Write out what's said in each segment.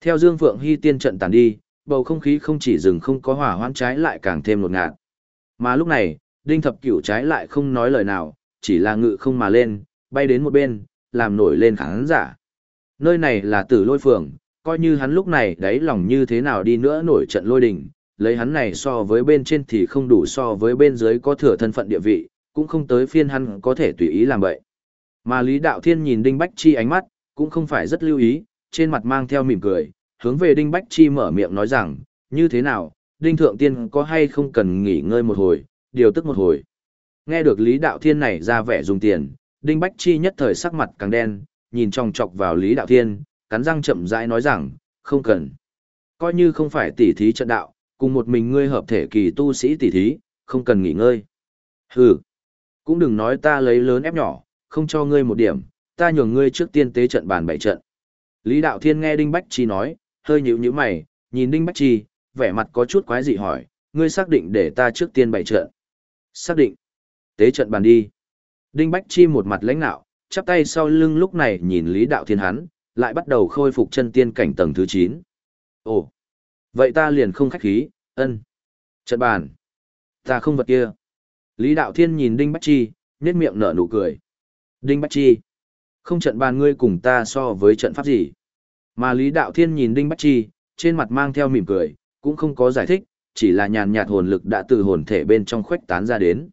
Theo Dương Phượng Hy tiên trận tàn đi, bầu không khí không chỉ dừng không có hỏa hoãn trái lại càng thêm nột ngạt. Mà lúc này, Đinh Thập Cửu trái lại không nói lời nào, chỉ là ngự không mà lên, bay đến một bên, làm nổi lên khán giả. Nơi này là tử lôi phường, coi như hắn lúc này đáy lòng như thế nào đi nữa nổi trận lôi đình, lấy hắn này so với bên trên thì không đủ so với bên dưới có thừa thân phận địa vị, cũng không tới phiên hắn có thể tùy ý làm vậy. Mà Lý Đạo Thiên nhìn Đinh Bách Chi ánh mắt, cũng không phải rất lưu ý, trên mặt mang theo mỉm cười, hướng về Đinh Bách Chi mở miệng nói rằng, như thế nào, Đinh Thượng Tiên có hay không cần nghỉ ngơi một hồi, điều tức một hồi. Nghe được Lý Đạo Thiên này ra vẻ dùng tiền, Đinh Bách Chi nhất thời sắc mặt càng đen, nhìn trong chọc vào Lý Đạo Thiên, cắn răng chậm rãi nói rằng, không cần. Coi như không phải tỉ thí trận đạo, cùng một mình ngươi hợp thể kỳ tu sĩ tỉ thí, không cần nghỉ ngơi. Hừ, cũng đừng nói ta lấy lớn ép nhỏ, không cho ngươi một điểm, ta nhường ngươi trước tiên tế trận bàn bảy trận. Lý Đạo Thiên nghe Đinh Bách Chi nói, hơi nhíu nhíu mày, nhìn Đinh Bách Chi, vẻ mặt có chút quái dị hỏi, ngươi xác định để ta trước tiên bày trận. Xác định. Tế trận bàn đi. Đinh Bách Chi một mặt lãnh nạo, chắp tay sau lưng lúc này nhìn Lý Đạo Thiên hắn, lại bắt đầu khôi phục chân tiên cảnh tầng thứ 9. Ồ, vậy ta liền không khách khí, ân. Trận bàn. Ta không vật kia. Lý Đạo Thiên nhìn Đinh Bách Chi, nhếch miệng nở nụ cười. Đinh Bách Chi. Không trận bàn ngươi cùng ta so với trận pháp gì. Mà Lý Đạo Thiên nhìn Đinh Bách Chi, trên mặt mang theo mỉm cười, cũng không có giải thích, chỉ là nhàn nhạt hồn lực đã từ hồn thể bên trong khuếch tán ra đến.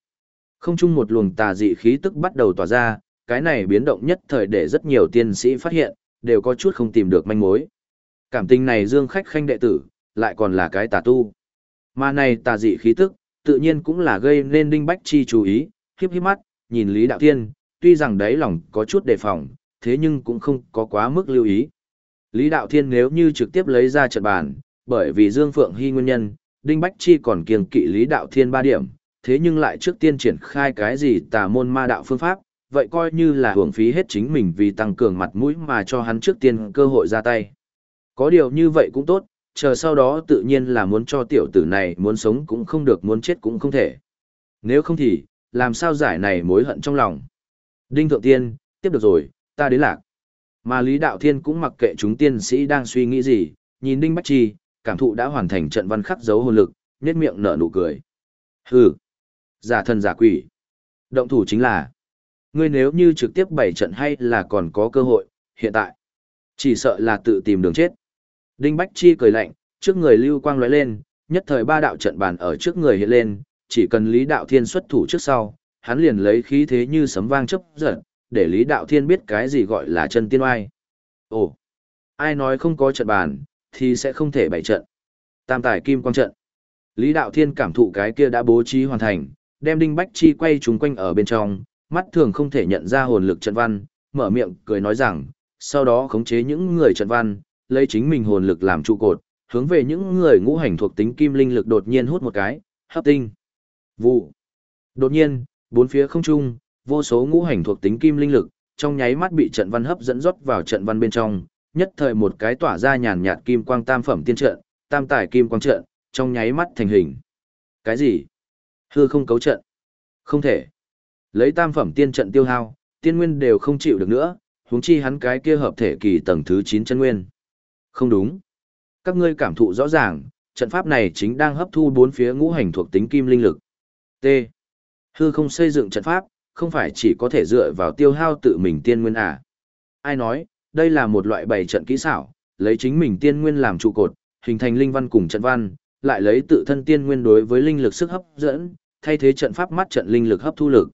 Không chung một luồng tà dị khí tức bắt đầu tỏa ra, cái này biến động nhất thời để rất nhiều tiên sĩ phát hiện, đều có chút không tìm được manh mối. Cảm tình này dương khách khanh đệ tử, lại còn là cái tà tu. Mà này tà dị khí tức, tự nhiên cũng là gây nên Đinh Bách Chi chú ý, khiếp khiếp mắt, nhìn Lý Đạo Thiên, tuy rằng đáy lòng có chút đề phòng, thế nhưng cũng không có quá mức lưu ý. Lý Đạo Thiên nếu như trực tiếp lấy ra trận bàn, bởi vì Dương Phượng Hy nguyên nhân, Đinh Bách Chi còn kiêng kỵ Lý Đạo Thiên ba điểm, thế nhưng lại trước tiên triển khai cái gì tà môn ma đạo phương pháp, vậy coi như là hưởng phí hết chính mình vì tăng cường mặt mũi mà cho hắn trước tiên cơ hội ra tay. Có điều như vậy cũng tốt, chờ sau đó tự nhiên là muốn cho tiểu tử này muốn sống cũng không được muốn chết cũng không thể. Nếu không thì, làm sao giải này mối hận trong lòng. Đinh Thượng Tiên, tiếp được rồi, ta đến lạc. Mà Lý Đạo Thiên cũng mặc kệ chúng tiên sĩ đang suy nghĩ gì, nhìn Đinh Bách Chi, cảm thụ đã hoàn thành trận văn khắc dấu hồn lực, nhếch miệng nở nụ cười. Hừ, giả thần giả quỷ. Động thủ chính là, ngươi nếu như trực tiếp bảy trận hay là còn có cơ hội, hiện tại, chỉ sợ là tự tìm đường chết. Đinh Bách Chi cười lạnh, trước người lưu quang lóe lên, nhất thời ba đạo trận bàn ở trước người hiện lên, chỉ cần Lý Đạo Thiên xuất thủ trước sau, hắn liền lấy khí thế như sấm vang chớp giật, để Lý Đạo Thiên biết cái gì gọi là chân tiên oai. Ồ, ai nói không có trận bàn, thì sẽ không thể bày trận. Tam tài kim quang trận. Lý Đạo Thiên cảm thụ cái kia đã bố trí hoàn thành, đem Đinh Bách Chi quay trúng quanh ở bên trong, mắt thường không thể nhận ra hồn lực trận văn, mở miệng cười nói rằng, sau đó khống chế những người trận văn, lấy chính mình hồn lực làm trụ cột, hướng về những người ngũ hành thuộc tính kim linh lực đột nhiên hút một cái, hấp tinh. Vụ. Đột nhiên, bốn phía không trung, vô số ngũ hành thuộc tính kim linh lực, trong nháy mắt bị trận văn hấp dẫn rót vào trận văn bên trong, nhất thời một cái tỏa ra nhàn nhạt kim quang tam phẩm tiên trận, tam tài kim quang trận, trong nháy mắt thành hình. Cái gì? Hư không cấu trận. Không thể. Lấy tam phẩm tiên trận tiêu hao, tiên nguyên đều không chịu được nữa, huống chi hắn cái kia hợp thể kỳ tầng thứ 9 chân nguyên. Không đúng. Các ngươi cảm thụ rõ ràng, trận pháp này chính đang hấp thu bốn phía ngũ hành thuộc tính kim linh lực. T. Hư không xây dựng trận pháp, không phải chỉ có thể dựa vào tiêu hao tự mình tiên nguyên à. Ai nói, đây là một loại bày trận kỹ xảo, lấy chính mình tiên nguyên làm trụ cột, hình thành linh văn cùng trận văn, lại lấy tự thân tiên nguyên đối với linh lực sức hấp dẫn, thay thế trận pháp mắt trận linh lực hấp thu lực.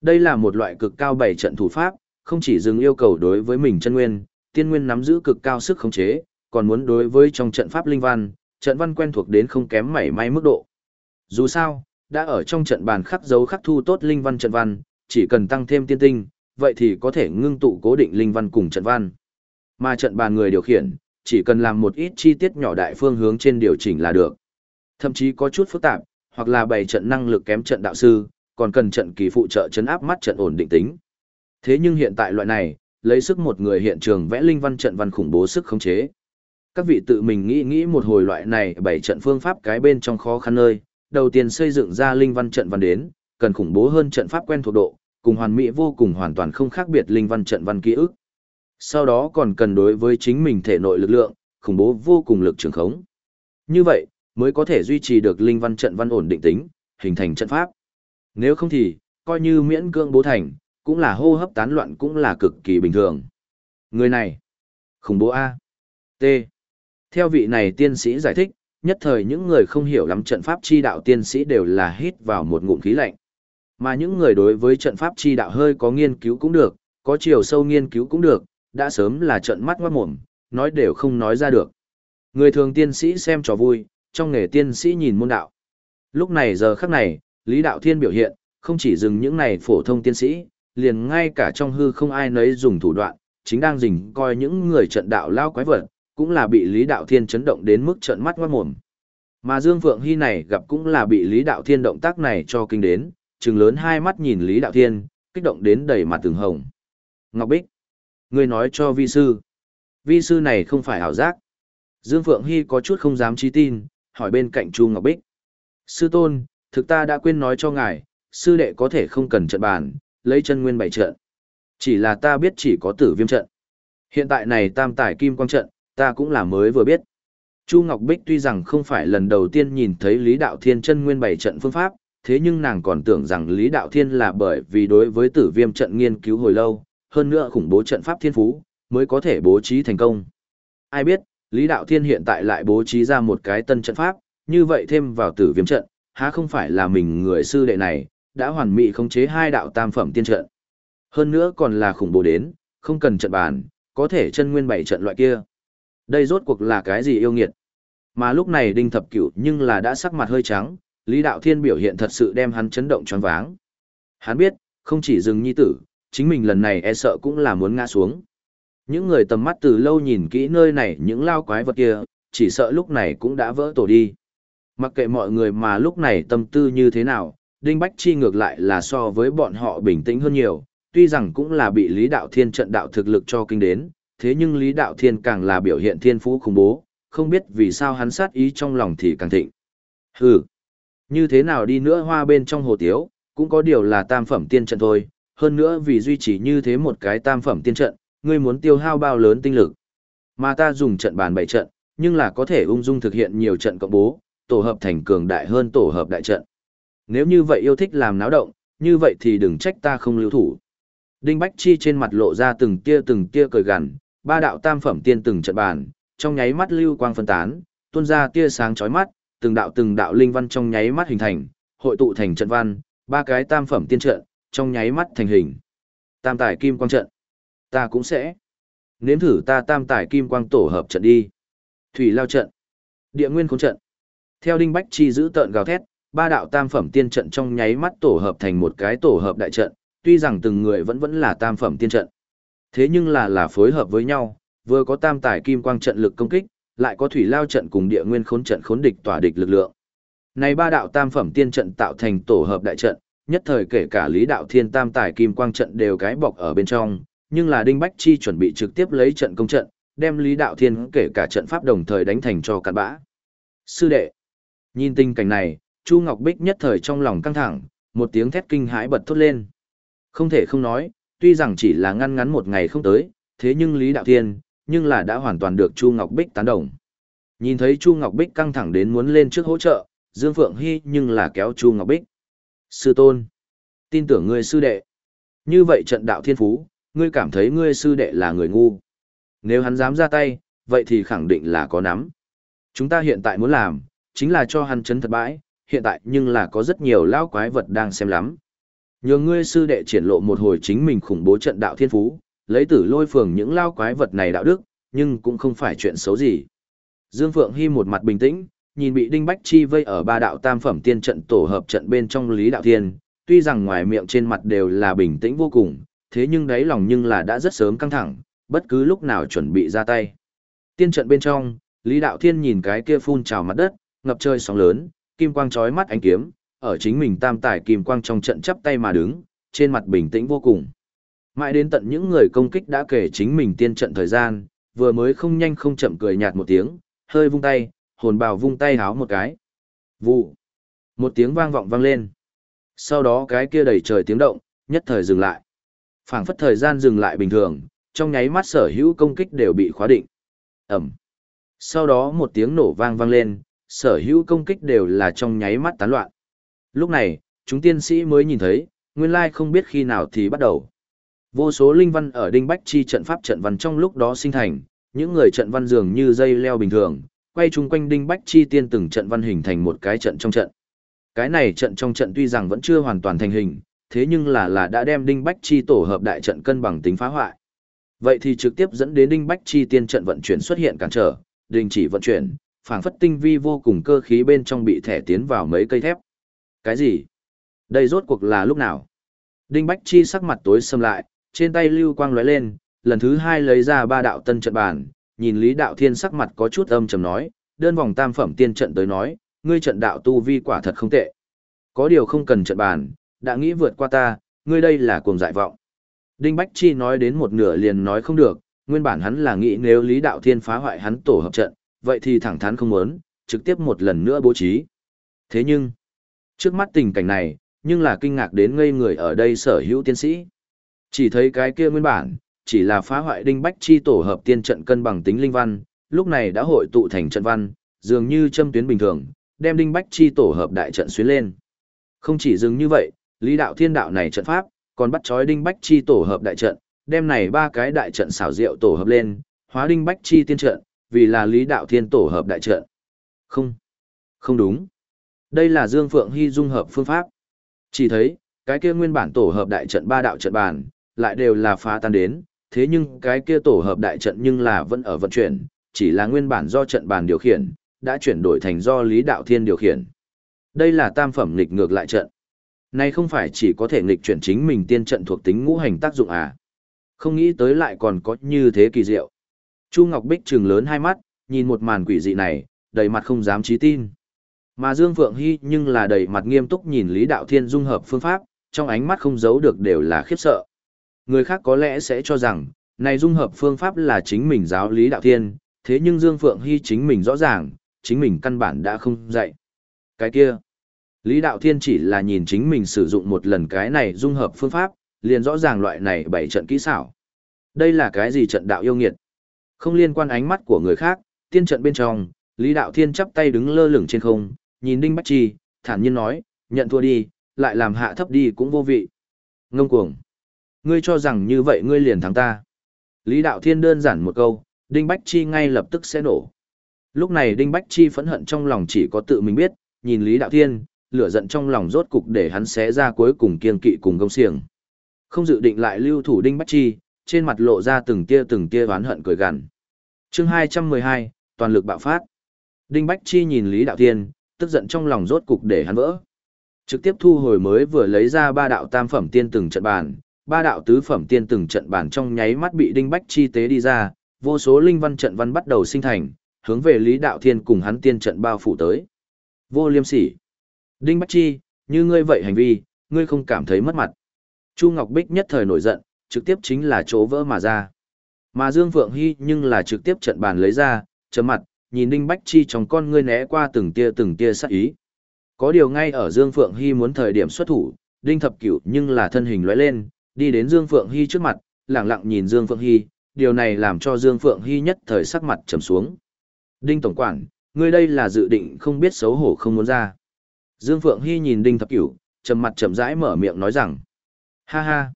Đây là một loại cực cao bày trận thủ pháp, không chỉ dừng yêu cầu đối với mình chân nguyên, tiên nguyên nắm giữ cực cao sức khống chế, còn muốn đối với trong trận pháp linh văn, trận văn quen thuộc đến không kém mảy may mức độ. Dù sao, đã ở trong trận bàn khắc dấu khắc thu tốt linh văn trận văn, chỉ cần tăng thêm tiên tinh, vậy thì có thể ngưng tụ cố định linh văn cùng trận văn. Mà trận bàn người điều khiển, chỉ cần làm một ít chi tiết nhỏ đại phương hướng trên điều chỉnh là được. Thậm chí có chút phức tạp, hoặc là bày trận năng lực kém trận đạo sư, còn cần trận kỳ phụ trợ chấn áp mắt trận ổn định tính. Thế nhưng hiện tại loại này, lấy sức một người hiện trường vẽ linh văn trận văn khủng bố sức khống chế. Các vị tự mình nghĩ nghĩ một hồi loại này bảy trận phương pháp cái bên trong khó khăn nơi, đầu tiên xây dựng ra linh văn trận văn đến, cần khủng bố hơn trận pháp quen thuộc độ, cùng hoàn mỹ vô cùng hoàn toàn không khác biệt linh văn trận văn ký ức. Sau đó còn cần đối với chính mình thể nội lực lượng, khủng bố vô cùng lực trường khống. Như vậy, mới có thể duy trì được linh văn trận văn ổn định tính, hình thành trận pháp. Nếu không thì, coi như miễn cưỡng bố thành, cũng là hô hấp tán loạn cũng là cực kỳ bình thường. Người này, khủng bố A. T. Theo vị này tiên sĩ giải thích, nhất thời những người không hiểu lắm trận pháp chi đạo tiên sĩ đều là hít vào một ngụm khí lạnh. Mà những người đối với trận pháp chi đạo hơi có nghiên cứu cũng được, có chiều sâu nghiên cứu cũng được, đã sớm là trận mắt ngoát mồm, nói đều không nói ra được. Người thường tiên sĩ xem trò vui, trong nghề tiên sĩ nhìn môn đạo. Lúc này giờ khắc này, Lý Đạo Thiên biểu hiện, không chỉ dừng những này phổ thông tiên sĩ, liền ngay cả trong hư không ai nấy dùng thủ đoạn, chính đang dình coi những người trận đạo lao quái vật, cũng là bị Lý Đạo Thiên chấn động đến mức trận mắt ngoát mồm. Mà Dương Phượng Hy này gặp cũng là bị Lý Đạo Thiên động tác này cho kinh đến, trừng lớn hai mắt nhìn Lý Đạo Thiên, kích động đến đầy mặt từng hồng. Ngọc Bích, ngươi nói cho vi sư. Vi sư này không phải ảo giác. Dương Phượng Hy có chút không dám trí tin, hỏi bên cạnh Chu Ngọc Bích. Sư tôn, thực ta đã quên nói cho ngài, sư đệ có thể không cần trận bàn, lấy chân nguyên bảy trận. Chỉ là ta biết chỉ có tử viêm trận. Hiện tại này tam tải kim quang trận, ta cũng là mới vừa biết. Chu Ngọc Bích tuy rằng không phải lần đầu tiên nhìn thấy Lý Đạo Thiên chân nguyên bảy trận phương pháp, thế nhưng nàng còn tưởng rằng Lý Đạo Thiên là bởi vì đối với tử viêm trận nghiên cứu hồi lâu, hơn nữa khủng bố trận pháp thiên phú, mới có thể bố trí thành công. Ai biết, Lý Đạo Thiên hiện tại lại bố trí ra một cái tân trận pháp, như vậy thêm vào tử viêm trận, há không phải là mình người sư đệ này, đã hoàn mỹ khống chế hai đạo tam phẩm tiên trận. Hơn nữa còn là khủng bố đến, không cần trận bàn, có thể chân nguyên bảy trận loại kia. Đây rốt cuộc là cái gì yêu nghiệt? Mà lúc này Đinh Thập Cửu nhưng là đã sắc mặt hơi trắng, Lý Đạo Thiên biểu hiện thật sự đem hắn chấn động choáng váng. Hắn biết, không chỉ dừng nhi tử, chính mình lần này e sợ cũng là muốn ngã xuống. Những người tầm mắt từ lâu nhìn kỹ nơi này những lao quái vật kia, chỉ sợ lúc này cũng đã vỡ tổ đi. Mặc kệ mọi người mà lúc này tâm tư như thế nào, Đinh Bách Chi ngược lại là so với bọn họ bình tĩnh hơn nhiều, tuy rằng cũng là bị Lý Đạo Thiên trận đạo thực lực cho kinh đến, thế nhưng Lý Đạo Thiên càng là biểu hiện thiên phú khủng bố, không biết vì sao hắn sát ý trong lòng thì càng thịnh. Hừ, như thế nào đi nữa hoa bên trong hồ tiếu, cũng có điều là tam phẩm tiên trận thôi, hơn nữa vì duy trì như thế một cái tam phẩm tiên trận, ngươi muốn tiêu hao bao lớn tinh lực. Mà ta dùng trận bàn bảy trận, nhưng là có thể ung dung thực hiện nhiều trận cộng bố, tổ hợp thành cường đại hơn tổ hợp đại trận. Nếu như vậy yêu thích làm náo động, như vậy thì đừng trách ta không lưu thủ. Đinh Bách Chi trên mặt lộ ra từng tia từng tia cười gằn, ba đạo tam phẩm tiên từng trận bàn, trong nháy mắt lưu quang phân tán, tuôn ra tia sáng chói mắt, từng đạo từng đạo linh văn trong nháy mắt hình thành, hội tụ thành trận văn, ba cái tam phẩm tiên trận, trong nháy mắt thành hình. Tam tài kim quang trận. Ta cũng sẽ. Nếm thử ta tam tài kim quang tổ hợp trận đi. Thủy lao trận. Địa nguyên khốn trận. Theo Đinh Bách Chi giữ tợn gào thét, ba đạo tam phẩm tiên trận trong nháy mắt tổ hợp thành một cái tổ hợp đại trận, tuy rằng từng người vẫn vẫn là tam phẩm tiên trận. Thế nhưng là là phối hợp với nhau, vừa có tam tài kim quang trận lực công kích, lại có thủy lao trận cùng địa nguyên khốn trận khốn địch tỏa địch lực lượng. Này ba đạo tam phẩm tiên trận tạo thành tổ hợp đại trận, nhất thời kể cả Lý Đạo Thiên tam tài kim quang trận đều cái bọc ở bên trong, nhưng là Đinh Bách Chi chuẩn bị trực tiếp lấy trận công trận, đem Lý Đạo Thiên kể cả trận pháp đồng thời đánh thành cho cặn bã. Sư đệ, nhìn tình cảnh này, Chu Ngọc Bích nhất thời trong lòng căng thẳng, một tiếng thét kinh hãi bật thốt lên. Không thể không nói, tuy rằng chỉ là ngăn ngắn một ngày không tới, thế nhưng Lý Đạo Thiên, nhưng là đã hoàn toàn được Chu Ngọc Bích tán đồng. Nhìn thấy Chu Ngọc Bích căng thẳng đến muốn lên trước hỗ trợ, Dương Phượng Hy nhưng là kéo Chu Ngọc Bích. Sư tôn, tin tưởng ngươi sư đệ. Như vậy trận đạo thiên phú, ngươi cảm thấy ngươi sư đệ là người ngu. Nếu hắn dám ra tay, vậy thì khẳng định là có nắm. Chúng ta hiện tại muốn làm, chính là cho hắn chấn thật bãi, hiện tại nhưng là có rất nhiều lao quái vật đang xem lắm. Nhờ ngươi sư đệ triển lộ một hồi chính mình khủng bố trận đạo thiên phú, lấy tử lôi phường những lao quái vật này đạo đức, nhưng cũng không phải chuyện xấu gì. Dương Phượng Hy một mặt bình tĩnh, nhìn bị Đinh Bách Chi vây ở ba đạo tam phẩm tiên trận tổ hợp trận bên trong Lý Đạo Thiên, tuy rằng ngoài miệng trên mặt đều là bình tĩnh vô cùng, thế nhưng đáy lòng nhưng là đã rất sớm căng thẳng, bất cứ lúc nào chuẩn bị ra tay. Tiên trận bên trong, Lý Đạo Thiên nhìn cái kia phun trào mặt đất, ngập trời sóng lớn, kim quang chói mắt ánh kiếm, ở chính mình tam tải kim quang trong trận chắp tay mà đứng, trên mặt bình tĩnh vô cùng. Mãi đến tận những người công kích đã kể chính mình tiên trận thời gian, vừa mới không nhanh không chậm cười nhạt một tiếng, hơi vung tay, hồn bào vung tay háo một cái. Vụ. Một tiếng vang vọng vang lên. Sau đó cái kia đầy trời tiếng động, nhất thời dừng lại. phảng phất thời gian dừng lại bình thường, trong nháy mắt sở hữu công kích đều bị khóa định. Ẩm. Sau đó một tiếng nổ vang vang lên, sở hữu công kích đều là trong nháy mắt tán loạn. Lúc này, chúng tiên sĩ mới nhìn thấy, nguyên lai không biết khi nào thì bắt đầu. Vô số linh văn ở Đinh Bách Chi trận pháp trận văn trong lúc đó sinh thành, những người trận văn dường như dây leo bình thường, quay chung quanh Đinh Bách Chi tiên từng trận văn hình thành một cái trận trong trận. Cái này trận trong trận tuy rằng vẫn chưa hoàn toàn thành hình, thế nhưng là là đã đem Đinh Bách Chi tổ hợp đại trận cân bằng tính phá hoại. Vậy thì trực tiếp dẫn đến Đinh Bách Chi tiên trận vận chuyển xuất hiện cản trở, đình chỉ vận chuyển, phảng phất tinh vi vô cùng cơ khí bên trong bị thẻ tiến vào mấy cây thép. Cái gì? Đây rốt cuộc là lúc nào? Đinh Bách Chi sắc mặt tối sầm lại, trên tay lưu quang lóe lên, lần thứ hai lấy ra ba đạo tân trận bản, nhìn Lý Đạo Thiên sắc mặt có chút âm trầm nói, đơn vòng tam phẩm tiên trận tới nói, ngươi trận đạo tu vi quả thật không tệ. Có điều không cần trận bản, đã nghĩ vượt qua ta, ngươi đây là cuồng dại vọng. Đinh Bách Chi nói đến một nửa liền nói không được, nguyên bản hắn là nghĩ nếu Lý Đạo Thiên phá hoại hắn tổ hợp trận, vậy thì thẳng thắn không muốn, trực tiếp một lần nữa bố trí. Thế nhưng, trước mắt tình cảnh này, nhưng là kinh ngạc đến ngây người ở đây sở hữu tiên sĩ. Chỉ thấy cái kia nguyên bản, chỉ là phá hoại đinh bách chi tổ hợp tiên trận cân bằng tính linh văn, lúc này đã hội tụ thành trận văn, dường như châm tuyến bình thường, đem đinh bách chi tổ hợp đại trận xuyến lên. Không chỉ dừng như vậy, lý đạo thiên đạo này trận pháp, còn bắt chói đinh bách chi tổ hợp đại trận, đem này ba cái đại trận xảo diệu tổ hợp lên, hóa đinh bách chi tiên trận, vì là lý đạo thiên tổ hợp đại trận. Không, không đúng. Đây là Dương Phượng Hy dung hợp phương pháp. Chỉ thấy, cái kia nguyên bản tổ hợp đại trận ba đạo trận bàn, lại đều là phá tan đến, thế nhưng cái kia tổ hợp đại trận nhưng là vẫn ở vận chuyển, chỉ là nguyên bản do trận bàn điều khiển, đã chuyển đổi thành do Lý Đạo Thiên điều khiển. Đây là tam phẩm nghịch ngược lại trận. Này không phải chỉ có thể nghịch chuyển chính mình tiên trận thuộc tính ngũ hành tác dụng à. Không nghĩ tới lại còn có như thế kỳ diệu. Chu Ngọc Bích trừng lớn hai mắt, nhìn một màn quỷ dị này, đầy mặt không dám trí tin. Mà Dương Phượng Hy nhưng là đầy mặt nghiêm túc nhìn Lý Đạo Thiên dung hợp phương pháp, trong ánh mắt không giấu được đều là khiếp sợ. Người khác có lẽ sẽ cho rằng, này dung hợp phương pháp là chính mình giáo Lý Đạo Thiên, thế nhưng Dương Phượng Hy chính mình rõ ràng, chính mình căn bản đã không dạy. Cái kia, Lý Đạo Thiên chỉ là nhìn chính mình sử dụng một lần cái này dung hợp phương pháp, liền rõ ràng loại này bảy trận kỹ xảo. Đây là cái gì trận đạo yêu nghiệt? Không liên quan ánh mắt của người khác, tiên trận bên trong, Lý Đạo Thiên chắp tay đứng lơ lửng trên không, nhìn Đinh Bách Chi, thản nhiên nói, nhận thua đi, lại làm hạ thấp đi cũng vô vị. Ngông cuồng. Ngươi cho rằng như vậy ngươi liền thắng ta. Lý Đạo Thiên đơn giản một câu, Đinh Bách Chi ngay lập tức sẽ nổ. Lúc này Đinh Bách Chi phẫn hận trong lòng chỉ có tự mình biết, nhìn Lý Đạo Thiên, lửa giận trong lòng rốt cục để hắn xé ra cuối cùng kiên kỵ cùng gông xiềng. Không dự định lại lưu thủ Đinh Bách Chi, trên mặt lộ ra từng tia từng tia oán hận cười gằn. Chương 212, toàn lực bạo phát. Đinh Bách Chi nhìn Lý Đạo Thiên, tức giận trong lòng rốt cục để hắn vỡ. Trực tiếp thu hồi mới vừa lấy ra ba đạo tam phẩm tiên từng trận bàn, ba đạo tứ phẩm tiên từng trận bàn trong nháy mắt bị Đinh Bách Chi tế đi ra, vô số linh văn trận văn bắt đầu sinh thành, hướng về Lý Đạo Thiên cùng hắn tiên trận bao phủ tới. Vô Liêm Sỉ. Đinh Bách Chi, như ngươi vậy hành vi, ngươi không cảm thấy mất mặt. Chu Ngọc Bích nhất thời nổi giận, trực tiếp chính là chỗ vỡ mà ra. Mà Dương Phượng Hy nhưng là trực tiếp trận bàn lấy ra, chấm mặt, nhìn Đinh Bách Chi trong con ngươi né qua từng tia từng tia sắc ý. Có điều ngay ở Dương Phượng Hy muốn thời điểm xuất thủ, Đinh Thập Cửu nhưng là thân hình lóe lên, đi đến Dương Phượng Hy trước mặt, lẳng lặng nhìn Dương Phượng Hy, điều này làm cho Dương Phượng Hy nhất thời sắc mặt trầm xuống. Đinh Tổng Quản, ngươi đây là dự định không biết xấu hổ không muốn ra. Dương Phượng Hy nhìn Đinh Thập Cửu, trầm mặt trầm rãi mở miệng nói rằng, ha ha.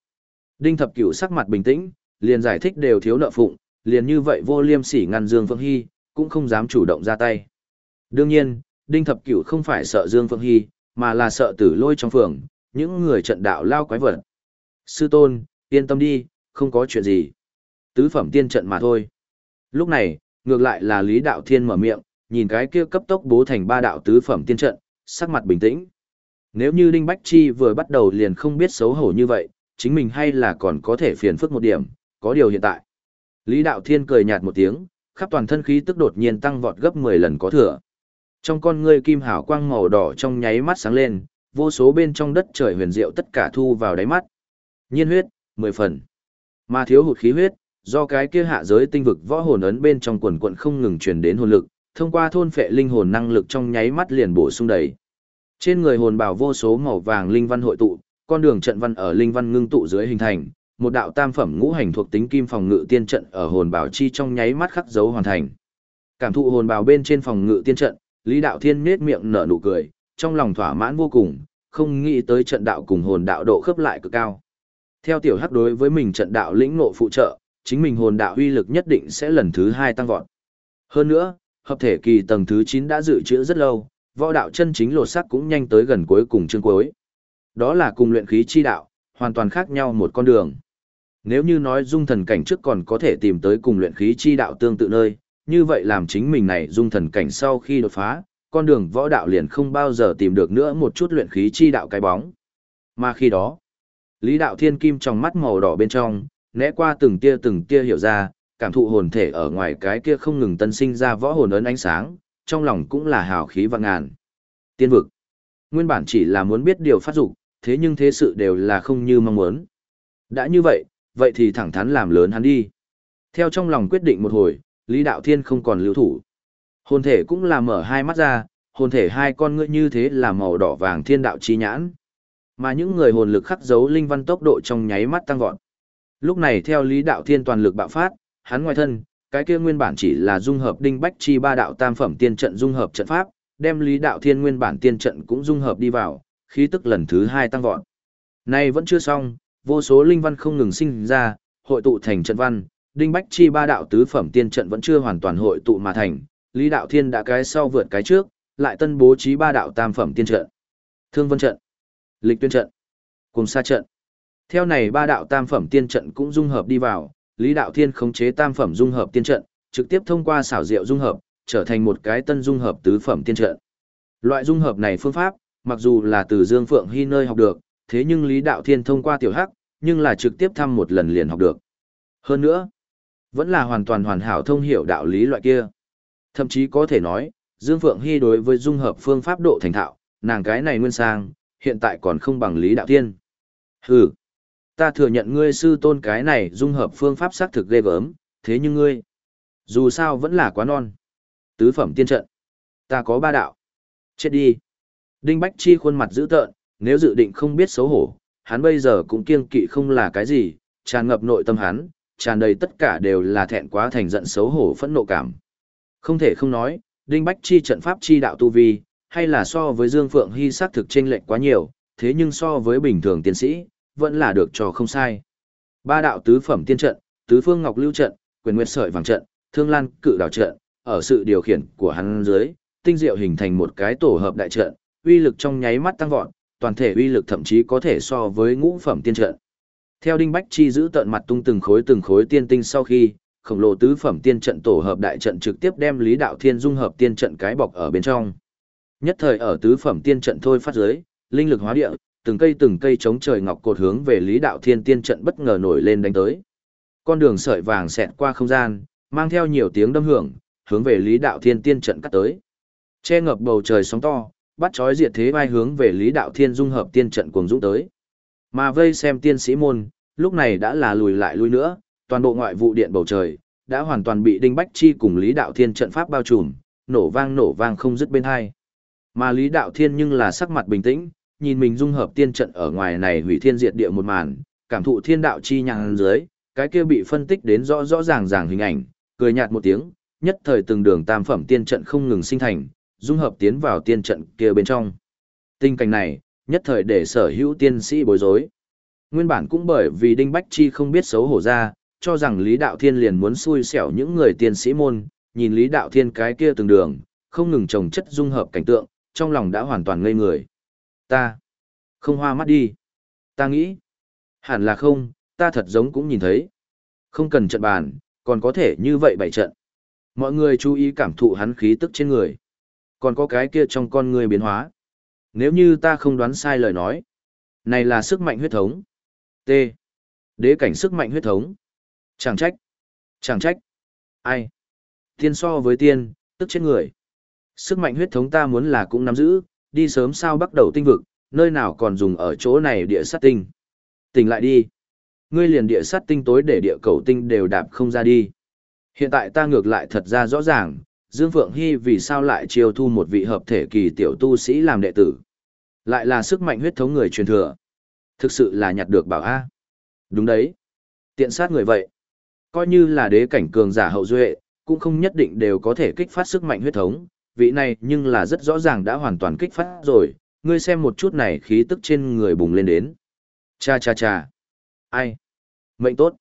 Đinh Thập Cửu sắc mặt bình tĩnh, liền giải thích đều thiếu nợ phụng, liền như vậy vô liêm sỉ ngăn Dương Phượng Hy, cũng không dám chủ động ra tay. Đương nhiên, Đinh Thập Cửu không phải sợ Dương Phượng Hy, mà là sợ tử lôi trong phường, những người trận đạo lao quái vật. Sư tôn, yên tâm đi, không có chuyện gì. Tứ phẩm tiên trận mà thôi. Lúc này, ngược lại là Lý Đạo Thiên mở miệng, nhìn cái kia cấp tốc bố thành ba đạo tứ phẩm tiên trận, sắc mặt bình tĩnh. Nếu như Đinh Bách Chi vừa bắt đầu liền không biết xấu hổ như vậy, chính mình hay là còn có thể phiền phức một điểm, có điều hiện tại. Lý Đạo Thiên cười nhạt một tiếng, khắp toàn thân khí tức đột nhiên tăng vọt gấp 10 lần có thừa. Trong con ngươi kim hào quang màu đỏ trong nháy mắt sáng lên, vô số bên trong đất trời huyền diệu tất cả thu vào đáy mắt. Nhiên huyết, 10 phần. Mà thiếu hụt khí huyết, do cái kia hạ giới tinh vực võ hồn ấn bên trong quần quận không ngừng truyền đến hồn lực, thông qua thôn phệ linh hồn năng lực trong nháy mắt liền bổ sung đầy. Trên người hồn bảo vô số màu vàng linh văn hội tụ, con đường trận văn ở linh văn ngưng tụ dưới hình thành, một đạo tam phẩm ngũ hành thuộc tính kim phòng ngự tiên trận ở hồn bảo chi trong nháy mắt khắc dấu hoàn thành. Cảm thụ hồn bảo bên trên phòng ngự tiên trận, Lý Đạo Thiên nhếch miệng nở nụ cười, trong lòng thỏa mãn vô cùng, không nghĩ tới trận đạo cùng hồn đạo độ khớp lại cực cao. Theo tiểu hắc đối với mình trận đạo lĩnh ngộ phụ trợ, chính mình hồn đạo uy lực nhất định sẽ lần thứ hai tăng vọt. Hơn nữa, hợp thể kỳ tầng thứ 9 đã dự trữ rất lâu, võ đạo chân chính lột sắc cũng nhanh tới gần cuối cùng chương cuối. Đó là cùng luyện khí chi đạo, hoàn toàn khác nhau một con đường. Nếu như nói dung thần cảnh trước còn có thể tìm tới cùng luyện khí chi đạo tương tự nơi, như vậy làm chính mình này dung thần cảnh sau khi đột phá, con đường võ đạo liền không bao giờ tìm được nữa một chút luyện khí chi đạo cái bóng. Mà khi đó, Lý đạo thiên kim trong mắt màu đỏ bên trong, né qua từng tia từng tia hiểu ra, cảm thụ hồn thể ở ngoài cái kia không ngừng tân sinh ra võ hồn ấn ánh sáng, trong lòng cũng là hào khí vạn ngàn. Tiên vực. Nguyên bản chỉ là muốn biết điều phát dục, thế nhưng thế sự đều là không như mong muốn. Đã như vậy, vậy thì thẳng thắn làm lớn hắn đi. Theo trong lòng quyết định một hồi, Lý Đạo Thiên không còn lưu thủ. Hồn thể cũng là mở hai mắt ra, hồn thể hai con ngươi như thế là màu đỏ vàng thiên đạo chi nhãn. Mà những người hồn lực khắc dấu linh văn tốc độ trong nháy mắt tăng vọt. Lúc này theo Lý Đạo Thiên toàn lực bạo phát, hắn ngoài thân, cái kia nguyên bản chỉ là dung hợp đinh bách chi ba đạo tam phẩm tiên trận dung hợp trận pháp, đem Lý Đạo Thiên nguyên bản tiên trận cũng dung hợp đi vào, khí tức lần thứ hai tăng vọt. Nay vẫn chưa xong, vô số linh văn không ngừng sinh ra, hội tụ thành trận văn, đinh bách chi ba đạo tứ phẩm tiên trận vẫn chưa hoàn toàn hội tụ mà thành, Lý Đạo Thiên đã cái sau vượt cái trước, lại tân bố trí ba đạo tam phẩm tiên trận. Thương Vân trận, Lịch Tuyên trận, Cùng xa trận. Theo này ba đạo tam phẩm tiên trận cũng dung hợp đi vào, Lý Đạo Thiên khống chế tam phẩm dung hợp tiên trận, trực tiếp thông qua xảo diệu dung hợp, trở thành một cái tân dung hợp tứ phẩm tiên trận. Loại dung hợp này phương pháp, mặc dù là từ Dương Phượng Hy nơi học được, thế nhưng Lý Đạo Thiên thông qua tiểu hắc, nhưng là trực tiếp thăm một lần liền học được. Hơn nữa, vẫn là hoàn toàn hoàn hảo thông hiểu đạo lý loại kia. Thậm chí có thể nói, Dương Phượng Hy đối với dung hợp phương pháp độ thành thạo, nàng cái này nguyên sang, hiện tại còn không bằng Lý Đạo Thiên. Hừ, ta thừa nhận ngươi sư tôn cái này dung hợp phương pháp xác thực ghê gớm, thế nhưng ngươi, dù sao vẫn là quá non. Tứ phẩm tiên trận, ta có ba đạo. Chết đi. Đinh Bách Chi khuôn mặt dữ tợn, nếu dự định không biết xấu hổ, hắn bây giờ cũng kiêng kỵ không là cái gì, tràn ngập nội tâm hắn, tràn đầy tất cả đều là thẹn quá thành giận xấu hổ phẫn nộ cảm. Không thể không nói, Đinh Bách Chi trận pháp chi đạo tu vi, hay là so với Dương Phượng Hy xác thực chênh lệch quá nhiều, thế nhưng so với bình thường tiến sĩ, vẫn là được cho không sai. Ba đạo tứ phẩm tiên trận, tứ phương ngọc lưu trận, quyền nguyệt sợi vàng trận, thương lan cự đảo trận, ở sự điều khiển của hắn dưới, tinh diệu hình thành một cái tổ hợp đại trận, uy lực trong nháy mắt tăng vọt, toàn thể uy lực thậm chí có thể so với ngũ phẩm tiên trận. Theo Đinh Bách Chi giữ tận mặt tung từng khối từng khối tiên tinh sau khi, khổng lồ tứ phẩm tiên trận tổ hợp đại trận trực tiếp đem Lý Đạo Thiên dung hợp tiên trận cái bọc ở bên trong. Nhất thời ở tứ phẩm tiên trận thôi phát giới, linh lực hóa địa, từng cây từng cây chống trời ngọc cột hướng về Lý Đạo Thiên tiên trận bất ngờ nổi lên đánh tới. Con đường sợi vàng xẹt qua không gian, mang theo nhiều tiếng đâm hưởng, hướng về Lý Đạo Thiên tiên trận cắt tới. Che ngập bầu trời sóng to, bắt chói diệt thế vai hướng về Lý Đạo Thiên dung hợp tiên trận cuồng dũng tới. Mà vây xem tiên sĩ môn, lúc này đã là lùi lại lui nữa, toàn bộ ngoại vụ điện bầu trời, đã hoàn toàn bị Đinh Bách Chi cùng Lý Đạo Thiên trận pháp bao trùm, nổ vang nổ vang không dứt bên hai. Mà Lý Đạo Thiên nhưng là sắc mặt bình tĩnh, nhìn mình dung hợp tiên trận ở ngoài này hủy thiên diệt địa một màn, cảm thụ thiên đạo chi nhàng dưới, cái kia bị phân tích đến rõ rõ ràng ràng hình ảnh, cười nhạt một tiếng, nhất thời từng đường tam phẩm tiên trận không ngừng sinh thành, dung hợp tiến vào tiên trận kia bên trong. Tình cảnh này, nhất thời để sở hữu tiên sĩ bối rối. Nguyên bản cũng bởi vì Đinh Bách Chi không biết xấu hổ ra, cho rằng Lý Đạo Thiên liền muốn xui xẻo những người tiên sĩ môn, nhìn Lý Đạo Thiên cái kia từng đường, không ngừng trồng chất dung hợp cảnh tượng, trong lòng đã hoàn toàn ngây người. Ta, không hoa mắt đi. Ta nghĩ, hẳn là không, ta thật giống cũng nhìn thấy. Không cần trận bàn, còn có thể như vậy bảy trận. Mọi người chú ý cảm thụ hắn khí tức trên người. Còn có cái kia trong con người biến hóa. Nếu như ta không đoán sai lời nói, này là sức mạnh huyết thống. T. Đế cảnh sức mạnh huyết thống. Chẳng trách. Chẳng trách. Ai? Tiên so với tiên, tức chết người. Sức mạnh huyết thống ta muốn là cũng nắm giữ, đi sớm sao bắt đầu tinh vực, nơi nào còn dùng ở chỗ này địa sát tinh. Tỉnh lại đi. Ngươi liền địa sát tinh tối để địa cầu tinh đều đạp không ra đi. Hiện tại ta ngược lại thật ra rõ ràng, Dương Phượng Hy vì sao lại chiêu thu một vị hợp thể kỳ tiểu tu sĩ làm đệ tử. Lại là sức mạnh huyết thống người truyền thừa. Thực sự là nhặt được bảo A. Đúng đấy. Tiện sát người vậy. Coi như là đế cảnh cường giả hậu duệ, cũng không nhất định đều có thể kích phát sức mạnh huyết thống, vị này nhưng là rất rõ ràng đã hoàn toàn kích phát rồi, ngươi xem một chút này khí tức trên người bùng lên đến. Cha cha cha. Ai? Mệnh tốt.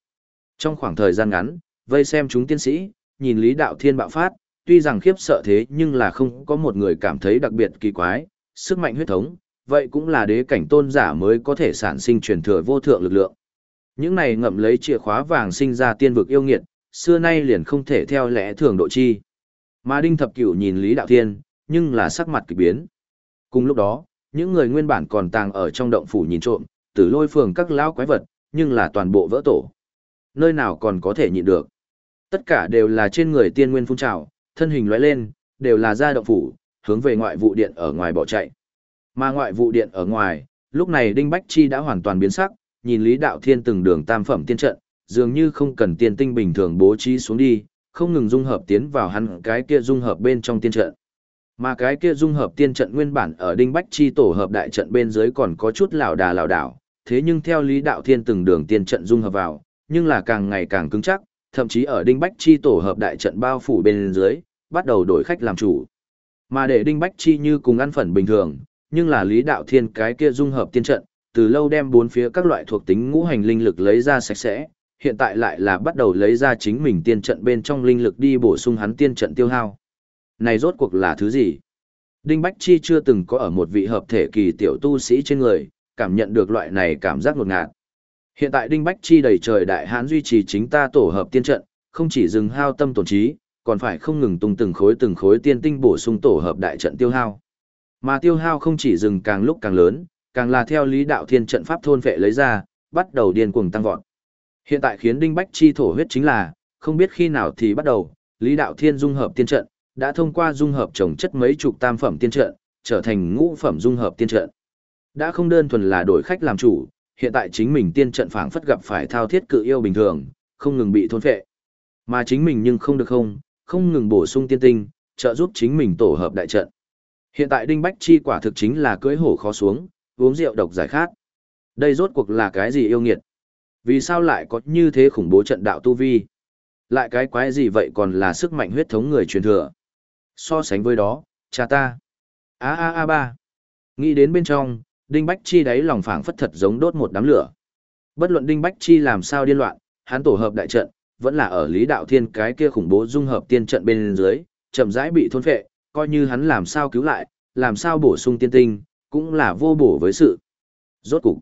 Trong khoảng thời gian ngắn, vây xem chúng tiên sĩ, nhìn Lý Đạo Thiên bạo phát, tuy rằng khiếp sợ thế nhưng là không có một người cảm thấy đặc biệt kỳ quái, sức mạnh huyết thống, vậy cũng là đế cảnh tôn giả mới có thể sản sinh truyền thừa vô thượng lực lượng. Những này ngậm lấy chìa khóa vàng sinh ra tiên vực yêu nghiệt, xưa nay liền không thể theo lẽ thường độ chi. Mà Đinh Thập Cửu nhìn Lý Đạo Thiên, nhưng là sắc mặt kỳ biến. Cùng lúc đó, những người nguyên bản còn tàng ở trong động phủ nhìn trộm, tử lôi phường các lão quái vật, nhưng là toàn bộ vỡ tổ. Nơi nào còn có thể nhịn được. Tất cả đều là trên người tiên nguyên phun trào, thân hình lóe lên, đều là ra động phủ, hướng về ngoại vụ điện ở ngoài bỏ chạy. Mà ngoại vụ điện ở ngoài, lúc này Đinh Bách Chi đã hoàn toàn biến sắc, nhìn Lý Đạo Thiên từng đường tam phẩm tiên trận, dường như không cần tiên tinh bình thường bố trí xuống đi, không ngừng dung hợp tiến vào hắn cái kia dung hợp bên trong tiên trận. Mà cái kia dung hợp tiên trận nguyên bản ở Đinh Bách Chi tổ hợp đại trận bên dưới còn có chút lảo đà lảo đảo, thế nhưng theo Lý Đạo Thiên từng đường tiên trận dung hợp vào, nhưng là càng ngày càng cứng chắc, thậm chí ở Đinh Bách Chi tổ hợp đại trận bao phủ bên dưới, bắt đầu đổi khách làm chủ. Mà để Đinh Bách Chi như cùng ăn phần bình thường, nhưng là Lý Đạo Thiên cái kia dung hợp tiên trận, từ lâu đem bốn phía các loại thuộc tính ngũ hành linh lực lấy ra sạch sẽ, hiện tại lại là bắt đầu lấy ra chính mình tiên trận bên trong linh lực đi bổ sung hắn tiên trận tiêu hao. Này rốt cuộc là thứ gì? Đinh Bách Chi chưa từng có ở một vị hợp thể kỳ tiểu tu sĩ trên người, cảm nhận được loại này cảm giác ngột ngạt. Hiện tại Đinh Bách Chi đầy trời đại hán duy trì chính ta tổ hợp tiên trận, không chỉ dừng hao tâm tổn trí, còn phải không ngừng tung từng khối từng khối tiên tinh bổ sung tổ hợp đại trận tiêu hao. Mà tiêu hao không chỉ dừng càng lúc càng lớn, càng là theo lý đạo thiên trận pháp thôn vệ lấy ra, bắt đầu điên cuồng tăng vọt. Hiện tại khiến Đinh Bách Chi thổ huyết chính là, không biết khi nào thì bắt đầu, lý đạo thiên dung hợp tiên trận, đã thông qua dung hợp trồng chất mấy chục tam phẩm tiên trận, trở thành ngũ phẩm dung hợp tiên trận. Đã không đơn thuần là đổi khách làm chủ, hiện tại chính mình tiên trận phảng phất gặp phải thao thiết cự yêu bình thường, không ngừng bị thôn phệ. Mà chính mình nhưng không được không, không ngừng bổ sung tiên tinh, trợ giúp chính mình tổ hợp đại trận. Hiện tại Đinh Bách Chi quả thực chính là cưỡi hổ khó xuống, uống rượu độc giải khát. Đây rốt cuộc là cái gì yêu nghiệt? Vì sao lại có như thế khủng bố trận đạo tu vi? Lại cái quái gì vậy còn là sức mạnh huyết thống người truyền thừa? So sánh với đó, cha ta. A a a ba. Nghĩ đến bên trong, Đinh Bách Chi đáy lòng phảng phất thật giống đốt một đám lửa. Bất luận Đinh Bách Chi làm sao điên loạn, hắn tổ hợp đại trận, vẫn là ở Lý Đạo Thiên cái kia khủng bố dung hợp tiên trận bên dưới, chậm rãi bị thôn phệ, coi như hắn làm sao cứu lại, làm sao bổ sung tiên tinh, cũng là vô bổ với sự. Rốt cục,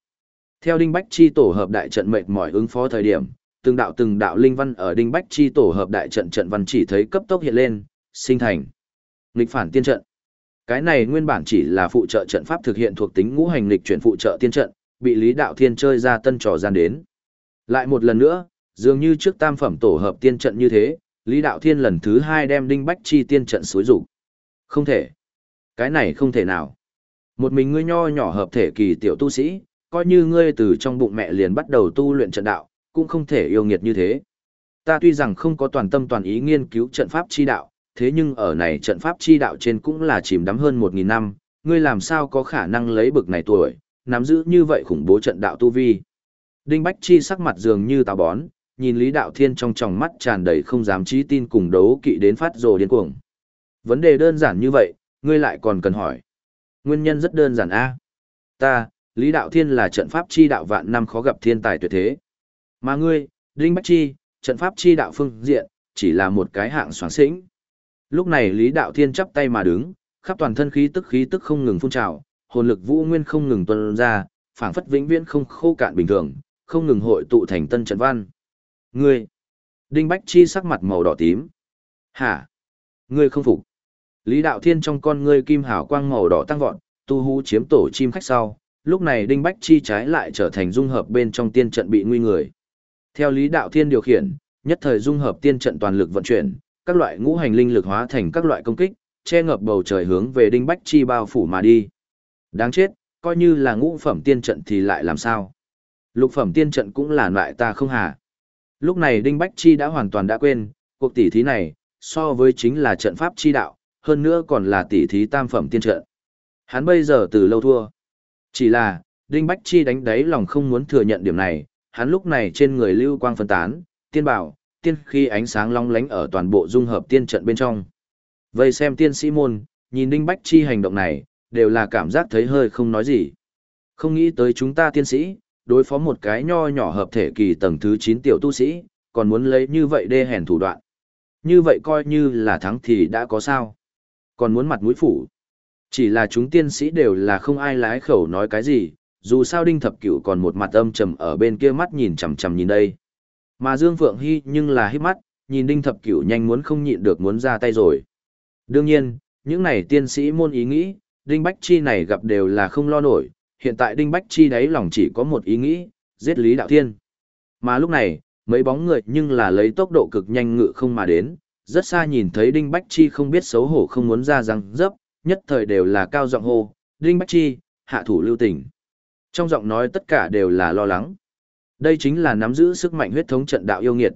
theo Đinh Bách Chi tổ hợp đại trận mệt mỏi ứng phó thời điểm, từng đạo từng đạo linh văn ở Đinh Bách Chi tổ hợp đại trận trận văn chỉ thấy cấp tốc hiện lên, sinh thành. Nghịch phản tiên trận. Cái này nguyên bản chỉ là phụ trợ trận pháp thực hiện thuộc tính ngũ hành lịch chuyển phụ trợ tiên trận, bị Lý Đạo Thiên chơi ra tân trò gian đến. Lại một lần nữa, dường như trước tam phẩm tổ hợp tiên trận như thế, Lý Đạo Thiên lần thứ hai đem Đinh Bách Chi tiên trận xối rủ. Không thể. Cái này không thể nào. Một mình ngươi nho nhỏ hợp thể kỳ tiểu tu sĩ, coi như ngươi từ trong bụng mẹ liền bắt đầu tu luyện trận đạo, cũng không thể yêu nghiệt như thế. Ta tuy rằng không có toàn tâm toàn ý nghiên cứu trận pháp chi đạo, thế nhưng ở này trận pháp chi đạo trên cũng là chìm đắm hơn 1.000 năm, ngươi làm sao có khả năng lấy bực này tuổi, nắm giữ như vậy khủng bố trận đạo tu vi. Đinh Bách Chi sắc mặt dường như táo bón, nhìn Lý Đạo Thiên trong tròng mắt tràn đầy không dám trí tin cùng đấu kỵ đến phát rồ điên cuồng. Vấn đề đơn giản như vậy, ngươi lại còn cần hỏi. Nguyên nhân rất đơn giản a. Ta, Lý Đạo Thiên là trận pháp chi đạo vạn năm khó gặp thiên tài tuyệt thế. Mà ngươi, Đinh Bách Chi, trận pháp chi đạo phương diện, chỉ là một cái hạng soáng xĩnh. Lúc này Lý Đạo Thiên chắp tay mà đứng, khắp toàn thân khí tức khí tức không ngừng phun trào, hồn lực vũ nguyên không ngừng tuôn ra, phảng phất vĩnh viễn không khô cạn bình thường, không ngừng hội tụ thành tân trận văn. Ngươi! Đinh Bách Chi sắc mặt màu đỏ tím. Hả? Ngươi không phục. Lý Đạo Thiên trong con ngươi kim hào quang màu đỏ tăng vọt, tu hú chiếm tổ chim khách sau, lúc này Đinh Bách Chi trái lại trở thành dung hợp bên trong tiên trận bị nguy người. Theo Lý Đạo Thiên điều khiển, nhất thời dung hợp tiên trận toàn lực vận chuyển, các loại ngũ hành linh lực hóa thành các loại công kích, che ngập bầu trời hướng về Đinh Bách Chi bao phủ mà đi. Đáng chết, coi như là ngũ phẩm tiên trận thì lại làm sao? Lục phẩm tiên trận cũng là loại ta không hà. Lúc này Đinh Bách Chi đã hoàn toàn đã quên, cuộc tỷ thí này, so với chính là trận pháp chi đạo, hơn nữa còn là tỷ thí tam phẩm tiên trận. Hắn bây giờ từ lâu thua. Chỉ là, Đinh Bách Chi đánh đáy lòng không muốn thừa nhận điểm này, hắn lúc này trên người lưu quang phân tán, tiên bảo, tiên khi ánh sáng long lánh ở toàn bộ dung hợp tiên trận bên trong. Vậy xem tiên sĩ môn, nhìn Đinh Bách Chi hành động này, đều là cảm giác thấy hơi không nói gì. Không nghĩ tới chúng ta tiên sĩ, đối phó một cái nho nhỏ hợp thể kỳ tầng thứ 9 tiểu tu sĩ, còn muốn lấy như vậy đê hèn thủ đoạn. Như vậy coi như là thắng thì đã có sao. Còn muốn mặt mũi phủ. Chỉ là chúng tiên sĩ đều là không ai lái khẩu nói cái gì, dù sao đinh thập cửu còn một mặt âm trầm ở bên kia mắt nhìn chằm chằm nhìn đây. Mà Dương Phượng Hy nhưng là hít mắt, nhìn đinh thập cửu nhanh muốn không nhịn được muốn ra tay rồi. Đương nhiên, những này tiên sĩ môn ý nghĩ, đinh bách chi này gặp đều là không lo nổi, hiện tại đinh bách chi đáy lòng chỉ có một ý nghĩ, giết Lý Đạo Thiên. Mà lúc này, mấy bóng người nhưng là lấy tốc độ cực nhanh ngự không mà đến, rất xa nhìn thấy Đinh Bách Chi không biết xấu hổ không muốn ra răng dấp, nhất thời đều là cao giọng hô, Đinh Bách Chi, hạ thủ lưu tình. Trong giọng nói tất cả đều là lo lắng. Đây chính là nắm giữ sức mạnh huyết thống trận đạo yêu nghiệt.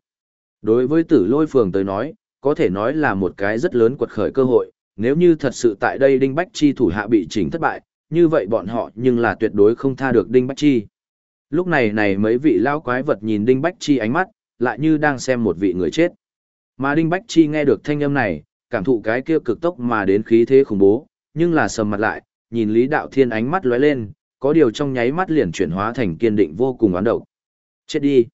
Đối với tử lôi phường tới nói, có thể nói là một cái rất lớn quật khởi cơ hội, nếu như thật sự tại đây Đinh Bách Chi thủ hạ bị chỉnh thất bại, như vậy bọn họ nhưng là tuyệt đối không tha được Đinh Bách Chi. Lúc này này mấy vị lao quái vật nhìn Đinh Bách Chi ánh mắt, lại như đang xem một vị người chết. Mà Đinh Bách Chi nghe được thanh âm này, cảm thụ cái kia cực tốc mà đến khí thế khủng bố, nhưng là sầm mặt lại, nhìn Lý Đạo Thiên ánh mắt lóe lên, có điều trong nháy mắt liền chuyển hóa thành kiên định vô cùng oán độc. Chết đi.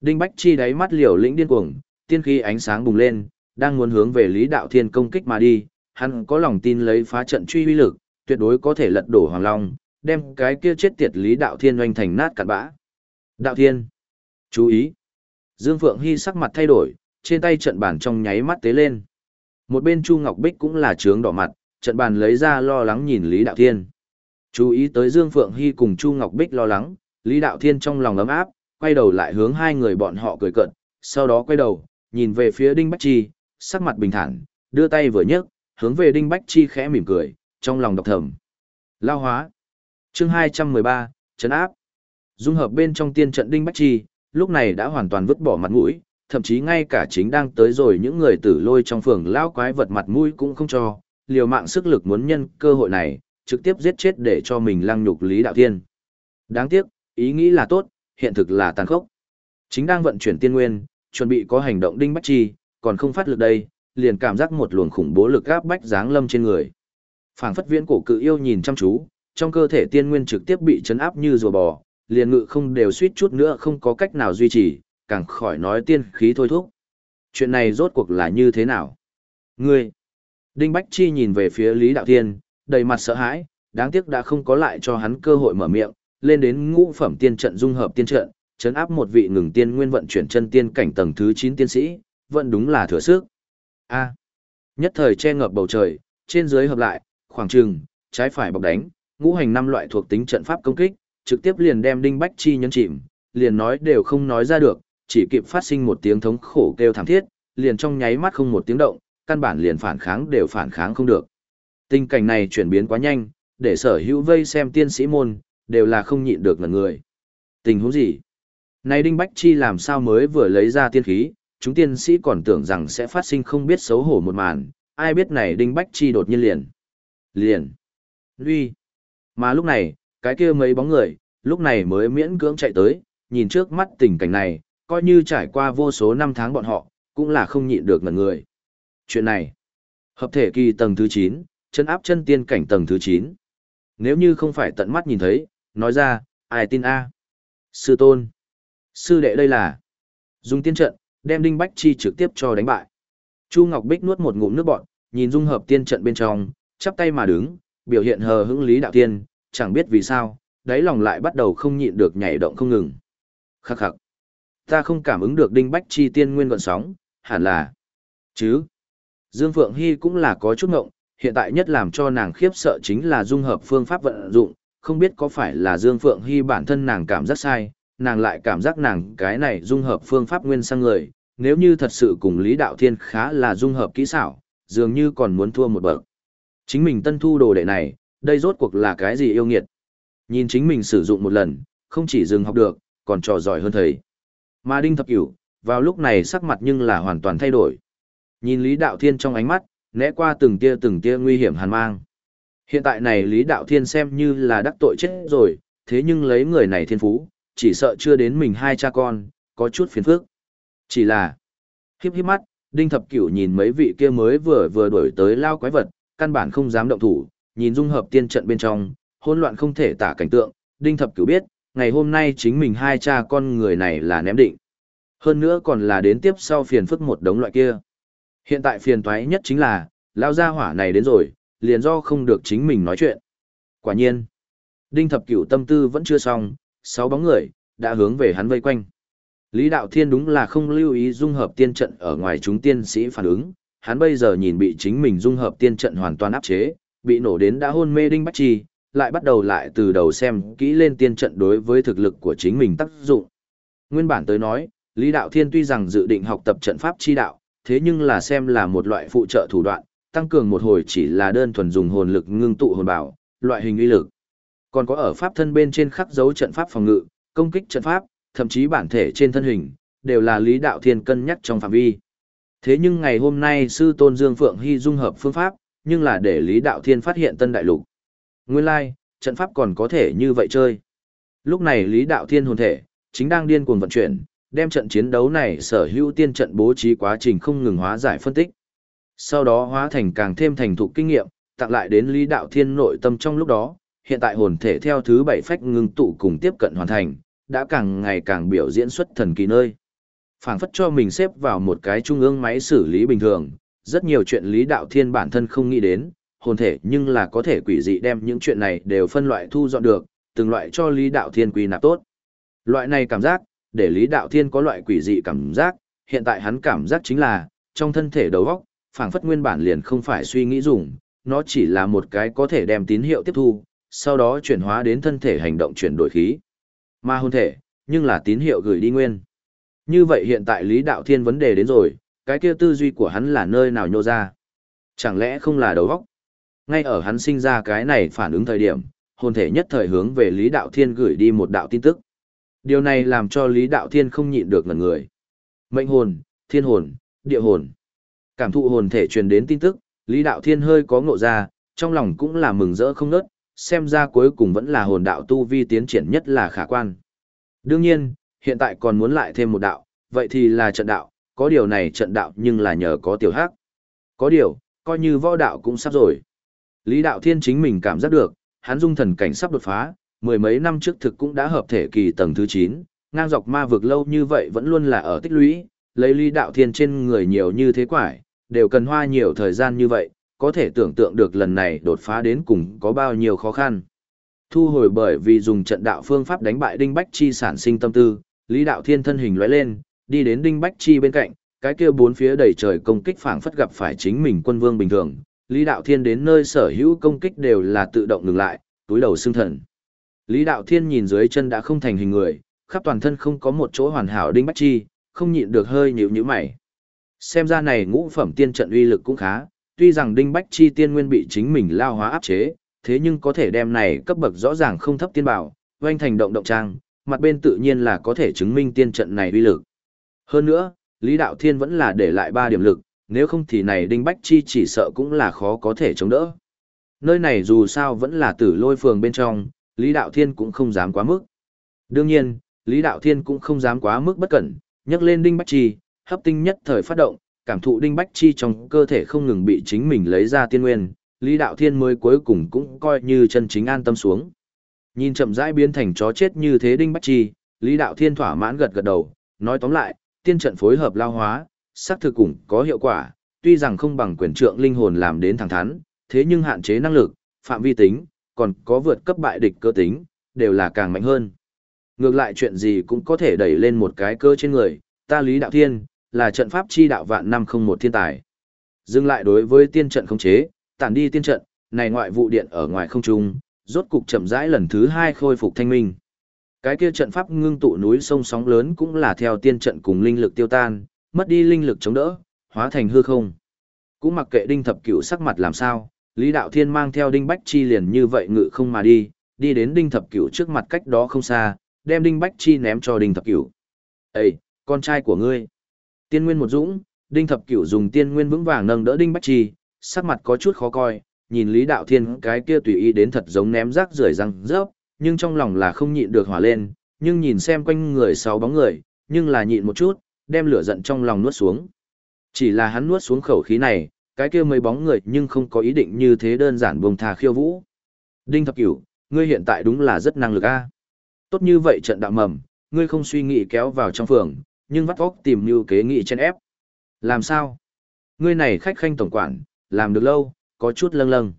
Đinh Bách Chi đáy mắt liều lĩnh điên cuồng, tiên khí ánh sáng bùng lên, đang muốn hướng về Lý Đạo Thiên công kích mà đi, hắn có lòng tin lấy phá trận truy uy lực, tuyệt đối có thể lật đổ Hoàng Long, đem cái kia chết tiệt Lý Đạo Thiên oanh thành nát cặn bã. Đạo Thiên. Chú ý. Dương Phượng Hy sắc mặt thay đổi, trên tay trận bản trong nháy mắt tế lên. Một bên Chu Ngọc Bích cũng là trướng đỏ mặt, trận bàn lấy ra lo lắng nhìn Lý Đạo Thiên. Chú ý tới Dương Phượng Hy cùng Chu Ngọc Bích lo lắng, Lý Đạo Thiên trong lòng ấm áp, quay đầu lại hướng hai người bọn họ cười cận, sau đó quay đầu, nhìn về phía Đinh Bách Chi, sắc mặt bình thản, đưa tay vừa nhấc, hướng về Đinh Bách Chi khẽ mỉm cười, trong lòng độc thầm. Lao hóa. Chương 213, trấn áp. Dung hợp bên trong tiên trận Đinh Bách Chi, lúc này đã hoàn toàn vứt bỏ mặt mũi, thậm chí ngay cả chính đang tới rồi những người tử lôi trong phường lão quái vật mặt mũi cũng không cho, liều mạng sức lực muốn nhân cơ hội này, trực tiếp giết chết để cho mình lăng nhục Lý Đạo Thiên. Đáng tiếc, ý nghĩ là tốt, hiện thực là tàn khốc. Chính đang vận chuyển tiên nguyên, chuẩn bị có hành động đinh bách chi, còn không phát lực đây, liền cảm giác một luồng khủng bố lực áp bách giáng lâm trên người. Phảng phất viễn cổ cự yêu nhìn chăm chú, trong cơ thể tiên nguyên trực tiếp bị chấn áp như rùa bò, liền ngự không đều suýt chút nữa không có cách nào duy trì, càng khỏi nói tiên khí thôi thúc. Chuyện này rốt cuộc là như thế nào? Ngươi! Đinh Bách Chi nhìn về phía Lý Đạo Thiên, đầy mặt sợ hãi, đáng tiếc đã không có lại cho hắn cơ hội mở miệng, lên đến ngũ phẩm tiên trận dung hợp tiên trận, chấn áp một vị ngừng tiên nguyên vận chuyển chân tiên cảnh tầng thứ 9 tiên sĩ, vẫn đúng là thừa sức. A. Nhất thời che ngập bầu trời, trên dưới hợp lại, khoảng trừng, trái phải bọc đánh, ngũ hành năm loại thuộc tính trận pháp công kích, trực tiếp liền đem Đinh Bách Chi nhấn chìm, liền nói đều không nói ra được, chỉ kịp phát sinh một tiếng thống khổ kêu thảm thiết, liền trong nháy mắt không một tiếng động, căn bản liền phản kháng đều phản kháng không được. Tình cảnh này chuyển biến quá nhanh, để sở hữu vây xem tiên sĩ môn, đều là không nhịn được ngần người. Tình huống gì? Này Đinh Bách Chi làm sao mới vừa lấy ra tiên khí, chúng tiên sĩ còn tưởng rằng sẽ phát sinh không biết xấu hổ một màn, ai biết này Đinh Bách Chi đột nhiên liền. Liền. Lui. Mà lúc này, cái kia mấy bóng người, lúc này mới miễn cưỡng chạy tới, nhìn trước mắt tình cảnh này, coi như trải qua vô số năm tháng bọn họ, cũng là không nhịn được ngần người. Chuyện này, hợp thể kỳ tầng thứ 9, chân áp chân tiên cảnh tầng thứ 9. Nếu như không phải tận mắt nhìn thấy, nói ra, ai tin A. Sư tôn. Sư đệ đây là. Dùng tiên trận, đem Đinh Bách Chi trực tiếp cho đánh bại. Chu Ngọc Bích nuốt một ngụm nước bọt, nhìn dung hợp tiên trận bên trong, chắp tay mà đứng, biểu hiện hờ hững lý đạo tiên, chẳng biết vì sao, đáy lòng lại bắt đầu không nhịn được nhảy động không ngừng. Khắc khắc. Ta không cảm ứng được Đinh Bách Chi tiên nguyên gọn sóng, hẳn là. Chứ. Dương Phượng Hy cũng là có chút ngộng, hiện tại nhất làm cho nàng khiếp sợ chính là dung hợp phương pháp vận dụng, không biết có phải là Dương Phượng Hy bản thân nàng cảm giác sai, nàng lại cảm giác nàng cái này dung hợp phương pháp nguyên sang người, nếu như thật sự cùng Lý Đạo Thiên khá là dung hợp kỹ xảo, dường như còn muốn thua một bậc. Chính mình tân thu đồ đệ này, đây rốt cuộc là cái gì yêu nghiệt. Nhìn chính mình sử dụng một lần, không chỉ dừng học được, còn trò giỏi hơn thầy. Mà Đinh Thập Cửu, vào lúc này sắc mặt nhưng là hoàn toàn thay đổi. Nhìn Lý Đạo Thiên trong ánh mắt, né qua từng tia từng tia nguy hiểm hàn mang. Hiện tại này Lý Đạo Thiên xem như là đắc tội chết rồi, thế nhưng lấy người này thiên phú, chỉ sợ chưa đến mình hai cha con, có chút phiền phức. Chỉ là, Hiếp hiếp mắt, Đinh Thập Cửu nhìn mấy vị kia mới vừa vừa đuổi tới lao quái vật, căn bản không dám động thủ, nhìn dung hợp tiên trận bên trong, hỗn loạn không thể tả cảnh tượng, Đinh Thập Cửu biết, ngày hôm nay chính mình hai cha con người này là ném định. Hơn nữa còn là đến tiếp sau phiền phức một đống loại kia. Hiện tại phiền toái nhất chính là, lao gia hỏa này đến rồi, liền do không được chính mình nói chuyện. Quả nhiên, Đinh Thập Cửu tâm tư vẫn chưa xong, sáu bóng người đã hướng về hắn vây quanh. Lý Đạo Thiên đúng là không lưu ý dung hợp tiên trận ở ngoài chúng tiên sĩ phản ứng, hắn bây giờ nhìn bị chính mình dung hợp tiên trận hoàn toàn áp chế, bị nổ đến đã hôn mê Đinh Bách trì lại bắt đầu lại từ đầu xem kỹ lên tiên trận đối với thực lực của chính mình tác dụng. Nguyên bản tới nói, Lý Đạo Thiên tuy rằng dự định học tập trận pháp chi đạo, thế nhưng là xem là một loại phụ trợ thủ đoạn, tăng cường một hồi chỉ là đơn thuần dùng hồn lực ngưng tụ hồn bảo, loại hình uy lực. Còn có ở pháp thân bên trên khắc dấu trận pháp phòng ngự, công kích trận pháp, thậm chí bản thể trên thân hình, đều là Lý Đạo Thiên cân nhắc trong phạm vi. Thế nhưng ngày hôm nay sư tôn Dương Phượng Hy dung hợp phương pháp, nhưng là để Lý Đạo Thiên phát hiện tân đại lục. Nguyên lai, like, trận pháp còn có thể như vậy chơi. Lúc này Lý Đạo Thiên hồn thể, chính đang điên cuồng vận chuyển, đem trận chiến đấu này sở hữu tiên trận bố trí quá trình không ngừng hóa giải phân tích. Sau đó hóa thành càng thêm thành thục kinh nghiệm, tặng lại đến Lý Đạo Thiên nội tâm trong lúc đó, hiện tại hồn thể theo thứ bảy phách ngưng tụ cùng tiếp cận hoàn thành, đã càng ngày càng biểu diễn xuất thần kỳ nơi. phảng phất cho mình xếp vào một cái trung ương máy xử lý bình thường, rất nhiều chuyện Lý Đạo Thiên bản thân không nghĩ đến, hồn thể nhưng là có thể quỷ dị đem những chuyện này đều phân loại thu dọn được, từng loại cho Lý Đạo Thiên quy nạp tốt. Loại này cảm giác, để Lý Đạo Thiên có loại quỷ dị cảm giác, hiện tại hắn cảm giác chính là, trong thân thể đầu óc, phảng phất nguyên bản liền không phải suy nghĩ dùng, nó chỉ là một cái có thể đem tín hiệu tiếp thu, sau đó chuyển hóa đến thân thể hành động chuyển đổi khí. Mà hồn thể, nhưng là tín hiệu gửi đi nguyên. Như vậy hiện tại Lý Đạo Thiên vấn đề đến rồi, cái kia tư duy của hắn là nơi nào nhô ra? Chẳng lẽ không là đầu óc? Ngay ở hắn sinh ra cái này phản ứng thời điểm, hồn thể nhất thời hướng về Lý Đạo Thiên gửi đi một đạo tin tức. Điều này làm cho Lý Đạo Thiên không nhịn được ngẩn người. Mệnh hồn, thiên hồn, địa hồn. Cảm thụ hồn thể truyền đến tin tức, Lý Đạo Thiên hơi có ngộ ra, trong lòng cũng là mừng rỡ không nớt, xem ra cuối cùng vẫn là hồn đạo tu vi tiến triển nhất là khả quan. Đương nhiên, hiện tại còn muốn lại thêm một đạo, vậy thì là trận đạo, có điều này trận đạo nhưng là nhờ có tiểu hắc. Có điều, coi như võ đạo cũng sắp rồi. Lý Đạo Thiên chính mình cảm giác được, hắn dung thần cảnh sắp đột phá, mười mấy năm trước thực cũng đã hợp thể kỳ tầng thứ 9, ngang dọc ma vực lâu như vậy vẫn luôn là ở tích lũy, lấy Lý Đạo Thiên trên người nhiều như thế quải, đều cần hoa nhiều thời gian như vậy, có thể tưởng tượng được lần này đột phá đến cùng có bao nhiêu khó khăn. Thu hồi bởi vì dùng trận đạo phương pháp đánh bại Đinh Bách Chi sản sinh tâm tư, Lý Đạo Thiên thân hình lóe lên, đi đến Đinh Bách Chi bên cạnh, cái kia bốn phía đầy trời công kích phảng phất gặp phải chính mình quân vương bình thường. Lý Đạo Thiên đến nơi sở hữu công kích đều là tự động ngừng lại, túi đầu xương thần. Lý Đạo Thiên nhìn dưới chân đã không thành hình người, khắp toàn thân không có một chỗ hoàn hảo Đinh Bách Chi, không nhịn được hơi nhíu nhíu mày. Xem ra này ngũ phẩm tiên trận uy lực cũng khá, tuy rằng Đinh Bách Chi tiên nguyên bị chính mình lao hóa áp chế, thế nhưng có thể đem này cấp bậc rõ ràng không thấp tiên bảo, doanh thành động động trang, mặt bên tự nhiên là có thể chứng minh tiên trận này uy lực. Hơn nữa, Lý Đạo Thiên vẫn là để lại ba điểm lực, nếu không thì này Đinh Bách Chi chỉ sợ cũng là khó có thể chống đỡ. Nơi này dù sao vẫn là tử lôi phường bên trong, Lý Đạo Thiên cũng không dám quá mức. Đương nhiên, Lý Đạo Thiên cũng không dám quá mức bất cẩn, nhắc lên Đinh Bách Chi, hấp tinh nhất thời phát động, cảm thụ đinh bách chi trong cơ thể không ngừng bị chính mình lấy ra tiên nguyên, Lý Đạo Thiên mới cuối cùng cũng coi như chân chính an tâm xuống. Nhìn chậm rãi biến thành chó chết như thế đinh bách chi, Lý Đạo Thiên thỏa mãn gật gật đầu, nói tóm lại, tiên trận phối hợp lao hóa, xác thực cũng có hiệu quả, tuy rằng không bằng quyền trượng linh hồn làm đến thẳng thắn, thế nhưng hạn chế năng lực, phạm vi tính, còn có vượt cấp bại địch cơ tính, đều là càng mạnh hơn. Ngược lại chuyện gì cũng có thể đẩy lên một cái cơ trên người, ta Lý Đạo Thiên, là trận pháp chi đạo vạn năm không một thiên tài. Dừng lại đối với tiên trận không chế, tản đi tiên trận, này ngoại vụ điện ở ngoài không trung, rốt cục chậm rãi lần thứ hai khôi phục thanh minh. Cái kia trận pháp ngưng tụ núi sông sóng lớn cũng là theo tiên trận cùng linh lực tiêu tan, mất đi linh lực chống đỡ, hóa thành hư không. Cũng mặc kệ đinh thập cửu sắc mặt làm sao, Lý Đạo Thiên mang theo đinh bách chi liền như vậy ngự không mà đi, đi đến đinh thập cửu trước mặt cách đó không xa, đem đinh bách chi ném cho đinh thập cửu. Ê, con trai của ngươi! Tiên nguyên một dũng, Đinh Thập Cửu dùng tiên nguyên vững vàng nâng đỡ Đinh Bách Chi, sắc mặt có chút khó coi, nhìn Lý Đạo Thiên cái kia tùy ý đến thật giống ném rác rưởi răng rớp, nhưng trong lòng là không nhịn được hỏa lên, nhưng nhìn xem quanh người sáu bóng người, nhưng là nhịn một chút, đem lửa giận trong lòng nuốt xuống. Chỉ là hắn nuốt xuống khẩu khí này, cái kia mấy bóng người nhưng không có ý định như thế đơn giản buông thà khiêu vũ. Đinh thập cửu, ngươi hiện tại đúng là rất năng lực a. Tốt như vậy trận đạo mầm, ngươi không suy nghĩ kéo vào trong phường, nhưng vắt óc tìm như kế nghị chen ép. Làm sao? Ngươi này khách khanh tổng quản, làm được lâu, có chút lâng lâng.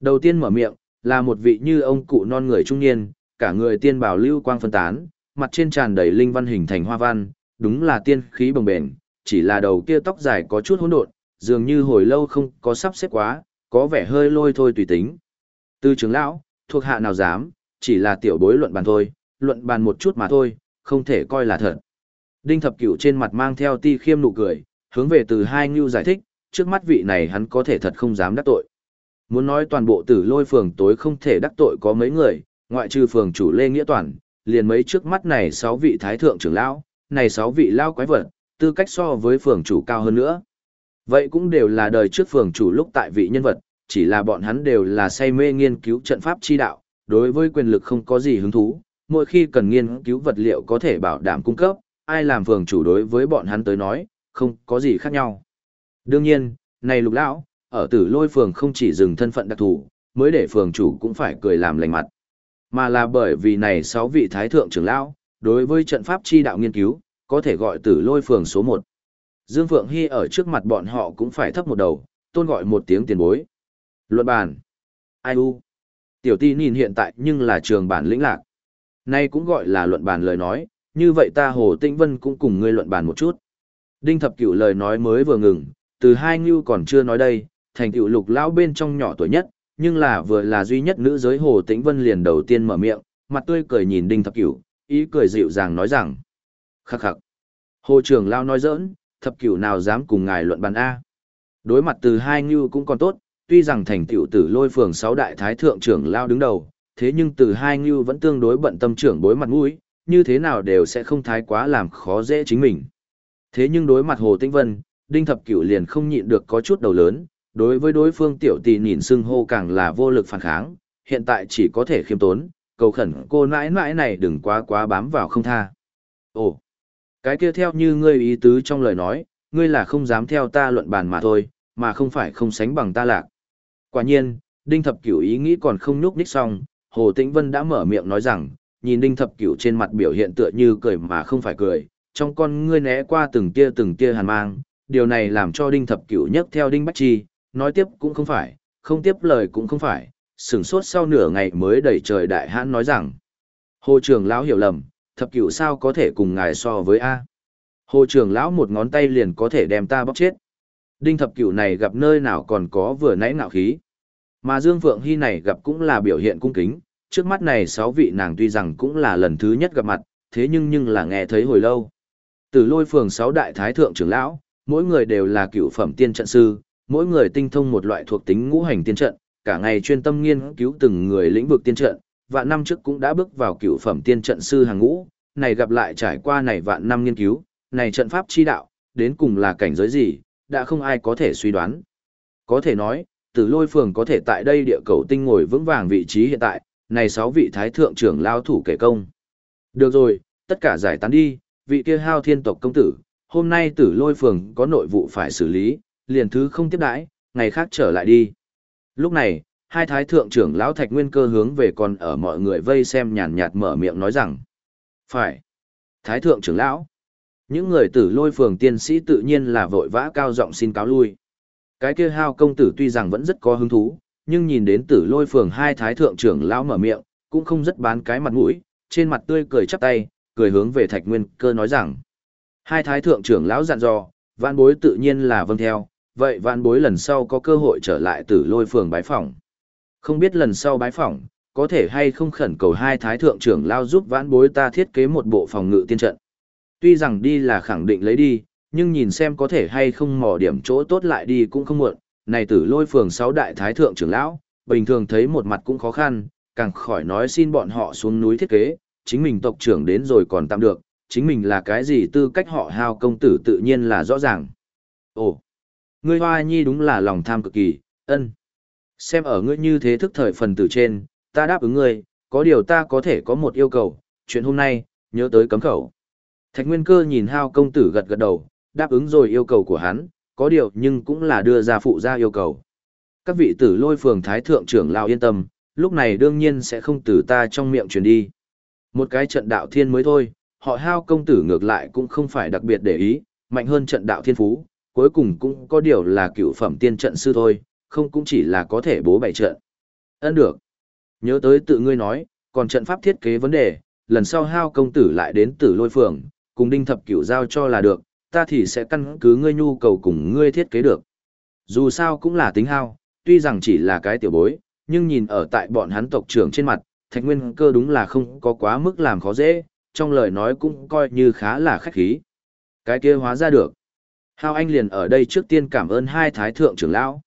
Đầu tiên mở miệng, là một vị như ông cụ non người trung niên, cả người tiên bảo lưu quang phân tán, mặt trên tràn đầy linh văn hình thành hoa văn, đúng là tiên khí bồng bềnh, chỉ là đầu kia tóc dài có chút hỗn độn, dường như hồi lâu không có sắp xếp quá, có vẻ hơi lôi thôi tùy tính. Tư trưởng lão, thuộc hạ nào dám, chỉ là tiểu bối luận bàn thôi, luận bàn một chút mà thôi, không thể coi là thật. Đinh thập cửu trên mặt mang theo ti khiêm nụ cười, hướng về từ hai ngưu giải thích, trước mắt vị này hắn có thể thật không dám đắc tội. Muốn nói toàn bộ tử lôi phường tối không thể đắc tội có mấy người, ngoại trừ phường chủ Lê Nghĩa Toàn, liền mấy trước mắt này sáu vị thái thượng trưởng lão, này sáu vị lao quái vật, tư cách so với phường chủ cao hơn nữa. Vậy cũng đều là đời trước phường chủ lúc tại vị nhân vật, chỉ là bọn hắn đều là say mê nghiên cứu trận pháp chi đạo, đối với quyền lực không có gì hứng thú, mỗi khi cần nghiên cứu vật liệu có thể bảo đảm cung cấp, ai làm phường chủ đối với bọn hắn tới nói, không có gì khác nhau. Đương nhiên, này lục lão, ở tử lôi phường không chỉ dừng thân phận đặc thù, mới để phường chủ cũng phải cười làm lành mặt. Mà là bởi vì này sáu vị thái thượng trưởng lão, đối với trận pháp chi đạo nghiên cứu, có thể gọi tử lôi phường số 1. Dương Phượng Hy ở trước mặt bọn họ cũng phải thấp một đầu, tôn gọi một tiếng tiền bối. Luận bàn. Ai u. Tiểu ti nhìn hiện tại nhưng là trường bản lĩnh lạc. Nay cũng gọi là luận bàn lời nói, như vậy ta Hồ Tĩnh Vân cũng cùng ngươi luận bàn một chút. Đinh thập cửu lời nói mới vừa ngừng, từ hai ngưu còn chưa nói đây, thành cựu lục lão bên trong nhỏ tuổi nhất, nhưng là vừa là duy nhất nữ giới Hồ Tĩnh Vân liền đầu tiên mở miệng, mặt tươi cười nhìn Đinh thập cửu, ý cười dịu dàng nói rằng. Khắc khắc. Hồ trưởng lao nói giỡn, thập cửu nào dám cùng ngài luận bàn A. Đối mặt từ hai ngưu cũng còn tốt, tuy rằng thành tiểu tử lôi phường sáu đại thái thượng trưởng lao đứng đầu, thế nhưng từ hai ngưu vẫn tương đối bận tâm trưởng bối mặt mũi, như thế nào đều sẽ không thái quá làm khó dễ chính mình. Thế nhưng đối mặt Hồ Tĩnh Vân, Đinh Thập Cửu liền không nhịn được có chút đầu lớn, đối với đối phương tiểu tỷ nhìn xưng hô càng là vô lực phản kháng, hiện tại chỉ có thể khiêm tốn, cầu khẩn cô nãi nãi này đừng quá quá bám vào không tha. Ồ, cái kia theo như ngươi ý tứ trong lời nói, ngươi là không dám theo ta luận bàn mà thôi, mà không phải không sánh bằng ta lạc. Quả nhiên, Đinh Thập Cửu ý nghĩ còn không nhúc nhích xong, Hồ Tĩnh Vân đã mở miệng nói rằng, nhìn Đinh Thập Cửu trên mặt biểu hiện tựa như cười mà không phải cười, trong con ngươi né qua từng tia từng tia hàn mang, điều này làm cho Đinh Thập Cửu nhấc theo Đinh Bách Chi, nói tiếp cũng không phải, không tiếp lời cũng không phải, sửng sốt sau nửa ngày mới đẩy trời đại hãn nói rằng, Hồ trưởng lão hiểu lầm, Thập Cửu sao có thể cùng ngài so với A. Hồ trưởng lão một ngón tay liền có thể đem ta bóc chết. Đinh thập cửu này gặp nơi nào còn có vừa nãy ngạo khí. Mà Dương Phượng Hy này gặp cũng là biểu hiện cung kính, trước mắt này sáu vị nàng tuy rằng cũng là lần thứ nhất gặp mặt, thế nhưng nhưng là nghe thấy hồi lâu. Từ lôi phường sáu đại thái thượng trưởng lão, mỗi người đều là cựu phẩm tiên trận sư, mỗi người tinh thông một loại thuộc tính ngũ hành tiên trận, cả ngày chuyên tâm nghiên cứu từng người lĩnh vực tiên trận, vạn năm trước cũng đã bước vào cựu phẩm tiên trận sư hàng ngũ, này gặp lại trải qua này vạn năm nghiên cứu, này trận pháp chi đạo, đến cùng là cảnh giới gì, đã không ai có thể suy đoán. Có thể nói, tử lôi phường có thể tại đây địa cầu tinh ngồi vững vàng vị trí hiện tại, này sáu vị thái thượng trưởng lao thủ kể công. Được rồi, tất cả giải tán đi, vị kia hao thiên tộc công tử, hôm nay tử lôi phường có nội vụ phải xử lý, liền thứ không tiếp đãi, ngày khác trở lại đi. Lúc này, hai thái thượng trưởng lão thạch nguyên cơ hướng về còn ở mọi người vây xem nhàn nhạt mở miệng nói rằng. Phải. Thái thượng trưởng lão. Những người tử lôi phường tiên sĩ tự nhiên là vội vã cao giọng xin cáo lui. Cái kia hao công tử tuy rằng vẫn rất có hứng thú, nhưng nhìn đến tử lôi phường hai thái thượng trưởng lão mở miệng, cũng không rất bán cái mặt mũi, trên mặt tươi cười chắp tay, cười hướng về thạch nguyên cơ nói rằng. Hai thái thượng trưởng lão dặn dò, vạn bối tự nhiên là vâng theo, vậy vạn bối lần sau có cơ hội trở lại tử lôi phường bái phỏng. Không biết lần sau bái phỏng, có thể hay không khẩn cầu hai thái thượng trưởng lao giúp vãn bối ta thiết kế một bộ phòng ngự tiên trận. Tuy rằng đi là khẳng định lấy đi, nhưng nhìn xem có thể hay không mò điểm chỗ tốt lại đi cũng không muộn. Này tử lôi phường sáu đại thái thượng trưởng lão, bình thường thấy một mặt cũng khó khăn, càng khỏi nói xin bọn họ xuống núi thiết kế, chính mình tộc trưởng đến rồi còn tạm được, chính mình là cái gì tư cách họ hao công tử tự nhiên là rõ ràng. Ồ, ngươi hoa nhi đúng là lòng tham cực kỳ, ân. Xem ở ngươi như thế thức thời phần tử trên, ta đáp ứng ngươi, có điều ta có thể có một yêu cầu, chuyện hôm nay, nhớ tới cấm khẩu. Thạch Nguyên Cơ nhìn Hao công tử gật gật đầu, đáp ứng rồi yêu cầu của hắn, có điều nhưng cũng là đưa ra phụ gia yêu cầu. Các vị tử lôi phường thái thượng trưởng lao yên tâm, lúc này đương nhiên sẽ không từ ta trong miệng truyền đi. Một cái trận đạo thiên mới thôi, họ hao công tử ngược lại cũng không phải đặc biệt để ý, mạnh hơn trận đạo thiên phú, cuối cùng cũng có điều là cựu phẩm tiên trận sư thôi, không cũng chỉ là có thể bố bày trận. Ấn được. Nhớ tới tự ngươi nói, còn trận pháp thiết kế vấn đề, lần sau hao công tử lại đến tử lôi phường, cùng đinh thập cửu giao cho là được, ta thì sẽ căn cứ ngươi nhu cầu cùng ngươi thiết kế được. Dù sao cũng là tính hao, tuy rằng chỉ là cái tiểu bối, nhưng nhìn ở tại bọn hắn tộc trưởng trên mặt, thạch nguyên cơ đúng là không có quá mức làm khó dễ, trong lời nói cũng coi như khá là khách khí. Cái kia hóa ra được. Hao anh liền ở đây trước tiên cảm ơn hai thái thượng trưởng lão.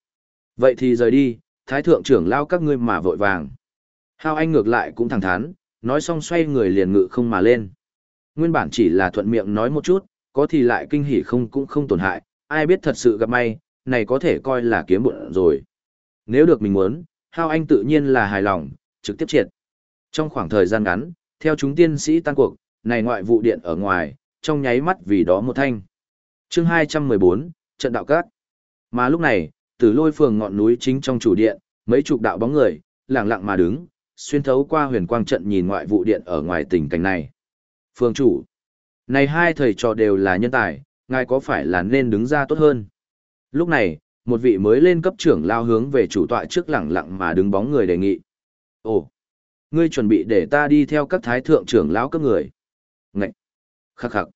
Vậy thì rời đi, thái thượng trưởng lão các ngươi mà vội vàng. Hao anh ngược lại cũng thẳng thắn, nói xong xoay người liền ngự không mà lên. Nguyên bản chỉ là thuận miệng nói một chút, có thì lại kinh hỉ không cũng không tổn hại, ai biết thật sự gặp may, này có thể coi là kiếm bộn rồi. Nếu được mình muốn, Hao Anh tự nhiên là hài lòng, trực tiếp triệt. Trong khoảng thời gian ngắn, theo chúng tiên sĩ tăng cuộc, này ngoại vụ điện ở ngoài, trong nháy mắt vì đó một thanh chương 214, trận đạo cát. Mà lúc này, từ lôi phường ngọn núi chính trong chủ điện, mấy chục đạo bóng người, lặng lặng mà đứng, xuyên thấu qua huyền quang trận nhìn ngoại vụ điện ở ngoài tình cảnh này. Phương chủ, này hai thầy trò đều là nhân tài, ngài có phải là nên đứng ra tốt hơn? Lúc này, một vị mới lên cấp trưởng lao hướng về chủ tọa trước lặng lặng mà đứng bóng người đề nghị. Ồ, ngươi chuẩn bị để ta đi theo các thái thượng trưởng lão cấp người. Ngậy! Khắc khắc!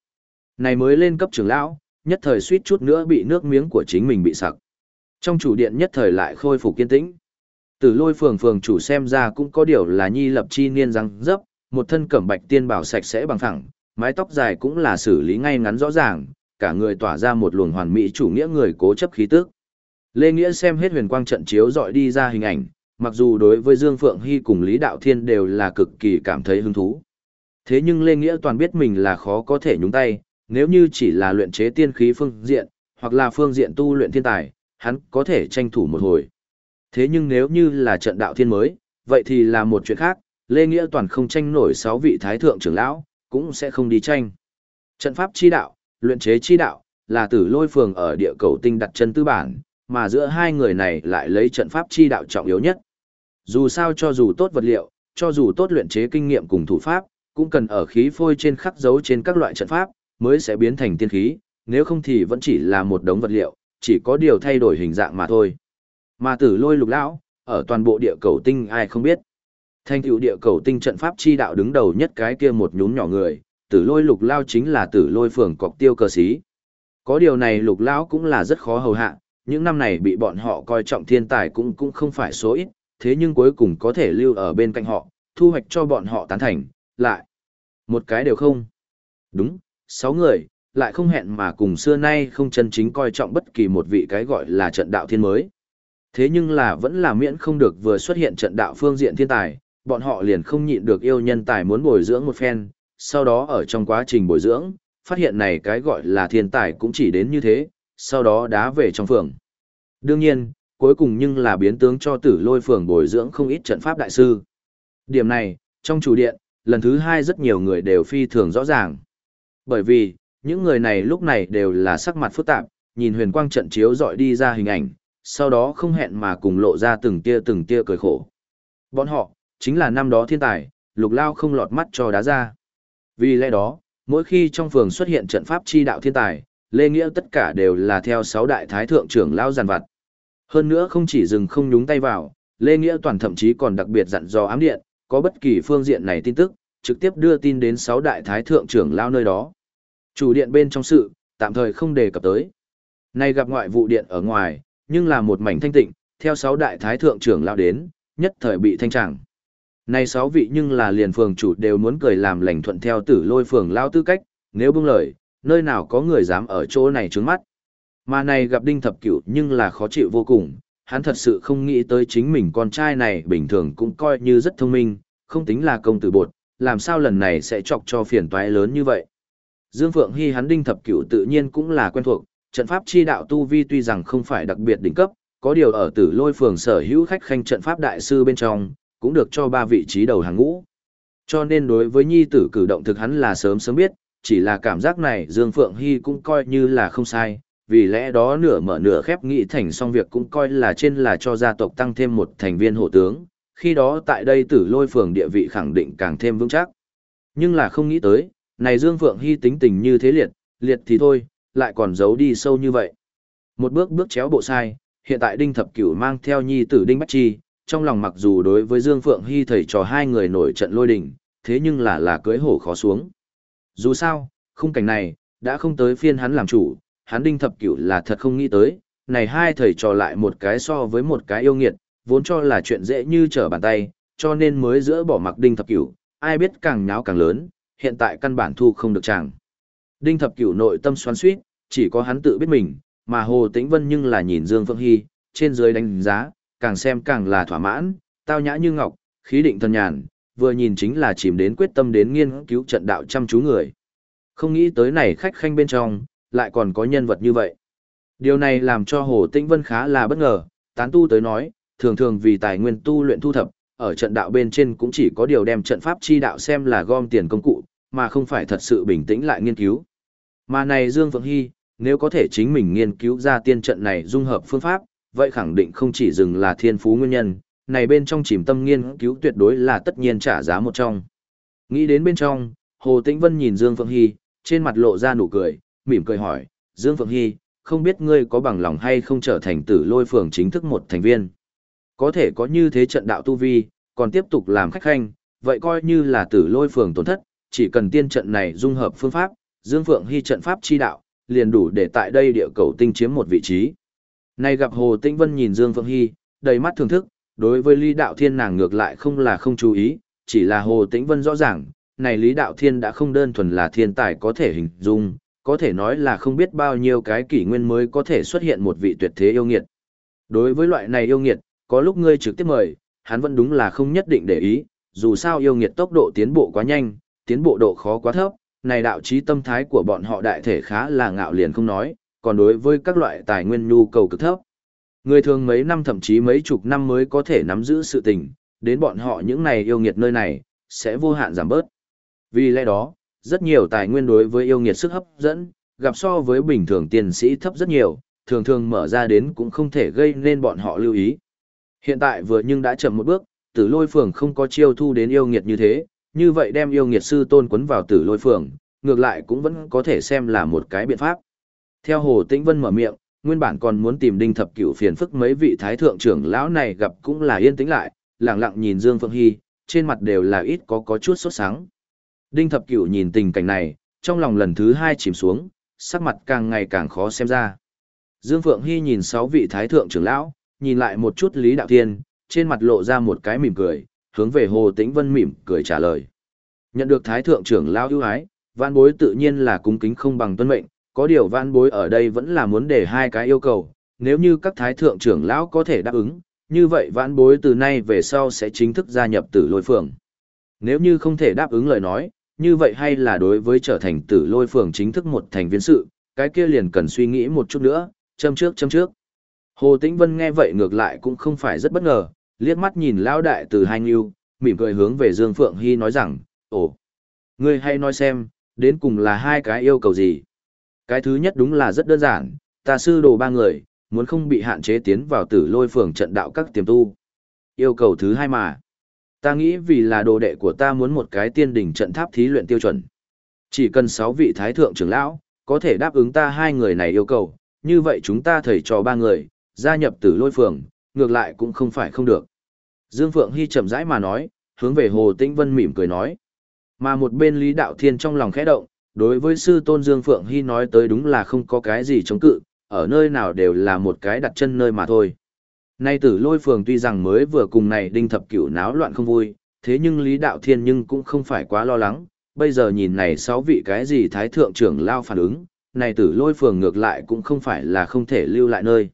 Này mới lên cấp trưởng lão, nhất thời suýt chút nữa bị nước miếng của chính mình bị sặc. Trong chủ điện nhất thời lại khôi phục kiên tĩnh. Tử lôi phường phường chủ xem ra cũng có điều là nhi lập chi niên răng dấp, một thân cẩm bạch tiên bảo sạch sẽ bằng thẳng, mái tóc dài cũng là xử lý ngay ngắn rõ ràng, cả người tỏa ra một luồng hoàn mỹ chủ nghĩa người cố chấp khí tức. Lê Nghĩa xem hết huyền quang trận chiếu dọi đi ra hình ảnh, mặc dù đối với Dương Phượng Hy cùng Lý Đạo Thiên đều là cực kỳ cảm thấy hứng thú. Thế nhưng Lê Nghĩa toàn biết mình là khó có thể nhúng tay, nếu như chỉ là luyện chế tiên khí phương diện, hoặc là phương diện tu luyện thiên tài, hắn có thể tranh thủ một hồi. Thế nhưng nếu như là trận đạo thiên mới, vậy thì là một chuyện khác, Lê Nghĩa toàn không tranh nổi sáu vị thái thượng trưởng lão, cũng sẽ không đi tranh. Trận pháp chi đạo, luyện chế chi đạo, là tử lôi phường ở địa cầu tinh đặt chân tư bản, mà giữa hai người này lại lấy trận pháp chi đạo trọng yếu nhất. Dù sao cho dù tốt vật liệu, cho dù tốt luyện chế kinh nghiệm cùng thủ pháp, cũng cần ở khí phôi trên khắc dấu trên các loại trận pháp, mới sẽ biến thành tiên khí, nếu không thì vẫn chỉ là một đống vật liệu, chỉ có điều thay đổi hình dạng mà thôi. Mà tử lôi lục lão, ở toàn bộ địa cầu tinh ai không biết. Thanh tựu địa cầu tinh trận pháp chi đạo đứng đầu nhất cái kia một nhún nhỏ người, tử lôi lục lao chính là tử lôi phường cọc tiêu Cơ sĩ. Có điều này lục lão cũng là rất khó hầu hạ, những năm này bị bọn họ coi trọng thiên tài cũng cũng không phải số ít, thế nhưng cuối cùng có thể lưu ở bên cạnh họ, thu hoạch cho bọn họ tán thành, lại. Một cái đều không. Đúng, sáu người, lại không hẹn mà cùng xưa nay không chân chính coi trọng bất kỳ một vị cái gọi là trận đạo thiên mới. Thế nhưng là vẫn là miễn không được vừa xuất hiện trận đạo phương diện thiên tài, bọn họ liền không nhịn được yêu nhân tài muốn bồi dưỡng một phen, sau đó ở trong quá trình bồi dưỡng, phát hiện này cái gọi là thiên tài cũng chỉ đến như thế, sau đó đá về trong phường. Đương nhiên, cuối cùng nhưng là biến tướng cho tử lôi phường bồi dưỡng không ít trận pháp đại sư. Điểm này, trong chủ điện, lần thứ hai rất nhiều người đều phi thường rõ ràng. Bởi vì, những người này lúc này đều là sắc mặt phức tạp, nhìn huyền quang trận chiếu dọi đi ra hình ảnh, sau đó không hẹn mà cùng lộ ra từng tia từng tia cười khổ. Bọn họ, chính là năm đó thiên tài, lục lao không lọt mắt cho đá ra. Vì lẽ đó, mỗi khi trong phường xuất hiện trận pháp chi đạo thiên tài, Lê Nghĩa tất cả đều là theo sáu đại thái thượng trưởng lao giàn vặt. Hơn nữa không chỉ dừng không nhúng tay vào, Lê Nghĩa toàn thậm chí còn đặc biệt dặn dò ám điện, có bất kỳ phương diện này tin tức, trực tiếp đưa tin đến sáu đại thái thượng trưởng lao nơi đó. Chủ điện bên trong sự, tạm thời không đề cập tới. Nay gặp ngoại vụ điện ở ngoài, nhưng là một mảnh thanh tịnh, theo sáu đại thái thượng trưởng lao đến, nhất thời bị thanh tràng. Này sáu vị nhưng là liền phường chủ đều muốn cười làm lành thuận theo tử lôi phường lao tư cách, nếu bưng lời, nơi nào có người dám ở chỗ này trướng mắt. Mà này gặp đinh thập cửu nhưng là khó chịu vô cùng, hắn thật sự không nghĩ tới chính mình con trai này bình thường cũng coi như rất thông minh, không tính là công tử bột, làm sao lần này sẽ chọc cho phiền toái lớn như vậy. Dương Phượng Hy hắn đinh thập cửu tự nhiên cũng là quen thuộc, trận pháp chi đạo tu vi tuy rằng không phải đặc biệt đỉnh cấp, có điều ở tử lôi phường sở hữu khách khanh trận pháp đại sư bên trong, cũng được cho ba vị trí đầu hàng ngũ. Cho nên đối với nhi tử cử động thực hắn là sớm sớm biết, chỉ là cảm giác này Dương Phượng Hy cũng coi như là không sai, vì lẽ đó nửa mở nửa khép nghị thành xong việc cũng coi là trên là cho gia tộc tăng thêm một thành viên hộ tướng, khi đó tại đây tử lôi phường địa vị khẳng định càng thêm vững chắc. Nhưng là không nghĩ tới, này Dương Phượng Hy tính tình như thế liệt, liệt thì thôi, lại còn giấu đi sâu như vậy. Một bước bước chéo bộ sai, hiện tại Đinh Thập Cửu mang theo nhi tử Đinh Bách Chi, trong lòng mặc dù đối với Dương Phượng Hy thầy trò hai người nổi trận lôi đình, thế nhưng là là cưới hổ khó xuống. Dù sao, khung cảnh này, đã không tới phiên hắn làm chủ, hắn Đinh Thập Cửu là thật không nghĩ tới, này hai thầy trò lại một cái so với một cái yêu nghiệt, vốn cho là chuyện dễ như trở bàn tay, cho nên mới giữa bỏ mặc Đinh Thập Cửu, ai biết càng nháo càng lớn, hiện tại căn bản thu không được chàng. Đinh Thập Cửu nội tâm xoắn xuýt, chỉ có hắn tự biết mình, mà Hồ Tĩnh Vân nhưng là nhìn Dương Phượng Hy, trên dưới đánh giá, càng xem càng là thỏa mãn, tao nhã như ngọc, khí định thần nhàn, vừa nhìn chính là chìm đến quyết tâm đến nghiên cứu trận đạo chăm chú người. Không nghĩ tới này khách khanh bên trong, lại còn có nhân vật như vậy. Điều này làm cho Hồ Tĩnh Vân khá là bất ngờ, tán tu tới nói, thường thường vì tài nguyên tu luyện thu thập, ở trận đạo bên trên cũng chỉ có điều đem trận pháp chi đạo xem là gom tiền công cụ, mà không phải thật sự bình tĩnh lại nghiên cứu. Mà này Dương Phượng Hy, nếu có thể chính mình nghiên cứu ra tiên trận này dung hợp phương pháp, vậy khẳng định không chỉ dừng là thiên phú nguyên nhân, này bên trong chìm tâm nghiên cứu tuyệt đối là tất nhiên trả giá một trong. Nghĩ đến bên trong, Hồ Tĩnh Vân nhìn Dương Phượng Hy, trên mặt lộ ra nụ cười, mỉm cười hỏi, Dương Phượng Hy, không biết ngươi có bằng lòng hay không trở thành tử lôi phường chính thức một thành viên. Có thể có như thế trận đạo tu vi, còn tiếp tục làm khách khanh, vậy coi như là tử lôi phường tổn thất, chỉ cần tiên trận này dung hợp phương pháp, Dương Phượng Hy trận pháp chi đạo, liền đủ để tại đây địa cầu tinh chiếm một vị trí. Nay gặp Hồ Tĩnh Vân nhìn Dương Phượng Hy, đầy mắt thưởng thức, đối với Lý Đạo Thiên nàng ngược lại không là không chú ý, chỉ là Hồ Tĩnh Vân rõ ràng, này Lý Đạo Thiên đã không đơn thuần là thiên tài có thể hình dung, có thể nói là không biết bao nhiêu cái kỷ nguyên mới có thể xuất hiện một vị tuyệt thế yêu nghiệt. Đối với loại này yêu nghiệt, có lúc ngươi trực tiếp mời, hắn vẫn đúng là không nhất định để ý, dù sao yêu nghiệt tốc độ tiến bộ quá nhanh, tiến bộ độ khó quá thấp, này đạo trí tâm thái của bọn họ đại thể khá là ngạo liền không nói, còn đối với các loại tài nguyên nhu cầu cực thấp. Người thường mấy năm thậm chí mấy chục năm mới có thể nắm giữ sự tình, đến bọn họ những này yêu nghiệt nơi này, sẽ vô hạn giảm bớt. Vì lẽ đó, rất nhiều tài nguyên đối với yêu nghiệt sức hấp dẫn, gặp so với bình thường tiền sĩ thấp rất nhiều, thường thường mở ra đến cũng không thể gây nên bọn họ lưu ý. Hiện tại vừa nhưng đã chậm một bước, tử lôi phường không có chiêu thu đến yêu nghiệt như thế, như vậy đem yêu nghiệt sư tôn quấn vào tử lôi phường, ngược lại cũng vẫn có thể xem là một cái biện pháp. Theo Hồ Tĩnh Vân mở miệng, nguyên bản còn muốn tìm đinh thập cửu phiền phức mấy vị thái thượng trưởng lão này gặp cũng là yên tĩnh lại, lặng lặng nhìn Dương Phượng Hy, trên mặt đều là ít có có chút sốt sáng. Đinh thập cửu nhìn tình cảnh này, trong lòng lần thứ hai chìm xuống, sắc mặt càng ngày càng khó xem ra. Dương Phượng Hy nhìn sáu vị thái thượng trưởng lão, nhìn lại một chút Lý Đạo Thiên, trên mặt lộ ra một cái mỉm cười, hướng về Hồ Tĩnh Vân mỉm cười trả lời. Nhận được thái thượng trưởng lão ưu ái, vạn bối tự nhiên là cung kính không bằng tuân mệnh, có điều vạn bối ở đây vẫn là muốn để hai cái yêu cầu, nếu như các thái thượng trưởng lão có thể đáp ứng, như vậy vạn bối từ nay về sau sẽ chính thức gia nhập tử lôi phường. Nếu như không thể đáp ứng lời nói, như vậy hay là đối với trở thành tử lôi phường chính thức một thành viên sự, cái kia liền cần suy nghĩ một chút nữa, châm trước châm trước. Hồ Tĩnh Vân nghe vậy ngược lại cũng không phải rất bất ngờ, liếc mắt nhìn lão đại từ hai nghiêu, mỉm cười hướng về Dương Phượng Hy nói rằng, ồ, ngươi hay nói xem, đến cùng là hai cái yêu cầu gì. Cái thứ nhất đúng là rất đơn giản, ta sư đồ ba người, muốn không bị hạn chế tiến vào tử lôi phường trận đạo các tiềm tu. Yêu cầu thứ hai mà, ta nghĩ vì là đồ đệ của ta muốn một cái tiên đỉnh trận tháp thí luyện tiêu chuẩn. Chỉ cần sáu vị thái thượng trưởng lão, có thể đáp ứng ta hai người này yêu cầu, như vậy chúng ta thầy cho ba người, gia nhập tử lôi phường, ngược lại cũng không phải không được. Dương Phượng Hy chậm rãi mà nói, hướng về Hồ Tĩnh Vân mỉm cười nói. Mà một bên Lý Đạo Thiên trong lòng khẽ động, đối với sư tôn Dương Phượng Hy nói tới đúng là không có cái gì chống cự, ở nơi nào đều là một cái đặt chân nơi mà thôi. Nay tử lôi phường tuy rằng mới vừa cùng này đinh thập cửu náo loạn không vui, thế nhưng Lý Đạo Thiên nhưng cũng không phải quá lo lắng, bây giờ nhìn này sáu vị cái gì thái thượng trưởng lao phản ứng, này tử lôi phường ngược lại cũng không phải là không thể lưu lại nơi.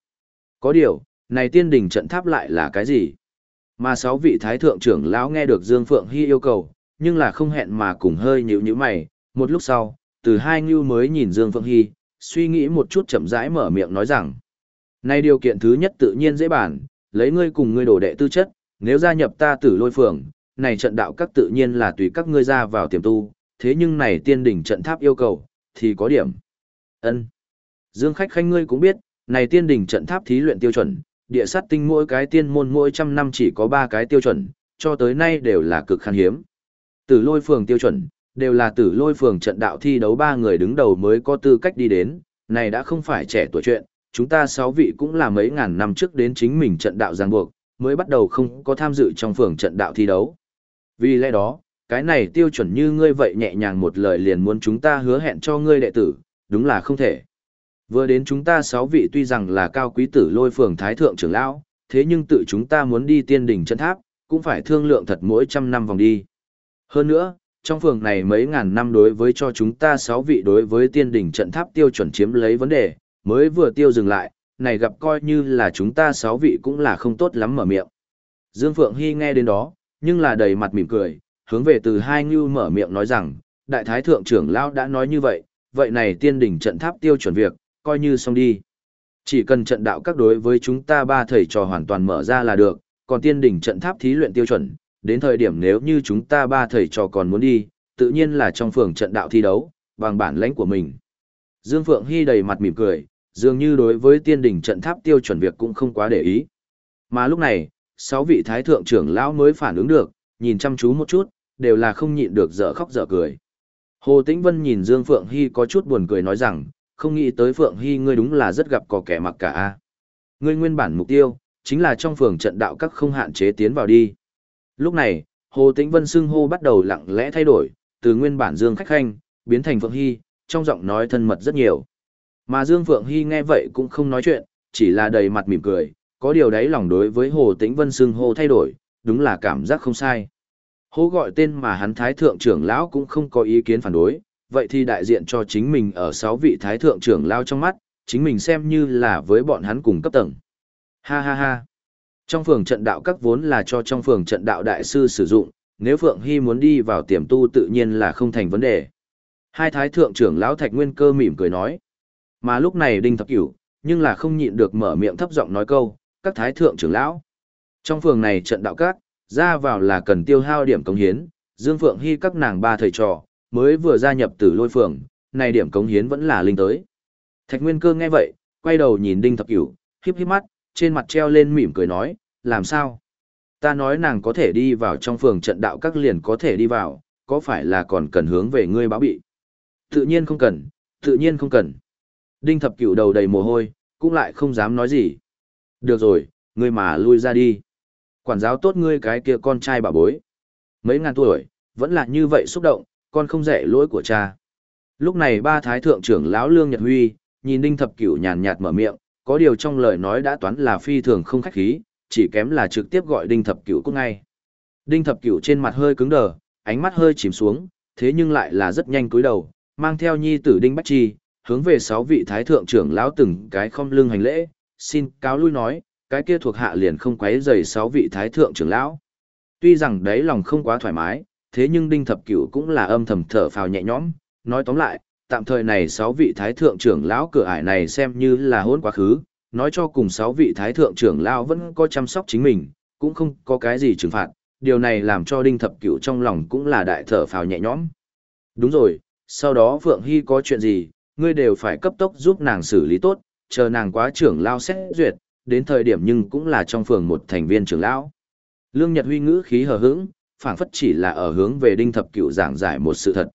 Có điều, này tiên đình trận tháp lại là cái gì? Mà sáu vị thái thượng trưởng lão nghe được Dương Phượng Hy yêu cầu, nhưng là không hẹn mà cùng hơi nhíu nhíu mày, một lúc sau, từ hai ngưu mới nhìn Dương Phượng Hy, suy nghĩ một chút chậm rãi mở miệng nói rằng, này điều kiện thứ nhất tự nhiên dễ bản, lấy ngươi cùng ngươi đổ đệ tư chất, nếu gia nhập ta tử lôi phường, này trận đạo các tự nhiên là tùy các ngươi ra vào tiềm tu, thế nhưng này tiên đỉnh trận tháp yêu cầu, thì có điểm. ân Dương khách khanh ngươi cũng biết, này tiên đỉnh trận tháp thí luyện tiêu chuẩn, địa sát tinh mỗi cái tiên môn mỗi trăm năm chỉ có ba cái tiêu chuẩn, cho tới nay đều là cực khan hiếm. Tử lôi phường tiêu chuẩn, đều là tử lôi phường trận đạo thi đấu ba người đứng đầu mới có tư cách đi đến, này đã không phải trẻ tuổi chuyện, chúng ta sáu vị cũng là mấy ngàn năm trước đến chính mình trận đạo giang buộc, mới bắt đầu không có tham dự trong phường trận đạo thi đấu. Vì lẽ đó, cái này tiêu chuẩn như ngươi vậy nhẹ nhàng một lời liền muốn chúng ta hứa hẹn cho ngươi đệ tử, đúng là không thể. Vừa đến chúng ta sáu vị tuy rằng là cao quý tử lôi phường thái thượng trưởng lão, thế nhưng tự chúng ta muốn đi tiên đỉnh chân tháp, cũng phải thương lượng thật mỗi trăm năm vòng đi. Hơn nữa, trong phường này mấy ngàn năm đối với cho chúng ta sáu vị đối với tiên đỉnh trận tháp tiêu chuẩn chiếm lấy vấn đề, mới vừa tiêu dừng lại, này gặp coi như là chúng ta sáu vị cũng là không tốt lắm mở miệng. Dương Phượng Hy nghe đến đó, nhưng là đầy mặt mỉm cười, hướng về từ hai ngưu mở miệng nói rằng, đại thái thượng trưởng lão đã nói như vậy, vậy này tiên đỉnh trận tháp tiêu chuẩn việc, coi như xong đi. Chỉ cần trận đạo các đối với chúng ta ba thầy trò hoàn toàn mở ra là được, còn tiên đỉnh trận tháp thí luyện tiêu chuẩn, đến thời điểm nếu như chúng ta ba thầy trò còn muốn đi, tự nhiên là trong phường trận đạo thi đấu, bằng bản lãnh của mình. Dương Phượng Hy đầy mặt mỉm cười, dường như đối với tiên đỉnh trận tháp tiêu chuẩn việc cũng không quá để ý. Mà lúc này, sáu vị thái thượng trưởng lão mới phản ứng được, nhìn chăm chú một chút, đều là không nhịn được dở khóc dở cười. Hồ Tĩnh Vân nhìn Dương Phượng Hy có chút buồn cười nói rằng, không nghĩ tới Phượng Hy ngươi đúng là rất gặp có kẻ mặc cả a. Ngươi nguyên bản mục tiêu, chính là trong phường trận đạo các không hạn chế tiến vào đi. Lúc này, Hồ Tĩnh Vân xưng hô bắt đầu lặng lẽ thay đổi, từ nguyên bản Dương Khách Khanh, biến thành Phượng Hy, trong giọng nói thân mật rất nhiều. Mà Dương Phượng Hy nghe vậy cũng không nói chuyện, chỉ là đầy mặt mỉm cười, có điều đấy lòng đối với Hồ Tĩnh Vân xưng hô thay đổi, đúng là cảm giác không sai. Hô gọi tên mà hắn Thái Thượng trưởng lão cũng không có ý kiến phản đối, vậy thì đại diện cho chính mình ở sáu vị Thái Thượng trưởng lão trong mắt, chính mình xem như là với bọn hắn cùng cấp tầng. Ha ha ha. Trong phường trận đạo các vốn là cho trong phường trận đạo đại sư sử dụng, nếu Phượng Hy muốn đi vào tiềm tu tự nhiên là không thành vấn đề. Hai thái thượng trưởng lão Thạch Nguyên Cơ mỉm cười nói. Mà lúc này Đinh Thập Cửu, nhưng là không nhịn được mở miệng thấp giọng nói câu, các thái thượng trưởng lão. Trong phường này trận đạo các, ra vào là cần tiêu hao điểm cống hiến, Dương Phượng Hy các nàng ba thầy trò, mới vừa gia nhập tử lôi phường, này điểm cống hiến vẫn là linh tới. Thạch Nguyên Cơ nghe vậy, quay đầu nhìn Đinh Thập Cửu, híp híp mắt, trên mặt treo lên mỉm cười nói, làm sao? Ta nói nàng có thể đi vào trong phường trận đạo các liền có thể đi vào, có phải là còn cần hướng về ngươi báo bị? Tự nhiên không cần, tự nhiên không cần. Đinh thập cửu đầu đầy mồ hôi, cũng lại không dám nói gì. Được rồi, ngươi mà lui ra đi. Quản giáo tốt ngươi cái kia con trai bà bối. Mấy ngàn tuổi, vẫn là như vậy xúc động, con không dạy lỗi của cha. Lúc này ba thái thượng trưởng lão Lương Nhật Huy, nhìn Đinh Thập Cửu nhàn nhạt mở miệng, có điều trong lời nói đã toán là phi thường không khách khí, chỉ kém là trực tiếp gọi Đinh Thập Cửu cũng ngay. Đinh Thập Cửu trên mặt hơi cứng đờ, ánh mắt hơi chìm xuống, thế nhưng lại là rất nhanh cúi đầu, mang theo nhi tử Đinh Bách Chi, hướng về sáu vị thái thượng trưởng lão từng cái không lưng hành lễ, xin cáo lui nói, cái kia thuộc hạ liền không quấy rầy sáu vị thái thượng trưởng lão. Tuy rằng đấy lòng không quá thoải mái, thế nhưng Đinh Thập Cửu cũng là âm thầm thở phào nhẹ nhõm, nói tóm lại, tạm thời này sáu vị thái thượng trưởng lão cửa ải này xem như là hôn quá khứ, nói cho cùng sáu vị thái thượng trưởng lão vẫn có chăm sóc chính mình, cũng không có cái gì trừng phạt, điều này làm cho Đinh Thập Cửu trong lòng cũng là đại thở phào nhẹ nhõm. Đúng rồi, sau đó Phượng Hy có chuyện gì, ngươi đều phải cấp tốc giúp nàng xử lý tốt, chờ nàng quá trưởng lão xét duyệt, đến thời điểm nhưng cũng là trong phường một thành viên trưởng lão. Lương Nhật Huy ngữ khí hờ hững, phảng phất chỉ là ở hướng về Đinh Thập Cửu giảng giải một sự thật.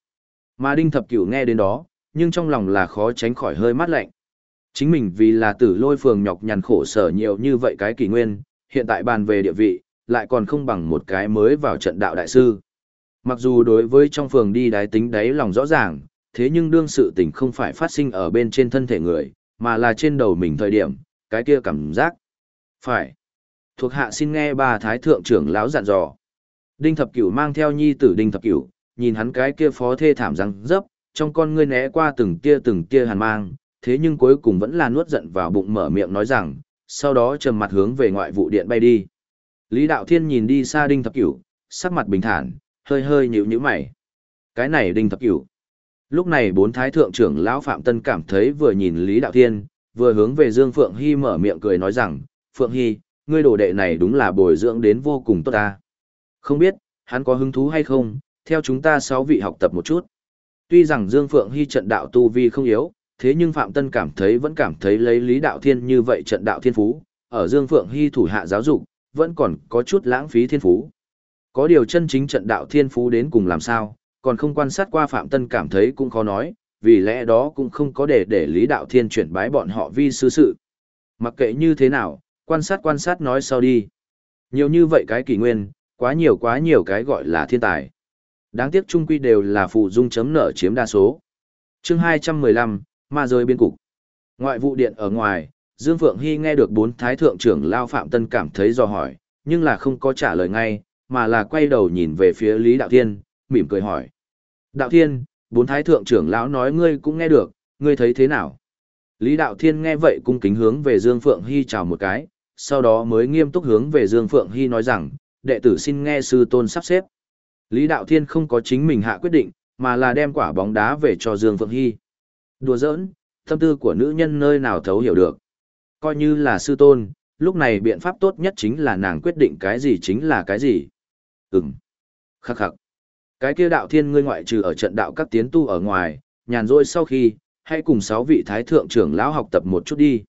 Mà Đinh Thập Cửu nghe đến đó, nhưng trong lòng là khó tránh khỏi hơi mát lạnh. Chính mình vì là tử lôi phường nhọc nhằn khổ sở nhiều như vậy cái kỷ nguyên, hiện tại bàn về địa vị, lại còn không bằng một cái mới vào trận đạo đại sư. Mặc dù đối với trong phường đi đái tính đáy lòng rõ ràng, thế nhưng đương sự tình không phải phát sinh ở bên trên thân thể người, mà là trên đầu mình thời điểm, cái kia cảm giác. Phải. Thuộc hạ xin nghe ba thái thượng trưởng lão dặn dò. Đinh Thập Cửu mang theo nhi tử Đinh Thập Cửu, nhìn hắn cái kia phó thê thảm răng dấp, trong con ngươi né qua từng tia từng tia hàn mang, thế nhưng cuối cùng vẫn là nuốt giận vào bụng mở miệng nói rằng, sau đó trầm mặt hướng về ngoại vụ điện bay đi. Lý Đạo Thiên nhìn đi xa Đinh Thập Cửu, sắc mặt bình thản, hơi hơi nhíu nhíu mày. Cái này Đinh Thập Cửu. Lúc này bốn thái thượng trưởng lão Phạm Tân cảm thấy vừa nhìn Lý Đạo Thiên, vừa hướng về Dương Phượng Hy mở miệng cười nói rằng, Phượng Hy, ngươi đồ đệ này đúng là bồi dưỡng đến vô cùng tốt ta. Không biết, hắn có hứng thú hay không, theo chúng ta sáu vị học tập một chút. Tuy rằng Dương Phượng Hy trận đạo tu vi không yếu, thế nhưng Phạm Tân cảm thấy vẫn cảm thấy lấy Lý Đạo Thiên như vậy trận đạo thiên phú, ở Dương Phượng Hy thủ hạ giáo dục, vẫn còn có chút lãng phí thiên phú. Có điều chân chính trận đạo thiên phú đến cùng làm sao, còn không quan sát qua Phạm Tân cảm thấy cũng khó nói, vì lẽ đó cũng không có để để Lý Đạo Thiên chuyển bái bọn họ vi sư sự. Mặc kệ như thế nào, quan sát quan sát nói sau đi. Nhiều như vậy cái kỷ nguyên, quá nhiều quá nhiều cái gọi là thiên tài. Đáng tiếc trung quy đều là phụ dung chấm nợ chiếm đa số. chương 215, ma rơi biên cục. Ngoại vụ điện ở ngoài, Dương Phượng Hy nghe được bốn thái thượng trưởng Lao Phạm Tân cảm thấy do hỏi, nhưng là không có trả lời ngay, mà là quay đầu nhìn về phía Lý Đạo Thiên, mỉm cười hỏi. Đạo Thiên, bốn thái thượng trưởng lão nói ngươi cũng nghe được, ngươi thấy thế nào? Lý Đạo Thiên nghe vậy cung kính hướng về Dương Phượng Hy chào một cái, sau đó mới nghiêm túc hướng về Dương Phượng Hy nói rằng, đệ tử xin nghe sư tôn sắp xếp. Lý Đạo Thiên không có chính mình hạ quyết định, mà là đem quả bóng đá về cho Dương Phượng Hy. Đùa giỡn, tâm tư của nữ nhân nơi nào thấu hiểu được. Coi như là sư tôn, lúc này biện pháp tốt nhất chính là nàng quyết định cái gì chính là cái gì. Ừm. Khắc khắc. Cái kia đạo thiên ngươi ngoại trừ ở trận đạo các tiến tu ở ngoài, nhàn rỗi sau khi, hãy cùng sáu vị thái thượng trưởng lão học tập một chút đi.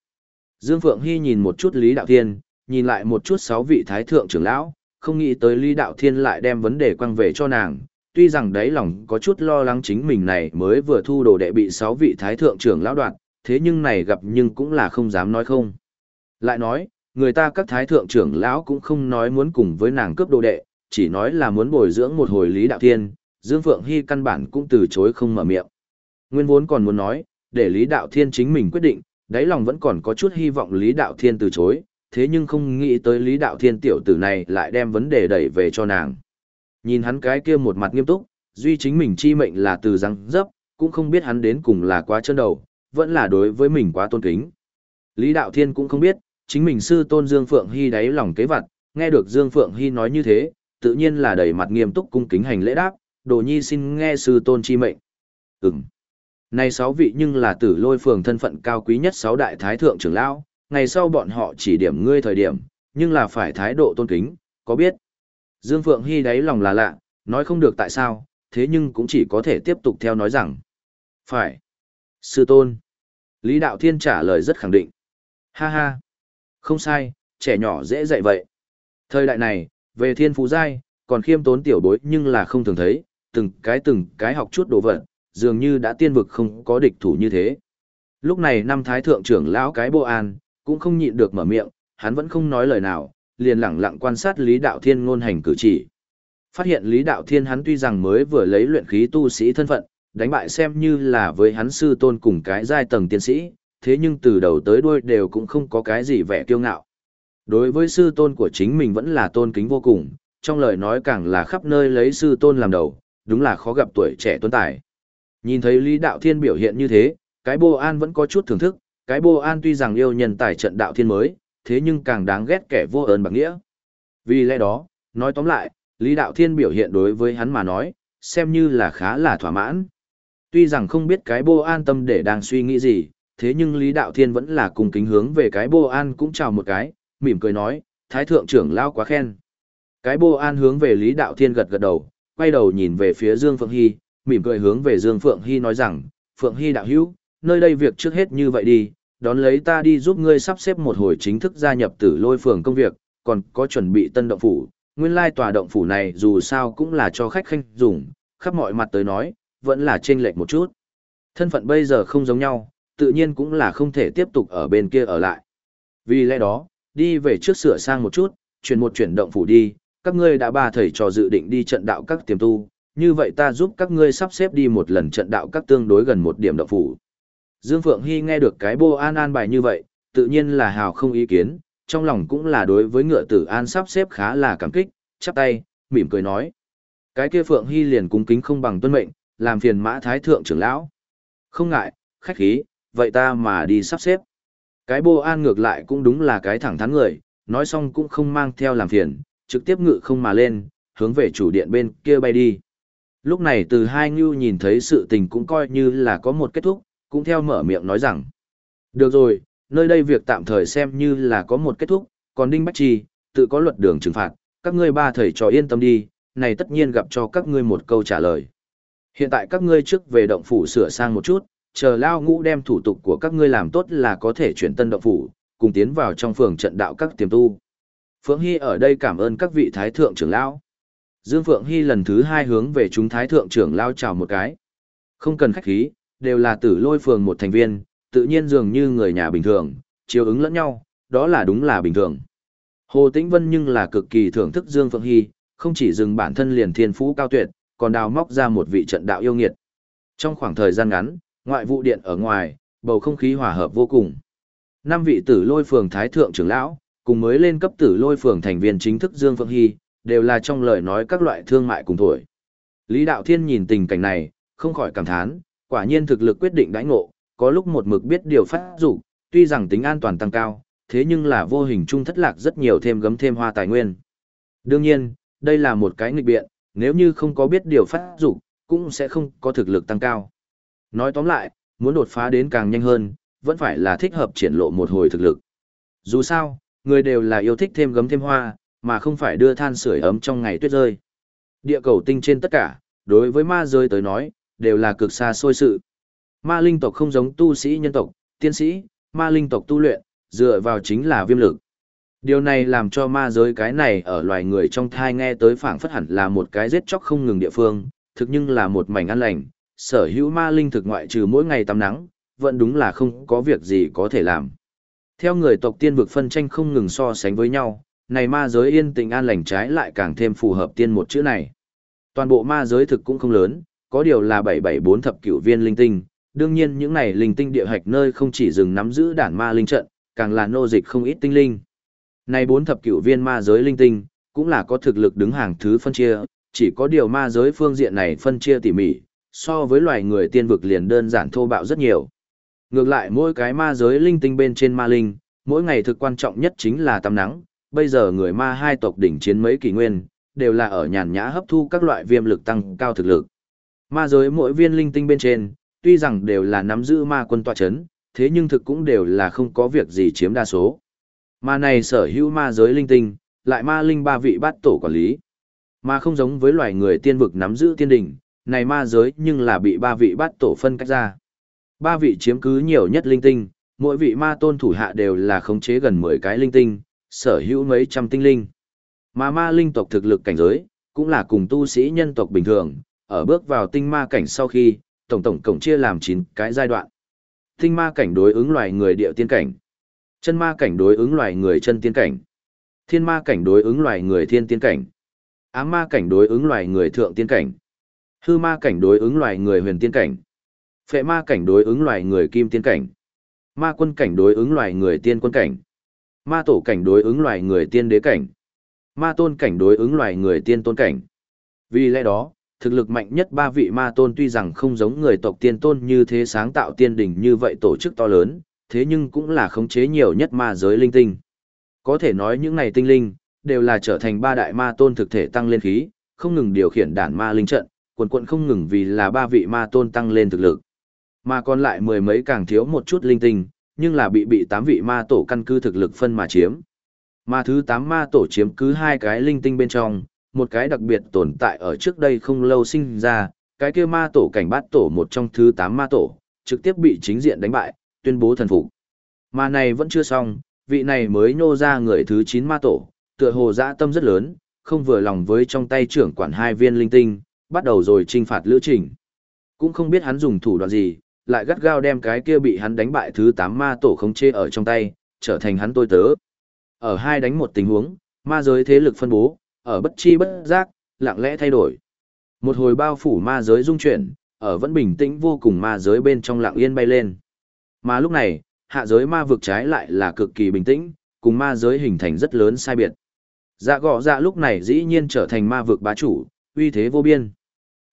Dương Phượng Hy nhìn một chút Lý Đạo Thiên, nhìn lại một chút sáu vị thái thượng trưởng lão, không nghĩ tới Lý Đạo Thiên lại đem vấn đề quăng về cho nàng. Tuy rằng đấy lòng có chút lo lắng chính mình này mới vừa thu đồ đệ bị sáu vị thái thượng trưởng lão đoạt, thế nhưng này gặp nhưng cũng là không dám nói không. Lại nói, người ta các thái thượng trưởng lão cũng không nói muốn cùng với nàng cướp đồ đệ, chỉ nói là muốn bồi dưỡng một hồi Lý Đạo Thiên, Dương Phượng Hy căn bản cũng từ chối không mở miệng. Nguyên vốn còn muốn nói, để Lý Đạo Thiên chính mình quyết định, đáy lòng vẫn còn có chút hy vọng Lý Đạo Thiên từ chối, thế nhưng không nghĩ tới Lý Đạo Thiên tiểu tử này lại đem vấn đề đẩy về cho nàng. Nhìn hắn cái kia một mặt nghiêm túc, duy chính mình chi mệnh là từ răng dấp, cũng không biết hắn đến cùng là quá chân đầu, vẫn là đối với mình quá tôn kính. Lý Đạo Thiên cũng không biết, chính mình sư tôn Dương Phượng Hy đáy lòng kế vật, nghe được Dương Phượng Hy nói như thế, tự nhiên là đầy mặt nghiêm túc cung kính hành lễ đáp, đồ nhi xin nghe sư tôn chi mệnh. Ừm. Này sáu vị nhưng là tử lôi phường thân phận cao quý nhất sáu đại thái thượng trưởng lão, ngày sau bọn họ chỉ điểm ngươi thời điểm, nhưng là phải thái độ tôn kính, có biết? Dương Phượng Hy đáy lòng là lạ, nói không được tại sao, thế nhưng cũng chỉ có thể tiếp tục theo nói rằng. Phải. Sư tôn. Lý Đạo Thiên trả lời rất khẳng định. Ha ha. Không sai, trẻ nhỏ dễ dạy vậy. Thời đại này, về thiên phú giai, còn khiêm tốn tiểu bối nhưng là không thường thấy, từng cái từng cái học chút đồ vật, dường như đã tiên vực không có địch thủ như thế. Lúc này năm thái thượng trưởng lão cái bộ an, cũng không nhịn được mở miệng, hắn vẫn không nói lời nào, liền lặng lặng quan sát Lý Đạo Thiên ngôn hành cử chỉ. Phát hiện Lý Đạo Thiên hắn tuy rằng mới vừa lấy luyện khí tu sĩ thân phận, đánh bại xem như là với hắn sư tôn cùng cái giai tầng tiến sĩ, thế nhưng từ đầu tới đuôi đều cũng không có cái gì vẻ kiêu ngạo. Đối với sư tôn của chính mình vẫn là tôn kính vô cùng, trong lời nói càng là khắp nơi lấy sư tôn làm đầu, đúng là khó gặp tuổi trẻ tuấn tài. Nhìn thấy Lý Đạo Thiên biểu hiện như thế, cái bô an vẫn có chút thưởng thức, cái bô an tuy rằng yêu nhân tài trận đạo thiên mới, thế nhưng càng đáng ghét kẻ vô ơn bạc nghĩa. Vì lẽ đó, nói tóm lại, Lý Đạo Thiên biểu hiện đối với hắn mà nói, xem như là khá là thỏa mãn. Tuy rằng không biết cái bô an tâm để đang suy nghĩ gì, thế nhưng Lý Đạo Thiên vẫn là cùng kính hướng về cái bô an cũng chào một cái, mỉm cười nói, Thái Thượng trưởng lao quá khen. Cái bô an hướng về Lý Đạo Thiên gật gật đầu, quay đầu nhìn về phía Dương Phượng Hy, mỉm cười hướng về Dương Phượng Hy nói rằng, Phượng Hy đạo hữu, nơi đây việc trước hết như vậy đi, đón lấy ta đi giúp ngươi sắp xếp một hồi chính thức gia nhập tử lôi phường công việc, còn có chuẩn bị tân động phủ. Nguyên lai tòa động phủ này dù sao cũng là cho khách khanh dùng, khắp mọi mặt tới nói, vẫn là chênh lệch một chút. Thân phận bây giờ không giống nhau, tự nhiên cũng là không thể tiếp tục ở bên kia ở lại. Vì lẽ đó, đi về trước sửa sang một chút, chuyển một chuyển động phủ đi, các ngươi đã ba thầy trò dự định đi trận đạo các tiềm tu, như vậy ta giúp các ngươi sắp xếp đi một lần trận đạo các tương đối gần một điểm động phủ. Dương Phượng Hy nghe được cái bô an an bài như vậy, tự nhiên là hào không ý kiến, trong lòng cũng là đối với ngựa tử an sắp xếp khá là cảm kích, chắp tay, mỉm cười nói. Cái kia Phượng Hy liền cung kính không bằng tuân mệnh, làm phiền mã thái thượng trưởng lão. Không ngại, khách khí, vậy ta mà đi sắp xếp. Cái bô an ngược lại cũng đúng là cái thẳng thắn người, nói xong cũng không mang theo làm phiền, trực tiếp ngự không mà lên, hướng về chủ điện bên kia bay đi. Lúc này từ hai ngưu nhìn thấy sự tình cũng coi như là có một kết thúc, cũng theo mở miệng nói rằng. Được rồi, nơi đây việc tạm thời xem như là có một kết thúc, còn Đinh Bách Trì, tự có luật đường trừng phạt, các ngươi ba thầy trò yên tâm đi, này tất nhiên gặp cho các ngươi một câu trả lời. Hiện tại các ngươi trước về động phủ sửa sang một chút, chờ lao ngũ đem thủ tục của các ngươi làm tốt là có thể chuyển tân động phủ, cùng tiến vào trong phường trận đạo các tiềm tu. Phượng Hy ở đây cảm ơn các vị thái thượng trưởng lão. Dương Phượng Hy lần thứ hai hướng về chúng thái thượng trưởng lão chào một cái. Không cần khách khí, đều là tử lôi phường một thành viên, tự nhiên dường như người nhà bình thường, chiều ứng lẫn nhau, đó là đúng là bình thường. Hồ Tĩnh Vân nhưng là cực kỳ thưởng thức Dương Phượng Hy, không chỉ dừng bản thân liền thiên phú cao tuyệt, còn đào móc ra một vị trận đạo yêu nghiệt. Trong khoảng thời gian ngắn, ngoại vụ điện ở ngoài, bầu không khí hòa hợp vô cùng. Năm vị tử lôi phường thái thượng trưởng lão, cùng mới lên cấp tử lôi phường thành viên chính thức Dương Phượng Hy, đều là trong lời nói các loại thương mại cùng thổi. Lý Đạo Thiên nhìn tình cảnh này, không khỏi cảm thán, quả nhiên thực lực quyết định đãi ngộ, có lúc một mực biết điều phát dục, tuy rằng tính an toàn tăng cao, thế nhưng là vô hình chung thất lạc rất nhiều thêm gấm thêm hoa tài nguyên. Đương nhiên, đây là một cái nghịch biện, nếu như không có biết điều phát dục, cũng sẽ không có thực lực tăng cao. Nói tóm lại, muốn đột phá đến càng nhanh hơn, vẫn phải là thích hợp triển lộ một hồi thực lực. Dù sao, người đều là yêu thích thêm gấm thêm hoa, mà không phải đưa than sưởi ấm trong ngày tuyết rơi. Địa cầu tinh trên tất cả, đối với ma rơi tới nói, đều là cực xa xôi sự. Ma linh tộc không giống tu sĩ nhân tộc, tiên sĩ, ma linh tộc tu luyện, dựa vào chính là viêm lực. Điều này làm cho ma giới cái này ở loài người trong thai nghe tới phảng phất hẳn là một cái giết chóc không ngừng địa phương, thực nhưng là một mảnh an lành, sở hữu ma linh thực ngoại trừ mỗi ngày tắm nắng, vẫn đúng là không có việc gì có thể làm. Theo người tộc tiên vực phân tranh không ngừng so sánh với nhau, này ma giới yên tĩnh an lành trái lại càng thêm phù hợp tiên một chữ này. Toàn bộ ma giới thực cũng không lớn, có điều là 774 thập cửu viên linh tinh, đương nhiên những này linh tinh địa hạch nơi không chỉ dừng nắm giữ đản ma linh trận, càng là nô dịch không ít tinh linh. Này bốn thập cửu viên ma giới linh tinh, cũng là có thực lực đứng hàng thứ phân chia, chỉ có điều ma giới phương diện này phân chia tỉ mỉ, so với loài người tiên vực liền đơn giản thô bạo rất nhiều. Ngược lại mỗi cái ma giới linh tinh bên trên ma linh, mỗi ngày thực quan trọng nhất chính là tắm nắng, bây giờ người ma hai tộc đỉnh chiến mấy kỷ nguyên, đều là ở nhàn nhã hấp thu các loại viêm lực tăng cao thực lực. Ma giới mỗi viên linh tinh bên trên, tuy rằng đều là nắm giữ ma quân tọa chấn, thế nhưng thực cũng đều là không có việc gì chiếm đa số. Ma này sở hữu ma giới linh tinh, lại ma linh ba vị bát tổ quản lý. Mà không giống với loài người tiên vực nắm giữ tiên đỉnh, này ma giới nhưng là bị ba vị bát tổ phân cách ra. Ba vị chiếm cứ nhiều nhất linh tinh, mỗi vị ma tôn thủ hạ đều là khống chế gần 10 cái linh tinh, sở hữu mấy trăm tinh linh. Mà ma linh tộc thực lực cảnh giới, cũng là cùng tu sĩ nhân tộc bình thường, ở bước vào tinh ma cảnh sau khi, tổng tổng cộng chia làm 9 cái giai đoạn. Tinh ma cảnh đối ứng loài người địa tiên cảnh. Chân ma cảnh đối ứng loài người chân tiên cảnh. Thiên ma cảnh đối ứng loài người thiên tiên cảnh. Ám ma cảnh đối ứng loài người thượng tiên cảnh. Hư ma cảnh đối ứng loài người huyền tiên cảnh. Phệ ma cảnh đối ứng loài người kim tiên cảnh. Ma quân cảnh đối ứng loài người tiên quân cảnh. Ma tổ cảnh đối ứng loài người tiên đế cảnh. Ma tôn cảnh đối ứng loài người tiên tôn cảnh. Vì lẽ đó, thực lực mạnh nhất ba vị ma tôn tuy rằng không giống người tộc tiên tôn như thế sáng tạo tiên đỉnh như vậy tổ chức to lớn, thế nhưng cũng là khống chế nhiều nhất ma giới linh tinh. Có thể nói những này tinh linh, đều là trở thành ba đại ma tôn thực thể tăng lên khí, không ngừng điều khiển đàn ma linh trận, quần quận không ngừng vì là ba vị ma tôn tăng lên thực lực. Mà còn lại mười mấy càng thiếu một chút linh tinh, nhưng là bị bị tám vị ma tổ căn cứ thực lực phân mà chiếm. Ma thứ tám ma tổ chiếm cứ hai cái linh tinh bên trong, một cái đặc biệt tồn tại ở trước đây không lâu sinh ra, cái kia ma tổ cảnh bát tổ một trong thứ tám ma tổ, trực tiếp bị chính diện đánh bại, tuyên bố thần phục. Mà này vẫn chưa xong, vị này mới nô ra người thứ chín ma tổ, tựa hồ dã tâm rất lớn, không vừa lòng với trong tay trưởng quản hai viên linh tinh, bắt đầu rồi trinh phạt lữ trình. Cũng không biết hắn dùng thủ đoạn gì, lại gắt gao đem cái kia bị hắn đánh bại thứ 8 ma tổ không chế ở trong tay, trở thành hắn tôi tớ. Ở hai đánh một tình huống, ma giới thế lực phân bố, ở bất chi bất giác, lặng lẽ thay đổi. Một hồi bao phủ ma giới dung chuyển, ở vẫn bình tĩnh vô cùng ma giới bên trong lặng yên bay lên. Mà lúc này, hạ giới ma vực trái lại là cực kỳ bình tĩnh, cùng ma giới hình thành rất lớn sai biệt. Dạ gọ dạ lúc này dĩ nhiên trở thành ma vực bá chủ, uy thế vô biên.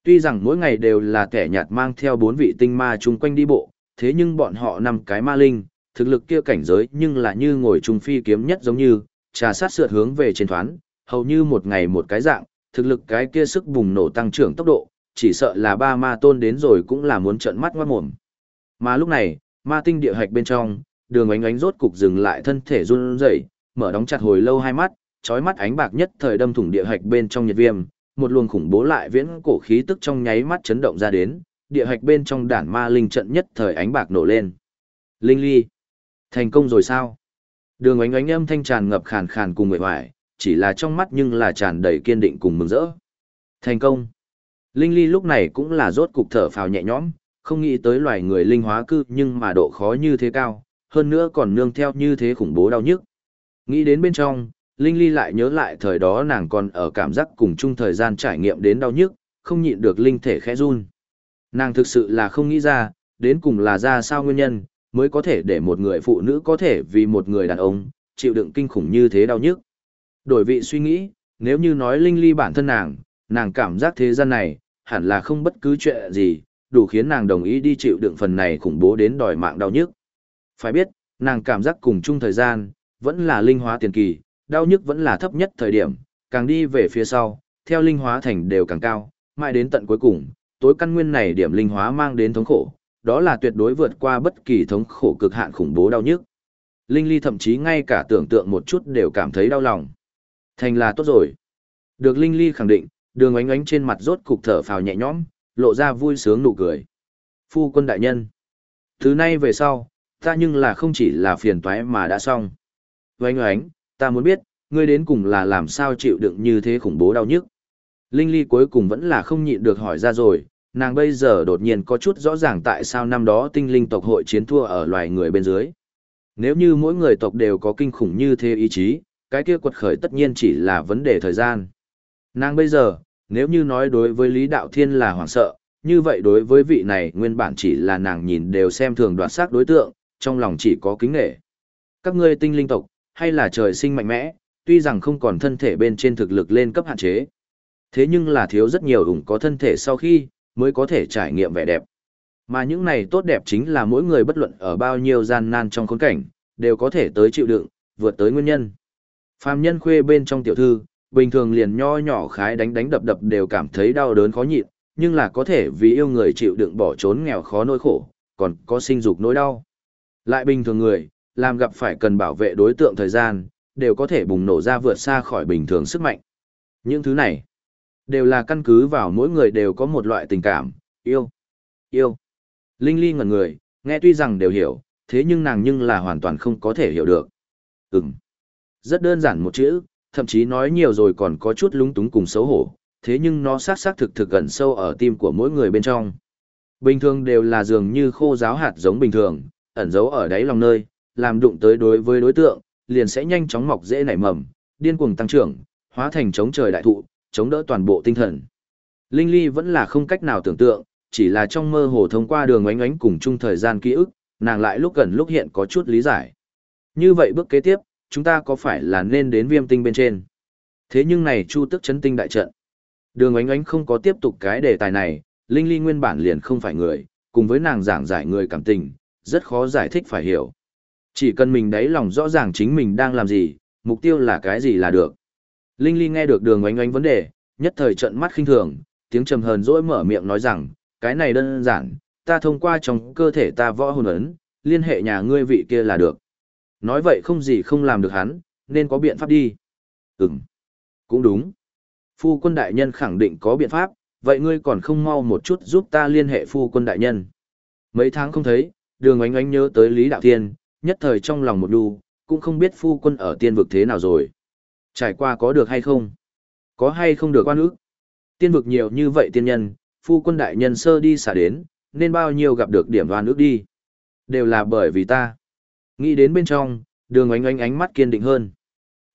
Tuy rằng mỗi ngày đều là kẻ nhạt mang theo bốn vị tinh ma chung quanh đi bộ, thế nhưng bọn họ năm cái ma linh, thực lực kia cảnh giới nhưng là như ngồi trùng phi kiếm nhất giống như, trà sát sượt hướng về trên thoán, hầu như một ngày một cái dạng, thực lực cái kia sức bùng nổ tăng trưởng tốc độ, chỉ sợ là ba ma tôn đến rồi cũng là muốn trợn mắt ngoát mồm. Mà lúc này, ma tinh địa hạch bên trong, đường ánh ánh rốt cục dừng lại thân thể run rẩy, mở đóng chặt hồi lâu hai mắt, chói mắt ánh bạc nhất thời đâm thủng địa hạch bên trong nhiệt viêm, một luồng khủng bố lại viễn cổ khí tức trong nháy mắt chấn động ra đến, địa hạch bên trong đản ma linh trận nhất thời ánh bạc nổ lên. Linh ly. Thành công rồi sao? Đường ánh ánh âm thanh tràn ngập khàn khàn cùng người hoài, chỉ là trong mắt nhưng là tràn đầy kiên định cùng mừng rỡ. Thành công. Linh ly lúc này cũng là rốt cục thở phào nhẹ nhõm, không nghĩ tới loài người linh hóa cư nhưng mà độ khó như thế cao, hơn nữa còn nương theo như thế khủng bố đau nhức. Nghĩ đến bên trong, Linh Ly lại nhớ lại thời đó nàng còn ở cảm giác cùng chung thời gian trải nghiệm đến đau nhức, không nhịn được linh thể khẽ run. Nàng thực sự là không nghĩ ra, đến cùng là ra sao nguyên nhân, mới có thể để một người phụ nữ có thể vì một người đàn ông, chịu đựng kinh khủng như thế đau nhức. Đổi vị suy nghĩ, nếu như nói Linh Ly bản thân nàng, nàng cảm giác thế gian này, hẳn là không bất cứ chuyện gì, đủ khiến nàng đồng ý đi chịu đựng phần này khủng bố đến đòi mạng đau nhức. Phải biết, nàng cảm giác cùng chung thời gian, vẫn là linh hóa tiền kỳ, đau nhức vẫn là thấp nhất thời điểm, càng đi về phía sau, theo linh hóa thành đều càng cao, mãi đến tận cuối cùng, tối căn nguyên này điểm linh hóa mang đến thống khổ, đó là tuyệt đối vượt qua bất kỳ thống khổ cực hạn khủng bố đau nhức. Linh Ly thậm chí ngay cả tưởng tượng một chút đều cảm thấy đau lòng. Thành là tốt rồi. Được Linh Ly khẳng định, đường ánh ánh trên mặt rốt cục thở phào nhẹ nhõm, lộ ra vui sướng nụ cười. Phu quân đại nhân. Thứ nay về sau, ta nhưng là không chỉ là phiền toái mà đã xong. Ánh Ánh, ta muốn biết, ngươi đến cùng là làm sao chịu đựng như thế khủng bố đau nhức. Linh Ly cuối cùng vẫn là không nhịn được hỏi ra rồi, nàng bây giờ đột nhiên có chút rõ ràng tại sao năm đó tinh linh tộc hội chiến thua ở loài người bên dưới. Nếu như mỗi người tộc đều có kinh khủng như thế ý chí, cái kia quật khởi tất nhiên chỉ là vấn đề thời gian. Nàng bây giờ, nếu như nói đối với Lý Đạo Thiên là hoảng sợ, như vậy đối với vị này nguyên bản chỉ là nàng nhìn đều xem thường đoạt xác đối tượng, trong lòng chỉ có kính nghệ. Các ngươi tinh linh tộc, hay là trời sinh mạnh mẽ, tuy rằng không còn thân thể bên trên thực lực lên cấp hạn chế. Thế nhưng là thiếu rất nhiều ủng có thân thể sau khi, mới có thể trải nghiệm vẻ đẹp. Mà những này tốt đẹp chính là mỗi người bất luận ở bao nhiêu gian nan trong khốn cảnh, đều có thể tới chịu đựng, vượt tới nguyên nhân. Phàm nhân khuê bên trong tiểu thư, bình thường liền nho nhỏ khái đánh đánh đập đập đều cảm thấy đau đớn khó nhịn, nhưng là có thể vì yêu người chịu đựng bỏ trốn nghèo khó nỗi khổ, còn có sinh dục nỗi đau. Lại bình thường người, làm gặp phải cần bảo vệ đối tượng thời gian, đều có thể bùng nổ ra vượt xa khỏi bình thường sức mạnh. Những thứ này, đều là căn cứ vào mỗi người đều có một loại tình cảm, yêu, yêu. Linh Ly ngẩn người, nghe tuy rằng đều hiểu, thế nhưng nàng nhưng là hoàn toàn không có thể hiểu được. Ừm. Rất đơn giản một chữ, thậm chí nói nhiều rồi còn có chút lúng túng cùng xấu hổ, thế nhưng nó xác xác thực thực gần sâu ở tim của mỗi người bên trong. Bình thường đều là dường như khô giáo hạt giống bình thường, ẩn giấu ở đáy lòng nơi, làm đụng tới đối với đối tượng, liền sẽ nhanh chóng mọc dễ nảy mầm, điên cuồng tăng trưởng, hóa thành chống trời đại thụ, chống đỡ toàn bộ tinh thần. Linh Ly vẫn là không cách nào tưởng tượng, chỉ là trong mơ hồ thông qua đường ánh ánh cùng chung thời gian ký ức, nàng lại lúc gần lúc hiện có chút lý giải. Như vậy bước kế tiếp, chúng ta có phải là nên đến viêm tinh bên trên? Thế nhưng này chu tức chấn tinh đại trận. Đường ánh ánh không có tiếp tục cái đề tài này, Linh Ly nguyên bản liền không phải người, cùng với nàng giảng giải người cảm tình, rất khó giải thích phải hiểu. Chỉ cần mình đáy lòng rõ ràng chính mình đang làm gì, mục tiêu là cái gì là được. Linh Ly nghe được đường ánh ánh vấn đề, nhất thời trận mắt khinh thường, tiếng trầm hờn dỗi mở miệng nói rằng, cái này đơn giản, ta thông qua trong cơ thể ta võ hồn ấn, liên hệ nhà ngươi vị kia là được. Nói vậy không gì không làm được hắn, nên có biện pháp đi. Ừm, cũng đúng. Phu quân đại nhân khẳng định có biện pháp, vậy ngươi còn không mau một chút giúp ta liên hệ phu quân đại nhân. Mấy tháng không thấy, đường ánh ánh nhớ tới Lý Đạo Thiên, nhất thời trong lòng một đu, cũng không biết phu quân ở tiên vực thế nào rồi. Trải qua có được hay không? Có hay không được quan ước? Tiên vực nhiều như vậy tiên nhân, phu quân đại nhân sơ đi xả đến, nên bao nhiêu gặp được điểm đoan ước đi. Đều là bởi vì ta. Nghĩ đến bên trong, đường ánh ánh ánh mắt kiên định hơn.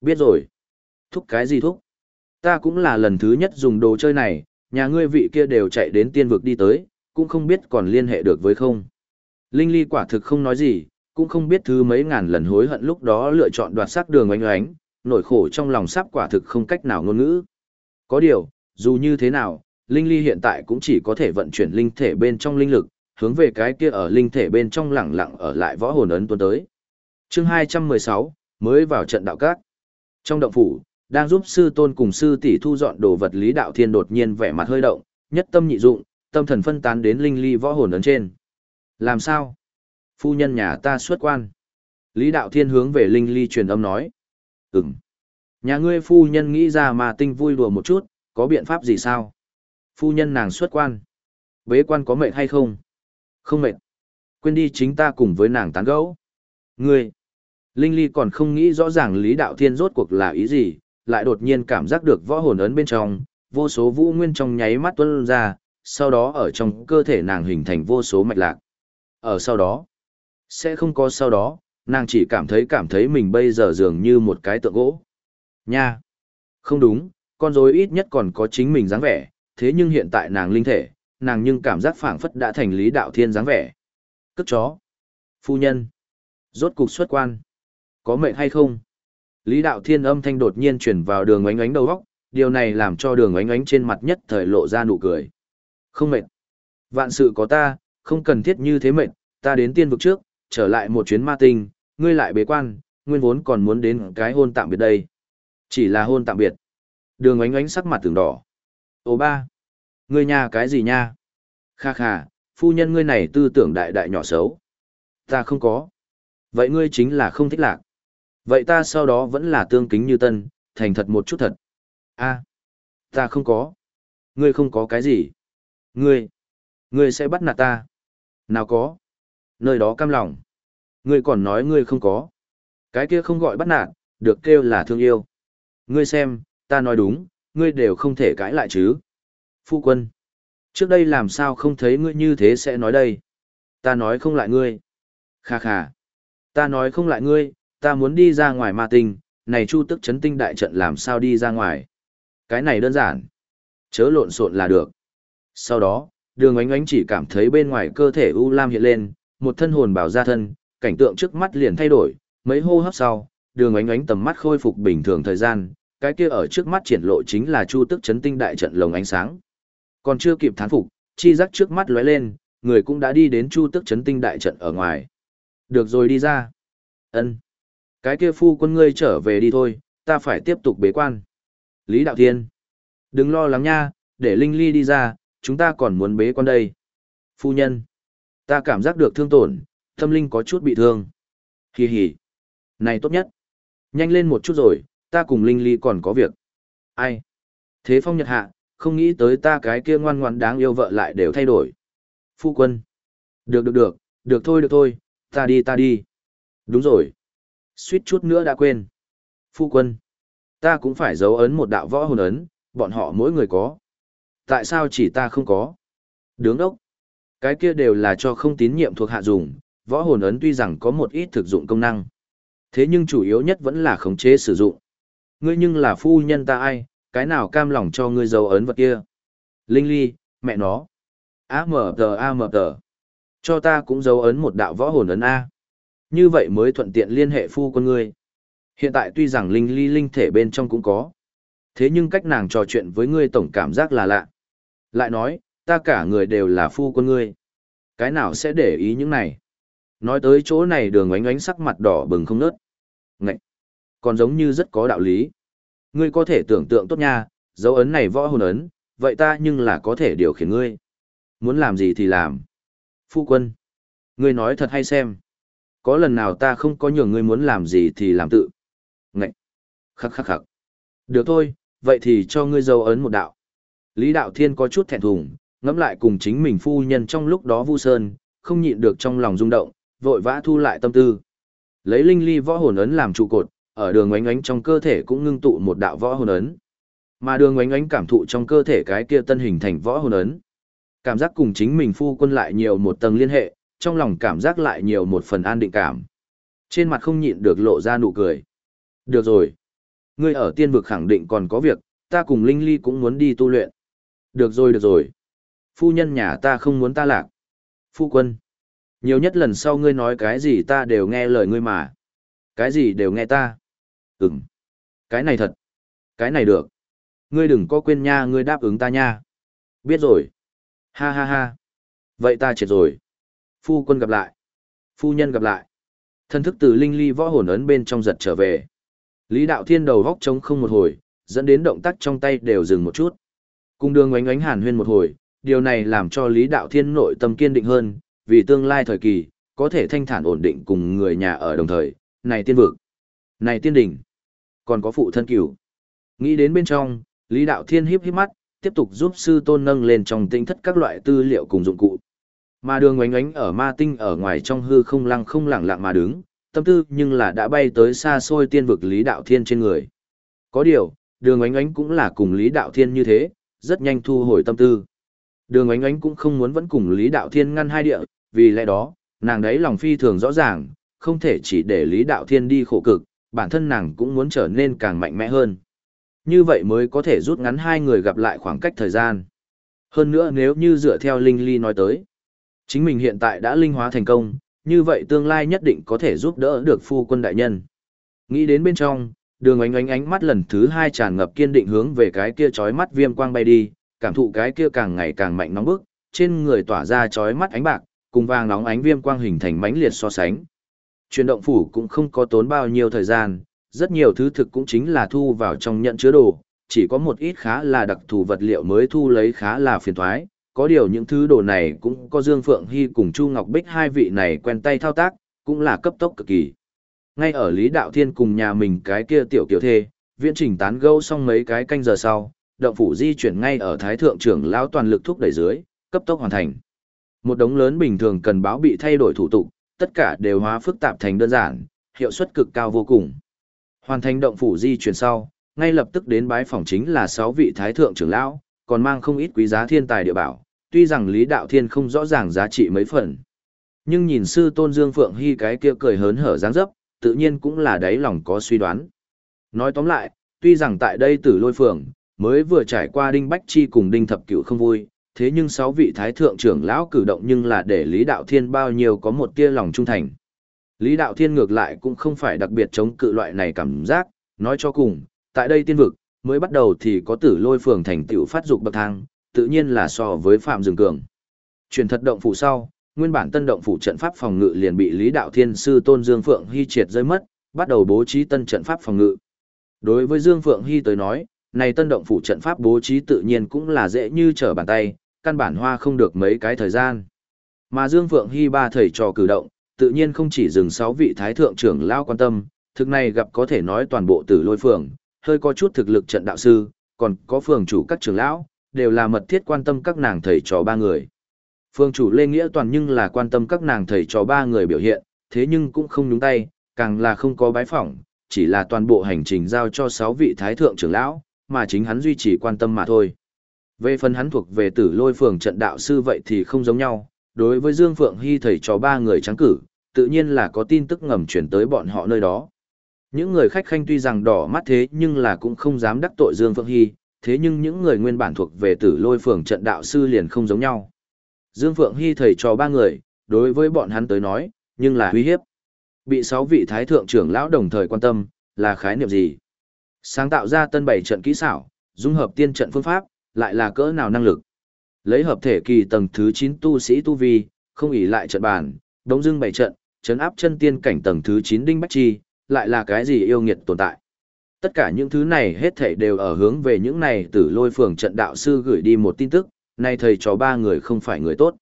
Biết rồi. Thúc cái gì thúc? Ta cũng là lần thứ nhất dùng đồ chơi này, nhà ngươi vị kia đều chạy đến tiên vực đi tới, cũng không biết còn liên hệ được với không. Linh Ly quả thực không nói gì, cũng không biết thứ mấy ngàn lần hối hận lúc đó lựa chọn đoạt sắc đường ánh oánh, nỗi khổ trong lòng sắp quả thực không cách nào ngôn ngữ. Có điều, dù như thế nào, Linh Ly hiện tại cũng chỉ có thể vận chuyển linh thể bên trong linh lực, hướng về cái kia ở linh thể bên trong lẳng lặng ở lại võ hồn ấn tuần tới. Chương 216, mới vào trận đạo các. Trong động phủ, đang giúp sư tôn cùng sư tỷ thu dọn đồ vật lý đạo thiên đột nhiên vẻ mặt hơi động, nhất tâm nhị dụng, tâm thần phân tán đến linh ly võ hồn ấn trên. Làm sao? Phu nhân nhà ta xuất quan. Lý đạo thiên hướng về linh ly truyền âm nói. Ừm. Nhà ngươi phu nhân nghĩ ra mà tinh vui đùa một chút, có biện pháp gì sao? Phu nhân nàng xuất quan. Bế quan có mệt hay không? Không mệt. Quên đi chính ta cùng với nàng tán gẫu. Ngươi. Linh Ly còn không nghĩ rõ ràng Lý Đạo Thiên rốt cuộc là ý gì, lại đột nhiên cảm giác được võ hồn ấn bên trong, vô số vũ nguyên trong nháy mắt tuôn ra, sau đó ở trong cơ thể nàng hình thành vô số mạch lạc. Ở sau đó, sẽ không có sau đó, nàng chỉ cảm thấy cảm thấy mình bây giờ dường như một cái tượng gỗ. Nha! Không đúng, con rối ít nhất còn có chính mình dáng vẻ, thế nhưng hiện tại nàng linh thể, nàng nhưng cảm giác phảng phất đã thành lý đạo thiên dáng vẻ. Cất chó! Phu nhân! Rốt cục xuất quan! Có mệnh hay không? Lý đạo thiên âm thanh đột nhiên chuyển vào đường ánh ánh đầu góc, điều này làm cho đường ánh ánh trên mặt nhất thời lộ ra nụ cười. Không mệt. Vạn sự có ta, không cần thiết như thế mệt, ta đến tiên vực trước, trở lại một chuyến ma tinh, ngươi lại bế quan, nguyên vốn còn muốn đến cái hôn tạm biệt đây. Chỉ là hôn tạm biệt. Đường ánh ánh sắc mặt tưởng đỏ. Ô ba. Ngươi nhà cái gì nha? Kha kha, phu nhân ngươi này tư tưởng đại đại nhỏ xấu. Ta không có. Vậy ngươi chính là không thích lạc. Vậy ta sau đó vẫn là tương kính như tân, thành thật một chút thật. a ta không có. Ngươi không có cái gì. Ngươi, ngươi sẽ bắt nạt ta. Nào có. Nơi đó cam lòng. Ngươi còn nói ngươi không có. Cái kia không gọi bắt nạt, được kêu là thương yêu. Ngươi xem, ta nói đúng, ngươi đều không thể cãi lại chứ. Phu quân. Trước đây làm sao không thấy ngươi như thế sẽ nói đây. Ta nói không lại ngươi. Kha kha. Ta nói không lại ngươi, ta muốn đi ra ngoài ma tinh, này chu tức chấn tinh đại trận làm sao đi ra ngoài. Cái này đơn giản. Chớ lộn xộn là được. Sau đó, đường ánh ánh chỉ cảm thấy bên ngoài cơ thể U Lam hiện lên, một thân hồn bảo ra thân, cảnh tượng trước mắt liền thay đổi, mấy hô hấp sau, đường ánh ánh tầm mắt khôi phục bình thường thời gian, cái kia ở trước mắt triển lộ chính là chu tức chấn tinh đại trận lồng ánh sáng. Còn chưa kịp thán phục, chi giác trước mắt lóe lên, người cũng đã đi đến chu tức chấn tinh đại trận ở ngoài. Được rồi đi ra. ân cái kia phu quân ngươi trở về đi thôi, ta phải tiếp tục bế quan. Lý Đạo Thiên. Đừng lo lắng nha, để Linh Ly đi ra, chúng ta còn muốn bế quan đây. Phu nhân. Ta cảm giác được thương tổn, tâm linh có chút bị thương. Hì hì. Này tốt nhất. Nhanh lên một chút rồi, ta cùng Linh Ly còn có việc. Ai? Thế phong nhật hạ, không nghĩ tới ta cái kia ngoan ngoan đáng yêu vợ lại đều thay đổi. Phu quân. Được được được, được thôi được thôi, ta đi ta đi. Đúng rồi. Suýt chút nữa đã quên. Phu quân. Ta cũng phải giấu ấn một đạo võ hồn ấn, bọn họ mỗi người có. Tại sao chỉ ta không có? Đứng đốc. Cái kia đều là cho không tín nhiệm thuộc hạ dùng, võ hồn ấn tuy rằng có một ít thực dụng công năng. Thế nhưng chủ yếu nhất vẫn là khống chế sử dụng. Ngươi nhưng là phu nhân ta ai, cái nào cam lòng cho ngươi giấu ấn vật kia. Linh ly, mẹ nó. A mở tờ A mở tờ. Cho ta cũng giấu ấn một đạo võ hồn ấn A. Như vậy mới thuận tiện liên hệ phu con ngươi. Hiện tại tuy rằng linh ly linh thể bên trong cũng có. Thế nhưng cách nàng trò chuyện với ngươi tổng cảm giác là lạ. Lại nói, ta cả người đều là phu con ngươi. Cái nào sẽ để ý những này? Nói tới chỗ này đường ánh ánh sắc mặt đỏ bừng không nớt. Ngậy! Còn giống như rất có đạo lý. Ngươi có thể tưởng tượng tốt nha, dấu ấn này võ hồn ấn, vậy ta nhưng là có thể điều khiển ngươi. Muốn làm gì thì làm. Phu quân! Ngươi nói thật hay xem. Có lần nào ta không có nhường ngươi muốn làm gì thì làm tự. Ngậy! Khắc khắc khắc. Được thôi, vậy thì cho ngươi dấu ấn một đạo. Lý Đạo Thiên có chút thẹn thùng, ngẫm lại cùng chính mình phu nhân trong lúc đó vu sơn, không nhịn được trong lòng rung động, vội vã thu lại tâm tư. Lấy linh ly võ hồn ấn làm trụ cột, ở đường oánh oánh trong cơ thể cũng ngưng tụ một đạo võ hồn ấn. Mà đường oánh oánh cảm thụ trong cơ thể cái kia tân hình thành võ hồn ấn. Cảm giác cùng chính mình phu quân lại nhiều một tầng liên hệ, trong lòng cảm giác lại nhiều một phần an định cảm. Trên mặt không nhịn được lộ ra nụ cười. Được rồi. Ngươi ở tiên vực khẳng định còn có việc, ta cùng Linh Ly cũng muốn đi tu luyện. Được rồi được rồi. Phu nhân nhà ta không muốn ta lạc. Phu quân. Nhiều nhất lần sau ngươi nói cái gì ta đều nghe lời ngươi mà. Cái gì đều nghe ta. Ừm. Cái này thật. Cái này được. Ngươi đừng có quên nha ngươi đáp ứng ta nha. Biết rồi. Ha ha ha. Vậy ta chết rồi. Phu quân gặp lại. Phu nhân gặp lại. Thân thức từ linh ly võ hồn ấn bên trong giật trở về. Lý đạo thiên đầu góc trống không một hồi, dẫn đến động tác trong tay đều dừng một chút. Cùng đường oánh oánh hàn huyên một hồi, điều này làm cho Lý đạo thiên nội tâm kiên định hơn, vì tương lai thời kỳ, có thể thanh thản ổn định cùng người nhà ở đồng thời, này tiên vực, này tiên đỉnh, còn có phụ thân cửu. Nghĩ đến bên trong, Lý Đạo Thiên híp híp mắt, tiếp tục giúp sư tôn nâng lên trong tinh thất các loại tư liệu cùng dụng cụ. Mà đường oánh oánh ở ma tinh ở ngoài trong hư không lăng không lẳng lặng mà đứng, tâm tư nhưng là đã bay tới xa xôi tiên vực Lý Đạo Thiên trên người. Có điều, đường oánh oánh cũng là cùng Lý Đạo Thiên như thế, rất nhanh thu hồi tâm tư. Đường oánh oánh cũng không muốn vẫn cùng Lý Đạo Thiên ngăn hai địa, vì lẽ đó, nàng đấy lòng phi thường rõ ràng, không thể chỉ để Lý Đạo Thiên đi khổ cực, bản thân nàng cũng muốn trở nên càng mạnh mẽ hơn. Như vậy mới có thể rút ngắn hai người gặp lại khoảng cách thời gian. Hơn nữa nếu như dựa theo Linh Ly nói tới, chính mình hiện tại đã linh hóa thành công, như vậy tương lai nhất định có thể giúp đỡ được phu quân đại nhân. Nghĩ đến bên trong, đường ánh ánh ánh mắt lần thứ hai tràn ngập kiên định hướng về cái kia chói mắt viêm quang bay đi, cảm thụ cái kia càng ngày càng mạnh nóng bức, trên người tỏa ra chói mắt ánh bạc, cùng vàng nóng ánh viêm quang hình thành mãnh liệt so sánh. Chuyển động phủ cũng không có tốn bao nhiêu thời gian, rất nhiều thứ thực cũng chính là thu vào trong nhận chứa đồ, chỉ có một ít khá là đặc thù vật liệu mới thu lấy khá là phiền thoái, có điều những thứ đồ này cũng có Dương Phượng Hy cùng Chu Ngọc Bích hai vị này quen tay thao tác, cũng là cấp tốc cực kỳ. Ngay ở Lý Đạo Thiên cùng nhà mình cái kia tiểu kiểu thê, viễn trình tán gẫu xong mấy cái canh giờ sau, động phủ di chuyển ngay ở Thái Thượng trưởng lão toàn lực thúc đẩy dưới, cấp tốc hoàn thành. Một đống lớn bình thường cần báo bị thay đổi thủ tục, tất cả đều hóa phức tạp thành đơn giản, hiệu suất cực cao vô cùng. Hoàn thành động phủ di chuyển sau, ngay lập tức đến bái phòng chính là sáu vị thái thượng trưởng lão, còn mang không ít quý giá thiên tài địa bảo, tuy rằng Lý Đạo Thiên không rõ ràng giá trị mấy phần. Nhưng nhìn sư tôn Dương Phượng Hy cái kia cười hớn hở dáng dấp, tự nhiên cũng là đáy lòng có suy đoán. Nói tóm lại, tuy rằng tại đây tử lôi phường, mới vừa trải qua Đinh Bách Chi cùng Đinh Thập Cửu không vui, thế nhưng sáu vị thái thượng trưởng lão cử động nhưng là để Lý Đạo Thiên bao nhiêu có một tia lòng trung thành. Lý Đạo Thiên ngược lại cũng không phải đặc biệt chống cự loại này cảm giác, nói cho cùng, tại đây tiên vực, mới bắt đầu thì có tử lôi phường thành tựu phát dục bậc thang, tự nhiên là so với Phạm Dương Cường. Truyền thật động phủ sau, nguyên bản tân động phủ trận pháp phòng ngự liền bị Lý Đạo Thiên sư Tôn Dương Phượng Hy triệt rơi mất, bắt đầu bố trí tân trận pháp phòng ngự. Đối với Dương Phượng Hy tới nói, này tân động phủ trận pháp bố trí tự nhiên cũng là dễ như trở bàn tay, căn bản hoa không được mấy cái thời gian. Mà Dương Phượng Hy ba thầy trò cử động, tự nhiên không chỉ dừng sáu vị thái thượng trưởng lao quan tâm, thực này gặp có thể nói toàn bộ tử lôi phường, hơi có chút thực lực trận đạo sư, còn có phường chủ các trưởng lão, đều là mật thiết quan tâm các nàng thầy trò ba người. Phương chủ Lê Nghĩa toàn nhưng là quan tâm các nàng thầy trò ba người biểu hiện, thế nhưng cũng không nhúng tay, càng là không có bái phỏng, chỉ là toàn bộ hành trình giao cho sáu vị thái thượng trưởng lão, mà chính hắn duy trì quan tâm mà thôi. Về phần hắn thuộc về tử lôi phường trận đạo sư vậy thì không giống nhau, đối với Dương Phượng Hy thầy trò ba người trắng cử, tự nhiên là có tin tức ngầm chuyển tới bọn họ nơi đó. Những người khách khanh tuy rằng đỏ mắt thế nhưng là cũng không dám đắc tội Dương Phượng Hy, thế nhưng những người nguyên bản thuộc về tử lôi phường trận đạo sư liền không giống nhau. Dương Phượng Hy thầy trò ba người, đối với bọn hắn tới nói, nhưng là uy hiếp. Bị sáu vị thái thượng trưởng lão đồng thời quan tâm, là khái niệm gì? Sáng tạo ra tân bảy trận kỹ xảo, dung hợp tiên trận phương pháp, lại là cỡ nào năng lực? Lấy hợp thể kỳ tầng thứ 9 tu sĩ tu vi, không ỷ lại trận bàn, đống dưng bảy trận, chấn áp chân tiên cảnh tầng thứ 9 đinh bách chi, lại là cái gì yêu nghiệt tồn tại? Tất cả những thứ này hết thảy đều ở hướng về những này tử lôi phường trận đạo sư gửi đi một tin tức, nay thầy cho ba người không phải người tốt.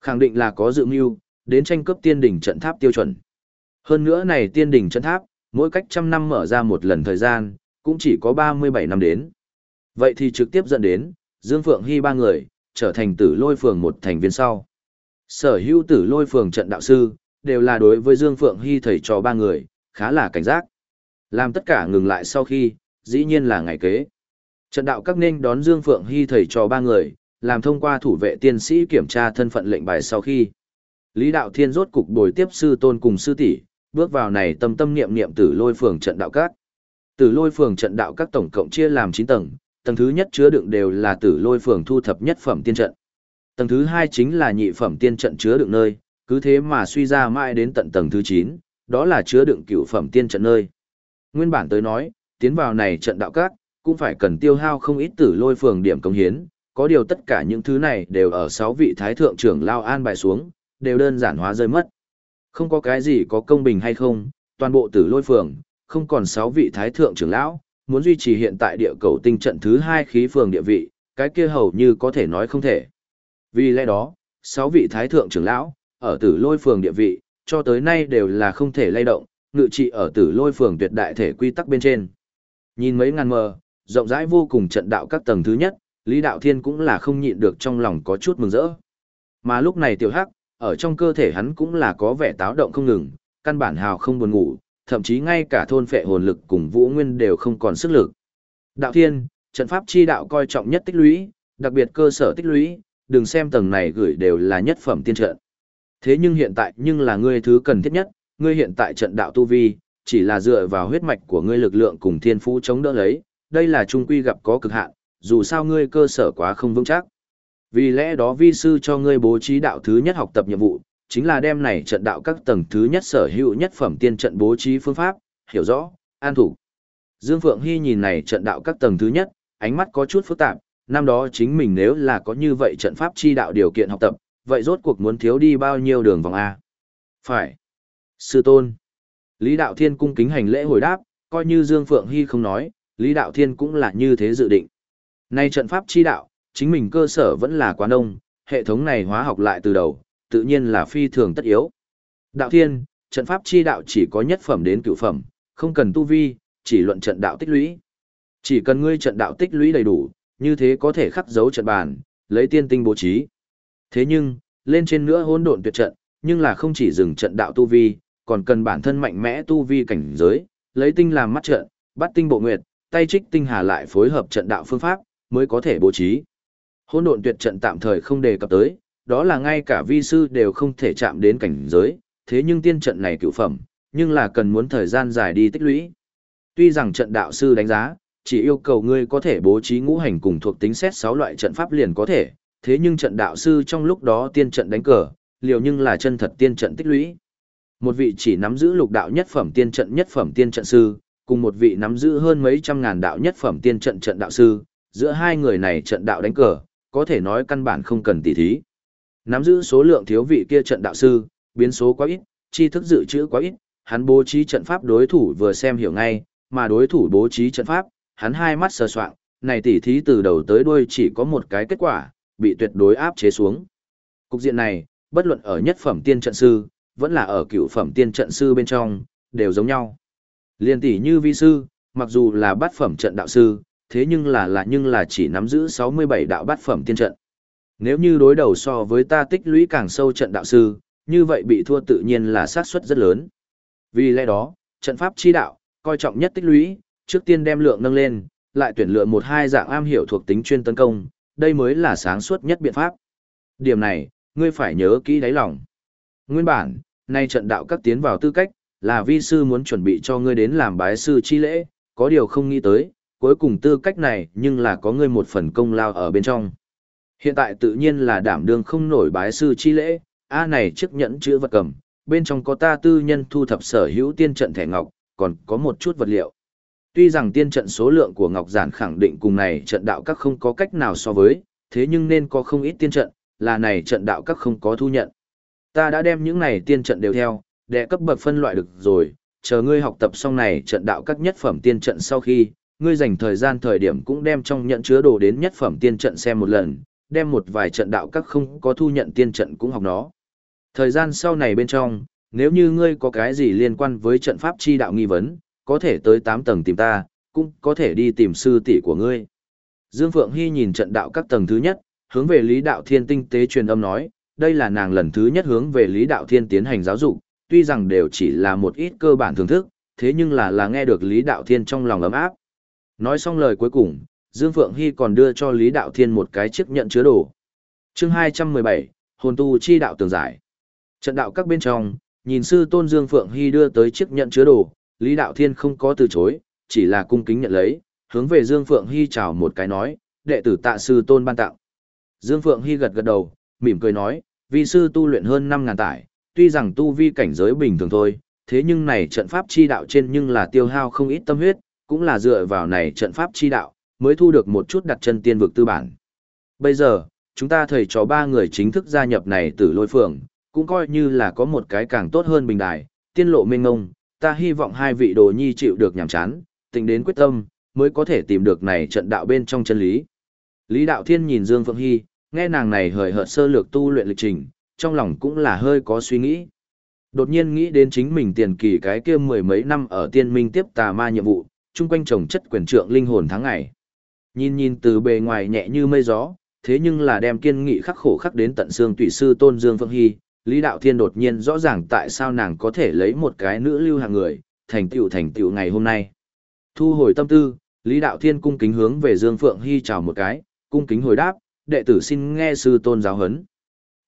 Khẳng định là có dự mưu, đến tranh cướp tiên đỉnh trận tháp tiêu chuẩn. Hơn nữa này tiên đỉnh trận tháp, mỗi cách trăm năm mở ra một lần thời gian, cũng chỉ có 37 năm đến. Vậy thì trực tiếp dẫn đến, Dương Phượng Hy ba người, trở thành tử lôi phường một thành viên sau. Sở hữu tử lôi phường trận đạo sư, đều là đối với Dương Phượng Hy thầy trò ba người, khá là cảnh giác. Làm tất cả ngừng lại sau khi, dĩ nhiên là ngày kế. Trận đạo các nên đón Dương Phượng Hy thầy trò ba người, làm thông qua thủ vệ tiên sĩ kiểm tra thân phận lệnh bài sau khi. Lý Đạo Thiên rốt cục bồi tiếp sư tôn cùng sư tỷ, bước vào này tâm tâm niệm niệm tử lôi phường trận đạo các. Tử lôi phường trận đạo các tổng cộng chia làm 9 tầng, tầng thứ nhất chứa đựng đều là tử lôi phường thu thập nhất phẩm tiên trận. Tầng thứ hai chính là nhị phẩm tiên trận chứa đựng nơi, cứ thế mà suy ra mãi đến tận tầng thứ 9, đó là chứa đựng cửu phẩm tiên trận nơi. Nguyên bản tới nói, tiến vào này trận đạo các, cũng phải cần tiêu hao không ít tử lôi phường điểm công hiến, có điều tất cả những thứ này đều ở 6 vị thái thượng trưởng lao an bài xuống, đều đơn giản hóa rơi mất. Không có cái gì có công bình hay không, toàn bộ tử lôi phường, không còn 6 vị thái thượng trưởng lão, muốn duy trì hiện tại địa cầu tinh trận thứ hai khí phường địa vị, cái kia hầu như có thể nói không thể. Vì lẽ đó, 6 vị thái thượng trưởng lão, ở tử lôi phường địa vị, cho tới nay đều là không thể lay động, ngự trị ở tử lôi phường tuyệt đại thể quy tắc bên trên. Nhìn mấy ngàn mờ, rộng rãi vô cùng trận đạo các tầng thứ nhất, Lý Đạo Thiên cũng là không nhịn được trong lòng có chút mừng rỡ. Mà lúc này tiểu hắc, ở trong cơ thể hắn cũng là có vẻ táo động không ngừng, căn bản hào không buồn ngủ, thậm chí ngay cả thôn phệ hồn lực cùng vũ nguyên đều không còn sức lực. Đạo Thiên, trận pháp chi đạo coi trọng nhất tích lũy, đặc biệt cơ sở tích lũy, đừng xem tầng này gửi đều là nhất phẩm tiên trận. Thế nhưng hiện tại nhưng là ngươi thứ cần thiết nhất, ngươi hiện tại trận đạo tu vi, chỉ là dựa vào huyết mạch của ngươi lực lượng cùng thiên phú chống đỡ lấy, đây là trung quy gặp có cực hạn, dù sao ngươi cơ sở quá không vững chắc. Vì lẽ đó vi sư cho ngươi bố trí đạo thứ nhất học tập nhiệm vụ, chính là đem này trận đạo các tầng thứ nhất sở hữu nhất phẩm tiên trận bố trí phương pháp, hiểu rõ, an thủ. Dương Phượng Hy nhìn này trận đạo các tầng thứ nhất, ánh mắt có chút phức tạp, năm đó chính mình nếu là có như vậy trận pháp chi đạo điều kiện học tập, vậy rốt cuộc muốn thiếu đi bao nhiêu đường vòng A. Phải. Sư tôn. Lý Đạo Thiên cung kính hành lễ hồi đáp, coi như Dương Phượng Hy không nói, Lý Đạo Thiên cũng là như thế dự định. Nay trận pháp chi đạo, chính mình cơ sở vẫn là quá đông, hệ thống này hóa học lại từ đầu, tự nhiên là phi thường tất yếu. Đạo Thiên, trận pháp chi đạo chỉ có nhất phẩm đến cửu phẩm, không cần tu vi, chỉ luận trận đạo tích lũy. Chỉ cần ngươi trận đạo tích lũy đầy đủ, như thế có thể khắc dấu trận bàn, lấy tiên tinh bố trí. Thế nhưng, lên trên nữa hỗn độn tuyệt trận, nhưng là không chỉ dừng trận đạo tu vi, còn cần bản thân mạnh mẽ tu vi cảnh giới, lấy tinh làm mắt trận, bắt tinh bộ nguyệt, tay trích tinh hà lại phối hợp trận đạo phương pháp, mới có thể bố trí. Hỗn độn tuyệt trận tạm thời không đề cập tới, đó là ngay cả vi sư đều không thể chạm đến cảnh giới, thế nhưng tiên trận này cựu phẩm, nhưng là cần muốn thời gian dài đi tích lũy. Tuy rằng trận đạo sư đánh giá, chỉ yêu cầu ngươi có thể bố trí ngũ hành cùng thuộc tính xét 6 loại trận pháp liền có thể, thế nhưng trận đạo sư trong lúc đó tiên trận đánh cờ, liều nhưng là chân thật tiên trận tích lũy. Một vị chỉ nắm giữ lục đạo nhất phẩm tiên trận nhất phẩm tiên trận sư, cùng một vị nắm giữ hơn mấy trăm ngàn đạo nhất phẩm tiên trận trận đạo sư, giữa hai người này trận đạo đánh cờ, có thể nói căn bản không cần tỉ thí. Nắm giữ số lượng thiếu vị kia trận đạo sư, biến số quá ít, tri thức dự trữ quá ít, hắn bố trí trận pháp đối thủ vừa xem hiểu ngay, mà đối thủ bố trí trận pháp, hắn hai mắt sờ soạng, này tỉ thí từ đầu tới đuôi chỉ có một cái kết quả, bị tuyệt đối áp chế xuống. Cục diện này, bất luận ở nhất phẩm tiên trận sư, vẫn là ở cựu phẩm tiên trận sư bên trong, đều giống nhau. Liên tỷ như vi sư, mặc dù là bát phẩm trận đạo sư, thế nhưng là là nhưng là chỉ nắm giữ 67 đạo bát phẩm tiên trận. Nếu như đối đầu so với ta tích lũy càng sâu trận đạo sư, như vậy bị thua tự nhiên là xác suất rất lớn. Vì lẽ đó, trận pháp chi đạo, coi trọng nhất tích lũy, trước tiên đem lượng nâng lên, lại tuyển lựa một hai dạng am hiểu thuộc tính chuyên tấn công, đây mới là sáng suốt nhất biện pháp. Điểm này, ngươi phải nhớ kỹ đáy lòng. Nguyên bản, nay trận đạo các tiến vào tư cách, là vi sư muốn chuẩn bị cho ngươi đến làm bái sư chi lễ, có điều không nghĩ tới, cuối cùng tư cách này nhưng là có ngươi một phần công lao ở bên trong. Hiện tại tự nhiên là đảm đương không nổi bái sư chi lễ, A này chiếc nhẫn chữ vật cầm, bên trong có ta tư nhân thu thập sở hữu tiên trận thẻ ngọc, còn có một chút vật liệu. Tuy rằng tiên trận số lượng của Ngọc Giản khẳng định cùng này trận đạo các không có cách nào so với, thế nhưng nên có không ít tiên trận, là này trận đạo các không có thu nhận. Ta đã đem những này tiên trận đều theo, để cấp bậc phân loại được rồi, chờ ngươi học tập xong này trận đạo các nhất phẩm tiên trận sau khi, ngươi dành thời gian thời điểm cũng đem trong nhận chứa đồ đến nhất phẩm tiên trận xem một lần, đem một vài trận đạo các không có thu nhận tiên trận cũng học nó. Thời gian sau này bên trong, nếu như ngươi có cái gì liên quan với trận pháp chi đạo nghi vấn, có thể tới 8 tầng tìm ta, cũng có thể đi tìm sư tỷ của ngươi. Dương Phượng Hy nhìn trận đạo các tầng thứ nhất, hướng về Lý Đạo Thiên tinh tế truyền âm nói, đây là nàng lần thứ nhất hướng về Lý Đạo Thiên tiến hành giáo dục, tuy rằng đều chỉ là một ít cơ bản thưởng thức, thế nhưng là là nghe được Lý Đạo Thiên trong lòng ấm áp. Nói xong lời cuối cùng, Dương Phượng Hy còn đưa cho Lý Đạo Thiên một cái chiếc nhận chứa đồ. chương 217, Hồn Tu Chi Đạo Tường Giải. Trận đạo các bên trong, nhìn sư tôn Dương Phượng Hy đưa tới chiếc nhận chứa đồ, Lý Đạo Thiên không có từ chối, chỉ là cung kính nhận lấy, hướng về Dương Phượng Hy chào một cái nói, đệ tử tạ sư tôn ban tặng. Dương Phượng Hy gật gật đầu, mỉm cười nói, vi sư tu luyện hơn năm ngàn tải, tuy rằng tu vi cảnh giới bình thường thôi, thế nhưng này trận pháp chi đạo trên nhưng là tiêu hao không ít tâm huyết, cũng là dựa vào này trận pháp chi đạo, mới thu được một chút đặt chân tiên vực tư bản. Bây giờ, chúng ta thầy trò ba người chính thức gia nhập này từ lôi phường, cũng coi như là có một cái càng tốt hơn bình đài, tiên lộ mênh ngông, ta hy vọng hai vị đồ nhi chịu được nhàm chán, tính đến quyết tâm, mới có thể tìm được này trận đạo bên trong chân lý. Lý Đạo Thiên nhìn Dương Phượng Hy, nghe nàng này hời hợt sơ lược tu luyện lịch trình, trong lòng cũng là hơi có suy nghĩ. Đột nhiên nghĩ đến chính mình tiền kỳ cái kia mười mấy năm ở tiên minh tiếp tà ma nhiệm vụ, chung quanh trồng chất quyền trượng linh hồn tháng ngày. Nhìn nhìn từ bề ngoài nhẹ như mây gió, thế nhưng là đem kiên nghị khắc khổ khắc đến tận xương tùy sư Tôn Dương Phương Hy, Lý Đạo Thiên đột nhiên rõ ràng tại sao nàng có thể lấy một cái nữ lưu hàng người, thành tựu thành tựu ngày hôm nay. Thu hồi tâm tư, Lý Đạo Thiên cung kính hướng về Dương Phượng Hy chào một cái, cung kính hồi đáp, đệ tử xin nghe sư tôn giáo huấn.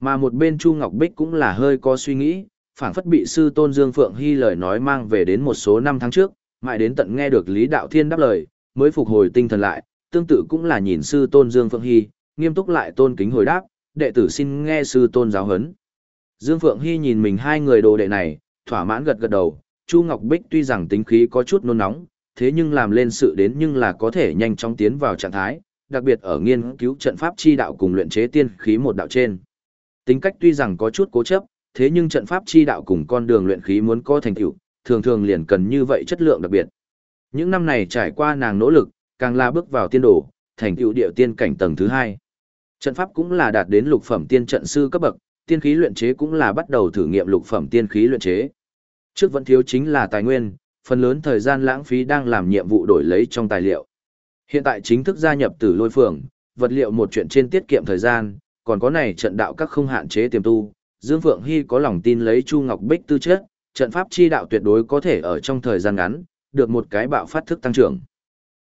Mà một bên Chu Ngọc Bích cũng là hơi có suy nghĩ, phảng phất bị sư tôn Dương Phượng Hy lời nói mang về đến một số năm tháng trước, mãi đến tận nghe được Lý Đạo Thiên đáp lời, mới phục hồi tinh thần lại, tương tự cũng là nhìn sư tôn Dương Phượng Hy, nghiêm túc lại tôn kính hồi đáp, đệ tử xin nghe sư tôn giáo huấn. Dương Phượng Hy nhìn mình hai người đồ đệ này, thỏa mãn gật gật đầu, Chu Ngọc Bích tuy rằng tính khí có chút nôn nóng, thế nhưng làm lên sự đến nhưng là có thể nhanh chóng tiến vào trạng thái, đặc biệt ở nghiên cứu trận pháp chi đạo cùng luyện chế tiên khí một đạo trên. Tính cách tuy rằng có chút cố chấp, thế nhưng trận pháp chi đạo cùng con đường luyện khí muốn có thành tựu, thường thường liền cần như vậy chất lượng đặc biệt. Những năm này trải qua nàng nỗ lực, càng la bước vào tiên đồ, thành tựu điệu tiên cảnh tầng thứ hai. Trận pháp cũng là đạt đến lục phẩm tiên trận sư cấp bậc, tiên khí luyện chế cũng là bắt đầu thử nghiệm lục phẩm tiên khí luyện chế. Trước vẫn thiếu chính là tài nguyên, phần lớn thời gian lãng phí đang làm nhiệm vụ đổi lấy trong tài liệu. Hiện tại chính thức gia nhập tử lôi phường, vật liệu một chuyện trên tiết kiệm thời gian, còn có này trận đạo các không hạn chế tiềm tu. Dương Phượng Hy có lòng tin lấy Chu Ngọc Bích tư chất, trận pháp chi đạo tuyệt đối có thể ở trong thời gian ngắn, được một cái bạo phát thức tăng trưởng.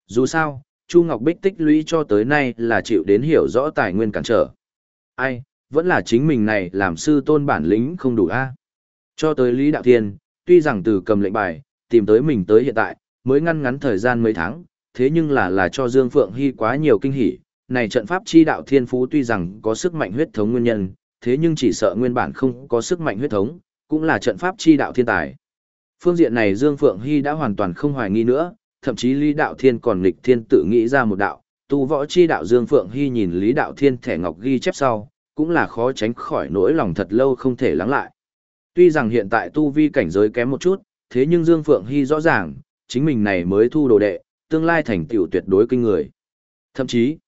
Dù sao, Chu Ngọc Bích tích lũy cho tới nay là chịu đến hiểu rõ tài nguyên cản trở. Ai, vẫn là chính mình này làm sư tôn bản lĩnh không đủ a. Cho tới Lý Đạo Thiên, tuy rằng từ cầm lệnh bài, tìm tới mình tới hiện tại, mới ngăn ngắn thời gian mấy tháng, thế nhưng là là cho Dương Phượng Hy quá nhiều kinh hỉ. Này trận pháp chi đạo thiên phú tuy rằng có sức mạnh huyết thống nguyên nhân, thế nhưng chỉ sợ nguyên bản không có sức mạnh huyết thống, cũng là trận pháp chi đạo thiên tài. Phương diện này Dương Phượng Hy đã hoàn toàn không hoài nghi nữa, thậm chí Lý Đạo Thiên còn nghịch thiên tự nghĩ ra một đạo, tu võ chi đạo Dương Phượng Hy nhìn Lý Đạo Thiên thẻ ngọc ghi chép sau, cũng là khó tránh khỏi nỗi lòng thật lâu không thể lắng lại. Tuy rằng hiện tại tu vi cảnh giới kém một chút, thế nhưng Dương Phượng Hy rõ ràng, chính mình này mới thu đồ đệ, tương lai thành tựu tuyệt đối kinh người. Thậm chí,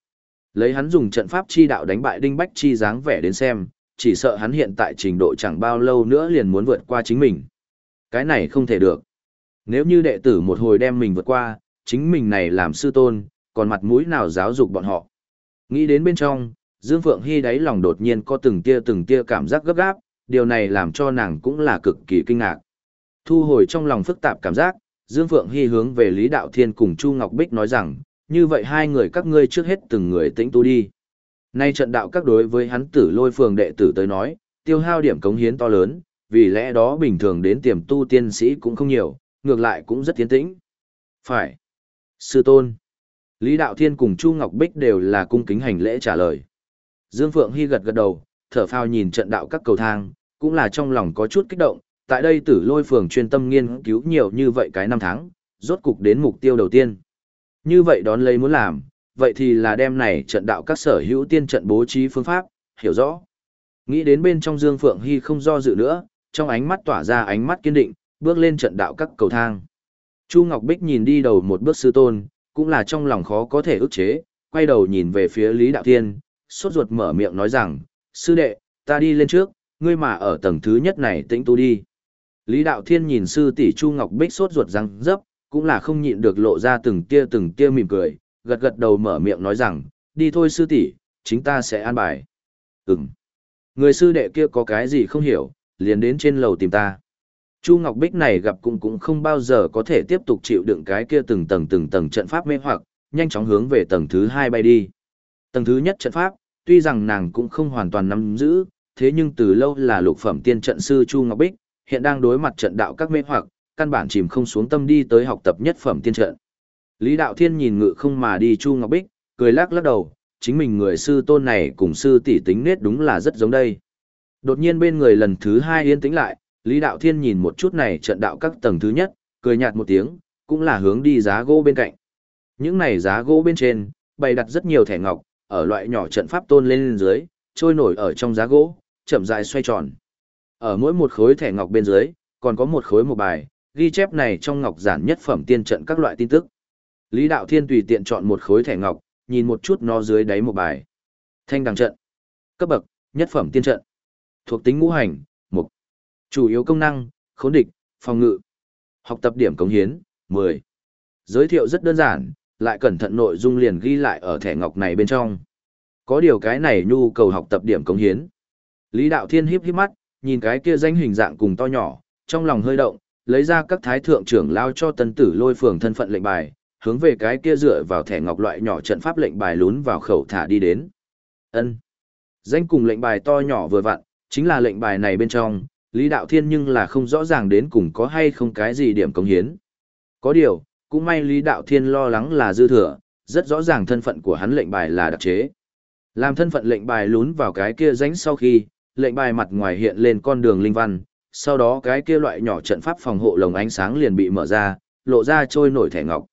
lấy hắn dùng trận pháp chi đạo đánh bại Đinh Bách chi dáng vẻ đến xem, chỉ sợ hắn hiện tại trình độ chẳng bao lâu nữa liền muốn vượt qua chính mình. Cái này không thể được. Nếu như đệ tử một hồi đem mình vượt qua, chính mình này làm sư tôn, còn mặt mũi nào giáo dục bọn họ. Nghĩ đến bên trong, Dương Phượng Hy đáy lòng đột nhiên có từng tia từng tia cảm giác gấp gáp, điều này làm cho nàng cũng là cực kỳ kinh ngạc. Thu hồi trong lòng phức tạp cảm giác, Dương Phượng Hy hướng về Lý Đạo Thiên cùng Chu Ngọc Bích nói rằng, như vậy hai người các ngươi trước hết từng người tĩnh tu đi. Nay trận đạo các đối với hắn tử lôi phường đệ tử tới nói, tiêu hao điểm cống hiến to lớn, vì lẽ đó bình thường đến tiềm tu tiên sĩ cũng không nhiều, ngược lại cũng rất tiến tĩnh. Phải. Sư tôn. Lý Đạo Thiên cùng Chu Ngọc Bích đều là cung kính hành lễ trả lời. Dương Phượng Hy gật gật đầu, thở phào nhìn trận đạo các cầu thang, cũng là trong lòng có chút kích động, tại đây tử lôi phường chuyên tâm nghiên cứu nhiều như vậy cái năm tháng, rốt cục đến mục tiêu đầu tiên. Như vậy đón lấy muốn làm, vậy thì là đem này trận đạo các sở hữu tiên trận bố trí phương pháp, hiểu rõ. Nghĩ đến bên trong Dương Phượng Hy không do dự nữa, trong ánh mắt tỏa ra ánh mắt kiên định, bước lên trận đạo các cầu thang. Chu Ngọc Bích nhìn đi đầu một bước sư tôn, cũng là trong lòng khó có thể ức chế, quay đầu nhìn về phía Lý Đạo Thiên, sốt ruột mở miệng nói rằng, sư đệ, ta đi lên trước, ngươi mà ở tầng thứ nhất này tĩnh tu đi. Lý Đạo Thiên nhìn sư tỷ Chu Ngọc Bích sốt ruột răng dấp, cũng là không nhịn được lộ ra từng tia từng tia mỉm cười, gật gật đầu mở miệng nói rằng, đi thôi sư tỷ, chính ta sẽ an bài. Ừm. Người sư đệ kia có cái gì không hiểu, liền đến trên lầu tìm ta. Chu Ngọc Bích này gặp cũng cũng không bao giờ có thể tiếp tục chịu đựng cái kia từng tầng từng tầng trận pháp mê hoặc, nhanh chóng hướng về tầng thứ hai bay đi. Tầng thứ nhất trận pháp, tuy rằng nàng cũng không hoàn toàn nắm giữ, thế nhưng từ lâu là lục phẩm tiên trận sư Chu Ngọc Bích, hiện đang đối mặt trận đạo các mê hoặc, căn bản chìm không xuống tâm đi tới học tập nhất phẩm tiên trận. Lý Đạo Thiên nhìn ngự không mà đi Chu Ngọc Bích, cười lắc lắc đầu, chính mình người sư tôn này cùng sư tỷ tính nết đúng là rất giống đây. Đột nhiên bên người lần thứ hai yên tĩnh lại, Lý Đạo Thiên nhìn một chút này trận đạo các tầng thứ nhất, cười nhạt một tiếng, cũng là hướng đi giá gỗ bên cạnh. Những này giá gỗ bên trên, bày đặt rất nhiều thẻ ngọc, ở loại nhỏ trận pháp tôn lên dưới, trôi nổi ở trong giá gỗ, chậm rãi xoay tròn. Ở mỗi một khối thẻ ngọc bên dưới, còn có một khối một bài, ghi chép này trong ngọc giản nhất phẩm tiên trận các loại tin tức. Lý Đạo Thiên tùy tiện chọn một khối thẻ ngọc, nhìn một chút nó dưới đáy một bài. Thanh đằng trận. Cấp bậc, nhất phẩm tiên trận. Thuộc tính ngũ hành, mục. Chủ yếu công năng, khốn địch, phòng ngự. Học tập điểm cống hiến, 10. Giới thiệu rất đơn giản, lại cẩn thận nội dung liền ghi lại ở thẻ ngọc này bên trong. Có điều cái này nhu cầu học tập điểm cống hiến. Lý Đạo Thiên híp híp mắt, nhìn cái kia danh hình dạng cùng to nhỏ, trong lòng hơi động, lấy ra các thái thượng trưởng lao cho tân tử lôi phường thân phận lệnh bài, hướng về cái kia dựa vào thẻ ngọc loại nhỏ trận pháp lệnh bài lún vào khẩu thả đi đến. Ân. Danh cùng lệnh bài to nhỏ vừa vặn, chính là lệnh bài này bên trong, Lý Đạo Thiên nhưng là không rõ ràng đến cùng có hay không cái gì điểm công hiến. Có điều, cũng may Lý Đạo Thiên lo lắng là dư thừa, rất rõ ràng thân phận của hắn lệnh bài là đặc chế. Làm thân phận lệnh bài lún vào cái kia danh sau khi, lệnh bài mặt ngoài hiện lên con đường linh văn, sau đó cái kia loại nhỏ trận pháp phòng hộ lồng ánh sáng liền bị mở ra, lộ ra trôi nổi thẻ ngọc.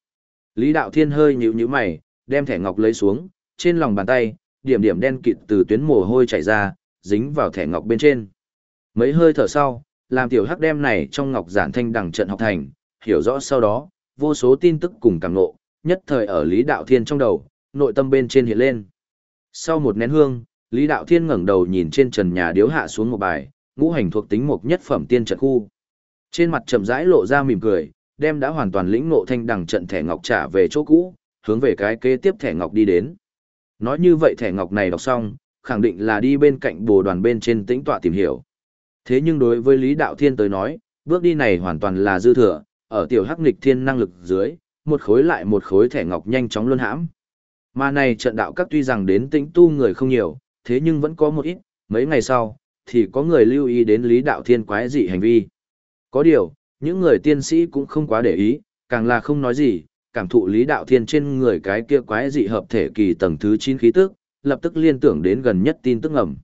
Lý Đạo Thiên hơi nhíu nhíu mày, đem thẻ ngọc lấy xuống, trên lòng bàn tay, điểm điểm đen kịt từ tuyến mồ hôi chảy ra, dính vào thẻ ngọc bên trên. Mấy hơi thở sau, làm tiểu hắc đem này trong ngọc giản thanh đẳng trận học thành, hiểu rõ sau đó, vô số tin tức cùng cảm ngộ nhất thời ở Lý Đạo Thiên trong đầu, nội tâm bên trên hiện lên. Sau một nén hương, Lý Đạo Thiên ngẩng đầu nhìn trên trần nhà điếu hạ xuống một bài, ngũ hành thuộc tính một nhất phẩm tiên trận khu. Trên mặt chậm rãi lộ ra mỉm cười, đem đã hoàn toàn lĩnh ngộ thanh đẳng trận thẻ ngọc trả về chỗ cũ, hướng về cái kế tiếp thẻ ngọc đi đến. Nói như vậy thẻ ngọc này đọc xong, khẳng định là đi bên cạnh bồ đoàn bên trên tĩnh tọa tìm hiểu. Thế nhưng đối với Lý Đạo Thiên tới nói, bước đi này hoàn toàn là dư thừa, ở tiểu hắc nghịch thiên năng lực dưới, một khối lại một khối thẻ ngọc nhanh chóng luân hãm. Mà này trận đạo các tuy rằng đến tĩnh tu người không nhiều, thế nhưng vẫn có một ít, mấy ngày sau, thì có người lưu ý đến Lý Đạo Thiên quái dị hành vi. Có điều, những người tiên sĩ cũng không quá để ý, càng là không nói gì, cảm thụ Lý Đạo Thiên trên người cái kia quái dị hợp thể kỳ tầng thứ 9 khí tức, lập tức liên tưởng đến gần nhất tin tức ngầm.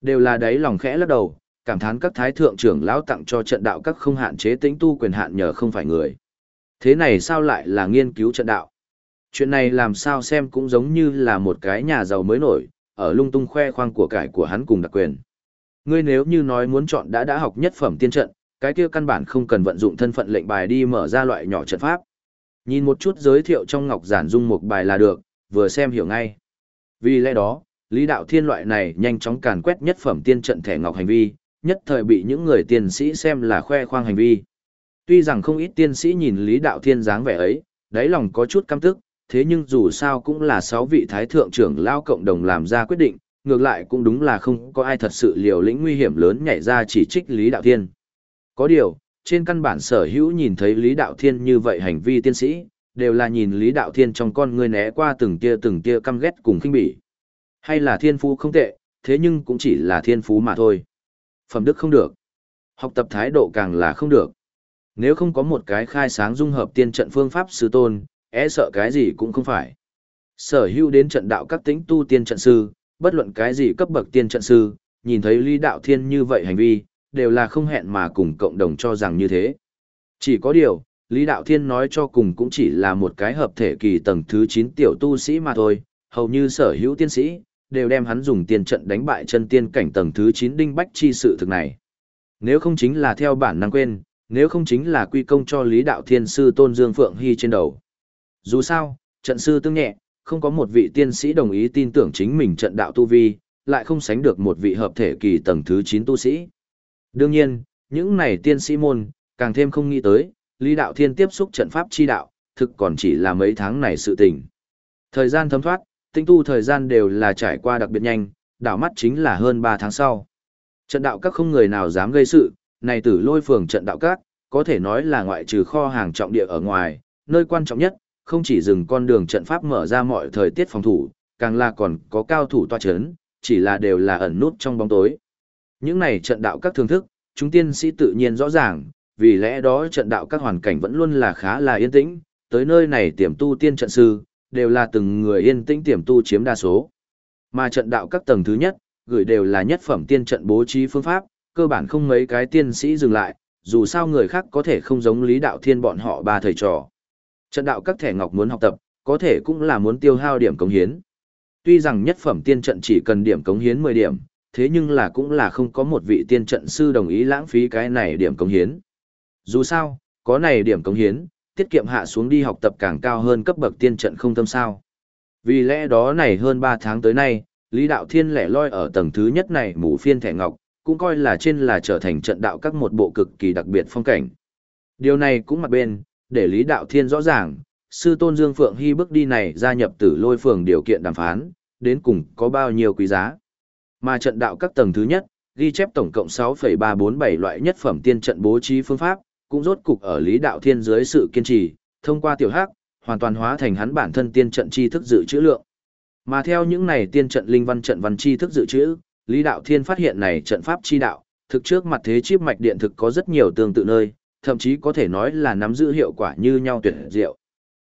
Đều là đáy lòng khẽ lắc đầu, cảm thán các thái thượng trưởng lão tặng cho trận đạo các không hạn chế tĩnh tu quyền hạn nhờ không phải người. Thế này sao lại là nghiên cứu trận đạo? Chuyện này làm sao xem cũng giống như là một cái nhà giàu mới nổi, ở lung tung khoe khoang của cải của hắn cùng đặc quyền. Ngươi nếu như nói muốn chọn đã đã học nhất phẩm tiên trận, cái kia căn bản không cần vận dụng thân phận lệnh bài đi mở ra loại nhỏ trận pháp. Nhìn một chút giới thiệu trong ngọc giản dung một bài là được, vừa xem hiểu ngay. Vì lẽ đó, Lý Đạo Thiên loại này nhanh chóng càn quét nhất phẩm tiên trận thẻ ngọc hành vi, nhất thời bị những người tiên sĩ xem là khoe khoang hành vi. Tuy rằng không ít tiên sĩ nhìn Lý Đạo Thiên dáng vẻ ấy, đáy lòng có chút căm tức, thế nhưng dù sao cũng là sáu vị thái thượng trưởng lao cộng đồng làm ra quyết định, ngược lại cũng đúng là không có ai thật sự liều lĩnh nguy hiểm lớn nhảy ra chỉ trích Lý Đạo Thiên. Có điều, trên căn bản sở hữu nhìn thấy Lý Đạo Thiên như vậy hành vi tiên sĩ, đều là nhìn Lý Đạo Thiên trong con người né qua từng tia từng tia căm ghét cùng khinh bỉ. Hay là thiên phú không tệ, thế nhưng cũng chỉ là thiên phú mà thôi. Phẩm đức không được. Học tập thái độ càng là không được. Nếu không có một cái khai sáng dung hợp tiên trận phương pháp sư tôn, e sợ cái gì cũng không phải. Sở hữu đến trận đạo các tính tu tiên trận sư, bất luận cái gì cấp bậc tiên trận sư, nhìn thấy Lý Đạo Thiên như vậy hành vi, đều là không hẹn mà cùng cộng đồng cho rằng như thế. Chỉ có điều, Lý Đạo Thiên nói cho cùng cũng chỉ là một cái hợp thể kỳ tầng thứ 9 tiểu tu sĩ mà thôi, hầu như sở hữu tiên sĩ, đều đem hắn dùng tiền trận đánh bại chân tiên cảnh tầng thứ 9 đinh bách chi sự thực này. Nếu không chính là theo bản năng quên, nếu không chính là quy công cho Lý Đạo Thiên Sư Tôn Dương Phượng Hy trên đầu. Dù sao, trận sư tương nhẹ, không có một vị tiên sĩ đồng ý tin tưởng chính mình trận đạo tu vi, lại không sánh được một vị hợp thể kỳ tầng thứ 9 tu sĩ. Đương nhiên, những này tiên sĩ môn, càng thêm không nghĩ tới, Lý Đạo Thiên tiếp xúc trận pháp chi đạo, thực còn chỉ là mấy tháng này sự tình. Thời gian thấm thoát, tinh tu thời gian đều là trải qua đặc biệt nhanh, đảo mắt chính là hơn 3 tháng sau. Trận đạo các không người nào dám gây sự, này tử lôi phường trận đạo các, có thể nói là ngoại trừ kho hàng trọng địa ở ngoài, nơi quan trọng nhất, không chỉ dừng con đường trận pháp mở ra mọi thời tiết phòng thủ, càng là còn có cao thủ toa chấn, chỉ là đều là ẩn nút trong bóng tối. Những này trận đạo các thương thức, chúng tiên sĩ tự nhiên rõ ràng, vì lẽ đó trận đạo các hoàn cảnh vẫn luôn là khá là yên tĩnh, tới nơi này tiềm tu tiên trận sư, đều là từng người yên tĩnh tiềm tu chiếm đa số. Mà trận đạo các tầng thứ nhất, gửi đều là nhất phẩm tiên trận bố trí phương pháp, cơ bản không mấy cái tiên sĩ dừng lại, dù sao người khác có thể không giống lý đạo thiên bọn họ ba thầy trò. Trận đạo các thẻ ngọc muốn học tập, có thể cũng là muốn tiêu hao điểm cống hiến. Tuy rằng nhất phẩm tiên trận chỉ cần điểm cống hiến 10 điểm, thế nhưng là cũng là không có một vị tiên trận sư đồng ý lãng phí cái này điểm cống hiến. Dù sao, có này điểm cống hiến, tiết kiệm hạ xuống đi học tập càng cao hơn cấp bậc tiên trận không tâm sao. Vì lẽ đó này hơn 3 tháng tới nay, Lý Đạo Thiên lẻ loi ở tầng thứ nhất này mũ phiên thẻ ngọc, cũng coi là trên là trở thành trận đạo các một bộ cực kỳ đặc biệt phong cảnh. Điều này cũng mặt bên, để Lý Đạo Thiên rõ ràng, sư tôn Dương Phượng Hy bước đi này gia nhập tử lôi phường điều kiện đàm phán, đến cùng có bao nhiêu quý giá. Mà trận đạo các tầng thứ nhất, ghi chép tổng cộng 6,347 loại nhất phẩm tiên trận bố trí phương pháp, cũng rốt cục ở Lý Đạo Thiên dưới sự kiên trì, thông qua tiểu hắc, hoàn toàn hóa thành hắn bản thân tiên trận chi thức dự trữ lượng. Mà theo những này tiên trận linh văn trận văn chi thức dự trữ, Lý Đạo Thiên phát hiện này trận pháp chi đạo, thực trước mặt thế chíp mạch điện thực có rất nhiều tương tự nơi, thậm chí có thể nói là nắm giữ hiệu quả như nhau tuyệt diệu.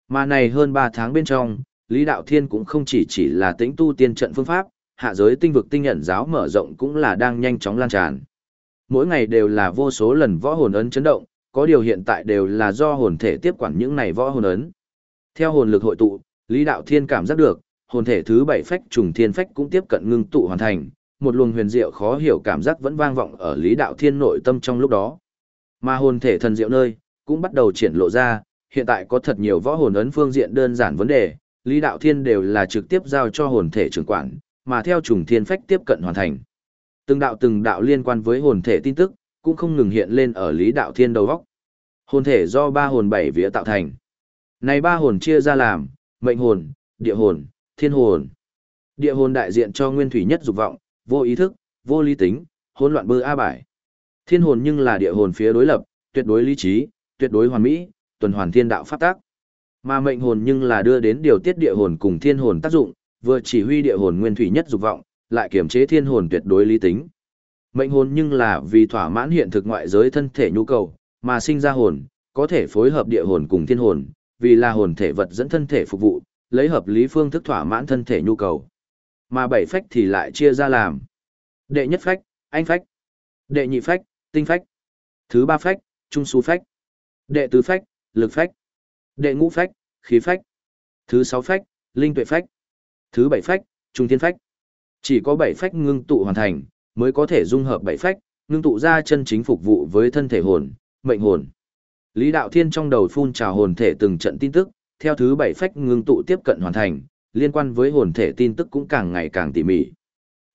Mà này hơn 3 tháng bên trong, Lý Đạo Thiên cũng không chỉ chỉ là tĩnh tu tiên trận phương pháp, hạ giới tinh vực tinh nhận giáo mở rộng cũng là đang nhanh chóng lan tràn. Mỗi ngày đều là vô số lần võ hồn ấn chấn động, có điều hiện tại đều là do hồn thể tiếp quản những này võ hồn ấn. Theo hồn lực hội tụ, Lý Đạo Thiên cảm giác được, hồn thể thứ bảy phách trùng thiên phách cũng tiếp cận ngưng tụ hoàn thành, một luồng huyền diệu khó hiểu cảm giác vẫn vang vọng ở Lý Đạo Thiên nội tâm trong lúc đó. Mà hồn thể thần diệu nơi, cũng bắt đầu triển lộ ra, hiện tại có thật nhiều võ hồn ấn phương diện đơn giản vấn đề, Lý Đạo Thiên đều là trực tiếp giao cho hồn thể trưởng quản, mà theo trùng thiên phách tiếp cận hoàn thành. Từng đạo từng đạo liên quan với hồn thể tin tức, cũng không ngừng hiện lên ở Lý Đạo Thiên đầu góc. Hồn thể do ba hồn bảy vía tạo thành. Này ba hồn chia ra làm, mệnh hồn, địa hồn, thiên hồn. Địa hồn đại diện cho nguyên thủy nhất dục vọng, vô ý thức, vô lý tính, hỗn loạn bơ a bải. Thiên hồn nhưng là địa hồn phía đối lập, tuyệt đối lý trí, tuyệt đối hoàn mỹ, tuần hoàn thiên đạo pháp tác. Mà mệnh hồn nhưng là đưa đến điều tiết địa hồn cùng thiên hồn tác dụng, vừa chỉ huy địa hồn nguyên thủy nhất dục vọng, lại kiểm chế thiên hồn tuyệt đối lý tính. Mệnh hồn nhưng là vì thỏa mãn hiện thực ngoại giới thân thể nhu cầu, mà sinh ra hồn, có thể phối hợp địa hồn cùng thiên hồn, vì là hồn thể vật dẫn thân thể phục vụ, lấy hợp lý phương thức thỏa mãn thân thể nhu cầu. Mà bảy phách thì lại chia ra làm đệ nhất phách, anh phách, đệ nhị phách, tinh phách, thứ ba phách, trung su phách, đệ tứ phách, lực phách, đệ ngũ phách, khí phách, thứ sáu phách, linh tuệ phách, thứ bảy phách, trung thiên phách. Chỉ có bảy phách ngưng tụ hoàn thành, mới có thể dung hợp bảy phách, ngưng tụ ra chân chính phục vụ với thân thể hồn, mệnh hồn. Lý Đạo Thiên trong đầu phun trào hồn thể từng trận tin tức, theo thứ bảy phách ngưng tụ tiếp cận hoàn thành, liên quan với hồn thể tin tức cũng càng ngày càng tỉ mỉ.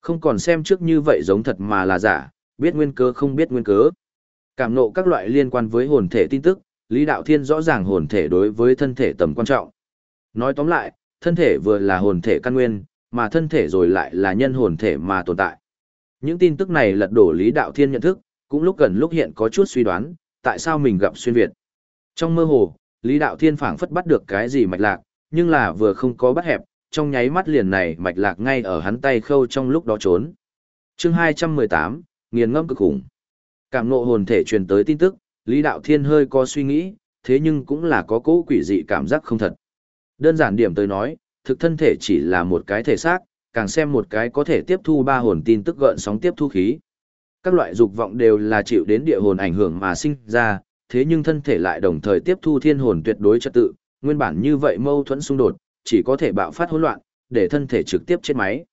Không còn xem trước như vậy giống thật mà là giả, biết nguyên cớ không biết nguyên cớ. Cảm nộ các loại liên quan với hồn thể tin tức, Lý Đạo Thiên rõ ràng hồn thể đối với thân thể tầm quan trọng. Nói tóm lại, thân thể vừa là hồn thể căn nguyên, mà thân thể rồi lại là nhân hồn thể mà tồn tại. Những tin tức này lật đổ Lý Đạo Thiên nhận thức, cũng lúc gần lúc hiện có chút suy đoán, tại sao mình gặp xuyên Việt. Trong mơ hồ, Lý Đạo Thiên phảng phất bắt được cái gì mạch lạc, nhưng là vừa không có bắt hẹp, trong nháy mắt liền này mạch lạc ngay ở hắn tay khâu trong lúc đó trốn. chương 218, nghiền ngẫm cực khủng. Cảm ngộ hồn thể truyền tới tin tức, Lý Đạo Thiên hơi có suy nghĩ, thế nhưng cũng là có cố quỷ dị cảm giác không thật. Đơn giản điểm tới nói, thực thân thể chỉ là một cái thể xác, càng xem một cái có thể tiếp thu ba hồn tin tức gợn sóng tiếp thu khí. Các loại dục vọng đều là chịu đến địa hồn ảnh hưởng mà sinh ra, thế nhưng thân thể lại đồng thời tiếp thu thiên hồn tuyệt đối trật tự, nguyên bản như vậy mâu thuẫn xung đột, chỉ có thể bạo phát hỗn loạn, để thân thể trực tiếp chết máy.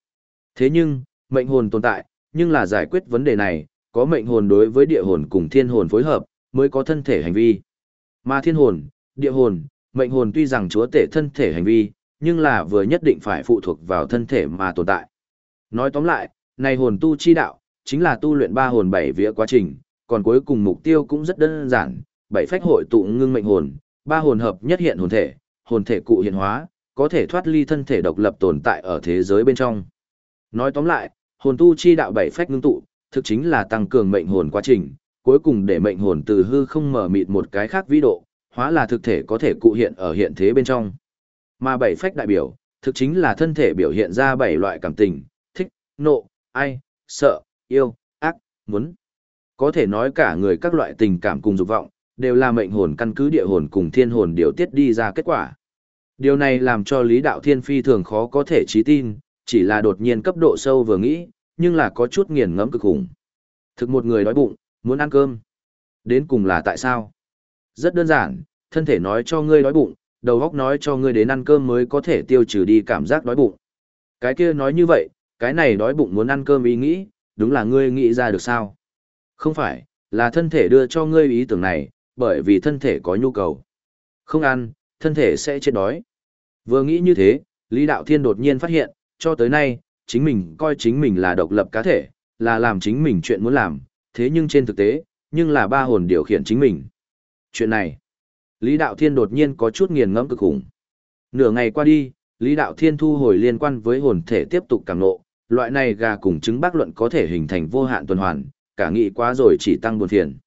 Thế nhưng, mệnh hồn tồn tại, nhưng là giải quyết vấn đề này, có mệnh hồn đối với địa hồn cùng thiên hồn phối hợp, mới có thân thể hành vi. Mà thiên hồn, địa hồn, mệnh hồn tuy rằng chúa tể thân thể hành vi, nhưng là vừa nhất định phải phụ thuộc vào thân thể mà tồn tại. Nói tóm lại, này hồn tu chi đạo, chính là tu luyện ba hồn bảy vía quá trình, còn cuối cùng mục tiêu cũng rất đơn giản, bảy phách hội tụ ngưng mệnh hồn, ba hồn hợp nhất hiện hồn thể, hồn thể cụ hiện hóa, có thể thoát ly thân thể độc lập tồn tại ở thế giới bên trong. Nói tóm lại, hồn tu chi đạo bảy phách ngưng tụ, thực chính là tăng cường mệnh hồn quá trình, cuối cùng để mệnh hồn từ hư không mở mịt một cái khác vĩ độ, hóa là thực thể có thể cụ hiện ở hiện thế bên trong. Mà bảy phách đại biểu, thực chính là thân thể biểu hiện ra bảy loại cảm tình, thích, nộ, ai, sợ, yêu, ác, muốn. Có thể nói cả người các loại tình cảm cùng dục vọng, đều là mệnh hồn căn cứ địa hồn cùng thiên hồn điều tiết đi ra kết quả. Điều này làm cho Lý Đạo Thiên phi thường khó có thể trí tin, chỉ là đột nhiên cấp độ sâu vừa nghĩ, nhưng là có chút nghiền ngẫm cực khủng. Thực một người đói bụng, muốn ăn cơm. Đến cùng là tại sao? Rất đơn giản, thân thể nói cho ngươi đói bụng, đầu óc nói cho ngươi đến ăn cơm mới có thể tiêu trừ đi cảm giác đói bụng. Cái kia nói như vậy, cái này đói bụng muốn ăn cơm ý nghĩ, đúng là ngươi nghĩ ra được sao? Không phải, là thân thể đưa cho ngươi ý tưởng này, bởi vì thân thể có nhu cầu. Không ăn, thân thể sẽ chết đói. Vừa nghĩ như thế, Lý Đạo Thiên đột nhiên phát hiện, cho tới nay, chính mình coi chính mình là độc lập cá thể, là làm chính mình chuyện muốn làm, thế nhưng trên thực tế, nhưng là ba hồn điều khiển chính mình. Chuyện này, Lý Đạo Thiên đột nhiên có chút nghiền ngẫm cực khủng. Nửa ngày qua đi, Lý Đạo Thiên thu hồi liên quan với hồn thể tiếp tục càng nộ, loại này gà cùng chứng bác luận có thể hình thành vô hạn tuần hoàn, cả nghị quá rồi chỉ tăng buồn phiền.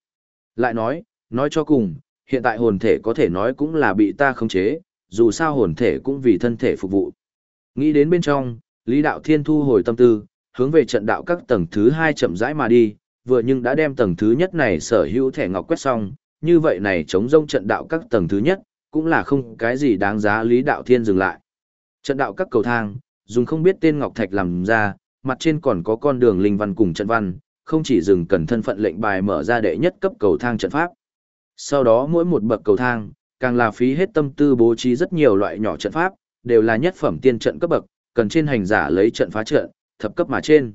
Lại nói, nói cho cùng, hiện tại hồn thể có thể nói cũng là bị ta khống chế, dù sao hồn thể cũng vì thân thể phục vụ. Nghĩ đến bên trong, Lý Đạo Thiên thu hồi tâm tư, hướng về trận đạo các tầng thứ hai chậm rãi mà đi, vừa nhưng đã đem tầng thứ nhất này sở hữu thẻ ngọc quét xong, như vậy này chống rông trận đạo các tầng thứ nhất, cũng là không cái gì đáng giá Lý Đạo Thiên dừng lại. Trận đạo các cầu thang, dùng không biết tên ngọc thạch làm ra, mặt trên còn có con đường linh văn cùng trận văn, không chỉ dừng cần thân phận lệnh bài mở ra đệ nhất cấp cầu thang trận pháp. Sau đó mỗi một bậc cầu thang, càng là phí hết tâm tư bố trí rất nhiều loại nhỏ trận pháp, đều là nhất phẩm tiên trận cấp bậc, cần trên hành giả lấy trận phá trận, thập cấp mà trên.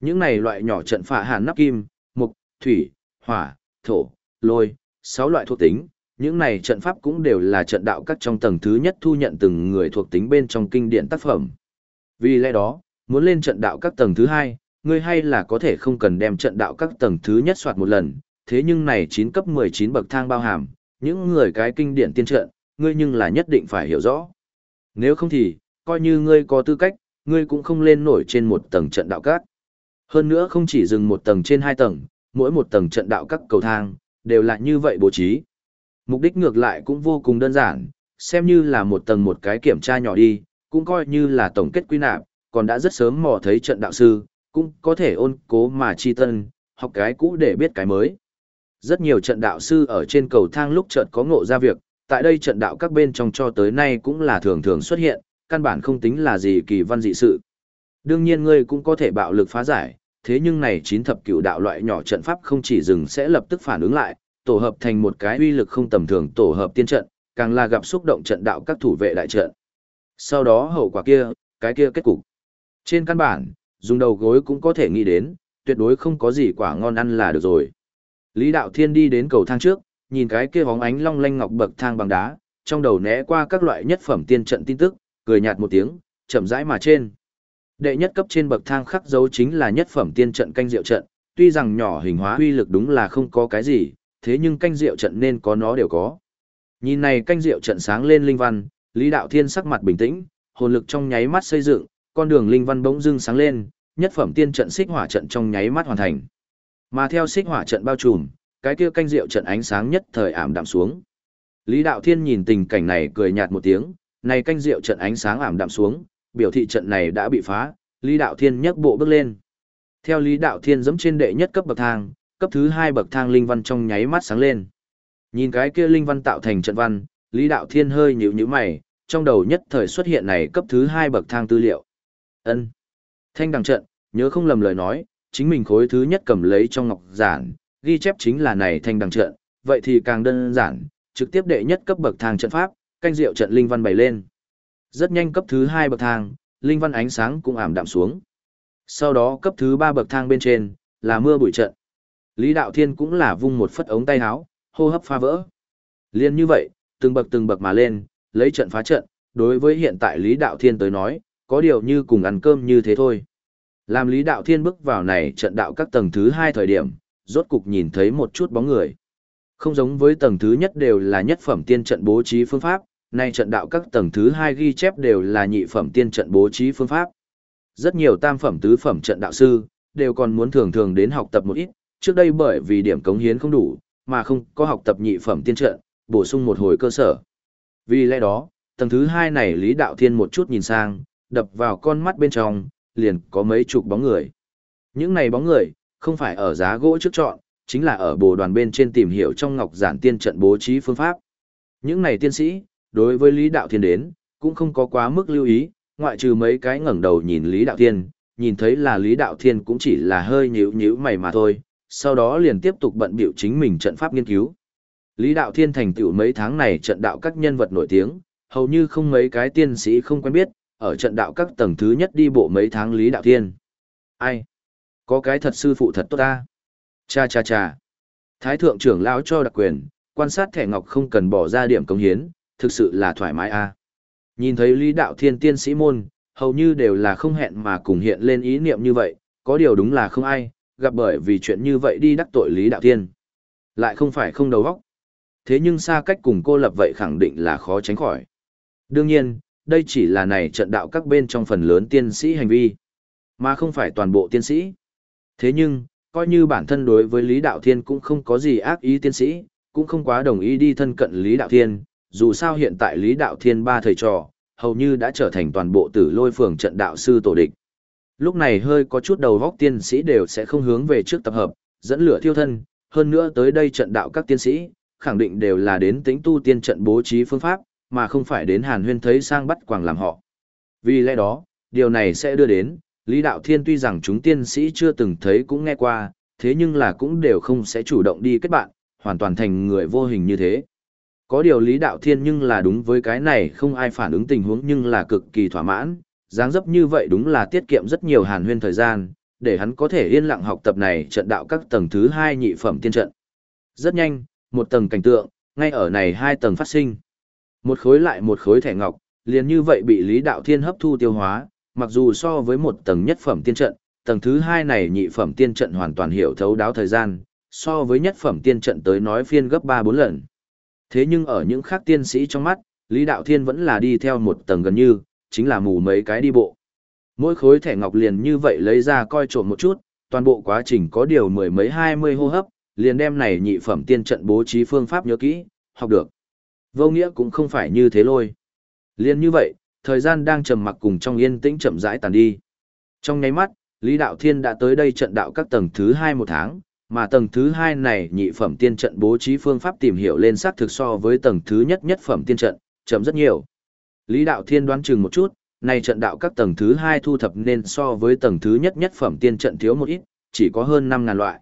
Những này loại nhỏ trận phá hàn nắp kim, mục, thủy, hỏa, thổ, lôi, sáu loại thuộc tính, những này trận pháp cũng đều là trận đạo các trong tầng thứ nhất thu nhận từng người thuộc tính bên trong kinh điển tác phẩm. Vì lẽ đó, muốn lên trận đạo các tầng thứ hai, ngươi hay là có thể không cần đem trận đạo các tầng thứ nhất soạt một lần, thế nhưng này 9 cấp 19 bậc thang bao hàm, những người cái kinh điển tiên trận, ngươi nhưng là nhất định phải hiểu rõ. Nếu không thì, coi như ngươi có tư cách, ngươi cũng không lên nổi trên một tầng trận đạo các. Hơn nữa không chỉ dừng một tầng trên hai tầng, mỗi một tầng trận đạo các cầu thang, đều là như vậy bố trí. Mục đích ngược lại cũng vô cùng đơn giản, xem như là một tầng một cái kiểm tra nhỏ đi, cũng coi như là tổng kết quy nạp, còn đã rất sớm mò thấy trận đạo sư, cũng có thể ôn cố mà chi tân, học cái cũ để biết cái mới. Rất nhiều trận đạo sư ở trên cầu thang lúc chợt có ngộ ra việc, tại đây trận đạo các bên trong cho tới nay cũng là thường thường xuất hiện, căn bản không tính là gì kỳ văn dị sự. Đương nhiên ngươi cũng có thể bạo lực phá giải, thế nhưng này chín thập cửu đạo loại nhỏ trận pháp không chỉ dừng sẽ lập tức phản ứng lại, tổ hợp thành một cái uy lực không tầm thường tổ hợp tiên trận, càng là gặp xúc động trận đạo các thủ vệ đại trận. Sau đó hậu quả kia, cái kia kết cục. Trên căn bản, dùng đầu gối cũng có thể nghĩ đến, tuyệt đối không có gì quả ngon ăn là được rồi. Lý Đạo Thiên đi đến cầu thang trước, nhìn cái kia bóng ánh long lanh ngọc bậc thang bằng đá, trong đầu né qua các loại nhất phẩm tiên trận tin tức, cười nhạt một tiếng, chậm rãi mà trên. Đệ nhất cấp trên bậc thang khắc dấu chính là nhất phẩm tiên trận canh diệu trận, tuy rằng nhỏ hình hóa uy lực đúng là không có cái gì, thế nhưng canh diệu trận nên có nó đều có. Nhìn này canh diệu trận sáng lên linh văn, Lý Đạo Thiên sắc mặt bình tĩnh, hồn lực trong nháy mắt xây dựng, con đường linh văn bỗng dưng sáng lên, nhất phẩm tiên trận xích hỏa trận trong nháy mắt hoàn thành. Mà theo xích hỏa trận bao trùm, cái kia canh diệu trận ánh sáng nhất thời ảm đạm xuống. Lý Đạo Thiên nhìn tình cảnh này cười nhạt một tiếng, này canh diệu trận ánh sáng ảm đạm xuống, biểu thị trận này đã bị phá, Lý Đạo Thiên nhấc bộ bước lên. Theo Lý Đạo Thiên giẫm trên đệ nhất cấp bậc thang, cấp thứ hai bậc thang linh văn trong nháy mắt sáng lên. Nhìn cái kia linh văn tạo thành trận văn, Lý Đạo Thiên hơi nhíu nhíu mày, trong đầu nhất thời xuất hiện này cấp thứ hai bậc thang tư liệu. Ân. Thanh đằng trận, nhớ không lầm lời nói, chính mình khối thứ nhất cầm lấy trong ngọc giản, ghi chép chính là này thanh đằng trận, vậy thì càng đơn giản, trực tiếp đệ nhất cấp bậc thang trận pháp, canh diệu trận linh văn bày lên. Rất nhanh cấp thứ hai bậc thang, linh văn ánh sáng cũng ảm đạm xuống. Sau đó cấp thứ ba bậc thang bên trên, là mưa bụi trận. Lý Đạo Thiên cũng là vung một phất ống tay áo, hô hấp phá vỡ. Liên như vậy, từng bậc từng bậc mà lên, lấy trận phá trận, đối với hiện tại Lý Đạo Thiên tới nói, có điều như cùng ăn cơm như thế thôi. Làm Lý Đạo Thiên bước vào này trận đạo các tầng thứ hai thời điểm, rốt cục nhìn thấy một chút bóng người. Không giống với tầng thứ nhất đều là nhất phẩm tiên trận bố trí phương pháp, nay trận đạo các tầng thứ hai ghi chép đều là nhị phẩm tiên trận bố trí phương pháp. Rất nhiều tam phẩm tứ phẩm trận đạo sư, đều còn muốn thường thường đến học tập một ít, trước đây bởi vì điểm cống hiến không đủ, mà không có học tập nhị phẩm tiên trận, bổ sung một hồi cơ sở. Vì lẽ đó, tầng thứ hai này Lý Đạo Thiên một chút nhìn sang, đập vào con mắt bên trong, liền có mấy chục bóng người. Những này bóng người, không phải ở giá gỗ trước chọn, chính là ở bồ đoàn bên trên tìm hiểu trong ngọc giản tiên trận bố trí phương pháp. Những này tiên sĩ, đối với Lý Đạo Thiên đến, cũng không có quá mức lưu ý, ngoại trừ mấy cái ngẩng đầu nhìn Lý Đạo Thiên, nhìn thấy là Lý Đạo Thiên cũng chỉ là hơi nhíu nhíu mày mà thôi, sau đó liền tiếp tục bận biểu chính mình trận pháp nghiên cứu. Lý Đạo Thiên thành tựu mấy tháng này trận đạo các nhân vật nổi tiếng, hầu như không mấy cái tiên sĩ không quen biết, ở trận đạo các tầng thứ nhất đi bộ mấy tháng Lý Đạo Thiên. Ai? Có cái thật sư phụ thật tốt ta. Cha cha cha. Thái thượng trưởng lão cho đặc quyền, quan sát thẻ ngọc không cần bỏ ra điểm công hiến, thực sự là thoải mái a. Nhìn thấy Lý Đạo Thiên tiên sĩ môn, hầu như đều là không hẹn mà cùng hiện lên ý niệm như vậy, có điều đúng là không ai, gặp bởi vì chuyện như vậy đi đắc tội Lý Đạo Thiên. Lại không phải không đầu óc. thế nhưng xa cách cùng cô lập vậy khẳng định là khó tránh khỏi. Đương nhiên, đây chỉ là này trận đạo các bên trong phần lớn tiên sĩ hành vi, mà không phải toàn bộ tiên sĩ. Thế nhưng, coi như bản thân đối với Lý Đạo Thiên cũng không có gì ác ý tiên sĩ, cũng không quá đồng ý đi thân cận Lý Đạo Thiên, dù sao hiện tại Lý Đạo Thiên ba thầy trò, hầu như đã trở thành toàn bộ tử lôi phường trận đạo sư tổ địch. Lúc này hơi có chút đầu góc tiên sĩ đều sẽ không hướng về trước tập hợp, dẫn lửa thiêu thân, hơn nữa tới đây trận đạo các tiên sĩ, khẳng định đều là đến tính tu tiên trận bố trí phương pháp, mà không phải đến hàn huyên thấy sang bắt quàng làm họ. Vì lẽ đó, điều này sẽ đưa đến, Lý Đạo Thiên tuy rằng chúng tiên sĩ chưa từng thấy cũng nghe qua, thế nhưng là cũng đều không sẽ chủ động đi kết bạn, hoàn toàn thành người vô hình như thế. Có điều Lý Đạo Thiên nhưng là đúng với cái này không ai phản ứng tình huống nhưng là cực kỳ thỏa mãn, dáng dấp như vậy đúng là tiết kiệm rất nhiều hàn huyên thời gian, để hắn có thể yên lặng học tập này trận đạo các tầng thứ hai nhị phẩm tiên trận. Rất nhanh, một tầng cảnh tượng, ngay ở này hai tầng phát sinh. Một khối lại một khối thẻ ngọc, liền như vậy bị Lý Đạo Thiên hấp thu tiêu hóa, mặc dù so với một tầng nhất phẩm tiên trận, tầng thứ hai này nhị phẩm tiên trận hoàn toàn hiểu thấu đáo thời gian, so với nhất phẩm tiên trận tới nói phiên gấp 3-4 lần. Thế nhưng ở những khác tiên sĩ trong mắt, Lý Đạo Thiên vẫn là đi theo một tầng gần như, chính là mù mấy cái đi bộ. Mỗi khối thẻ ngọc liền như vậy lấy ra coi trộm một chút, toàn bộ quá trình có điều mười mấy hai mươi hô hấp, liền đem này nhị phẩm tiên trận bố trí phương pháp nhớ kỹ, học được. Vô nghĩa cũng không phải như thế lôi. Liền như vậy, thời gian đang trầm mặc cùng trong yên tĩnh chậm rãi tàn đi. Trong nháy mắt, Lý Đạo Thiên đã tới đây trận đạo các tầng thứ hai một tháng, mà tầng thứ hai này nhị phẩm tiên trận bố trí phương pháp tìm hiểu lên sát thực so với tầng thứ nhất nhất phẩm tiên trận, chậm rất nhiều. Lý Đạo Thiên đoán chừng một chút, này trận đạo các tầng thứ hai thu thập nên so với tầng thứ nhất nhất phẩm tiên trận thiếu một ít, chỉ có hơn 5000 loại.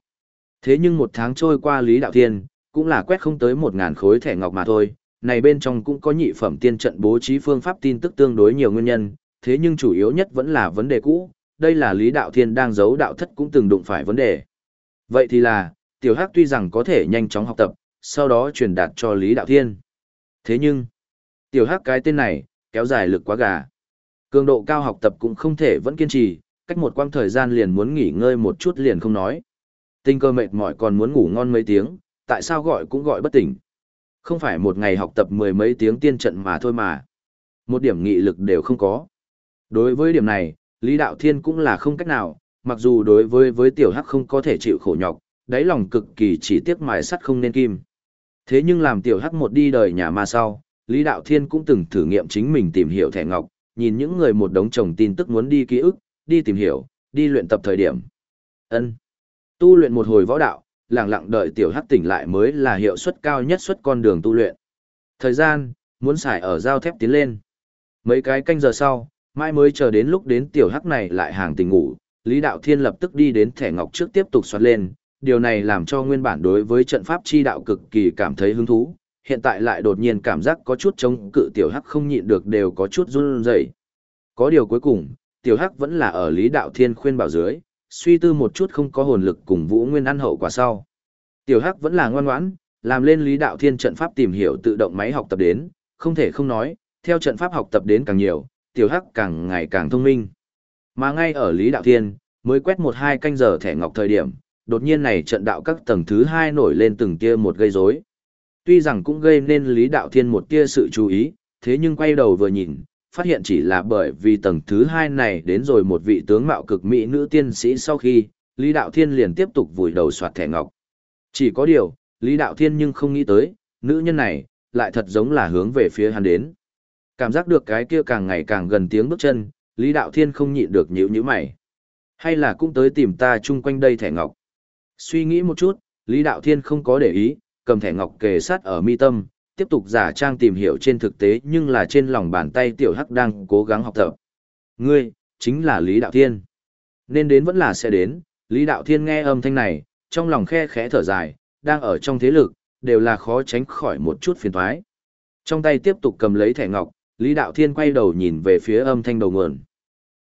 Thế nhưng một tháng trôi qua Lý Đạo Thiên, cũng là quét không tới 1000 khối thẻ ngọc mà thôi, này bên trong cũng có nhị phẩm tiên trận bố trí phương pháp tin tức tương đối nhiều nguyên nhân, thế nhưng chủ yếu nhất vẫn là vấn đề cũ, đây là Lý Đạo Thiên đang giấu đạo thất cũng từng đụng phải vấn đề. Vậy thì là, Tiểu Hắc tuy rằng có thể nhanh chóng học tập, sau đó truyền đạt cho Lý Đạo Thiên. Thế nhưng, Tiểu Hắc cái tên này, kéo dài lực quá gà. Cường độ cao học tập cũng không thể vẫn kiên trì, cách một quãng thời gian liền muốn nghỉ ngơi một chút liền không nói. Tinh cơ mệt mỏi còn muốn ngủ ngon mấy tiếng, tại sao gọi cũng gọi bất tỉnh. Không phải một ngày học tập mười mấy tiếng tiên trận mà thôi mà. Một điểm nghị lực đều không có. Đối với điểm này, Lý Đạo Thiên cũng là không cách nào, mặc dù đối với với tiểu hắc không có thể chịu khổ nhọc, đáy lòng cực kỳ chỉ tiếc mài sắt không nên kim. Thế nhưng làm tiểu hắc một đi đời nhà ma sau, Lý Đạo Thiên cũng từng thử nghiệm chính mình tìm hiểu thẻ ngọc, nhìn những người một đống chồng tin tức muốn đi ký ức, đi tìm hiểu, đi luyện tập thời điểm. Ân. Tu luyện một hồi võ đạo, lặng lặng đợi tiểu hắc tỉnh lại mới là hiệu suất cao nhất suất con đường tu luyện. Thời gian, muốn xài ở giao thép tiến lên. Mấy cái canh giờ sau, mai mới chờ đến lúc đến tiểu hắc này lại hàng tình ngủ, Lý Đạo Thiên lập tức đi đến thẻ ngọc trước tiếp tục xoát lên, điều này làm cho nguyên bản đối với trận pháp chi đạo cực kỳ cảm thấy hứng thú, hiện tại lại đột nhiên cảm giác có chút chống cự tiểu hắc không nhịn được đều có chút run rẩy. Có điều cuối cùng, tiểu hắc vẫn là ở Lý Đạo Thiên khuyên bảo dưới, suy tư một chút không có hồn lực cùng Vũ Nguyên ăn hậu quả sau. Tiểu hắc vẫn là ngoan ngoãn, làm lên Lý Đạo Thiên trận pháp tìm hiểu tự động máy học tập đến, không thể không nói, theo trận pháp học tập đến càng nhiều, tiểu hắc càng ngày càng thông minh. Mà ngay ở Lý Đạo Thiên, mới quét một hai canh giờ thẻ ngọc thời điểm, đột nhiên này trận đạo các tầng thứ hai nổi lên từng tia một gây rối. Tuy rằng cũng gây nên Lý Đạo Thiên một tia sự chú ý, thế nhưng quay đầu vừa nhìn, phát hiện chỉ là bởi vì tầng thứ hai này đến rồi một vị tướng mạo cực mỹ nữ tiên sĩ sau khi, Lý Đạo Thiên liền tiếp tục vùi đầu soạt thẻ ngọc. Chỉ có điều, Lý Đạo Thiên nhưng không nghĩ tới, nữ nhân này, lại thật giống là hướng về phía hắn đến. Cảm giác được cái kia càng ngày càng gần tiếng bước chân, Lý Đạo Thiên không nhịn được nhíu nhíu mày. Hay là cũng tới tìm ta chung quanh đây thẻ ngọc. Suy nghĩ một chút, Lý Đạo Thiên không có để ý, cầm thẻ ngọc kề sát ở mi tâm, tiếp tục giả trang tìm hiểu trên thực tế nhưng là trên lòng bàn tay tiểu hắc đang cố gắng học tập. Ngươi, chính là Lý Đạo Thiên. Nên đến vẫn là sẽ đến, Lý Đạo Thiên nghe âm thanh này, trong lòng khe khẽ thở dài, đang ở trong thế lực, đều là khó tránh khỏi một chút phiền toái. Trong tay tiếp tục cầm lấy thẻ ngọc, Lý Đạo Thiên quay đầu nhìn về phía âm thanh đầu nguồn.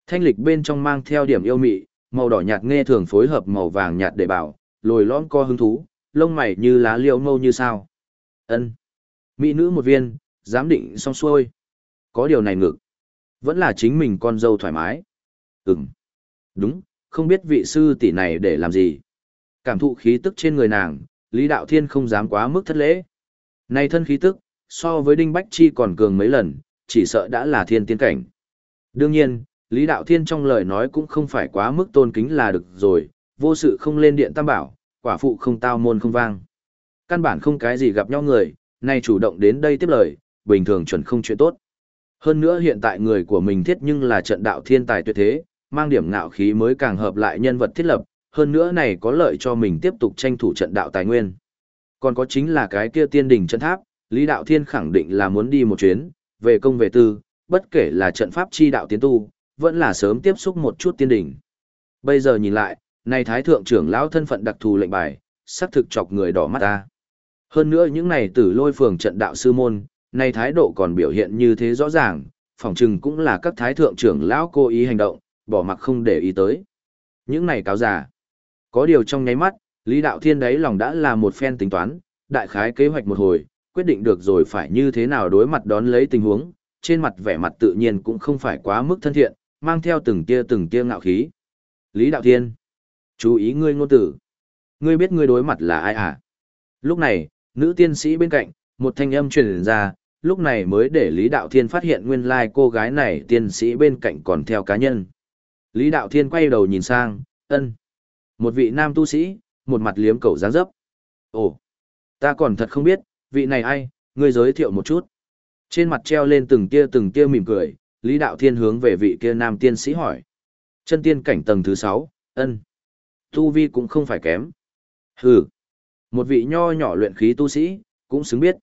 Thanh lịch bên trong mang theo điểm yêu mị, màu đỏ nhạt nghe thường phối hợp màu vàng nhạt để bảo, lồi lõm co hứng thú, lông mày như lá liễu mâu như sao. Ân, Mỹ nữ một viên, giám định xong xuôi. Có điều này ngực. Vẫn là chính mình con dâu thoải mái. Ừm. Đúng, không biết vị sư tỷ này để làm gì. Cảm thụ khí tức trên người nàng, Lý Đạo Thiên không dám quá mức thất lễ. Này thân khí tức, so với Đinh Bách Chi còn cường mấy lần, chỉ sợ đã là thiên tiên cảnh. Đương nhiên, Lý Đạo Thiên trong lời nói cũng không phải quá mức tôn kính là được rồi, vô sự không lên điện tam bảo, quả phụ không tao môn không vang. Căn bản không cái gì gặp nhau người, nay chủ động đến đây tiếp lời, bình thường chuẩn không chuyện tốt. Hơn nữa hiện tại người của mình thiết nhưng là trận đạo thiên tài tuyệt thế, mang điểm ngạo khí mới càng hợp lại nhân vật thiết lập, hơn nữa này có lợi cho mình tiếp tục tranh thủ trận đạo tài nguyên. Còn có chính là cái kia tiên đỉnh trận tháp, Lý Đạo Thiên khẳng định là muốn đi một chuyến, về công về tư, bất kể là trận pháp chi đạo tiến tu, vẫn là sớm tiếp xúc một chút tiên đỉnh. Bây giờ nhìn lại, này thái thượng trưởng lão thân phận đặc thù lệnh bài, xác thực chọc người đỏ mắt ta. Hơn nữa những này tử lôi phường trận đạo sư môn, nay thái độ còn biểu hiện như thế rõ ràng, phỏng chừng cũng là các thái thượng trưởng lão cố ý hành động, bỏ mặc không để ý tới. Những này cáo giả. Có điều trong nháy mắt, Lý Đạo Thiên đấy lòng đã là một phen tính toán, đại khái kế hoạch một hồi, quyết định được rồi phải như thế nào đối mặt đón lấy tình huống, trên mặt vẻ mặt tự nhiên cũng không phải quá mức thân thiện, mang theo từng tia từng tia ngạo khí. Lý Đạo Thiên, chú ý ngươi ngôn tử. Ngươi biết ngươi đối mặt là ai à? Lúc này, nữ tiên sĩ bên cạnh, một thanh âm truyền ra, lúc này mới để Lý Đạo Thiên phát hiện nguyên lai like cô gái này tiên sĩ bên cạnh còn theo cá nhân. Lý Đạo Thiên quay đầu nhìn sang, ân. Một vị nam tu sĩ, một mặt liếm cầu dáng dấp. Ồ, ta còn thật không biết, vị này ai, ngươi giới thiệu một chút. Trên mặt treo lên từng tia từng tia mỉm cười, Lý Đạo Thiên hướng về vị kia nam tiên sĩ hỏi. Chân tiên cảnh tầng thứ 6, ân. Tu vi cũng không phải kém. Hừ. Một vị nho nhỏ luyện khí tu sĩ, cũng xứng biết.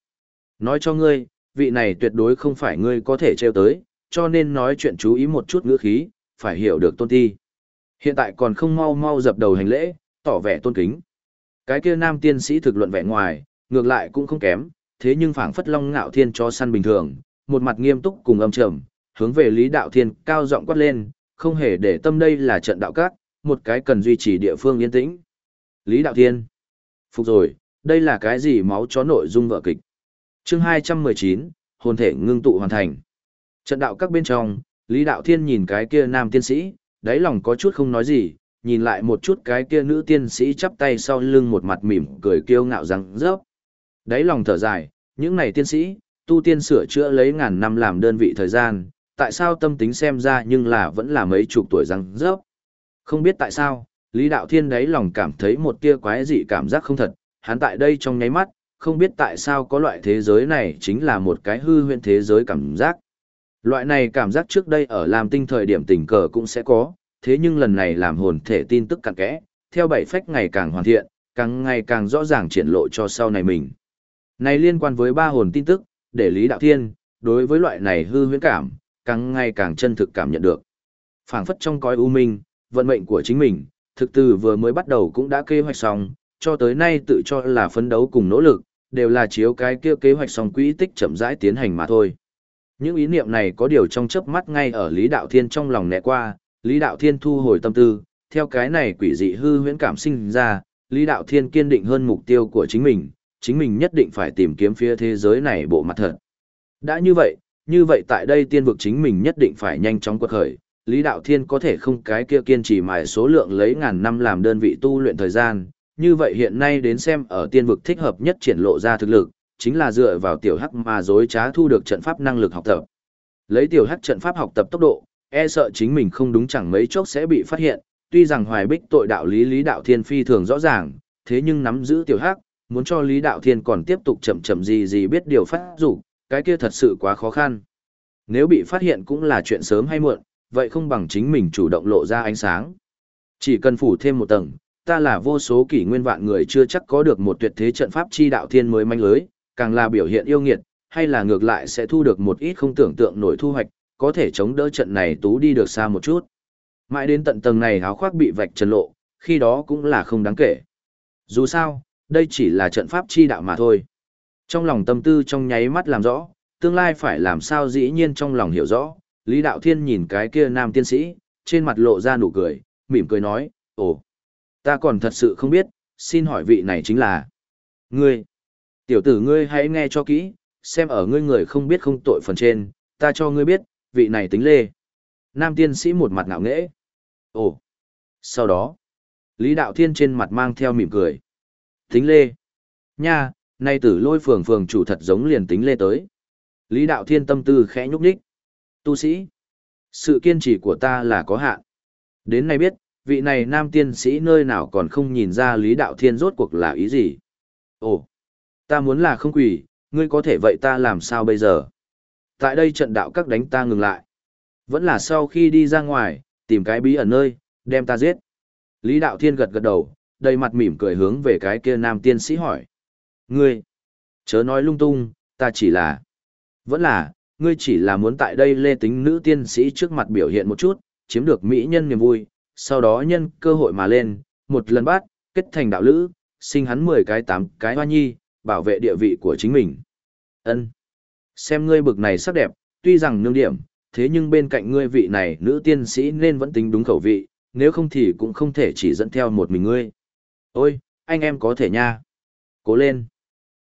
Nói cho ngươi, vị này tuyệt đối không phải ngươi có thể treo tới, cho nên nói chuyện chú ý một chút ngữ khí, phải hiểu được tôn ti. Hiện tại còn không mau mau dập đầu hành lễ, tỏ vẻ tôn kính. Cái kia nam tiên sĩ thực luận vẻ ngoài, ngược lại cũng không kém, thế nhưng phảng phất long ngạo thiên cho săn bình thường, một mặt nghiêm túc cùng âm trầm, hướng về Lý Đạo Thiên cao giọng quát lên, không hề để tâm đây là trận đạo các, một cái cần duy trì địa phương yên tĩnh. Lý Đạo Thiên. Phục rồi, đây là cái gì máu chó nội dung vợ kịch. Chương 219, hồn thể ngưng tụ hoàn thành. Trận đạo các bên trong, Lý Đạo Thiên nhìn cái kia nam tiên sĩ, đáy lòng có chút không nói gì, nhìn lại một chút cái kia nữ tiên sĩ chắp tay sau lưng một mặt mỉm cười kiêu ngạo răng rớp. Đáy lòng thở dài, những này tiên sĩ, tu tiên sửa chữa lấy ngàn năm làm đơn vị thời gian, tại sao tâm tính xem ra nhưng là vẫn là mấy chục tuổi răng rớp. Không biết tại sao, Lý Đạo Thiên đáy lòng cảm thấy một tia quái dị cảm giác không thật, hắn tại đây trong nháy mắt, không biết tại sao có loại thế giới này chính là một cái hư huyễn thế giới cảm giác. Loại này cảm giác trước đây ở làm tinh thời điểm tình cờ cũng sẽ có, thế nhưng lần này làm hồn thể tin tức cặn kẽ, theo bảy phách ngày càng hoàn thiện, càng ngày càng rõ ràng triển lộ cho sau này mình. Này liên quan với ba hồn tin tức, để Lý Đạo Thiên, đối với loại này hư huyễn cảm, càng ngày càng chân thực cảm nhận được. phảng phất trong cõi u minh, vận mệnh của chính mình, thực từ vừa mới bắt đầu cũng đã kế hoạch xong, cho tới nay tự cho là phấn đấu cùng nỗ lực, đều là chiếu cái kia kế hoạch xong quỹ tích chậm rãi tiến hành mà thôi. Những ý niệm này có điều trong chớp mắt ngay ở Lý Đạo Thiên trong lòng nẹ qua, Lý Đạo Thiên thu hồi tâm tư, theo cái này quỷ dị hư huyễn cảm sinh ra, Lý Đạo Thiên kiên định hơn mục tiêu của chính mình, chính mình nhất định phải tìm kiếm phía thế giới này bộ mặt thật. Đã như vậy, như vậy tại đây tiên vực chính mình nhất định phải nhanh chóng quật khởi, Lý Đạo Thiên có thể không cái kia kiên trì mài số lượng lấy ngàn năm làm đơn vị tu luyện thời gian, như vậy hiện nay đến xem ở tiên vực thích hợp nhất triển lộ ra thực lực, chính là dựa vào tiểu hắc mà dối trá thu được trận pháp năng lực học tập. Lấy tiểu hắc trận pháp học tập tốc độ, e sợ chính mình không đúng chẳng mấy chốc sẽ bị phát hiện, tuy rằng hoài bích tội đạo lý lý đạo thiên phi thường rõ ràng, thế nhưng nắm giữ tiểu hắc, muốn cho lý đạo thiên còn tiếp tục chậm chậm gì gì biết điều phát dục cái kia thật sự quá khó khăn. Nếu bị phát hiện cũng là chuyện sớm hay muộn, vậy không bằng chính mình chủ động lộ ra ánh sáng. Chỉ cần phủ thêm một tầng, ta là vô số kỷ nguyên vạn người chưa chắc có được một tuyệt thế trận pháp chi đạo thiên mới manh lưới, càng là biểu hiện yêu nghiệt, hay là ngược lại sẽ thu được một ít không tưởng tượng nổi thu hoạch, có thể chống đỡ trận này tú đi được xa một chút. Mãi đến tận tầng này áo khoác bị vạch trần lộ, khi đó cũng là không đáng kể. Dù sao, đây chỉ là trận pháp chi đạo mà thôi. Trong lòng tâm tư trong nháy mắt làm rõ, tương lai phải làm sao dĩ nhiên trong lòng hiểu rõ, Lý Đạo Thiên nhìn cái kia nam tiên sĩ, trên mặt lộ ra nụ cười, mỉm cười nói, ồ, ta còn thật sự không biết, xin hỏi vị này chính là ngươi. Tiểu tử ngươi hãy nghe cho kỹ, xem ở ngươi người không biết không tội phần trên, ta cho ngươi biết, vị này tính lê. Nam tiên sĩ một mặt ngạo nghễ. Ồ. Sau đó, Lý Đạo Thiên trên mặt mang theo mỉm cười. Tính lê. Nha, Nay tử lôi phường phường chủ thật giống liền tính lê tới. Lý đạo thiên tâm tư khẽ nhúc nhích. Tu sĩ. Sự kiên trì của ta là có hạn. Đến nay biết, vị này nam tiên sĩ nơi nào còn không nhìn ra lý đạo thiên rốt cuộc là ý gì. Ồ, ta muốn là không quỷ, ngươi có thể vậy ta làm sao bây giờ? Tại đây trận đạo các đánh ta ngừng lại. Vẫn là sau khi đi ra ngoài, tìm cái bí ẩn nơi, đem ta giết. Lý đạo thiên gật gật đầu, đầy mặt mỉm cười hướng về cái kia nam tiên sĩ hỏi. Ngươi, chớ nói lung tung, ta chỉ là... Vẫn là, ngươi chỉ là muốn tại đây lê tính nữ tiên sĩ trước mặt biểu hiện một chút, chiếm được mỹ nhân niềm vui, sau đó nhân cơ hội mà lên, một lần bắt, kết thành đạo lữ, sinh hắn 10 cái 8 cái hoa nhi, bảo vệ địa vị của chính mình. Ân, Xem ngươi bực này sắc đẹp, tuy rằng nương điểm, thế nhưng bên cạnh ngươi vị này nữ tiên sĩ nên vẫn tính đúng khẩu vị, nếu không thì cũng không thể chỉ dẫn theo một mình ngươi. Ôi, anh em có thể nha. Cố lên.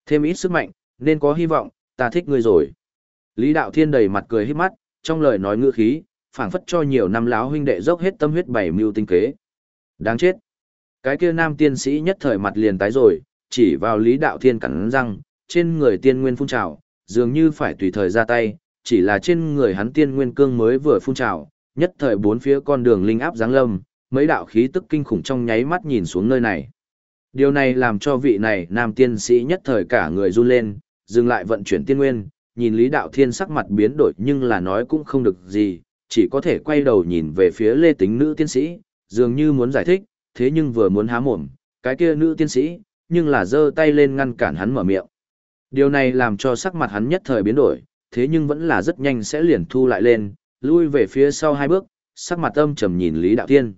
Thêm ít sức mạnh, nên có hy vọng, ta thích ngươi rồi. Lý Đạo Thiên đầy mặt cười híp mắt, trong lời nói ngữ khí, phảng phất cho nhiều năm láo huynh đệ dốc hết tâm huyết bảy mưu tinh kế. Đáng chết. Cái kia nam tiên sĩ nhất thời mặt liền tái rồi, chỉ vào Lý Đạo Thiên cắn răng, trên người tiên nguyên phun trào, dường như phải tùy thời ra tay, chỉ là trên người hắn tiên nguyên cương mới vừa phun trào, nhất thời bốn phía con đường linh áp giáng lâm, mấy đạo khí tức kinh khủng trong nháy mắt nhìn xuống nơi này. Điều này làm cho vị này nam tiên sĩ nhất thời cả người run lên, dừng lại vận chuyển tiên nguyên, nhìn Lý Đạo Thiên sắc mặt biến đổi nhưng là nói cũng không được gì, chỉ có thể quay đầu nhìn về phía lê tính nữ tiên sĩ, dường như muốn giải thích, thế nhưng vừa muốn há mồm, cái kia nữ tiên sĩ, nhưng là giơ tay lên ngăn cản hắn mở miệng. Điều này làm cho sắc mặt hắn nhất thời biến đổi, thế nhưng vẫn là rất nhanh sẽ liền thu lại lên, lui về phía sau hai bước, sắc mặt âm trầm nhìn Lý Đạo Thiên.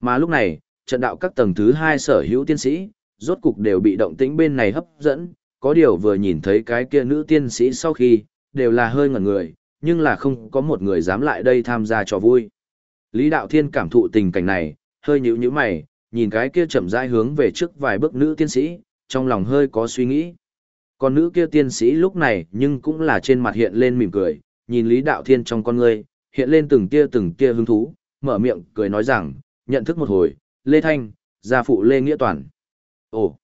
Mà lúc này, trận đạo các tầng thứ hai sở hữu tiên sĩ, rốt cục đều bị động tĩnh bên này hấp dẫn, có điều vừa nhìn thấy cái kia nữ tiên sĩ sau khi, đều là hơi ngẩn người, nhưng là không có một người dám lại đây tham gia trò vui. Lý Đạo Thiên cảm thụ tình cảnh này, hơi nhíu nhíu mày, nhìn cái kia chậm rãi hướng về trước vài bước nữ tiên sĩ, trong lòng hơi có suy nghĩ. Còn nữ kia tiên sĩ lúc này nhưng cũng là trên mặt hiện lên mỉm cười, nhìn Lý Đạo Thiên trong con ngươi, hiện lên từng kia từng kia hứng thú, mở miệng cười nói rằng, nhận thức một hồi, Lê Thanh, gia phụ Lê Nghĩa Toàn. Ồ,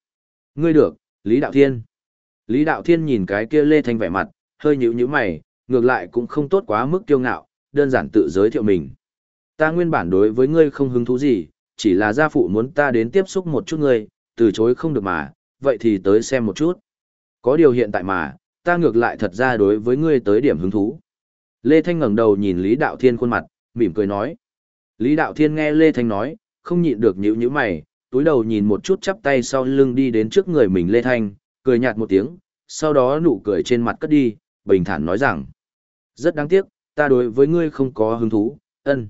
ngươi được, Lý Đạo Thiên. Lý Đạo Thiên nhìn cái kia Lê Thanh vẻ mặt, hơi nhíu nhíu mày, ngược lại cũng không tốt quá mức kiêu ngạo, đơn giản tự giới thiệu mình. Ta nguyên bản đối với ngươi không hứng thú gì, chỉ là gia phụ muốn ta đến tiếp xúc một chút ngươi, từ chối không được mà, vậy thì tới xem một chút. Có điều hiện tại mà, ta ngược lại thật ra đối với ngươi tới điểm hứng thú. Lê Thanh ngẩng đầu nhìn Lý Đạo Thiên khuôn mặt, mỉm cười nói. Lý Đạo Thiên nghe Lê Thanh nói, không nhịn được nhíu nhíu mày, túi đầu nhìn một chút chắp tay sau lưng đi đến trước người mình Lê Thanh, cười nhạt một tiếng, sau đó nụ cười trên mặt cất đi, bình thản nói rằng. Rất đáng tiếc, ta đối với ngươi không có hứng thú, ân.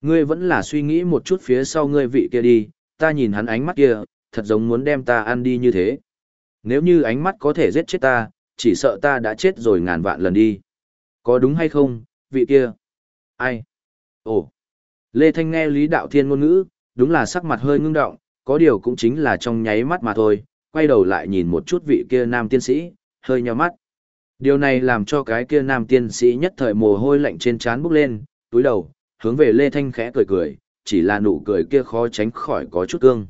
Ngươi vẫn là suy nghĩ một chút phía sau ngươi vị kia đi, ta nhìn hắn ánh mắt kia, thật giống muốn đem ta ăn đi như thế. Nếu như ánh mắt có thể giết chết ta, chỉ sợ ta đã chết rồi ngàn vạn lần đi. Có đúng hay không, vị kia? Ai? Ồ! Lê Thanh nghe Lý Đạo Thiên ngôn ngữ, đúng là sắc mặt hơi ngưng động, có điều cũng chính là trong nháy mắt mà thôi, quay đầu lại nhìn một chút vị kia nam tiên sĩ, hơi nhíu mắt. Điều này làm cho cái kia nam tiên sĩ nhất thời mồ hôi lạnh trên trán bốc lên, túi đầu, hướng về Lê Thanh khẽ cười cười, chỉ là nụ cười kia khó tránh khỏi có chút cương.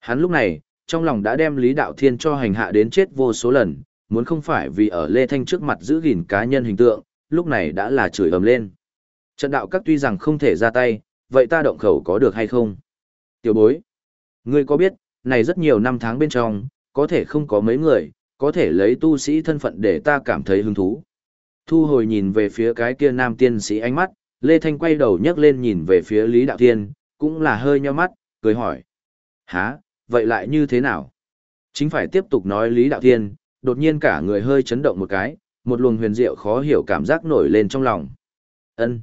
Hắn lúc này, trong lòng đã đem Lý Đạo Thiên cho hành hạ đến chết vô số lần, muốn không phải vì ở Lê Thanh trước mặt giữ gìn cá nhân hình tượng, lúc này đã là chửi ầm lên. Trận đạo các tuy rằng không thể ra tay, vậy ta động khẩu có được hay không? Tiểu bối, ngươi có biết, này rất nhiều năm tháng bên trong, có thể không có mấy người, có thể lấy tu sĩ thân phận để ta cảm thấy hứng thú. Thu hồi nhìn về phía cái kia nam tiên sĩ ánh mắt, Lê Thanh quay đầu nhấc lên nhìn về phía Lý Đạo Thiên, cũng là hơi nheo mắt, cười hỏi. Hả, vậy lại như thế nào? Chính phải tiếp tục nói Lý Đạo Thiên, đột nhiên cả người hơi chấn động một cái, một luồng huyền diệu khó hiểu cảm giác nổi lên trong lòng. Ân.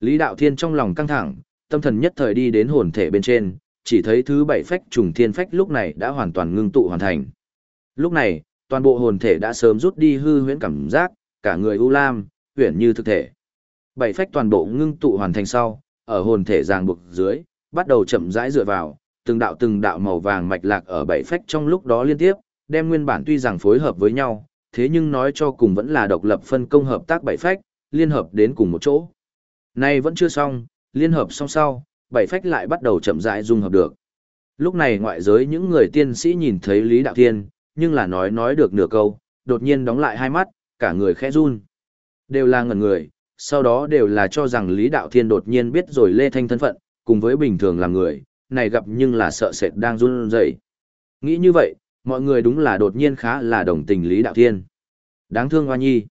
Lý Đạo Thiên trong lòng căng thẳng, tâm thần nhất thời đi đến hồn thể bên trên, chỉ thấy thứ bảy phách trùng thiên phách lúc này đã hoàn toàn ngưng tụ hoàn thành. Lúc này, toàn bộ hồn thể đã sớm rút đi hư huyễn cảm giác, cả người u lam, huyễn như thực thể. Bảy phách toàn bộ ngưng tụ hoàn thành sau, ở hồn thể ràng buộc dưới, bắt đầu chậm rãi dựa vào, từng đạo từng đạo màu vàng mạch lạc ở bảy phách trong lúc đó liên tiếp, đem nguyên bản tuy rằng phối hợp với nhau, thế nhưng nói cho cùng vẫn là độc lập phân công hợp tác bảy phách, liên hợp đến cùng một chỗ. Nay vẫn chưa xong, liên hợp xong sau, bảy phách lại bắt đầu chậm rãi dung hợp được. Lúc này ngoại giới những người tiên sĩ nhìn thấy Lý Đạo Thiên, nhưng là nói nói được nửa câu, đột nhiên đóng lại hai mắt, cả người khẽ run. Đều là ngẩn người, sau đó đều là cho rằng Lý Đạo Thiên đột nhiên biết rồi Lê Thanh thân phận, cùng với bình thường là người, này gặp nhưng là sợ sệt đang run rẩy. Nghĩ như vậy, mọi người đúng là đột nhiên khá là đồng tình Lý Đạo Thiên. Đáng thương Hoa Nhi.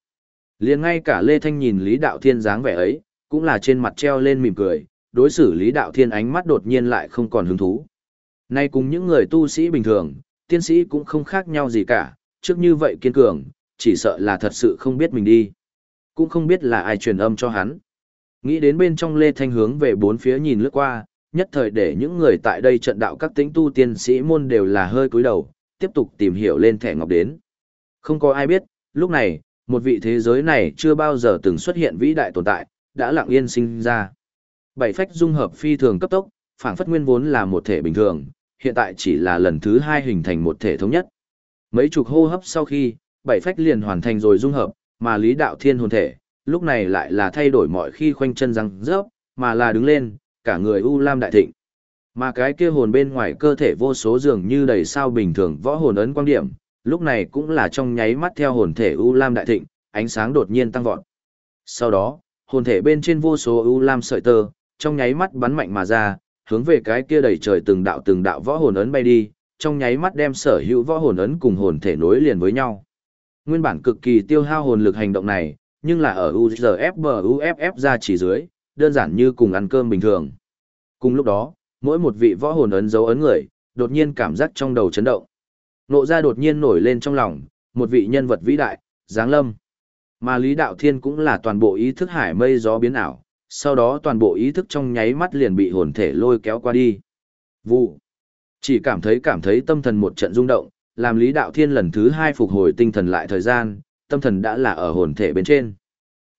liền ngay cả Lê Thanh nhìn Lý Đạo Thiên dáng vẻ ấy, cũng là trên mặt treo lên mỉm cười, đối xử Lý Đạo Thiên ánh mắt đột nhiên lại không còn hứng thú. Nay cùng những người tu sĩ bình thường, tiên sĩ cũng không khác nhau gì cả, trước như vậy kiên cường, chỉ sợ là thật sự không biết mình đi. Cũng không biết là ai truyền âm cho hắn. Nghĩ đến bên trong Lê Thanh hướng về bốn phía nhìn lướt qua, nhất thời để những người tại đây trận đạo các tính tu tiên sĩ môn đều là hơi cúi đầu, tiếp tục tìm hiểu lên thẻ ngọc đến. Không có ai biết, lúc này, một vị thế giới này chưa bao giờ từng xuất hiện vĩ đại tồn tại, đã lặng yên sinh ra. Bảy phách dung hợp phi thường cấp tốc, phảng phất nguyên vốn là một thể bình thường, hiện tại chỉ là lần thứ hai hình thành một thể thống nhất. Mấy chục hô hấp sau khi, bảy phách liền hoàn thành rồi dung hợp, mà lý đạo thiên hồn thể, lúc này lại là thay đổi mọi khi khoanh chân răng rớp, mà là đứng lên, cả người u lam đại thịnh. Mà cái kia hồn bên ngoài cơ thể vô số dường như đầy sao bình thường võ hồn ấn quan điểm, lúc này cũng là trong nháy mắt theo hồn thể u lam đại thịnh, ánh sáng đột nhiên tăng vọt. Sau đó, hồn thể bên trên vô số u lam sợi tơ, trong nháy mắt bắn mạnh mà ra, hướng về cái kia đầy trời từng đạo từng đạo võ hồn ấn bay đi, trong nháy mắt đem sở hữu võ hồn ấn cùng hồn thể nối liền với nhau. Nguyên bản cực kỳ tiêu hao hồn lực hành động này, nhưng là ở UZFBUFF ra chỉ dưới, đơn giản như cùng ăn cơm bình thường. Cùng lúc đó, mỗi một vị võ hồn ấn dấu ấn người, đột nhiên cảm giác trong đầu chấn động. Nộ ra đột nhiên nổi lên trong lòng, một vị nhân vật vĩ đại, Giáng Lâm. Mà Lý Đạo Thiên cũng là toàn bộ ý thức hải mây gió biến ảo, sau đó toàn bộ ý thức trong nháy mắt liền bị hồn thể lôi kéo qua đi. Vụ. Chỉ cảm thấy cảm thấy tâm thần một trận rung động, làm Lý Đạo Thiên lần thứ hai phục hồi tinh thần lại thời gian, tâm thần đã là ở hồn thể bên trên.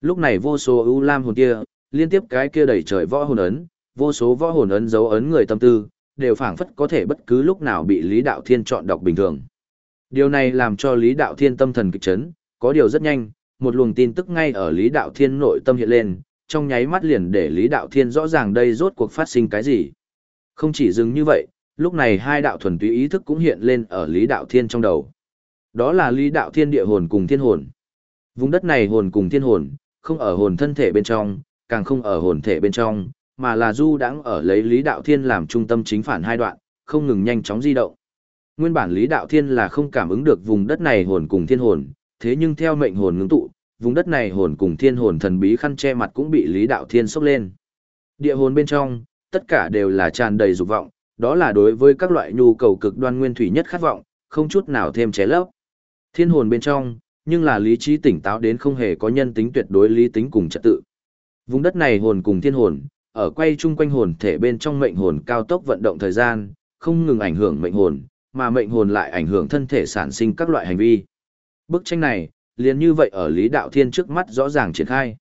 Lúc này vô số ưu lam hồn kia, liên tiếp cái kia đẩy trời võ hồn ấn, vô số võ hồn ấn dấu ấn người tâm tư, đều phảng phất có thể bất cứ lúc nào bị Lý Đạo Thiên chọn đọc bình thường. Điều này làm cho Lý Đạo Thiên tâm thần kịch chấn, có điều rất nhanh, một luồng tin tức ngay ở Lý Đạo Thiên nội tâm hiện lên, trong nháy mắt liền để Lý Đạo Thiên rõ ràng đây rốt cuộc phát sinh cái gì. Không chỉ dừng như vậy, lúc này hai đạo thuần túy ý thức cũng hiện lên ở Lý Đạo Thiên trong đầu. Đó là Lý Đạo Thiên địa hồn cùng thiên hồn. Vùng đất này hồn cùng thiên hồn, không ở hồn thân thể bên trong, càng không ở hồn thể bên trong, mà là du đãng ở lấy Lý Đạo Thiên làm trung tâm chính phản hai đoạn, không ngừng nhanh chóng di động. Nguyên bản Lý Đạo Thiên là không cảm ứng được vùng đất này hồn cùng thiên hồn, thế nhưng theo mệnh hồn ngưng tụ, vùng đất này hồn cùng thiên hồn thần bí khăn che mặt cũng bị Lý Đạo Thiên sốc lên. Địa hồn bên trong, tất cả đều là tràn đầy dục vọng, đó là đối với các loại nhu cầu cực đoan nguyên thủy nhất khát vọng, không chút nào thêm ché lấp. Thiên hồn bên trong, nhưng là lý trí tỉnh táo đến không hề có nhân tính tuyệt đối lý tính cùng trật tự. Vùng đất này hồn cùng thiên hồn, ở quay chung quanh hồn thể bên trong mệnh hồn cao tốc vận động thời gian, không ngừng ảnh hưởng mệnh hồn, mà mệnh hồn lại ảnh hưởng thân thể sản sinh các loại hành vi. Bức tranh này, liền như vậy ở Lý Đạo Thiên trước mắt rõ ràng triển khai.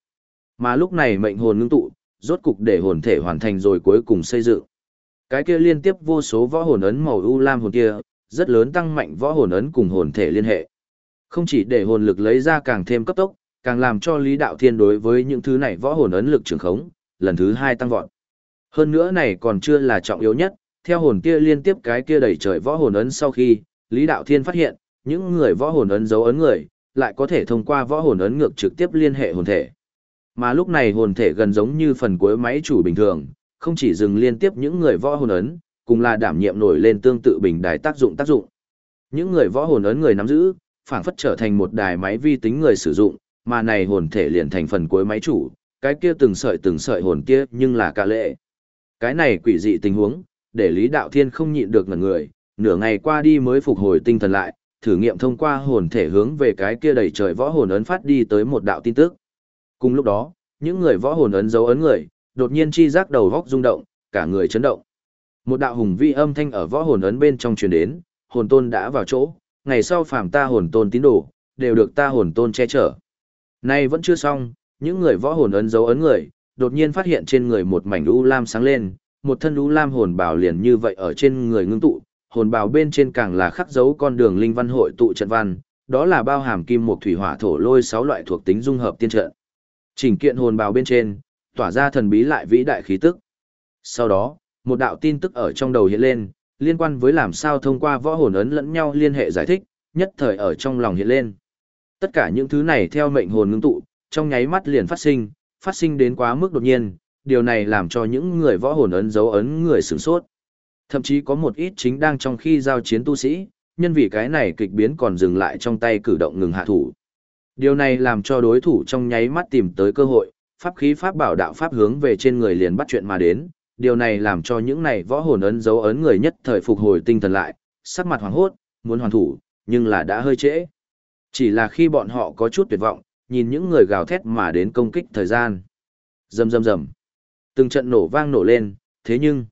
Mà lúc này mệnh hồn ngưng tụ, rốt cục để hồn thể hoàn thành rồi cuối cùng xây dựng. Cái kia liên tiếp vô số võ hồn ấn màu u lam hồn kia, rất lớn tăng mạnh võ hồn ấn cùng hồn thể liên hệ. Không chỉ để hồn lực lấy ra càng thêm cấp tốc, càng làm cho Lý Đạo Thiên đối với những thứ này võ hồn ấn lực trường khống, lần thứ hai tăng vọt. Hơn nữa này còn chưa là trọng yếu nhất, theo hồn kia liên tiếp cái kia đẩy trời võ hồn ấn sau khi, Lý Đạo Thiên phát hiện, những người võ hồn ấn dấu ấn người, lại có thể thông qua võ hồn ấn ngược trực tiếp liên hệ hồn thể. Mà lúc này hồn thể gần giống như phần cuối máy chủ bình thường, không chỉ dừng liên tiếp những người võ hồn ấn, cùng là đảm nhiệm nổi lên tương tự bình đài tác dụng tác dụng. Những người võ hồn ấn người nắm giữ, phảng phất trở thành một đài máy vi tính người sử dụng, mà này hồn thể liền thành phần cuối máy chủ, cái kia từng sợi từng sợi hồn kia nhưng là cả lệ. Cái này quỷ dị tình huống, để Lý Đạo Thiên không nhịn được ngẩn người, nửa ngày qua đi mới phục hồi tinh thần lại, thử nghiệm thông qua hồn thể hướng về cái kia đầy trời võ hồn ấn phát đi tới một đạo tin tức. Cùng lúc đó, những người võ hồn ấn dấu ấn người, đột nhiên chi giác đầu góc rung động, cả người chấn động. Một đạo hùng vi âm thanh ở võ hồn ấn bên trong truyền đến, hồn tôn đã vào chỗ, ngày sau phàm ta hồn tôn tín đồ, đều được ta hồn tôn che chở. Nay vẫn chưa xong, những người võ hồn ấn dấu ấn người, đột nhiên phát hiện trên người một mảnh u lam sáng lên, một thân u lam hồn bảo liền như vậy ở trên người ngưng tụ, hồn bào bên trên càng là khắc dấu con đường linh văn hội tụ trận văn, đó là bao hàm kim một thủy hỏa thổ lôi sáu loại thuộc tính dung hợp tiên trận. Chỉnh kiện hồn bào bên trên, tỏa ra thần bí lại vĩ đại khí tức. Sau đó, một đạo tin tức ở trong đầu hiện lên, liên quan với làm sao thông qua võ hồn ấn lẫn nhau liên hệ giải thích, nhất thời ở trong lòng hiện lên. Tất cả những thứ này theo mệnh hồn ngưng tụ, trong nháy mắt liền phát sinh, phát sinh đến quá mức đột nhiên, điều này làm cho những người võ hồn ấn dấu ấn người sửng sốt. Thậm chí có một ít chính đang trong khi giao chiến tu sĩ, nhân vì cái này kịch biến còn dừng lại trong tay cử động ngừng hạ thủ. Điều này làm cho đối thủ trong nháy mắt tìm tới cơ hội, pháp khí pháp bảo đạo pháp hướng về trên người liền bắt chuyện mà đến, điều này làm cho những này võ hồn ấn dấu ấn người nhất thời phục hồi tinh thần lại, sắc mặt hoảng hốt, muốn hoàn thủ, nhưng là đã hơi trễ. Chỉ là khi bọn họ có chút tuyệt vọng, nhìn những người gào thét mà đến công kích thời gian. Rầm rầm rầm. Từng trận nổ vang nổ lên, thế nhưng,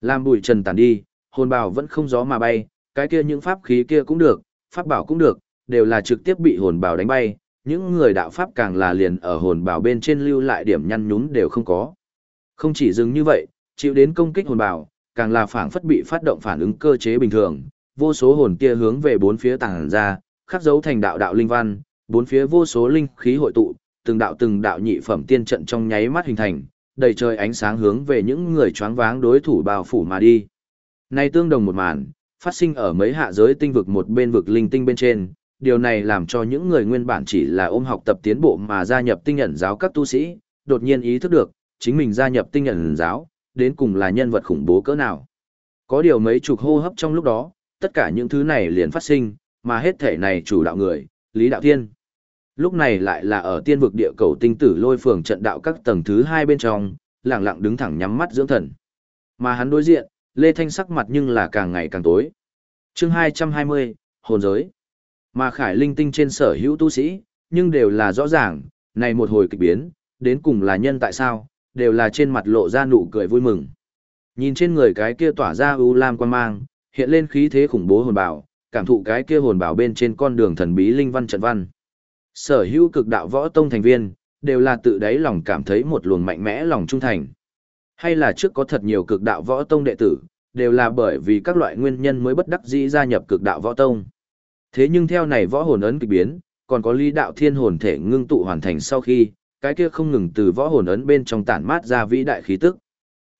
làm bụi trần tản đi, hồn bào vẫn không gió mà bay, cái kia những pháp khí kia cũng được, pháp bảo cũng được, đều là trực tiếp bị hồn bào đánh bay, những người đạo pháp càng là liền ở hồn bào bên trên lưu lại điểm nhăn nhún đều không có. Không chỉ dừng như vậy, chịu đến công kích hồn bào, càng là phản phất bị phát động phản ứng cơ chế bình thường, vô số hồn kia hướng về bốn phía tàng ra, khắc dấu thành đạo đạo linh văn, bốn phía vô số linh khí hội tụ, từng đạo từng đạo nhị phẩm tiên trận trong nháy mắt hình thành, đầy trời ánh sáng hướng về những người choáng váng đối thủ bao phủ mà đi. Này tương đồng một màn, phát sinh ở mấy hạ giới tinh vực một bên vực linh tinh bên trên, điều này làm cho những người nguyên bản chỉ là ôm học tập tiến bộ mà gia nhập tinh nhận giáo các tu sĩ, đột nhiên ý thức được, chính mình gia nhập tinh nhận giáo, đến cùng là nhân vật khủng bố cỡ nào. Có điều mấy chục hô hấp trong lúc đó, tất cả những thứ này liền phát sinh, mà hết thể này chủ đạo người, Lý Đạo Thiên. Lúc này lại là ở tiên vực địa cầu tinh tử lôi phường trận đạo các tầng thứ hai bên trong, lặng lặng đứng thẳng nhắm mắt dưỡng thần. Mà hắn đối diện, Lê Thanh sắc mặt nhưng là càng ngày càng tối. chương 220, hồn giới. Mà khải linh tinh trên sở hữu tu sĩ, nhưng đều là rõ ràng, này một hồi kịch biến, đến cùng là nhân tại sao, đều là trên mặt lộ ra nụ cười vui mừng. Nhìn trên người cái kia tỏa ra u lam quan mang, hiện lên khí thế khủng bố hồn bảo, cảm thụ cái kia hồn bảo bên trên con đường thần bí linh văn trận văn. Sở hữu cực đạo võ tông thành viên, đều là tự đáy lòng cảm thấy một luồng mạnh mẽ lòng trung thành. Hay là trước có thật nhiều cực đạo võ tông đệ tử, đều là bởi vì các loại nguyên nhân mới bất đắc dĩ gia nhập cực đạo võ tông. Thế nhưng theo này võ hồn ấn kỳ biến, còn có lý đạo thiên hồn thể ngưng tụ hoàn thành sau khi, cái kia không ngừng từ võ hồn ấn bên trong tản mát ra vĩ đại khí tức.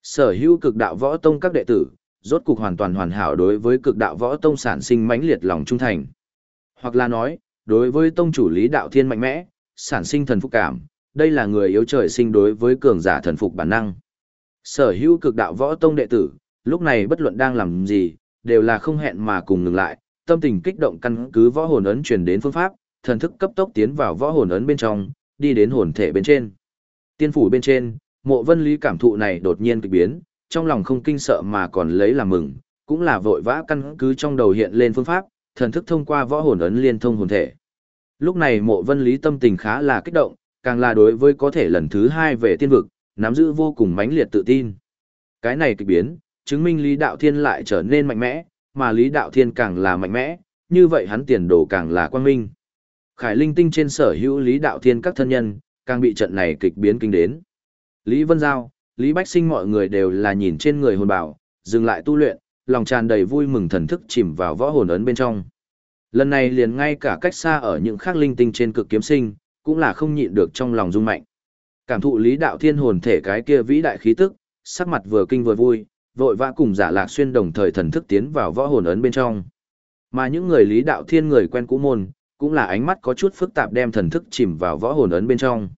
Sở hữu cực đạo võ tông các đệ tử, rốt cục hoàn toàn hoàn hảo đối với cực đạo võ tông sản sinh mãnh liệt lòng trung thành. Hoặc là nói, đối với tông chủ lý đạo thiên mạnh mẽ, sản sinh thần phục cảm, đây là người yếu trời sinh đối với cường giả thần phục bản năng. Sở hữu cực đạo võ tông đệ tử, lúc này bất luận đang làm gì, đều là không hẹn mà cùng ngừng lại, tâm tình kích động căn cứ võ hồn ấn truyền đến phương pháp, thần thức cấp tốc tiến vào võ hồn ấn bên trong, đi đến hồn thể bên trên. Tiên phủ bên trên, mộ vân lý cảm thụ này đột nhiên kịch biến, trong lòng không kinh sợ mà còn lấy làm mừng, cũng là vội vã căn cứ trong đầu hiện lên phương pháp, thần thức thông qua võ hồn ấn liên thông hồn thể. Lúc này mộ vân lý tâm tình khá là kích động, càng là đối với có thể lần thứ hai về tiên vực, nắm giữ vô cùng mãnh liệt tự tin. Cái này kịch biến, chứng minh Lý Đạo Thiên lại trở nên mạnh mẽ, mà Lý Đạo Thiên càng là mạnh mẽ, như vậy hắn tiền đồ càng là quang minh. Khải linh tinh trên sở hữu Lý Đạo Thiên các thân nhân, càng bị trận này kịch biến kinh đến. Lý Vân Giao, Lý Bách Sinh mọi người đều là nhìn trên người hồn bảo, dừng lại tu luyện, lòng tràn đầy vui mừng thần thức chìm vào võ hồn ấn bên trong. Lần này liền ngay cả cách xa ở những khác linh tinh trên cực kiếm sinh, cũng là không nhịn được trong lòng rung mạnh. Cảm thụ Lý Đạo Thiên hồn thể cái kia vĩ đại khí tức, sắc mặt vừa kinh vừa vui, vội vã cùng giả lạc xuyên đồng thời thần thức tiến vào võ hồn ấn bên trong. Mà những người Lý Đạo Thiên người quen cũ môn, cũng là ánh mắt có chút phức tạp đem thần thức chìm vào võ hồn ấn bên trong.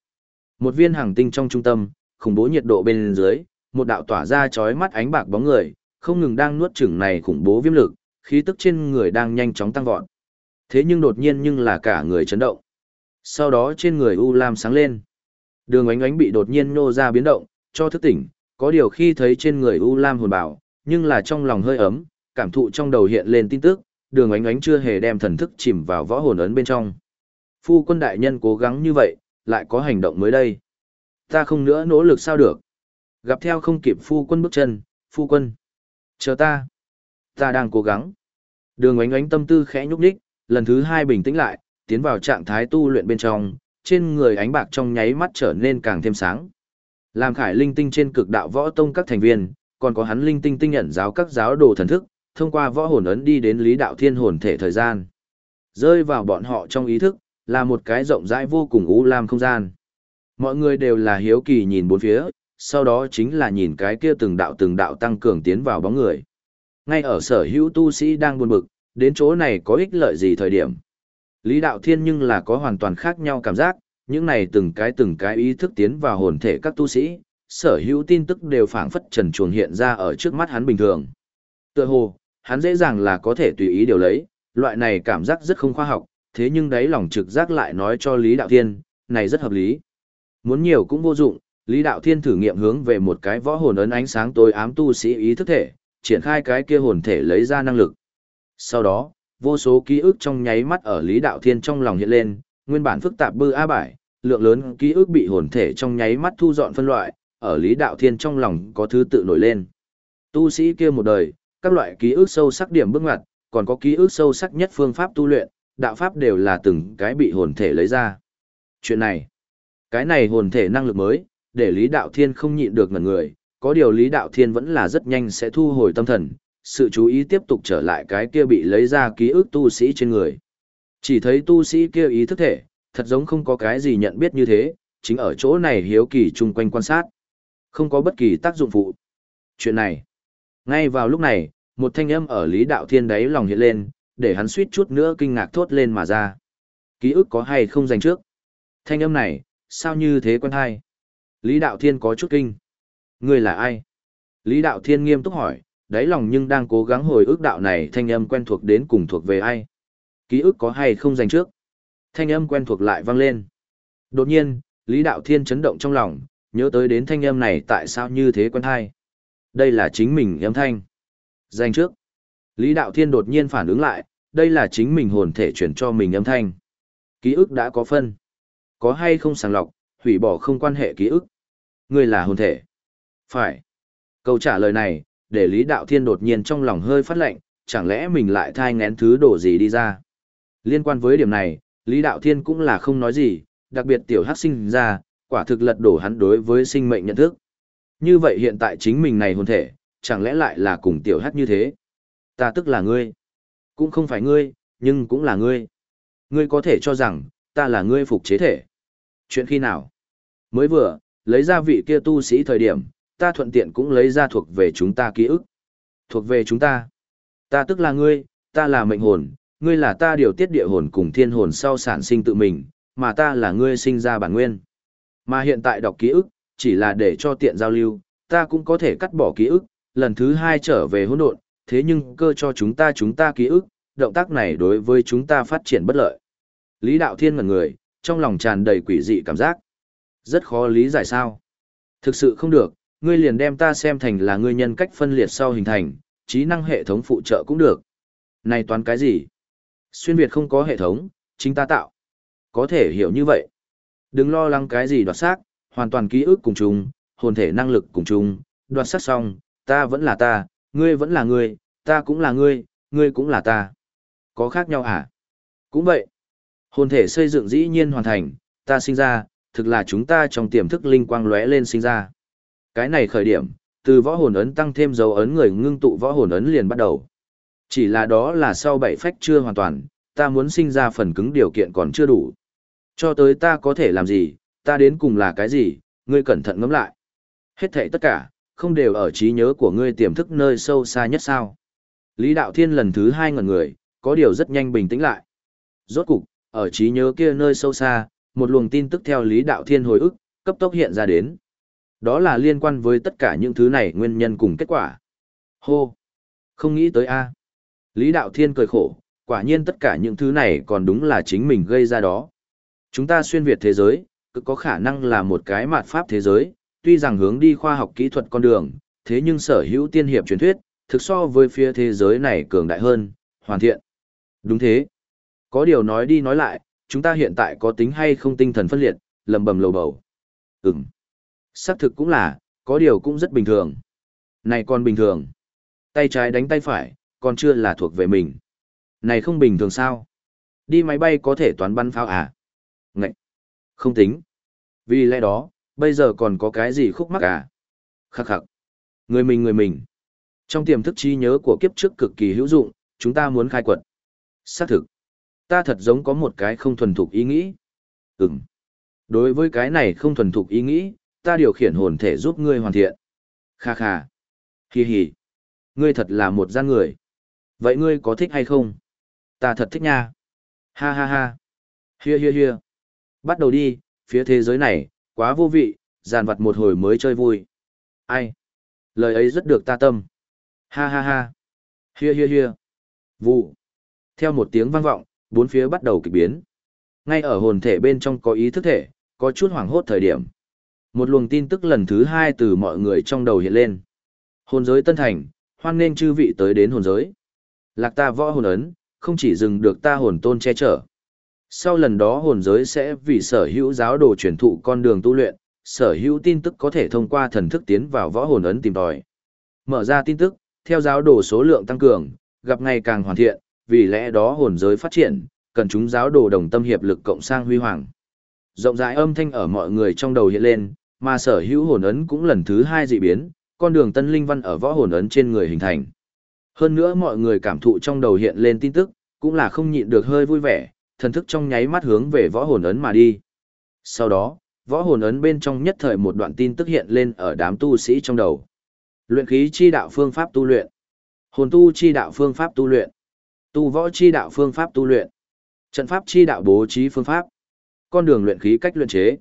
Một viên hàng tinh trong trung tâm, khủng bố nhiệt độ bên dưới, một đạo tỏa ra chói mắt ánh bạc bóng người, không ngừng đang nuốt chửng này khủng bố viêm lực, khí tức trên người đang nhanh chóng tăng vọt. Thế nhưng đột nhiên nhưng là cả người chấn động. Sau đó trên người U Lam sáng lên. Đường ánh ánh bị đột nhiên nô ra biến động, cho thức tỉnh, có điều khi thấy trên người U Lam hồn bảo, nhưng là trong lòng hơi ấm, cảm thụ trong đầu hiện lên tin tức, đường ánh ánh chưa hề đem thần thức chìm vào võ hồn ấn bên trong. Phu quân đại nhân cố gắng như vậy, lại có hành động mới đây. Ta không nữa nỗ lực sao được. Gặp theo không kịp phu quân bước chân, phu quân. Chờ ta. Ta đang cố gắng. Đường ánh ánh tâm tư khẽ nhúc nhích, lần thứ hai bình tĩnh lại, tiến vào trạng thái tu luyện bên trong, trên người ánh bạc trong nháy mắt trở nên càng thêm sáng. Làm khải linh tinh trên cực đạo võ tông các thành viên, còn có hắn linh tinh tinh nhận giáo các giáo đồ thần thức, thông qua võ hồn ấn đi đến lý đạo thiên hồn thể thời gian. Rơi vào bọn họ trong ý thức, là một cái rộng rãi vô cùng u lam không gian. Mọi người đều là hiếu kỳ nhìn bốn phía, sau đó chính là nhìn cái kia từng đạo từng đạo tăng cường tiến vào bóng người. Ngay ở sở hữu tu sĩ đang buồn bực, đến chỗ này có ích lợi gì thời điểm. Lý Đạo Thiên nhưng là có hoàn toàn khác nhau cảm giác, những này từng cái từng cái ý thức tiến vào hồn thể các tu sĩ, sở hữu tin tức đều phảng phất trần chuồng hiện ra ở trước mắt hắn bình thường. Tựa hồ, hắn dễ dàng là có thể tùy ý điều lấy, loại này cảm giác rất không khoa học, thế nhưng đấy lòng trực giác lại nói cho Lý Đạo Thiên, này rất hợp lý. Muốn nhiều cũng vô dụng, Lý Đạo Thiên thử nghiệm hướng về một cái võ hồn ấn ánh sáng tối ám tu sĩ ý thức thể, triển khai cái kia hồn thể lấy ra năng lực. Sau đó, vô số ký ức trong nháy mắt ở Lý Đạo Thiên trong lòng hiện lên, nguyên bản phức tạp bư a bải, lượng lớn ký ức bị hồn thể trong nháy mắt thu dọn phân loại, ở Lý Đạo Thiên trong lòng có thứ tự nổi lên. Tu sĩ kia một đời, các loại ký ức sâu sắc điểm bước ngoặt, còn có ký ức sâu sắc nhất phương pháp tu luyện, đạo pháp đều là từng cái bị hồn thể lấy ra. Chuyện này, cái này hồn thể năng lực mới, để Lý Đạo Thiên không nhịn được ngần người, có điều Lý Đạo Thiên vẫn là rất nhanh sẽ thu hồi tâm thần, sự chú ý tiếp tục trở lại cái kia bị lấy ra ký ức tu sĩ trên người. Chỉ thấy tu sĩ kia ý thức thể, thật giống không có cái gì nhận biết như thế, chính ở chỗ này hiếu kỳ chung quanh quan sát. Không có bất kỳ tác dụng phụ. Chuyện này. Ngay vào lúc này, một thanh âm ở Lý Đạo Thiên đáy lòng hiện lên, để hắn suýt chút nữa kinh ngạc thốt lên mà ra. Ký ức có hay không dành trước? Thanh âm này, sao như thế quen hay? Lý Đạo Thiên có chút kinh. Người là ai? Lý Đạo Thiên nghiêm túc hỏi, đáy lòng nhưng đang cố gắng hồi ức đạo này thanh âm quen thuộc đến cùng thuộc về ai? Ký ức có hay không dành trước? Thanh âm quen thuộc lại vang lên. Đột nhiên, Lý Đạo Thiên chấn động trong lòng, nhớ tới đến thanh âm này tại sao như thế quen hay. Đây là chính mình âm thanh. Dành trước. Lý Đạo Thiên đột nhiên phản ứng lại, đây là chính mình hồn thể chuyển cho mình âm thanh. Ký ức đã có phân. Có hay không sàng lọc, hủy bỏ không quan hệ ký ức. người là hồn thể. Phải. Câu trả lời này, để Lý Đạo Thiên đột nhiên trong lòng hơi phát lệnh, chẳng lẽ mình lại thai ngén thứ đổ gì đi ra. Liên quan với điểm này, Lý Đạo Thiên cũng là không nói gì, đặc biệt tiểu hắc sinh ra, quả thực lật đổ hắn đối với sinh mệnh nhận thức. Như vậy hiện tại chính mình này hồn thể, chẳng lẽ lại là cùng tiểu hắc như thế? Ta tức là ngươi. Cũng không phải ngươi, nhưng cũng là ngươi. Ngươi có thể cho rằng, ta là ngươi phục chế thể. Chuyện khi nào? Mới vừa, lấy ra vị kia tu sĩ thời điểm, ta thuận tiện cũng lấy ra thuộc về chúng ta ký ức. Thuộc về chúng ta. Ta tức là ngươi, ta là mệnh hồn, ngươi là ta điều tiết địa hồn cùng thiên hồn sau sản sinh tự mình, mà ta là ngươi sinh ra bản nguyên. Mà hiện tại đọc ký ức, chỉ là để cho tiện giao lưu, ta cũng có thể cắt bỏ ký ức, lần thứ hai trở về hỗn độn, thế nhưng cơ cho chúng ta chúng ta ký ức, động tác này đối với chúng ta phát triển bất lợi. Lý Đạo Thiên ngẩn người, trong lòng tràn đầy quỷ dị cảm giác. Rất khó lý giải sao. Thực sự không được, ngươi liền đem ta xem thành là ngươi nhân cách phân liệt sau hình thành, trí năng hệ thống phụ trợ cũng được. Này toán cái gì? Xuyên Việt không có hệ thống, chính ta tạo. Có thể hiểu như vậy. Đừng lo lắng cái gì đoạt xác, hoàn toàn ký ức cùng chung, hồn thể năng lực cùng chung, đoạt xác xong, ta vẫn là ta, ngươi vẫn là ngươi, ta cũng là ngươi, ngươi cũng là ta. Có khác nhau à? Cũng vậy. Hồn thể xây dựng dĩ nhiên hoàn thành, ta sinh ra, thực là chúng ta trong tiềm thức linh quang lóe lên sinh ra. Cái này khởi điểm, từ võ hồn ấn tăng thêm dấu ấn người ngưng tụ võ hồn ấn liền bắt đầu. Chỉ là đó là sau bảy phách chưa hoàn toàn, ta muốn sinh ra phần cứng điều kiện còn chưa đủ. Cho tới ta có thể làm gì, ta đến cùng là cái gì, ngươi cẩn thận ngẫm lại. Hết thảy tất cả, không đều ở trí nhớ của ngươi tiềm thức nơi sâu xa nhất sao. Lý Đạo Thiên lần thứ hai ngẩn người, có điều rất nhanh bình tĩnh lại. Rốt cục, ở trí nhớ kia nơi sâu xa, một luồng tin tức theo Lý Đạo Thiên hồi ức, cấp tốc hiện ra đến. Đó là liên quan với tất cả những thứ này nguyên nhân cùng kết quả. Hô! Không nghĩ tới a Lý Đạo Thiên cười khổ, quả nhiên tất cả những thứ này còn đúng là chính mình gây ra đó. Chúng ta xuyên Việt thế giới, cực có khả năng là một cái mạt pháp thế giới, tuy rằng hướng đi khoa học kỹ thuật con đường, thế nhưng sở hữu tiên hiệp truyền thuyết, thực so với phía thế giới này cường đại hơn, hoàn thiện. Đúng thế. Có điều nói đi nói lại, chúng ta hiện tại có tính hay không tinh thần phân liệt, lầm bầm lầu bầu. Ừm. Xác thực cũng là, có điều cũng rất bình thường. Này còn bình thường. Tay trái đánh tay phải, còn chưa là thuộc về mình. Này không bình thường sao? Đi máy bay có thể toán bắn pháo à? Ngậy! Không tính. Vì lẽ đó, bây giờ còn có cái gì khúc mắc à? Khắc khắc. Người mình người mình. Trong tiềm thức trí nhớ của kiếp trước cực kỳ hữu dụng, chúng ta muốn khai quật. Xác thực. Ta thật giống có một cái không thuần thục ý nghĩ. Ừm. Đối với cái này không thuần thục ý nghĩ, ta điều khiển hồn thể giúp ngươi hoàn thiện. Kha kha. Hi hi. Ngươi thật là một gian người. Vậy ngươi có thích hay không? Ta thật thích nha. Ha ha ha. Hia hia hia. Bắt đầu đi, phía thế giới này, quá vô vị, giàn vặt một hồi mới chơi vui. Ai? Lời ấy rất được ta tâm. Ha ha ha. Hia hia hia. Vụ. Theo một tiếng vang vọng, bốn phía bắt đầu kịch biến. Ngay ở hồn thể bên trong có ý thức thể, có chút hoảng hốt thời điểm. Một luồng tin tức lần thứ hai từ mọi người trong đầu hiện lên. Hồn giới tân thành, hoan nên chư vị tới đến hồn giới. Lạc ta võ hồn ấn, không chỉ dừng được ta hồn tôn che chở. Sau lần đó hồn giới sẽ vì sở hữu giáo đồ truyền thụ con đường tu luyện, sở hữu tin tức có thể thông qua thần thức tiến vào võ hồn ấn tìm tòi. Mở ra tin tức, theo giáo đồ số lượng tăng cường, gặp ngày càng hoàn thiện, vì lẽ đó hồn giới phát triển, cần chúng giáo đồ đồng tâm hiệp lực cộng sang huy hoàng. Rộng rãi âm thanh ở mọi người trong đầu hiện lên, mà sở hữu hồn ấn cũng lần thứ hai dị biến, con đường tân linh văn ở võ hồn ấn trên người hình thành. Hơn nữa mọi người cảm thụ trong đầu hiện lên tin tức, cũng là không nhịn được hơi vui vẻ, thần thức trong nháy mắt hướng về võ hồn ấn mà đi. Sau đó, võ hồn ấn bên trong nhất thời một đoạn tin tức hiện lên ở đám tu sĩ trong đầu. Luyện khí chi đạo phương pháp tu luyện. Hồn tu chi đạo phương pháp tu luyện. Tu võ chi đạo phương pháp tu luyện. Trận pháp chi đạo bố trí phương pháp. Con đường luyện khí cách luyện chế.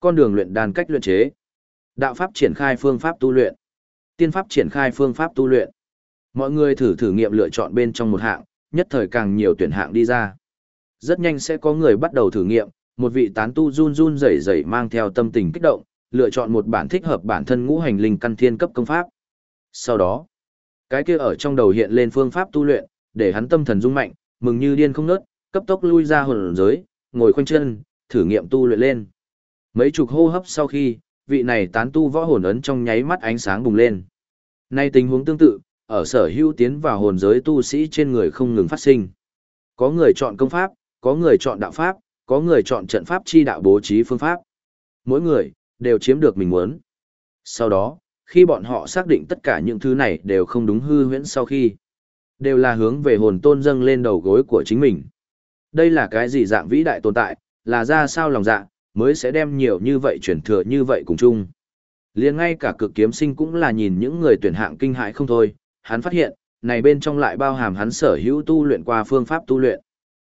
Con đường luyện đàn cách luyện chế. Đạo pháp triển khai phương pháp tu luyện. Tiên pháp triển khai phương pháp tu luyện. Mọi người thử thử nghiệm lựa chọn bên trong một hạng, nhất thời càng nhiều tuyển hạng đi ra. Rất nhanh sẽ có người bắt đầu thử nghiệm, một vị tán tu run run rẩy rẩy mang theo tâm tình kích động, lựa chọn một bản thích hợp bản thân ngũ hành linh căn thiên cấp công pháp. Sau đó, cái kia ở trong đầu hiện lên phương pháp tu luyện, để hắn tâm thần rung mạnh, mừng như điên không nớt, cấp tốc lui ra hồn giới, ngồi khoanh chân, thử nghiệm tu luyện lên. Mấy chục hô hấp sau khi, vị này tán tu võ hồn ấn trong nháy mắt ánh sáng bùng lên. Nay tình huống tương tự, ở sở hữu tiến vào hồn giới tu sĩ trên người không ngừng phát sinh. Có người chọn công pháp, có người chọn đạo pháp, có người chọn trận pháp chi đạo bố trí phương pháp. Mỗi người, đều chiếm được mình muốn. Sau đó, khi bọn họ xác định tất cả những thứ này đều không đúng hư huyễn sau khi, đều là hướng về hồn tôn dâng lên đầu gối của chính mình. Đây là cái gì dạng vĩ đại tồn tại, là ra sao lòng dạ, mới sẽ đem nhiều như vậy chuyển thừa như vậy cùng chung. liền ngay cả cực kiếm sinh cũng là nhìn những người tuyển hạng kinh hãi không thôi, hắn phát hiện, này bên trong lại bao hàm hắn sở hữu tu luyện qua phương pháp tu luyện.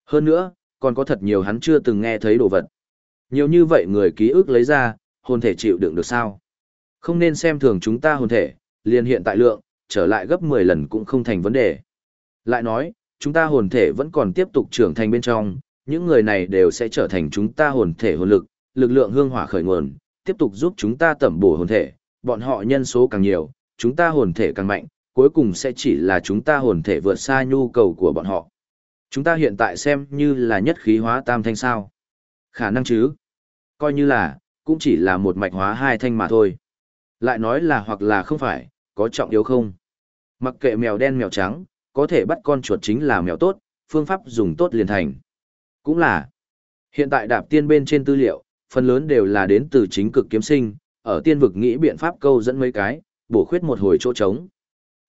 Hơn nữa, còn có thật nhiều hắn chưa từng nghe thấy đồ vật. Nhiều như vậy người ký ức lấy ra, hồn thể chịu đựng được sao? Không nên xem thường chúng ta hồn thể, liền hiện tại lượng, trở lại gấp 10 lần cũng không thành vấn đề. Lại nói, chúng ta hồn thể vẫn còn tiếp tục trưởng thành bên trong, những người này đều sẽ trở thành chúng ta hồn thể hồn lực, lực lượng hương hỏa khởi nguồn, tiếp tục giúp chúng ta tẩm bổ hồn thể, bọn họ nhân số càng nhiều, chúng ta hồn thể càng mạnh, cuối cùng sẽ chỉ là chúng ta hồn thể vượt xa nhu cầu của bọn họ. Chúng ta hiện tại xem như là nhất khí hóa tam thanh sao. Khả năng chứ. Coi như là, cũng chỉ là một mạch hóa hai thanh mà thôi. Lại nói là hoặc là không phải, có trọng yếu không. Mặc kệ mèo đen mèo trắng, có thể bắt con chuột chính là mèo tốt, phương pháp dùng tốt liền thành. Cũng là, hiện tại đạp tiên bên trên tư liệu, phần lớn đều là đến từ chính cực kiếm sinh, ở tiên vực nghĩ biện pháp câu dẫn mấy cái, bổ khuyết một hồi chỗ trống.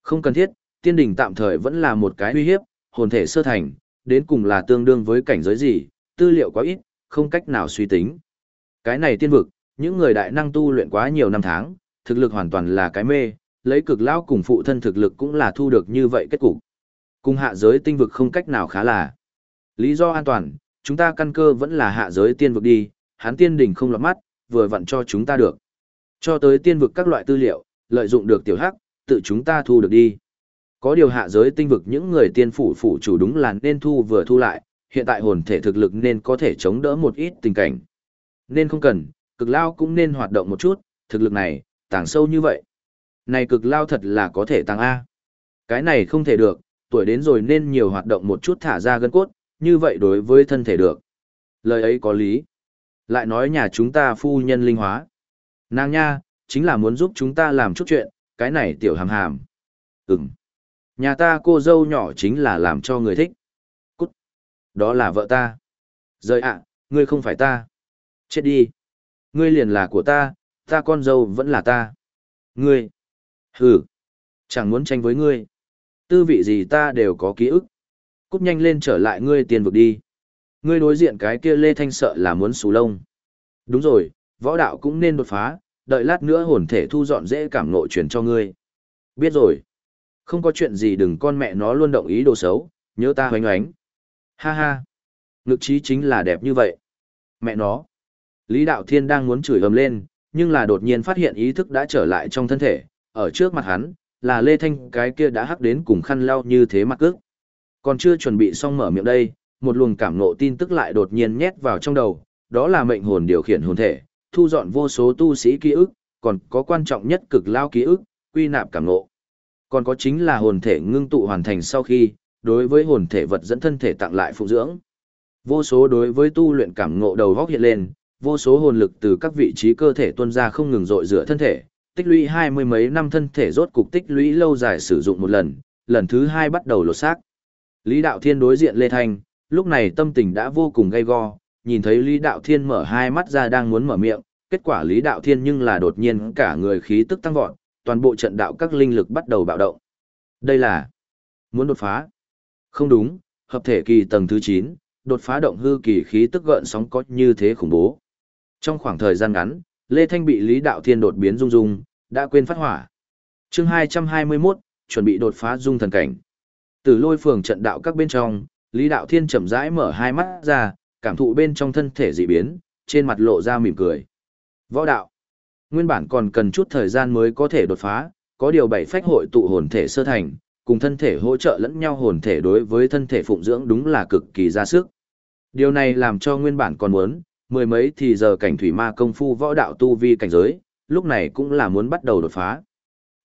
Không cần thiết, tiên đỉnh tạm thời vẫn là một cái uy hiếp, hồn thể sơ thành, đến cùng là tương đương với cảnh giới gì, tư liệu quá ít, không cách nào suy tính. Cái này tiên vực, những người đại năng tu luyện quá nhiều năm tháng, thực lực hoàn toàn là cái mê, lấy cực lao cùng phụ thân thực lực cũng là thu được như vậy kết cục. Cùng hạ giới tinh vực không cách nào khá là. Lý do an toàn, chúng ta căn cơ vẫn là hạ giới tiên vực đi, hắn tiên đỉnh không lọt mắt, vừa vặn cho chúng ta được. Cho tới tiên vực các loại tư liệu, lợi dụng được tiểu hắc, tự chúng ta thu được đi. Có điều hạ giới tinh vực những người tiên phủ phủ chủ đúng là nên thu vừa thu lại, hiện tại hồn thể thực lực nên có thể chống đỡ một ít tình cảnh. Nên không cần, cực lao cũng nên hoạt động một chút, thực lực này, tàng sâu như vậy. Này cực lao thật là có thể tăng A. Cái này không thể được, tuổi đến rồi nên nhiều hoạt động một chút thả ra gân cốt, như vậy đối với thân thể được. Lời ấy có lý. Lại nói nhà chúng ta phu nhân linh hóa. Nàng nha, chính là muốn giúp chúng ta làm chút chuyện, cái này tiểu hàm hàm. Ừm. Nhà ta cô dâu nhỏ chính là làm cho người thích. Cút. Đó là vợ ta. Rời ạ, ngươi không phải ta. Chết đi. Ngươi liền là của ta, ta con dâu vẫn là ta. Ngươi. Hừ. Chẳng muốn tranh với ngươi. Tư vị gì ta đều có ký ức. Cút nhanh lên trở lại ngươi tiền vực đi. Ngươi đối diện cái kia Lê Thanh sợ là muốn xù lông. Đúng rồi, võ đạo cũng nên đột phá, đợi lát nữa hồn thể thu dọn dễ cảm nội truyền cho ngươi. Biết rồi. Không có chuyện gì đừng con mẹ nó luôn động ý đồ xấu, nhớ ta hoánh oánh. Ha ha. Ngực trí chính là đẹp như vậy. Mẹ nó. Lý Đạo Thiên đang muốn chửi ầm lên, nhưng là đột nhiên phát hiện ý thức đã trở lại trong thân thể, ở trước mặt hắn, là Lê Thanh cái kia đã hắc đến cùng khăn lau như thế mặt cước. Còn chưa chuẩn bị xong mở miệng đây, một luồng cảm nộ tin tức lại đột nhiên nhét vào trong đầu, đó là mệnh hồn điều khiển hồn thể, thu dọn vô số tu sĩ ký ức, còn có quan trọng nhất cực lao ký ức, quy nạp cảm nộ. Còn có chính là hồn thể ngưng tụ hoàn thành sau khi, đối với hồn thể vật dẫn thân thể tặng lại phụ dưỡng. Vô số đối với tu luyện cảm ngộ đầu góc hiện lên, vô số hồn lực từ các vị trí cơ thể tuôn ra không ngừng dội rửa thân thể, tích lũy hai mươi mấy năm thân thể rốt cục tích lũy lâu dài sử dụng một lần, lần thứ hai bắt đầu lột xác. Lý Đạo Thiên đối diện Lê Thanh, lúc này tâm tình đã vô cùng gay go, nhìn thấy Lý Đạo Thiên mở hai mắt ra đang muốn mở miệng, kết quả Lý Đạo Thiên nhưng là đột nhiên cả người khí tức tăng vọt, toàn bộ trận đạo các linh lực bắt đầu bạo động. Đây là muốn đột phá. Không đúng, hợp thể kỳ tầng thứ 9, đột phá động hư kỳ khí tức gợn sóng có như thế khủng bố. Trong khoảng thời gian ngắn, Lê Thanh bị Lý Đạo Thiên đột biến rung rung, đã quên phát hỏa. chương 221, chuẩn bị đột phá dung thần cảnh. Từ lôi phường trận đạo các bên trong, Lý Đạo Thiên chậm rãi mở hai mắt ra, cảm thụ bên trong thân thể dị biến, trên mặt lộ ra mỉm cười. Võ đạo. Nguyên bản còn cần chút thời gian mới có thể đột phá, có điều bảy phách hội tụ hồn thể sơ thành, cùng thân thể hỗ trợ lẫn nhau hồn thể đối với thân thể phụng dưỡng đúng là cực kỳ ra sức. Điều này làm cho nguyên bản còn muốn, mười mấy thì giờ cảnh thủy ma công phu võ đạo tu vi cảnh giới, lúc này cũng là muốn bắt đầu đột phá.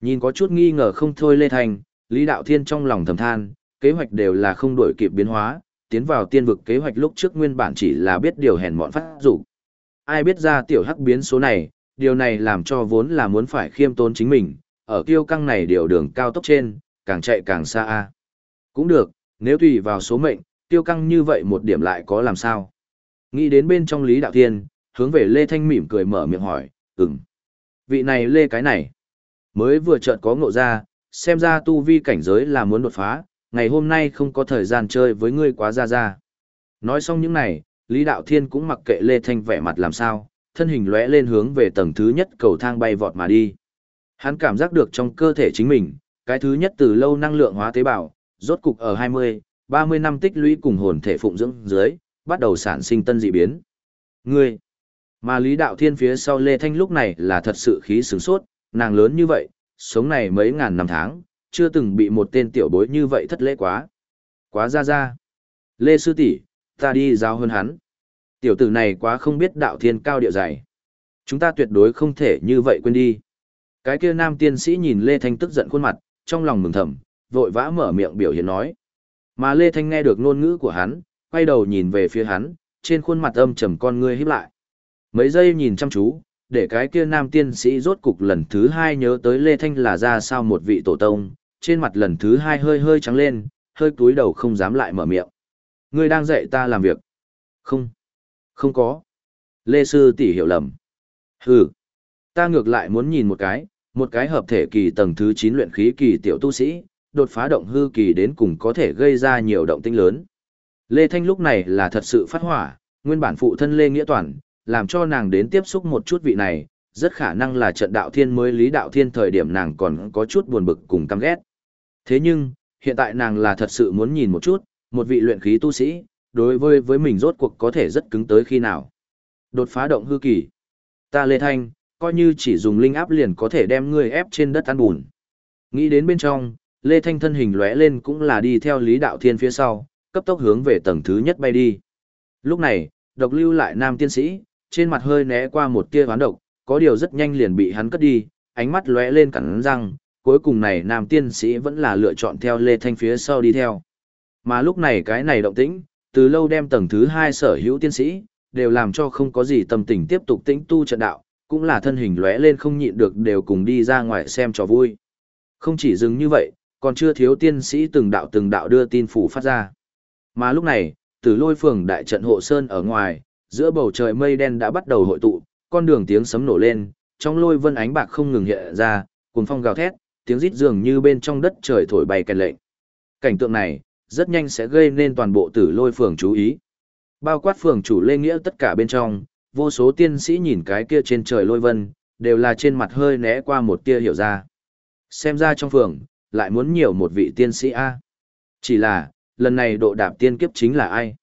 Nhìn có chút nghi ngờ không thôi Lê Thành, Lý Đạo Thiên trong lòng thầm than, kế hoạch đều là không đổi kịp biến hóa, tiến vào tiên vực kế hoạch lúc trước nguyên bản chỉ là biết điều hèn mọn phát dục. Ai biết ra tiểu hắc biến số này, điều này làm cho vốn là muốn phải khiêm tốn chính mình, ở tiêu căng này điều đường cao tốc trên, càng chạy càng xa a. Cũng được, nếu tùy vào số mệnh, tiêu căng như vậy một điểm lại có làm sao. Nghĩ đến bên trong Lý Đạo Thiên, hướng về Lê Thanh mỉm cười mở miệng hỏi, ừm. Vị này Lê cái này, mới vừa chợt có ngộ ra, xem ra tu vi cảnh giới là muốn đột phá, ngày hôm nay không có thời gian chơi với ngươi quá ra ra. Nói xong những này, Lý Đạo Thiên cũng mặc kệ Lê Thanh vẻ mặt làm sao, thân hình lóe lên hướng về tầng thứ nhất cầu thang bay vọt mà đi. Hắn cảm giác được trong cơ thể chính mình, cái thứ nhất từ lâu năng lượng hóa tế bào, rốt cục ở 20, 30 năm tích lũy cùng hồn thể phụng dưỡng dưới, bắt đầu sản sinh tân dị biến. Ngươi, mà Lý Đạo Thiên phía sau Lê Thanh lúc này là thật sự khí sướng sốt, nàng lớn như vậy, sống này mấy ngàn năm tháng, chưa từng bị một tên tiểu bối như vậy thất lễ quá. Quá ra ra. Lê Sư tỷ ta đi giao hơn hắn. Tiểu tử này quá không biết đạo thiên cao điệu dày. Chúng ta tuyệt đối không thể như vậy quên đi. Cái kia nam tiên sĩ nhìn Lê Thanh tức giận khuôn mặt, trong lòng mừng thầm, vội vã mở miệng biểu hiện nói. Mà Lê Thanh nghe được ngôn ngữ của hắn, quay đầu nhìn về phía hắn, trên khuôn mặt âm trầm con ngươi híp lại. Mấy giây nhìn chăm chú, để cái kia nam tiên sĩ rốt cục lần thứ hai nhớ tới Lê Thanh là ra sao một vị tổ tông, trên mặt lần thứ hai hơi hơi trắng lên, hơi cúi đầu không dám lại mở miệng. Ngươi đang dạy ta làm việc. Không. Không có. Lê Sư tỷ hiểu lầm. Hừ. Ta ngược lại muốn nhìn một cái, một cái hợp thể kỳ tầng thứ 9 luyện khí kỳ tiểu tu sĩ, đột phá động hư kỳ đến cùng có thể gây ra nhiều động tĩnh lớn. Lê Thanh lúc này là thật sự phát hỏa, nguyên bản phụ thân Lê Nghĩa Toàn, làm cho nàng đến tiếp xúc một chút vị này, rất khả năng là trận đạo thiên mới lý đạo thiên thời điểm nàng còn có chút buồn bực cùng căm ghét. Thế nhưng, hiện tại nàng là thật sự muốn nhìn một chút, một vị luyện khí tu sĩ, đối với với mình rốt cuộc có thể rất cứng tới khi nào. Đột phá động hư kỳ. Ta Lê Thanh, coi như chỉ dùng linh áp liền có thể đem ngươi ép trên đất ăn bùn. Nghĩ đến bên trong, Lê Thanh thân hình lóe lên cũng là đi theo Lý Đạo Thiên phía sau, cấp tốc hướng về tầng thứ nhất bay đi. Lúc này, độc lưu lại nam tiên sĩ, trên mặt hơi né qua một tia hoán độc, có điều rất nhanh liền bị hắn cất đi, ánh mắt lóe lên cắn răng, cuối cùng này nam tiên sĩ vẫn là lựa chọn theo Lê Thanh phía sau đi theo. Mà lúc này cái này động tĩnh, từ lâu đem tầng thứ hai sở hữu tiên sĩ, đều làm cho không có gì tâm tình tiếp tục tĩnh tu trận đạo, cũng là thân hình lóe lên không nhịn được đều cùng đi ra ngoài xem cho vui. Không chỉ dừng như vậy, còn chưa thiếu tiên sĩ từng đạo từng đạo đưa tin phủ phát ra. Mà lúc này, từ lôi phường đại trận hộ sơn ở ngoài, giữa bầu trời mây đen đã bắt đầu hội tụ, con đường tiếng sấm nổ lên, trong lôi vân ánh bạc không ngừng hiện ra, cuồng phong gào thét, tiếng rít dường như bên trong đất trời thổi bay kèn lệnh. Cảnh tượng này, rất nhanh sẽ gây nên toàn bộ tử lôi phường chú ý. Bao quát phường chủ lê nghĩa tất cả bên trong, vô số tiên sĩ nhìn cái kia trên trời lôi vân, đều là trên mặt hơi né qua một tia hiểu ra. Xem ra trong phường, lại muốn nhiều một vị tiên sĩ A. Chỉ là, lần này độ đạp tiên kiếp chính là ai?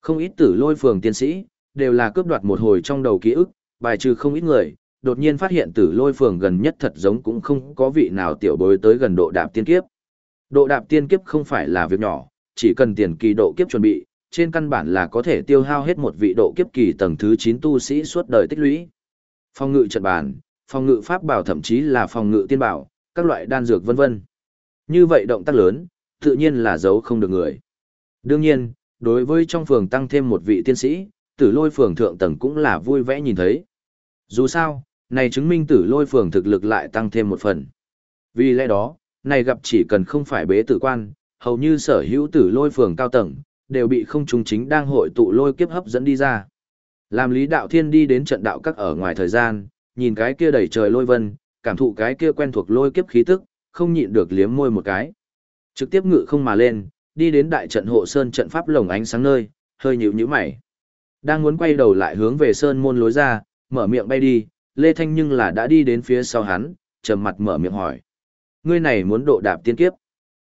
Không ít tử lôi phường tiên sĩ, đều là cướp đoạt một hồi trong đầu ký ức, bài trừ không ít người, đột nhiên phát hiện tử lôi phường gần nhất thật giống cũng không có vị nào tiểu bối tới gần độ đạp tiên kiếp. Độ đạp tiên kiếp không phải là việc nhỏ, chỉ cần tiền kỳ độ kiếp chuẩn bị, trên căn bản là có thể tiêu hao hết một vị độ kiếp kỳ tầng thứ 9 tu sĩ suốt đời tích lũy. Phòng ngự trận bàn, phòng ngự pháp bảo thậm chí là phòng ngự tiên bảo, các loại đan dược vân vân. Như vậy động tác lớn, tự nhiên là giấu không được người. Đương nhiên, đối với trong phường tăng thêm một vị tiên sĩ, tử lôi phường thượng tầng cũng là vui vẻ nhìn thấy. Dù sao, này chứng minh tử lôi phường thực lực lại tăng thêm một phần. Vì lẽ đó, này gặp chỉ cần không phải bế tử quan, hầu như sở hữu tử lôi phường cao tầng, đều bị không trung chính đang hội tụ lôi kiếp hấp dẫn đi ra. Làm lý đạo thiên đi đến trận đạo các ở ngoài thời gian, nhìn cái kia đầy trời lôi vân, cảm thụ cái kia quen thuộc lôi kiếp khí tức, không nhịn được liếm môi một cái. Trực tiếp ngự không mà lên, đi đến đại trận hộ sơn trận pháp lồng ánh sáng nơi, hơi nhíu nhíu mày. Đang muốn quay đầu lại hướng về sơn môn lối ra, mở miệng bay đi, Lê Thanh nhưng là đã đi đến phía sau hắn, trầm mặt mở miệng hỏi. Ngươi này muốn độ đạp tiên kiếp.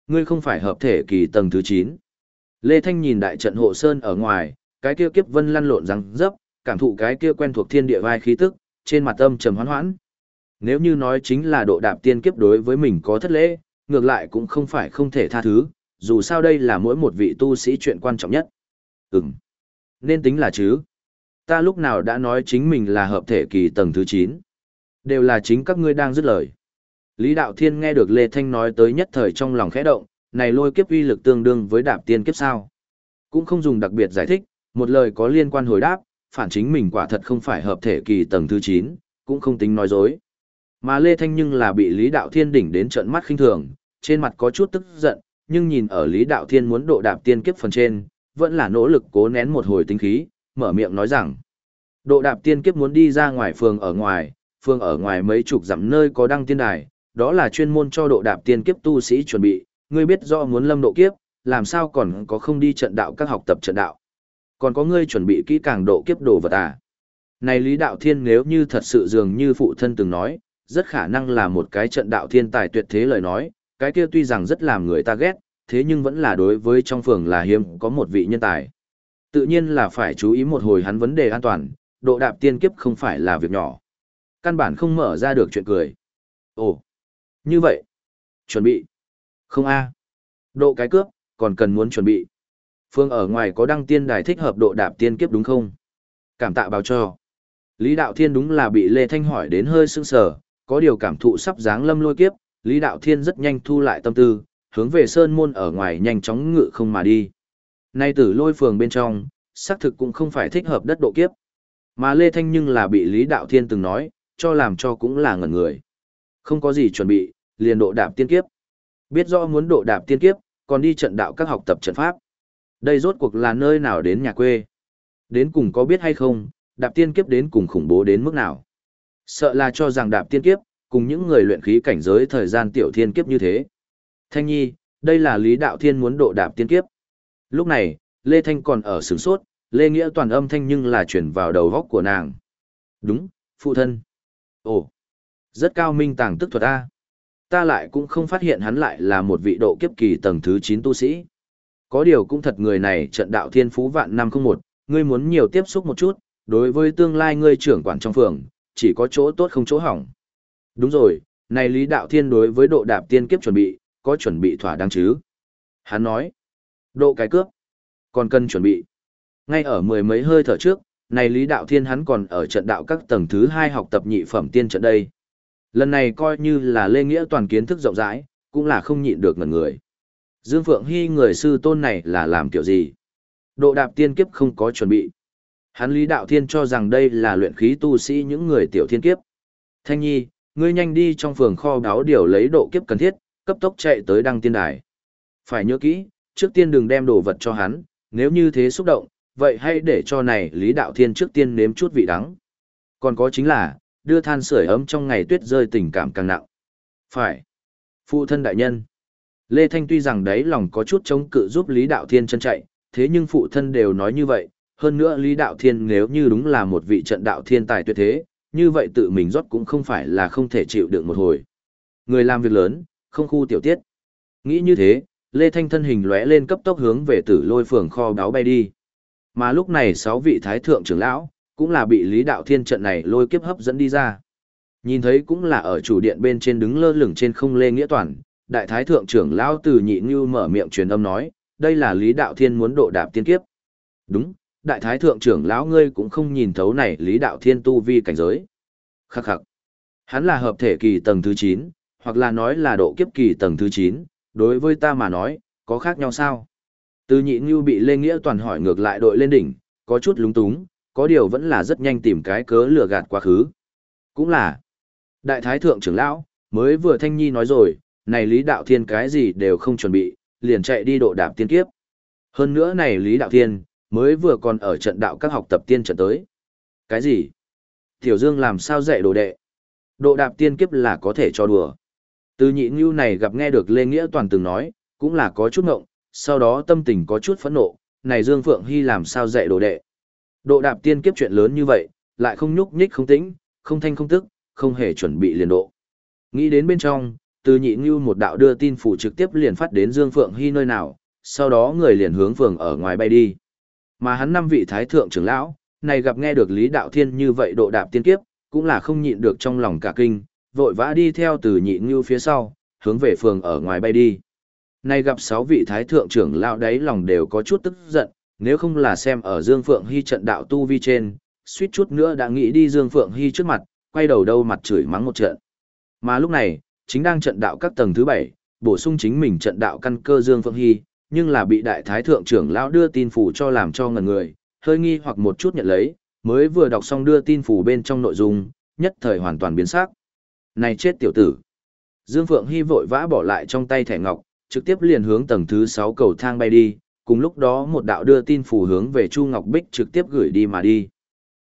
Ngươi không phải hợp thể kỳ tầng thứ 9. Lê Thanh nhìn đại trận hộ sơn ở ngoài, cái kia kiếp vân lăn lộn răng dấp, cảm thụ cái kia quen thuộc thiên địa vai khí tức, trên mặt âm trầm hoán hoãn. Nếu như nói chính là độ đạp tiên kiếp đối với mình có thất lễ, ngược lại cũng không phải không thể tha thứ, dù sao đây là mỗi một vị tu sĩ chuyện quan trọng nhất. Ừm, nên tính là chứ. Ta lúc nào đã nói chính mình là hợp thể kỳ tầng thứ 9. Đều là chính các ngươi đang dứt lời. Lý Đạo Thiên nghe được Lê Thanh nói tới nhất thời trong lòng khẽ động, này lôi kiếp uy lực tương đương với đạp tiên kiếp sao. Cũng không dùng đặc biệt giải thích, một lời có liên quan hồi đáp, phản chính mình quả thật không phải hợp thể kỳ tầng thứ 9, cũng không tính nói dối. Mà Lê Thanh nhưng là bị Lý Đạo Thiên đỉnh đến trận mắt khinh thường, trên mặt có chút tức giận, nhưng nhìn ở Lý Đạo Thiên muốn độ đạp tiên kiếp phần trên, vẫn là nỗ lực cố nén một hồi tinh khí, mở miệng nói rằng, độ đạp tiên kiếp muốn đi ra ngoài phường ở ngoài, phường ở ngoài mấy chục dặm nơi có đăng tiên đài, đó là chuyên môn cho độ đạp tiên kiếp tu sĩ chuẩn bị, ngươi biết do muốn lâm độ kiếp, làm sao còn có không đi trận đạo các học tập trận đạo. Còn có ngươi chuẩn bị kỹ càng độ kiếp đồ vật à. Này Lý Đạo Thiên nếu như thật sự dường như phụ thân từng nói, rất khả năng là một cái trận đạo thiên tài tuyệt thế lời nói, cái kia tuy rằng rất làm người ta ghét, thế nhưng vẫn là đối với trong phường là hiếm có một vị nhân tài. Tự nhiên là phải chú ý một hồi hắn vấn đề an toàn, độ đạp tiên kiếp không phải là việc nhỏ. Căn bản không mở ra được chuyện cười. Ồ, như vậy, chuẩn bị. Không a Độ cái cướp, còn cần muốn chuẩn bị. Phương ở ngoài có đăng tiên đài thích hợp độ đạp tiên kiếp đúng không? Cảm tạ báo cho. Lý Đạo Thiên đúng là bị Lê Thanh hỏi đến hơi sưng sờ, có điều cảm thụ sắp dáng lâm lôi kiếp, Lý Đạo Thiên rất nhanh thu lại tâm tư, hướng về sơn môn ở ngoài nhanh chóng ngự không mà đi. Nay tử lôi phường bên trong, xác thực cũng không phải thích hợp đất độ kiếp. Mà Lê Thanh nhưng là bị Lý Đạo Thiên từng nói, cho làm cho cũng là ngẩn người. Không có gì chuẩn bị, liền độ đạp tiên kiếp. Biết rõ muốn độ đạp tiên kiếp, còn đi trận đạo các học tập trận pháp. Đây rốt cuộc là nơi nào đến nhà quê. Đến cùng có biết hay không, đạp tiên kiếp đến cùng khủng bố đến mức nào. Sợ là cho rằng đạp tiên kiếp, cùng những người luyện khí cảnh giới thời gian tiểu thiên kiếp như thế. Thanh nhi, đây là lý đạo thiên muốn độ đạp tiên kiếp. Lúc này, Lê Thanh còn ở sướng sốt, Lê Nghĩa toàn âm thanh nhưng là chuyển vào đầu góc của nàng. Đúng, phụ thân. Ồ, rất cao minh tàng tức thuật A. Ta lại cũng không phát hiện hắn lại là một vị độ kiếp kỳ tầng thứ 9 tu sĩ. Có điều cũng thật người này trận đạo thiên phú vạn năm không một, ngươi muốn nhiều tiếp xúc một chút, đối với tương lai ngươi trưởng quản trong phường, chỉ có chỗ tốt không chỗ hỏng. Đúng rồi, này Lý Đạo Thiên đối với độ đạp tiên kiếp chuẩn bị, có chuẩn bị thỏa đáng chứ? Hắn nói, độ cái cướp, còn cần chuẩn bị. Ngay ở mười mấy hơi thở trước, này Lý Đạo Thiên hắn còn ở trận đạo các tầng thứ hai học tập nhị phẩm tiên trận đây. Lần này coi như là lê nghĩa toàn kiến thức rộng rãi, cũng là không nhịn được ngần người. Dương Phượng Hy người sư tôn này là làm kiểu gì? Độ đạp tiên kiếp không có chuẩn bị. Hắn Lý Đạo Thiên cho rằng đây là luyện khí tu sĩ những người tiểu thiên kiếp. Thanh Nhi, ngươi nhanh đi trong phường kho báo điều lấy độ kiếp cần thiết, cấp tốc chạy tới đăng tiên đài. Phải nhớ kỹ, trước tiên đừng đem đồ vật cho hắn, nếu như thế xúc động, vậy hãy để cho này Lý Đạo Thiên trước tiên nếm chút vị đắng. Còn có chính là, đưa than sưởi ấm trong ngày tuyết rơi tình cảm càng nặng. Phải. Phụ thân đại nhân. Lê Thanh tuy rằng đấy lòng có chút chống cự giúp Lý Đạo Thiên chân chạy, thế nhưng phụ thân đều nói như vậy, hơn nữa Lý Đạo Thiên nếu như đúng là một vị trận đạo thiên tài tuyệt thế, như vậy tự mình rót cũng không phải là không thể chịu được một hồi. Người làm việc lớn, không khu tiểu tiết. Nghĩ như thế, Lê Thanh thân hình lóe lên cấp tốc hướng về tử lôi phường kho đáo bay đi. Mà lúc này sáu vị thái thượng trưởng lão, cũng là bị Lý Đạo Thiên trận này lôi kiếp hấp dẫn đi ra. Nhìn thấy cũng là ở chủ điện bên trên đứng lơ lửng trên không lê nghĩa toàn, đại thái thượng trưởng lão từ nhị như mở miệng truyền âm nói, đây là Lý Đạo Thiên muốn độ đạp tiên kiếp. Đúng, đại thái thượng trưởng lão ngươi cũng không nhìn thấu này Lý Đạo Thiên tu vi cảnh giới. Khắc khắc. Hắn là hợp thể kỳ tầng thứ 9, hoặc là nói là độ kiếp kỳ tầng thứ 9, đối với ta mà nói, có khác nhau sao? Từ nhị như bị Lê Nghĩa toàn hỏi ngược lại đội lên đỉnh, có chút lúng túng, có điều vẫn là rất nhanh tìm cái cớ lừa gạt quá khứ. Cũng là, đại thái thượng trưởng lão, mới vừa thanh nhi nói rồi, này Lý Đạo Thiên cái gì đều không chuẩn bị, liền chạy đi độ đạp tiên kiếp. Hơn nữa này Lý Đạo Thiên, mới vừa còn ở trận đạo các học tập tiên trận tới. Cái gì? Tiểu Dương làm sao dạy đồ đệ? Độ đạp tiên kiếp là có thể cho đùa. Từ nhị ngưu này gặp nghe được Lê Nghĩa Toàn từng nói, cũng là có chút ngộng, sau đó tâm tình có chút phẫn nộ, này Dương Phượng Hy làm sao dạy đồ đệ. Độ đạp tiên kiếp chuyện lớn như vậy, lại không nhúc nhích không tĩnh, không thanh không tức, không hề chuẩn bị liền độ. Nghĩ đến bên trong, từ nhị ngưu một đạo đưa tin phủ trực tiếp liền phát đến Dương Phượng Hy nơi nào, sau đó người liền hướng phường ở ngoài bay đi. Mà hắn năm vị thái thượng trưởng lão, này gặp nghe được Lý Đạo Thiên như vậy độ đạp tiên kiếp, cũng là không nhịn được trong lòng cả kinh, vội vã đi theo từ nhị ngưu phía sau, hướng về phường ở ngoài bay đi. nay gặp sáu vị thái thượng trưởng lão đấy lòng đều có chút tức giận, nếu không là xem ở Dương Phượng Hy trận đạo tu vi trên, suýt chút nữa đã nghĩ đi Dương Phượng Hy trước mặt, quay đầu đâu mặt chửi mắng một trận. Mà lúc này, chính đang trận đạo các tầng thứ bảy, bổ sung chính mình trận đạo căn cơ Dương Phượng Hy, nhưng là bị đại thái thượng trưởng lão đưa tin phủ cho làm cho ngần người, hơi nghi hoặc một chút nhận lấy, mới vừa đọc xong đưa tin phủ bên trong nội dung, nhất thời hoàn toàn biến sắc. Này chết tiểu tử! Dương Phượng Hy vội vã bỏ lại trong tay thẻ ngọc, trực tiếp liền hướng tầng thứ 6 cầu thang bay đi, cùng lúc đó một đạo đưa tin phủ hướng về Chu Ngọc Bích trực tiếp gửi đi mà đi.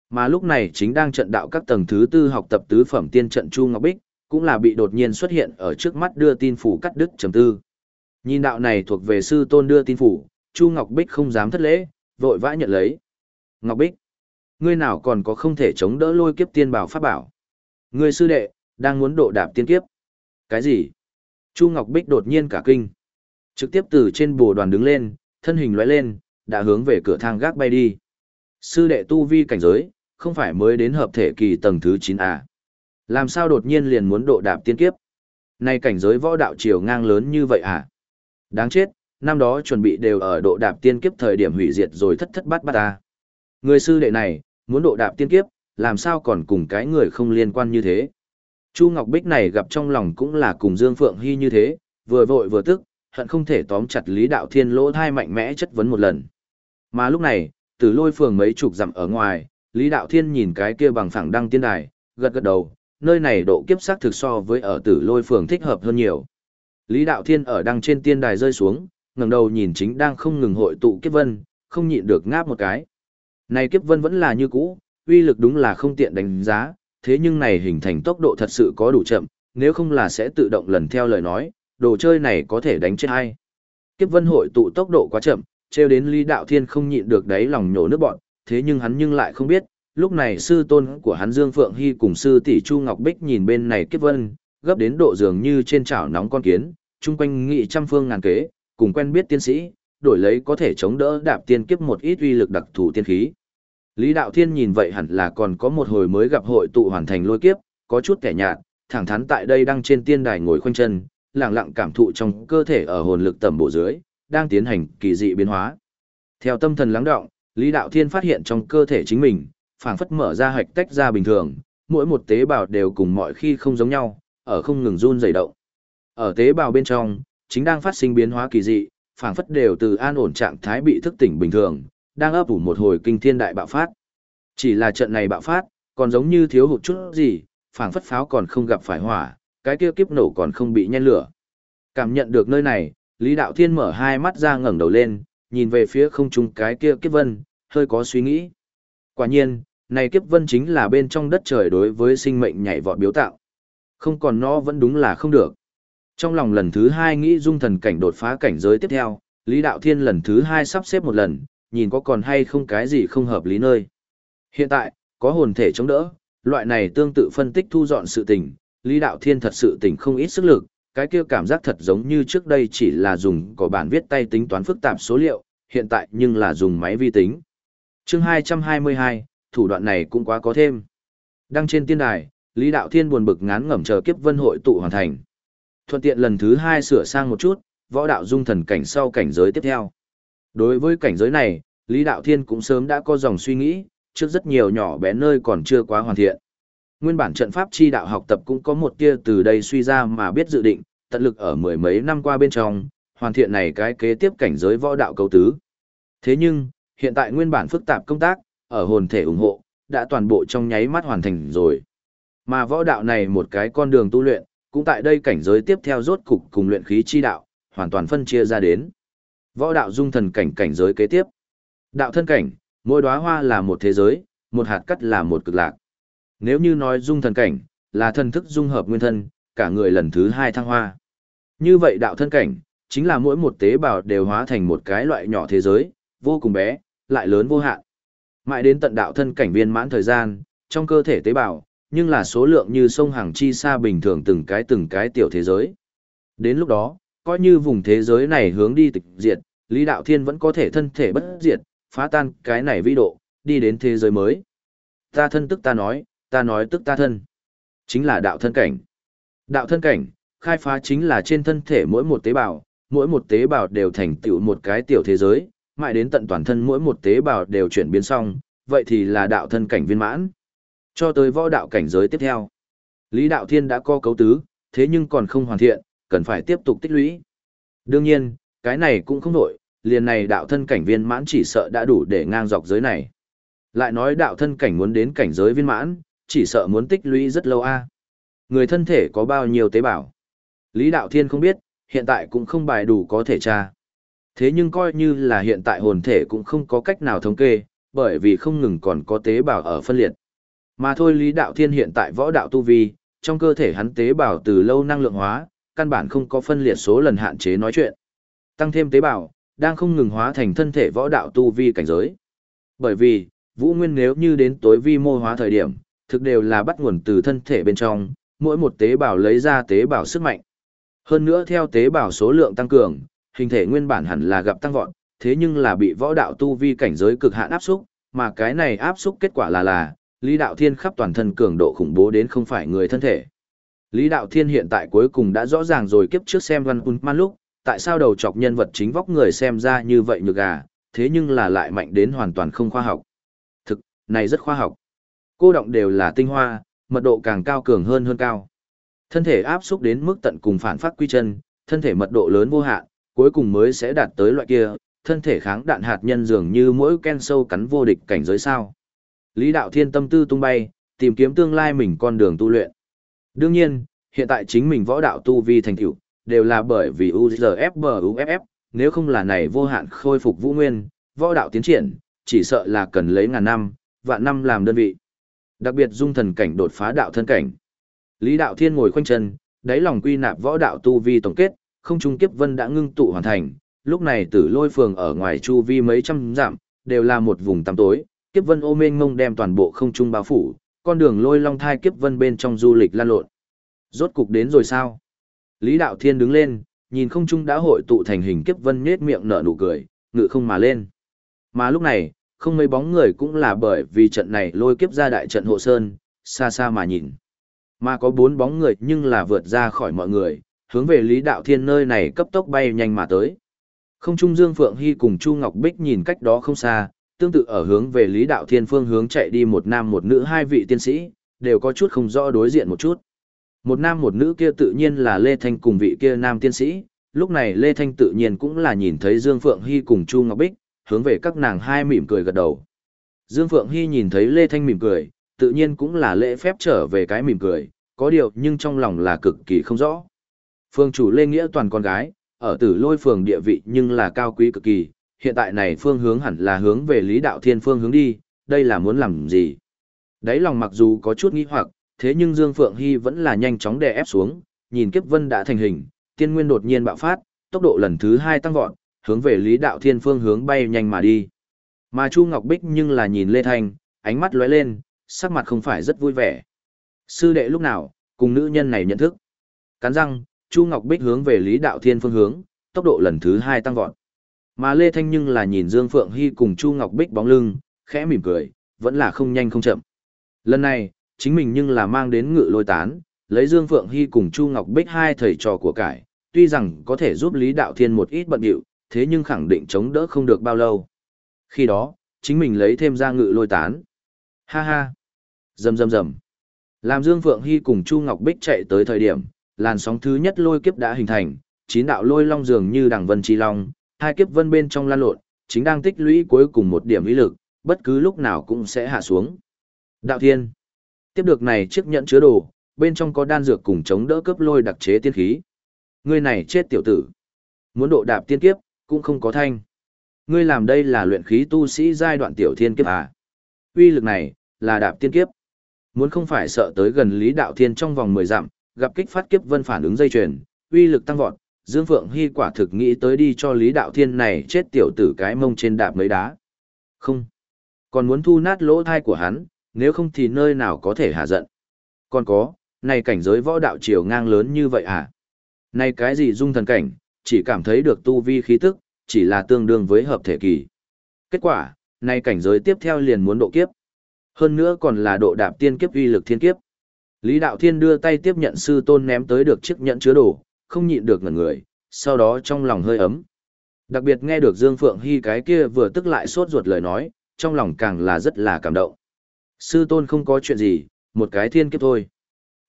Mà lúc này chính đang trận đạo các tầng thứ tư học tập tứ phẩm tiên trận Chu Ngọc Bích, cũng là bị đột nhiên xuất hiện ở trước mắt đưa tin phủ cắt đứt trầm tư. Nhìn đạo này thuộc về sư tôn đưa tin phủ, Chu Ngọc Bích không dám thất lễ, vội vã nhận lấy. Ngọc Bích, ngươi nào còn có không thể chống đỡ lôi kiếp tiên bảo pháp bảo. Ngươi sư đệ, đang muốn độ đạp tiên kiếp. Cái gì? Chu Ngọc Bích đột nhiên cả kinh. Trực tiếp từ trên bồ đoàn đứng lên, thân hình lóe lên, đã hướng về cửa thang gác bay đi. Sư đệ tu vi cảnh giới, không phải mới đến hợp thể kỳ tầng thứ 9 à. Làm sao đột nhiên liền muốn độ đạp tiên kiếp? Này cảnh giới võ đạo chiều ngang lớn như vậy à? Đáng chết, năm đó chuẩn bị đều ở độ đạp tiên kiếp thời điểm hủy diệt rồi thất thất bát bát ta. Người sư đệ này, muốn độ đạp tiên kiếp, làm sao còn cùng cái người không liên quan như thế? Chu Ngọc Bích này gặp trong lòng cũng là cùng Dương Phượng Hy như thế, vừa vội vừa tức, hận không thể tóm chặt Lý Đạo Thiên lỗ thai mạnh mẽ chất vấn một lần. Mà lúc này, từ lôi phường mấy chục dặm ở ngoài, Lý Đạo Thiên nhìn cái kia bằng phẳng đăng tiên đài, gật gật đầu, nơi này độ kiếp sắc thực so với ở tử lôi phường thích hợp hơn nhiều. Lý Đạo Thiên ở đăng trên tiên đài rơi xuống, ngẩng đầu nhìn chính đang không ngừng hội tụ kiếp vân, không nhịn được ngáp một cái. Này kiếp vân vẫn là như cũ, uy lực đúng là không tiện đánh giá, thế nhưng này hình thành tốc độ thật sự có đủ chậm, nếu không là sẽ tự động lần theo lời nói, đồ chơi này có thể đánh chết hay. Kiếp vân hội tụ tốc độ quá chậm, treo đến Lý Đạo Thiên không nhịn được đáy lòng nhổ nước bọn, thế nhưng hắn nhưng lại không biết, lúc này sư tôn của hắn Dương Phượng Hy cùng sư tỷ Chu Ngọc Bích nhìn bên này kiếp vân, gấp đến độ dường như trên chảo nóng con kiến, chung quanh nghị trăm phương ngàn kế, cùng quen biết tiên sĩ, đổi lấy có thể chống đỡ đạp tiên kiếp một ít uy lực đặc thù tiên khí. Lý Đạo Thiên nhìn vậy hẳn là còn có một hồi mới gặp hội tụ hoàn thành lôi kiếp, có chút kẻ nhạt, thẳng thắn tại đây đang trên tiên đài ngồi khoanh chân, lặng lặng cảm thụ trong cơ thể ở hồn lực tầm bộ dưới, đang tiến hành kỳ dị biến hóa. Theo tâm thần lắng động, Lý Đạo Thiên phát hiện trong cơ thể chính mình, phảng phất mở ra hạch tách ra bình thường, mỗi một tế bào đều cùng mọi khi không giống nhau, ở không ngừng run rẩy động. Ở tế bào bên trong, chính đang phát sinh biến hóa kỳ dị, phảng phất đều từ an ổn trạng thái bị thức tỉnh bình thường, đang ấp ủ một hồi kinh thiên đại bạo phát. Chỉ là trận này bạo phát, còn giống như thiếu hụt chút gì, phảng phất pháo còn không gặp phải hỏa, cái kia kiếp nổ còn không bị nhen lửa. Cảm nhận được nơi này, Lý Đạo Thiên mở hai mắt ra ngẩng đầu lên, nhìn về phía không trung cái kia kiếp vân, hơi có suy nghĩ. Quả nhiên, này kiếp vân chính là bên trong đất trời đối với sinh mệnh nhảy vọt biếu tạo. Không còn nó vẫn đúng là không được. Trong lòng lần thứ hai nghĩ dung thần cảnh đột phá cảnh giới tiếp theo, Lý Đạo Thiên lần thứ hai sắp xếp một lần, nhìn có còn hay không cái gì không hợp lý nơi. Hiện tại, có hồn thể chống đỡ, loại này tương tự phân tích thu dọn sự tình, Lý Đạo Thiên thật sự tỉnh không ít sức lực, cái kia cảm giác thật giống như trước đây chỉ là dùng có bản viết tay tính toán phức tạp số liệu, hiện tại nhưng là dùng máy vi tính. chương 222, thủ đoạn này cũng quá có thêm. Đăng trên tiên đài, Lý Đạo Thiên buồn bực ngán ngẩm chờ kiếp vân hội tụ hoàn thành. Thuận tiện lần thứ hai sửa sang một chút, võ đạo dung thần cảnh sau cảnh giới tiếp theo. Đối với cảnh giới này, Lý Đạo Thiên cũng sớm đã có dòng suy nghĩ, trước rất nhiều nhỏ bé nơi còn chưa quá hoàn thiện. Nguyên bản trận pháp chi đạo học tập cũng có một tia từ đây suy ra mà biết dự định, tận lực ở mười mấy năm qua bên trong, hoàn thiện này cái kế tiếp cảnh giới võ đạo cầu tứ. Thế nhưng, hiện tại nguyên bản phức tạp công tác, ở hồn thể ủng hộ, đã toàn bộ trong nháy mắt hoàn thành rồi. Mà võ đạo này một cái con đường tu luyện, cũng tại đây cảnh giới tiếp theo rốt cục cùng luyện khí chi đạo, hoàn toàn phân chia ra đến. Võ đạo dung thần cảnh cảnh giới kế tiếp. Đạo thân cảnh, mỗi đóa hoa là một thế giới, một hạt cắt là một cực lạc. Nếu như nói dung thần cảnh, là thân thức dung hợp nguyên thân, cả người lần thứ hai thăng hoa. Như vậy đạo thân cảnh, chính là mỗi một tế bào đều hóa thành một cái loại nhỏ thế giới, vô cùng bé, lại lớn vô hạn. Mãi đến tận đạo thân cảnh viên mãn thời gian, trong cơ thể tế bào, nhưng là số lượng như sông hàng chi xa bình thường từng cái từng cái tiểu thế giới. Đến lúc đó, coi như vùng thế giới này hướng đi tịch diệt, Lý Đạo Thiên vẫn có thể thân thể bất diệt, phá tan cái này vĩ độ, đi đến thế giới mới. Ta thân tức ta nói, ta nói tức ta thân. Chính là đạo thân cảnh. Đạo thân cảnh, khai phá chính là trên thân thể mỗi một tế bào, mỗi một tế bào đều thành tựu một cái tiểu thế giới, mãi đến tận toàn thân mỗi một tế bào đều chuyển biến xong, vậy thì là đạo thân cảnh viên mãn. Cho tới võ đạo cảnh giới tiếp theo. Lý Đạo Thiên đã có cấu tứ, thế nhưng còn không hoàn thiện, cần phải tiếp tục tích lũy. Đương nhiên, cái này cũng không nổi, liền này đạo thân cảnh viên mãn chỉ sợ đã đủ để ngang dọc giới này. Lại nói đạo thân cảnh muốn đến cảnh giới viên mãn, chỉ sợ muốn tích lũy rất lâu a. Người thân thể có bao nhiêu tế bào? Lý Đạo Thiên không biết, hiện tại cũng không bài đủ có thể tra. Thế nhưng coi như là hiện tại hồn thể cũng không có cách nào thống kê, bởi vì không ngừng còn có tế bào ở phân liệt. Mà thôi Lý Đạo Thiên hiện tại võ đạo tu vi, trong cơ thể hắn tế bào từ lâu năng lượng hóa, căn bản không có phân liệt số lần hạn chế nói chuyện. Tăng thêm tế bào, đang không ngừng hóa thành thân thể võ đạo tu vi cảnh giới. Bởi vì, Vũ Nguyên nếu như đến tối vi mô hóa thời điểm, thực đều là bắt nguồn từ thân thể bên trong, mỗi một tế bào lấy ra tế bào sức mạnh. Hơn nữa theo tế bào số lượng tăng cường, hình thể nguyên bản hẳn là gặp tăng vọt, thế nhưng là bị võ đạo tu vi cảnh giới cực hạn áp xúc, mà cái này áp xúc kết quả là là, Lý Đạo Thiên khắp toàn thân cường độ khủng bố đến không phải người thân thể. Lý Đạo Thiên hiện tại cuối cùng đã rõ ràng rồi kiếp trước xem Văn Man lúc, tại sao đầu chọc nhân vật chính vóc người xem ra như vậy nhược gà, thế nhưng là lại mạnh đến hoàn toàn không khoa học. Thực, này rất khoa học. Cô động đều là tinh hoa, mật độ càng cao cường hơn hơn cao. Thân thể áp xúc đến mức tận cùng phản phát quy chân, thân thể mật độ lớn vô hạn, cuối cùng mới sẽ đạt tới loại kia, thân thể kháng đạn hạt nhân dường như mỗi ken sâu cắn vô địch cảnh giới sao. Lý Đạo Thiên tâm tư tung bay, tìm kiếm tương lai mình con đường tu luyện. Đương nhiên, hiện tại chính mình võ đạo tu vi thành tựu đều là bởi vì UZFBUFF, nếu không là này vô hạn khôi phục vũ nguyên, võ đạo tiến triển, chỉ sợ là cần lấy ngàn năm, vạn năm làm đơn vị. Đặc biệt dung thần cảnh đột phá đạo thân cảnh. Lý Đạo Thiên ngồi khoanh chân, đáy lòng quy nạp võ đạo tu vi tổng kết, không trung kiếp vân đã ngưng tụ hoàn thành, lúc này tử lôi phường ở ngoài chu vi mấy trăm dặm, đều là một vùng tăm tối, kiếp vân ô mênh mông đem toàn bộ không trung bao phủ, con đường lôi long thai kiếp vân bên trong du lịch lan lộn. Rốt cục đến rồi sao? Lý Đạo Thiên đứng lên, nhìn không trung đã hội tụ thành hình kiếp vân nết miệng nở nụ cười, ngự không mà lên. Mà lúc này, không mấy bóng người cũng là bởi vì trận này lôi kiếp ra đại trận hộ sơn, xa xa mà nhìn. Mà có bốn bóng người nhưng là vượt ra khỏi mọi người, hướng về Lý Đạo Thiên nơi này cấp tốc bay nhanh mà tới. Không Trung Dương Phượng Hy cùng Chu Ngọc Bích nhìn cách đó không xa, tương tự ở hướng về Lý Đạo Thiên phương hướng chạy đi một nam một nữ hai vị tiên sĩ, đều có chút không rõ đối diện một chút. Một nam một nữ kia tự nhiên là Lê Thanh cùng vị kia nam tiên sĩ, lúc này Lê Thanh tự nhiên cũng là nhìn thấy Dương Phượng Hy cùng Chu Ngọc Bích, hướng về các nàng hai mỉm cười gật đầu. Dương Phượng Hy nhìn thấy Lê Thanh mỉm cười, tự nhiên cũng là lễ phép trở về cái mỉm cười, có điều nhưng trong lòng là cực kỳ không rõ. Phương chủ Lê Nghĩa toàn con gái, ở tử lôi phường địa vị nhưng là cao quý cực kỳ, hiện tại này phương hướng hẳn là hướng về Lý Đạo Thiên phương hướng đi, đây là muốn làm gì? Đấy lòng mặc dù có chút nghi hoặc, thế nhưng Dương Phượng Hy vẫn là nhanh chóng đè ép xuống, nhìn kiếp vân đã thành hình, tiên nguyên đột nhiên bạo phát, tốc độ lần thứ hai tăng vọt, hướng về Lý Đạo Thiên phương hướng bay nhanh mà đi. Mà Chu Ngọc Bích nhưng là nhìn Lê Thanh, ánh mắt lóe lên, sắc mặt không phải rất vui vẻ. Sư đệ lúc nào, cùng nữ nhân này nhận thức. Cắn răng, Chu Ngọc Bích hướng về Lý Đạo Thiên phương hướng, tốc độ lần thứ hai tăng vọt. Mà Lê Thanh nhưng là nhìn Dương Phượng Hy cùng Chu Ngọc Bích bóng lưng, khẽ mỉm cười, vẫn là không nhanh không chậm. Lần này, chính mình nhưng là mang đến ngự lôi tán, lấy Dương Phượng Hy cùng Chu Ngọc Bích hai thầy trò của cải, tuy rằng có thể giúp Lý Đạo Thiên một ít bận điệu, thế nhưng khẳng định chống đỡ không được bao lâu. Khi đó, chính mình lấy thêm ra ngự lôi tán. Ha ha! dầm dầm dầm Làm Dương Phượng Hy cùng Chu Ngọc Bích chạy tới thời điểm, làn sóng thứ nhất lôi kiếp đã hình thành, chín đạo lôi long dường như đằng vân chi long, hai kiếp vân bên trong lan lộn, chính đang tích lũy cuối cùng một điểm ý lực, bất cứ lúc nào cũng sẽ hạ xuống. Đạo Thiên. Tiếp được này chiếc nhẫn chứa đồ, bên trong có đan dược cùng chống đỡ cấp lôi đặc chế tiên khí. Ngươi này chết tiểu tử. Muốn độ đạp tiên kiếp, cũng không có thanh. Ngươi làm đây là luyện khí tu sĩ giai đoạn tiểu thiên kiếp à? Uy lực này, là đạp tiên kiếp. Muốn không phải sợ tới gần Lý Đạo Thiên trong vòng 10 dặm, gặp kích phát kiếp vân phản ứng dây chuyền, uy lực tăng vọt, Dương Phượng Hy quả thực nghĩ tới đi cho Lý Đạo Thiên này chết tiểu tử cái mông trên đạp mấy đá. Không. Còn muốn thu nát lỗ thai của hắn, nếu không thì nơi nào có thể hạ giận. Còn có, này cảnh giới võ đạo chiều ngang lớn như vậy à? Này cái gì dung thần cảnh, chỉ cảm thấy được tu vi khí tức, chỉ là tương đương với hợp thể kỳ. Kết quả, này cảnh giới tiếp theo liền muốn độ kiếp. Hơn nữa còn là độ đạp tiên kiếp uy lực thiên kiếp. Lý Đạo Thiên đưa tay tiếp nhận sư tôn ném tới được chiếc nhẫn chứa đồ, không nhịn được ngẩn người, sau đó trong lòng hơi ấm. Đặc biệt nghe được Dương Phượng Hy cái kia vừa tức lại sốt ruột lời nói, trong lòng càng là rất là cảm động. Sư tôn không có chuyện gì, một cái thiên kiếp thôi.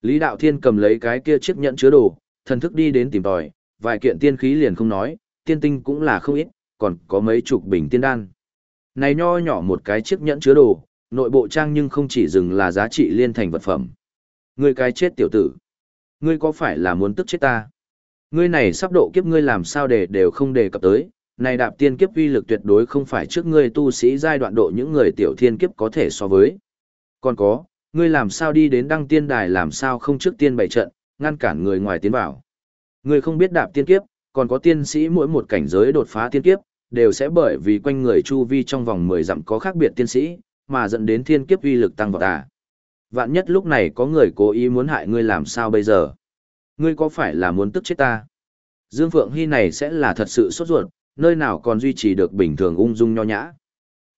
Lý Đạo Thiên cầm lấy cái kia chiếc nhẫn chứa đồ, thần thức đi đến tìm tòi, vài kiện tiên khí liền không nói, tiên tinh cũng là không ít, còn có mấy chục bình tiên đan. Này nho nhỏ một cái chiếc nhẫn chứa đồ, nội bộ trang nhưng không chỉ dừng là giá trị liên thành vật phẩm. Ngươi cái chết tiểu tử. Ngươi có phải là muốn tức chết ta? Ngươi này sắp độ kiếp ngươi làm sao để đều không đề cập tới, này đạp tiên kiếp uy lực tuyệt đối không phải trước ngươi tu sĩ giai đoạn độ những người tiểu thiên kiếp có thể so với. Còn có, ngươi làm sao đi đến đăng tiên đài làm sao không trước tiên bày trận, ngăn cản người ngoài tiến vào. Ngươi không biết đạp tiên kiếp, còn có tiên sĩ mỗi một cảnh giới đột phá tiên kiếp, đều sẽ bởi vì quanh người chu vi trong vòng 10 dặm có khác biệt tiên sĩ, mà dẫn đến thiên kiếp uy lực tăng vọt à. Vạn nhất lúc này có người cố ý muốn hại ngươi làm sao bây giờ? Ngươi có phải là muốn tức chết ta? Dương Phượng Hy này sẽ là thật sự sốt ruột, nơi nào còn duy trì được bình thường ung dung nho nhã.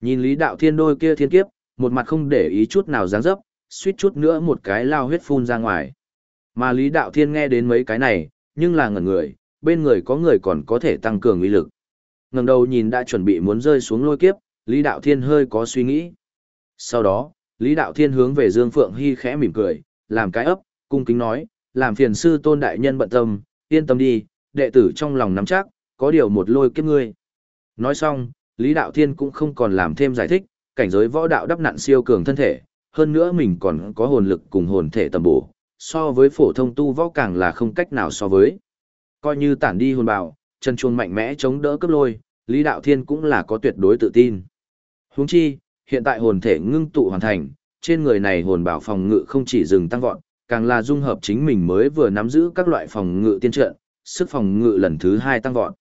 Nhìn Lý Đạo Thiên đôi kia thiên kiếp, một mặt không để ý chút nào dáng dấp, suýt chút nữa một cái lao huyết phun ra ngoài. Mà Lý Đạo Thiên nghe đến mấy cái này, nhưng là ngẩn người, bên người có người còn có thể tăng cường uy lực. Ngẩng đầu nhìn đã chuẩn bị muốn rơi xuống lôi kiếp, Lý Đạo Thiên hơi có suy nghĩ. Sau đó, Lý Đạo Thiên hướng về Dương Phượng Hy khẽ mỉm cười, làm cái ấp, cung kính nói, làm phiền sư tôn đại nhân bận tâm, yên tâm đi, đệ tử trong lòng nắm chắc, có điều một lôi kiếp ngươi. Nói xong, Lý Đạo Thiên cũng không còn làm thêm giải thích, cảnh giới võ đạo đắp nặn siêu cường thân thể, hơn nữa mình còn có hồn lực cùng hồn thể tầm bổ, so với phổ thông tu võ càng là không cách nào so với. Coi như tản đi hồn bào, chân chuông mạnh mẽ chống đỡ cấp lôi, Lý Đạo Thiên cũng là có tuyệt đối tự tin. Huống chi, hiện tại hồn thể ngưng tụ hoàn thành, trên người này hồn bảo phòng ngự không chỉ dừng tăng vọt, càng là dung hợp chính mình mới vừa nắm giữ các loại phòng ngự tiên trận, sức phòng ngự lần thứ hai tăng vọt.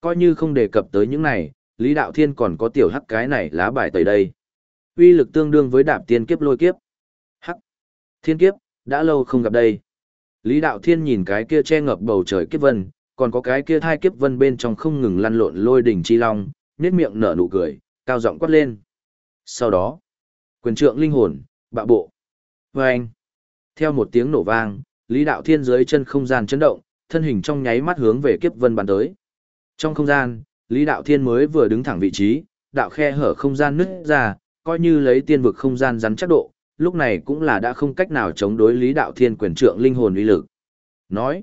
Coi như không đề cập tới những này, Lý Đạo Thiên còn có tiểu hắc cái này lá bài tẩy đây. Uy lực tương đương với đạp tiên kiếp lôi kiếp. Hắc. Thiên kiếp, đã lâu không gặp đây. Lý Đạo Thiên nhìn cái kia che ngập bầu trời kiếp vân, còn có cái kia thai kiếp vân bên trong không ngừng lăn lộn lôi đỉnh chi long, nét miệng nở nụ cười, cao giọng quát lên. Sau đó, quyền trượng linh hồn, bạo bộ. Vâng! Theo một tiếng nổ vang, Lý Đạo Thiên dưới chân không gian chấn động, thân hình trong nháy mắt hướng về kiếp vân bắn tới. Trong không gian, Lý Đạo Thiên mới vừa đứng thẳng vị trí, đạo khe hở không gian nứt ra, coi như lấy tiên vực không gian rắn chắc độ, lúc này cũng là đã không cách nào chống đối Lý Đạo Thiên quyền trượng linh hồn uy lực. Nói,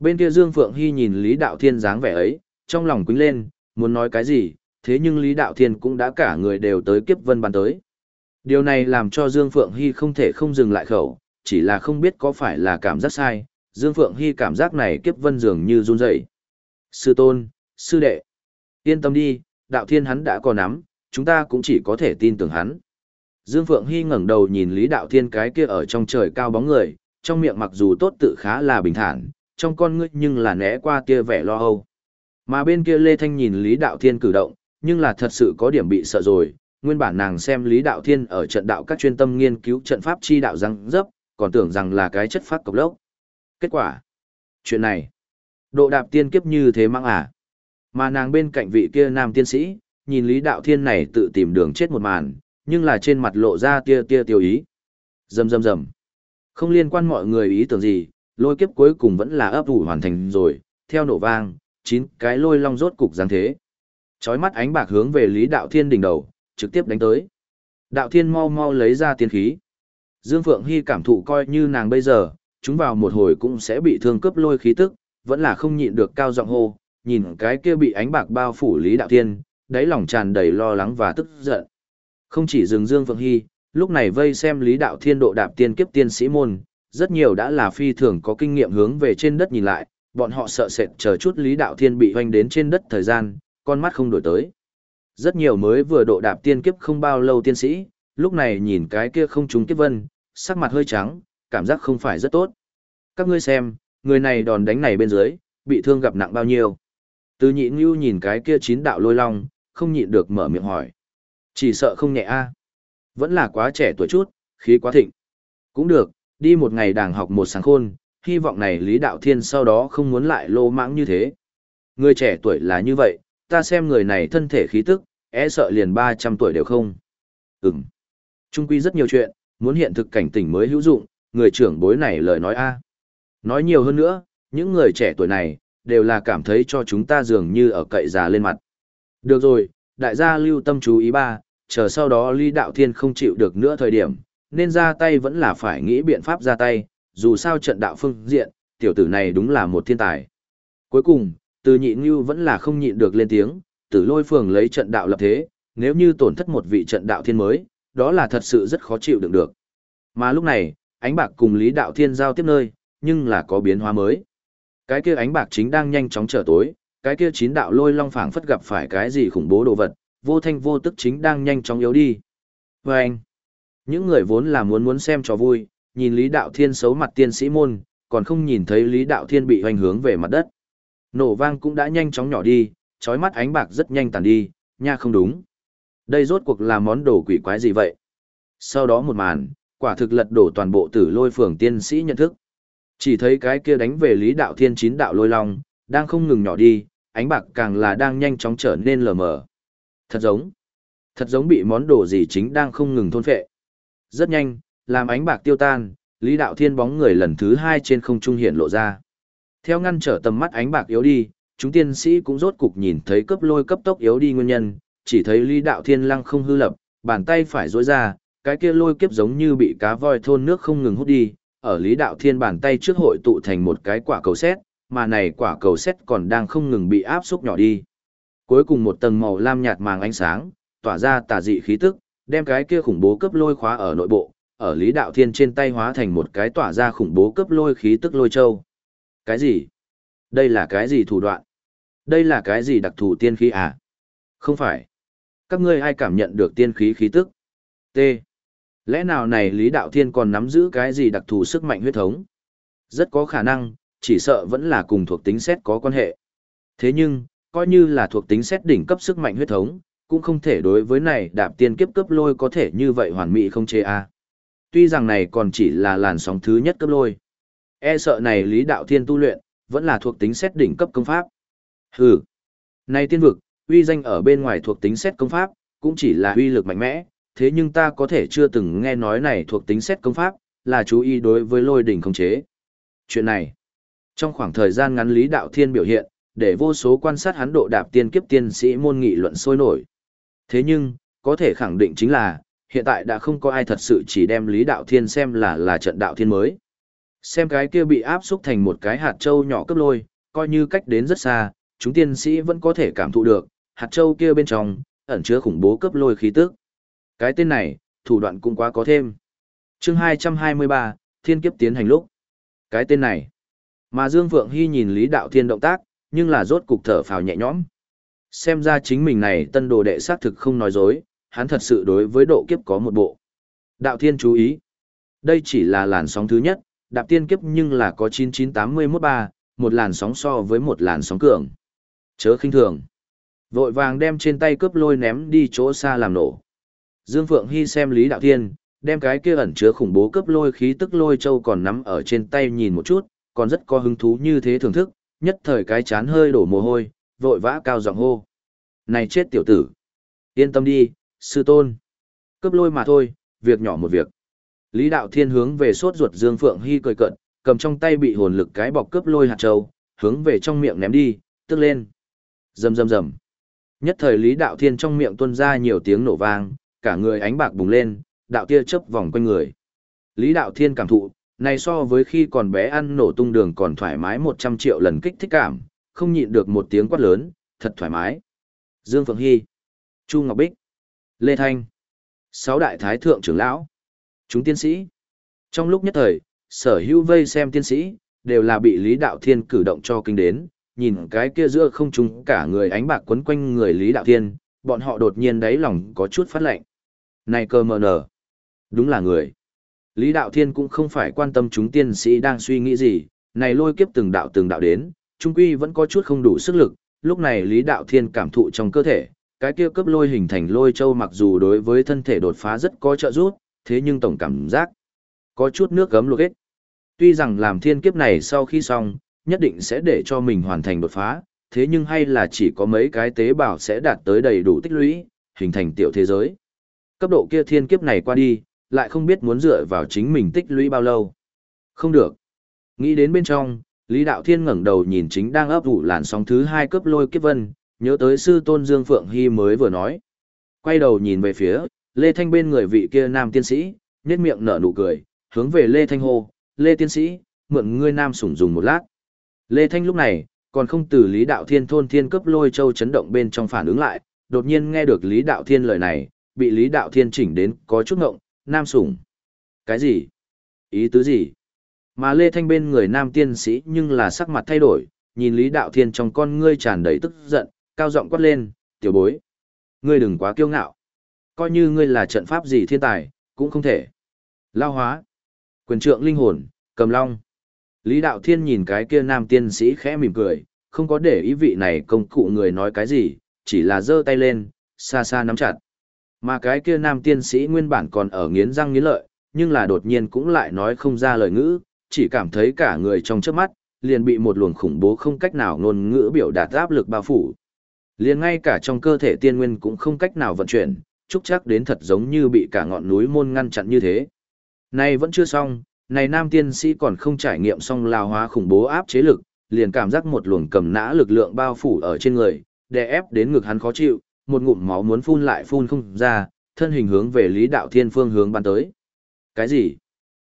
bên kia Dương Phượng Hy nhìn Lý Đạo Thiên dáng vẻ ấy, trong lòng quýnh lên, muốn nói cái gì, thế nhưng Lý Đạo Thiên cũng đã cả người đều tới kiếp vân bàn tới. Điều này làm cho Dương Phượng Hy không thể không dừng lại khẩu, chỉ là không biết có phải là cảm giác sai, Dương Phượng Hy cảm giác này kiếp vân dường như run rẩy. Sư tôn, sư đệ, yên tâm đi, đạo thiên hắn đã có nắm, chúng ta cũng chỉ có thể tin tưởng hắn. Dương Phượng Hy ngẩng đầu nhìn Lý Đạo Thiên cái kia ở trong trời cao bóng người, trong miệng mặc dù tốt tự khá là bình thản, trong con ngươi nhưng là né qua kia vẻ lo âu. Mà bên kia Lê Thanh nhìn Lý Đạo Thiên cử động, nhưng là thật sự có điểm bị sợ rồi, nguyên bản nàng xem Lý Đạo Thiên ở trận đạo các chuyên tâm nghiên cứu trận pháp chi đạo răng dấp, còn tưởng rằng là cái chất phát cộc lốc. Kết quả, Chuyện này, độ đạp tiên kiếp như thế mang à. Mà nàng bên cạnh vị kia nam tiên sĩ, nhìn Lý Đạo Thiên này tự tìm đường chết một màn, nhưng là trên mặt lộ ra tia tia tiêu ý. Rầm rầm rầm. Không liên quan mọi người ý tưởng gì, lôi kiếp cuối cùng vẫn là ấp ủ hoàn thành rồi, theo nổ vang, chín cái lôi long rốt cục giáng thế. Chói mắt ánh bạc hướng về Lý Đạo Thiên đỉnh đầu, trực tiếp đánh tới. Đạo Thiên mau mau lấy ra tiên khí. Dương Phượng Hy cảm thụ coi như nàng bây giờ, chúng vào một hồi cũng sẽ bị thương cướp lôi khí tức, vẫn là không nhịn được cao giọng hô, nhìn cái kia bị ánh bạc bao phủ Lý Đạo Thiên, đáy lòng tràn đầy lo lắng và tức giận. Không chỉ dừng Dương Phượng Hy, lúc này vây xem Lý Đạo Thiên độ đạp tiên kiếp tiên sĩ môn, rất nhiều đã là phi thường có kinh nghiệm hướng về trên đất nhìn lại, bọn họ sợ sệt chờ chút Lý Đạo Thiên bị hoành đến trên đất thời gian, con mắt không đổi tới. Rất nhiều mới vừa độ đạp tiên kiếp không bao lâu tiên sĩ, lúc này nhìn cái kia không trúng kiếp vân, sắc mặt hơi trắng, cảm giác không phải rất tốt. Các ngươi xem, người này đòn đánh này bên dưới, bị thương gặp nặng bao nhiêu. Từ nhị ngưu nhìn cái kia chín đạo lôi long, không nhịn được mở miệng hỏi. Chỉ sợ không nhẹ a Vẫn là quá trẻ tuổi chút, khí quá thịnh. Cũng được, đi một ngày đàng học một sáng khôn, hy vọng này Lý Đạo Thiên sau đó không muốn lại lô mãng như thế. Người trẻ tuổi là như vậy, ta xem người này thân thể khí tức, e sợ liền 300 tuổi đều không. Ừm. Trung quy rất nhiều chuyện, muốn hiện thực cảnh tỉnh mới hữu dụng, người trưởng bối này lời nói a. Nói nhiều hơn nữa, những người trẻ tuổi này, đều là cảm thấy cho chúng ta dường như ở cậy già lên mặt. Được rồi, đại gia lưu tâm chú ý ba, chờ sau đó Lý Đạo Thiên không chịu được nữa thời điểm, nên ra tay vẫn là phải nghĩ biện pháp ra tay, dù sao trận đạo phương diện, tiểu tử này đúng là một thiên tài. Cuối cùng, từ nhị như vẫn là không nhịn được lên tiếng, tử lôi phường lấy trận đạo lập thế, nếu như tổn thất một vị trận đạo thiên mới, đó là thật sự rất khó chịu đựng được. Mà lúc này, ánh bạc cùng Lý Đạo Thiên giao tiếp nơi, nhưng là có biến hóa mới. Cái kia ánh bạc chính đang nhanh chóng trở tối, cái kia chín đạo lôi long phảng phất gặp phải cái gì khủng bố đồ vật, vô thanh vô tức chính đang nhanh chóng yếu đi. Và anh, những người vốn là muốn muốn xem cho vui, nhìn Lý Đạo Thiên xấu mặt tiên sĩ môn, còn không nhìn thấy Lý Đạo Thiên bị hoành hướng về mặt đất. Nổ vang cũng đã nhanh chóng nhỏ đi, chói mắt ánh bạc rất nhanh tàn đi, nha không đúng. Đây rốt cuộc là món đồ quỷ quái gì vậy? Sau đó một màn, quả thực lật đổ toàn bộ tử lôi phường tiên sĩ nhận thức. Chỉ thấy cái kia đánh về Lý Đạo Thiên chín đạo lôi long, đang không ngừng nhỏ đi, ánh bạc càng là đang nhanh chóng trở nên lờ mờ. Thật giống, thật giống bị món đồ gì chính đang không ngừng thôn phệ. Rất nhanh, làm ánh bạc tiêu tan, Lý Đạo Thiên bóng người lần thứ hai trên không trung hiện lộ ra. Theo ngăn trở tầm mắt ánh bạc yếu đi, chúng tiên sĩ cũng rốt cục nhìn thấy cấp lôi cấp tốc yếu đi nguyên nhân, chỉ thấy Lý Đạo Thiên lăng không hư lập, bàn tay phải duỗi ra, cái kia lôi kiếp giống như bị cá voi thôn nước không ngừng hút đi, ở Lý Đạo Thiên bàn tay trước hội tụ thành một cái quả cầu xét, mà này quả cầu xét còn đang không ngừng bị áp xúc nhỏ đi. Cuối cùng một tầng màu lam nhạt màng ánh sáng, tỏa ra tà dị khí tức, đem cái kia khủng bố cấp lôi khóa ở nội bộ, ở Lý Đạo Thiên trên tay hóa thành một cái tỏa ra khủng bố cấp lôi khí tức lôi châu. Cái gì? Đây là cái gì thủ đoạn? Đây là cái gì đặc thù tiên khí à? Không phải. Các ngươi ai cảm nhận được tiên khí khí tức? T. Lẽ nào này Lý Đạo Thiên còn nắm giữ cái gì đặc thù sức mạnh huyết thống? Rất có khả năng, chỉ sợ vẫn là cùng thuộc tính xét có quan hệ. Thế nhưng, coi như là thuộc tính xét đỉnh cấp sức mạnh huyết thống, cũng không thể đối với này đạp tiên kiếp cấp lôi có thể như vậy hoàn mỹ không chê a. Tuy rằng này còn chỉ là làn sóng thứ nhất cấp lôi. E sợ này Lý Đạo Thiên tu luyện, vẫn là thuộc tính xét đỉnh cấp công pháp. Hừ. Này tiên vực, uy danh ở bên ngoài thuộc tính xét công pháp, cũng chỉ là uy lực mạnh mẽ, thế nhưng ta có thể chưa từng nghe nói này thuộc tính xét công pháp, là chú ý đối với lôi đỉnh không chế. Chuyện này, trong khoảng thời gian ngắn Lý Đạo Thiên biểu hiện, để vô số quan sát hắn độ đạp tiên kiếp tiên sĩ môn nghị luận sôi nổi. Thế nhưng, có thể khẳng định chính là, hiện tại đã không có ai thật sự chỉ đem Lý Đạo Thiên xem là là trận đạo thiên mới. Xem cái kia bị áp xúc thành một cái hạt châu nhỏ cấp lôi, coi như cách đến rất xa, chúng tiên sĩ vẫn có thể cảm thụ được, hạt châu kia bên trong, ẩn chứa khủng bố cấp lôi khí tức. Cái tên này, thủ đoạn cũng quá có thêm. chương 223, Thiên kiếp tiến hành lúc. Cái tên này. Mà Dương Phượng Hy nhìn Lý Đạo Thiên động tác, nhưng là rốt cục thở phào nhẹ nhõm. Xem ra chính mình này tân đồ đệ xác thực không nói dối, hắn thật sự đối với độ kiếp có một bộ. Đạo Thiên chú ý. Đây chỉ là làn sóng thứ nhất, đạp tiên kiếp nhưng là có 99813, một làn sóng so với một làn sóng cường. Chớ khinh thường. Vội vàng đem trên tay cướp lôi ném đi chỗ xa làm nổ. Dương Phượng Hy xem Lý Đạo Thiên, đem cái kia ẩn chứa khủng bố cướp lôi khí tức lôi châu còn nắm ở trên tay nhìn một chút, còn rất có hứng thú như thế thưởng thức, nhất thời cái chán hơi đổ mồ hôi, vội vã cao giọng hô. Này chết tiểu tử! Yên tâm đi, sư tôn. Cướp lôi mà thôi, việc nhỏ một việc. Lý đạo thiên hướng về sốt ruột Dương Phượng Hy cười cận, cầm trong tay bị hồn lực cái bọc cướp lôi hạt châu, hướng về trong miệng ném đi, tức lên. Rầm rầm rầm. Nhất thời Lý đạo thiên trong miệng tuôn ra nhiều tiếng nổ vang, cả người ánh bạc bùng lên, đạo tia chớp vòng quanh người. Lý đạo thiên cảm thụ, này so với khi còn bé ăn nổ tung đường còn thoải mái 100 triệu lần kích thích cảm, không nhịn được một tiếng quát lớn, thật thoải mái. Dương Phượng Hy, Chu Ngọc Bích, Lê Thanh, sáu đại thái thượng trưởng lão, chúng tiên sĩ. Trong lúc nhất thời, sở hữu vây xem tiên sĩ, đều là bị Lý Đạo Thiên cử động cho kinh đến, nhìn cái kia giữa không trung cả người ánh bạc quấn quanh người Lý Đạo Thiên, bọn họ đột nhiên đáy lòng có chút phát lạnh. Này cơ mờ nở, đúng là người. Lý Đạo Thiên cũng không phải quan tâm chúng tiên sĩ đang suy nghĩ gì, này lôi kiếp từng đạo từng đạo đến, trung quy vẫn có chút không đủ sức lực, lúc này Lý Đạo Thiên cảm thụ trong cơ thể, cái kia cấp lôi hình thành lôi châu mặc dù đối với thân thể đột phá rất có trợ giúp, thế nhưng tổng cảm giác có chút nước gấm luộc hết. Tuy rằng làm thiên kiếp này sau khi xong, nhất định sẽ để cho mình hoàn thành đột phá, thế nhưng hay là chỉ có mấy cái tế bào sẽ đạt tới đầy đủ tích lũy, hình thành tiểu thế giới. Cấp độ kia thiên kiếp này qua đi, lại không biết muốn dựa vào chính mình tích lũy bao lâu. Không được. Nghĩ đến bên trong, Lý Đạo Thiên ngẩng đầu nhìn chính đang ấp ủ làn sóng thứ hai cấp lôi kiếp vân, nhớ tới sư tôn Dương Phượng Hy mới vừa nói. Quay đầu nhìn về phía, Lê Thanh bên người vị kia nam tiên sĩ, nhếch miệng nở nụ cười, hướng về Lê Thanh hô, Lê tiên sĩ, mượn ngươi nam sủng dùng một lát. Lê Thanh lúc này, còn không từ Lý Đạo Thiên thôn thiên cấp lôi châu chấn động bên trong phản ứng lại, đột nhiên nghe được Lý Đạo Thiên lời này, bị Lý Đạo Thiên chỉnh đến có chút ngộng, nam sủng. Cái gì? Ý tứ gì? Mà Lê Thanh bên người nam tiên sĩ nhưng là sắc mặt thay đổi, nhìn Lý Đạo Thiên trong con ngươi tràn đầy tức giận, cao giọng quát lên, tiểu bối. Ngươi đừng quá kiêu ngạo. Coi như ngươi là trận pháp gì thiên tài, cũng không thể. Lao hóa. Quyền trượng linh hồn, cầm long. Lý Đạo Thiên nhìn cái kia nam tiên sĩ khẽ mỉm cười, không có để ý vị này công cụ người nói cái gì, chỉ là giơ tay lên, xa xa nắm chặt. Mà cái kia nam tiên sĩ nguyên bản còn ở nghiến răng nghiến lợi, nhưng là đột nhiên cũng lại nói không ra lời ngữ, chỉ cảm thấy cả người trong trước mắt, liền bị một luồng khủng bố không cách nào ngôn ngữ biểu đạt áp lực bao phủ. Liền ngay cả trong cơ thể tiên nguyên cũng không cách nào vận chuyển, chúc chắc đến thật giống như bị cả ngọn núi môn ngăn chặn như thế. Này vẫn chưa xong, này nam tiên sĩ còn không trải nghiệm xong lao hóa khủng bố áp chế lực, liền cảm giác một luồng cầm nã lực lượng bao phủ ở trên người, đè ép đến ngực hắn khó chịu, một ngụm máu muốn phun lại phun không ra, thân hình hướng về Lý Đạo Thiên phương hướng ban tới. Cái gì?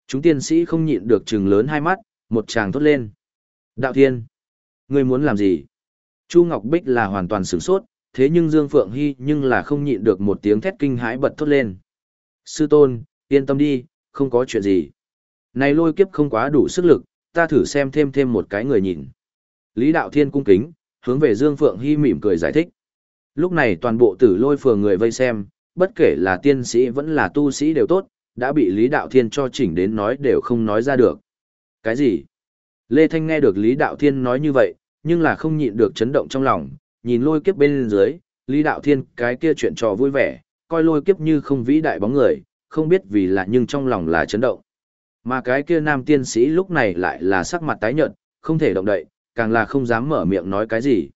Chúng tiên sĩ không nhịn được trừng lớn hai mắt, một chàng thốt lên. Đạo Thiên, ngươi muốn làm gì? Chu Ngọc Bích là hoàn toàn sửng sốt, thế nhưng Dương Phượng Hy nhưng là không nhịn được một tiếng thét kinh hãi bật thốt lên. Sư tôn, yên tâm đi, không có chuyện gì. Này lôi kiếp không quá đủ sức lực, ta thử xem thêm thêm một cái người nhìn. Lý Đạo Thiên cung kính, hướng về Dương Phượng Hy mỉm cười giải thích. Lúc này toàn bộ tử lôi phường người vây xem, bất kể là tiên sĩ vẫn là tu sĩ đều tốt, đã bị Lý Đạo Thiên cho chỉnh đến nói đều không nói ra được. Cái gì? Lê Thanh nghe được Lý Đạo Thiên nói như vậy, nhưng là không nhịn được chấn động trong lòng, nhìn lôi kiếp bên dưới, Lý Đạo Thiên cái kia chuyện trò vui vẻ, coi lôi kiếp như không vĩ đại bóng người, không biết vì là nhưng trong lòng là chấn động. Mà cái kia nam tiên sĩ lúc này lại là sắc mặt tái nhợt, không thể động đậy, càng là không dám mở miệng nói cái gì.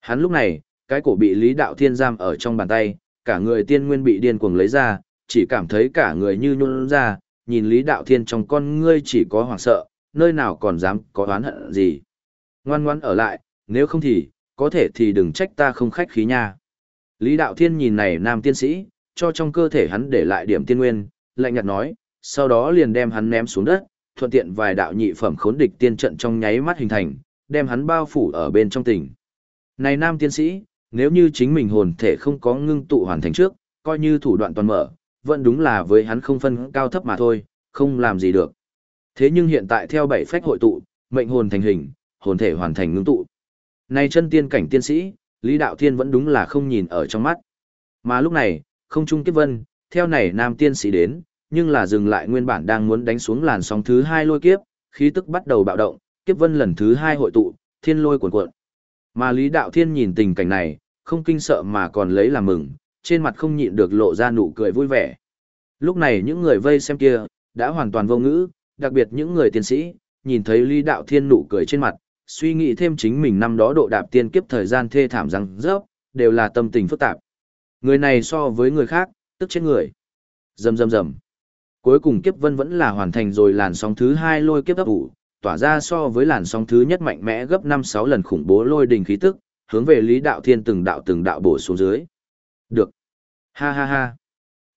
Hắn lúc này, cái cổ bị Lý Đạo Thiên giam ở trong bàn tay, cả người tiên nguyên bị điên cuồng lấy ra, chỉ cảm thấy cả người như nhún ra, nhìn Lý Đạo Thiên trong con ngươi chỉ có hoảng sợ, nơi nào còn dám có oán hận gì. Ngoan ngoan ở lại, nếu không thì, có thể thì đừng trách ta không khách khí nha. Lý Đạo Thiên nhìn này nam tiên sĩ, cho trong cơ thể hắn để lại điểm tiên nguyên, lạnh nhạt nói, sau đó liền đem hắn ném xuống đất, thuận tiện vài đạo nhị phẩm khốn địch tiên trận trong nháy mắt hình thành, đem hắn bao phủ ở bên trong tỉnh. Này nam tiên sĩ, nếu như chính mình hồn thể không có ngưng tụ hoàn thành trước, coi như thủ đoạn toàn mở, vẫn đúng là với hắn không phân cao thấp mà thôi, không làm gì được. Thế nhưng hiện tại theo bảy phách hội tụ, mệnh hồn thành hình, hồn thể hoàn thành ngưng tụ. nay chân tiên cảnh tiên sĩ, Lý Đạo Thiên vẫn đúng là không nhìn ở trong mắt. Mà lúc này, không trung kiếp vân, theo này nam tiên sĩ đến, nhưng là dừng lại nguyên bản đang muốn đánh xuống làn sóng thứ hai lôi kiếp, khí tức bắt đầu bạo động, kiếp vân lần thứ hai hội tụ, thiên lôi cuồn cuộn. Mà Lý Đạo Thiên nhìn tình cảnh này, không kinh sợ mà còn lấy làm mừng, trên mặt không nhịn được lộ ra nụ cười vui vẻ. Lúc này những người vây xem kia, đã hoàn toàn vô ngữ, đặc biệt những người tiến sĩ, nhìn thấy Lý Đạo Thiên nụ cười trên mặt, suy nghĩ thêm chính mình năm đó độ đạp tiên kiếp thời gian thê thảm răng rớp, đều là tâm tình phức tạp. Người này so với người khác, tức chết người. Rầm rầm rầm. Cuối cùng kiếp vân vẫn là hoàn thành rồi làn sóng thứ hai lôi kiếp ấp ủ, tỏa ra so với làn sóng thứ nhất mạnh mẽ gấp 5-6 lần khủng bố lôi đình khí tức, hướng về Lý Đạo Thiên từng đạo từng đạo bổ xuống dưới. Được. Ha ha ha.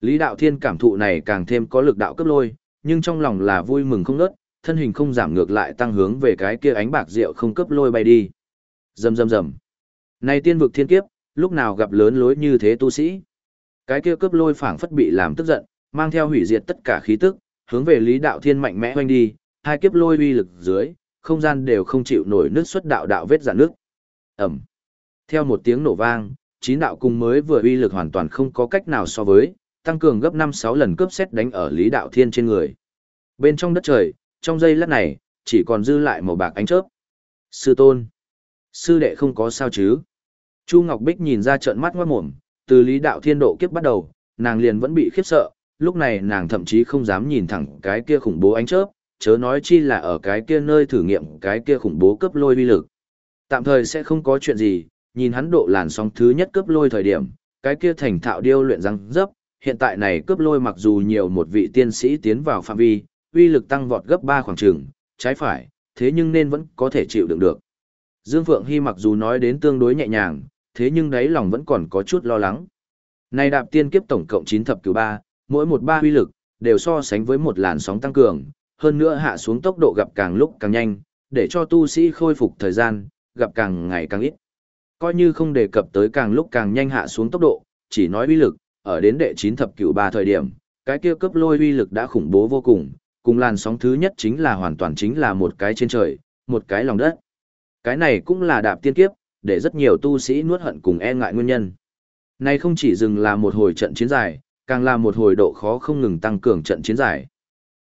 Lý Đạo Thiên cảm thụ này càng thêm có lực đạo cấp lôi, nhưng trong lòng là vui mừng không nớt, thân hình không giảm ngược lại tăng hướng về cái kia ánh bạc rượu không cấp lôi bay đi. Rầm rầm rầm. Này tiên vực thiên kiếp, lúc nào gặp lớn lối như thế tu sĩ? Cái kia cấp lôi phảng phất bị làm tức giận, mang theo hủy diệt tất cả khí tức, hướng về Lý Đạo Thiên mạnh mẽ hoành đi, hai kiếp lôi uy lực dưới, không gian đều không chịu nổi nước xuất đạo đạo vết dạn nước. Ẩm. Theo một tiếng nổ vang, chín đạo cung mới vừa uy lực hoàn toàn không có cách nào so với, tăng cường gấp 5-6 lần cướp xét đánh ở Lý Đạo Thiên trên người. Bên trong đất trời, trong giây lát này, chỉ còn dư lại màu bạc ánh chớp. Sư tôn. Sư đệ không có sao chứ. Chu Ngọc Bích nhìn ra trợn mắt ngoát mồm, từ Lý Đạo Thiên độ kiếp bắt đầu, nàng liền vẫn bị khiếp sợ, lúc này nàng thậm chí không dám nhìn thẳng cái kia khủng bố ánh chớp, chớ nói chi là ở cái kia nơi thử nghiệm cái kia khủng bố cấp lôi uy lực. Tạm thời sẽ không có chuyện gì, nhìn hắn độ làn sóng thứ nhất cướp lôi thời điểm, cái kia thành thạo điêu luyện răng dấp, hiện tại này cướp lôi mặc dù nhiều một vị tiên sĩ tiến vào phạm vi, uy lực tăng vọt gấp 3 khoảng trường, trái phải, thế nhưng nên vẫn có thể chịu đựng được. Dương Phượng Hy mặc dù nói đến tương đối nhẹ nhàng, thế nhưng đáy lòng vẫn còn có chút lo lắng. Này đạp tiên kiếp tổng cộng 9 thập cửu 3, mỗi một ba uy lực, đều so sánh với một làn sóng tăng cường, hơn nữa hạ xuống tốc độ gặp càng lúc càng nhanh, để cho tu sĩ khôi phục thời gian, gặp càng ngày càng ít. Coi như không đề cập tới càng lúc càng nhanh hạ xuống tốc độ, chỉ nói uy lực, ở đến đệ 9 thập cửu 3 thời điểm, cái kia cấp lôi uy lực đã khủng bố vô cùng, cùng làn sóng thứ nhất chính là hoàn toàn chính là một cái trên trời, một cái lòng đất. Cái này cũng là đạp tiên kiếp, để rất nhiều tu sĩ nuốt hận cùng e ngại nguyên nhân. Này không chỉ dừng là một hồi trận chiến dài, càng là một hồi độ khó không ngừng tăng cường trận chiến dài.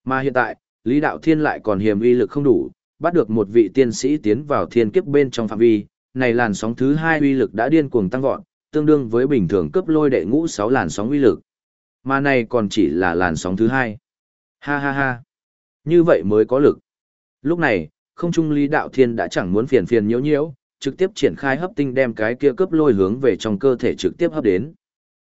Mà hiện tại, Lý Đạo Thiên lại còn hiểm uy lực không đủ, bắt được một vị tiên sĩ tiến vào thiên kiếp bên trong phạm vi, này làn sóng thứ hai uy lực đã điên cuồng tăng vọt, tương đương với bình thường cấp lôi đệ ngũ 6 làn sóng uy lực. Mà này còn chỉ là làn sóng thứ hai. Ha ha ha. Như vậy mới có lực. Lúc này, không trung Lý Đạo Thiên đã chẳng muốn phiền phiền nhiễu nhiễu, trực tiếp triển khai hấp tinh đem cái kia cấp lôi hướng về trong cơ thể trực tiếp hấp đến.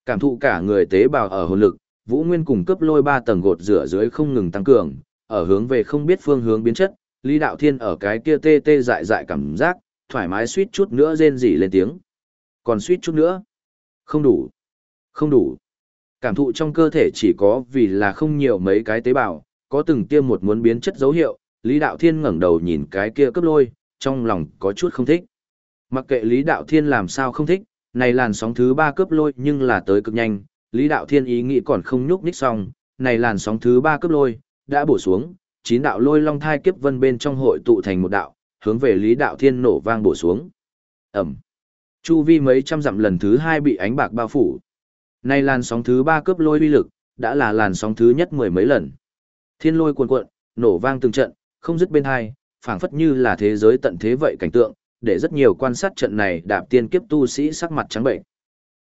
Cảm thụ cả người tế bào ở hồn lực, Vũ Nguyên cùng cấp lôi ba tầng gột rửa dưới không ngừng tăng cường, ở hướng về không biết phương hướng biến chất, Lý Đạo Thiên ở cái kia tê tê dại dại cảm giác, thoải mái suýt chút nữa rên rỉ lên tiếng. Còn suýt chút nữa. Không đủ. Không đủ. Cảm thụ trong cơ thể chỉ có vì là không nhiều mấy cái tế bào, có từng tiêm một muốn biến chất dấu hiệu, Lý Đạo Thiên ngẩng đầu nhìn cái kia cấp lôi, trong lòng có chút không thích. Mặc kệ Lý Đạo Thiên làm sao không thích, này làn sóng thứ ba cấp lôi nhưng là tới cực nhanh, Lý Đạo Thiên ý nghĩ còn không nhúc nhích xong, này làn sóng thứ ba cấp lôi, đã bổ xuống, chín đạo lôi long thai kiếp vân bên trong hội tụ thành một đạo, hướng về Lý Đạo Thiên nổ vang bổ xuống. Ẩm. Chu vi mấy trăm dặm lần thứ hai bị ánh bạc bao phủ. Nay làn sóng thứ ba cướp lôi uy lực, đã là làn sóng thứ nhất mười mấy lần. Thiên lôi cuồn cuộn, nổ vang từng trận, không dứt bên hai, phảng phất như là thế giới tận thế vậy cảnh tượng, để rất nhiều quan sát trận này đạp tiên kiếp tu sĩ sắc mặt trắng bệnh.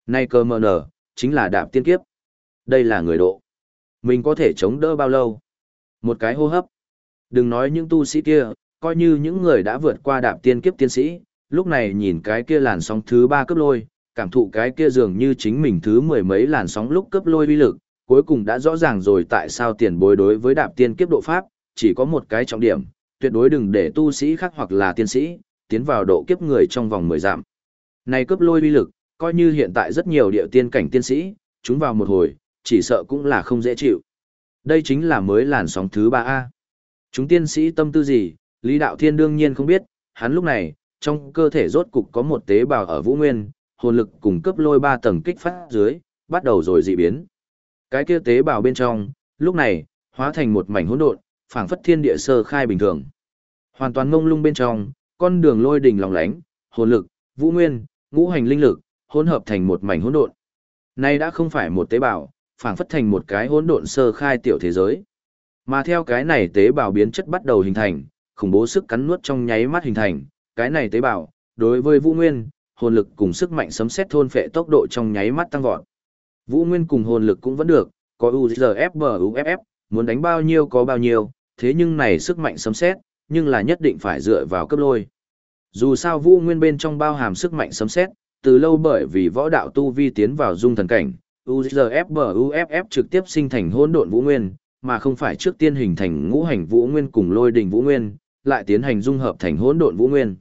Nay cơ mờ nở, chính là đạp tiên kiếp. Đây là người độ. Mình có thể chống đỡ bao lâu? Một cái hô hấp. Đừng nói những tu sĩ kia, coi như những người đã vượt qua đạp tiên kiếp tiên sĩ, lúc này nhìn cái kia làn sóng thứ ba cấp lôi, cảm thụ cái kia dường như chính mình thứ mười mấy làn sóng lúc cấp lôi uy lực, cuối cùng đã rõ ràng rồi tại sao tiền bối đối với đạp tiên kiếp độ pháp, chỉ có một cái trọng điểm, tuyệt đối đừng để tu sĩ khác hoặc là tiên sĩ, tiến vào độ kiếp người trong vòng mười giảm. Này cấp lôi uy lực, coi như hiện tại rất nhiều địa tiên cảnh tiên sĩ, chúng vào một hồi, chỉ sợ cũng là không dễ chịu. Đây chính là mới làn sóng thứ ba a Chúng tiên sĩ tâm tư gì, Lý Đạo Thiên đương nhiên không biết, hắn lúc này, trong cơ thể rốt cục có một tế bào ở vũ nguyên, hồn lực cùng cấp lôi ba tầng kích phát dưới, bắt đầu rồi dị biến. Cái kia tế bào bên trong, lúc này, hóa thành một mảnh hỗn độn, phảng phất thiên địa sơ khai bình thường. Hoàn toàn ngông lung bên trong, con đường lôi đỉnh lòng lánh, hồn lực, vũ nguyên, ngũ hành linh lực, hỗn hợp thành một mảnh hỗn độn. Nay đã không phải một tế bào, phảng phất thành một cái hỗn độn sơ khai tiểu thế giới. Mà theo cái này tế bào biến chất bắt đầu hình thành, khủng bố sức cắn nuốt trong nháy mắt hình thành, cái này tế bào, đối với Vũ Nguyên, hồn lực cùng sức mạnh sấm xét thôn phệ tốc độ trong nháy mắt tăng vọt. Vũ Nguyên cùng hồn lực cũng vẫn được, có UZFBUFF, muốn đánh bao nhiêu có bao nhiêu, thế nhưng này sức mạnh sấm xét, nhưng là nhất định phải dựa vào cấp lôi. Dù sao vũ nguyên bên trong bao hàm sức mạnh sấm xét, từ lâu bởi vì võ đạo tu vi tiến vào dung thần cảnh, UZFBUFF trực tiếp sinh thành hỗn độn vũ nguyên, mà không phải trước tiên hình thành ngũ hành vũ nguyên cùng lôi đình vũ nguyên, lại tiến hành dung hợp thành hỗn độn vũ nguyên.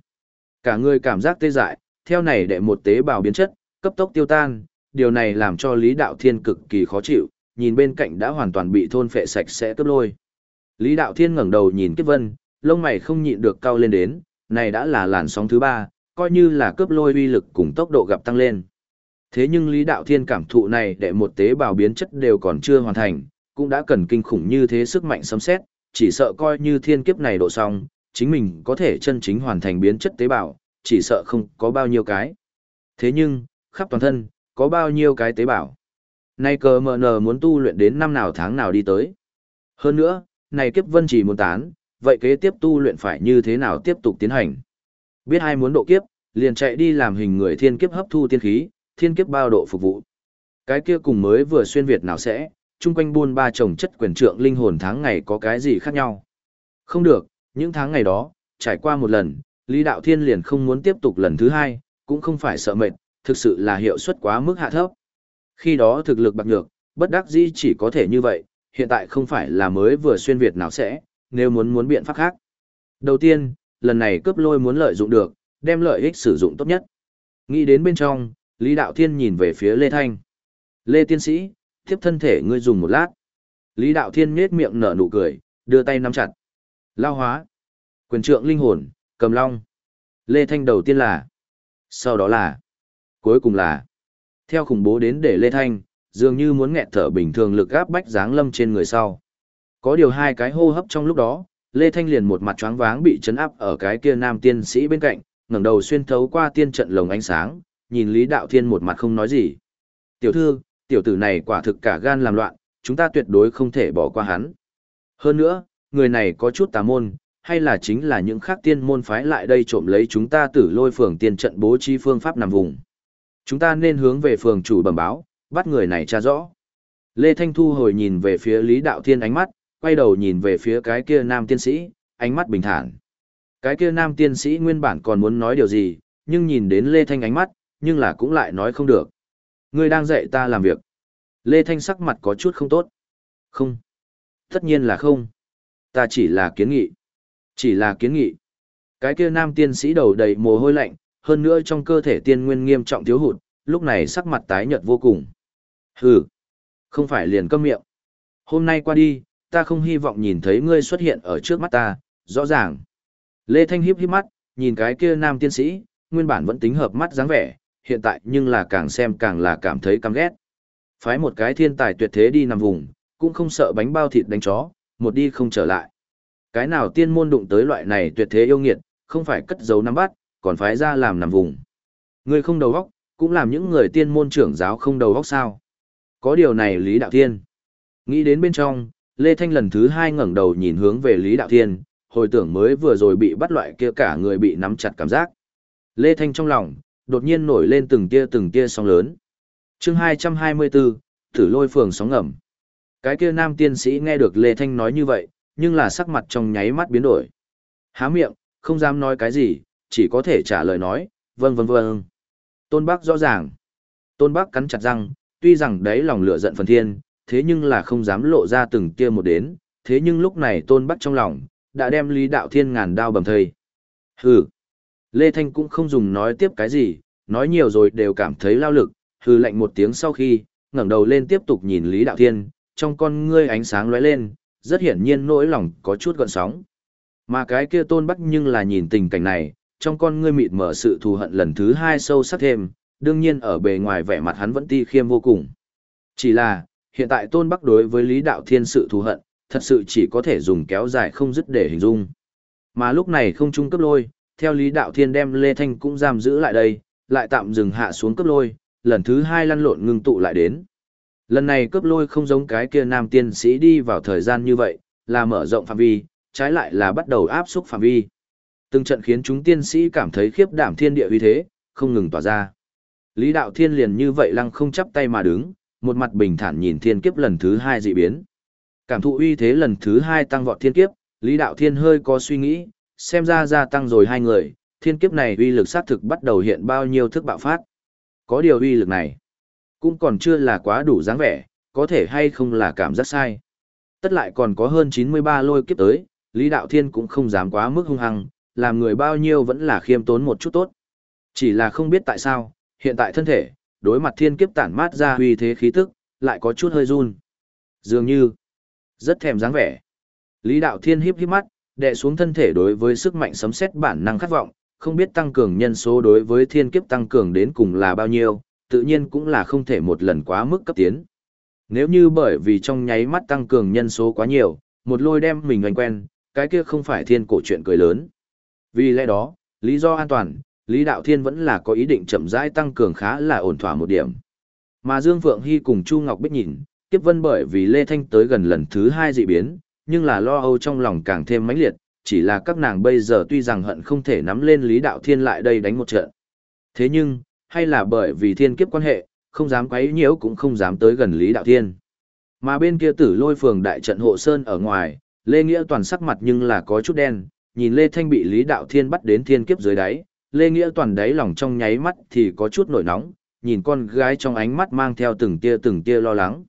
Cả người cảm giác tê dại, theo này đệ một tế bào biến chất, cấp tốc tiêu tan, điều này làm cho Lý Đạo Thiên cực kỳ khó chịu, nhìn bên cạnh đã hoàn toàn bị thôn phệ sạch sẽ cấp lôi. Lý Đạo Thiên ngẩng đầu nhìn Kiếp Vân, lông mày không nhịn được cao lên đến, này đã là làn sóng thứ ba, coi như là cướp lôi uy lực cùng tốc độ gặp tăng lên. Thế nhưng Lý Đạo Thiên cảm thụ này để một tế bào biến chất đều còn chưa hoàn thành, cũng đã cần kinh khủng như thế sức mạnh sấm xét, chỉ sợ coi như thiên kiếp này độ xong, chính mình có thể chân chính hoàn thành biến chất tế bào, chỉ sợ không có bao nhiêu cái. Thế nhưng, khắp toàn thân, có bao nhiêu cái tế bào. Nay cờ mờ nờ muốn tu luyện đến năm nào tháng nào đi tới. Hơn nữa, này kiếp vân chỉ muốn tán, vậy kế tiếp tu luyện phải như thế nào tiếp tục tiến hành. Biết ai muốn độ kiếp, liền chạy đi làm hình người thiên kiếp hấp thu tiên khí, thiên kiếp bao độ phục vụ. Cái kia cùng mới vừa xuyên Việt nào sẽ, chung quanh buôn ba chồng chất quyền trượng linh hồn tháng ngày có cái gì khác nhau. Không được, những tháng ngày đó, trải qua một lần, Lý Đạo Thiên liền không muốn tiếp tục lần thứ hai, cũng không phải sợ mệt, thực sự là hiệu suất quá mức hạ thấp. Khi đó thực lực bạc nhược, bất đắc dĩ chỉ có thể như vậy, hiện tại không phải là mới vừa xuyên Việt nào sẽ, nếu muốn muốn biện pháp khác. Đầu tiên, lần này cướp lôi muốn lợi dụng được, đem lợi ích sử dụng tốt nhất. Nghĩ đến bên trong, Lý Đạo Thiên nhìn về phía Lê Thanh. Lê Tiên Sĩ, tiếp thân thể ngươi dùng một lát. Lý Đạo Thiên nhết miệng nở nụ cười, đưa tay nắm chặt. Lao hóa. Quyền trượng linh hồn, cầm long. Lê Thanh đầu tiên là. Sau đó là. Cuối cùng là. Theo khủng bố đến để Lê Thanh, dường như muốn nghẹt thở bình thường lực gáp bách dáng lâm trên người sau. Có điều hai cái hô hấp trong lúc đó, Lê Thanh liền một mặt choáng váng bị chấn áp ở cái kia nam tiên sĩ bên cạnh, ngẩng đầu xuyên thấu qua tiên trận lồng ánh sáng, nhìn Lý Đạo Thiên một mặt không nói gì. Tiểu thư, tiểu tử này quả thực cả gan làm loạn, chúng ta tuyệt đối không thể bỏ qua hắn. Hơn nữa, người này có chút tà môn, hay là chính là những khác tiên môn phái lại đây trộm lấy chúng ta tử lôi phường tiên trận bố trí phương pháp nằm vùng. Chúng ta nên hướng về phường chủ bẩm báo, bắt người này tra rõ. Lê Thanh Thu hồi nhìn về phía Lý Đạo Thiên ánh mắt, quay đầu nhìn về phía cái kia nam tiên sĩ, ánh mắt bình thản. Cái kia nam tiên sĩ nguyên bản còn muốn nói điều gì, nhưng nhìn đến Lê Thanh ánh mắt, nhưng là cũng lại nói không được. Ngươi đang dạy ta làm việc. Lê Thanh sắc mặt có chút không tốt. Không. Tất nhiên là không. Ta chỉ là kiến nghị. Chỉ là kiến nghị. Cái kia nam tiên sĩ đầu đầy mồ hôi lạnh, hơn nữa trong cơ thể tiên nguyên nghiêm trọng thiếu hụt, lúc này sắc mặt tái nhợt vô cùng. Hừ. Không phải liền câm miệng. Hôm nay qua đi, ta không hy vọng nhìn thấy ngươi xuất hiện ở trước mắt ta, rõ ràng. Lê Thanh híp híp mắt, nhìn cái kia nam tiên sĩ, nguyên bản vẫn tính hợp mắt dáng vẻ, hiện tại nhưng là càng xem càng là cảm thấy căm ghét. Phái một cái thiên tài tuyệt thế đi nằm vùng, cũng không sợ bánh bao thịt đánh chó, một đi không trở lại. Cái nào tiên môn đụng tới loại này tuyệt thế yêu nghiệt, không phải cất giấu nắm bắt, còn phái ra làm nằm vùng. người không đầu óc, cũng làm những người tiên môn trưởng giáo không đầu óc sao. Có điều này Lý Đạo Thiên. Nghĩ đến bên trong, Lê Thanh lần thứ hai ngẩng đầu nhìn hướng về Lý Đạo Thiên, hồi tưởng mới vừa rồi bị bắt loại kia cả người bị nắm chặt cảm giác. Lê Thanh trong lòng, đột nhiên nổi lên từng tia từng tia sóng lớn. chương 224, thử lôi phường sóng ngầm. Cái kia nam tiên sĩ nghe được Lê Thanh nói như vậy, nhưng là sắc mặt trong nháy mắt biến đổi. Há miệng, không dám nói cái gì, chỉ có thể trả lời nói, vâng vâng vâng. Tôn Bác rõ ràng. Tôn Bác cắn chặt răng, tuy rằng đấy lòng lửa giận phần thiên, thế nhưng là không dám lộ ra từng tia một đến, thế nhưng lúc này Tôn Bác trong lòng, đã đem Lý Đạo Thiên ngàn đao bầm thây. Hừ. Lê Thanh cũng không dùng nói tiếp cái gì, nói nhiều rồi đều cảm thấy lao lực, hư lạnh một tiếng sau khi, ngẩng đầu lên tiếp tục nhìn Lý Đạo Thiên, trong con ngươi ánh sáng lóe lên, rất hiển nhiên nỗi lòng có chút gợn sóng. Mà cái kia tôn bắc nhưng là nhìn tình cảnh này, trong con ngươi mịt mở sự thù hận lần thứ hai sâu sắc thêm, đương nhiên ở bề ngoài vẻ mặt hắn vẫn ti khiêm vô cùng. Chỉ là, hiện tại tôn bắc đối với Lý Đạo Thiên sự thù hận, thật sự chỉ có thể dùng kéo dài không dứt để hình dung. Mà lúc này không trung cấp lôi, theo Lý Đạo Thiên đem Lê Thanh cũng giam giữ lại đây, lại tạm dừng hạ xuống cấp lôi, lần thứ hai lăn lộn ngưng tụ lại đến. Lần này cấp lôi không giống cái kia nam tiên sĩ đi vào thời gian như vậy, là mở rộng phạm vi, trái lại là bắt đầu áp xúc phạm vi. Từng trận khiến chúng tiên sĩ cảm thấy khiếp đảm thiên địa uy thế, không ngừng tỏa ra. Lý Đạo Thiên liền như vậy lăng không chắp tay mà đứng, một mặt bình thản nhìn thiên kiếp lần thứ hai dị biến. Cảm thụ uy thế lần thứ hai tăng vọt thiên kiếp, Lý Đạo Thiên hơi có suy nghĩ, xem ra gia tăng rồi hai người, thiên kiếp này uy lực sát thực bắt đầu hiện bao nhiêu thức bạo phát. Có điều uy lực này, cũng còn chưa là quá đủ dáng vẻ, có thể hay không là cảm giác sai. Tất lại còn có hơn 93 lôi kiếp tới, Lý Đạo Thiên cũng không dám quá mức hung hăng, làm người bao nhiêu vẫn là khiêm tốn một chút tốt. Chỉ là không biết tại sao, hiện tại thân thể, đối mặt thiên kiếp tản mát ra uy thế khí tức, lại có chút hơi run. Dường như, rất thèm dáng vẻ. Lý Đạo Thiên híp híp mắt, đè xuống thân thể đối với sức mạnh sấm xét bản năng khát vọng, không biết tăng cường nhân số đối với thiên kiếp tăng cường đến cùng là bao nhiêu, tự nhiên cũng là không thể một lần quá mức cấp tiến. Nếu như bởi vì trong nháy mắt tăng cường nhân số quá nhiều, một lôi đem mình hoành quen, cái kia không phải thiên cổ chuyện cười lớn. Vì lẽ đó, lý do an toàn, Lý Đạo Thiên vẫn là có ý định chậm rãi tăng cường khá là ổn thỏa một điểm. Mà Dương Phượng Hy cùng Chu Ngọc Bích nhìn, kiếp vân bởi vì Lê Thanh tới gần lần thứ hai dị biến, nhưng là lo âu trong lòng càng thêm mãnh liệt, chỉ là các nàng bây giờ tuy rằng hận không thể nắm lên Lý Đạo Thiên lại đây đánh một trận. Thế nhưng, hay là bởi vì thiên kiếp quan hệ, không dám quấy nhiễu cũng không dám tới gần Lý Đạo Thiên. Mà bên kia tử lôi phường đại trận hộ sơn ở ngoài, Lê Nghĩa toàn sắc mặt nhưng là có chút đen, nhìn Lê Thanh bị Lý Đạo Thiên bắt đến thiên kiếp dưới đáy, Lê Nghĩa toàn đáy lòng trong nháy mắt thì có chút nổi nóng, nhìn con gái trong ánh mắt mang theo từng tia từng tia lo lắng.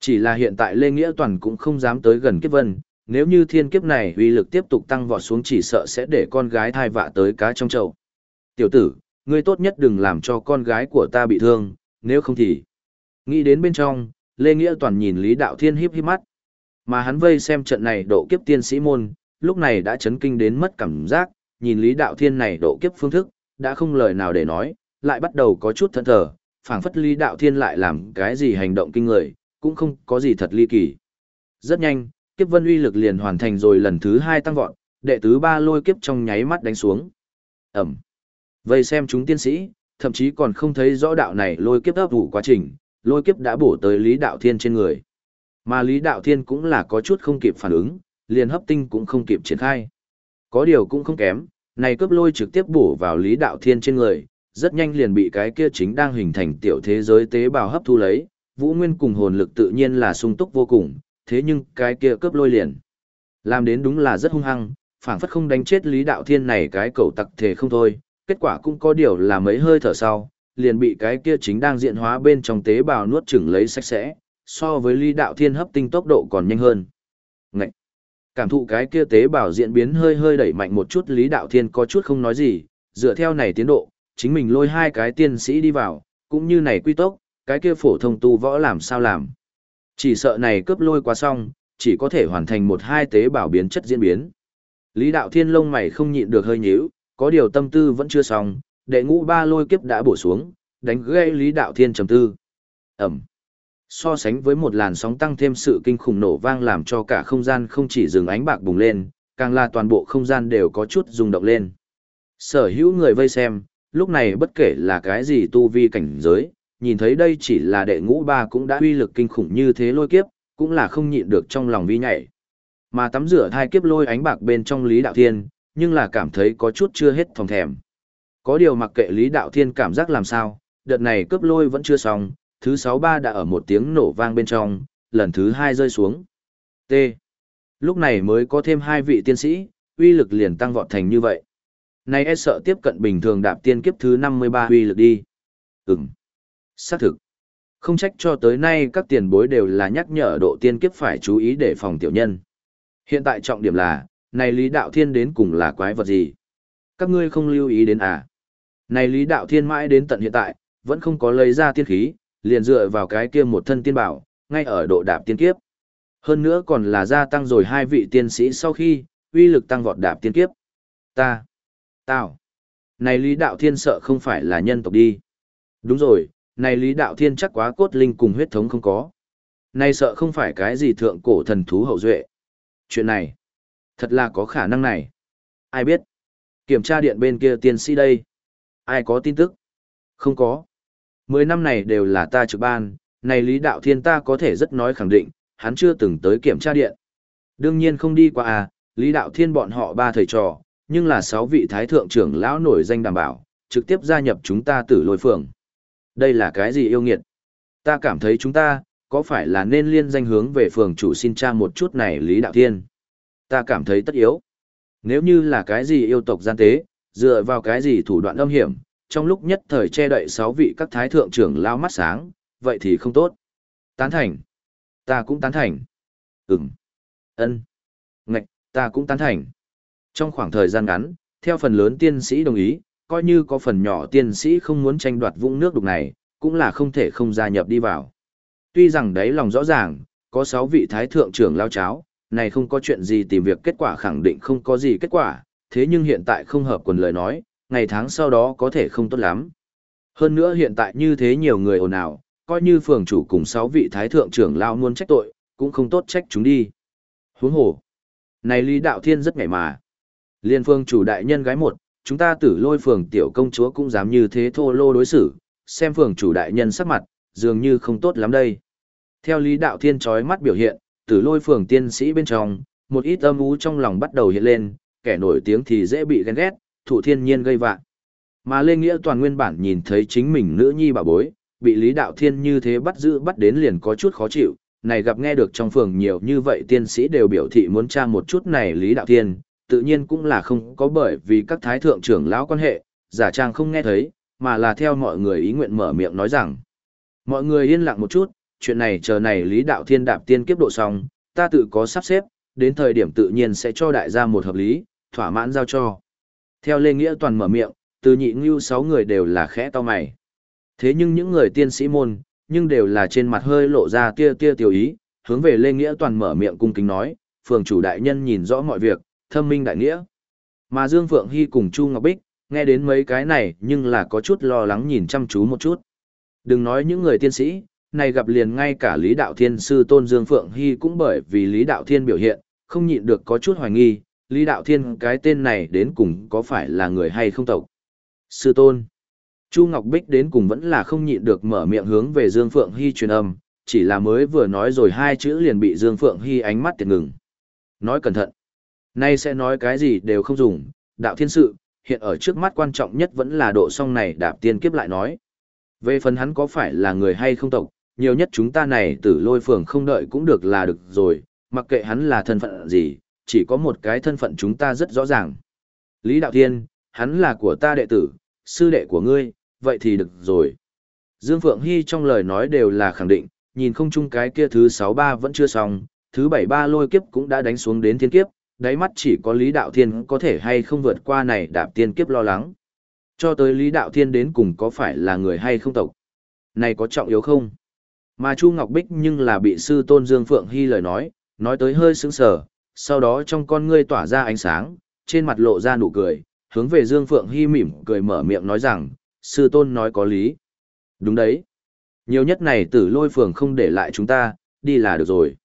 Chỉ là hiện tại Lê Nghĩa toàn cũng không dám tới gần kiếp vân, nếu như thiên kiếp này uy lực tiếp tục tăng vọt xuống chỉ sợ sẽ để con gái thai vạ tới cá trong chậu. Tiểu tử, ngươi tốt nhất đừng làm cho con gái của ta bị thương, nếu không thì... Nghĩ đến bên trong, Lê Nghĩa toàn nhìn Lý Đạo Thiên híp híp mắt. Mà hắn vây xem trận này độ kiếp tiên sĩ môn, lúc này đã chấn kinh đến mất cảm giác, nhìn Lý Đạo Thiên này độ kiếp phương thức, đã không lời nào để nói, lại bắt đầu có chút thẫn thờ, phảng phất Lý Đạo Thiên lại làm cái gì hành động kinh người, cũng không có gì thật ly kỳ. Rất nhanh, kiếp vân uy lực liền hoàn thành rồi lần thứ hai tăng vọt, đệ tứ ba lôi kiếp trong nháy mắt đánh xuống. Ẩm. Vây xem chúng tiên sĩ, thậm chí còn không thấy rõ đạo này lôi kiếp ấp ủ quá trình, lôi kiếp đã bổ tới Lý Đạo Thiên trên người. Mà Lý Đạo Thiên cũng là có chút không kịp phản ứng, liền hấp tinh cũng không kịp triển khai. Có điều cũng không kém, này cướp lôi trực tiếp bổ vào Lý Đạo Thiên trên người, rất nhanh liền bị cái kia chính đang hình thành tiểu thế giới tế bào hấp thu lấy, Vũ Nguyên cùng hồn lực tự nhiên là sung túc vô cùng, thế nhưng cái kia cướp lôi liền. Làm đến đúng là rất hung hăng, phảng phất không đánh chết Lý Đạo Thiên này cái cầu tặc thể không thôi, kết quả cũng có điều là mấy hơi thở sau, liền bị cái kia chính đang diện hóa bên trong tế bào nuốt chửng lấy sạch sẽ, so với Lý Đạo Thiên hấp tinh tốc độ còn nhanh hơn. Ngậy! Cảm thụ cái kia tế bào diễn biến hơi hơi đẩy mạnh một chút Lý Đạo Thiên có chút không nói gì, dựa theo này tiến độ, chính mình lôi hai cái tiên sĩ đi vào, cũng như này quy tốc, cái kia phổ thông tu võ làm sao làm. Chỉ sợ này cướp lôi qua xong, chỉ có thể hoàn thành một hai tế bào biến chất diễn biến. Lý Đạo Thiên lông mày không nhịn được hơi nhíu, có điều tâm tư vẫn chưa xong, đệ ngũ ba lôi kiếp đã bổ xuống, đánh gây Lý Đạo Thiên trầm tư. Ẩm. So sánh với một làn sóng tăng thêm sự kinh khủng nổ vang làm cho cả không gian không chỉ dừng ánh bạc bùng lên, càng là toàn bộ không gian đều có chút rung động lên. Sở hữu người vây xem, lúc này bất kể là cái gì tu vi cảnh giới, nhìn thấy đây chỉ là đệ ngũ ba cũng đã uy lực kinh khủng như thế lôi kiếp, cũng là không nhịn được trong lòng vi nhảy. Mà tắm rửa thai kiếp lôi ánh bạc bên trong Lý Đạo Thiên, nhưng là cảm thấy có chút chưa hết thòng thèm. Có điều mặc kệ Lý Đạo Thiên cảm giác làm sao, đợt này cướp lôi vẫn chưa xong, thứ sáu ba đã ở một tiếng nổ vang bên trong, lần thứ hai rơi xuống. T. Lúc này mới có thêm hai vị tiên sĩ, uy lực liền tăng vọt thành như vậy. Này e sợ tiếp cận bình thường đạp tiên kiếp thứ 53 uy lực đi. Ừm. Xác thực. Không trách cho tới nay các tiền bối đều là nhắc nhở độ tiên kiếp phải chú ý để phòng tiểu nhân. Hiện tại trọng điểm là, này Lý Đạo Thiên đến cùng là quái vật gì? Các ngươi không lưu ý đến à? Này Lý Đạo Thiên mãi đến tận hiện tại, vẫn không có lấy ra tiên khí, liền dựa vào cái kia một thân tiên bảo, ngay ở độ đạp tiên kiếp. Hơn nữa còn là gia tăng rồi hai vị tiên sĩ sau khi, uy lực tăng vọt đạp tiên kiếp. Ta, tao, này Lý Đạo Thiên sợ không phải là nhân tộc đi. Đúng rồi, này Lý Đạo Thiên chắc quá cốt linh cùng huyết thống không có. Này sợ không phải cái gì thượng cổ thần thú hậu duệ. Chuyện này, thật là có khả năng này. Ai biết? Kiểm tra điện bên kia tiên sĩ đây. Ai có tin tức? Không có. Mười năm này đều là ta trực ban, này Lý Đạo Thiên ta có thể rất nói khẳng định, hắn chưa từng tới kiểm tra điện. Đương nhiên không đi qua à, Lý Đạo Thiên bọn họ ba thầy trò, nhưng là sáu vị thái thượng trưởng lão nổi danh đảm bảo, trực tiếp gia nhập chúng ta tử lôi phường. Đây là cái gì yêu nghiệt? Ta cảm thấy chúng ta, có phải là nên liên danh hướng về phường chủ xin tra một chút này Lý Đạo Thiên? Ta cảm thấy tất yếu. Nếu như là cái gì yêu tộc gian tế, dựa vào cái gì thủ đoạn âm hiểm, trong lúc nhất thời che đậy sáu vị các thái thượng trưởng lao mắt sáng, vậy thì không tốt. Tán thành. Ta cũng tán thành. Ừm. ân Ngạch, ta cũng tán thành. Trong khoảng thời gian ngắn, theo phần lớn tiên sĩ đồng ý, coi như có phần nhỏ tiên sĩ không muốn tranh đoạt vũng nước đục này, cũng là không thể không gia nhập đi vào. Tuy rằng đấy lòng rõ ràng, có 6 vị thái thượng trưởng lao cháo, này không có chuyện gì tìm việc kết quả khẳng định không có gì kết quả, thế nhưng hiện tại không hợp quần lời nói, ngày tháng sau đó có thể không tốt lắm. Hơn nữa hiện tại như thế nhiều người ồn ào, coi như phường chủ cùng 6 vị thái thượng trưởng lao muốn trách tội, cũng không tốt trách chúng đi. Huống hồ. Này Lý Đạo Thiên rất ngại mà. Liên phương chủ đại nhân gái một, chúng ta tử lôi phường tiểu công chúa cũng dám như thế thô lô đối xử, xem phường chủ đại nhân sắc mặt, dường như không tốt lắm đây. Theo Lý Đạo Thiên chói mắt biểu hiện, tử lôi phường tiên sĩ bên trong, một ít âm ú trong lòng bắt đầu hiện lên, kẻ nổi tiếng thì dễ bị ghen ghét, thủ thiên nhiên gây vạn. Mà Lê Nghĩa toàn nguyên bản nhìn thấy chính mình nữ nhi bà bối, bị Lý Đạo Thiên như thế bắt giữ bắt đến liền có chút khó chịu, này gặp nghe được trong phường nhiều như vậy tiên sĩ đều biểu thị muốn tra một chút này Lý Đạo Thiên, tự nhiên cũng là không có bởi vì các thái thượng trưởng lão quan hệ, giả trang không nghe thấy, mà là theo mọi người ý nguyện mở miệng nói rằng. Mọi người yên lặng một chút, chuyện này chờ này Lý Đạo Thiên đạp tiên kiếp độ xong, ta tự có sắp xếp, đến thời điểm tự nhiên sẽ cho đại gia một hợp lý, thỏa mãn giao cho. Theo Lê Nghĩa Toàn mở miệng, từ nhị ngưu sáu người đều là khẽ to mày. Thế nhưng những người tiên sĩ môn, nhưng đều là trên mặt hơi lộ ra tia tia tiểu ý, hướng về Lê Nghĩa Toàn mở miệng cung kính nói, phường chủ đại nhân nhìn rõ mọi việc, thâm minh đại nghĩa. Mà Dương Phượng Hy cùng Chu Ngọc Bích, nghe đến mấy cái này nhưng là có chút lo lắng nhìn chăm chú một chút. Đừng nói những người tiên sĩ, này gặp liền ngay cả Lý Đạo Thiên sư tôn Dương Phượng Hy cũng bởi vì Lý Đạo Thiên biểu hiện, không nhịn được có chút hoài nghi, Lý Đạo Thiên cái tên này đến cùng có phải là người hay không tộc. Sư tôn. Chu Ngọc Bích đến cùng vẫn là không nhịn được mở miệng hướng về Dương Phượng Hy truyền âm, chỉ là mới vừa nói rồi hai chữ liền bị Dương Phượng Hy ánh mắt tiệt ngừng. Nói cẩn thận. Nay sẽ nói cái gì đều không dùng, đạo thiên sự, hiện ở trước mắt quan trọng nhất vẫn là độ song này đạp tiên kiếp lại nói. Về phần hắn có phải là người hay không tộc, nhiều nhất chúng ta này tử lôi phường không đợi cũng được là được rồi, mặc kệ hắn là thân phận gì, chỉ có một cái thân phận chúng ta rất rõ ràng. Lý Đạo Thiên, hắn là của ta đệ tử, sư đệ của ngươi, vậy thì được rồi. Dương Phượng Hy trong lời nói đều là khẳng định, nhìn không chung cái kia thứ 63 vẫn chưa xong, thứ 73 lôi kiếp cũng đã đánh xuống đến thiên kiếp, đáy mắt chỉ có Lý Đạo Thiên có thể hay không vượt qua này đạp tiên kiếp lo lắng. Cho tới Lý Đạo Thiên đến cùng có phải là người hay không tộc. Này có trọng yếu không? Mà Chu Ngọc Bích nhưng là bị sư tôn Dương Phượng Hy lời nói, nói tới hơi sững sờ, sau đó trong con ngươi tỏa ra ánh sáng, trên mặt lộ ra nụ cười, hướng về Dương Phượng Hy mỉm cười mở miệng nói rằng, sư tôn nói có lý. Đúng đấy. Nhiều nhất này tử lôi phường không để lại chúng ta, đi là được rồi.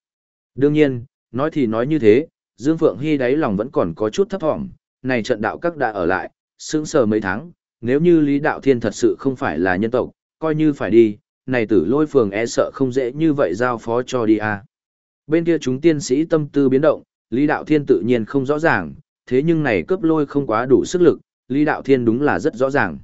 Đương nhiên, nói thì nói như thế, Dương Phượng Hy đáy lòng vẫn còn có chút thấp thỏm, này trận đạo các đã ở lại, sững sờ mấy tháng, nếu như Lý Đạo Thiên thật sự không phải là nhân tộc, coi như phải đi, này tử lôi phường e sợ không dễ như vậy giao phó cho đi à. Bên kia chúng tiên sĩ tâm tư biến động, Lý Đạo Thiên tự nhiên không rõ ràng, thế nhưng này cướp lôi không quá đủ sức lực, Lý Đạo Thiên đúng là rất rõ ràng.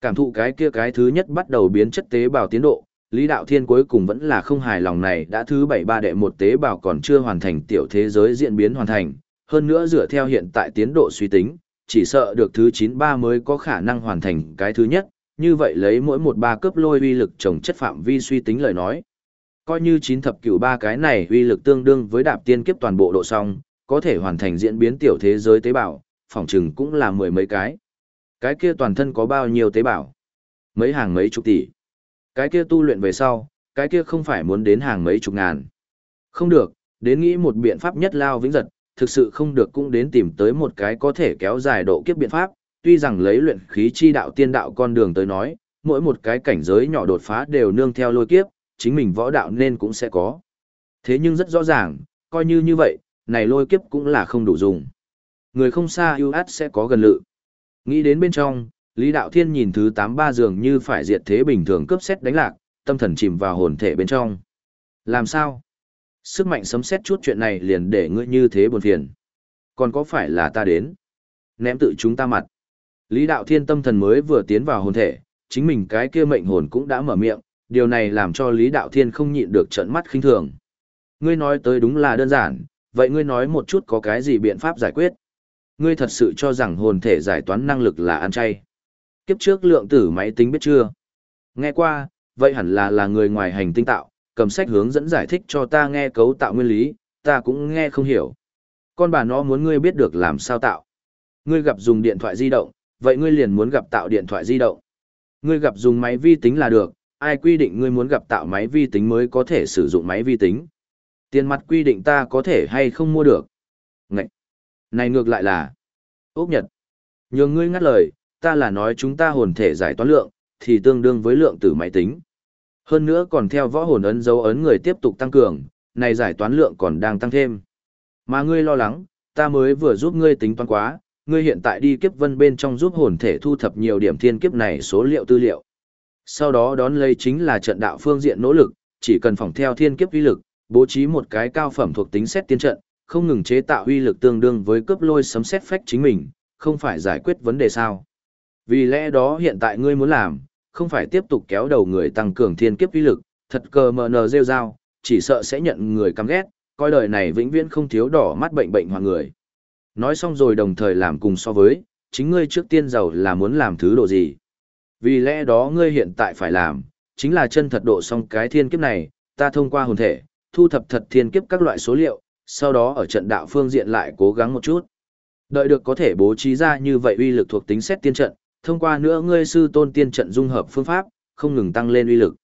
Cảm thụ cái kia cái thứ nhất bắt đầu biến chất tế bào tiến độ, Lý Đạo Thiên cuối cùng vẫn là không hài lòng này đã thứ bảy ba đệ một tế bào còn chưa hoàn thành tiểu thế giới diễn biến hoàn thành, hơn nữa dựa theo hiện tại tiến độ suy tính, chỉ sợ được thứ chín ba mới có khả năng hoàn thành cái thứ nhất, như vậy lấy mỗi một ba cấp lôi uy lực trồng chất phạm vi suy tính lời nói. Coi như chín thập cửu ba cái này uy lực tương đương với đạp tiên kiếp toàn bộ độ song, có thể hoàn thành diễn biến tiểu thế giới tế bào, phòng chừng cũng là mười mấy cái. Cái kia toàn thân có bao nhiêu tế bào? Mấy hàng mấy chục tỷ. Cái kia tu luyện về sau, cái kia không phải muốn đến hàng mấy chục ngàn. Không được, đến nghĩ một biện pháp nhất lao vĩnh giật, thực sự không được cũng đến tìm tới một cái có thể kéo dài độ kiếp biện pháp, tuy rằng lấy luyện khí chi đạo tiên đạo con đường tới nói, mỗi một cái cảnh giới nhỏ đột phá đều nương theo lôi kiếp, chính mình võ đạo nên cũng sẽ có. Thế nhưng rất rõ ràng, coi như như vậy, này lôi kiếp cũng là không đủ dùng. Người không xa ưu át sẽ có gần lự. Nghĩ đến bên trong, Lý Đạo Thiên nhìn thứ 83 dường như phải diệt thế bình thường cướp xét đánh lạc, tâm thần chìm vào hồn thể bên trong. Làm sao? Sức mạnh sấm xét chút chuyện này liền để ngươi như thế buồn phiền. Còn có phải là ta đến? Ném tự chúng ta mặt. Lý Đạo Thiên tâm thần mới vừa tiến vào hồn thể, chính mình cái kia mệnh hồn cũng đã mở miệng, điều này làm cho Lý Đạo Thiên không nhịn được trợn mắt khinh thường. Ngươi nói tới đúng là đơn giản, vậy ngươi nói một chút có cái gì biện pháp giải quyết? Ngươi thật sự cho rằng hồn thể giải toán năng lực là ăn chay. Kiếp trước lượng tử máy tính biết chưa? Nghe qua, vậy hẳn là là người ngoài hành tinh tạo, cầm sách hướng dẫn giải thích cho ta nghe cấu tạo nguyên lý, ta cũng nghe không hiểu. Con bà nó muốn ngươi biết được làm sao tạo. Ngươi gặp dùng điện thoại di động, vậy ngươi liền muốn gặp tạo điện thoại di động. Ngươi gặp dùng máy vi tính là được, ai quy định ngươi muốn gặp tạo máy vi tính mới có thể sử dụng máy vi tính. Tiền mặt quy định ta có thể hay không mua được. Ngậy! Này ngược lại là... Úc Nhật! Nhường ngươi ngắt lời, ta là nói chúng ta hồn thể giải toán lượng, thì tương đương với lượng tử máy tính. Hơn nữa còn theo võ hồn ấn dấu ấn người tiếp tục tăng cường, này giải toán lượng còn đang tăng thêm. Mà ngươi lo lắng, ta mới vừa giúp ngươi tính toán quá, ngươi hiện tại đi kiếp vân bên trong giúp hồn thể thu thập nhiều điểm thiên kiếp này số liệu tư liệu. Sau đó đón lấy chính là trận đạo phương diện nỗ lực, chỉ cần phòng theo thiên kiếp uy lực, bố trí một cái cao phẩm thuộc tính xét tiên trận, không ngừng chế tạo uy lực tương đương với cướp lôi sấm xét phách chính mình, không phải giải quyết vấn đề sao. Vì lẽ đó hiện tại ngươi muốn làm, không phải tiếp tục kéo đầu người tăng cường thiên kiếp uy lực, thật cờ mờ nờ rêu rao, chỉ sợ sẽ nhận người căm ghét, coi đời này vĩnh viễn không thiếu đỏ mắt bệnh bệnh hoàng người. Nói xong rồi đồng thời làm cùng so với, chính ngươi trước tiên giàu là muốn làm thứ độ gì. Vì lẽ đó ngươi hiện tại phải làm, chính là chân thật độ xong cái thiên kiếp này, ta thông qua hồn thể, thu thập thật thiên kiếp các loại số liệu, sau đó ở trận đạo phương diện lại cố gắng một chút. Đợi được có thể bố trí ra như vậy uy lực thuộc tính xét tiên trận, thông qua nữa ngươi sư tôn tiên trận dung hợp phương pháp, không ngừng tăng lên uy lực.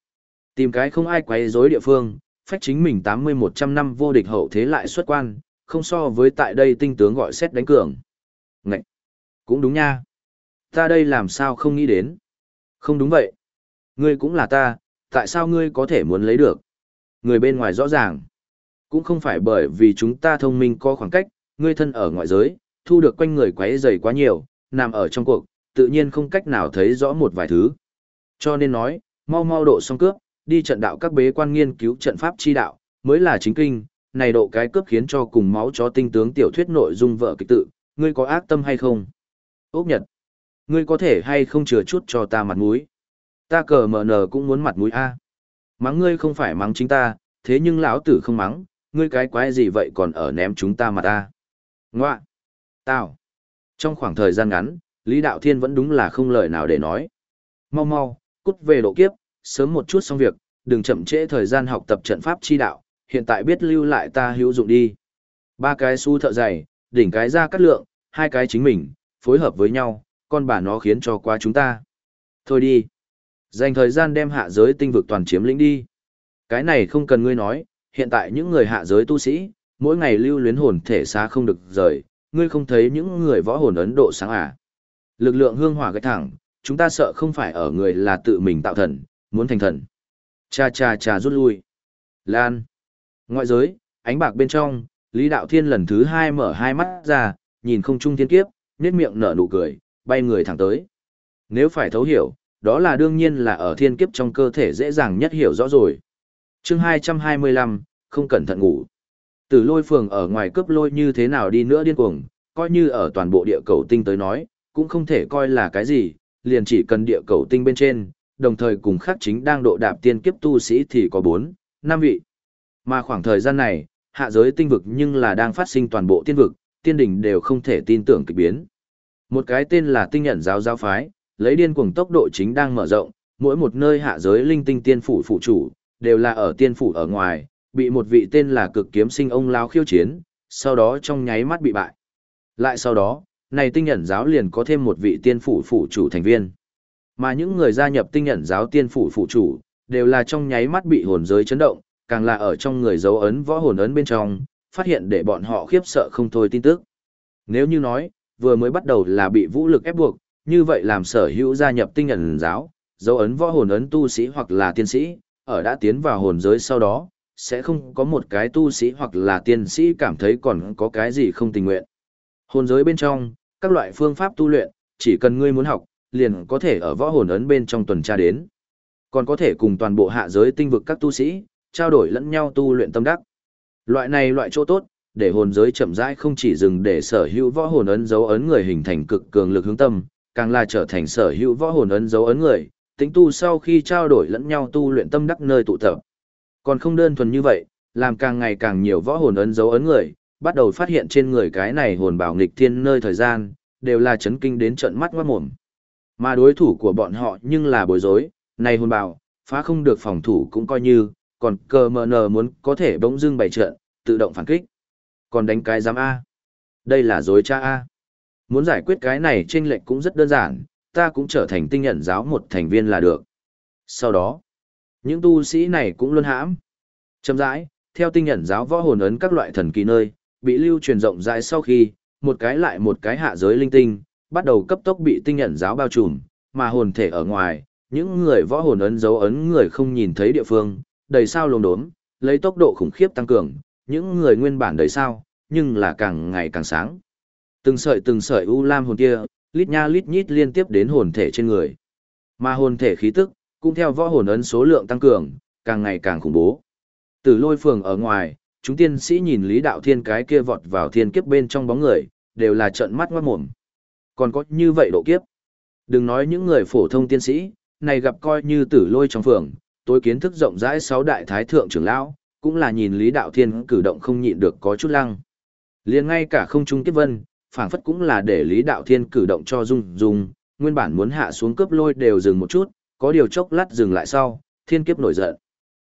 Tìm cái không ai quấy rối địa phương, phách chính mình 80-100 năm vô địch hậu thế lại xuất quan, không so với tại đây tinh tướng gọi xét đánh cường. Ngậy! Cũng đúng nha. Ta đây làm sao không nghĩ đến. Không đúng vậy. Ngươi cũng là ta, tại sao ngươi có thể muốn lấy được? Người bên ngoài rõ ràng. Cũng không phải bởi vì chúng ta thông minh có khoảng cách, ngươi thân ở ngoại giới, thu được quanh người quấy rầy quá nhiều, nằm ở trong cuộc, tự nhiên không cách nào thấy rõ một vài thứ. Cho nên nói, mau mau độ xong cướp, đi trận đạo các bế quan nghiên cứu trận pháp chi đạo, mới là chính kinh, này độ cái cướp khiến cho cùng máu chó tinh tướng tiểu thuyết nội dung vợ kịch tự, ngươi có ác tâm hay không? Ốc Nhật, ngươi có thể hay không chừa chút cho ta mặt mũi? Ta cờ mở nở cũng muốn mặt mũi a. Mắng ngươi không phải mắng chính ta, thế nhưng lão tử không mắng, ngươi cái quái gì vậy còn ở ném chúng ta mà ta. Ngoạ! Tao! Trong khoảng thời gian ngắn, Lý Đạo Thiên vẫn đúng là không lời nào để nói. Mau mau, cút về độ kiếp, sớm một chút xong việc, đừng chậm trễ thời gian học tập trận pháp chi đạo, hiện tại biết lưu lại ta hữu dụng đi. Ba cái su thợ dày, đỉnh cái ra cắt lượng, hai cái chính mình, phối hợp với nhau, con bà nó khiến cho quá chúng ta. Thôi đi. Dành thời gian đem hạ giới tinh vực toàn chiếm lĩnh đi. Cái này không cần ngươi nói, hiện tại những người hạ giới tu sĩ, mỗi ngày lưu luyến hồn thể xa không được rời, ngươi không thấy những người võ hồn Ấn Độ sáng à. Lực lượng hương hỏa gạch thẳng, chúng ta sợ không phải ở người là tự mình tạo thần, muốn thành thần. Cha cha cha rút lui. Lan. Ngoại giới, ánh bạc bên trong, Lý Đạo Thiên lần thứ hai mở hai mắt ra, nhìn không trung thiên kiếp, nét miệng nở nụ cười, bay người thẳng tới. Nếu phải thấu hiểu, đó là đương nhiên là ở thiên kiếp trong cơ thể dễ dàng nhất hiểu rõ rồi. chương 225, không cẩn thận ngủ. Từ lôi phường ở ngoài cướp lôi như thế nào đi nữa điên cuồng, coi như ở toàn bộ địa cầu tinh tới nói, cũng không thể coi là cái gì, liền chỉ cần địa cầu tinh bên trên, đồng thời cùng khác chính đang độ đạp tiên kiếp tu sĩ thì có 4, 5 vị. Mà khoảng thời gian này, hạ giới tinh vực nhưng là đang phát sinh toàn bộ tiên vực, tiên đỉnh đều không thể tin tưởng kịch biến. Một cái tên là tinh nhận giáo giáo phái, lấy điên cuồng tốc độ chính đang mở rộng, mỗi một nơi hạ giới linh tinh tiên phủ phụ chủ, đều là ở tiên phủ ở ngoài, bị một vị tên là cực kiếm sinh ông lao khiêu chiến, sau đó trong nháy mắt bị bại. Lại sau đó, này tinh nhận giáo liền có thêm một vị tiên phủ phụ chủ thành viên. Mà những người gia nhập tinh nhận giáo tiên phủ phụ chủ, đều là trong nháy mắt bị hồn giới chấn động, càng là ở trong người dấu ấn võ hồn ấn bên trong, phát hiện để bọn họ khiếp sợ không thôi tin tức. Nếu như nói, vừa mới bắt đầu là bị vũ lực ép buộc, như vậy làm sở hữu gia nhập tinh nhận giáo, dấu ấn võ hồn ấn tu sĩ hoặc là tiên sĩ, ở đã tiến vào hồn giới sau đó, sẽ không có một cái tu sĩ hoặc là tiên sĩ cảm thấy còn có cái gì không tình nguyện. Hồn giới bên trong, các loại phương pháp tu luyện, chỉ cần ngươi muốn học, liền có thể ở võ hồn ấn bên trong tuần tra đến. Còn có thể cùng toàn bộ hạ giới tinh vực các tu sĩ, trao đổi lẫn nhau tu luyện tâm đắc. Loại này loại chỗ tốt, để hồn giới chậm rãi không chỉ dừng để sở hữu võ hồn ấn dấu ấn người hình thành cực cường lực hướng tâm, càng là trở thành sở hữu võ hồn ấn dấu ấn người, tính tu sau khi trao đổi lẫn nhau tu luyện tâm đắc nơi tụ tập. Còn không đơn thuần như vậy, làm càng ngày càng nhiều võ hồn ấn dấu ấn người, bắt đầu phát hiện trên người cái này hồn bảo nghịch thiên nơi thời gian, đều là chấn kinh đến trận mắt ngoát mồm. Mà đối thủ của bọn họ nhưng là bối rối, này hồn bảo, phá không được phòng thủ cũng coi như, còn cờ mờ nờ muốn có thể bỗng dưng bày trận, tự động phản kích. Còn đánh cái giám A. Đây là dối cha A. Muốn giải quyết cái này trên lệnh cũng rất đơn giản, ta cũng trở thành tinh nhận giáo một thành viên là được. Sau đó, những tu sĩ này cũng luôn hãm. Chậm rãi, theo tinh nhận giáo võ hồn ấn các loại thần kỳ nơi, bị lưu truyền rộng rãi sau khi, một cái lại một cái hạ giới linh tinh, bắt đầu cấp tốc bị tinh nhận giáo bao trùm, mà hồn thể ở ngoài, những người võ hồn ấn dấu ấn người không nhìn thấy địa phương, đầy sao lồn đốm, lấy tốc độ khủng khiếp tăng cường, những người nguyên bản đầy sao, nhưng là càng ngày càng sáng. Từng sợi từng sợi u lam hồn kia, lít nha lít nhít liên tiếp đến hồn thể trên người. Mà hồn thể khí tức, cũng theo võ hồn ấn số lượng tăng cường, càng ngày càng khủng bố. Từ lôi phường ở ngoài, chúng tiên sĩ nhìn Lý Đạo Thiên cái kia vọt vào thiên kiếp bên trong bóng người, đều là trợn mắt ngoát mồm. Còn có như vậy độ kiếp. Đừng nói những người phổ thông tiên sĩ, này gặp coi như tử lôi trong phường, tôi kiến thức rộng rãi sáu đại thái thượng trưởng lão, cũng là nhìn Lý Đạo Thiên cử động không nhịn được có chút lăng. liền ngay cả không trung kiếp vân, phảng phất cũng là để Lý Đạo Thiên cử động cho dung dung, nguyên bản muốn hạ xuống cướp lôi đều dừng một chút, có điều chốc lát dừng lại sau, thiên kiếp nổi giận.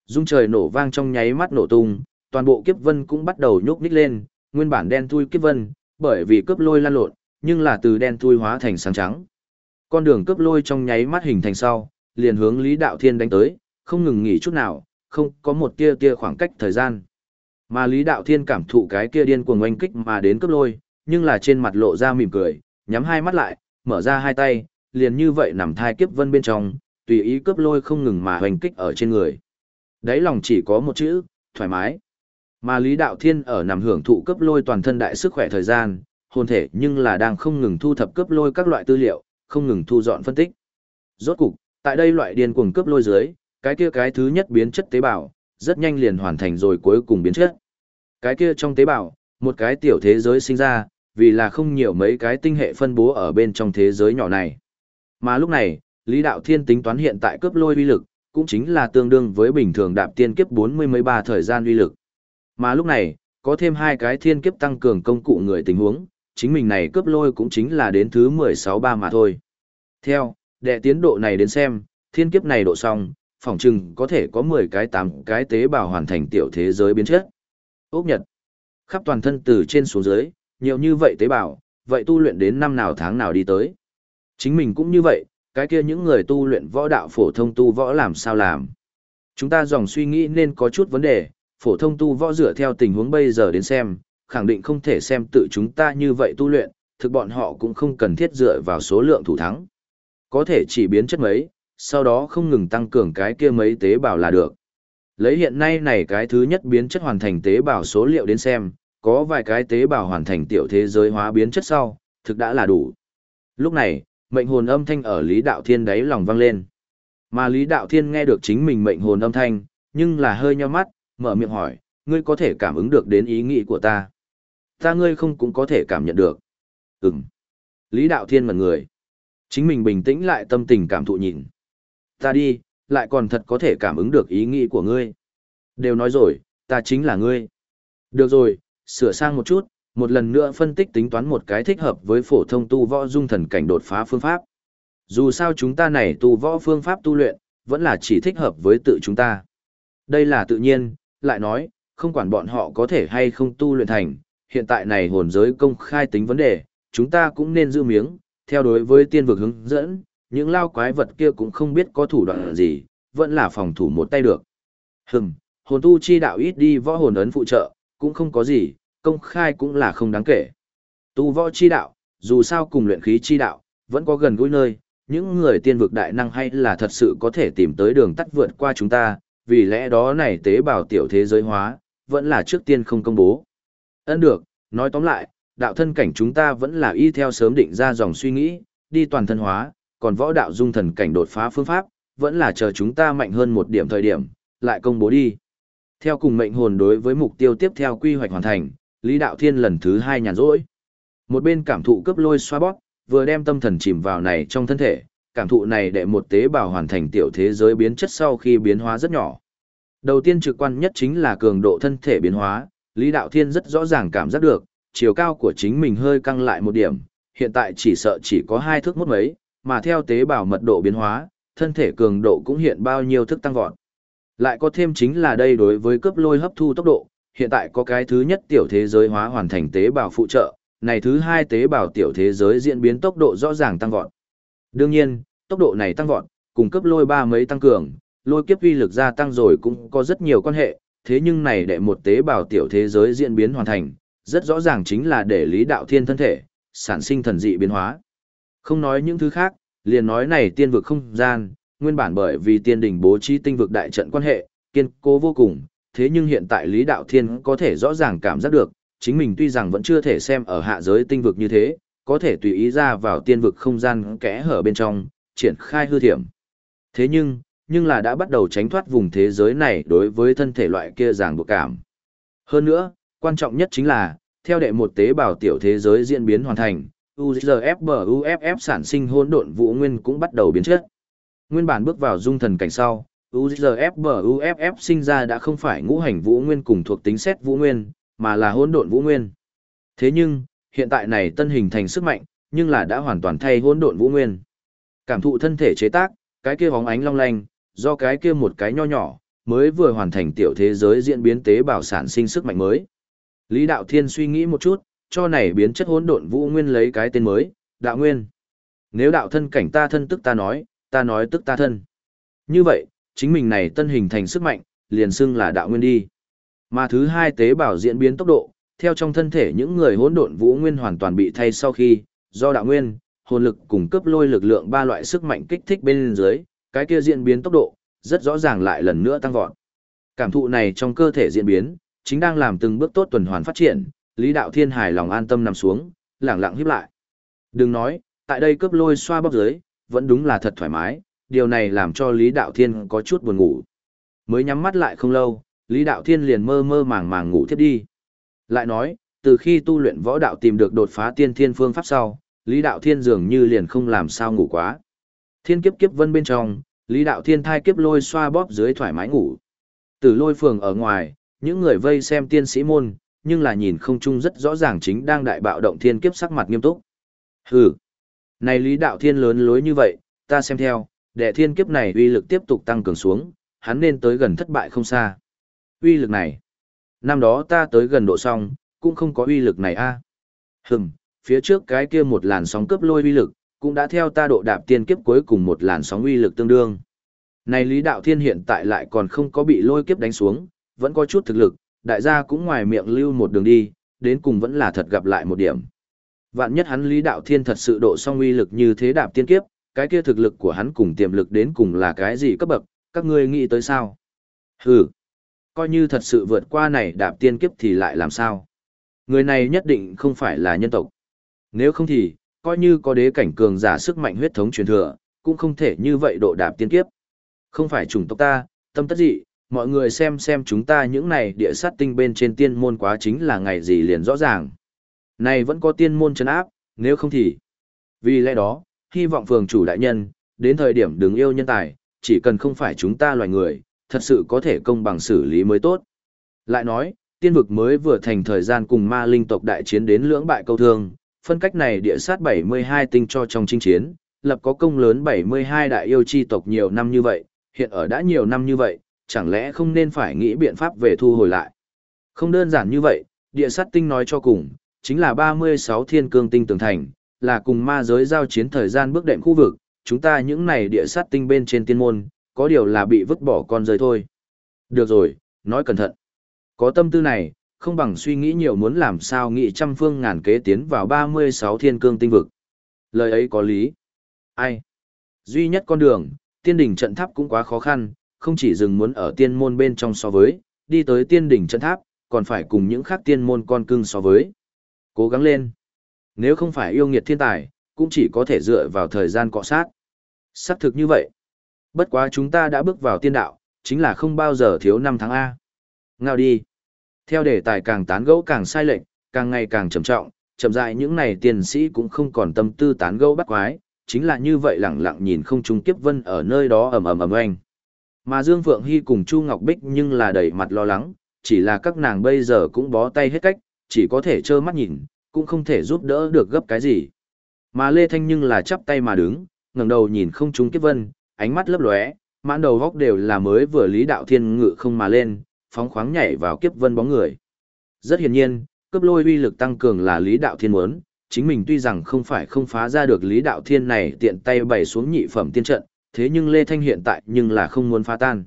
Dung trời nổ vang trong nháy mắt nổ tung, toàn bộ kiếp vân cũng bắt đầu nhúc nhích lên, nguyên bản đen thui kiếp vân, bởi vì cướp lôi lan lộn, nhưng là từ đen thui hóa thành sáng trắng. Con đường cướp lôi trong nháy mắt hình thành sau, liền hướng Lý Đạo Thiên đánh tới, không ngừng nghỉ chút nào, không có một tia tia khoảng cách thời gian. Mà Lý Đạo Thiên cảm thụ cái kia điên cuồng oanh kích mà đến cướp lôi, nhưng là trên mặt lộ ra mỉm cười, nhắm hai mắt lại, mở ra hai tay, liền như vậy nằm thai kiếp vân bên trong, tùy ý cướp lôi không ngừng mà hoành kích ở trên người. Đấy lòng chỉ có một chữ, thoải mái. Mà Lý Đạo Thiên ở nằm hưởng thụ cấp lôi toàn thân đại sức khỏe thời gian, hồn thể nhưng là đang không ngừng thu thập cấp lôi các loại tư liệu, không ngừng thu dọn phân tích. Rốt cục, tại đây loại điên cuồng cấp lôi dưới, cái kia cái thứ nhất biến chất tế bào, rất nhanh liền hoàn thành rồi cuối cùng biến chất. Cái kia trong tế bào, một cái tiểu thế giới sinh ra, vì là không nhiều mấy cái tinh hệ phân bố ở bên trong thế giới nhỏ này. Mà lúc này, Lý Đạo Thiên tính toán hiện tại cấp lôi uy lực, cũng chính là tương đương với bình thường đạp tiên kiếp 40 mấy ba thời gian uy lực. Mà lúc này, có thêm hai cái thiên kiếp tăng cường công cụ người tình huống, chính mình này cướp lôi cũng chính là đến thứ 16 ba mà thôi. Theo, đệ tiến độ này đến xem, thiên kiếp này độ xong, phỏng chừng có thể có 10 cái 8 cái tế bào hoàn thành tiểu thế giới biến chất. úc Nhật, khắp toàn thân từ trên xuống dưới, nhiều như vậy tế bào, vậy tu luyện đến năm nào tháng nào đi tới. Chính mình cũng như vậy, cái kia những người tu luyện võ đạo phổ thông tu võ làm sao làm. Chúng ta dòng suy nghĩ nên có chút vấn đề, phổ thông tu võ dựa theo tình huống bây giờ đến xem, khẳng định không thể xem tự chúng ta như vậy tu luyện, thực bọn họ cũng không cần thiết dựa vào số lượng thủ thắng. Có thể chỉ biến chất mấy, sau đó không ngừng tăng cường cái kia mấy tế bào là được. Lấy hiện nay này cái thứ nhất biến chất hoàn thành tế bào số liệu đến xem, có vài cái tế bào hoàn thành tiểu thế giới hóa biến chất sau, thực đã là đủ. Lúc này, mệnh hồn âm thanh ở Lý Đạo Thiên đáy lòng vang lên. Mà Lý Đạo Thiên nghe được chính mình mệnh hồn âm thanh, nhưng là hơi nheo mắt, mở miệng hỏi, ngươi có thể cảm ứng được đến ý nghĩ của ta. Ta ngươi không cũng có thể cảm nhận được. Ừm. Lý Đạo Thiên mật người. Chính mình bình tĩnh lại tâm tình cảm thụ nhìn. Ta đi, lại còn thật có thể cảm ứng được ý nghĩ của ngươi. Đều nói rồi, ta chính là ngươi. Được rồi, sửa sang một chút, một lần nữa phân tích tính toán một cái thích hợp với phổ thông tu võ dung thần cảnh đột phá phương pháp. Dù sao chúng ta này tu võ phương pháp tu luyện, vẫn là chỉ thích hợp với tự chúng ta. Đây là tự nhiên, lại nói, không quản bọn họ có thể hay không tu luyện thành, hiện tại này hồn giới công khai tính vấn đề, chúng ta cũng nên giữ miếng, theo đối với tiên vực hướng dẫn, những lao quái vật kia cũng không biết có thủ đoạn gì, vẫn là phòng thủ một tay được. Hừm, hồn tu chi đạo ít đi võ hồn ấn phụ trợ, cũng không có gì, công khai cũng là không đáng kể. Tu võ chi đạo, dù sao cùng luyện khí chi đạo, vẫn có gần gũi nơi, những người tiên vực đại năng hay là thật sự có thể tìm tới đường tắt vượt qua chúng ta, vì lẽ đó này tế bào tiểu thế giới hóa, vẫn là trước tiên không công bố. Ấn được, nói tóm lại, đạo thân cảnh chúng ta vẫn là y theo sớm định ra dòng suy nghĩ, đi toàn thân hóa, còn võ đạo dung thần cảnh đột phá phương pháp, vẫn là chờ chúng ta mạnh hơn một điểm thời điểm, lại công bố đi. Theo cùng mệnh hồn đối với mục tiêu tiếp theo quy hoạch hoàn thành, Lý Đạo Thiên lần thứ hai nhàn rỗi. Một bên cảm thụ cấp lôi xoa bóp, vừa đem tâm thần chìm vào này trong thân thể, cảm thụ này để một tế bào hoàn thành tiểu thế giới biến chất sau khi biến hóa rất nhỏ. Đầu tiên trực quan nhất chính là cường độ thân thể biến hóa, Lý Đạo Thiên rất rõ ràng cảm giác được, chiều cao của chính mình hơi căng lại một điểm, hiện tại chỉ sợ chỉ có hai thước mốt mấy, mà theo tế bào mật độ biến hóa, thân thể cường độ cũng hiện bao nhiêu thức tăng vọt. Lại có thêm chính là đây đối với cấp lôi hấp thu tốc độ, hiện tại có cái thứ nhất tiểu thế giới hóa hoàn thành tế bào phụ trợ, này thứ hai tế bào tiểu thế giới diễn biến tốc độ rõ ràng tăng vọt. Đương nhiên, tốc độ này tăng vọt, cùng cấp lôi ba mấy tăng cường, lôi kiếp uy lực gia tăng rồi cũng có rất nhiều quan hệ, thế nhưng này để một tế bào tiểu thế giới diễn biến hoàn thành, rất rõ ràng chính là để lý đạo thiên thân thể, sản sinh thần dị biến hóa. Không nói những thứ khác, liền nói này tiên vực không gian, nguyên bản bởi vì tiên đỉnh bố trí tinh vực đại trận quan hệ, kiên cố vô cùng, thế nhưng hiện tại Lý Đạo Thiên có thể rõ ràng cảm giác được, chính mình tuy rằng vẫn chưa thể xem ở hạ giới tinh vực như thế, có thể tùy ý ra vào tiên vực không gian kẽ hở bên trong, triển khai hư thiểm. Thế nhưng, nhưng là đã bắt đầu tránh thoát vùng thế giới này đối với thân thể loại kia ràng buộc cảm. Hơn nữa, quan trọng nhất chính là, theo đệ một tế bào tiểu thế giới diễn biến hoàn thành, UZFBUFF sản sinh hỗn độn vũ nguyên cũng bắt đầu biến chất. Nguyên bản bước vào dung thần cảnh sau, UZFBUFF sinh ra đã không phải ngũ hành vũ nguyên cùng thuộc tính xét vũ nguyên, mà là hỗn độn vũ nguyên. Thế nhưng, hiện tại này tân hình thành sức mạnh, nhưng là đã hoàn toàn thay hỗn độn vũ nguyên. Cảm thụ thân thể chế tác, cái kia bóng ánh long lanh, do cái kia một cái nho nhỏ, mới vừa hoàn thành tiểu thế giới diễn biến tế bào sản sinh sức mạnh mới. Lý Đạo Thiên suy nghĩ một chút, cho này biến chất hỗn độn vũ nguyên lấy cái tên mới, Đạo Nguyên. Nếu đạo thân cảnh ta thân tức ta nói, ta nói tức ta thân. Như vậy, chính mình này tân hình thành sức mạnh, liền xưng là đạo nguyên đi. Mà thứ hai tế bào diễn biến tốc độ, theo trong thân thể những người hỗn độn vũ nguyên hoàn toàn bị thay sau khi, do đạo nguyên, hồn lực cùng cấp lôi lực lượng ba loại sức mạnh kích thích bên dưới, cái kia diễn biến tốc độ, rất rõ ràng lại lần nữa tăng vọt. Cảm thụ này trong cơ thể diễn biến, chính đang làm từng bước tốt tuần hoàn phát triển, Lý Đạo Thiên hài lòng an tâm nằm xuống, lẳng lặng híp lại. Đừng nói, tại đây cấp lôi xoa bóp dưới, vẫn đúng là thật thoải mái, điều này làm cho Lý Đạo Thiên có chút buồn ngủ. Mới nhắm mắt lại không lâu, Lý Đạo Thiên liền mơ mơ màng màng ngủ thiếp đi. Lại nói, từ khi tu luyện võ đạo tìm được đột phá tiên thiên phương pháp sau, Lý Đạo Thiên dường như liền không làm sao ngủ quá. Thiên kiếp kiếp vân bên trong, Lý Đạo Thiên thai kiếp lôi xoa bóp dưới thoải mái ngủ. Từ lôi phường ở ngoài, những người vây xem tiên sĩ môn, nhưng là nhìn không chung rất rõ ràng chính đang đại bạo động thiên kiếp sắc mặt nghiêm túc. Hừ, này Lý Đạo Thiên lớn lối như vậy, ta xem theo, đệ thiên kiếp này uy lực tiếp tục tăng cường xuống, hắn nên tới gần thất bại không xa. Uy lực này, năm đó ta tới gần độ xong, cũng không có uy lực này a. Hừm, phía trước cái kia một làn sóng cướp lôi uy lực, cũng đã theo ta độ đạp tiên kiếp cuối cùng một làn sóng uy lực tương đương. Này Lý Đạo Thiên hiện tại lại còn không có bị lôi kiếp đánh xuống, vẫn có chút thực lực, đại gia cũng ngoài miệng lưu một đường đi, đến cùng vẫn là thật gặp lại một điểm. Vạn nhất hắn Lý Đạo Thiên thật sự độ song uy lực như thế đạp tiên kiếp, cái kia thực lực của hắn cùng tiềm lực đến cùng là cái gì cấp bậc, các ngươi nghĩ tới sao? Hừ, coi như thật sự vượt qua này đạp tiên kiếp thì lại làm sao? Người này nhất định không phải là nhân tộc. Nếu không thì, coi như có đế cảnh cường giả sức mạnh huyết thống truyền thừa, cũng không thể như vậy độ đạp tiên kiếp. Không phải chủng tộc ta, tâm tất dị, mọi người xem xem chúng ta những này địa sát tinh bên trên tiên môn quá chính là ngày gì liền rõ ràng. Này vẫn có tiên môn chấn áp, nếu không thì... Vì lẽ đó, hy vọng phường chủ đại nhân, đến thời điểm đứng yêu nhân tài, chỉ cần không phải chúng ta loài người, thật sự có thể công bằng xử lý mới tốt. Lại nói, tiên vực mới vừa thành thời gian cùng ma linh tộc đại chiến đến lưỡng bại câu thương, phân cách này địa sát 72 tinh cho trong chinh chiến, lập có công lớn 72 đại yêu chi tộc nhiều năm như vậy, hiện ở đã nhiều năm như vậy, chẳng lẽ không nên phải nghĩ biện pháp về thu hồi lại. Không đơn giản như vậy, địa sát tinh nói cho cùng, chính là 36 thiên cương tinh tường thành, là cùng ma giới giao chiến thời gian bước đệm khu vực, chúng ta những này địa sát tinh bên trên tiên môn, có điều là bị vứt bỏ con rơi thôi. Được rồi, nói cẩn thận. Có tâm tư này, không bằng suy nghĩ nhiều muốn làm sao nghị trăm phương ngàn kế tiến vào 36 thiên cương tinh vực. Lời ấy có lý. Ai? Duy nhất con đường, tiên đỉnh trận tháp cũng quá khó khăn, không chỉ dừng muốn ở tiên môn bên trong so với, đi tới tiên đỉnh trận tháp, còn phải cùng những khác tiên môn con cưng so với. Cố gắng lên. Nếu không phải yêu nghiệt thiên tài, cũng chỉ có thể dựa vào thời gian cọ sát. Sắc thực như vậy. Bất quá chúng ta đã bước vào tiên đạo, chính là không bao giờ thiếu năm tháng A. Ngao đi. Theo đề tài càng tán gẫu càng sai lệch, càng ngày càng trầm trọng, chậm rãi những này tiền sĩ cũng không còn tâm tư tán gẫu bắt quái, chính là như vậy lẳng lặng nhìn không trung kiếp vân ở nơi đó ầm ầm ầm oanh. Mà Dương Phượng Hy cùng Chu Ngọc Bích nhưng là đầy mặt lo lắng, chỉ là các nàng bây giờ cũng bó tay hết cách, chỉ có thể trơ mắt nhìn, cũng không thể giúp đỡ được gấp cái gì. Mà Lê Thanh nhưng là chắp tay mà đứng, ngẩng đầu nhìn không trung kiếp vân, ánh mắt lấp lóe, mãn đầu góc đều là mới vừa lý đạo thiên ngự không mà lên, phóng khoáng nhảy vào kiếp vân bóng người. Rất hiển nhiên, cấp lôi uy lực tăng cường là lý đạo thiên muốn, chính mình tuy rằng không phải không phá ra được lý đạo thiên này tiện tay bày xuống nhị phẩm tiên trận, thế nhưng Lê Thanh hiện tại nhưng là không muốn phá tan.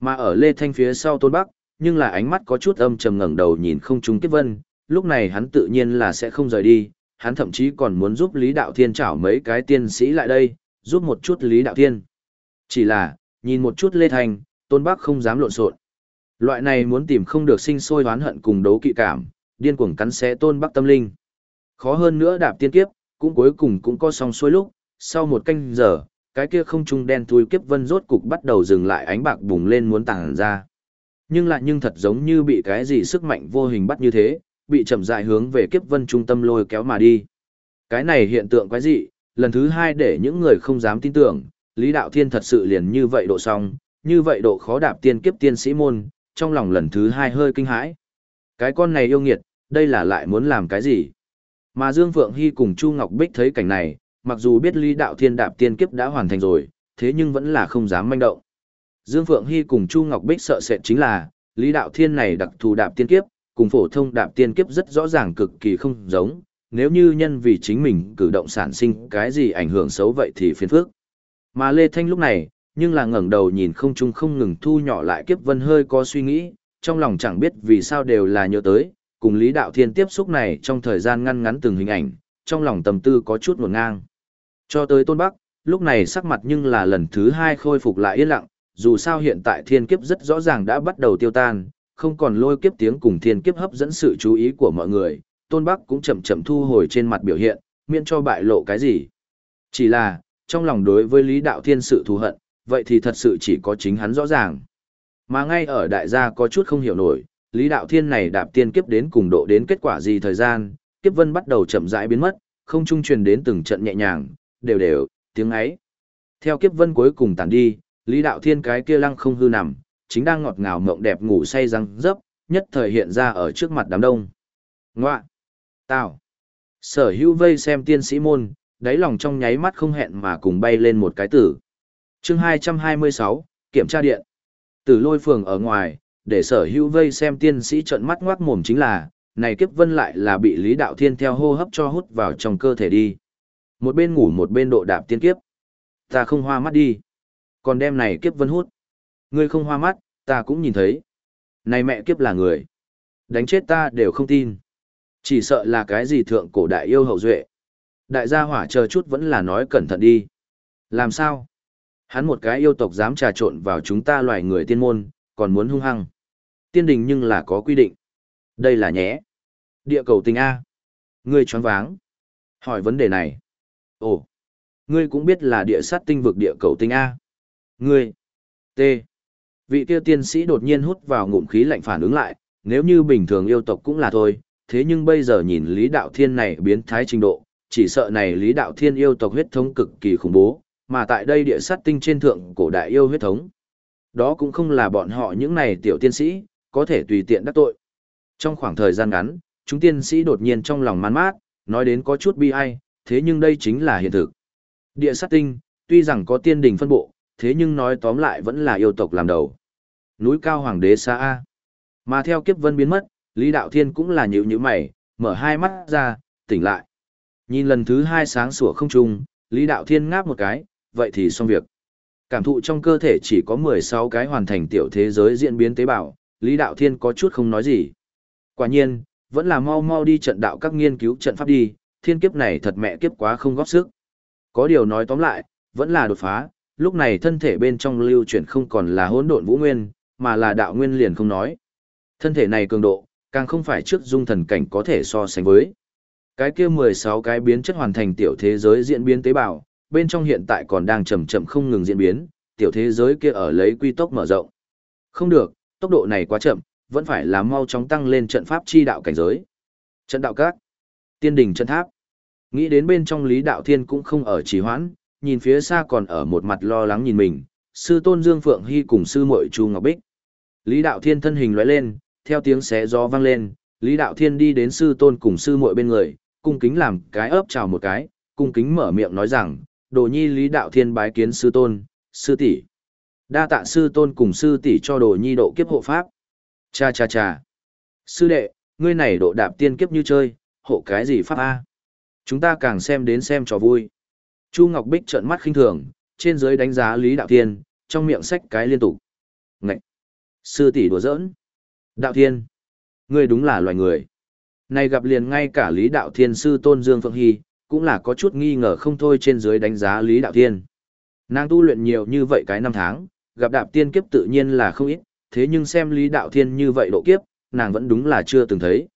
Mà ở Lê Thanh phía sau Tôn Bắc, nhưng là ánh mắt có chút âm trầm ngẩng đầu nhìn không trung kiếp vân, lúc này hắn tự nhiên là sẽ không rời đi, hắn thậm chí còn muốn giúp Lý Đạo Thiên chảo mấy cái tiên sĩ lại đây, giúp một chút Lý Đạo Thiên. Chỉ là, nhìn một chút Lê Thanh, Tôn Bắc không dám lộn xộn. Loại này muốn tìm không được sinh sôi oán hận cùng đấu kỵ cảm, điên cuồng cắn xé Tôn Bắc tâm linh. Khó hơn nữa đạp tiên kiếp, cũng cuối cùng cũng có xong xuôi lúc, sau một canh giờ, cái kia không trung đen thui kiếp vân rốt cục bắt đầu dừng lại ánh bạc bùng lên muốn tàng ra. Nhưng lại nhưng thật giống như bị cái gì sức mạnh vô hình bắt như thế, bị chậm rãi hướng về kiếp vân trung tâm lôi kéo mà đi. Cái này hiện tượng quái dị, lần thứ hai để những người không dám tin tưởng, Lý Đạo Thiên thật sự liền như vậy độ xong, như vậy độ khó đạp tiên kiếp tiên sĩ môn, trong lòng lần thứ hai hơi kinh hãi. Cái con này yêu nghiệt, đây là lại muốn làm cái gì? Mà Dương Phượng Hy cùng Chu Ngọc Bích thấy cảnh này, mặc dù biết Lý Đạo Thiên đạp tiên kiếp đã hoàn thành rồi, thế nhưng vẫn là không dám manh động. Dương Phượng Hy cùng Chu Ngọc Bích sợ sệt chính là, Lý Đạo Thiên này đặc thù đạp tiên kiếp, cùng phổ thông đạp tiên kiếp rất rõ ràng cực kỳ không giống, nếu như nhân vì chính mình cử động sản sinh cái gì ảnh hưởng xấu vậy thì phiền phức. Mà Lê Thanh lúc này, nhưng là ngẩng đầu nhìn không trung không ngừng thu nhỏ lại kiếp vân hơi có suy nghĩ, trong lòng chẳng biết vì sao đều là nhớ tới, cùng Lý Đạo Thiên tiếp xúc này trong thời gian ngăn ngắn từng hình ảnh, trong lòng tầm tư có chút nguồn ngang. Cho tới Tôn Bắc, lúc này sắc mặt nhưng là lần thứ hai khôi phục lại yên lặng, dù sao hiện tại thiên kiếp rất rõ ràng đã bắt đầu tiêu tan, không còn lôi kiếp tiếng cùng thiên kiếp hấp dẫn sự chú ý của mọi người, Tôn Bắc cũng chậm chậm thu hồi trên mặt biểu hiện, miễn cho bại lộ cái gì. Chỉ là, trong lòng đối với Lý Đạo Thiên sự thù hận, vậy thì thật sự chỉ có chính hắn rõ ràng. Mà ngay ở đại gia có chút không hiểu nổi, Lý Đạo Thiên này đạp tiên kiếp đến cùng độ đến kết quả gì thời gian, kiếp vân bắt đầu chậm rãi biến mất, không trung truyền đến từng trận nhẹ nhàng, đều đều, tiếng ấy. Theo kiếp vân cuối cùng tàn đi, Lý Đạo Thiên cái kia lăng không hư nằm, chính đang ngọt ngào mộng đẹp ngủ say răng dấp, nhất thời hiện ra ở trước mặt đám đông. Ngoạ! Tào! Sở hữu vây xem tiên sĩ môn, đáy lòng trong nháy mắt không hẹn mà cùng bay lên một cái tử. chương 226, kiểm tra điện. Tử lôi phường ở ngoài, để sở hữu vây xem tiên sĩ trận mắt ngoác mồm chính là, này kiếp vân lại là bị Lý Đạo Thiên theo hô hấp cho hút vào trong cơ thể đi. Một bên ngủ một bên độ đạp tiên kiếp. Ta không hoa mắt đi. Còn đem này kiếp vân hút. Ngươi không hoa mắt, ta cũng nhìn thấy. Này mẹ kiếp là người. Đánh chết ta đều không tin. Chỉ sợ là cái gì thượng cổ đại yêu hậu duệ. Đại gia hỏa chờ chút vẫn là nói cẩn thận đi. Làm sao? Hắn một cái yêu tộc dám trà trộn vào chúng ta loài người tiên môn, còn muốn hung hăng. Tiên đình nhưng là có quy định. Đây là nhé. Địa cầu tình A. Ngươi choáng váng. Hỏi vấn đề này. Ồ. Ngươi cũng biết là địa sát tinh vực địa cầu tinh A. Ngươi. T. Vị kia tiên sĩ đột nhiên hút vào ngụm khí lạnh phản ứng lại, nếu như bình thường yêu tộc cũng là thôi, thế nhưng bây giờ nhìn Lý Đạo Thiên này biến thái trình độ, chỉ sợ này Lý Đạo Thiên yêu tộc huyết thống cực kỳ khủng bố, mà tại đây địa sát tinh trên thượng cổ đại yêu huyết thống. Đó cũng không là bọn họ những này tiểu tiên sĩ, có thể tùy tiện đắc tội. Trong khoảng thời gian ngắn, chúng tiên sĩ đột nhiên trong lòng man mát, nói đến có chút bi ai, thế nhưng đây chính là hiện thực. Địa sát tinh, tuy rằng có tiên đình phân bộ, thế nhưng nói tóm lại vẫn là yêu tộc làm đầu. Núi cao hoàng đế xa A. Mà theo kiếp vân biến mất, Lý Đạo Thiên cũng là nhịu như mày, mở hai mắt ra, tỉnh lại. Nhìn lần thứ hai sáng sủa không trung, Lý Đạo Thiên ngáp một cái, vậy thì xong việc. Cảm thụ trong cơ thể chỉ có 16 cái hoàn thành tiểu thế giới diễn biến tế bào, Lý Đạo Thiên có chút không nói gì. Quả nhiên, vẫn là mau mau đi trận đạo các nghiên cứu trận pháp đi, thiên kiếp này thật mẹ kiếp quá không góp sức. Có điều nói tóm lại, vẫn là đột phá, lúc này thân thể bên trong lưu chuyển không còn là hỗn độn vũ nguyên, mà là đạo nguyên liền không nói. Thân thể này cường độ, càng không phải trước dung thần cảnh có thể so sánh với. Cái kia 16 cái biến chất hoàn thành tiểu thế giới diễn biến tế bào, bên trong hiện tại còn đang chậm chậm không ngừng diễn biến, tiểu thế giới kia ở lấy quy tốc mở rộng. Không được, tốc độ này quá chậm, vẫn phải là mau chóng tăng lên trận pháp chi đạo cảnh giới. Trận đạo các, tiên đỉnh trận tháp. Nghĩ đến bên trong Lý Đạo Thiên cũng không ở trì hoãn, nhìn phía xa còn ở một mặt lo lắng nhìn mình, sư tôn Dương Phượng Hy cùng sư muội Chu Ngọc Bích. Lý Đạo Thiên thân hình lóe lên, theo tiếng xé gió vang lên, Lý Đạo Thiên đi đến sư tôn cùng sư muội bên người, cung kính làm cái ấp chào một cái, cung kính mở miệng nói rằng, đồ nhi Lý Đạo Thiên bái kiến sư tôn, sư tỷ Đa tạ sư tôn cùng sư tỷ cho đồ nhi độ kiếp hộ pháp. Cha cha cha. Sư đệ, ngươi này độ đạp tiên kiếp như chơi, hộ cái gì pháp A. Chúng ta càng xem đến xem trò vui. Chu Ngọc Bích trợn mắt khinh thường, trên dưới đánh giá Lý Đạo Thiên, trong miệng sách cái liên tục. Ngậy! Sư tỷ đùa giỡn. Đạo Thiên! Ngươi đúng là loài người. Này gặp liền ngay cả Lý Đạo Thiên sư tôn Dương Phượng Hy, cũng là có chút nghi ngờ không thôi trên dưới đánh giá Lý Đạo Thiên. Nàng tu luyện nhiều như vậy cái năm tháng, gặp đạp tiên kiếp tự nhiên là không ít, thế nhưng xem Lý Đạo Thiên như vậy độ kiếp, nàng vẫn đúng là chưa từng thấy.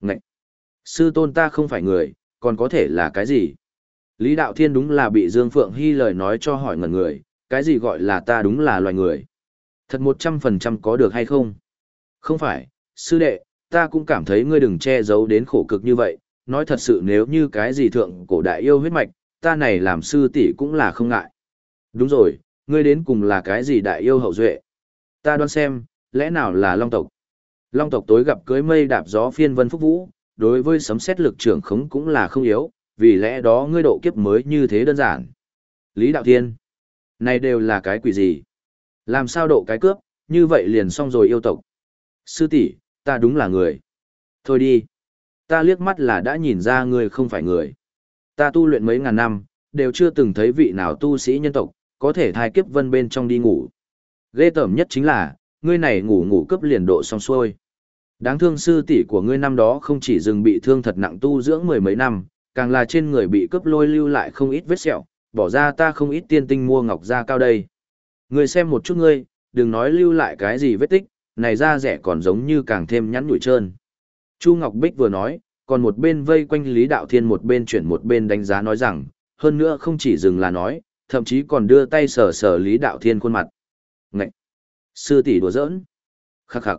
Ngậy! Sư tôn ta không phải người, còn có thể là cái gì? Lý Đạo Thiên đúng là bị Dương Phượng Hy lời nói cho hỏi ngẩn người, cái gì gọi là ta đúng là loài người? Thật một trăm phần trăm có được hay không? Không phải, sư đệ, ta cũng cảm thấy ngươi đừng che giấu đến khổ cực như vậy, nói thật sự nếu như cái gì thượng cổ đại yêu huyết mạch, ta này làm sư tỷ cũng là không ngại. Đúng rồi, ngươi đến cùng là cái gì đại yêu hậu duệ? Ta đoán xem, lẽ nào là long tộc? Long tộc tối gặp cưới mây đạp gió phiên vân phúc vũ, đối với sấm xét lực trưởng khống cũng là không yếu, vì lẽ đó ngươi độ kiếp mới như thế đơn giản. Lý Đạo Thiên, này đều là cái quỷ gì? Làm sao độ cái cướp, như vậy liền xong rồi yêu tộc. Sư tỷ, ta đúng là người. Thôi đi. Ta liếc mắt là đã nhìn ra ngươi không phải người. Ta tu luyện mấy ngàn năm, đều chưa từng thấy vị nào tu sĩ nhân tộc, có thể thai kiếp vân bên trong đi ngủ. Ghê tởm nhất chính là, ngươi này ngủ ngủ cấp liền độ xong xuôi. Đáng thương sư tỷ của ngươi năm đó không chỉ dừng bị thương thật nặng tu dưỡng mười mấy năm, càng là trên người bị cướp lôi lưu lại không ít vết sẹo, bỏ ra ta không ít tiên tinh mua ngọc ra cao đây. Ngươi xem một chút ngươi, đừng nói lưu lại cái gì vết tích, này da rẻ còn giống như càng thêm nhắn nhủi trơn. Chu Ngọc Bích vừa nói, còn một bên vây quanh Lý Đạo Thiên một bên chuyển một bên đánh giá nói rằng, hơn nữa không chỉ dừng là nói, thậm chí còn đưa tay sờ sờ Lý Đạo Thiên khuôn mặt. Ngậy! Sư tỷ đùa giỡn! Khắc khắc!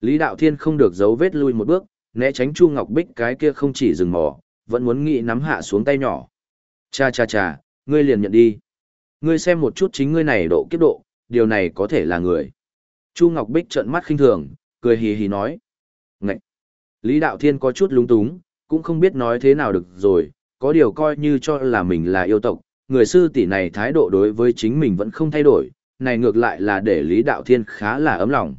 Lý Đạo Thiên không được giấu vết lui một bước, né tránh Chu Ngọc Bích cái kia không chỉ dừng mò, vẫn muốn nghĩ nắm hạ xuống tay nhỏ. Cha cha cha, ngươi liền nhận đi. Ngươi xem một chút chính ngươi này độ kiếp độ, điều này có thể là người. Chu Ngọc Bích trợn mắt khinh thường, cười hì hì nói. Ngậy! Lý Đạo Thiên có chút lúng túng, cũng không biết nói thế nào được rồi, có điều coi như cho là mình là yêu tộc, người sư tỷ này thái độ đối với chính mình vẫn không thay đổi, này ngược lại là để Lý Đạo Thiên khá là ấm lòng.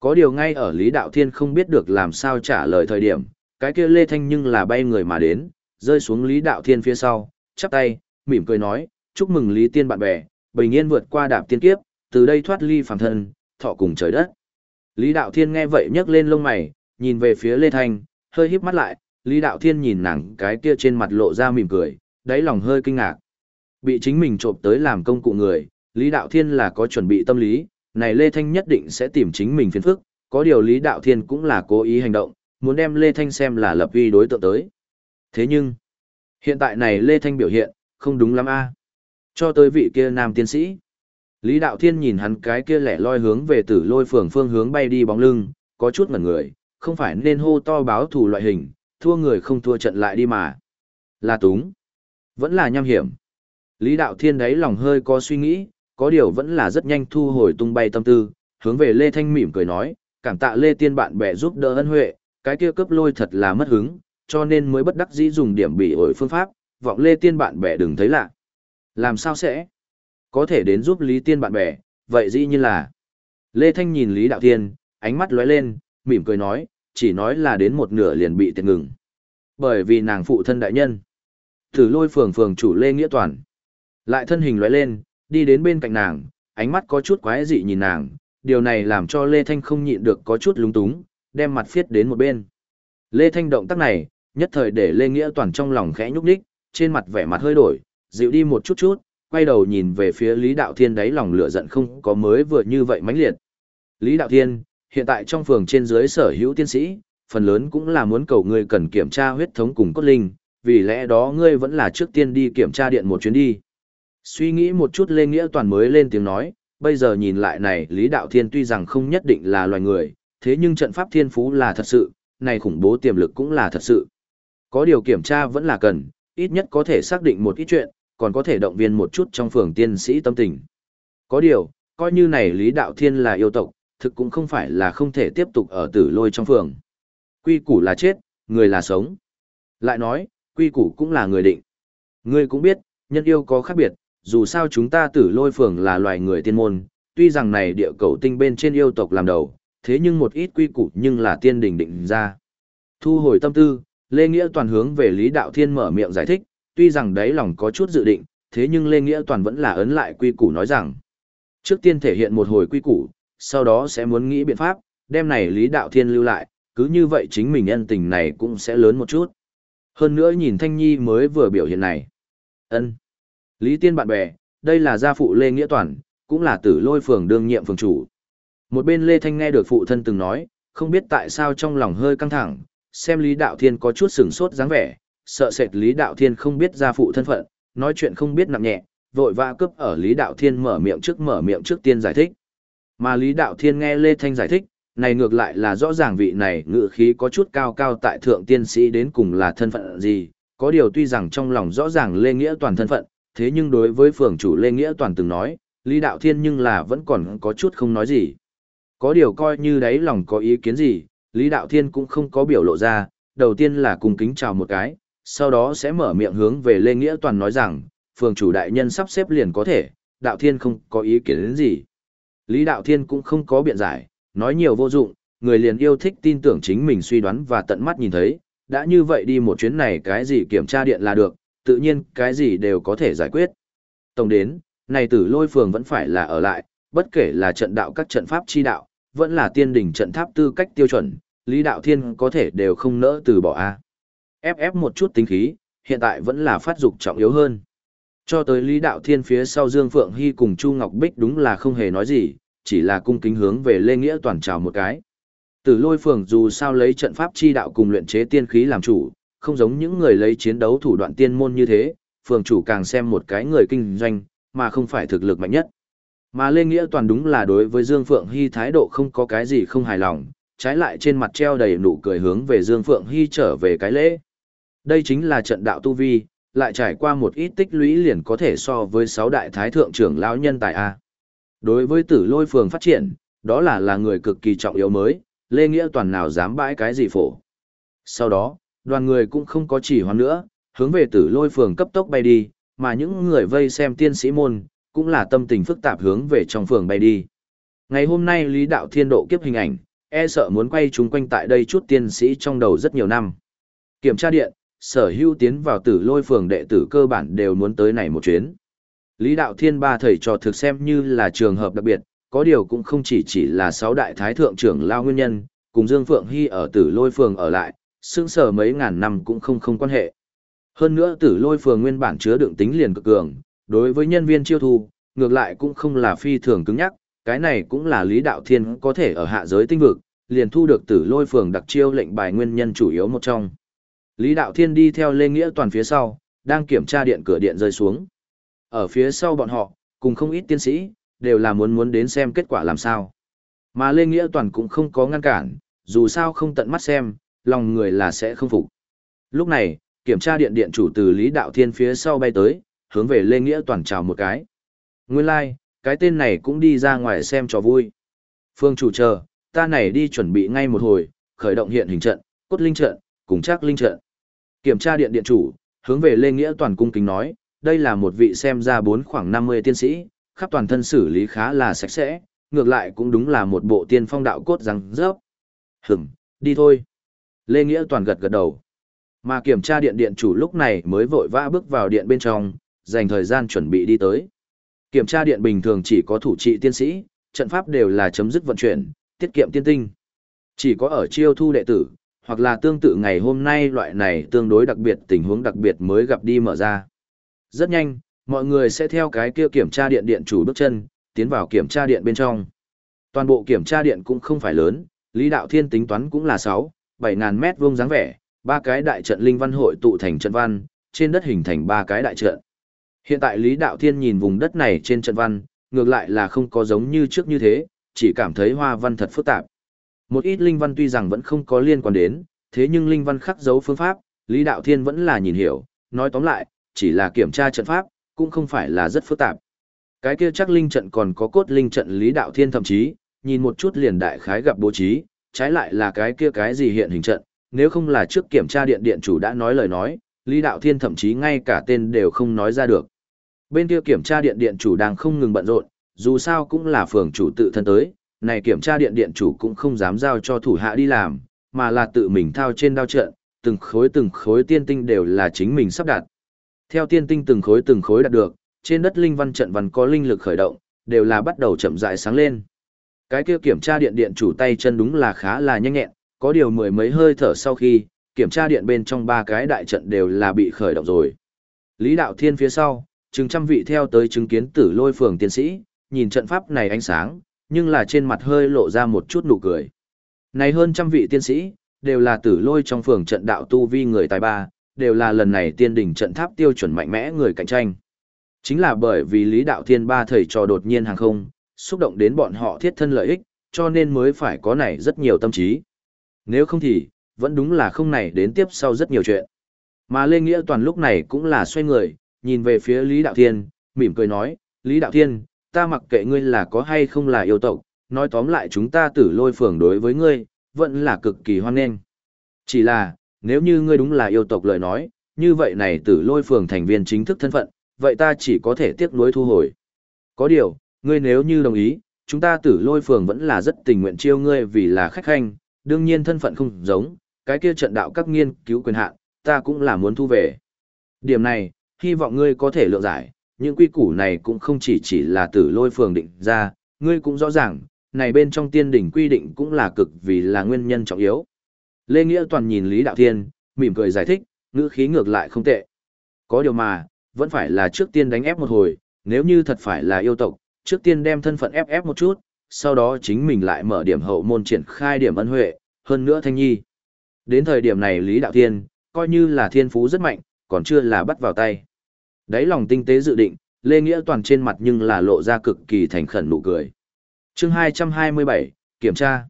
Có điều ngay ở Lý Đạo Thiên không biết được làm sao trả lời thời điểm, cái kia Lê Thanh nhưng là bay người mà đến, rơi xuống Lý Đạo Thiên phía sau, chắp tay, mỉm cười nói, chúc mừng Lý Tiên bạn bè, bình yên vượt qua đạp tiên kiếp, từ đây thoát ly phàm thân, thọ cùng trời đất. Lý Đạo Thiên nghe vậy nhấc lên lông mày, nhìn về phía Lê Thanh, hơi híp mắt lại, Lý Đạo Thiên nhìn nàng cái kia trên mặt lộ ra mỉm cười, đáy lòng hơi kinh ngạc. Bị chính mình trộm tới làm công cụ người, Lý Đạo Thiên là có chuẩn bị tâm lý, này Lê Thanh nhất định sẽ tìm chính mình phiền phức, có điều Lý Đạo Thiên cũng là cố ý hành động, muốn đem Lê Thanh xem là lập uy đối tượng tới. Thế nhưng, hiện tại này Lê Thanh biểu hiện, không đúng lắm a Cho tới vị kia nam tiến sĩ. Lý Đạo Thiên nhìn hắn cái kia lẻ loi hướng về tử lôi phường phương hướng bay đi bóng lưng, có chút ngẩn người, không phải nên hô to báo thù loại hình, thua người không thua trận lại đi mà. Là túng. Vẫn là nham hiểm. Lý Đạo Thiên đấy lòng hơi có suy nghĩ, có điều vẫn là rất nhanh thu hồi tung bay tâm tư, hướng về Lê Thanh mỉm cười nói, cảm tạ Lê Tiên bạn bè giúp đỡ ân huệ, cái kia cấp lôi thật là mất hứng, cho nên mới bất đắc dĩ dùng điểm bị ổi phương pháp, vọng Lê Tiên bạn bè đừng thấy lạ. Làm sao sẽ? Có thể đến giúp Lý Tiên bạn bè, vậy dĩ như là. Lê Thanh nhìn Lý Đạo Thiên, ánh mắt lóe lên, mỉm cười nói, chỉ nói là đến một nửa liền bị tiệt ngừng. Bởi vì nàng phụ thân đại nhân. Thử lôi phường phường chủ Lê Nghĩa Toàn. Lại thân hình lóe lên, đi đến bên cạnh nàng, ánh mắt có chút quái dị nhìn nàng, điều này làm cho Lê Thanh không nhịn được có chút lúng túng, đem mặt phiết đến một bên. Lê Thanh động tác này, nhất thời để Lê Nghĩa Toàn trong lòng khẽ nhúc nhích, trên mặt vẻ mặt hơi đổi, dịu đi một chút chút, quay đầu nhìn về phía Lý Đạo Thiên đấy lòng lửa giận không có mới vừa như vậy mãnh liệt. Lý Đạo Thiên, hiện tại trong phường trên dưới sở hữu tiên sĩ, phần lớn cũng là muốn cầu ngươi cần kiểm tra huyết thống cùng cốt linh, vì lẽ đó ngươi vẫn là trước tiên đi kiểm tra điện một chuyến đi. Suy nghĩ một chút Lê Nghĩa Toàn mới lên tiếng nói, bây giờ nhìn lại này Lý Đạo Thiên tuy rằng không nhất định là loài người, thế nhưng trận pháp thiên phú là thật sự, này khủng bố tiềm lực cũng là thật sự. Có điều kiểm tra vẫn là cần, ít nhất có thể xác định một ít chuyện, còn có thể động viên một chút trong phường tiên sĩ tâm tình. Có điều, coi như này Lý Đạo Thiên là yêu tộc, thực cũng không phải là không thể tiếp tục ở tử lôi trong phường. Quy củ là chết, người là sống. Lại nói, quy củ cũng là người định. Ngươi cũng biết, nhân yêu có khác biệt, dù sao chúng ta tử lôi phường là loài người tiên môn, tuy rằng này địa cầu tinh bên trên yêu tộc làm đầu, thế nhưng một ít quy củ nhưng là tiên đình định ra. Thu hồi tâm tư, Lê Nghĩa toàn hướng về Lý Đạo Thiên mở miệng giải thích, tuy rằng đấy lòng có chút dự định, thế nhưng Lê Nghĩa toàn vẫn là ấn lại quy củ nói rằng, trước tiên thể hiện một hồi quy củ, sau đó sẽ muốn nghĩ biện pháp, đem này Lý Đạo Thiên lưu lại, cứ như vậy chính mình ân tình này cũng sẽ lớn một chút. Hơn nữa nhìn Thanh Nhi mới vừa biểu hiện này. ân Lý Tiên bạn bè, đây là gia phụ Lê Nghĩa Toàn, cũng là tử lôi phường đương nhiệm phường chủ. Một bên Lê Thanh nghe được phụ thân từng nói, không biết tại sao trong lòng hơi căng thẳng, xem Lý Đạo Thiên có chút sừng sốt dáng vẻ, sợ sệt Lý Đạo Thiên không biết gia phụ thân phận, nói chuyện không biết nặng nhẹ, vội vã cướp ở Lý Đạo Thiên mở miệng trước mở miệng trước tiên giải thích. Mà Lý Đạo Thiên nghe Lê Thanh giải thích, này ngược lại là rõ ràng vị này ngự khí có chút cao cao tại thượng tiên sĩ đến cùng là thân phận gì, có điều tuy rằng trong lòng rõ ràng Lê Nghĩa toàn thân phận, thế nhưng đối với phường chủ Lê Nghĩa toàn từng nói, Lý Đạo Thiên nhưng là vẫn còn có chút không nói gì. Có điều coi như đấy lòng có ý kiến gì, Lý Đạo Thiên cũng không có biểu lộ ra, đầu tiên là cùng kính chào một cái, sau đó sẽ mở miệng hướng về Lê Nghĩa Toàn nói rằng, phường chủ đại nhân sắp xếp liền có thể, Đạo Thiên không có ý kiến đến gì. Lý Đạo Thiên cũng không có biện giải, nói nhiều vô dụng, người liền yêu thích tin tưởng chính mình suy đoán và tận mắt nhìn thấy, đã như vậy đi một chuyến này cái gì kiểm tra điện là được, tự nhiên cái gì đều có thể giải quyết. Tổng đến, này tử lôi phường vẫn phải là ở lại, bất kể là trận đạo các trận pháp chi đạo, vẫn là tiên đỉnh trận tháp tư cách tiêu chuẩn, Lý Đạo Thiên có thể đều không nỡ từ bỏ a. Ép ép một chút tính khí, hiện tại vẫn là phát dục trọng yếu hơn. Cho tới Lý Đạo Thiên phía sau Dương Phượng Hy cùng Chu Ngọc Bích đúng là không hề nói gì, chỉ là cung kính hướng về Lê Nghĩa toàn chào một cái. Tử lôi phường dù sao lấy trận pháp chi đạo cùng luyện chế tiên khí làm chủ, không giống những người lấy chiến đấu thủ đoạn tiên môn như thế, phường chủ càng xem một cái người kinh doanh, mà không phải thực lực mạnh nhất. Mà Lê Nghĩa toàn đúng là đối với Dương Phượng Hy thái độ không có cái gì không hài lòng, trái lại trên mặt treo đầy nụ cười hướng về Dương Phượng Hy trở về cái lễ. Đây chính là trận đạo tu vi, lại trải qua một ít tích lũy liền có thể so với sáu đại thái thượng trưởng lão nhân tài A. Đối với tử lôi phường phát triển, đó là là người cực kỳ trọng yếu mới, Lê Nghĩa toàn nào dám bãi cái gì phổ. Sau đó, đoàn người cũng không có chỉ hoan nữa, hướng về tử lôi phường cấp tốc bay đi, mà những người vây xem tiên sĩ môn, cũng là tâm tình phức tạp hướng về trong phường bay đi. Ngày hôm nay Lý Đạo Thiên độ kiếp hình ảnh, e sợ muốn quay chúng quanh tại đây chút tiên sĩ trong đầu rất nhiều năm. Kiểm tra điện, sở hữu tiến vào tử lôi phường đệ tử cơ bản đều muốn tới này một chuyến. Lý Đạo Thiên ba thầy trò thực xem như là trường hợp đặc biệt, có điều cũng không chỉ chỉ là sáu đại thái thượng trưởng lao nguyên nhân, cùng Dương Phượng Hy ở tử lôi phường ở lại, xương sở mấy ngàn năm cũng không không quan hệ. Hơn nữa tử lôi phường nguyên bản chứa đựng tính liền cực cường, đối với nhân viên chiêu thu, ngược lại cũng không là phi thường cứng nhắc, cái này cũng là Lý Đạo Thiên có thể ở hạ giới tinh vực, liền thu được tử lôi phường đặc chiêu lệnh bài nguyên nhân chủ yếu một trong. Lý Đạo Thiên đi theo Lê Nghĩa Toàn phía sau, đang kiểm tra điện cửa điện rơi xuống. Ở phía sau bọn họ, cùng không ít tiến sĩ, đều là muốn muốn đến xem kết quả làm sao. Mà Lê Nghĩa Toàn cũng không có ngăn cản, dù sao không tận mắt xem, lòng người là sẽ không phục. Lúc này, kiểm tra điện điện chủ từ Lý Đạo Thiên phía sau bay tới, hướng về Lê Nghĩa Toàn chào một cái. Nguyên lai, like, cái tên này cũng đi ra ngoài xem cho vui. Phương chủ chờ, ta này đi chuẩn bị ngay một hồi, khởi động hiện hình trận, cốt linh trận, cùng chắc linh trận. Kiểm tra điện điện chủ, hướng về Lê Nghĩa Toàn cung kính nói, đây là một vị xem ra bốn khoảng 50 tiên sĩ, khắp toàn thân xử lý khá là sạch sẽ, ngược lại cũng đúng là một bộ tiên phong đạo cốt răng rớp. Hửm, đi thôi. Lê Nghĩa Toàn gật gật đầu. Mà kiểm tra điện điện chủ lúc này mới vội vã bước vào điện bên trong, dành thời gian chuẩn bị đi tới. Kiểm tra điện bình thường chỉ có thủ trị tiên sĩ, trận pháp đều là chấm dứt vận chuyển, tiết kiệm tiên tinh. Chỉ có ở chiêu thu đệ tử, hoặc là tương tự ngày hôm nay loại này tương đối đặc biệt tình huống đặc biệt mới gặp đi mở ra. Rất nhanh, mọi người sẽ theo cái kia kiểm tra điện điện chủ bước chân, tiến vào kiểm tra điện bên trong. Toàn bộ kiểm tra điện cũng không phải lớn, Lý Đạo Thiên tính toán cũng là 6, 7 ngàn mét vuông dáng vẻ, ba cái đại trận linh văn hội tụ thành trận văn, trên đất hình thành ba cái đại trận. Hiện tại Lý Đạo Thiên nhìn vùng đất này trên trận văn, ngược lại là không có giống như trước như thế, chỉ cảm thấy hoa văn thật phức tạp. Một ít linh văn tuy rằng vẫn không có liên quan đến, thế nhưng linh văn khắc dấu phương pháp, Lý Đạo Thiên vẫn là nhìn hiểu, nói tóm lại, chỉ là kiểm tra trận pháp, cũng không phải là rất phức tạp. Cái kia chắc linh trận còn có cốt linh trận Lý Đạo Thiên thậm chí, nhìn một chút liền đại khái gặp bố trí, trái lại là cái kia cái gì hiện hình trận, nếu không là trước kiểm tra điện điện chủ đã nói lời nói, Lý Đạo Thiên thậm chí ngay cả tên đều không nói ra được. Bên kia kiểm tra điện điện chủ đang không ngừng bận rộn, dù sao cũng là phường chủ tự thân tới, này kiểm tra điện điện chủ cũng không dám giao cho thủ hạ đi làm, mà là tự mình thao trên đao trận, từng khối từng khối tiên tinh đều là chính mình sắp đặt. Theo tiên tinh từng khối từng khối đạt được, trên đất linh văn trận văn có linh lực khởi động, đều là bắt đầu chậm rãi sáng lên. Cái kia kiểm tra điện điện chủ tay chân đúng là khá là nhanh nhẹn, có điều mười mấy hơi thở sau khi, kiểm tra điện bên trong ba cái đại trận đều là bị khởi động rồi. Lý Đạo Thiên phía sau, chừng trăm vị theo tới chứng kiến tử lôi phường tiến sĩ, nhìn trận pháp này ánh sáng, nhưng là trên mặt hơi lộ ra một chút nụ cười. Này hơn trăm vị tiên sĩ, đều là tử lôi trong phường trận đạo tu vi người tài ba, đều là lần này tiên đỉnh trận tháp tiêu chuẩn mạnh mẽ người cạnh tranh. Chính là bởi vì Lý Đạo Thiên ba thầy trò đột nhiên hàng không, xúc động đến bọn họ thiết thân lợi ích, cho nên mới phải có này rất nhiều tâm trí. Nếu không thì, vẫn đúng là không này đến tiếp sau rất nhiều chuyện. Mà Lê Nghĩa Toàn lúc này cũng là xoay người, nhìn về phía Lý Đạo Thiên, mỉm cười nói, Lý Đạo Thiên, ta mặc kệ ngươi là có hay không là yêu tộc, nói tóm lại chúng ta tử lôi phường đối với ngươi, vẫn là cực kỳ hoan nghênh. Chỉ là, nếu như ngươi đúng là yêu tộc lời nói, như vậy này tử lôi phường thành viên chính thức thân phận, vậy ta chỉ có thể tiếc nuối thu hồi. Có điều, ngươi nếu như đồng ý, chúng ta tử lôi phường vẫn là rất tình nguyện chiêu ngươi vì là khách khanh, đương nhiên thân phận không giống, cái kia trận đạo các nghiên cứu quyền hạn, ta cũng là muốn thu về. Điểm này, hy vọng ngươi có thể lượng giải, những quy củ này cũng không chỉ chỉ là tử lôi phường định ra, ngươi cũng rõ ràng, này bên trong tiên đỉnh quy định cũng là cực vì là nguyên nhân trọng yếu. Lê Nghĩa toàn nhìn Lý Đạo Thiên, mỉm cười giải thích, ngữ khí ngược lại không tệ. Có điều mà, vẫn phải là trước tiên đánh ép một hồi, nếu như thật phải là yêu tộc, trước tiên đem thân phận ép ép một chút, sau đó chính mình lại mở điểm hậu môn triển khai điểm ân huệ, hơn nữa thanh nhi. Đến thời điểm này Lý Đạo Thiên, coi như là thiên phú rất mạnh, còn chưa là bắt vào tay. Đấy lòng tinh tế dự định, Lê Nghĩa toàn trên mặt nhưng là lộ ra cực kỳ thành khẩn nụ cười. chương 227, kiểm tra.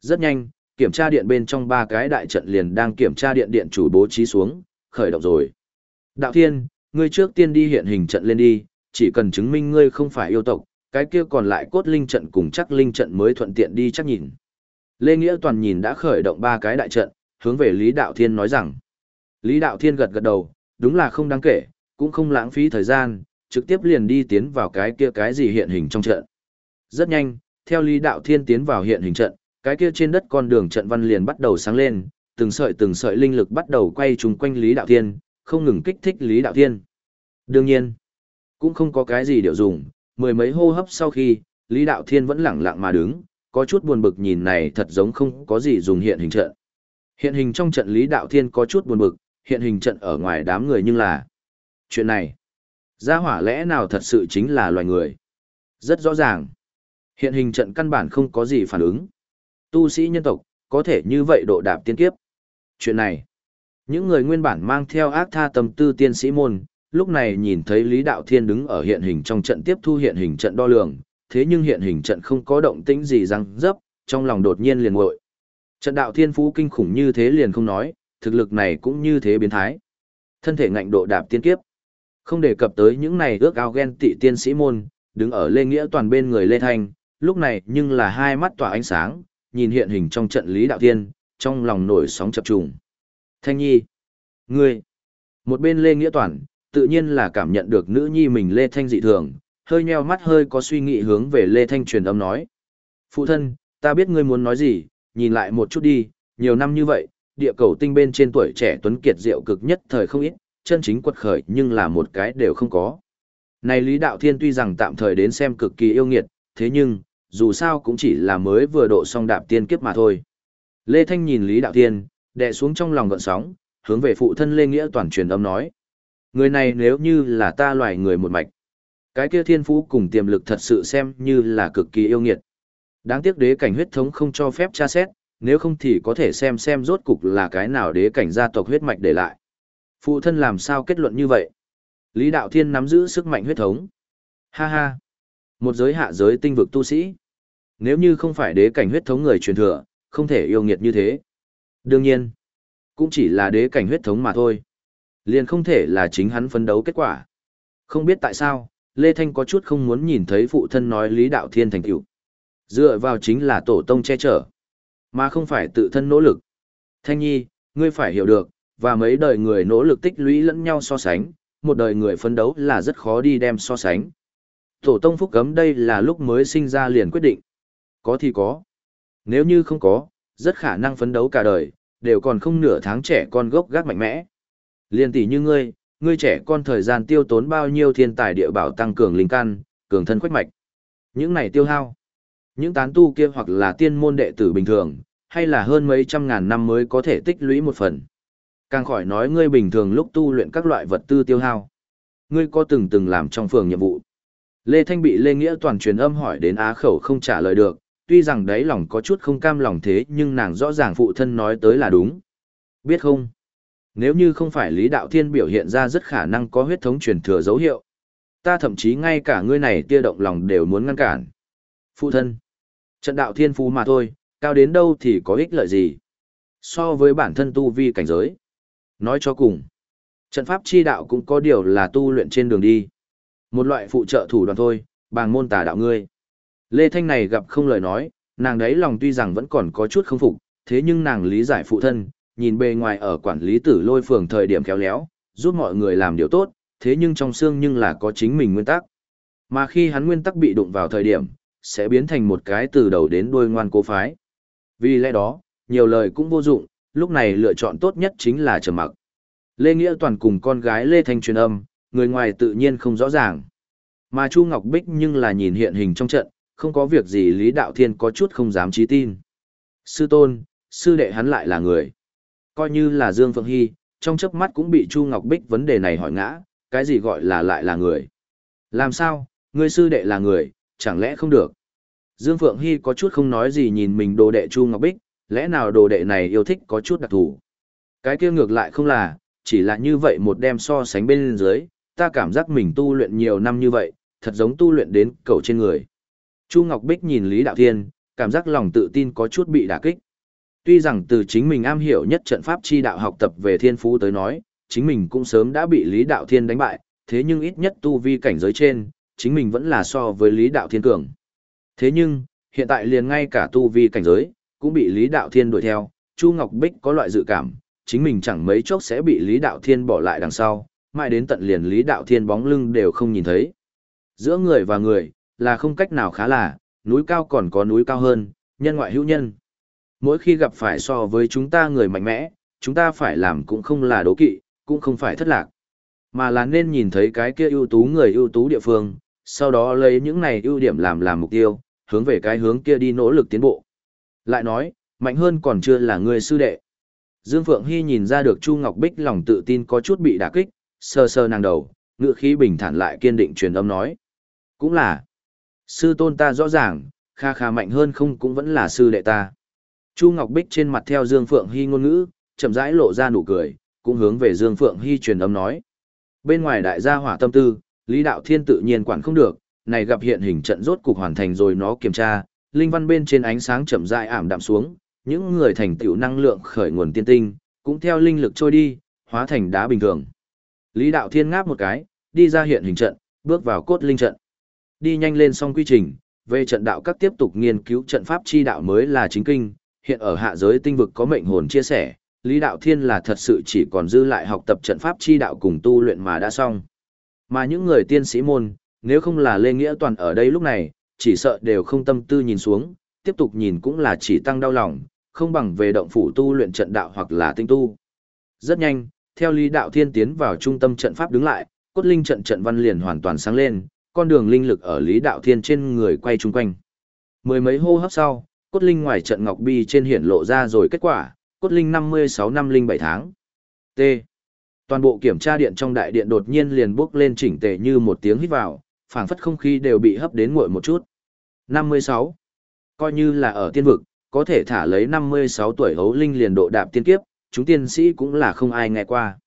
Rất nhanh, kiểm tra điện bên trong ba cái đại trận liền đang kiểm tra điện điện chủ bố trí xuống, khởi động rồi. Đạo Thiên, ngươi trước tiên đi hiện hình trận lên đi, chỉ cần chứng minh ngươi không phải yêu tộc, cái kia còn lại cốt linh trận cùng chắc linh trận mới thuận tiện đi chắc nhìn. Lê Nghĩa Toàn nhìn đã khởi động ba cái đại trận, hướng về Lý Đạo Thiên nói rằng. Lý Đạo Thiên gật gật đầu, đúng là không đáng kể, cũng không lãng phí thời gian, trực tiếp liền đi tiến vào cái kia cái gì hiện hình trong trận. Rất nhanh, theo Lý Đạo Thiên tiến vào hiện hình trận, cái kia trên đất con đường trận văn liền bắt đầu sáng lên, từng sợi từng sợi linh lực bắt đầu quay trùng quanh Lý Đạo Thiên, không ngừng kích thích Lý Đạo Thiên. Đương nhiên, cũng không có cái gì điều dùng, mười mấy hô hấp sau khi, Lý Đạo Thiên vẫn lặng lặng mà đứng, có chút buồn bực nhìn này thật giống không có gì dùng hiện hình trận. Hiện hình trong trận Lý Đạo Thiên có chút buồn bực, hiện hình trận ở ngoài đám người nhưng là... Chuyện này, gia hỏa lẽ nào thật sự chính là loài người? Rất rõ ràng. Hiện hình trận căn bản không có gì phản ứng. Tu sĩ nhân tộc, có thể như vậy độ đạp tiên kiếp. Chuyện này, những người nguyên bản mang theo ác tha tâm tư tiên sĩ môn, lúc này nhìn thấy Lý Đạo Thiên đứng ở hiện hình trong trận tiếp thu hiện hình trận đo lường, thế nhưng hiện hình trận không có động tĩnh gì răng dấp, trong lòng đột nhiên liền ngội. Trận đạo thiên phú kinh khủng như thế liền không nói, thực lực này cũng như thế biến thái. Thân thể ngạnh độ đạp tiên kiếp. Không đề cập tới những này ước ao ghen tị tiên sĩ môn, đứng ở Lê Nghĩa toàn bên người Lê Thanh, lúc này nhưng là hai mắt tỏa ánh sáng, nhìn hiện hình trong trận Lý Đạo tiên trong lòng nổi sóng chập trùng. Thanh Nhi, ngươi, một bên Lê Nghĩa toàn, tự nhiên là cảm nhận được nữ nhi mình Lê Thanh dị thường, hơi nheo mắt hơi có suy nghĩ hướng về Lê Thanh truyền âm nói. Phụ thân, ta biết ngươi muốn nói gì, nhìn lại một chút đi, nhiều năm như vậy, địa cầu tinh bên trên tuổi trẻ tuấn kiệt diệu cực nhất thời không ít, chân chính quật khởi nhưng là một cái đều không có. Này Lý Đạo Thiên tuy rằng tạm thời đến xem cực kỳ yêu nghiệt, thế nhưng, dù sao cũng chỉ là mới vừa độ xong đạp tiên kiếp mà thôi. Lê Thanh nhìn Lý Đạo Thiên, đè xuống trong lòng gợn sóng, hướng về phụ thân Lê Nghĩa toàn truyền âm nói. Người này nếu như là ta loài người một mạch. Cái kia thiên phú cùng tiềm lực thật sự xem như là cực kỳ yêu nghiệt. Đáng tiếc đế cảnh huyết thống không cho phép tra xét, nếu không thì có thể xem xem rốt cục là cái nào đế cảnh gia tộc huyết mạch để lại. Phụ thân làm sao kết luận như vậy? Lý Đạo Thiên nắm giữ sức mạnh huyết thống. Ha ha! Một giới hạ giới tinh vực tu sĩ. Nếu như không phải đế cảnh huyết thống người truyền thừa, không thể yêu nghiệt như thế. Đương nhiên, cũng chỉ là đế cảnh huyết thống mà thôi. Liền không thể là chính hắn phấn đấu kết quả. Không biết tại sao, Lê Thanh có chút không muốn nhìn thấy phụ thân nói Lý Đạo Thiên thành tựu. Dựa vào chính là tổ tông che chở, mà không phải tự thân nỗ lực. Thanh nhi, ngươi phải hiểu được, và mấy đời người nỗ lực tích lũy lẫn nhau so sánh, một đời người phấn đấu là rất khó đi đem so sánh. Tổ tông phúc cấm đây là lúc mới sinh ra liền quyết định. Có thì có. Nếu như không có, rất khả năng phấn đấu cả đời, đều còn không nửa tháng trẻ con gốc gác mạnh mẽ. Liên tỷ như ngươi, ngươi trẻ con thời gian tiêu tốn bao nhiêu thiên tài địa bảo tăng cường linh căn, cường thân khuếch mạch. Những này tiêu hao. Những tán tu kia hoặc là tiên môn đệ tử bình thường, hay là hơn mấy trăm ngàn năm mới có thể tích lũy một phần. Càng khỏi nói ngươi bình thường lúc tu luyện các loại vật tư tiêu hao. Ngươi có từng từng làm trong phường nhiệm vụ. Lê Thanh bị Lê Nghĩa toàn truyền âm hỏi đến á khẩu không trả lời được, tuy rằng đấy lòng có chút không cam lòng thế nhưng nàng rõ ràng phụ thân nói tới là đúng. Biết không? Nếu như không phải Lý Đạo Thiên biểu hiện ra rất khả năng có huyết thống truyền thừa dấu hiệu. Ta thậm chí ngay cả ngươi này tia động lòng đều muốn ngăn cản. Phụ thân. Trận đạo thiên phú mà thôi, cao đến đâu thì có ích lợi gì. So với bản thân tu vi cảnh giới. Nói cho cùng. Trận pháp chi đạo cũng có điều là tu luyện trên đường đi. Một loại phụ trợ thủ đoạn thôi, bàng môn tà đạo ngươi. Lê Thanh này gặp không lời nói, nàng đấy lòng tuy rằng vẫn còn có chút không phục, thế nhưng nàng lý giải phụ thân, nhìn bề ngoài ở quản lý tử lôi phường thời điểm khéo léo, giúp mọi người làm điều tốt, thế nhưng trong xương nhưng là có chính mình nguyên tắc. Mà khi hắn nguyên tắc bị đụng vào thời điểm, sẽ biến thành một cái từ đầu đến đuôi ngoan cố phái. Vì lẽ đó, nhiều lời cũng vô dụng, lúc này lựa chọn tốt nhất chính là trầm mặc. Lê Nghĩa Toàn cùng con gái Lê Thanh truyền âm, người ngoài tự nhiên không rõ ràng. Mà Chu Ngọc Bích nhưng là nhìn hiện hình trong trận, không có việc gì Lý Đạo Thiên có chút không dám trí tin. Sư tôn, sư đệ hắn lại là người. Coi như là Dương Phượng Hy, trong chớp mắt cũng bị Chu Ngọc Bích vấn đề này hỏi ngã, cái gì gọi là lại là người. Làm sao, ngươi sư đệ là người, chẳng lẽ không được. Dương Phượng Hy có chút không nói gì nhìn mình đồ đệ Chu Ngọc Bích, lẽ nào đồ đệ này yêu thích có chút đặc thù. Cái kia ngược lại không là, chỉ là như vậy một đem so sánh bên dưới, ta cảm giác mình tu luyện nhiều năm như vậy, thật giống tu luyện đến cầu trên người. Chu Ngọc Bích nhìn Lý Đạo Thiên, cảm giác lòng tự tin có chút bị đả kích. Tuy rằng từ chính mình am hiểu nhất trận pháp chi đạo học tập về thiên phú tới nói, chính mình cũng sớm đã bị Lý Đạo Thiên đánh bại, thế nhưng ít nhất tu vi cảnh giới trên, chính mình vẫn là so với Lý Đạo Thiên cường. Thế nhưng, hiện tại liền ngay cả tu vi cảnh giới, cũng bị Lý Đạo Thiên đuổi theo, Chu Ngọc Bích có loại dự cảm, chính mình chẳng mấy chốc sẽ bị Lý Đạo Thiên bỏ lại đằng sau, mãi đến tận liền Lý Đạo Thiên bóng lưng đều không nhìn thấy. Giữa người và người, là không cách nào khá là, núi cao còn có núi cao hơn, nhân ngoại hữu nhân. Mỗi khi gặp phải so với chúng ta người mạnh mẽ, chúng ta phải làm cũng không là đố kỵ, cũng không phải thất lạc, mà là nên nhìn thấy cái kia ưu tú người ưu tú địa phương, sau đó lấy những này ưu điểm làm làm mục tiêu, hướng về cái hướng kia đi nỗ lực tiến bộ. Lại nói, mạnh hơn còn chưa là người sư đệ. Dương Phượng Hy nhìn ra được Chu Ngọc Bích lòng tự tin có chút bị đả kích, sờ sờ nàng đầu, ngựa khí bình thản lại kiên định truyền âm nói. Cũng là, sư tôn ta rõ ràng, kha kha mạnh hơn không cũng vẫn là sư đệ ta. Chu Ngọc Bích trên mặt theo Dương Phượng Hy ngôn ngữ, chậm rãi lộ ra nụ cười, cũng hướng về Dương Phượng Hy truyền âm nói. Bên ngoài đại gia hỏa tâm tư, Lý Đạo Thiên tự nhiên quản không được, này gặp hiện hình trận rốt cục hoàn thành rồi nó kiểm tra, linh văn bên trên ánh sáng chậm rãi ảm đạm xuống, những người thành tựu năng lượng khởi nguồn tiên tinh, cũng theo linh lực trôi đi, hóa thành đá bình thường. Lý Đạo Thiên ngáp một cái, đi ra hiện hình trận, bước vào cốt linh trận. Đi nhanh lên xong quy trình, về trận đạo các tiếp tục nghiên cứu trận pháp chi đạo mới là chính kinh, hiện ở hạ giới tinh vực có mệnh hồn chia sẻ, Lý Đạo Thiên là thật sự chỉ còn dư lại học tập trận pháp chi đạo cùng tu luyện mà đã xong. Mà những người tiên sĩ môn, nếu không là Lê Nghĩa Toàn ở đây lúc này, chỉ sợ đều không tâm tư nhìn xuống, tiếp tục nhìn cũng là chỉ tăng đau lòng, không bằng về động phủ tu luyện trận đạo hoặc là tinh tu. Rất nhanh, theo Lý Đạo Thiên tiến vào trung tâm trận pháp đứng lại, cốt linh trận trận văn liền hoàn toàn sáng lên, con đường linh lực ở Lý Đạo Thiên trên người quay chung quanh. Mười mấy hô hấp sau, cốt linh ngoài trận ngọc bi trên hiển lộ ra rồi kết quả, cốt linh 56 năm linh 7 tháng. T. Toàn bộ kiểm tra điện trong đại điện đột nhiên liền bốc lên chỉnh tề như một tiếng hít vào, phảng phất không khí đều bị hấp đến nguội một chút. 56. Coi như là ở tiên vực, có thể thả lấy 56 tuổi hấu linh liền độ đạp tiên kiếp, chúng tiên sĩ cũng là không ai nghe qua.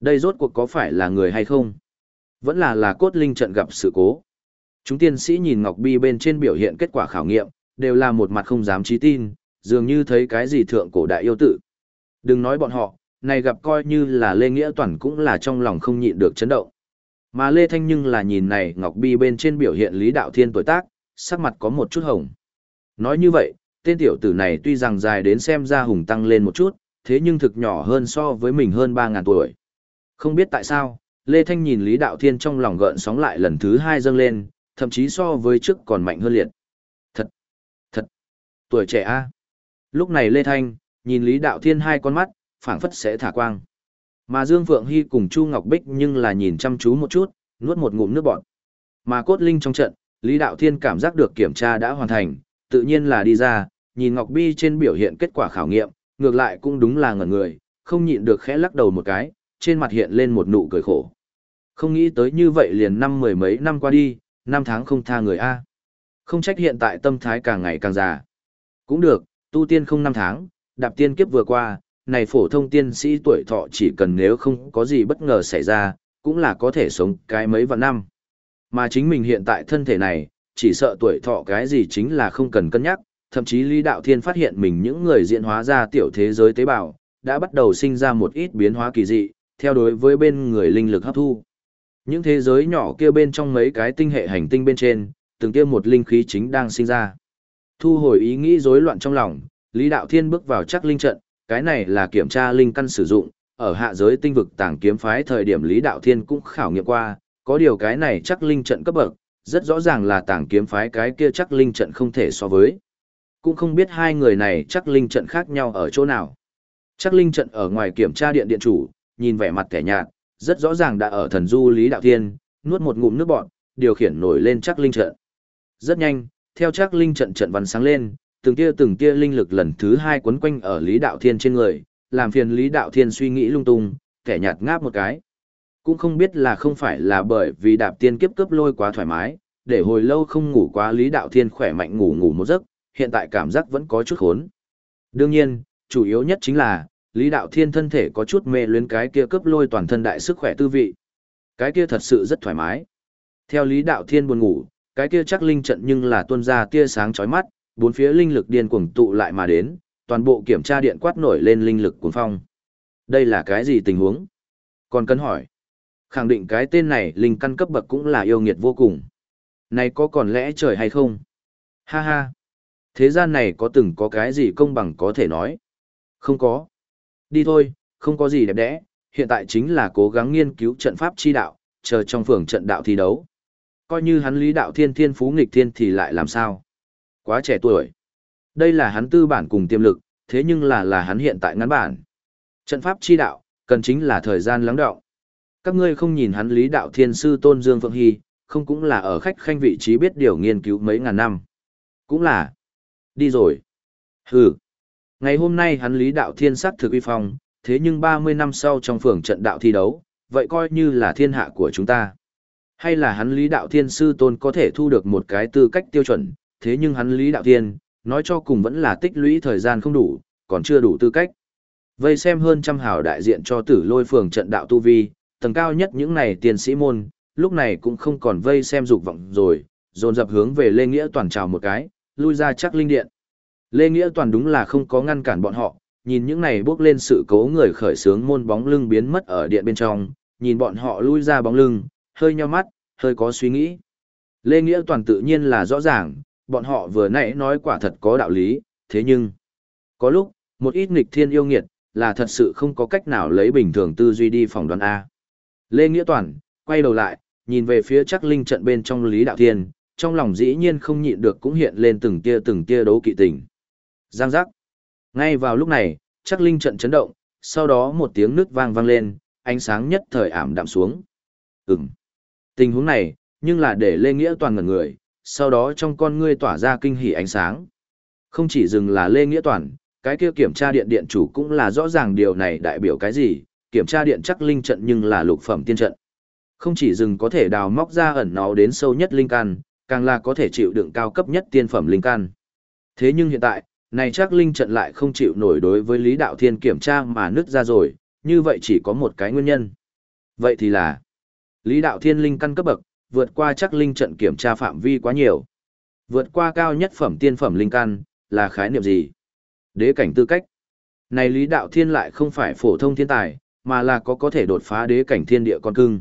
Đây rốt cuộc có phải là người hay không? Vẫn là là cốt linh trận gặp sự cố. Chúng tiên sĩ nhìn Ngọc Bi bên trên biểu hiện kết quả khảo nghiệm, đều là một mặt không dám trí tin, dường như thấy cái gì thượng cổ đại yêu tự. Đừng nói bọn họ, này gặp coi như là Lê Nghĩa Toàn cũng là trong lòng không nhịn được chấn động. Mà Lê Thanh nhưng là nhìn này Ngọc Bi bên trên biểu hiện Lý Đạo Thiên tuổi tác, sắc mặt có một chút hồng. Nói như vậy, tên tiểu tử này tuy rằng dài đến xem ra hùng tăng lên một chút, thế nhưng thực nhỏ hơn so với mình hơn 3.000 tuổi. Không biết tại sao, Lê Thanh nhìn Lý Đạo Thiên trong lòng gợn sóng lại lần thứ hai dâng lên, thậm chí so với trước còn mạnh hơn liệt. Thật, thật, tuổi trẻ a. Lúc này Lê Thanh, nhìn Lý Đạo Thiên hai con mắt, phảng phất sẽ thả quang. Mà Dương Phượng Hy cùng Chu Ngọc Bích nhưng là nhìn chăm chú một chút, nuốt một ngụm nước bọt. Mà cốt linh trong trận, Lý Đạo Thiên cảm giác được kiểm tra đã hoàn thành, tự nhiên là đi ra, nhìn Ngọc Bi trên biểu hiện kết quả khảo nghiệm, ngược lại cũng đúng là ngẩn người, không nhịn được khẽ lắc đầu một cái, trên mặt hiện lên một nụ cười khổ. Không nghĩ tới như vậy liền năm mười mấy năm qua đi, năm tháng không tha người A. Không trách hiện tại tâm thái càng ngày càng già. Cũng được, tu tiên không năm tháng, đạp tiên kiếp vừa qua, này phổ thông tiên sĩ tuổi thọ chỉ cần nếu không có gì bất ngờ xảy ra, cũng là có thể sống cái mấy vạn năm. Mà chính mình hiện tại thân thể này, chỉ sợ tuổi thọ cái gì chính là không cần cân nhắc, thậm chí Lý Đạo Thiên phát hiện mình những người diễn hóa ra tiểu thế giới tế bào, đã bắt đầu sinh ra một ít biến hóa kỳ dị, theo đối với bên người linh lực hấp thu. Những thế giới nhỏ kia bên trong mấy cái tinh hệ hành tinh bên trên, từng kia một linh khí chính đang sinh ra. Thu hồi ý nghĩ rối loạn trong lòng, Lý Đạo Thiên bước vào chắc linh trận, cái này là kiểm tra linh căn sử dụng, ở hạ giới tinh vực tàng kiếm phái thời điểm Lý Đạo Thiên cũng khảo nghiệm qua, có điều cái này chắc linh trận cấp bậc, rất rõ ràng là tàng kiếm phái cái kia chắc linh trận không thể so với. Cũng không biết hai người này chắc linh trận khác nhau ở chỗ nào. Chắc linh trận ở ngoài kiểm tra điện điện chủ, nhìn vẻ mặt kẻ nhạt, rất rõ ràng đã ở thần du Lý Đạo Thiên, nuốt một ngụm nước bọt, điều khiển nổi lên chắc linh trận. Rất nhanh, theo chắc linh trận trận văn sáng lên, từng tia từng tia linh lực lần thứ hai quấn quanh ở Lý Đạo Thiên trên người, làm phiền Lý Đạo Thiên suy nghĩ lung tung, kẻ nhạt ngáp một cái. Cũng không biết là không phải là bởi vì đạp tiên kiếp cướp lôi quá thoải mái, để hồi lâu không ngủ quá Lý Đạo Thiên khỏe mạnh ngủ ngủ một giấc, hiện tại cảm giác vẫn có chút khốn. Đương nhiên, chủ yếu nhất chính là, Lý Đạo Thiên thân thể có chút mê luyến cái kia cướp lôi toàn thân đại sức khỏe tư vị. Cái kia thật sự rất thoải mái. Theo Lý Đạo Thiên buồn ngủ, cái kia chắc linh trận nhưng là tuôn ra tia sáng chói mắt, bốn phía linh lực điên cuồng tụ lại mà đến, toàn bộ kiểm tra điện quát nổi lên linh lực cuồng phong. Đây là cái gì tình huống? Còn cần hỏi. Khẳng định cái tên này linh căn cấp bậc cũng là yêu nghiệt vô cùng. Này có còn lẽ trời hay không? Ha ha. Thế gian này có từng có cái gì công bằng có thể nói? Không có. Đi thôi, không có gì đẹp đẽ, hiện tại chính là cố gắng nghiên cứu trận pháp chi đạo, chờ trong phường trận đạo thi đấu. Coi như hắn lý đạo thiên thiên phú nghịch thiên thì lại làm sao? Quá trẻ tuổi. Đây là hắn tư bản cùng tiềm lực, thế nhưng là là hắn hiện tại ngắn bản. Trận pháp chi đạo, cần chính là thời gian lắng đọng. Các ngươi không nhìn hắn lý đạo thiên sư tôn Dương Phượng Hy, không cũng là ở khách khanh vị trí biết điều nghiên cứu mấy ngàn năm. Cũng là. Đi rồi. Hừ. Ngày hôm nay hắn lý đạo thiên sát thực uy phong, thế nhưng 30 năm sau trong phường trận đạo thi đấu, vậy coi như là thiên hạ của chúng ta. Hay là hắn lý đạo thiên sư tôn có thể thu được một cái tư cách tiêu chuẩn, thế nhưng hắn lý đạo thiên, nói cho cùng vẫn là tích lũy thời gian không đủ, còn chưa đủ tư cách. Vây xem hơn trăm hào đại diện cho tử lôi phường trận đạo tu vi, tầng cao nhất những này tiền sĩ môn, lúc này cũng không còn vây xem dục vọng rồi, dồn dập hướng về Lê Nghĩa Toàn chào một cái, lui ra chắc linh điện. Lê Nghĩa Toàn đúng là không có ngăn cản bọn họ, nhìn những này bước lên sự cố người khởi sướng môn bóng lưng biến mất ở điện bên trong, nhìn bọn họ lui ra bóng lưng, hơi nheo mắt, hơi có suy nghĩ. Lê Nghĩa Toàn tự nhiên là rõ ràng, bọn họ vừa nãy nói quả thật có đạo lý, thế nhưng, có lúc, một ít nghịch thiên yêu nghiệt, là thật sự không có cách nào lấy bình thường tư duy đi phòng đoán A. Lê Nghĩa Toàn, quay đầu lại, nhìn về phía chắc linh trận bên trong Lý Đạo Thiên, trong lòng dĩ nhiên không nhịn được cũng hiện lên từng tia từng tia đấu kỵ tình. Giang giác. Ngay vào lúc này, chắc linh trận chấn động, sau đó một tiếng nước vang vang lên, ánh sáng nhất thời ảm đạm xuống. Ừm. Tình huống này, nhưng là để Lê Nghĩa Toàn ngẩn người, sau đó trong con ngươi tỏa ra kinh hỉ ánh sáng. Không chỉ dừng là Lê Nghĩa Toàn, cái kia kiểm tra điện điện chủ cũng là rõ ràng điều này đại biểu cái gì, kiểm tra điện chắc linh trận nhưng là lục phẩm tiên trận. Không chỉ dừng có thể đào móc ra ẩn nó đến sâu nhất linh căn, càng là có thể chịu đựng cao cấp nhất tiên phẩm linh căn. Thế nhưng hiện tại, này chắc linh trận lại không chịu nổi đối với Lý Đạo Thiên kiểm tra mà nứt ra rồi, như vậy chỉ có một cái nguyên nhân. Vậy thì là, Lý Đạo Thiên linh căn cấp bậc, vượt qua chắc linh trận kiểm tra phạm vi quá nhiều. Vượt qua cao nhất phẩm tiên phẩm linh căn, là khái niệm gì? Đế cảnh tư cách. Này Lý Đạo Thiên lại không phải phổ thông thiên tài, mà là có có thể đột phá đế cảnh thiên địa con cưng.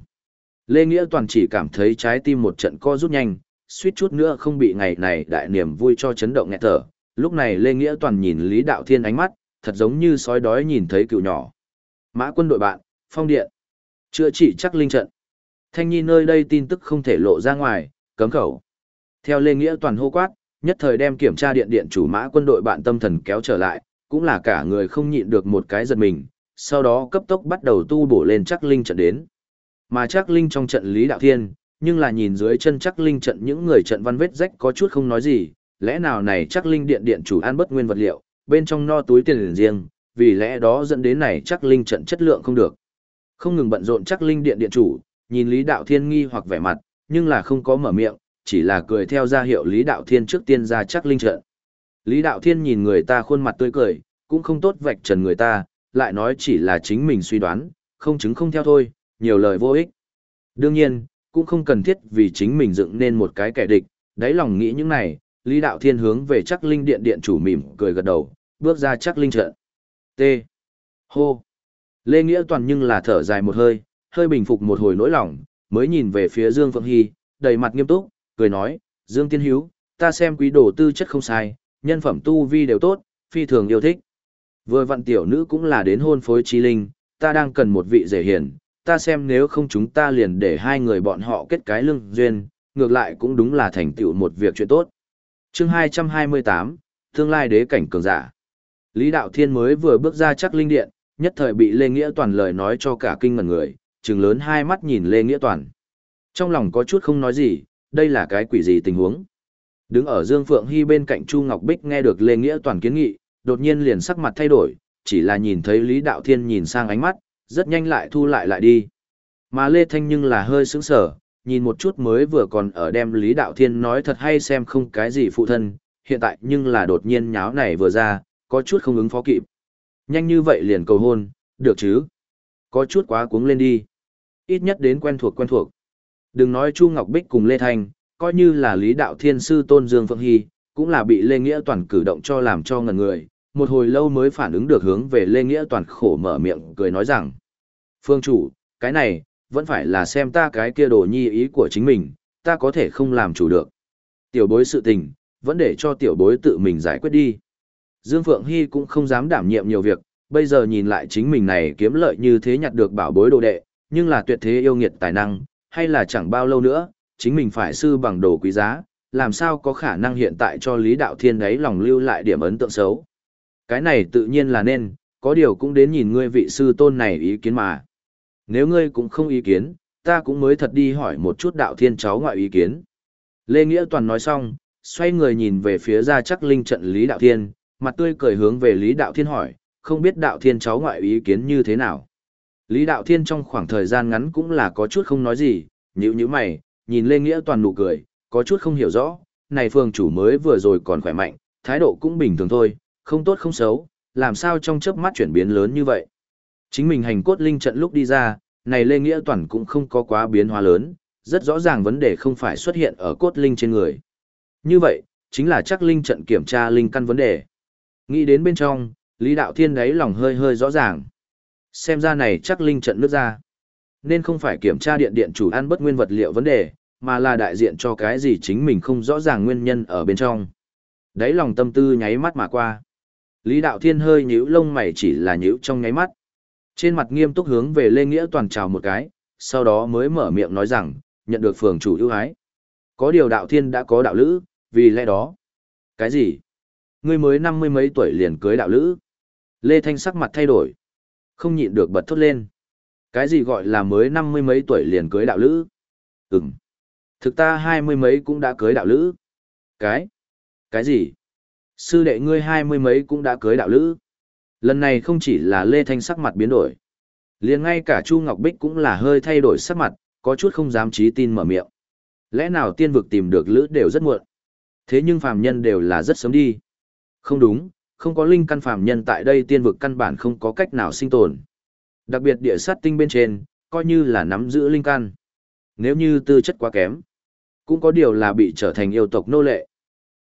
Lê Nghĩa Toàn chỉ cảm thấy trái tim một trận co rút nhanh, suýt chút nữa không bị ngày này đại niềm vui cho chấn động nghẹt thở. Lúc này Lê Nghĩa Toàn nhìn Lý Đạo Thiên ánh mắt, thật giống như sói đói nhìn thấy cựu nhỏ. Mã quân đội bạn, phong điện, chữa trị chắc linh trận. Thanh Nhi nơi đây tin tức không thể lộ ra ngoài, cấm khẩu. Theo Lê Nghĩa Toàn hô quát, nhất thời đem kiểm tra điện điện chủ mã quân đội bạn tâm thần kéo trở lại, cũng là cả người không nhịn được một cái giật mình, sau đó cấp tốc bắt đầu tu bổ lên chắc linh trận đến. Mà chắc linh trong trận Lý Đạo Thiên, nhưng là nhìn dưới chân chắc linh trận những người trận văn vết rách có chút không nói gì, lẽ nào này chắc linh điện điện chủ ăn bất nguyên vật liệu, bên trong no túi tiền riêng, vì lẽ đó dẫn đến này chắc linh trận chất lượng không được. Không ngừng bận rộn chắc linh điện điện chủ, nhìn Lý Đạo Thiên nghi hoặc vẻ mặt, nhưng là không có mở miệng, chỉ là cười theo ra hiệu Lý Đạo Thiên trước tiên ra chắc linh trận. Lý Đạo Thiên nhìn người ta khuôn mặt tươi cười, cũng không tốt vạch trần người ta, lại nói chỉ là chính mình suy đoán, không chứng không theo thôi, nhiều lời vô ích. Đương nhiên, cũng không cần thiết vì chính mình dựng nên một cái kẻ địch, đáy lòng nghĩ những này, Lý Đạo Thiên hướng về chắc linh điện điện chủ mỉm cười gật đầu, bước ra chắc linh trận. T. Hô. Lê Nghĩa Toàn nhưng là thở dài một hơi, hơi bình phục một hồi nỗi lòng, mới nhìn về phía Dương Phượng Hy, đầy mặt nghiêm túc, cười nói, Dương Tiên Hiếu, ta xem quý đồ tư chất không sai, nhân phẩm tu vi đều tốt, phi thường yêu thích. Vừa vặn tiểu nữ cũng là đến hôn phối chi linh, ta đang cần một vị rể hiền, ta xem nếu không chúng ta liền để hai người bọn họ kết cái lương duyên, ngược lại cũng đúng là thành tựu một việc chuyện tốt. chương 228, Tương lai đế cảnh cường giả. Lý Đạo Thiên mới vừa bước ra chắc linh điện, nhất thời bị Lê Nghĩa Toàn lời nói cho cả kinh ngần người, trừng lớn hai mắt nhìn Lê Nghĩa Toàn. Trong lòng có chút không nói gì, đây là cái quỷ gì tình huống. Đứng ở Dương Phượng Hy bên cạnh Chu Ngọc Bích nghe được Lê Nghĩa Toàn kiến nghị, đột nhiên liền sắc mặt thay đổi, chỉ là nhìn thấy Lý Đạo Thiên nhìn sang ánh mắt, rất nhanh lại thu lại lại đi. Mà Lê Thanh nhưng là hơi sững sờ, nhìn một chút mới vừa còn ở đem Lý Đạo Thiên nói thật hay xem không cái gì phụ thân, hiện tại nhưng là đột nhiên nháo này vừa ra, có chút không ứng phó kịp. Nhanh như vậy liền cầu hôn, được chứ? Có chút quá cuống lên đi. Ít nhất đến quen thuộc quen thuộc. Đừng nói Chu Ngọc Bích cùng Lê Thanh, coi như là Lý Đạo Thiên Sư Tôn Dương Phượng Hy, cũng là bị Lê Nghĩa Toàn cử động cho làm cho ngần người, một hồi lâu mới phản ứng được hướng về Lê Nghĩa Toàn khổ mở miệng cười nói rằng. Phương chủ, cái này, vẫn phải là xem ta cái kia đồ nhi ý của chính mình, ta có thể không làm chủ được. Tiểu bối sự tình, vẫn để cho tiểu bối tự mình giải quyết đi. Dương Phượng Hy cũng không dám đảm nhiệm nhiều việc, bây giờ nhìn lại chính mình này kiếm lợi như thế nhặt được bảo bối đồ đệ, nhưng là tuyệt thế yêu nghiệt tài năng, hay là chẳng bao lâu nữa, chính mình phải sư bằng đồ quý giá, làm sao có khả năng hiện tại cho Lý Đạo Thiên ấy lòng lưu lại điểm ấn tượng xấu. Cái này tự nhiên là nên, có điều cũng đến nhìn ngươi vị sư tôn này ý kiến mà. Nếu ngươi cũng không ý kiến, ta cũng mới thật đi hỏi một chút đạo thiên cháu ngoại ý kiến. Lê Nghĩa Toàn nói xong, xoay người nhìn về phía ra chắc linh trận Lý Đạo Thiên, mặt tươi cười hướng về Lý Đạo Thiên hỏi, không biết Đạo Thiên cháu ngoại ý kiến như thế nào. Lý Đạo Thiên trong khoảng thời gian ngắn cũng là có chút không nói gì, nhíu nhíu mày, nhìn Lê Nghĩa Toàn nụ cười, có chút không hiểu rõ, này phường chủ mới vừa rồi còn khỏe mạnh, thái độ cũng bình thường thôi, không tốt không xấu, làm sao trong chớp mắt chuyển biến lớn như vậy. Chính mình hành cốt linh trận lúc đi ra, này Lê Nghĩa Toàn cũng không có quá biến hóa lớn, rất rõ ràng vấn đề không phải xuất hiện ở cốt linh trên người. Như vậy, chính là chắc linh trận kiểm tra linh căn vấn đề. Nghĩ đến bên trong, Lý Đạo Thiên đấy lòng hơi hơi rõ ràng. Xem ra này chắc linh trận nước ra. Nên không phải kiểm tra điện điện chủ ăn bất nguyên vật liệu vấn đề, mà là đại diện cho cái gì chính mình không rõ ràng nguyên nhân ở bên trong. Đấy lòng tâm tư nháy mắt mà qua. Lý Đạo Thiên hơi nhíu lông mày chỉ là nhíu trong nháy mắt. Trên mặt nghiêm túc hướng về Lê Nghĩa Toàn chào một cái, sau đó mới mở miệng nói rằng, nhận được phường chủ ưu ái. Có điều Đạo Thiên đã có đạo lữ, vì lẽ đó. Cái gì? Ngươi mới năm mươi mấy tuổi liền cưới đạo lữ. Lê Thanh sắc mặt thay đổi. Không nhịn được bật thốt lên. Cái gì gọi là mới năm mươi mấy tuổi liền cưới đạo lữ? Ừm. Thực ta hai mươi mấy cũng đã cưới đạo lữ. Cái? Cái gì? Sư đệ ngươi hai mươi mấy cũng đã cưới đạo lữ. Lần này không chỉ là Lê Thanh sắc mặt biến đổi. liền ngay cả Chu Ngọc Bích cũng là hơi thay đổi sắc mặt, có chút không dám trí tin mở miệng. Lẽ nào tiên vực tìm được lữ đều rất muộn. Thế nhưng phàm nhân đều là rất sớm đi. Không đúng, không có linh căn phàm nhân tại đây tiên vực căn bản không có cách nào sinh tồn. Đặc biệt địa sát tinh bên trên, coi như là nắm giữ linh căn. Nếu như tư chất quá kém, cũng có điều là bị trở thành yêu tộc nô lệ.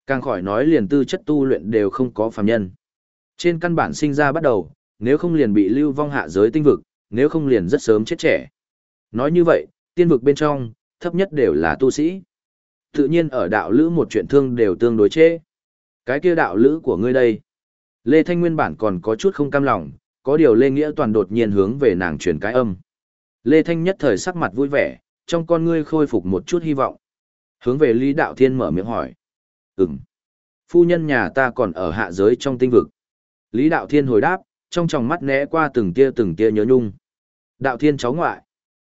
Càng khỏi nói liền tư chất tu luyện đều không có phàm nhân. Trên căn bản sinh ra bắt đầu, nếu không liền bị lưu vong hạ giới tinh vực, nếu không liền rất sớm chết trẻ. Nói như vậy, tiên vực bên trong, thấp nhất đều là tu sĩ. Tự nhiên ở đạo lữ một chuyện thương đều tương đối chế. Cái kia đạo lữ của ngươi đây. Lê Thanh nguyên bản còn có chút không cam lòng, có điều Lê Nghĩa toàn đột nhiên hướng về nàng truyền cái âm. Lê Thanh nhất thời sắc mặt vui vẻ, trong con ngươi khôi phục một chút hy vọng. Hướng về Lý Đạo Thiên mở miệng hỏi. Ừm. Phu nhân nhà ta còn ở hạ giới trong tinh vực. Lý Đạo Thiên hồi đáp, trong tròng mắt né qua từng tia từng tia nhớ nhung. Đạo Thiên cháu ngoại.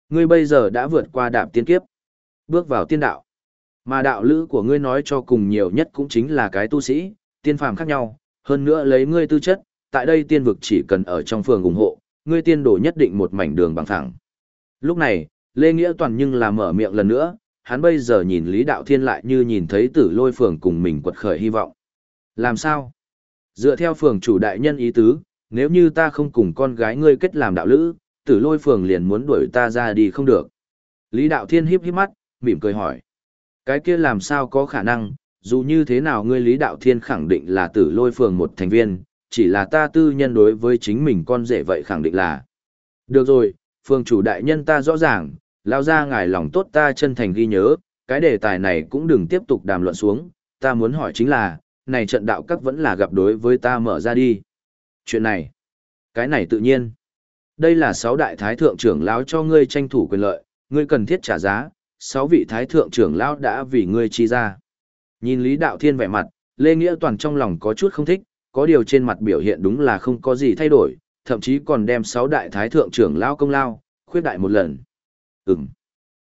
Ngươi bây giờ đã vượt qua đạp tiên kiếp. Bước vào tiên đạo. Mà đạo lữ của ngươi nói cho cùng nhiều nhất cũng chính là cái tu sĩ, tiên phàm khác nhau, hơn nữa lấy ngươi tư chất, tại đây tiên vực chỉ cần ở trong phường ủng hộ, ngươi tiên đổ nhất định một mảnh đường bằng thẳng. Lúc này, Lê Nghĩa Toàn nhưng là mở miệng lần nữa, hắn bây giờ nhìn Lý Đạo Thiên lại như nhìn thấy tử lôi phường cùng mình quật khởi hy vọng. Làm sao? Dựa theo phường chủ đại nhân ý tứ, nếu như ta không cùng con gái ngươi kết làm đạo lữ, tử lôi phường liền muốn đuổi ta ra đi không được. Lý Đạo Thiên híp híp mắt, mỉm cười hỏi. Cái kia làm sao có khả năng, dù như thế nào ngươi Lý Đạo Thiên khẳng định là tử lôi phường một thành viên, chỉ là ta tư nhân đối với chính mình con rể vậy khẳng định là. Được rồi, phường chủ đại nhân ta rõ ràng, lao ra ngài lòng tốt ta chân thành ghi nhớ, cái đề tài này cũng đừng tiếp tục đàm luận xuống, ta muốn hỏi chính là, này trận đạo các vẫn là gặp đối với ta mở ra đi. Chuyện này, cái này tự nhiên. Đây là sáu đại thái thượng trưởng lão cho ngươi tranh thủ quyền lợi, ngươi cần thiết trả giá, sáu vị thái thượng trưởng lão đã vì ngươi chi ra. Nhìn Lý Đạo Thiên vẻ mặt, Lê Nghĩa Toàn trong lòng có chút không thích, có điều trên mặt biểu hiện đúng là không có gì thay đổi, thậm chí còn đem sáu đại thái thượng trưởng lao công lao, khuyết đại một lần. Ừm.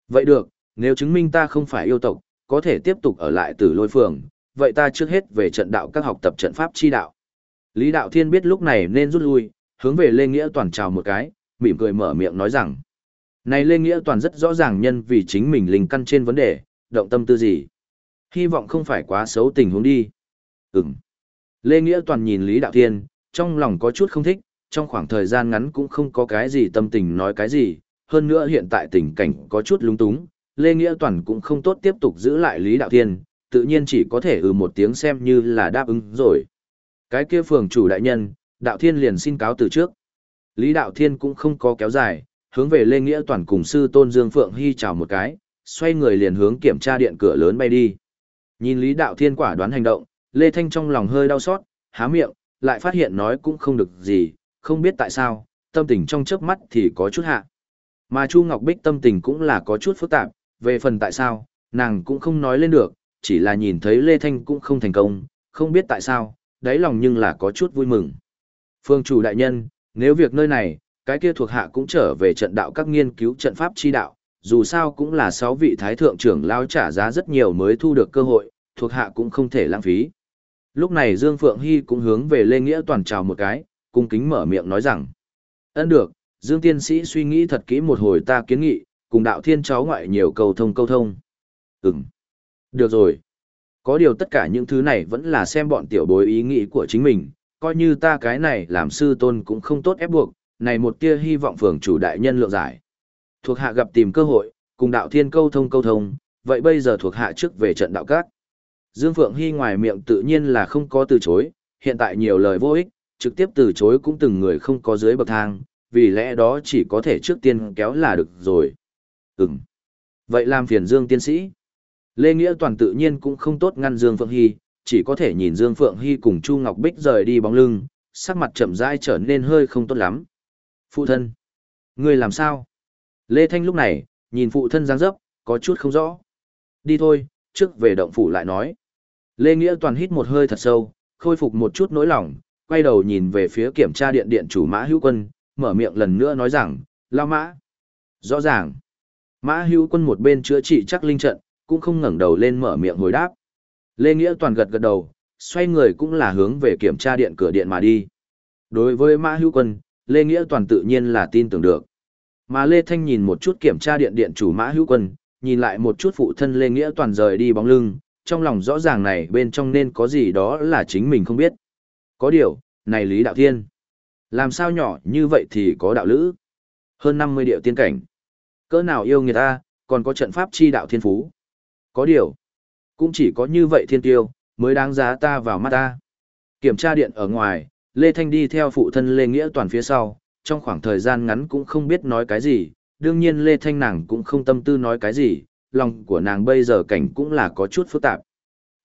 Vậy được, nếu chứng minh ta không phải yêu tộc, có thể tiếp tục ở lại tử lôi phường, vậy ta trước hết về trận đạo các học tập trận pháp chi đạo. Lý Đạo Thiên biết lúc này nên rút lui, hướng về Lê Nghĩa Toàn chào một cái, mỉm cười mở miệng nói rằng. Này Lê Nghĩa Toàn rất rõ ràng nhân vì chính mình linh căn trên vấn đề, động tâm tư gì. Hy vọng không phải quá xấu tình huống đi. Ừm. Lê Nghĩa Toàn nhìn Lý Đạo Thiên, trong lòng có chút không thích, trong khoảng thời gian ngắn cũng không có cái gì tâm tình nói cái gì, hơn nữa hiện tại tình cảnh có chút lúng túng, Lê Nghĩa Toàn cũng không tốt tiếp tục giữ lại Lý Đạo Thiên, tự nhiên chỉ có thể ừ một tiếng xem như là đáp ứng rồi. Cái kia phường chủ đại nhân, Đạo Thiên liền xin cáo từ trước. Lý Đạo Thiên cũng không có kéo dài, hướng về Lê Nghĩa Toàn cùng sư Tôn Dương Phượng Hy chào một cái, xoay người liền hướng kiểm tra điện cửa lớn bay đi. Nhìn Lý Đạo Thiên quả đoán hành động, Lê Thanh trong lòng hơi đau xót, há miệng, lại phát hiện nói cũng không được gì, không biết tại sao, tâm tình trong chớp mắt thì có chút hạ. Mà Chu Ngọc Bích tâm tình cũng là có chút phức tạp, về phần tại sao, nàng cũng không nói lên được, chỉ là nhìn thấy Lê Thanh cũng không thành công, không biết tại sao, đáy lòng nhưng là có chút vui mừng. Phương chủ đại nhân, nếu việc nơi này, cái kia thuộc hạ cũng trở về trận đạo các nghiên cứu trận pháp chi đạo, dù sao cũng là sáu vị thái thượng trưởng lao trả giá rất nhiều mới thu được cơ hội, thuộc hạ cũng không thể lãng phí. Lúc này Dương Phượng Hy cũng hướng về Lê Nghĩa toàn chào một cái, cung kính mở miệng nói rằng. Ấn được, Dương Tiên Sĩ suy nghĩ thật kỹ một hồi ta kiến nghị, cùng đạo thiên cháu ngoại nhiều câu thông câu thông. Ừm. Được rồi. Có điều tất cả những thứ này vẫn là xem bọn tiểu bối ý nghĩ của chính mình, coi như ta cái này làm sư tôn cũng không tốt ép buộc, này một tia hy vọng phường chủ đại nhân lượng giải. Thuộc hạ gặp tìm cơ hội, cùng đạo thiên câu thông câu thông, vậy bây giờ thuộc hạ trước về trận đạo các. Dương Phượng Hy ngoài miệng tự nhiên là không có từ chối, hiện tại nhiều lời vô ích, trực tiếp từ chối cũng từng người không có dưới bậc thang, vì lẽ đó chỉ có thể trước tiên kéo là được rồi. Ừm. Vậy làm phiền Dương tiên sĩ. Lê Nghĩa Toàn tự nhiên cũng không tốt ngăn Dương Phượng Hy, chỉ có thể nhìn Dương Phượng Hy cùng Chu Ngọc Bích rời đi bóng lưng, sắc mặt chậm rãi trở nên hơi không tốt lắm. Phụ thân. Người làm sao? Lê Thanh lúc này, nhìn phụ thân giáng dấp, có chút không rõ. Đi thôi, trước về động phủ lại nói. Lê Nghĩa Toàn hít một hơi thật sâu, khôi phục một chút nỗi lòng, quay đầu nhìn về phía kiểm tra điện điện chủ Mã Hữu Quân, mở miệng lần nữa nói rằng, lao mã. Rõ ràng, Mã Hữu Quân một bên chữa trị chắc linh trận, cũng không ngẩng đầu lên mở miệng hồi đáp. Lê Nghĩa Toàn gật gật đầu, xoay người cũng là hướng về kiểm tra điện cửa điện mà đi. Đối với Mã Hữu Quân, Lê Nghĩa Toàn tự nhiên là tin tưởng được. Mà Lê Thanh nhìn một chút kiểm tra điện điện chủ Mã Hữu Quân, nhìn lại một chút phụ thân Lê Nghĩa Toàn rời đi bóng lưng, trong lòng rõ ràng này bên trong nên có gì đó là chính mình không biết. Có điều, này Lý Đạo Thiên, làm sao nhỏ như vậy thì có đạo lữ? Hơn 50 điệu tiên cảnh. Cỡ nào yêu người ta, còn có trận pháp chi đạo thiên phú. Có điều, cũng chỉ có như vậy thiên tiêu, mới đáng giá ta vào mắt ta. Kiểm tra điện ở ngoài, Lê Thanh đi theo phụ thân Lê Nghĩa toàn phía sau, trong khoảng thời gian ngắn cũng không biết nói cái gì, đương nhiên Lê Thanh nàng cũng không tâm tư nói cái gì, lòng của nàng bây giờ cảnh cũng là có chút phức tạp.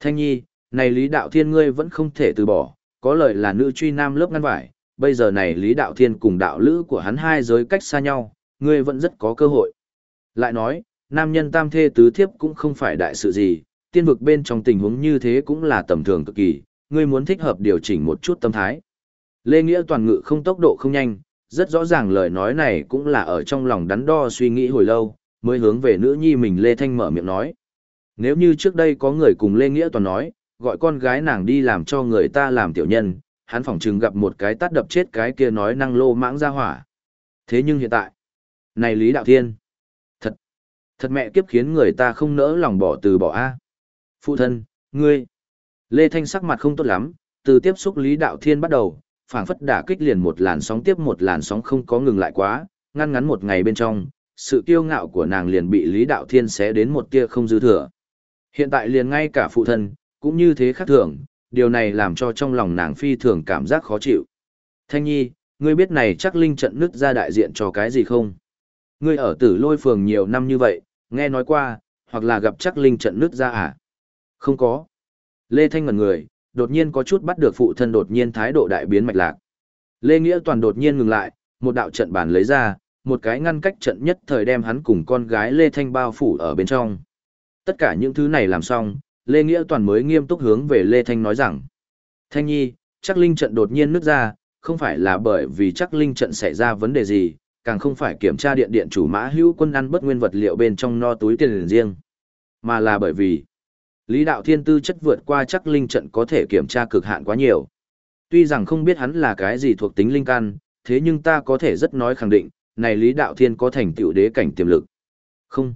Thanh nhi, này Lý Đạo Thiên ngươi vẫn không thể từ bỏ, có lời là nữ truy nam lớp ngăn vải, bây giờ này Lý Đạo Thiên cùng đạo lữ của hắn hai giới cách xa nhau, ngươi vẫn rất có cơ hội. Lại nói, nam nhân tam thê tứ thiếp cũng không phải đại sự gì, tiên vực bên trong tình huống như thế cũng là tầm thường cực kỳ, ngươi muốn thích hợp điều chỉnh một chút tâm thái. Lê Nghĩa toàn ngự không tốc độ không nhanh, rất rõ ràng lời nói này cũng là ở trong lòng đắn đo suy nghĩ hồi lâu, mới hướng về nữ nhi mình Lê Thanh mở miệng nói. Nếu như trước đây có người cùng Lê Nghĩa toàn nói, gọi con gái nàng đi làm cho người ta làm tiểu nhân, hắn phỏng chừng gặp một cái tát đập chết cái kia nói năng lô mãng ra hỏa. Thế nhưng hiện tại, này Lý Đạo Thiên, thật, thật mẹ kiếp khiến người ta không nỡ lòng bỏ từ bỏ A. Phụ thân, ngươi, Lê Thanh sắc mặt không tốt lắm, từ tiếp xúc Lý Đạo Thiên bắt đầu, phảng phất đả kích liền một làn sóng tiếp một làn sóng không có ngừng lại quá, ngăn ngắn một ngày bên trong, sự kiêu ngạo của nàng liền bị Lý Đạo Thiên xé đến một tia không dư thừa. Hiện tại liền ngay cả phụ thân, cũng như thế khác thường, điều này làm cho trong lòng nàng phi thường cảm giác khó chịu. Thanh Nhi, ngươi biết này chắc linh trận nứt ra đại diện cho cái gì không? Ngươi ở tử lôi phường nhiều năm như vậy, nghe nói qua, hoặc là gặp chắc linh trận nứt ra à? Không có. Lê Thanh ngẩn người, đột nhiên có chút bắt được phụ thân đột nhiên thái độ đại biến mạch lạc. Lê Nghĩa toàn đột nhiên ngừng lại, một đạo trận bản lấy ra, một cái ngăn cách trận nhất thời đem hắn cùng con gái Lê Thanh bao phủ ở bên trong. Tất cả những thứ này làm xong, Lê Nghĩa toàn mới nghiêm túc hướng về Lê Thanh nói rằng. Thanh nhi, chắc linh trận đột nhiên nứt ra, không phải là bởi vì chắc linh trận xảy ra vấn đề gì, càng không phải kiểm tra điện điện chủ mã hữu quân ăn bất nguyên vật liệu bên trong no túi tiền riêng, mà là bởi vì Lý đạo thiên tư chất vượt qua chắc linh trận có thể kiểm tra cực hạn quá nhiều. Tuy rằng không biết hắn là cái gì thuộc tính linh căn, thế nhưng ta có thể rất nói khẳng định, này Lý đạo thiên có thành tựu đế cảnh tiềm lực. Không.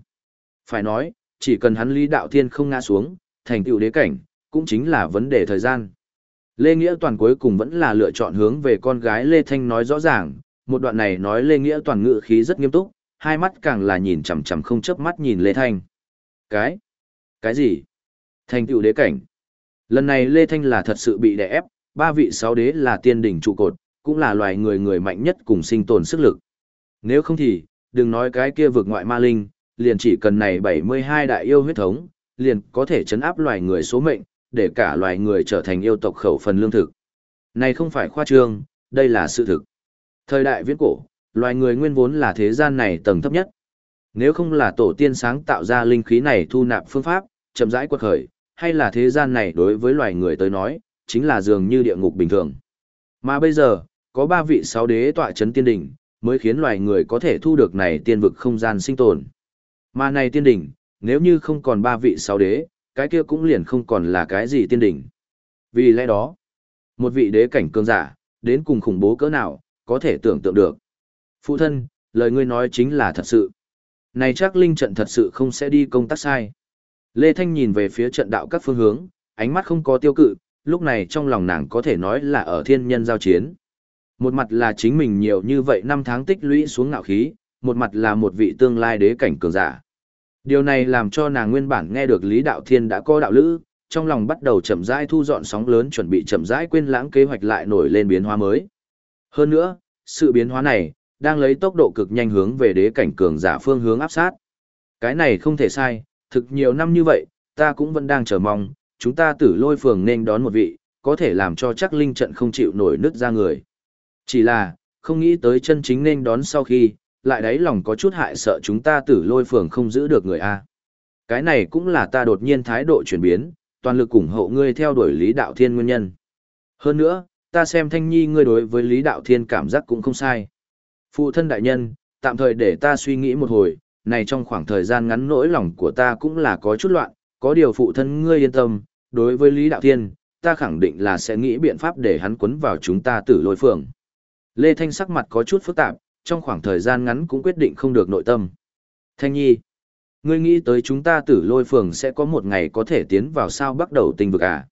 Phải nói, chỉ cần hắn Lý đạo thiên không ngã xuống, thành tựu đế cảnh, cũng chính là vấn đề thời gian. Lê Nghĩa Toàn cuối cùng vẫn là lựa chọn hướng về con gái Lê Thanh nói rõ ràng, một đoạn này nói Lê Nghĩa Toàn ngự khí rất nghiêm túc, hai mắt càng là nhìn chằm chằm không chớp mắt nhìn Lê Thanh. Cái? Cái gì? Thành tựu đế cảnh. Lần này Lê Thanh là thật sự bị đè ép, ba vị sáu đế là tiên đỉnh trụ cột, cũng là loài người người mạnh nhất cùng sinh tồn sức lực. Nếu không thì, đừng nói cái kia vực ngoại ma linh, liền chỉ cần này 72 đại yêu huyết thống, liền có thể chấn áp loài người số mệnh, để cả loài người trở thành yêu tộc khẩu phần lương thực. Này không phải khoa trương, đây là sự thực. Thời đại viễn cổ, loài người nguyên vốn là thế gian này tầng thấp nhất. Nếu không là tổ tiên sáng tạo ra linh khí này thu nạp phương pháp, chậm rãi quật khởi, hay là thế gian này đối với loài người tới nói, chính là dường như địa ngục bình thường. Mà bây giờ, có ba vị sáu đế tọa chấn tiên đỉnh, mới khiến loài người có thể thu được này tiên vực không gian sinh tồn. Mà này tiên đỉnh, nếu như không còn ba vị sáu đế, cái kia cũng liền không còn là cái gì tiên đỉnh. Vì lẽ đó, một vị đế cảnh cường giả, đến cùng khủng bố cỡ nào, có thể tưởng tượng được. Phụ thân, lời ngươi nói chính là thật sự. Này chắc linh trận thật sự không sẽ đi công tác sai. Lê Thanh nhìn về phía trận đạo các phương hướng, ánh mắt không có tiêu cự, lúc này trong lòng nàng có thể nói là ở thiên nhân giao chiến. Một mặt là chính mình nhiều như vậy năm tháng tích lũy xuống ngạo khí, một mặt là một vị tương lai đế cảnh cường giả. Điều này làm cho nàng nguyên bản nghe được Lý Đạo Thiên đã có đạo lữ, trong lòng bắt đầu chậm rãi thu dọn sóng lớn chuẩn bị chậm rãi quên lãng kế hoạch lại nổi lên biến hóa mới. Hơn nữa, sự biến hóa này đang lấy tốc độ cực nhanh hướng về đế cảnh cường giả phương hướng áp sát. Cái này không thể sai, thực nhiều năm như vậy, ta cũng vẫn đang chờ mong, chúng ta tử lôi phường nên đón một vị, có thể làm cho chắc linh trận không chịu nổi nứt ra người. Chỉ là, không nghĩ tới chân chính nên đón sau khi, lại đáy lòng có chút hại sợ chúng ta tử lôi phường không giữ được người A. Cái này cũng là ta đột nhiên thái độ chuyển biến, toàn lực ủng hộ ngươi theo đuổi lý đạo thiên nguyên nhân. Hơn nữa, ta xem thanh nhi ngươi đối với lý đạo thiên cảm giác cũng không sai. Phụ thân đại nhân, tạm thời để ta suy nghĩ một hồi, này trong khoảng thời gian ngắn nỗi lòng của ta cũng là có chút loạn, có điều phụ thân ngươi yên tâm, đối với Lý Đạo Thiên, ta khẳng định là sẽ nghĩ biện pháp để hắn quấn vào chúng ta tử lôi phường. Lê Thanh sắc mặt có chút phức tạp, trong khoảng thời gian ngắn cũng quyết định không được nội tâm. Thanh Nhi, ngươi nghĩ tới chúng ta tử lôi phường sẽ có một ngày có thể tiến vào sao bắt đầu tình vực à?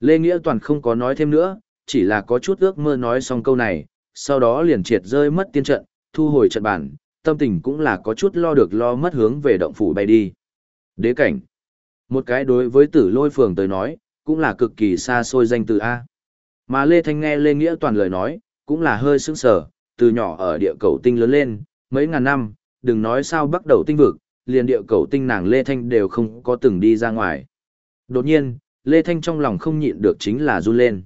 Lê Nghĩa Toàn không có nói thêm nữa, chỉ là có chút ước mơ nói xong câu này, sau đó liền triệt rơi mất tiên trận, thu hồi trận bản, tâm tình cũng là có chút lo được lo mất hướng về động phủ bay đi. Đế cảnh. Một cái đối với tử lôi phường tới nói, cũng là cực kỳ xa xôi danh từ A. Mà Lê Thanh nghe Lê Nghĩa toàn lời nói, cũng là hơi sững sờ, từ nhỏ ở địa cầu tinh lớn lên, mấy ngàn năm, đừng nói sao bắt đầu tinh vực, liền địa cầu tinh nàng Lê Thanh đều không có từng đi ra ngoài. Đột nhiên, Lê Thanh trong lòng không nhịn được chính là run lên.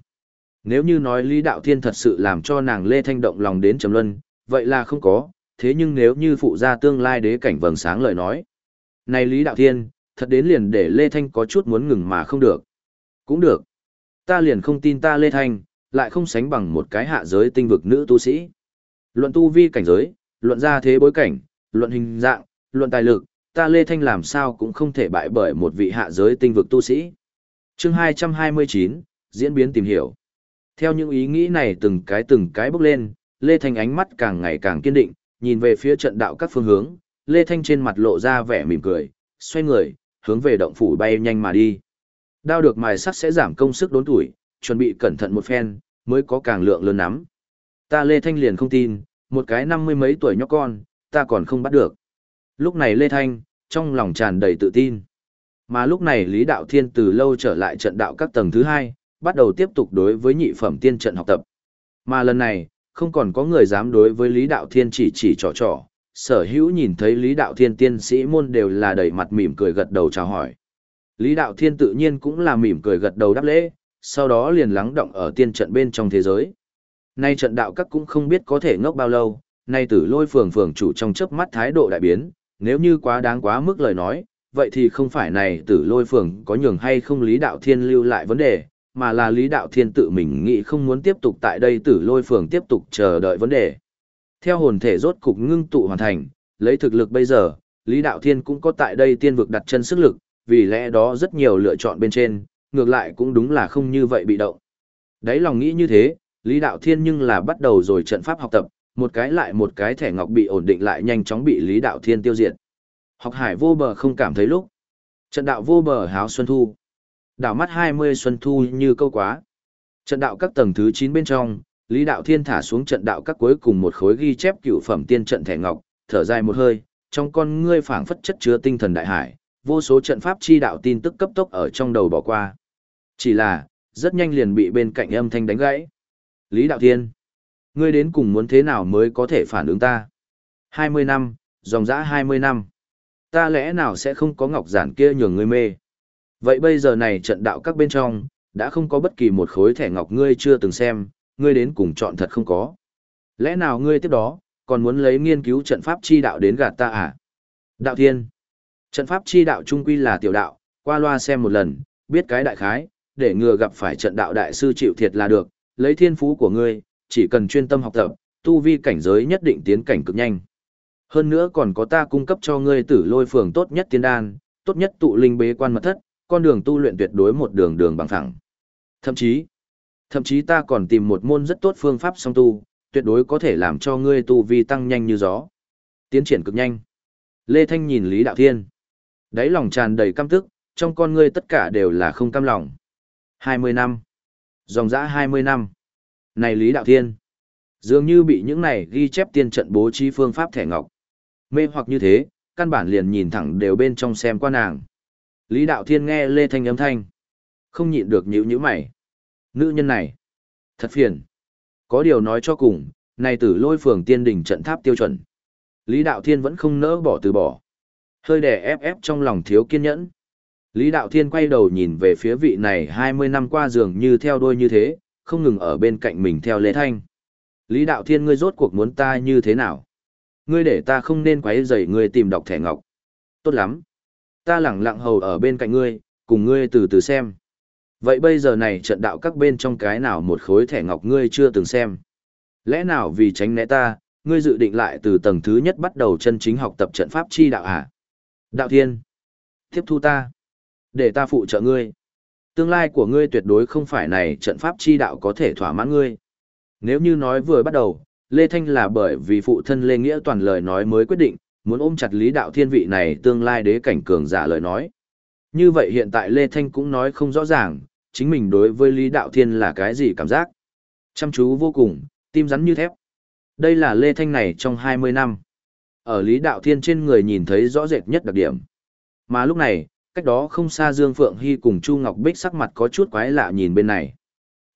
Nếu như nói Lý Đạo Thiên thật sự làm cho nàng Lê Thanh động lòng đến trầm luân, vậy là không có, thế nhưng nếu như phụ gia tương lai đế cảnh vầng sáng lời nói. Này Lý Đạo Thiên, thật đến liền để Lê Thanh có chút muốn ngừng mà không được. Cũng được. Ta liền không tin ta Lê Thanh, lại không sánh bằng một cái hạ giới tinh vực nữ tu sĩ. Luận tu vi cảnh giới, luận ra thế bối cảnh, luận hình dạng, luận tài lực, ta Lê Thanh làm sao cũng không thể bại bởi một vị hạ giới tinh vực tu sĩ. chương 229, diễn biến tìm hiểu. Theo những ý nghĩ này từng cái từng cái bốc lên, Lê Thanh ánh mắt càng ngày càng kiên định, nhìn về phía trận đạo các phương hướng, Lê Thanh trên mặt lộ ra vẻ mỉm cười, xoay người, hướng về động phủ bay nhanh mà đi. Đao được mài sắc sẽ giảm công sức đốn tuổi, chuẩn bị cẩn thận một phen, mới có càng lượng lớn nắm. Ta Lê Thanh liền không tin, một cái năm mươi mấy tuổi nhóc con, ta còn không bắt được. Lúc này Lê Thanh, trong lòng tràn đầy tự tin. Mà lúc này Lý Đạo Thiên từ lâu trở lại trận đạo các tầng thứ hai, bắt đầu tiếp tục đối với nhị phẩm tiên trận học tập. Mà lần này, không còn có người dám đối với Lý Đạo Thiên chỉ chỉ trò trò, sở hữu nhìn thấy Lý Đạo Thiên tiên sĩ môn đều là đầy mặt mỉm cười gật đầu chào hỏi. Lý Đạo Thiên tự nhiên cũng là mỉm cười gật đầu đáp lễ, sau đó liền lắng động ở tiên trận bên trong thế giới. Nay trận đạo các cũng không biết có thể ngốc bao lâu, nay tử lôi phường phường chủ trong chớp mắt thái độ đại biến, nếu như quá đáng quá mức lời nói, vậy thì không phải này tử lôi phường có nhường hay không Lý Đạo Thiên lưu lại vấn đề, mà là Lý Đạo Thiên tự mình nghĩ không muốn tiếp tục tại đây tử lôi phường tiếp tục chờ đợi vấn đề. Theo hồn thể rốt cục ngưng tụ hoàn thành, lấy thực lực bây giờ, Lý Đạo Thiên cũng có tại đây tiên vực đặt chân sức lực, vì lẽ đó rất nhiều lựa chọn bên trên, ngược lại cũng đúng là không như vậy bị động. Đấy lòng nghĩ như thế, Lý Đạo Thiên nhưng là bắt đầu rồi trận pháp học tập, một cái lại một cái thẻ ngọc bị ổn định lại nhanh chóng bị Lý Đạo Thiên tiêu diệt. Học hải vô bờ không cảm thấy lúc. Trận đạo vô bờ háo xuân thu. Đảo mắt 20 xuân thu như câu quá. Trận đạo các tầng thứ 9 bên trong, Lý Đạo Thiên thả xuống trận đạo các cuối cùng một khối ghi chép cựu phẩm tiên trận thẻ ngọc, thở dài một hơi, trong con ngươi phảng phất chất chứa tinh thần đại hải, vô số trận pháp chi đạo tin tức cấp tốc ở trong đầu bỏ qua. Chỉ là, rất nhanh liền bị bên cạnh âm thanh đánh gãy. Lý Đạo Thiên, ngươi đến cùng muốn thế nào mới có thể phản ứng ta? 20 năm, dòng dã 20 năm. Ta lẽ nào sẽ không có ngọc giản kia nhường ngươi mê? Vậy bây giờ này trận đạo các bên trong, đã không có bất kỳ một khối thẻ ngọc ngươi chưa từng xem, ngươi đến cùng chọn thật không có. Lẽ nào ngươi tiếp đó, còn muốn lấy nghiên cứu trận pháp chi đạo đến gạt ta à? Đạo thiên. Trận pháp chi đạo trung quy là tiểu đạo, qua loa xem một lần, biết cái đại khái, để ngừa gặp phải trận đạo đại sư chịu thiệt là được, lấy thiên phú của ngươi, chỉ cần chuyên tâm học tập, tu vi cảnh giới nhất định tiến cảnh cực nhanh. Hơn nữa còn có ta cung cấp cho ngươi tử lôi phường tốt nhất tiên đan, tốt nhất tụ linh bế quan mật thất, con đường tu luyện tuyệt đối một đường đường bằng phẳng. Thậm chí, thậm chí ta còn tìm một môn rất tốt phương pháp song tu, tuyệt đối có thể làm cho ngươi tu vi tăng nhanh như gió. Tiến triển cực nhanh. Lê Thanh nhìn Lý Đạo Thiên. Đáy lòng tràn đầy căm tức, trong con ngươi tất cả đều là không cam lòng. 20 năm. Dòng dã 20 năm. Này Lý Đạo Thiên. Dường như bị những này ghi chép tiên trận bố trí phương pháp thẻ ngọc. Mê hoặc như thế, căn bản liền nhìn thẳng đều bên trong xem qua nàng. Lý Đạo Thiên nghe Lê Thanh âm thanh. Không nhịn được nhíu nhíu mày. Nữ nhân này. Thật phiền. Có điều nói cho cùng, này tử lôi phường tiên đỉnh trận tháp tiêu chuẩn. Lý Đạo Thiên vẫn không nỡ bỏ từ bỏ. Hơi đè ép ép trong lòng thiếu kiên nhẫn. Lý Đạo Thiên quay đầu nhìn về phía vị này 20 năm qua dường như theo đuôi như thế, không ngừng ở bên cạnh mình theo Lê Thanh. Lý Đạo Thiên ngươi rốt cuộc muốn ta như thế nào? Ngươi để ta không nên quấy rầy ngươi tìm đọc thẻ ngọc. Tốt lắm. Ta lẳng lặng hầu ở bên cạnh ngươi, cùng ngươi từ từ xem. Vậy bây giờ này trận đạo các bên trong cái nào một khối thẻ ngọc ngươi chưa từng xem? Lẽ nào vì tránh né ta, ngươi dự định lại từ tầng thứ nhất bắt đầu chân chính học tập trận pháp chi đạo hả? Đạo Thiên. Tiếp thu ta. Để ta phụ trợ ngươi. Tương lai của ngươi tuyệt đối không phải này trận pháp chi đạo có thể thỏa mãn ngươi. Nếu như nói vừa bắt đầu, Lê Thanh là bởi vì phụ thân Lê Nghĩa toàn lời nói mới quyết định, muốn ôm chặt lý đạo thiên vị này tương lai đế cảnh cường giả lời nói. Như vậy hiện tại Lê Thanh cũng nói không rõ ràng, chính mình đối với lý đạo thiên là cái gì cảm giác. Chăm chú vô cùng, tim rắn như thép. Đây là Lê Thanh này trong 20 năm. Ở lý đạo thiên trên người nhìn thấy rõ rệt nhất đặc điểm. Mà lúc này, cách đó không xa Dương Phượng Hy cùng Chu Ngọc Bích sắc mặt có chút quái lạ nhìn bên này.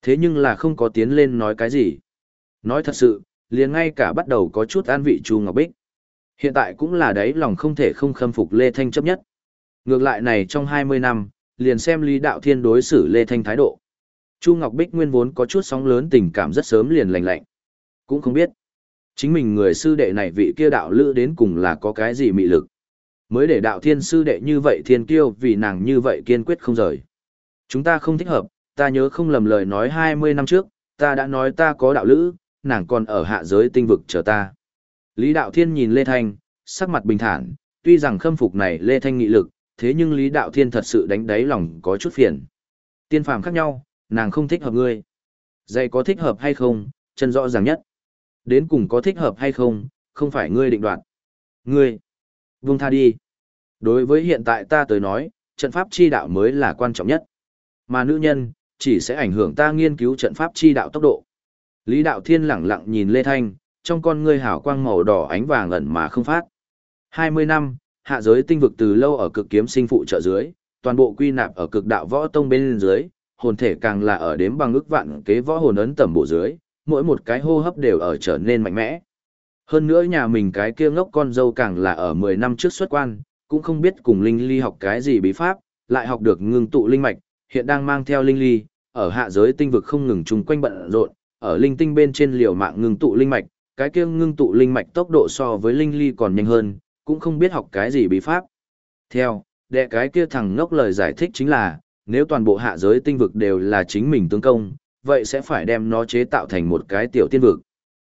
Thế nhưng là không có tiến lên nói cái gì. Nói thật sự, liền ngay cả bắt đầu có chút an vị Chu Ngọc Bích. Hiện tại cũng là đấy lòng không thể không khâm phục Lê Thanh chấp nhất. Ngược lại này trong 20 năm, liền xem Lý Đạo Thiên đối xử Lê Thanh thái độ. Chu Ngọc Bích nguyên vốn có chút sóng lớn tình cảm rất sớm liền lành lạnh. Cũng không biết, chính mình người sư đệ này vị kia đạo lữ đến cùng là có cái gì mị lực. Mới để đạo thiên sư đệ như vậy thiên kiêu vì nàng như vậy kiên quyết không rời. Chúng ta không thích hợp, ta nhớ không lầm lời nói 20 năm trước, ta đã nói ta có đạo lữ, nàng còn ở hạ giới tinh vực chờ ta. Lý Đạo Thiên nhìn Lê Thanh, sắc mặt bình thản, tuy rằng khâm phục này Lê Thanh nghị lực, thế nhưng Lý Đạo Thiên thật sự đánh đáy lòng có chút phiền. Tiên phàm khác nhau, nàng không thích hợp ngươi. Dây có thích hợp hay không, chân rõ ràng nhất. Đến cùng có thích hợp hay không, không phải ngươi định đoạt. Ngươi, vung tha đi. Đối với hiện tại ta tới nói, trận pháp chi đạo mới là quan trọng nhất. Mà nữ nhân, chỉ sẽ ảnh hưởng ta nghiên cứu trận pháp chi đạo tốc độ. Lý Đạo Thiên lẳng lặng nhìn Lê Thanh, trong con ngươi hào quang màu đỏ ánh vàng ẩn mà không phát. 20 năm, hạ giới tinh vực từ lâu ở cực kiếm sinh phụ trợ dưới, toàn bộ quy nạp ở cực đạo võ tông bên dưới, hồn thể càng là ở đếm bằng ức vạn kế võ hồn ấn tầm bộ dưới, mỗi một cái hô hấp đều ở trở nên mạnh mẽ. Hơn nữa nhà mình cái kia ngốc con dâu càng là ở 10 năm trước xuất quan, cũng không biết cùng Linh Ly học cái gì bí pháp, lại học được ngưng tụ linh mạch, hiện đang mang theo Linh Ly, ở hạ giới tinh vực không ngừng chung quanh bận rộn, ở linh tinh bên trên liều mạng ngưng tụ linh mạch, cái kia ngưng tụ linh mạch tốc độ so với Linh Ly còn nhanh hơn, cũng không biết học cái gì bí pháp. Theo, đệ cái kia thằng ngốc lời giải thích chính là, nếu toàn bộ hạ giới tinh vực đều là chính mình tương công, vậy sẽ phải đem nó chế tạo thành một cái tiểu tiên vực.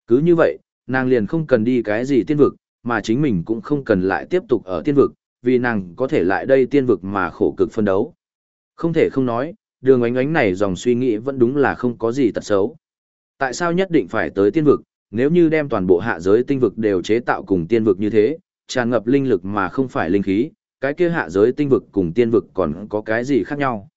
Cứ như vậy, nàng liền không cần đi cái gì tiên vực, mà chính mình cũng không cần lại tiếp tục ở tiên vực, vì nàng có thể lại đây tiên vực mà khổ cực phân đấu. Không thể không nói, đường ánh ánh này dòng suy nghĩ vẫn đúng là không có gì tật xấu. Tại sao nhất định phải tới tiên vực, nếu như đem toàn bộ hạ giới tinh vực đều chế tạo cùng tiên vực như thế, tràn ngập linh lực mà không phải linh khí, cái kia hạ giới tinh vực cùng tiên vực còn có cái gì khác nhau.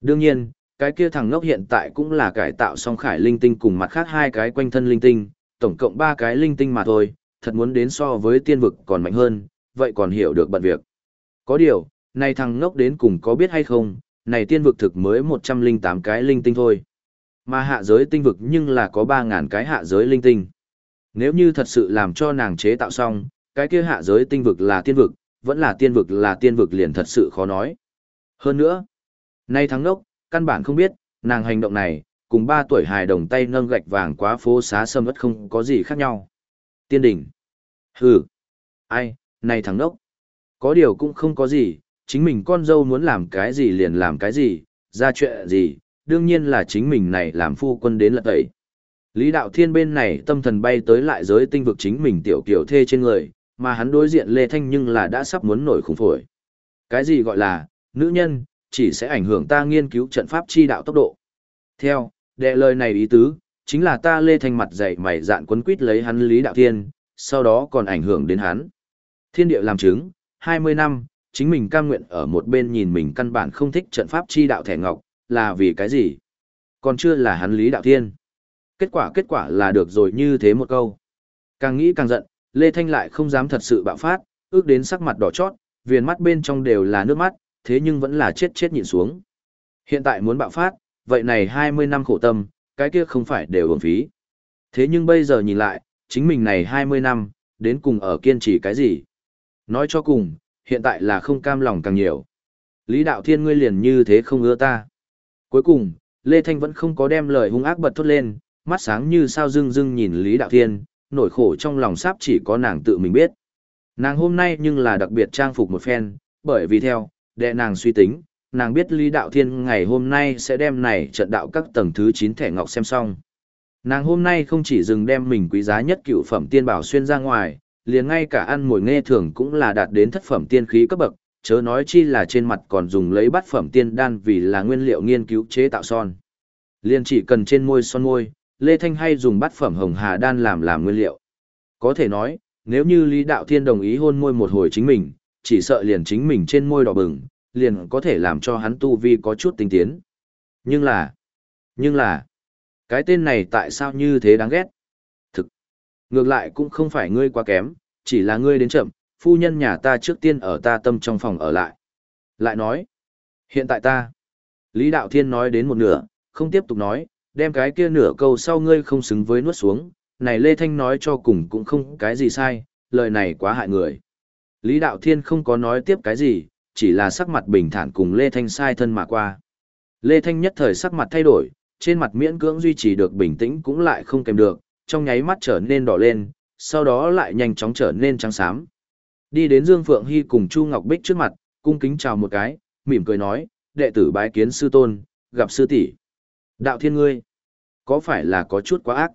Đương nhiên, cái kia thằng ngốc hiện tại cũng là cải tạo song khải linh tinh cùng mặt khác hai cái quanh thân linh tinh, tổng cộng ba cái linh tinh mà thôi, thật muốn đến so với tiên vực còn mạnh hơn, vậy còn hiểu được bận việc. Có điều, này thằng ngốc đến cùng có biết hay không, này tiên vực thực mới 108 cái linh tinh thôi. Mà hạ giới tinh vực nhưng là có 3.000 cái hạ giới linh tinh. Nếu như thật sự làm cho nàng chế tạo xong, cái kia hạ giới tinh vực là tiên vực, vẫn là tiên vực là tiên vực liền thật sự khó nói. Hơn nữa, nay thắng nốc, căn bản không biết, nàng hành động này, cùng ba tuổi hài đồng tay nâng gạch vàng quá phố xá sâm ất không có gì khác nhau. Tiên đỉnh. Hừ. Ai, này thằng nốc. Có điều cũng không có gì, chính mình con dâu muốn làm cái gì liền làm cái gì, ra chuyện gì, đương nhiên là chính mình này làm phu quân đến lật tẩy. Lý đạo thiên bên này tâm thần bay tới lại giới tinh vực chính mình tiểu kiểu thê trên người, mà hắn đối diện Lê Thanh nhưng là đã sắp muốn nổi khủng phổi. Cái gì gọi là, nữ nhân, chỉ sẽ ảnh hưởng ta nghiên cứu trận pháp chi đạo tốc độ. Theo, đệ lời này ý tứ, chính là ta Lê Thanh mặt dày mày dạn quấn quýt lấy hắn Lý Đạo Thiên, sau đó còn ảnh hưởng đến hắn. Thiên địa làm chứng, 20 năm, chính mình cam nguyện ở một bên nhìn mình căn bản không thích trận pháp chi đạo thẻ ngọc, là vì cái gì? Còn chưa là hắn Lý Đạo Thiên. Kết quả kết quả là được rồi như thế một câu. Càng nghĩ càng giận, Lê Thanh lại không dám thật sự bạo phát, ước đến sắc mặt đỏ chót, viền mắt bên trong đều là nước mắt, thế nhưng vẫn là chết chết nhịn xuống. Hiện tại muốn bạo phát, vậy này 20 năm khổ tâm, cái kia không phải đều uổng phí. Thế nhưng bây giờ nhìn lại, chính mình này 20 năm, đến cùng ở kiên trì cái gì? Nói cho cùng, hiện tại là không cam lòng càng nhiều. Lý đạo thiên ngươi liền như thế không ưa ta. Cuối cùng, Lê Thanh vẫn không có đem lời hung ác bật thốt lên, mắt sáng như sao dưng dưng nhìn Lý đạo thiên, nỗi khổ trong lòng sắp chỉ có nàng tự mình biết. Nàng hôm nay nhưng là đặc biệt trang phục một phen, bởi vì theo, đệ nàng suy tính, nàng biết Lý Đạo Thiên ngày hôm nay sẽ đem này trận đạo các tầng thứ 9 thẻ ngọc xem xong. Nàng hôm nay không chỉ dừng đem mình quý giá nhất cựu phẩm tiên bảo xuyên ra ngoài, liền ngay cả ăn mồi nghe thường cũng là đạt đến thất phẩm tiên khí cấp bậc, chớ nói chi là trên mặt còn dùng lấy bát phẩm tiên đan vì là nguyên liệu nghiên cứu chế tạo son. liên chỉ cần trên môi son môi, Lê Thanh hay dùng bát phẩm hồng hà đan làm làm nguyên liệu. Có thể nói, nếu như Lý Đạo Thiên đồng ý hôn môi một hồi chính mình, chỉ sợ liền chính mình trên môi đỏ bừng, liền có thể làm cho hắn tu vi có chút tinh tiến. Nhưng là, nhưng là, cái tên này tại sao như thế đáng ghét? Thực, ngược lại cũng không phải ngươi quá kém, chỉ là ngươi đến chậm, phu nhân nhà ta trước tiên ở ta tâm trong phòng ở lại. Lại nói, hiện tại ta, Lý Đạo Thiên nói đến một nửa, không tiếp tục nói, đem cái kia nửa câu sau ngươi không xứng với nuốt xuống, này Lê Thanh nói cho cùng cũng không cái gì sai, lời này quá hại người. Lý Đạo Thiên không có nói tiếp cái gì, chỉ là sắc mặt bình thản cùng Lê Thanh sai thân mà qua. Lê Thanh nhất thời sắc mặt thay đổi, trên mặt miễn cưỡng duy trì được bình tĩnh cũng lại không kèm được, trong nháy mắt trở nên đỏ lên, sau đó lại nhanh chóng trở nên trắng xám. Đi đến Dương Phượng Hy cùng Chu Ngọc Bích trước mặt, cung kính chào một cái, mỉm cười nói, đệ tử bái kiến sư tôn, gặp sư tỷ. Đạo thiên ngươi, có phải là có chút quá ác?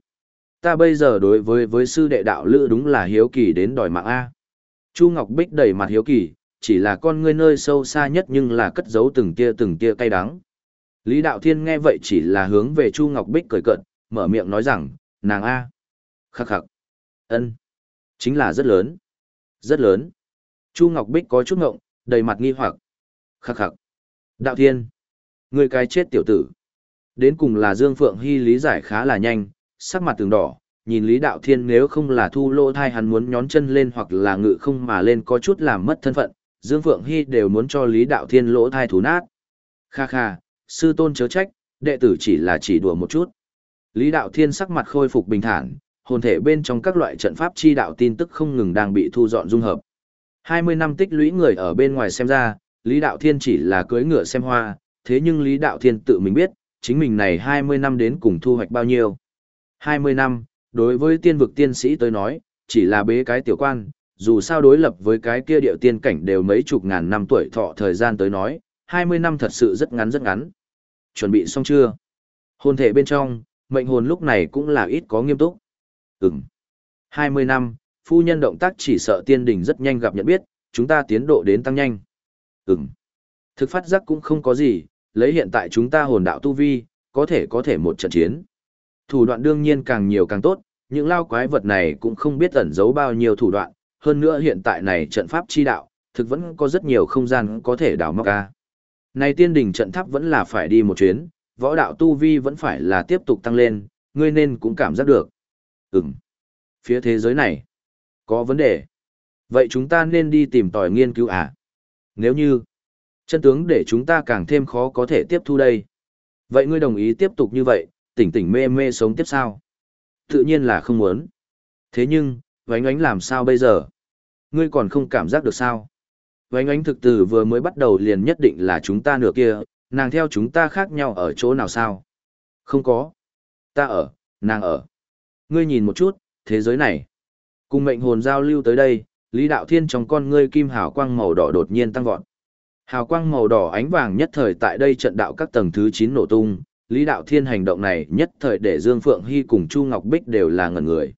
Ta bây giờ đối với với sư đệ đạo lữ đúng là hiếu kỳ đến đòi mạng A. Chu Ngọc Bích đầy mặt hiếu kỳ, chỉ là con ngươi nơi sâu xa nhất nhưng là cất giấu từng tia từng tia cay đắng. Lý Đạo Thiên nghe vậy chỉ là hướng về Chu Ngọc Bích cười cận, mở miệng nói rằng, nàng A. Khắc khắc. ân Chính là rất lớn. Rất lớn. Chu Ngọc Bích có chút ngộng, đầy mặt nghi hoặc. Khắc khắc. Đạo Thiên. Người cái chết tiểu tử. Đến cùng là Dương Phượng Hy lý giải khá là nhanh, sắc mặt tường đỏ, nhìn Lý Đạo Thiên nếu không là thu lô thai hắn muốn nhón chân lên hoặc là ngự không mà lên có chút làm mất thân phận, Dương Phượng Hy đều muốn cho Lý Đạo Thiên lỗ thai thú nát. Kha kha, sư tôn chớ trách, đệ tử chỉ là chỉ đùa một chút. Lý Đạo Thiên sắc mặt khôi phục bình thản, hồn thể bên trong các loại trận pháp chi đạo tin tức không ngừng đang bị thu dọn dung hợp. 20 năm tích lũy người ở bên ngoài xem ra, Lý Đạo Thiên chỉ là cưới ngựa xem hoa, thế nhưng Lý Đạo Thiên tự mình biết, chính mình này 20 năm đến cùng thu hoạch bao nhiêu. 20 năm, đối với tiên vực tiên sĩ tới nói, chỉ là bế cái tiểu quan, dù sao đối lập với cái kia điệu tiên cảnh đều mấy chục ngàn năm tuổi thọ thời gian tới nói, 20 năm thật sự rất ngắn rất ngắn. Chuẩn bị xong chưa? Hồn thể bên trong, mệnh hồn lúc này cũng là ít có nghiêm túc. Ừm. 20 năm, phu nhân động tác chỉ sợ tiên đình rất nhanh gặp nhận biết, chúng ta tiến độ đến tăng nhanh. Ừm. Thực phát giác cũng không có gì, lấy hiện tại chúng ta hồn đạo tu vi, có thể có thể một trận chiến. Thủ đoạn đương nhiên càng nhiều càng tốt, những lao quái vật này cũng không biết ẩn giấu bao nhiêu thủ đoạn, hơn nữa hiện tại này trận pháp chi đạo, thực vẫn có rất nhiều không gian có thể đào móc ra. Này tiên đỉnh trận tháp vẫn là phải đi một chuyến, võ đạo tu vi vẫn phải là tiếp tục tăng lên, ngươi nên cũng cảm giác được. Ừm. Phía thế giới này, có vấn đề. Vậy chúng ta nên đi tìm tòi nghiên cứu à? Nếu như, chân tướng để chúng ta càng thêm khó có thể tiếp thu đây. Vậy ngươi đồng ý tiếp tục như vậy, tỉnh tỉnh mê mê sống tiếp sao? Tự nhiên là không muốn. Thế nhưng, vánh ánh làm sao bây giờ? Ngươi còn không cảm giác được sao? Vánh ánh thực từ vừa mới bắt đầu liền nhất định là chúng ta nửa kia, nàng theo chúng ta khác nhau ở chỗ nào sao? Không có. Ta ở, nàng ở. Ngươi nhìn một chút, thế giới này. Cùng mệnh hồn giao lưu tới đây, Lý Đạo Thiên trong con ngươi kim hào quang màu đỏ đột nhiên tăng vọt. Hào quang màu đỏ ánh vàng nhất thời tại đây trận đạo các tầng thứ 9 nổ tung, Lý Đạo Thiên hành động này nhất thời để Dương Phượng Hy cùng Chu Ngọc Bích đều là ngẩn người.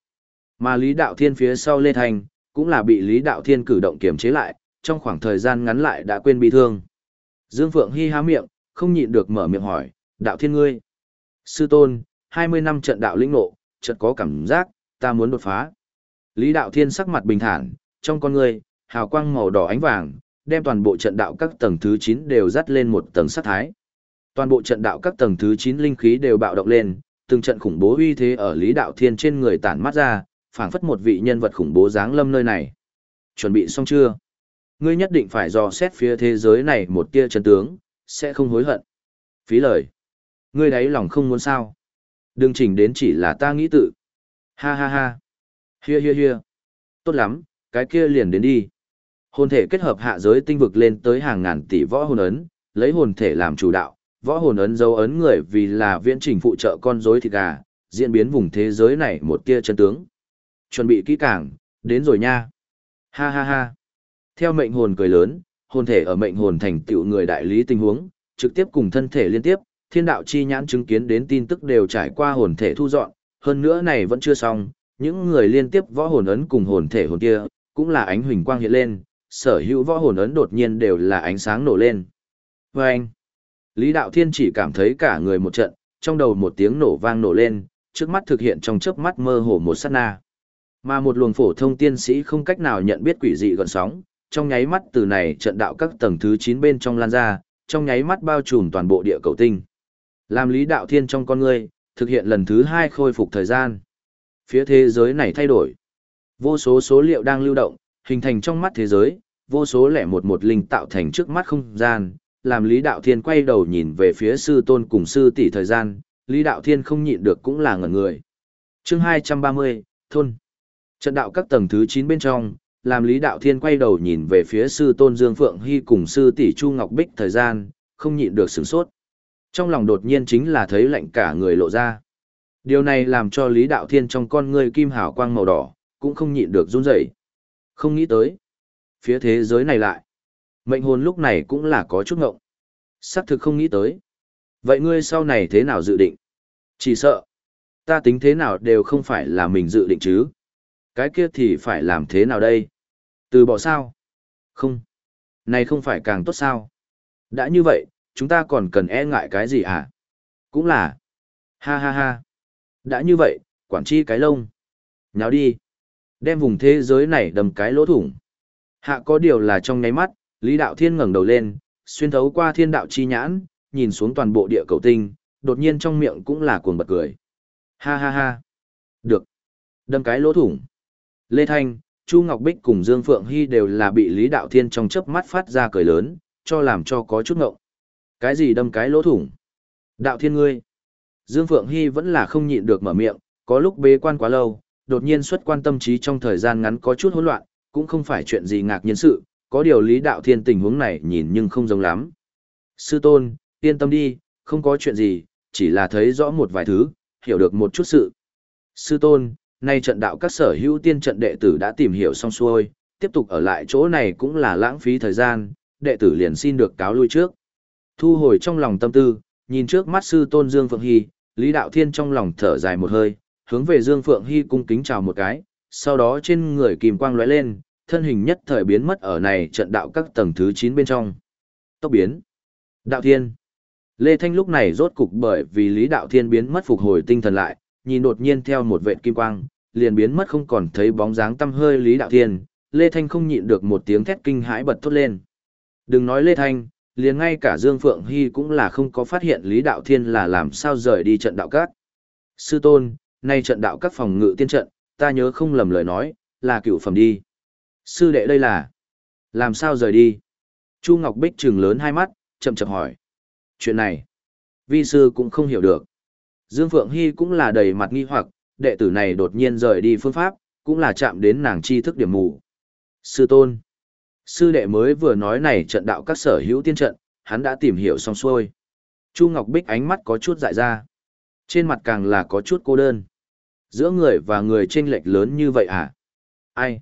Mà Lý Đạo Thiên phía sau Lê thành cũng là bị Lý Đạo Thiên cử động kiềm chế lại, trong khoảng thời gian ngắn lại đã quên bị thương. Dương Phượng Hy há miệng, không nhịn được mở miệng hỏi, Đạo Thiên ngươi. Sư Tôn, 20 năm trận đạo lĩnh nộ, chợt có cảm giác, ta muốn đột phá. Lý Đạo Thiên sắc mặt bình thản, trong con người hào quang màu đỏ ánh vàng, đem toàn bộ trận đạo các tầng thứ 9 đều dắt lên một tầng sát thái. Toàn bộ trận đạo các tầng thứ 9 linh khí đều bạo động lên, từng trận khủng bố uy thế ở Lý Đạo Thiên trên người tản mắt ra, phảng phất một vị nhân vật khủng bố dáng lâm nơi này. Chuẩn bị xong chưa? Ngươi nhất định phải dò xét phía thế giới này một tia chân tướng, sẽ không hối hận. Phí lời. Ngươi đấy lòng không muốn sao? Đừng chỉnh đến chỉ là ta nghĩ tự. Ha ha ha. Hia hia hia. Tốt lắm, cái kia liền đến đi. Hồn thể kết hợp hạ giới tinh vực lên tới hàng ngàn tỷ võ hồn ấn, lấy hồn thể làm chủ đạo, võ hồn ấn dấu ấn người vì là viễn trình phụ trợ con rối thịt gà, diễn biến vùng thế giới này một tia chân tướng. Chuẩn bị kỹ càng, đến rồi nha. Ha ha ha. Theo mệnh hồn cười lớn, hồn thể ở mệnh hồn thành tựu người đại lý tình huống, trực tiếp cùng thân thể liên tiếp, thiên đạo chi nhãn chứng kiến đến tin tức đều trải qua hồn thể thu dọn, hơn nữa này vẫn chưa xong, những người liên tiếp võ hồn ấn cùng hồn thể hồn kia, cũng là ánh huỳnh quang hiện lên, sở hữu võ hồn ấn đột nhiên đều là ánh sáng nổ lên. Và anh, Lý Đạo Thiên chỉ cảm thấy cả người một trận, trong đầu một tiếng nổ vang nổ lên, trước mắt thực hiện trong chớp mắt mơ hồ một sát na. Mà một luồng phổ thông tiên sĩ không cách nào nhận biết quỷ dị gần sóng, trong nháy mắt từ này trận đạo các tầng thứ 9 bên trong lan ra, trong nháy mắt bao trùm toàn bộ địa cầu tinh. Làm Lý Đạo Thiên trong con ngươi, thực hiện lần thứ hai khôi phục thời gian. Phía thế giới này thay đổi. Vô số số liệu đang lưu động, hình thành trong mắt thế giới, vô số lẻ một một linh tạo thành trước mắt không gian, làm Lý Đạo Thiên quay đầu nhìn về phía sư tôn cùng sư tỷ thời gian, Lý Đạo Thiên không nhịn được cũng là ngẩn người. Chương 230, Thôn Trận đạo các tầng thứ 9 bên trong, làm Lý Đạo Thiên quay đầu nhìn về phía sư tôn Dương Phượng Hy cùng sư tỷ Chu Ngọc Bích thời gian, không nhịn được sửng sốt. Trong lòng đột nhiên chính là thấy lạnh cả người lộ ra. Điều này làm cho Lý Đạo Thiên trong con người kim hào quang màu đỏ, cũng không nhịn được run rẩy. Không nghĩ tới. Phía thế giới này lại. Mệnh hồn lúc này cũng là có chút ngộng. Sắc thực không nghĩ tới. Vậy ngươi sau này thế nào dự định? Chỉ sợ. Ta tính thế nào đều không phải là mình dự định chứ. Cái kia thì phải làm thế nào đây? Từ bỏ sao? Không. Này không phải càng tốt sao? Đã như vậy, chúng ta còn cần e ngại cái gì à? Cũng là. Ha ha ha. Đã như vậy, quản chi cái lông. Nháo đi. Đem vùng thế giới này đầm cái lỗ thủng. Hạ có điều là trong nháy mắt, Lý Đạo Thiên ngẩng đầu lên, xuyên thấu qua thiên đạo chi nhãn, nhìn xuống toàn bộ địa cầu tinh, đột nhiên trong miệng cũng là cuồng bật cười. Ha ha ha. Được. Đâm cái lỗ thủng. Lê Thanh, Chu Ngọc Bích cùng Dương Phượng Hy đều là bị Lý Đạo Thiên trong chớp mắt phát ra cười lớn, cho làm cho có chút ngộng. Cái gì đâm cái lỗ thủng? Đạo Thiên ngươi. Dương Phượng Hy vẫn là không nhịn được mở miệng, có lúc bế quan quá lâu, đột nhiên xuất quan tâm trí trong thời gian ngắn có chút hỗn loạn, cũng không phải chuyện gì ngạc nhiên sự, có điều Lý Đạo Thiên tình huống này nhìn nhưng không giống lắm. Sư tôn, yên tâm đi, không có chuyện gì, chỉ là thấy rõ một vài thứ, hiểu được một chút sự. Sư tôn, nay trận đạo các sở hữu tiên trận đệ tử đã tìm hiểu xong xuôi, tiếp tục ở lại chỗ này cũng là lãng phí thời gian, đệ tử liền xin được cáo lui trước. Thu hồi trong lòng tâm tư, nhìn trước mắt sư tôn Dương Phượng Hy, Lý Đạo Thiên trong lòng thở dài một hơi, hướng về Dương Phượng Hy cung kính chào một cái, sau đó trên người kìm quang lóe lên, thân hình nhất thời biến mất ở này trận đạo các tầng thứ 9 bên trong. Tốc biến. Đạo Thiên. Lê Thanh lúc này rốt cục bởi vì Lý Đạo Thiên biến mất phục hồi tinh thần lại, nhìn đột nhiên theo một vệt kim quang, liền biến mất không còn thấy bóng dáng tâm hơi Lý Đạo Thiên, Lê Thanh không nhịn được một tiếng thét kinh hãi bật thốt lên. Đừng nói Lê Thanh, liền ngay cả Dương Phượng Hy cũng là không có phát hiện Lý Đạo Thiên là làm sao rời đi trận đạo các. Sư tôn, nay trận đạo các phòng ngự tiên trận, ta nhớ không lầm lời nói, là cựu phẩm đi. Sư đệ đây là, làm sao rời đi? Chu Ngọc Bích trừng lớn hai mắt, chậm chậm hỏi. Chuyện này, vi sư cũng không hiểu được. Dương Phượng Hy cũng là đầy mặt nghi hoặc, đệ tử này đột nhiên rời đi phương pháp, cũng là chạm đến nàng tri thức điểm mù. Sư tôn, sư đệ mới vừa nói này trận đạo các sở hữu tiên trận, hắn đã tìm hiểu xong xuôi. Chu Ngọc Bích ánh mắt có chút dại ra. Trên mặt càng là có chút cô đơn. Giữa người và người chênh lệch lớn như vậy à? Ai?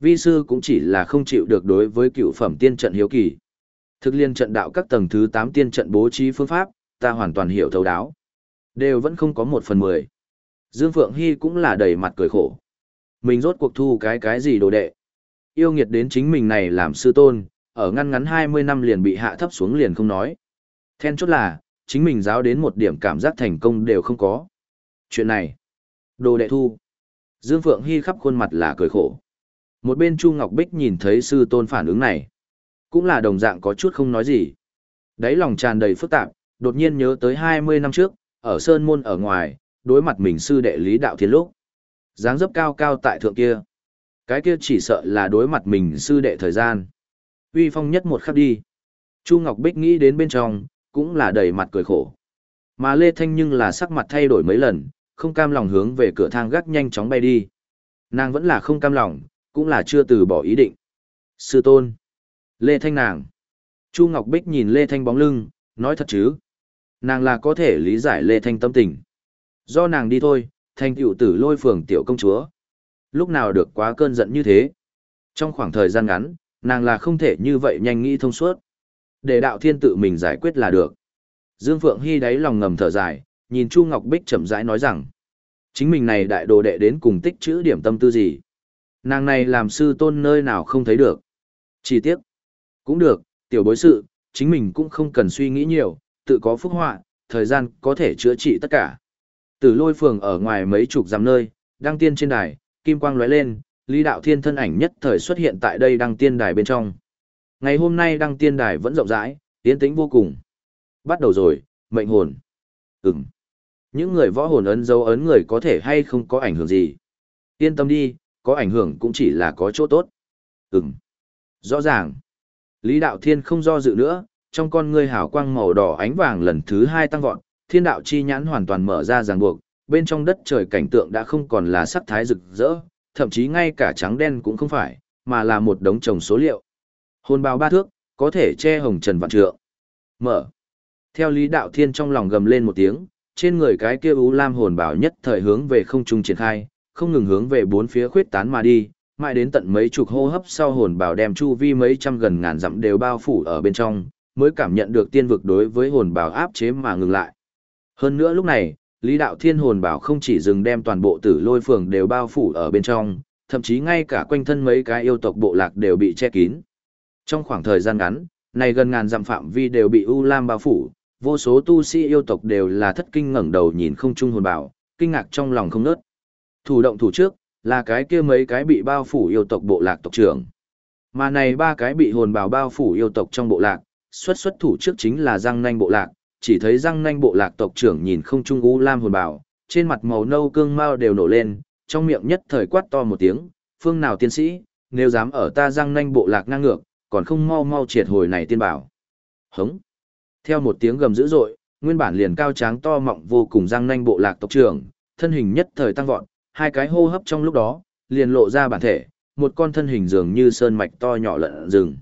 Vi sư cũng chỉ là không chịu được đối với cựu phẩm tiên trận hiếu kỳ. Thực liên trận đạo các tầng thứ 8 tiên trận bố trí phương pháp, ta hoàn toàn hiểu thấu đáo. Đều vẫn không có một phần mười. Dương Phượng Hy cũng là đầy mặt cười khổ. Mình rốt cuộc thu cái cái gì đồ đệ. Yêu nghiệt đến chính mình này làm sư tôn, ở ngăn ngắn 20 năm liền bị hạ thấp xuống liền không nói. Then chốt là, chính mình giáo đến một điểm cảm giác thành công đều không có. Chuyện này, đồ đệ thu. Dương Phượng Hy khắp khuôn mặt là cười khổ. Một bên Chu Ngọc Bích nhìn thấy sư tôn phản ứng này. Cũng là đồng dạng có chút không nói gì. Đấy lòng tràn đầy phức tạp, đột nhiên nhớ tới 20 năm trước, ở Sơn Môn ở ngoài, đối mặt mình sư đệ Lý Đạo Thiên lúc. dáng dấp cao cao tại thượng kia. Cái kia chỉ sợ là đối mặt mình sư đệ thời gian. Uy phong nhất một khắc đi. Chu Ngọc Bích nghĩ đến bên trong, cũng là đầy mặt cười khổ. Mà Lê Thanh nhưng là sắc mặt thay đổi mấy lần, không cam lòng hướng về cửa thang gác nhanh chóng bay đi. Nàng vẫn là không cam lòng, cũng là chưa từ bỏ ý định. Sư tôn. Lê Thanh nàng. Chu Ngọc Bích nhìn Lê Thanh bóng lưng, nói thật chứ. Nàng là có thể lý giải Lê Thanh tâm tình. Do nàng đi thôi, thanh tiểu tử lôi phường tiểu công chúa. Lúc nào được quá cơn giận như thế. Trong khoảng thời gian ngắn, nàng là không thể như vậy nhanh nghĩ thông suốt. Để đạo thiên tự mình giải quyết là được. Dương Phượng Hy đáy lòng ngầm thở dài, nhìn Chu Ngọc Bích chậm rãi nói rằng. Chính mình này đại đồ đệ đến cùng tích chữ điểm tâm tư gì. Nàng này làm sư tôn nơi nào không thấy được. Chỉ tiếc. Cũng được, tiểu bối sự, chính mình cũng không cần suy nghĩ nhiều, tự có phúc họa, thời gian có thể chữa trị tất cả. Từ lôi phường ở ngoài mấy chục dặm nơi, đăng tiên trên đài, kim quang lóe lên, Lý Đạo Thiên thân ảnh nhất thời xuất hiện tại đây đăng tiên đài bên trong. Ngày hôm nay đăng tiên đài vẫn rộng rãi, tiến tĩnh vô cùng. Bắt đầu rồi, mệnh hồn. Ừm. Những người võ hồn ấn dấu ấn người có thể hay không có ảnh hưởng gì. Yên tâm đi, có ảnh hưởng cũng chỉ là có chỗ tốt. Ừm. Rõ ràng. Lý Đạo Thiên không do dự nữa, trong con ngươi hào quang màu đỏ ánh vàng lần thứ hai tăng vọt, thiên đạo chi nhãn hoàn toàn mở ra ràng buộc, bên trong đất trời cảnh tượng đã không còn là sắc thái rực rỡ, thậm chí ngay cả trắng đen cũng không phải, mà là một đống chồng số liệu. Hồn bào ba thước, có thể che hồng trần vạn trượng. Mở. Theo Lý Đạo Thiên trong lòng gầm lên một tiếng, trên người cái kia u lam hồn bào nhất thời hướng về không trung triển khai, không ngừng hướng về bốn phía khuyết tán mà đi, mãi đến tận mấy chục hô hấp sau hồn bào đem chu vi mấy trăm gần ngàn dặm đều bao phủ ở bên trong, mới cảm nhận được tiên vực đối với hồn bào áp chế mà ngừng lại. Hơn nữa lúc này, Lý Đạo Thiên hồn bảo không chỉ dừng đem toàn bộ tử lôi phường đều bao phủ ở bên trong, thậm chí ngay cả quanh thân mấy cái yêu tộc bộ lạc đều bị che kín. Trong khoảng thời gian ngắn, này gần ngàn dặm phạm vi đều bị U Lam bao phủ, vô số tu sĩ yêu tộc đều là thất kinh ngẩng đầu nhìn không trung hồn bảo, kinh ngạc trong lòng không nớt. Thủ động thủ trước, là cái kia mấy cái bị bao phủ yêu tộc bộ lạc tộc trưởng. Mà này ba cái bị hồn bảo bao phủ yêu tộc trong bộ lạc, xuất xuất thủ trước chính là Giang Nanh bộ lạc, chỉ thấy răng Nanh bộ lạc tộc trưởng nhìn không trung U Lam hồn bảo, trên mặt màu nâu cương mao đều nổ lên, trong miệng nhất thời quát to một tiếng, phương nào tiên sĩ, nếu dám ở ta răng Nanh bộ lạc ngang ngược, còn không mau mau triệt hồi này tiên bảo. Hống. Theo một tiếng gầm dữ dội, nguyên bản liền cao tráng to mọng vô cùng răng Nanh bộ lạc tộc trưởng, thân hình nhất thời tăng vọt, hai cái hô hấp trong lúc đó, liền lộ ra bản thể, một con thân hình dường như sơn mạch to nhỏ lợn rừng.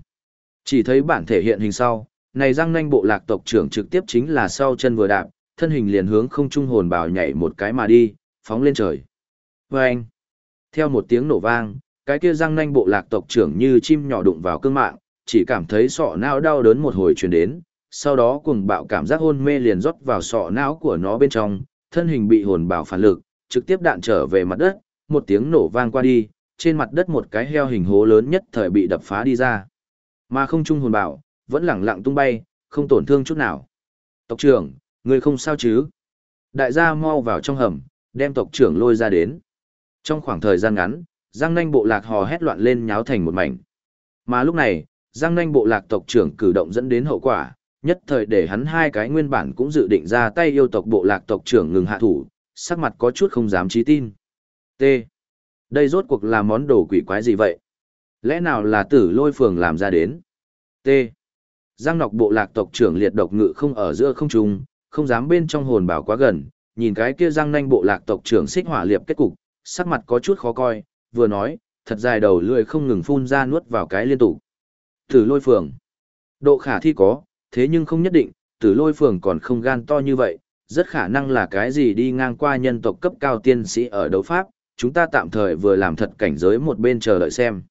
Chỉ thấy bản thể hiện hình sau, này răng nanh bộ lạc tộc trưởng trực tiếp chính là sau chân vừa đạp, thân hình liền hướng không trung hồn bào nhảy một cái mà đi, phóng lên trời. Và anh, theo một tiếng nổ vang, cái kia răng nanh bộ lạc tộc trưởng như chim nhỏ đụng vào cương mạng, chỉ cảm thấy sọ não đau đớn một hồi truyền đến, sau đó cuồng bạo cảm giác hôn mê liền rót vào sọ não của nó bên trong, thân hình bị hồn bào phản lực, trực tiếp đạn trở về mặt đất, một tiếng nổ vang qua đi, trên mặt đất một cái heo hình hố lớn nhất thời bị đập phá đi ra. Mà không trung hồn bảo, vẫn lẳng lặng tung bay, không tổn thương chút nào. Tộc trưởng, người không sao chứ? Đại gia mau vào trong hầm, đem tộc trưởng lôi ra đến. Trong khoảng thời gian ngắn, Giang Nanh bộ lạc hò hét loạn lên nháo thành một mảnh. Mà lúc này, Giang Nanh bộ lạc tộc trưởng cử động dẫn đến hậu quả, nhất thời để hắn hai cái nguyên bản cũng dự định ra tay yêu tộc bộ lạc tộc trưởng ngừng hạ thủ, sắc mặt có chút không dám trí tin. T. Đây rốt cuộc là món đồ quỷ quái gì vậy? Lẽ nào là tử lôi phường làm ra đến? T. Giang nọc bộ lạc tộc trưởng liệt độc ngự không ở giữa không trung, không dám bên trong hồn bảo quá gần, nhìn cái kia giang nanh bộ lạc tộc trưởng xích hỏa liệp kết cục, sắc mặt có chút khó coi, vừa nói, thật dài đầu lưỡi không ngừng phun ra nuốt vào cái liên tục. Tử lôi phường. Độ khả thi có, thế nhưng không nhất định, tử lôi phường còn không gan to như vậy, rất khả năng là cái gì đi ngang qua nhân tộc cấp cao tiên sĩ ở đấu pháp, chúng ta tạm thời vừa làm thật cảnh giới một bên chờ đợi xem.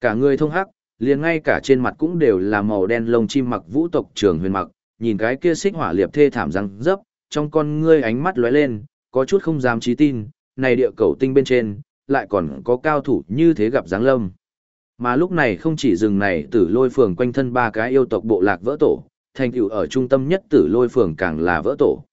Cả người thông hắc, liền ngay cả trên mặt cũng đều là màu đen lông chim mặc vũ tộc trường huyền mặc, nhìn cái kia xích hỏa liệp thê thảm răng dấp, trong con ngươi ánh mắt lóe lên, có chút không dám trí tin, này địa cầu tinh bên trên, lại còn có cao thủ như thế gặp dáng lâm. Mà lúc này không chỉ rừng này tử lôi phường quanh thân ba cái yêu tộc bộ lạc vỡ tổ, thành tựu ở trung tâm nhất tử lôi phường càng là vỡ tổ.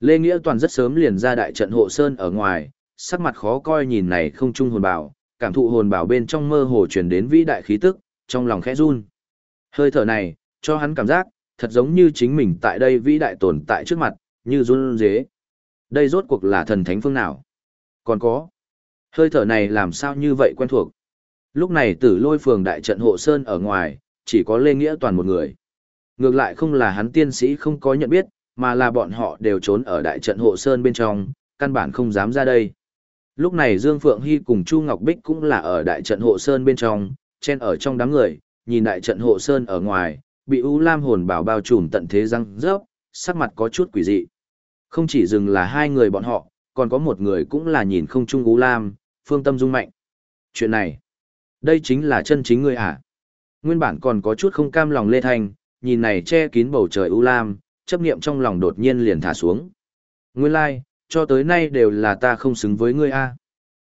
Lê Nghĩa Toàn rất sớm liền ra đại trận hộ sơn ở ngoài, sắc mặt khó coi nhìn này không trung hồn bảo, cảm thụ hồn bảo bên trong mơ hồ truyền đến vĩ đại khí tức, trong lòng khẽ run. Hơi thở này, cho hắn cảm giác, thật giống như chính mình tại đây vĩ đại tồn tại trước mặt, như run dế. Đây rốt cuộc là thần thánh phương nào? Còn có, hơi thở này làm sao như vậy quen thuộc? Lúc này tử lôi phường đại trận hộ sơn ở ngoài, chỉ có Lê Nghĩa Toàn một người. Ngược lại không là hắn tiên sĩ không có nhận biết, mà là bọn họ đều trốn ở đại trận hộ sơn bên trong, căn bản không dám ra đây. Lúc này Dương Phượng Hy cùng Chu Ngọc Bích cũng là ở đại trận hộ sơn bên trong, chen ở trong đám người, nhìn đại trận hộ sơn ở ngoài, bị U Lam hồn bảo bao trùm tận thế răng rớp, sắc mặt có chút quỷ dị. Không chỉ dừng là hai người bọn họ, còn có một người cũng là nhìn không chung U Lam, phương tâm dung mạnh. Chuyện này, đây chính là chân chính người à? Nguyên bản còn có chút không cam lòng Lê Thanh, nhìn này che kín bầu trời U Lam, chấp niệm trong lòng đột nhiên liền thả xuống. Nguyên lai, like, cho tới nay đều là ta không xứng với ngươi a.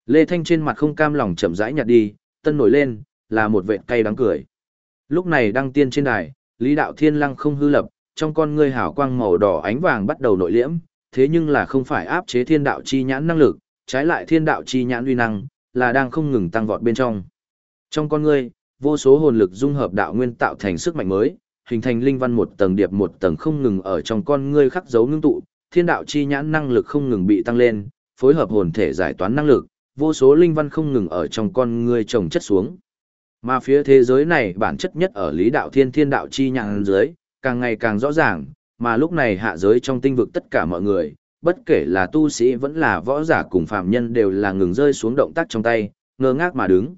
Lê Thanh trên mặt không cam lòng chậm rãi nhạt đi, tân nổi lên, là một vệt cay đắng cười. Lúc này đăng tiên trên đài, Lý Đạo Thiên Lăng không hư lập, trong con ngươi hào quang màu đỏ ánh vàng bắt đầu nội liễm, thế nhưng là không phải áp chế thiên đạo chi nhãn năng lực, trái lại thiên đạo chi nhãn uy năng, là đang không ngừng tăng vọt bên trong. Trong con ngươi, vô số hồn lực dung hợp đạo nguyên tạo thành sức mạnh mới, hình thành linh văn một tầng điệp một tầng không ngừng ở trong con ngươi khắc dấu ngưng tụ, thiên đạo chi nhãn năng lực không ngừng bị tăng lên, phối hợp hồn thể giải toán năng lực, vô số linh văn không ngừng ở trong con ngươi trồng chất xuống. Mà phía thế giới này bản chất nhất ở lý đạo thiên thiên đạo chi nhãn dưới, càng ngày càng rõ ràng, mà lúc này hạ giới trong tinh vực tất cả mọi người, bất kể là tu sĩ vẫn là võ giả cùng phạm nhân đều là ngừng rơi xuống động tác trong tay, ngơ ngác mà đứng.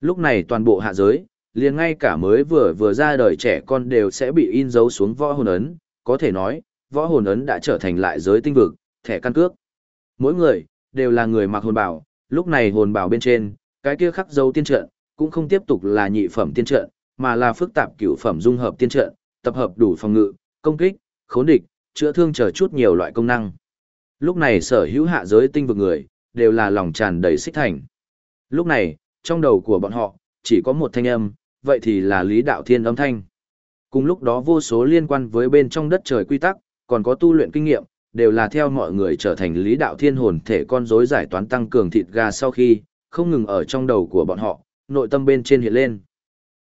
Lúc này toàn bộ hạ giới, liền ngay cả mới vừa vừa ra đời trẻ con đều sẽ bị in dấu xuống võ hồn ấn, có thể nói, võ hồn ấn đã trở thành lại giới tinh vực, thẻ căn cước. Mỗi người, đều là người mặc hồn bảo, lúc này hồn bảo bên trên, cái kia khắc dấu tiên trận, cũng không tiếp tục là nhị phẩm tiên trận, mà là phức tạp cửu phẩm dung hợp tiên trận, tập hợp đủ phòng ngự, công kích, khốn địch, chữa thương chờ chút nhiều loại công năng. Lúc này sở hữu hạ giới tinh vực người, đều là lòng tràn đầy xích thành. Lúc này, trong đầu của bọn họ, chỉ có một thanh âm, vậy thì là lý đạo thiên âm thanh. Cùng lúc đó vô số liên quan với bên trong đất trời quy tắc, còn có tu luyện kinh nghiệm, đều là theo mọi người trở thành lý đạo thiên hồn thể con rối giải toán tăng cường thịt gà sau khi, không ngừng ở trong đầu của bọn họ, nội tâm bên trên hiện lên.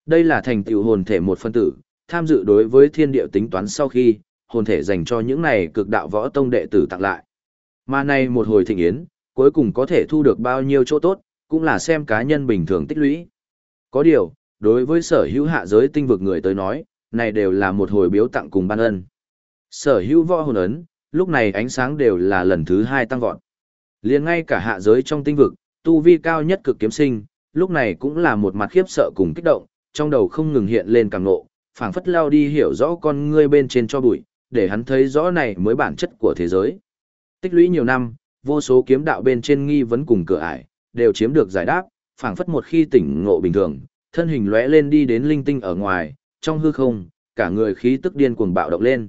Đây là thành tựu hồn thể một phân tử, tham dự đối với thiên địa tính toán sau khi, hồn thể dành cho những này cực đạo võ tông đệ tử tặng lại. Mà này một hồi thịnh yến, cuối cùng có thể thu được bao nhiêu chỗ tốt, cũng là xem cá nhân bình thường tích lũy. Có điều, đối với sở hữu hạ giới tinh vực người tới nói, này đều là một hồi biếu tặng cùng ban ân. Sở hữu võ hồn ấn, lúc này ánh sáng đều là lần thứ hai tăng vọt. liền ngay cả hạ giới trong tinh vực, tu vi cao nhất cực kiếm sinh, lúc này cũng là một mặt khiếp sợ cùng kích động, trong đầu không ngừng hiện lên càng nộ, phảng phất lao đi hiểu rõ con ngươi bên trên cho bụi, để hắn thấy rõ này mới bản chất của thế giới. Tích lũy nhiều năm, vô số kiếm đạo bên trên nghi vấn cùng cửa ải, đều chiếm được giải đáp, phảng phất một khi tỉnh ngộ bình thường, thân hình lóe lên đi đến linh tinh ở ngoài, trong hư không, cả người khí tức điên cuồng bạo động lên.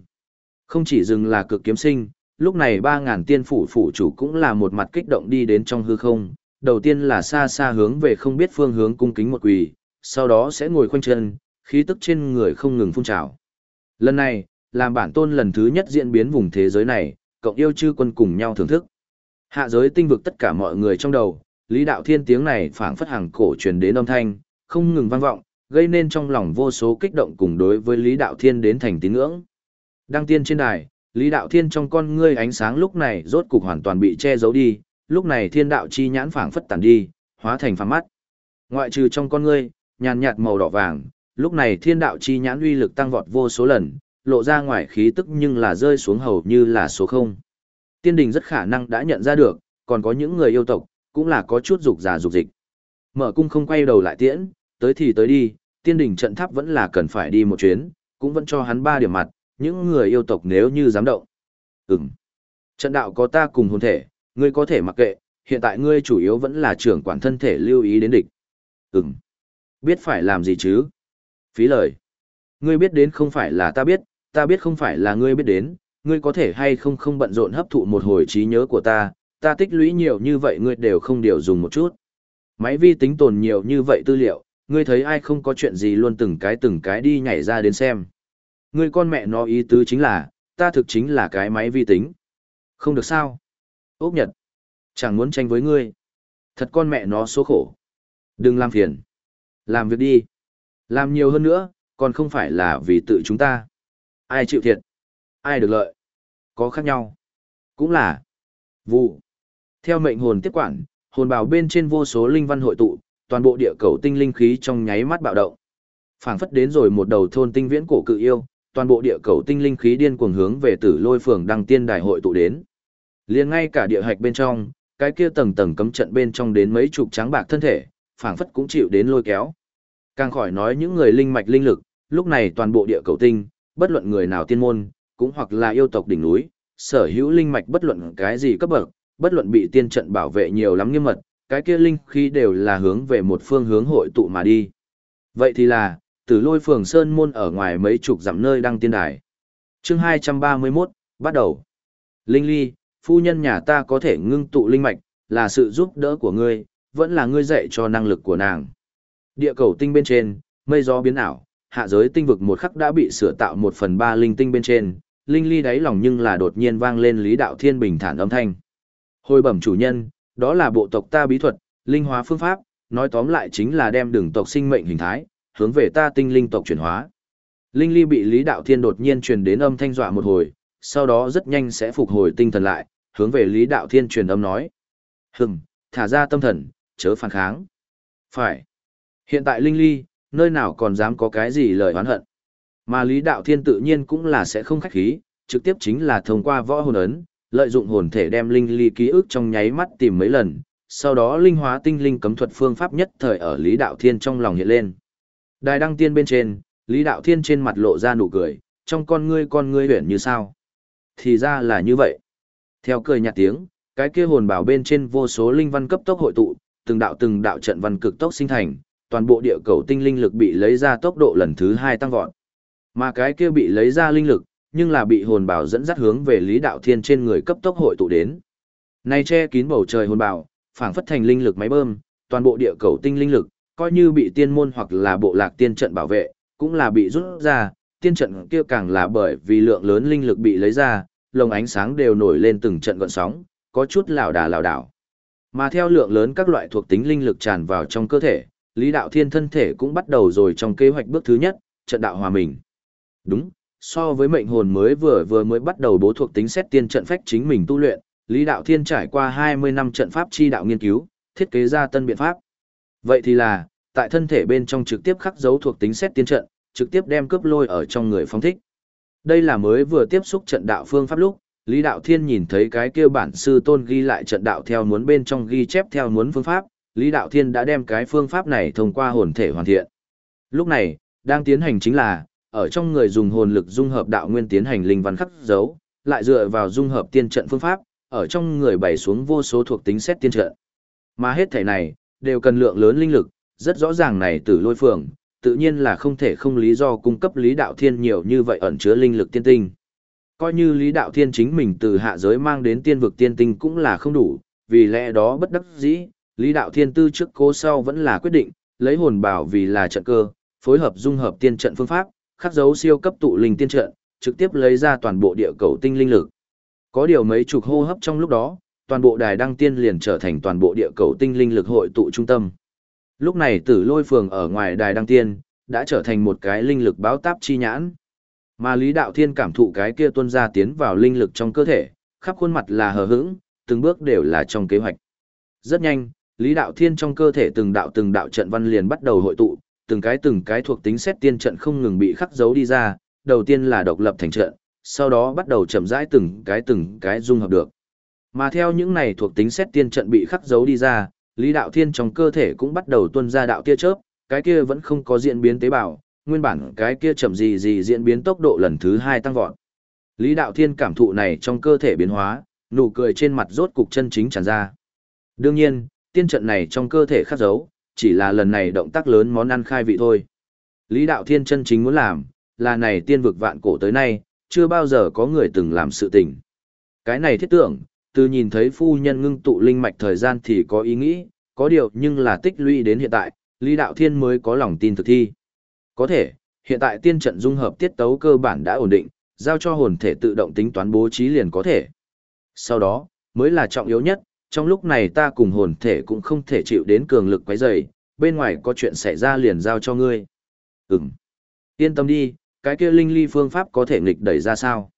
Không chỉ dừng là cực kiếm sinh, lúc này 3000 tiên phủ phủ chủ cũng là một mặt kích động đi đến trong hư không, đầu tiên là xa xa hướng về không biết phương hướng cung kính một quỳ, sau đó sẽ ngồi khoanh chân, khí tức trên người không ngừng phun trào. Lần này, làm bản tôn lần thứ nhất diễn biến vùng thế giới này, cộng yêu chư quân cùng nhau thưởng thức. Hạ giới tinh vực tất cả mọi người trong đầu, Lý Đạo Thiên tiếng này phảng phất hàng cổ truyền đến âm thanh, không ngừng vang vọng, gây nên trong lòng vô số kích động cùng đối với Lý Đạo Thiên đến thành tín ngưỡng. Đăng tiên trên đài, Lý Đạo Thiên trong con ngươi ánh sáng lúc này rốt cục hoàn toàn bị che giấu đi, lúc này thiên đạo chi nhãn phảng phất tản đi, hóa thành phàm mắt. Ngoại trừ trong con ngươi, nhàn nhạt màu đỏ vàng, lúc này thiên đạo chi nhãn uy lực tăng vọt vô số lần, lộ ra ngoài khí tức nhưng là rơi xuống hầu như là số không. Tiên đình rất khả năng đã nhận ra được, còn có những người yêu tộc, cũng là có chút dục giả dục dịch. Mở cung không quay đầu lại tiễn, tới thì tới đi, tiên đình trận tháp vẫn là cần phải đi một chuyến, cũng vẫn cho hắn ba điểm mặt, những người yêu tộc nếu như dám động. Ừm. Trận đạo có ta cùng hồn thể, ngươi có thể mặc kệ, hiện tại ngươi chủ yếu vẫn là trưởng quản thân thể lưu ý đến địch. Ừm. Biết phải làm gì chứ? Phí lời. Ngươi biết đến không phải là ta biết, ta biết không phải là ngươi biết đến, ngươi có thể hay không không bận rộn hấp thụ một hồi trí nhớ của ta, ta tích lũy nhiều như vậy ngươi đều không điều dùng một chút. Máy vi tính tồn nhiều như vậy tư liệu, ngươi thấy ai không có chuyện gì luôn từng cái từng cái đi nhảy ra đến xem. Ngươi con mẹ nó ý tứ chính là, ta thực chính là cái máy vi tính. Không được sao. Úc Nhật. Chẳng muốn tranh với ngươi. Thật con mẹ nó số khổ. Đừng làm phiền. Làm việc đi. Làm nhiều hơn nữa, còn không phải là vì tự chúng ta. Ai chịu thiệt? Ai được lợi? Có khác nhau. Cũng là. Vụ. Theo mệnh hồn tiếp quản, hồn bào bên trên vô số linh văn hội tụ, toàn bộ địa cầu tinh linh khí trong nháy mắt bạo động. Phảng phất đến rồi một đầu thôn tinh viễn cổ cự yêu, toàn bộ địa cầu tinh linh khí điên cuồng hướng về Tử Lôi phường đăng tiên đài hội tụ đến. Liền ngay cả địa hạch bên trong, cái kia tầng tầng cấm trận bên trong đến mấy chục trắng bạc thân thể, phảng phất cũng chịu đến lôi kéo. Càng khỏi nói những người linh mạch linh lực, lúc này toàn bộ địa cầu tinh, bất luận người nào tiên môn, cũng hoặc là yêu tộc đỉnh núi, sở hữu linh mạch bất luận cái gì cấp bậc, bất luận bị tiên trận bảo vệ nhiều lắm nghiêm mật, cái kia linh khí đều là hướng về một phương hướng hội tụ mà đi. Vậy thì là, từ lôi phường Sơn Môn ở ngoài mấy chục dặm nơi đăng tiên đài. chương 231, bắt đầu. Linh ly, phu nhân nhà ta có thể ngưng tụ linh mạch, là sự giúp đỡ của ngươi, vẫn là ngươi dạy cho năng lực của nàng. Địa cầu tinh bên trên, mây gió biến ảo, hạ giới tinh vực một khắc đã bị sửa tạo một phần ba linh tinh bên trên, linh ly đáy lòng nhưng là đột nhiên vang lên lý đạo thiên bình thản âm thanh. Hồi bẩm chủ nhân, đó là bộ tộc ta bí thuật, linh hóa phương pháp, nói tóm lại chính là đem đường tộc sinh mệnh hình thái, hướng về ta tinh linh tộc chuyển hóa. Linh ly bị lý đạo thiên đột nhiên truyền đến âm thanh dọa một hồi, sau đó rất nhanh sẽ phục hồi tinh thần lại, hướng về lý đạo thiên truyền âm nói. Hừm, thả ra tâm thần, chớ phản kháng. Phải. Hiện tại Linh ly, nơi nào còn dám có cái gì lời oán hận. Mà Lý Đạo Thiên tự nhiên cũng là sẽ không khách khí, trực tiếp chính là thông qua võ hồn ấn, lợi dụng hồn thể đem linh ly ký ức trong nháy mắt tìm mấy lần, sau đó linh hóa tinh linh cấm thuật phương pháp nhất thời ở Lý Đạo Thiên trong lòng hiện lên. Đài đăng tiên bên trên, Lý Đạo Thiên trên mặt lộ ra nụ cười, trong con ngươi con ngươi huyển như sao. Thì ra là như vậy. Theo cười nhạt tiếng, cái kia hồn bảo bên trên vô số linh văn cấp tốc hội tụ, từng đạo từng đạo trận văn cực tốc sinh thành, toàn bộ địa cầu tinh linh lực bị lấy ra tốc độ lần thứ hai tăng vọt. Mà cái kia bị lấy ra linh lực, nhưng là bị hồn bảo dẫn dắt hướng về Lý Đạo Thiên trên người cấp tốc hội tụ đến. Này che kín bầu trời hồn bảo, phảng phất thành linh lực máy bơm, toàn bộ địa cầu tinh linh lực, coi như bị tiên môn hoặc là bộ lạc tiên trận bảo vệ, cũng là bị rút ra, tiên trận kia càng là bởi vì lượng lớn linh lực bị lấy ra, lồng ánh sáng đều nổi lên từng trận gợn sóng, có chút lảo đà lảo đảo. Mà theo lượng lớn các loại thuộc tính linh lực tràn vào trong cơ thể, Lý Đạo Thiên thân thể cũng bắt đầu rồi trong kế hoạch bước thứ nhất, trận đạo hòa mình. Đúng, so với mệnh hồn mới vừa vừa mới bắt đầu bố thuộc tính xét tiên trận phách chính mình tu luyện, Lý Đạo Thiên trải qua 20 năm trận pháp chi đạo nghiên cứu, thiết kế ra tân biện pháp. Vậy thì là, tại thân thể bên trong trực tiếp khắc dấu thuộc tính xét tiên trận, trực tiếp đem cướp lôi ở trong người phong thích. Đây là mới vừa tiếp xúc trận đạo phương pháp lúc, Lý Đạo Thiên nhìn thấy cái kia bản sư tôn ghi lại trận đạo theo muốn bên trong ghi chép theo muốn phương pháp, Lý Đạo Thiên đã đem cái phương pháp này thông qua hồn thể hoàn thiện. Lúc này, đang tiến hành chính là, ở trong người dùng hồn lực dung hợp đạo nguyên tiến hành linh văn khắc dấu, lại dựa vào dung hợp tiên trận phương pháp, ở trong người bày xuống vô số thuộc tính xét tiên trận. Mà hết thể này, đều cần lượng lớn linh lực, rất rõ ràng này từ lôi phường, tự nhiên là không thể không lý do cung cấp Lý Đạo Thiên nhiều như vậy ẩn chứa linh lực tiên tinh. Coi như Lý Đạo Thiên chính mình từ hạ giới mang đến tiên vực tiên tinh cũng là không đủ, vì lẽ đó bất đắc dĩ, Lý Đạo Thiên tư trước cố sau vẫn là quyết định, lấy hồn bảo vì là trận cơ, phối hợp dung hợp tiên trận phương pháp, khắc dấu siêu cấp tụ linh tiên trận, trực tiếp lấy ra toàn bộ địa cầu tinh linh lực. Có điều mấy chục hô hấp trong lúc đó, toàn bộ đài đăng tiên liền trở thành toàn bộ địa cầu tinh linh lực hội tụ trung tâm. Lúc này tử lôi phường ở ngoài đài đăng tiên, đã trở thành một cái linh lực báo táp chi nhãn. Mà Lý Đạo Thiên cảm thụ cái kia tuôn ra tiến vào linh lực trong cơ thể, khắp khuôn mặt là hờ hững, từng bước đều là trong kế hoạch. Rất nhanh, Lý Đạo Thiên trong cơ thể từng đạo từng đạo trận văn liền bắt đầu hội tụ, từng cái từng cái thuộc tính xét tiên trận không ngừng bị khắc dấu đi ra, đầu tiên là độc lập thành trận, sau đó bắt đầu chậm rãi từng cái từng cái dung hợp được. Mà theo những này thuộc tính xét tiên trận bị khắc dấu đi ra, Lý Đạo Thiên trong cơ thể cũng bắt đầu tuôn ra đạo tia chớp, cái kia vẫn không có diễn biến tế bào, nguyên bản cái kia chậm gì gì diễn biến tốc độ lần thứ hai tăng vọt. Lý Đạo Thiên cảm thụ này trong cơ thể biến hóa, nụ cười trên mặt rốt cục chân chính tràn ra. Đương nhiên, tiên trận này trong cơ thể khắc dấu, chỉ là lần này động tác lớn món ăn khai vị thôi. Lý Đạo Thiên chân chính muốn làm, là này tiên vực vạn cổ tới nay, chưa bao giờ có người từng làm sự tình. Cái này thiết tưởng, từ nhìn thấy phu nhân ngưng tụ linh mạch thời gian thì có ý nghĩ, có điều nhưng là tích lũy đến hiện tại, Lý Đạo Thiên mới có lòng tin thực thi. Có thể, hiện tại tiên trận dung hợp tiết tấu cơ bản đã ổn định, giao cho hồn thể tự động tính toán bố trí liền có thể. Sau đó, mới là trọng yếu nhất, trong lúc này ta cùng hồn thể cũng không thể chịu đến cường lực quấy rầy, bên ngoài có chuyện xảy ra liền giao cho ngươi. Ừm. Yên tâm đi, cái kia linh ly phương pháp có thể nghịch đẩy ra sao?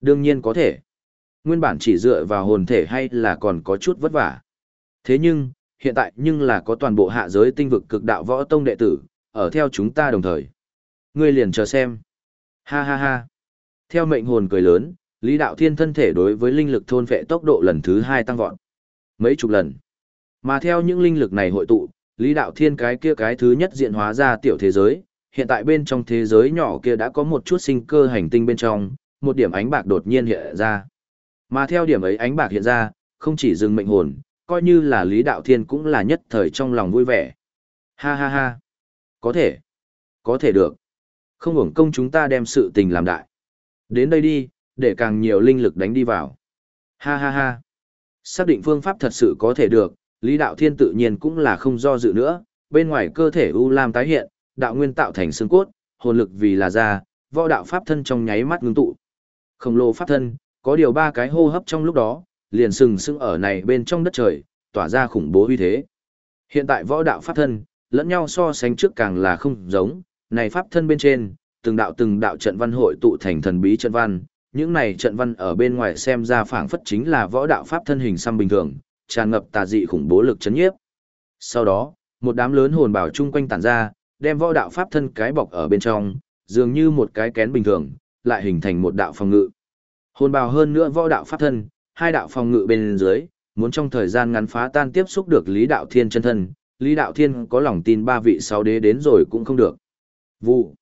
Đương nhiên có thể. Nguyên bản chỉ dựa vào hồn thể hay là còn có chút vất vả. Thế nhưng, hiện tại nhưng là có toàn bộ hạ giới tinh vực cực đạo võ tông đệ tử, ở theo chúng ta đồng thời. Ngươi liền chờ xem. Ha ha ha. Theo mệnh hồn cười lớn, Lý Đạo Thiên thân thể đối với linh lực thôn vệ tốc độ lần thứ hai tăng vọt. Mấy chục lần. Mà theo những linh lực này hội tụ, Lý Đạo Thiên cái kia cái thứ nhất diện hóa ra tiểu thế giới, hiện tại bên trong thế giới nhỏ kia đã có một chút sinh cơ hành tinh bên trong, một điểm ánh bạc đột nhiên hiện ra. Mà theo điểm ấy ánh bạc hiện ra, không chỉ dừng mệnh hồn, coi như là Lý Đạo Thiên cũng là nhất thời trong lòng vui vẻ. Ha ha ha. Có thể. Có thể được. Không hưởng công chúng ta đem sự tình làm đại. Đến đây đi, để càng nhiều linh lực đánh đi vào. Ha ha ha. Xác định phương pháp thật sự có thể được, Lý Đạo Thiên tự nhiên cũng là không do dự nữa, bên ngoài cơ thể U Lam tái hiện, đạo nguyên tạo thành xương cốt, hồn lực vì là da, võ đạo pháp thân trong nháy mắt ngưng tụ. Khổng lồ pháp thân, có điều ba cái hô hấp trong lúc đó, liền sừng sững ở này bên trong đất trời, tỏa ra khủng bố uy thế. Hiện tại võ đạo pháp thân, lẫn nhau so sánh trước càng là không giống, này pháp thân bên trên, từng đạo từng đạo trận văn hội tụ thành thần bí trận văn, những này trận văn ở bên ngoài xem ra phảng phất chính là võ đạo pháp thân hình xăm bình thường, tràn ngập tà dị khủng bố lực chấn nhiếp. Sau đó, một đám lớn hồn bảo chung quanh tản ra, đem võ đạo pháp thân cái bọc ở bên trong, dường như một cái kén bình thường, lại hình thành một đạo phòng ngự. Hồn bào hơn nữa võ đạo pháp thân, hai đạo phòng ngự bên dưới, muốn trong thời gian ngắn phá tan tiếp xúc được Lý Đạo Thiên chân thân, Lý Đạo Thiên có lòng tin ba vị sáu đế đến rồi cũng không được. Vụ.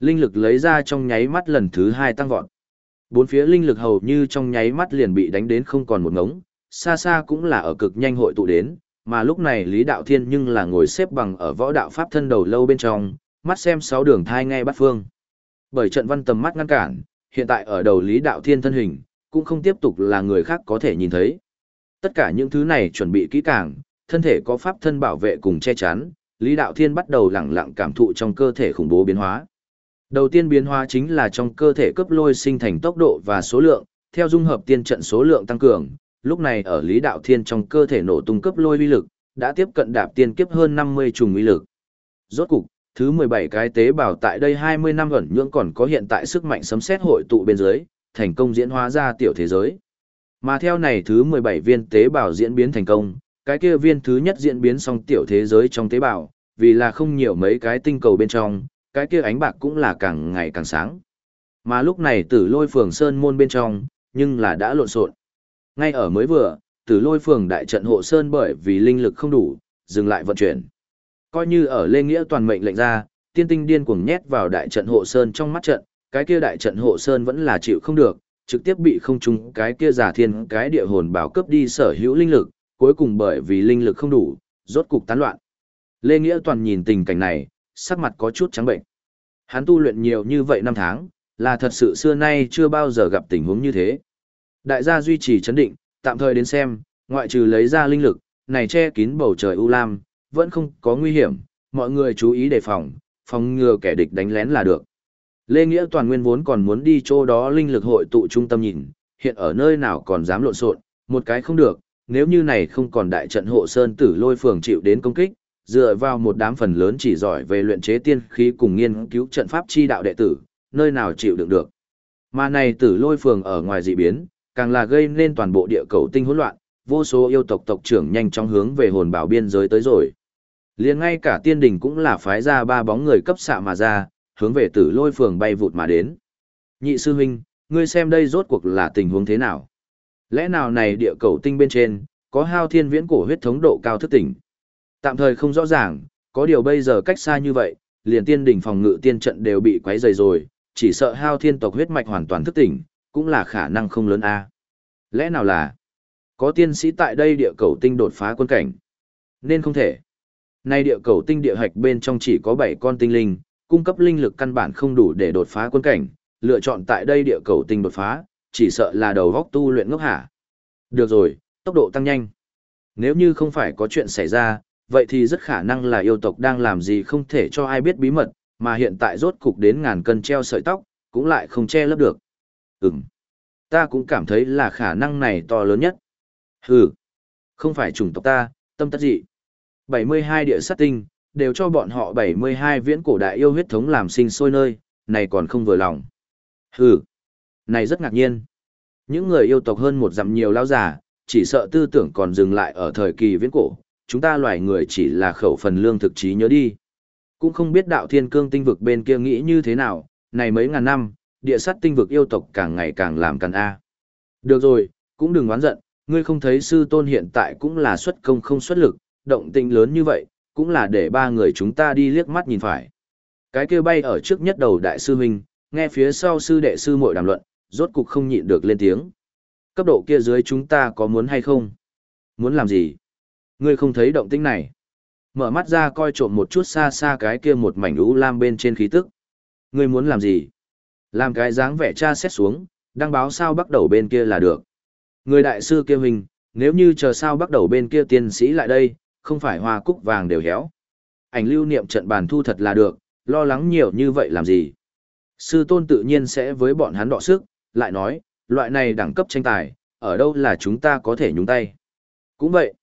Linh lực lấy ra trong nháy mắt lần thứ hai tăng vọt. Bốn phía linh lực hầu như trong nháy mắt liền bị đánh đến không còn một ngống, xa xa cũng là ở cực nhanh hội tụ đến, mà lúc này Lý Đạo Thiên nhưng là ngồi xếp bằng ở võ đạo pháp thân đầu lâu bên trong, mắt xem sáu đường thai ngay bắt phương. Bởi trận văn tầm mắt ngăn cản, hiện tại ở đầu Lý Đạo Thiên thân hình, cũng không tiếp tục là người khác có thể nhìn thấy. Tất cả những thứ này chuẩn bị kỹ càng, thân thể có pháp thân bảo vệ cùng che chắn, Lý Đạo Thiên bắt đầu lặng lặng cảm thụ trong cơ thể khủng bố biến hóa. Đầu tiên biến hóa chính là trong cơ thể cấp lôi sinh thành tốc độ và số lượng, theo dung hợp tiên trận số lượng tăng cường, lúc này ở Lý Đạo Thiên trong cơ thể nổ tung cấp lôi uy lực, đã tiếp cận đạp tiên kiếp hơn 50 trùng uy lực. Rốt cục, thứ 17 cái tế bào tại đây 20 năm ẩn nhưỡng còn có hiện tại sức mạnh sấm xét hội tụ bên dưới, thành công diễn hóa ra tiểu thế giới. Mà theo này thứ 17 viên tế bào diễn biến thành công, cái kia viên thứ nhất diễn biến xong tiểu thế giới trong tế bào, vì là không nhiều mấy cái tinh cầu bên trong, cái kia ánh bạc cũng là càng ngày càng sáng. Mà lúc này tử lôi phường sơn môn bên trong, nhưng là đã lộn xộn. Ngay ở mới vừa, tử lôi phường đại trận hộ sơn bởi vì linh lực không đủ, dừng lại vận chuyển. Coi như ở Lê Nghĩa toàn mệnh lệnh ra, tiên tinh điên cuồng nhét vào đại trận hộ sơn trong mắt trận, cái kia đại trận hộ sơn vẫn là chịu không được, trực tiếp bị không trùng cái kia giả thiên cái địa hồn bảo cấp đi sở hữu linh lực, cuối cùng bởi vì linh lực không đủ, rốt cục tán loạn. Lê Nghĩa toàn nhìn tình cảnh này, sắc mặt có chút trắng bệnh. Hắn tu luyện nhiều như vậy năm tháng, là thật sự xưa nay chưa bao giờ gặp tình huống như thế. Đại gia duy trì chấn định, tạm thời đến xem, ngoại trừ lấy ra linh lực, này che kín bầu trời u lam, vẫn không có nguy hiểm, mọi người chú ý đề phòng, phòng ngừa kẻ địch đánh lén là được. Lê Nghĩa toàn nguyên vốn còn muốn đi chỗ đó linh lực hội tụ trung tâm nhìn, hiện ở nơi nào còn dám lộn xộn, một cái không được, nếu như này không còn đại trận hộ sơn tử lôi phường chịu đến công kích, dựa vào một đám phần lớn chỉ giỏi về luyện chế tiên khí cùng nghiên cứu trận pháp chi đạo đệ tử, nơi nào chịu đựng được. Mà này tử lôi phường ở ngoài dị biến, càng là gây nên toàn bộ địa cầu tinh hỗn loạn, vô số yêu tộc tộc trưởng nhanh chóng hướng về hồn bảo biên giới tới rồi. Liền ngay cả tiên đình cũng là phái ra ba bóng người cấp xạ mà ra, hướng về tử lôi phường bay vụt mà đến. Nhị sư huynh, ngươi xem đây rốt cuộc là tình huống thế nào? Lẽ nào này địa cầu tinh bên trên, có hao thiên viễn cổ huyết thống độ cao thức tỉnh? Tạm thời không rõ ràng, có điều bây giờ cách xa như vậy, liền tiên đỉnh phòng ngự tiên trận đều bị quấy rầy rồi, chỉ sợ hao thiên tộc huyết mạch hoàn toàn thức tỉnh, cũng là khả năng không lớn a. Lẽ nào là có tiên sĩ tại đây địa cầu tinh đột phá quân cảnh? Nên không thể. Nay địa cầu tinh địa hạch bên trong chỉ có 7 con tinh linh, cung cấp linh lực căn bản không đủ để đột phá quân cảnh, lựa chọn tại đây địa cầu tinh đột phá, chỉ sợ là đầu góc tu luyện ngốc hả. Được rồi, tốc độ tăng nhanh. Nếu như không phải có chuyện xảy ra, vậy thì rất khả năng là yêu tộc đang làm gì không thể cho ai biết bí mật, mà hiện tại rốt cục đến ngàn cân treo sợi tóc, cũng lại không che lấp được. Ừm, ta cũng cảm thấy là khả năng này to lớn nhất. Hừ, không phải chủng tộc ta, tâm tất dị. 72 địa sát tinh, đều cho bọn họ 72 viễn cổ đại yêu huyết thống làm sinh sôi nơi, này còn không vừa lòng. Hừ, này rất ngạc nhiên. Những người yêu tộc hơn một dặm nhiều lao giả, chỉ sợ tư tưởng còn dừng lại ở thời kỳ viễn cổ, chúng ta loài người chỉ là khẩu phần lương thực trí nhớ đi. Cũng không biết đạo thiên cương tinh vực bên kia nghĩ như thế nào, này mấy ngàn năm, địa sát tinh vực yêu tộc càng ngày càng làm càng A. Được rồi, cũng đừng oán giận, ngươi không thấy sư tôn hiện tại cũng là xuất công không xuất lực, động tình lớn như vậy, cũng là để ba người chúng ta đi liếc mắt nhìn phải. Cái kia bay ở trước nhất đầu đại sư huynh, nghe phía sau sư đệ sư muội đàm luận, rốt cục không nhịn được lên tiếng. Cấp độ kia dưới chúng ta có muốn hay không? Muốn làm gì? Ngươi không thấy động tĩnh này. Mở mắt ra coi trộm một chút xa xa cái kia một mảnh ú lam bên trên khí tức. Ngươi muốn làm gì? Làm cái dáng vẻ cha xét xuống, đăng báo sao bắt đầu bên kia là được. Người đại sư kia mình, nếu như chờ sao bắt đầu bên kia tiên sĩ lại đây, không phải hoa cúc vàng đều héo. Ảnh lưu niệm trận bàn thu thật là được, lo lắng nhiều như vậy làm gì. Sư tôn tự nhiên sẽ với bọn hắn đọ sức, lại nói, loại này đẳng cấp tranh tài, ở đâu là chúng ta có thể nhúng tay. Cũng vậy.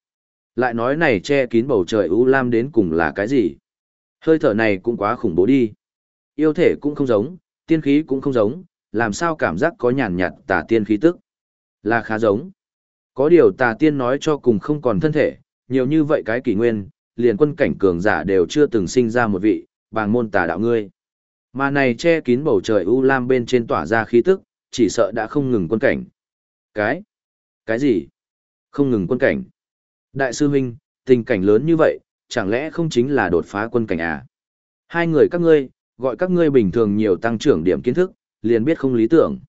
Lại nói này che kín bầu trời u lam đến cùng là cái gì? Hơi thở này cũng quá khủng bố đi. Yêu thể cũng không giống, tiên khí cũng không giống, làm sao cảm giác có nhàn nhạt tà tiên khí tức. Là khá giống. Có điều tà tiên nói cho cùng không còn thân thể, nhiều như vậy cái kỷ nguyên, liền quân cảnh cường giả đều chưa từng sinh ra một vị, bàng môn tà đạo ngươi. Mà này che kín bầu trời u lam bên trên tỏa ra khí tức, chỉ sợ đã không ngừng quân cảnh. Cái? Cái gì? Không ngừng quân cảnh. Đại sư huynh, tình cảnh lớn như vậy, chẳng lẽ không chính là đột phá quân cảnh à? Hai người các ngươi, gọi các ngươi bình thường nhiều tăng trưởng điểm kiến thức, liền biết không lý tưởng.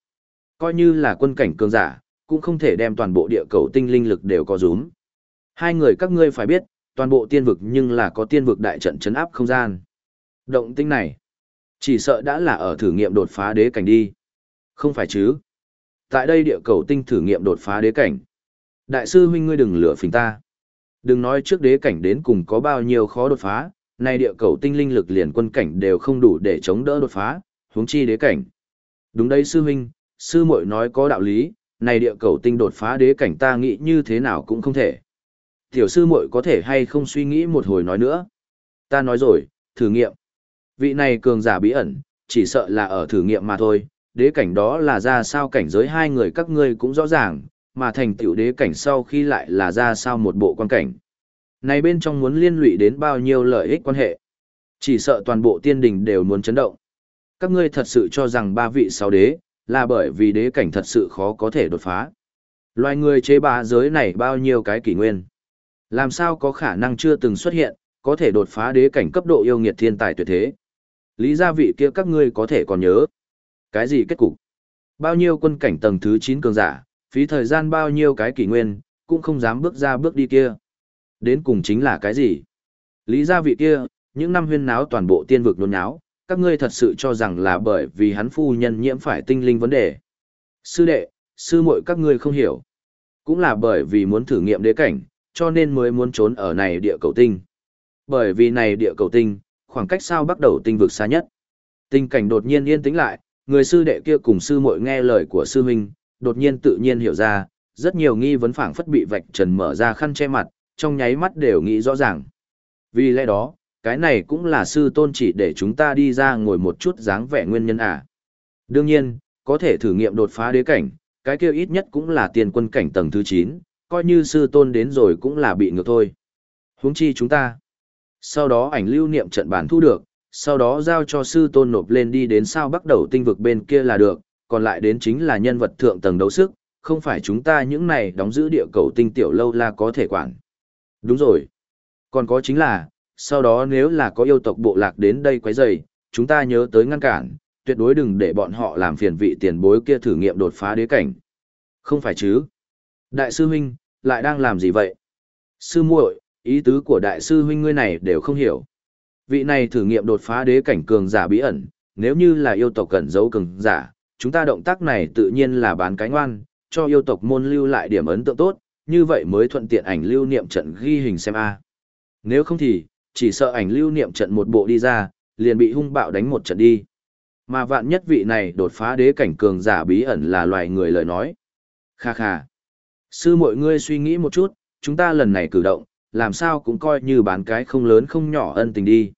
Coi như là quân cảnh cường giả, cũng không thể đem toàn bộ địa cầu tinh linh lực đều có rúm. Hai người các ngươi phải biết, toàn bộ tiên vực nhưng là có tiên vực đại trận chấn áp không gian. Động tinh này, chỉ sợ đã là ở thử nghiệm đột phá đế cảnh đi. Không phải chứ? Tại đây địa cầu tinh thử nghiệm đột phá đế cảnh. Đại sư huynh ngươi đừng lừa phình ta. Đừng nói trước đế cảnh đến cùng có bao nhiêu khó đột phá, nay địa cầu tinh linh lực liền quân cảnh đều không đủ để chống đỡ đột phá, huống chi đế cảnh. Đúng đấy sư huynh, sư muội nói có đạo lý, này địa cầu tinh đột phá đế cảnh ta nghĩ như thế nào cũng không thể. Tiểu sư muội có thể hay không suy nghĩ một hồi nói nữa. Ta nói rồi, thử nghiệm. Vị này cường giả bí ẩn, chỉ sợ là ở thử nghiệm mà thôi, đế cảnh đó là ra sao cảnh giới hai người các ngươi cũng rõ ràng, mà thành tựu đế cảnh sau khi lại là ra sao một bộ quan cảnh. Này bên trong muốn liên lụy đến bao nhiêu lợi ích quan hệ. Chỉ sợ toàn bộ tiên đình đều muốn chấn động. Các ngươi thật sự cho rằng ba vị sáu đế, là bởi vì đế cảnh thật sự khó có thể đột phá. Loài người chế bá giới này bao nhiêu cái kỷ nguyên. Làm sao có khả năng chưa từng xuất hiện, có thể đột phá đế cảnh cấp độ yêu nghiệt thiên tài tuyệt thế. Lý gia vị kia các ngươi có thể còn nhớ. Cái gì kết cục? Bao nhiêu quân cảnh tầng thứ 9 cường giả, phí thời gian bao nhiêu cái kỷ nguyên, cũng không dám bước ra bước đi kia. Đến cùng chính là cái gì? Lý gia vị kia, những năm huyên náo toàn bộ tiên vực nôn náo, các ngươi thật sự cho rằng là bởi vì hắn phu nhân nhiễm phải tinh linh vấn đề. Sư đệ, sư muội các ngươi không hiểu. Cũng là bởi vì muốn thử nghiệm đế cảnh, cho nên mới muốn trốn ở này địa cầu tinh. Bởi vì này địa cầu tinh, khoảng cách sao bắt đầu tinh vực xa nhất. Tình cảnh đột nhiên yên tĩnh lại, người sư đệ kia cùng sư muội nghe lời của sư huynh, đột nhiên tự nhiên hiểu ra, rất nhiều nghi vấn phảng phất bị vạch trần mở ra khăn che mặt, trong nháy mắt đều nghĩ rõ ràng. Vì lẽ đó, cái này cũng là sư tôn chỉ để chúng ta đi ra ngồi một chút dáng vẻ nguyên nhân à. Đương nhiên, có thể thử nghiệm đột phá đế cảnh, cái kia ít nhất cũng là tiền quân cảnh tầng thứ 9, coi như sư tôn đến rồi cũng là bị ngược thôi. Huống chi chúng ta. Sau đó ảnh lưu niệm trận bản thu được, sau đó giao cho sư tôn nộp lên đi đến sao bắt đầu tinh vực bên kia là được, còn lại đến chính là nhân vật thượng tầng đấu sức, không phải chúng ta những này đóng giữ địa cầu tinh tiểu lâu la có thể quản. Đúng rồi. Còn có chính là, sau đó nếu là có yêu tộc bộ lạc đến đây quấy rầy, chúng ta nhớ tới ngăn cản, tuyệt đối đừng để bọn họ làm phiền vị tiền bối kia thử nghiệm đột phá đế cảnh. Không phải chứ? Đại sư huynh, lại đang làm gì vậy? Sư muội, ý tứ của đại sư huynh ngươi này đều không hiểu. Vị này thử nghiệm đột phá đế cảnh cường giả bí ẩn, nếu như là yêu tộc cẩn giấu cường giả, chúng ta động tác này tự nhiên là bán cái ngoan, cho yêu tộc môn lưu lại điểm ấn tượng tốt, như vậy mới thuận tiện ảnh lưu niệm trận ghi hình xem a. Nếu không thì, chỉ sợ ảnh lưu niệm trận một bộ đi ra, liền bị hung bạo đánh một trận đi. Mà vạn nhất vị này đột phá đế cảnh cường giả bí ẩn là loài người lời nói. Kha kha. Sư mọi ngươi suy nghĩ một chút, chúng ta lần này cử động, làm sao cũng coi như bán cái không lớn không nhỏ ân tình đi.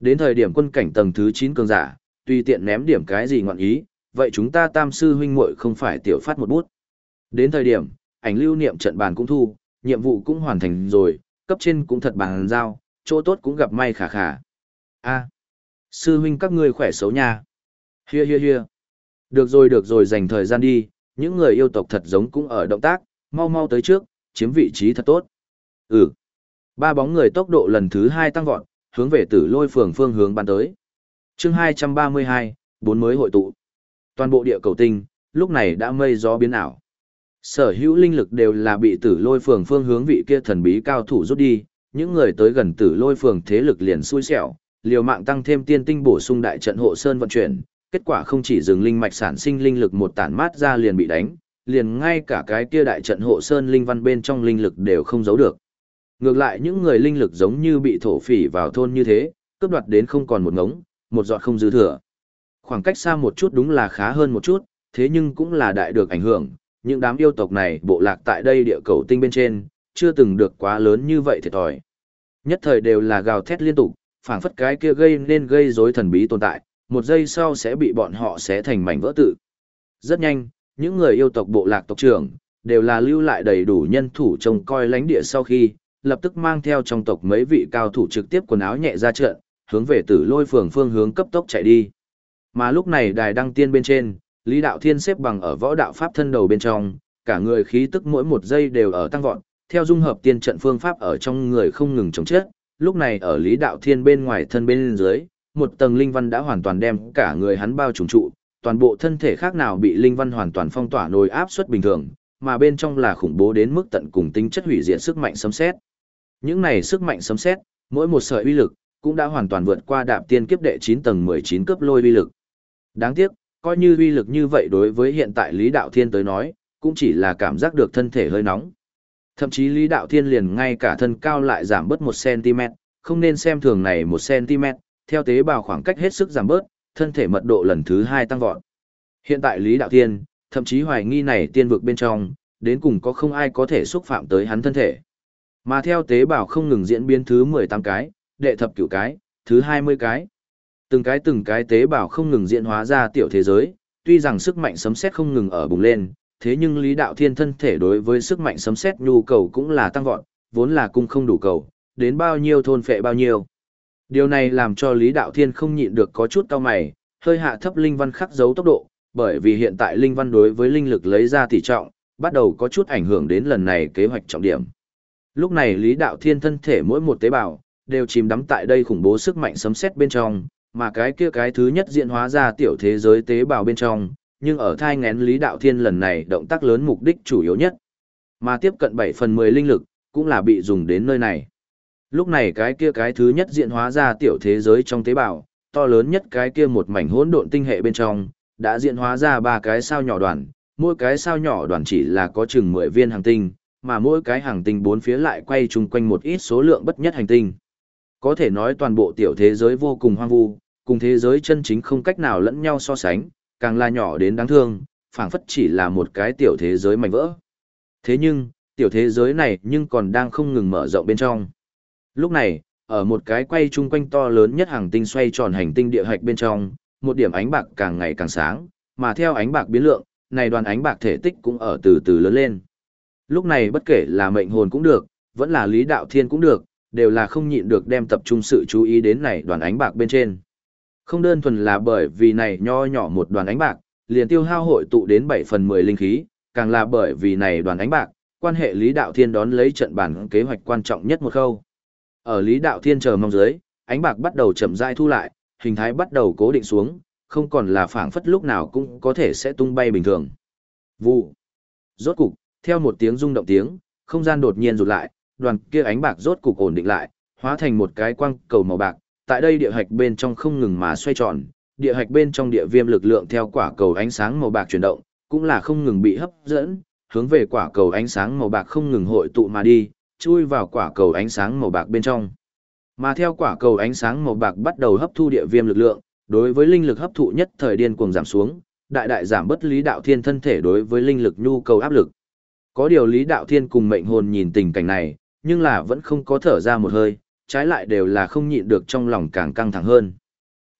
Đến thời điểm quân cảnh tầng thứ 9 cường giả, tùy tiện ném điểm cái gì ngọn ý, vậy chúng ta tam sư huynh muội không phải tiểu phát một bút. Đến thời điểm, ảnh lưu niệm trận bàn cũng thu, nhiệm vụ cũng hoàn thành rồi, cấp trên cũng thật bàn giao, chỗ tốt cũng gặp may khả khả. A, sư huynh các ngươi khỏe xấu nha. Hia hia hia. Được rồi được rồi dành thời gian đi, những người yêu tộc thật giống cũng ở động tác, mau mau tới trước, chiếm vị trí thật tốt. Ừ. Ba bóng người tốc độ lần thứ hai tăng vọt, hướng về tử lôi phường phương hướng ban tới. chương 232, bốn mới hội tụ. Toàn bộ địa cầu tinh, lúc này đã mây gió biến ảo. Sở hữu linh lực đều là bị tử lôi phường phương hướng vị kia thần bí cao thủ rút đi, những người tới gần tử lôi phường thế lực liền xui xẻo, liều mạng tăng thêm tiên tinh bổ sung đại trận hộ sơn vận chuyển, kết quả không chỉ dừng linh mạch sản sinh linh lực một tản mát ra liền bị đánh, liền ngay cả cái kia đại trận hộ sơn linh văn bên trong linh lực đều không giấu được. Ngược lại những người linh lực giống như bị thổ phỉ vào thôn như thế, cướp đoạt đến không còn một ngống, một giọt không dư thừa. Khoảng cách xa một chút đúng là khá hơn một chút, thế nhưng cũng là đại được ảnh hưởng, những đám yêu tộc này bộ lạc tại đây địa cầu tinh bên trên, chưa từng được quá lớn như vậy thiệt thòi. Nhất thời đều là gào thét liên tục, phảng phất cái kia gây nên gây rối thần bí tồn tại, một giây sau sẽ bị bọn họ xé thành mảnh vỡ tự. Rất nhanh, những người yêu tộc bộ lạc tộc trưởng, đều là lưu lại đầy đủ nhân thủ trông coi lãnh địa sau khi, lập tức mang theo trong tộc mấy vị cao thủ trực tiếp quần áo nhẹ ra trận, hướng về tử lôi phường phương hướng cấp tốc chạy đi. Mà lúc này đài đăng tiên bên trên, Lý Đạo Thiên xếp bằng ở võ đạo pháp thân đầu bên trong, cả người khí tức mỗi một giây đều ở tăng vọt, theo dung hợp tiên trận phương pháp ở trong người không ngừng chống chết, lúc này ở Lý Đạo Thiên bên ngoài thân bên dưới, một tầng linh văn đã hoàn toàn đem cả người hắn bao trùm trụ, toàn bộ thân thể khác nào bị linh văn hoàn toàn phong tỏa nồi áp suất bình thường, mà bên trong là khủng bố đến mức tận cùng tính chất hủy diệt sức mạnh sấm sét. Những này sức mạnh sấm sét, mỗi một sợi uy lực cũng đã hoàn toàn vượt qua đạp tiên kiếp đệ 9 tầng 19 cấp lôi uy lực. Đáng tiếc, coi như uy lực như vậy đối với hiện tại Lý Đạo Thiên tới nói, cũng chỉ là cảm giác được thân thể hơi nóng. Thậm chí Lý Đạo Thiên liền ngay cả thân cao lại giảm bớt 1cm, không nên xem thường này 1cm, theo tế bào khoảng cách hết sức giảm bớt, thân thể mật độ lần thứ hai tăng vọt. Hiện tại Lý Đạo Thiên, thậm chí hoài nghi này tiên vực bên trong, đến cùng có không ai có thể xúc phạm tới hắn thân thể. Mà theo tế bào không ngừng diễn biến thứ 18 cái, đệ thập cửu cái, thứ 20 cái. Từng cái từng cái tế bào không ngừng diễn hóa ra tiểu thế giới, tuy rằng sức mạnh sấm sét không ngừng ở bùng lên, thế nhưng Lý Đạo Thiên thân thể đối với sức mạnh sấm sét nhu cầu cũng là tăng vọt, vốn là cung không đủ cầu, đến bao nhiêu thôn phệ bao nhiêu. Điều này làm cho Lý Đạo Thiên không nhịn được có chút cao mày, hơi hạ thấp linh văn khắc dấu tốc độ, bởi vì hiện tại linh văn đối với linh lực lấy ra tỷ trọng, bắt đầu có chút ảnh hưởng đến lần này kế hoạch trọng điểm. Lúc này Lý Đạo Thiên thân thể mỗi một tế bào đều chìm đắm tại đây khủng bố sức mạnh sấm sét bên trong, mà cái kia cái thứ nhất diễn hóa ra tiểu thế giới tế bào bên trong, nhưng ở thai ngén Lý Đạo Thiên lần này động tác lớn mục đích chủ yếu nhất. Mà tiếp cận 7 phần 10 linh lực, cũng là bị dùng đến nơi này. Lúc này cái kia cái thứ nhất diện hóa ra tiểu thế giới trong tế bào, to lớn nhất cái kia một mảnh hỗn độn tinh hệ bên trong, đã diện hóa ra ba cái sao nhỏ đoàn, mỗi cái sao nhỏ đoàn chỉ là có chừng 10 viên hành tinh, mà mỗi cái hành tinh bốn phía lại quay chung quanh một ít số lượng bất nhất hành tinh. Có thể nói toàn bộ tiểu thế giới vô cùng hoang vu, cùng thế giới chân chính không cách nào lẫn nhau so sánh, càng là nhỏ đến đáng thương, phảng phất chỉ là một cái tiểu thế giới mảnh vỡ. Thế nhưng, tiểu thế giới này nhưng còn đang không ngừng mở rộng bên trong. Lúc này, ở một cái quay chung quanh to lớn nhất hàng tinh xoay tròn hành tinh địa hạch bên trong, một điểm ánh bạc càng ngày càng sáng, mà theo ánh bạc biến lượng, này đoàn ánh bạc thể tích cũng ở từ từ lớn lên. Lúc này bất kể là mệnh hồn cũng được, vẫn là lý đạo thiên cũng được, đều là không nhịn được đem tập trung sự chú ý đến này đoàn ánh bạc bên trên. Không đơn thuần là bởi vì này nho nhỏ một đoàn ánh bạc, liền tiêu hao hội tụ đến 7 phần 10 linh khí, càng là bởi vì này đoàn ánh bạc, quan hệ Lý Đạo Thiên đón lấy trận bản kế hoạch quan trọng nhất một khâu. Ở Lý Đạo Thiên chờ mong dưới, ánh bạc bắt đầu chậm rãi thu lại, hình thái bắt đầu cố định xuống, không còn là phảng phất lúc nào cũng có thể sẽ tung bay bình thường. Vụ. Rốt cục, theo một tiếng rung động tiếng, không gian đột nhiên rụt lại, đoàn kia ánh bạc rốt cục ổn định lại, hóa thành một cái quang cầu màu bạc, tại đây địa hạch bên trong không ngừng mà xoay tròn, địa hạch bên trong địa viêm lực lượng theo quả cầu ánh sáng màu bạc chuyển động, cũng là không ngừng bị hấp dẫn, hướng về quả cầu ánh sáng màu bạc không ngừng hội tụ mà đi, chui vào quả cầu ánh sáng màu bạc bên trong. Mà theo quả cầu ánh sáng màu bạc bắt đầu hấp thu địa viêm lực lượng, đối với linh lực hấp thụ nhất thời điên cuồng giảm xuống, đại đại giảm bất lý đạo thiên thân thể đối với linh lực nhu cầu áp lực. Có điều lý đạo thiên cùng mệnh hồn nhìn tình cảnh này, nhưng là vẫn không có thở ra một hơi, trái lại đều là không nhịn được trong lòng càng căng thẳng hơn.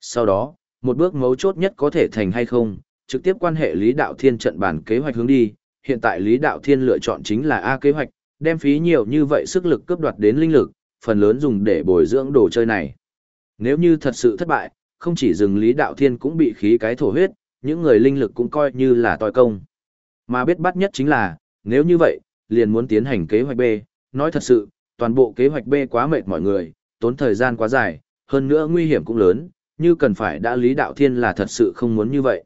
Sau đó, một bước mấu chốt nhất có thể thành hay không, trực tiếp quan hệ Lý Đạo Thiên trận bản kế hoạch hướng đi, hiện tại Lý Đạo Thiên lựa chọn chính là A kế hoạch, đem phí nhiều như vậy sức lực cướp đoạt đến linh lực, phần lớn dùng để bồi dưỡng đồ chơi này. Nếu như thật sự thất bại, không chỉ dừng Lý Đạo Thiên cũng bị khí cái thổ huyết, những người linh lực cũng coi như là tòi công. Mà biết bắt nhất chính là, nếu như vậy, liền muốn tiến hành kế hoạch B, nói thật sự, toàn bộ kế hoạch B quá mệt mọi người, tốn thời gian quá dài, hơn nữa nguy hiểm cũng lớn, như cần phải đã Lý Đạo Thiên là thật sự không muốn như vậy.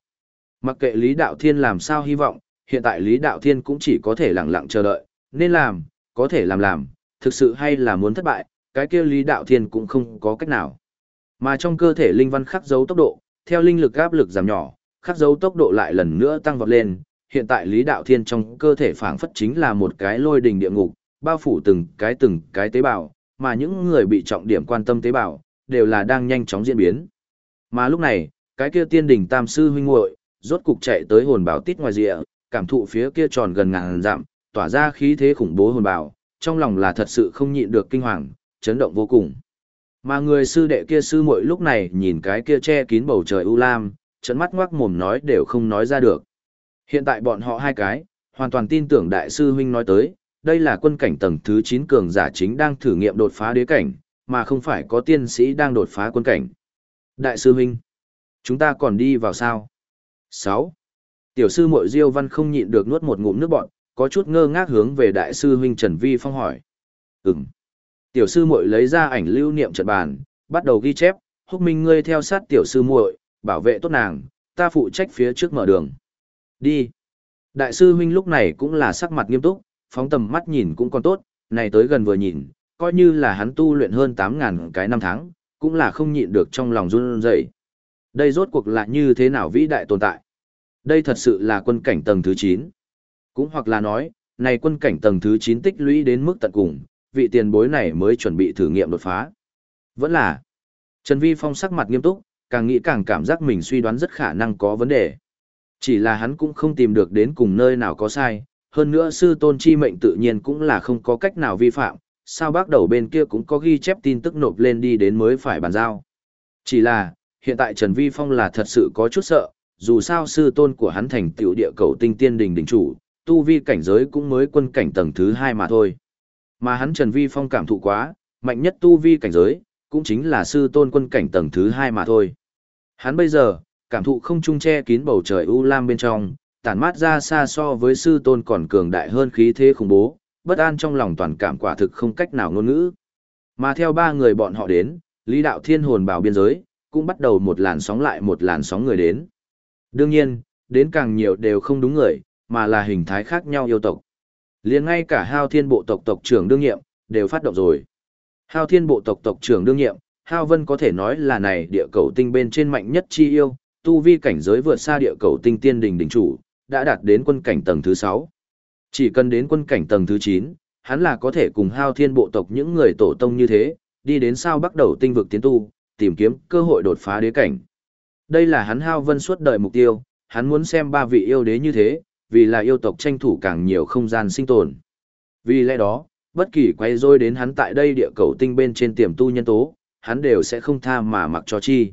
Mặc kệ Lý Đạo Thiên làm sao hy vọng, hiện tại Lý Đạo Thiên cũng chỉ có thể lặng lặng chờ đợi, nên làm, có thể làm làm, thực sự hay là muốn thất bại, cái kia Lý Đạo Thiên cũng không có cách nào. Mà trong cơ thể linh văn khắc dấu tốc độ, theo linh lực áp lực giảm nhỏ, khắc dấu tốc độ lại lần nữa tăng vọt lên, hiện tại Lý Đạo Thiên trong cơ thể phảng phất chính là một cái lôi đình địa ngục, bao phủ từng cái từng cái tế bào, mà những người bị trọng điểm quan tâm tế bào, đều là đang nhanh chóng diễn biến. Mà lúc này, cái kia tiên đỉnh tam sư huynh muội rốt cục chạy tới hồn bảo tít ngoài rìa, cảm thụ phía kia tròn gần ngàn dặm, tỏa ra khí thế khủng bố hồn bảo, trong lòng là thật sự không nhịn được kinh hoàng, chấn động vô cùng. Mà người sư đệ kia sư muội lúc này nhìn cái kia che kín bầu trời u lam, trận mắt ngoác mồm nói đều không nói ra được. Hiện tại bọn họ hai cái, hoàn toàn tin tưởng đại sư huynh nói tới, đây là quân cảnh tầng thứ 9 cường giả chính đang thử nghiệm đột phá đế cảnh, mà không phải có tiên sĩ đang đột phá quân cảnh. Đại sư huynh, chúng ta còn đi vào sao? 6. Tiểu sư muội Diêu Văn không nhịn được nuốt một ngụm nước bọt, có chút ngơ ngác hướng về đại sư huynh Trần Vi Phong hỏi. Ừm. Tiểu sư muội lấy ra ảnh lưu niệm trận bàn, bắt đầu ghi chép, húc minh ngươi theo sát tiểu sư muội, bảo vệ tốt nàng, ta phụ trách phía trước mở đường. Đi. Đại sư huynh lúc này cũng là sắc mặt nghiêm túc, phóng tầm mắt nhìn cũng còn tốt, này tới gần vừa nhìn, coi như là hắn tu luyện hơn 8.000 cái năm tháng, cũng là không nhịn được trong lòng run rẩy. Đây rốt cuộc là như thế nào vĩ đại tồn tại? Đây thật sự là quân cảnh tầng thứ 9. Cũng hoặc là nói, này quân cảnh tầng thứ 9 tích lũy đến mức tận cùng, vị tiền bối này mới chuẩn bị thử nghiệm đột phá. Vẫn là, Trần Vi Phong sắc mặt nghiêm túc, càng nghĩ càng cảm giác mình suy đoán rất khả năng có vấn đề. Chỉ là hắn cũng không tìm được đến cùng nơi nào có sai, hơn nữa sư tôn chi mệnh tự nhiên cũng là không có cách nào vi phạm, sao bác đầu bên kia cũng có ghi chép tin tức nộp lên đi đến mới phải bàn giao. Chỉ là, hiện tại Trần Vi Phong là thật sự có chút sợ, dù sao sư tôn của hắn thành tiểu địa cầu tinh tiên đình đỉnh chủ, tu vi cảnh giới cũng mới quân cảnh tầng thứ hai mà thôi. Mà hắn Trần Vi Phong cảm thụ quá, mạnh nhất tu vi cảnh giới, cũng chính là sư tôn quân cảnh tầng thứ hai mà thôi. Hắn bây giờ, cảm thụ không trung che kín bầu trời u lam bên trong, tản mát ra xa so với sư tôn còn cường đại hơn khí thế khủng bố, bất an trong lòng toàn cảm quả thực không cách nào ngôn ngữ. Mà theo ba người bọn họ đến, Lý Đạo Thiên hồn bảo biên giới, cũng bắt đầu một làn sóng lại một làn sóng người đến. Đương nhiên, đến càng nhiều đều không đúng người, mà là hình thái khác nhau yêu tộc. liền ngay cả hao thiên bộ tộc tộc trưởng đương nhiệm, đều phát động rồi. Hao thiên bộ tộc tộc trưởng đương nhiệm, Hao Vân có thể nói là này địa cầu tinh bên trên mạnh nhất chi yêu, tu vi cảnh giới vượt xa địa cầu tinh tiên đình đỉnh chủ, đã đạt đến quân cảnh tầng thứ 6. Chỉ cần đến quân cảnh tầng thứ 9, hắn là có thể cùng Hao thiên bộ tộc những người tổ tông như thế, đi đến sao bắt đầu tinh vực tiến tu, tìm kiếm cơ hội đột phá đế cảnh. Đây là hắn Hao Vân suốt đời mục tiêu, hắn muốn xem ba vị yêu đế như thế, vì là yêu tộc tranh thủ càng nhiều không gian sinh tồn. Vì lẽ đó, bất kỳ quay rối đến hắn tại đây địa cầu tinh bên trên tiềm tu nhân tố, hắn đều sẽ không tha mà mặc cho chi.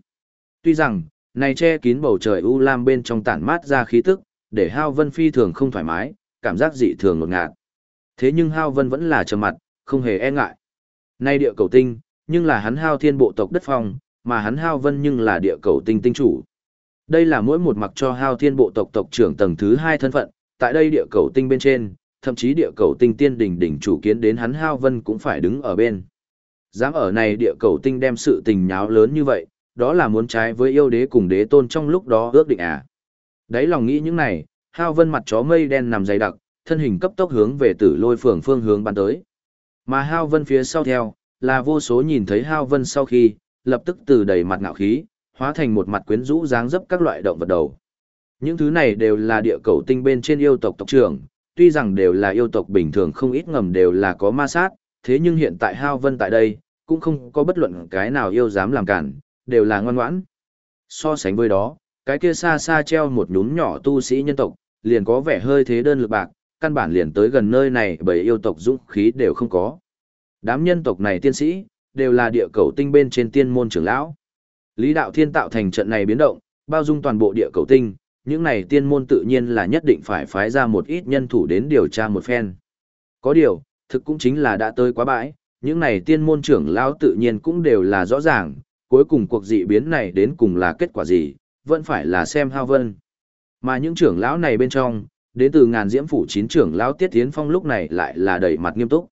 Tuy rằng, này che kín bầu trời u lam bên trong tản mát ra khí tức, để Hao Vân phi thường không thoải mái, cảm giác dị thường ngột ngạt. Thế nhưng Hao Vân vẫn là trầm mặt, không hề e ngại. Nay địa cầu tinh, nhưng là hắn Hao Thiên bộ tộc đất phong, mà hắn Hao Vân nhưng là địa cầu tinh tinh chủ. Đây là mỗi một mặc cho Hao Thiên bộ tộc tộc trưởng tầng thứ hai thân phận, tại đây địa cầu tinh bên trên, thậm chí địa cầu tinh tiên đỉnh đỉnh chủ kiến đến hắn Hao Vân cũng phải đứng ở bên. Dám ở này địa cầu tinh đem sự tình nháo lớn như vậy, đó là muốn trái với yêu đế cùng đế tôn trong lúc đó ước định à. Đấy lòng nghĩ những này, Hao Vân mặt chó mây đen nằm dày đặc, thân hình cấp tốc hướng về tử lôi phường phương hướng bắn tới. Mà Hao Vân phía sau theo, là vô số nhìn thấy Hao Vân sau khi, lập tức từ đầy mặt ngạo khí, hóa thành một mặt quyến rũ dáng dấp các loại động vật đầu. Những thứ này đều là địa cầu tinh bên trên yêu tộc tộc trưởng, tuy rằng đều là yêu tộc bình thường không ít ngầm đều là có ma sát, thế nhưng hiện tại Hao Vân tại đây, cũng không có bất luận cái nào yêu dám làm cản, đều là ngoan ngoãn. So sánh với đó, cái kia xa xa treo một nhún nhỏ tu sĩ nhân tộc, liền có vẻ hơi thế đơn lực bạc, căn bản liền tới gần nơi này bởi yêu tộc dũng khí đều không có. Đám nhân tộc này tiên sĩ, đều là địa cầu tinh bên trên tiên môn trưởng lão. Lý Đạo Thiên tạo thành trận này biến động, bao dung toàn bộ địa cầu tinh, những này tiên môn tự nhiên là nhất định phải phái ra một ít nhân thủ đến điều tra một phen. Có điều, thực cũng chính là đã tới quá bãi, những này tiên môn trưởng lão tự nhiên cũng đều là rõ ràng, cuối cùng cuộc dị biến này đến cùng là kết quả gì, vẫn phải là xem hao vân. Mà những trưởng lão này bên trong, đến từ ngàn diễm phủ chín trưởng lão Tiết Tiến Phong lúc này lại là đầy mặt nghiêm túc.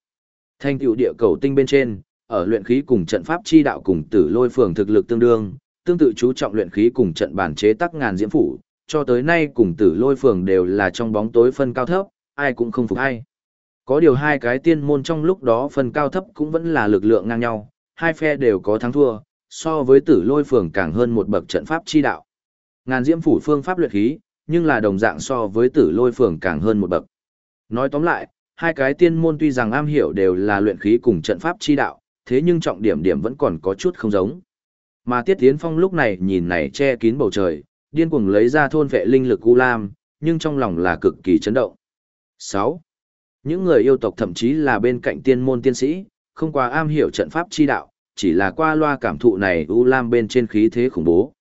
Thanh tựu địa cầu tinh bên trên, ở luyện khí cùng trận pháp chi đạo cùng tử lôi phường thực lực tương đương, tương tự chú trọng luyện khí cùng trận bản chế tắc ngàn diễm phủ, cho tới nay cùng tử lôi phường đều là trong bóng tối phân cao thấp, ai cũng không phục ai. Có điều hai cái tiên môn trong lúc đó phân cao thấp cũng vẫn là lực lượng ngang nhau, hai phe đều có thắng thua, so với tử lôi phường càng hơn một bậc trận pháp chi đạo. Ngàn diễm phủ phương pháp luyện khí, nhưng là đồng dạng so với tử lôi phường càng hơn một bậc. Nói tóm lại, hai cái tiên môn tuy rằng am hiểu đều là luyện khí cùng trận pháp chi đạo, thế nhưng trọng điểm điểm vẫn còn có chút không giống. Mà Tiết Tiến Phong lúc này nhìn này che kín bầu trời, điên cuồng lấy ra thôn vệ linh lực U Lam, nhưng trong lòng là cực kỳ chấn động. 6. Những người yêu tộc thậm chí là bên cạnh tiên môn tiên sĩ, không quá am hiểu trận pháp chi đạo, chỉ là qua loa cảm thụ này U Lam bên trên khí thế khủng bố.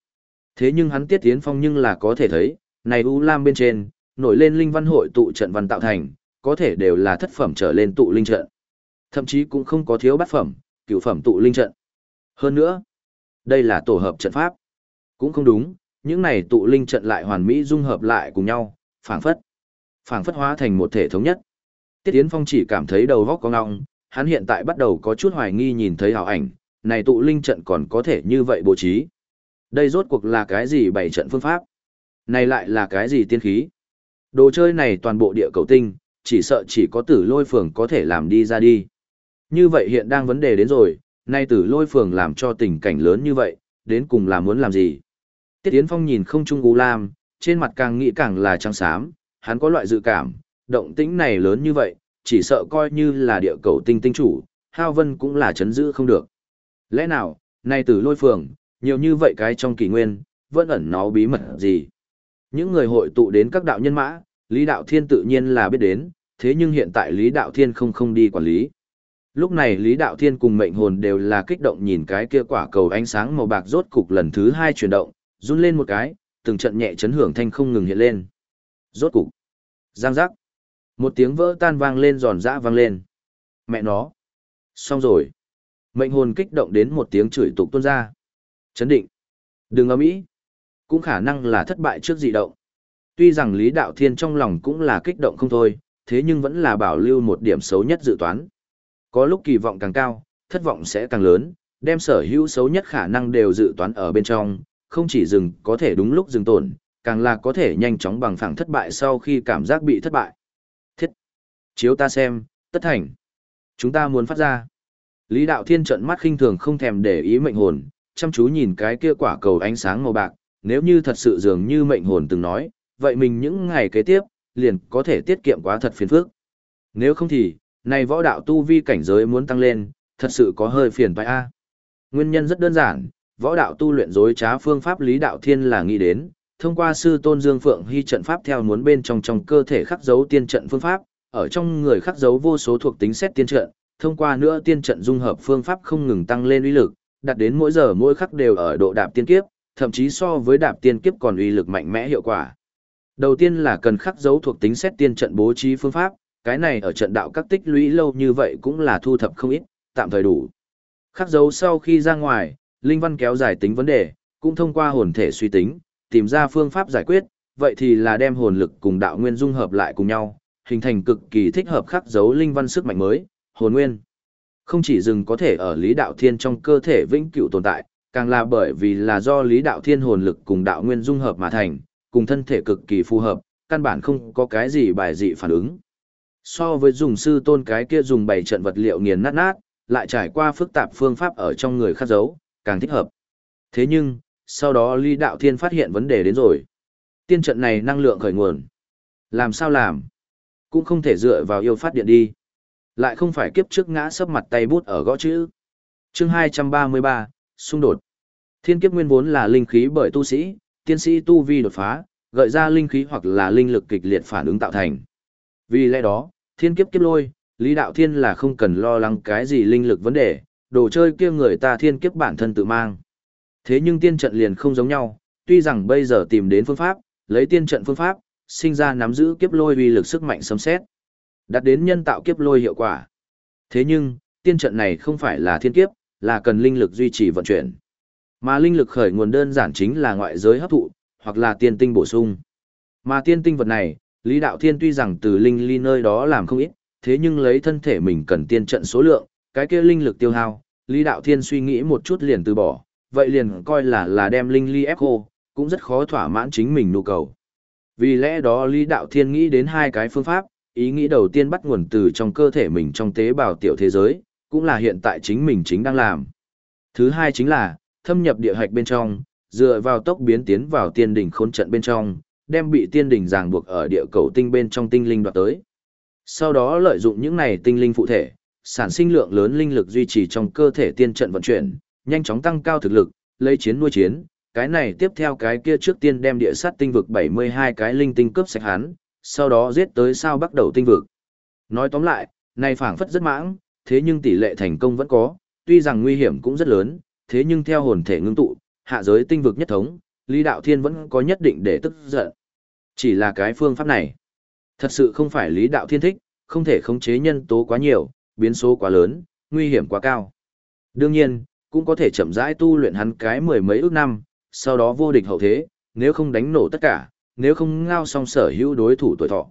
Thế nhưng hắn Tiết Tiến Phong nhưng là có thể thấy, này U Lam bên trên, nổi lên linh văn hội tụ trận văn tạo thành, có thể đều là thất phẩm trở lên tụ linh trận. Thậm chí cũng không có thiếu bát phẩm, cựu phẩm tụ linh trận. Hơn nữa, đây là tổ hợp trận pháp. Cũng không đúng, những này tụ linh trận lại hoàn mỹ dung hợp lại cùng nhau, phảng phất. phảng phất hóa thành một thể thống nhất. Tiết Yến Phong chỉ cảm thấy đầu góc có ngọng, hắn hiện tại bắt đầu có chút hoài nghi nhìn thấy hảo ảnh, này tụ linh trận còn có thể như vậy bố trí. Đây rốt cuộc là cái gì bảy trận phương pháp? Này lại là cái gì tiên khí? Đồ chơi này toàn bộ địa cầu tinh, chỉ sợ chỉ có tử lôi phường có thể làm đi ra đi. Như vậy hiện đang vấn đề đến rồi, nay tử lôi phường làm cho tình cảnh lớn như vậy, đến cùng là muốn làm gì? Tiết Yến Phong nhìn không trung U Lam, trên mặt càng nghĩ càng là trắng xám, hắn có loại dự cảm, động tĩnh này lớn như vậy, chỉ sợ coi như là địa cầu tinh tinh chủ, Hao Vân cũng là chấn giữ không được. Lẽ nào, nay tử lôi phường, nhiều như vậy cái trong kỷ nguyên, vẫn ẩn nó bí mật gì? Những người hội tụ đến các đạo nhân mã, Lý Đạo Thiên tự nhiên là biết đến, thế nhưng hiện tại Lý Đạo Thiên không không đi quản lý. Lúc này Lý Đạo Thiên cùng mệnh hồn đều là kích động nhìn cái kia quả cầu ánh sáng màu bạc rốt cục lần thứ hai chuyển động, run lên một cái, từng trận nhẹ chấn hưởng thanh không ngừng hiện lên. Rốt cục. Giang giác. Một tiếng vỡ tan vang lên giòn giã vang lên. Mẹ nó. Xong rồi. Mệnh hồn kích động đến một tiếng chửi tục tuôn ra. Chấn định. Đừng ấm ý. Cũng khả năng là thất bại trước dị động. Tuy rằng Lý Đạo Thiên trong lòng cũng là kích động không thôi, thế nhưng vẫn là bảo lưu một điểm xấu nhất dự toán. Có lúc kỳ vọng càng cao, thất vọng sẽ càng lớn, đem sở hữu xấu nhất khả năng đều dự toán ở bên trong, không chỉ dừng có thể đúng lúc dừng tổn, càng là có thể nhanh chóng bằng phẳng thất bại sau khi cảm giác bị thất bại. Thiết! Chiếu ta xem, tất thành. Chúng ta muốn phát ra. Lý Đạo Thiên trận mắt khinh thường không thèm để ý mệnh hồn, chăm chú nhìn cái kia quả cầu ánh sáng màu bạc, nếu như thật sự dường như mệnh hồn từng nói, vậy mình những ngày kế tiếp, liền có thể tiết kiệm quá thật phiền phức. Nếu không thì, này võ đạo tu vi cảnh giới muốn tăng lên, thật sự có hơi phiền phải a. Nguyên nhân rất đơn giản, võ đạo tu luyện dối trá phương pháp lý đạo thiên là nghĩ đến, thông qua sư tôn Dương Phượng Hy trận pháp theo muốn bên trong trong cơ thể khắc dấu tiên trận phương pháp, ở trong người khắc dấu vô số thuộc tính xét tiên trận, thông qua nữa tiên trận dung hợp phương pháp không ngừng tăng lên uy lực, đạt đến mỗi giờ mỗi khắc đều ở độ đạp tiên kiếp, thậm chí so với đạp tiên kiếp còn uy lực mạnh mẽ hiệu quả. Đầu tiên là cần khắc dấu thuộc tính xét tiên trận bố trí phương pháp, cái này ở trận đạo các tích lũy lâu như vậy cũng là thu thập không ít, tạm thời đủ. Khắc dấu sau khi ra ngoài, Linh Văn kéo dài tính vấn đề, cũng thông qua hồn thể suy tính, tìm ra phương pháp giải quyết, vậy thì là đem hồn lực cùng đạo nguyên dung hợp lại cùng nhau, hình thành cực kỳ thích hợp khắc dấu Linh Văn sức mạnh mới, hồn nguyên. Không chỉ dừng có thể ở Lý Đạo Thiên trong cơ thể vĩnh cửu tồn tại, càng là bởi vì là do Lý Đạo Thiên hồn lực cùng đạo nguyên dung hợp mà thành, cùng thân thể cực kỳ phù hợp, căn bản không có cái gì bài dị phản ứng. So với dùng sư tôn cái kia dùng bảy trận vật liệu nghiền nát nát, lại trải qua phức tạp phương pháp ở trong người khắc dấu, càng thích hợp. Thế nhưng, sau đó Lý Đạo Thiên phát hiện vấn đề đến rồi. Tiên trận này năng lượng khởi nguồn. Làm sao làm? Cũng không thể dựa vào yêu phát điện đi. Lại không phải kiếp trước ngã sấp mặt tay bút ở gõ chữ. Chương 233, xung đột. Thiên kiếp nguyên vốn là linh khí bởi tu sĩ, tiên sĩ tu vi đột phá, gợi ra linh khí hoặc là linh lực kịch liệt phản ứng tạo thành. Vì lẽ đó, thiên kiếp kiếp lôi, Lý Đạo Thiên là không cần lo lắng cái gì linh lực vấn đề, đồ chơi kia người ta thiên kiếp bản thân tự mang. Thế nhưng tiên trận liền không giống nhau, tuy rằng bây giờ tìm đến phương pháp, lấy tiên trận phương pháp, sinh ra nắm giữ kiếp lôi uy lực sức mạnh sấm xét, đạt đến nhân tạo kiếp lôi hiệu quả. Thế nhưng, tiên trận này không phải là thiên kiếp, là cần linh lực duy trì vận chuyển. Mà linh lực khởi nguồn đơn giản chính là ngoại giới hấp thụ, hoặc là tiên tinh bổ sung. Mà tiên tinh vật này, Lý Đạo Thiên tuy rằng từ linh ly nơi đó làm không ít, thế nhưng lấy thân thể mình cần tiên trận số lượng, cái kia linh lực tiêu hao, Lý Đạo Thiên suy nghĩ một chút liền từ bỏ, vậy liền coi là là đem linh ly ép khô, cũng rất khó thỏa mãn chính mình nhu cầu. Vì lẽ đó Lý Đạo Thiên nghĩ đến hai cái phương pháp, ý nghĩ đầu tiên bắt nguồn từ trong cơ thể mình trong tế bào tiểu thế giới, cũng là hiện tại chính mình chính đang làm. Thứ hai chính là, thâm nhập địa hạch bên trong, dựa vào tốc biến tiến vào tiên đỉnh khốn trận bên trong, đem bị tiên đình ràng buộc ở địa cầu tinh bên trong tinh linh đoạt tới. Sau đó lợi dụng những này tinh linh phụ thể, sản sinh lượng lớn linh lực duy trì trong cơ thể tiên trận vận chuyển, nhanh chóng tăng cao thực lực, lấy chiến nuôi chiến, cái này tiếp theo cái kia trước tiên đem địa sát tinh vực 72 cái linh tinh cướp sạch hắn, sau đó giết tới sao bắt đầu tinh vực. Nói tóm lại, này phảng phất rất mãng, thế nhưng tỷ lệ thành công vẫn có, tuy rằng nguy hiểm cũng rất lớn, thế nhưng theo hồn thể ngưng tụ, hạ giới tinh vực nhất thống, Lý Đạo Thiên vẫn có nhất định để tức giận. Chỉ là cái phương pháp này. Thật sự không phải Lý Đạo Thiên thích, không thể khống chế nhân tố quá nhiều, biến số quá lớn, nguy hiểm quá cao. Đương nhiên, cũng có thể chậm rãi tu luyện hắn cái mười mấy ước năm, sau đó vô địch hậu thế, nếu không đánh nổ tất cả, nếu không ngao xong sở hữu đối thủ tuổi thọ.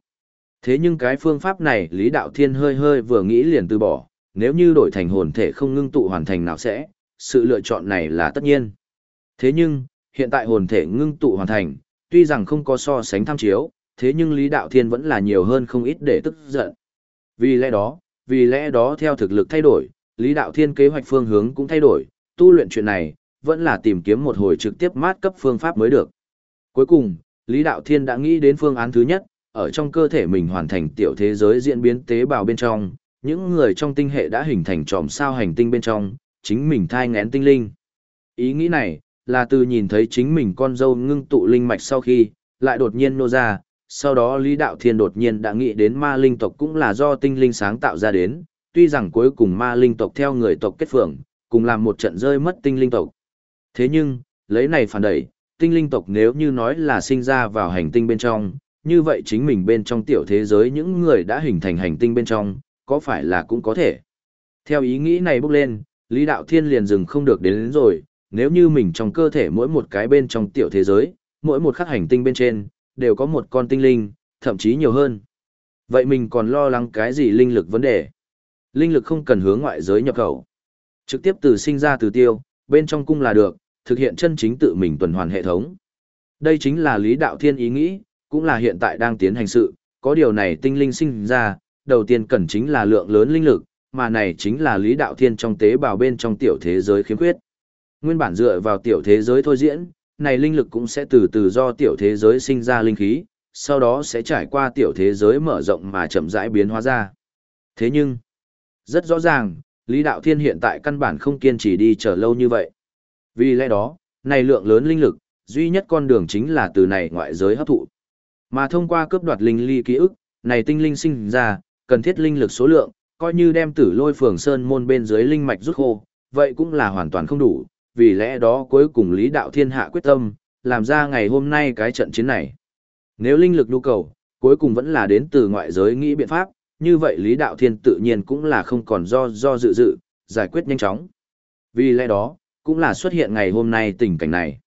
Thế nhưng cái phương pháp này Lý Đạo Thiên hơi hơi vừa nghĩ liền từ bỏ, nếu như đổi thành hồn thể không ngưng tụ hoàn thành nào sẽ, sự lựa chọn này là tất nhiên. Thế nhưng, hiện tại hồn thể ngưng tụ hoàn thành, tuy rằng không có so sánh tham chiếu, thế nhưng Lý Đạo Thiên vẫn là nhiều hơn không ít để tức giận. Vì lẽ đó, vì lẽ đó theo thực lực thay đổi, Lý Đạo Thiên kế hoạch phương hướng cũng thay đổi, tu luyện chuyện này, vẫn là tìm kiếm một hồi trực tiếp mát cấp phương pháp mới được. Cuối cùng, Lý Đạo Thiên đã nghĩ đến phương án thứ nhất, ở trong cơ thể mình hoàn thành tiểu thế giới diễn biến tế bào bên trong, những người trong tinh hệ đã hình thành tròm sao hành tinh bên trong, chính mình thai ngén tinh linh. Ý nghĩ này, là từ nhìn thấy chính mình con dâu ngưng tụ linh mạch sau khi, lại đột nhiên nô ra, sau đó Lý Đạo Thiên đột nhiên đã nghĩ đến ma linh tộc cũng là do tinh linh sáng tạo ra đến, tuy rằng cuối cùng ma linh tộc theo người tộc kết phường, cùng làm một trận rơi mất tinh linh tộc. Thế nhưng, lấy này phản đẩy, tinh linh tộc nếu như nói là sinh ra vào hành tinh bên trong, như vậy chính mình bên trong tiểu thế giới những người đã hình thành hành tinh bên trong, có phải là cũng có thể. Theo ý nghĩ này bốc lên, Lý Đạo Thiên liền dừng không được đến, đến rồi, nếu như mình trong cơ thể mỗi một cái bên trong tiểu thế giới, mỗi một khắc hành tinh bên trên, đều có một con tinh linh, thậm chí nhiều hơn. Vậy mình còn lo lắng cái gì linh lực vấn đề? Linh lực không cần hướng ngoại giới nhập khẩu. Trực tiếp từ sinh ra từ tiêu, bên trong cung là được, thực hiện chân chính tự mình tuần hoàn hệ thống. Đây chính là lý đạo thiên ý nghĩ, cũng là hiện tại đang tiến hành sự, có điều này tinh linh sinh ra, đầu tiên cần chính là lượng lớn linh lực, mà này chính là lý đạo thiên trong tế bào bên trong tiểu thế giới khiếm khuyết. Nguyên bản dựa vào tiểu thế giới thôi diễn, này linh lực cũng sẽ từ từ do tiểu thế giới sinh ra linh khí, sau đó sẽ trải qua tiểu thế giới mở rộng mà chậm rãi biến hóa ra. Thế nhưng, rất rõ ràng, Lý Đạo Thiên hiện tại căn bản không kiên trì đi chờ lâu như vậy. Vì lẽ đó, này lượng lớn linh lực, duy nhất con đường chính là từ này ngoại giới hấp thụ. Mà thông qua cướp đoạt linh ly ký ức, này tinh linh sinh ra, cần thiết linh lực số lượng, coi như đem tử lôi phường sơn môn bên dưới linh mạch rút khô, vậy cũng là hoàn toàn không đủ, vì lẽ đó cuối cùng Lý Đạo Thiên hạ quyết tâm, làm ra ngày hôm nay cái trận chiến này. Nếu linh lực nhu cầu, cuối cùng vẫn là đến từ ngoại giới nghĩ biện pháp, như vậy Lý Đạo Thiên tự nhiên cũng là không còn do do dự dự, giải quyết nhanh chóng. Vì lẽ đó, cũng là xuất hiện ngày hôm nay tình cảnh này.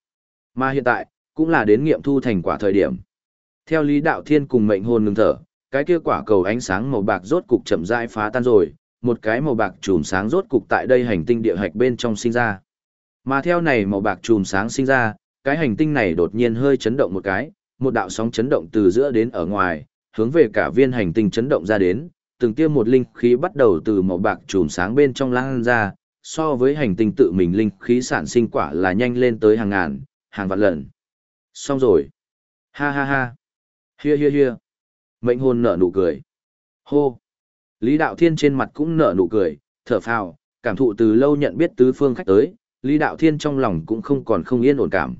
Mà hiện tại, cũng là đến nghiệm thu thành quả thời điểm. Theo Lý Đạo Thiên cùng mệnh hồn ngừng thở, cái kia quả cầu ánh sáng màu bạc rốt cục chậm rãi phá tan rồi, một cái màu bạc chùm sáng rốt cục tại đây hành tinh địa hạch bên trong sinh ra. Mà theo này màu bạc chùm sáng sinh ra, cái hành tinh này đột nhiên hơi chấn động một cái, một đạo sóng chấn động từ giữa đến ở ngoài, hướng về cả viên hành tinh chấn động ra đến, từng tiêm một linh khí bắt đầu từ màu bạc chùm sáng bên trong lan ra, so với hành tinh tự mình linh khí sản sinh quả là nhanh lên tới hàng ngàn, hàng vạn lần. Xong rồi. Ha ha ha. Hia hia hia. Mệnh hồn nở nụ cười. Hô. Lý Đạo Thiên trên mặt cũng nở nụ cười, thở phào, cảm thụ từ lâu nhận biết tứ phương khách tới, Lý Đạo Thiên trong lòng cũng không còn không yên ổn cảm.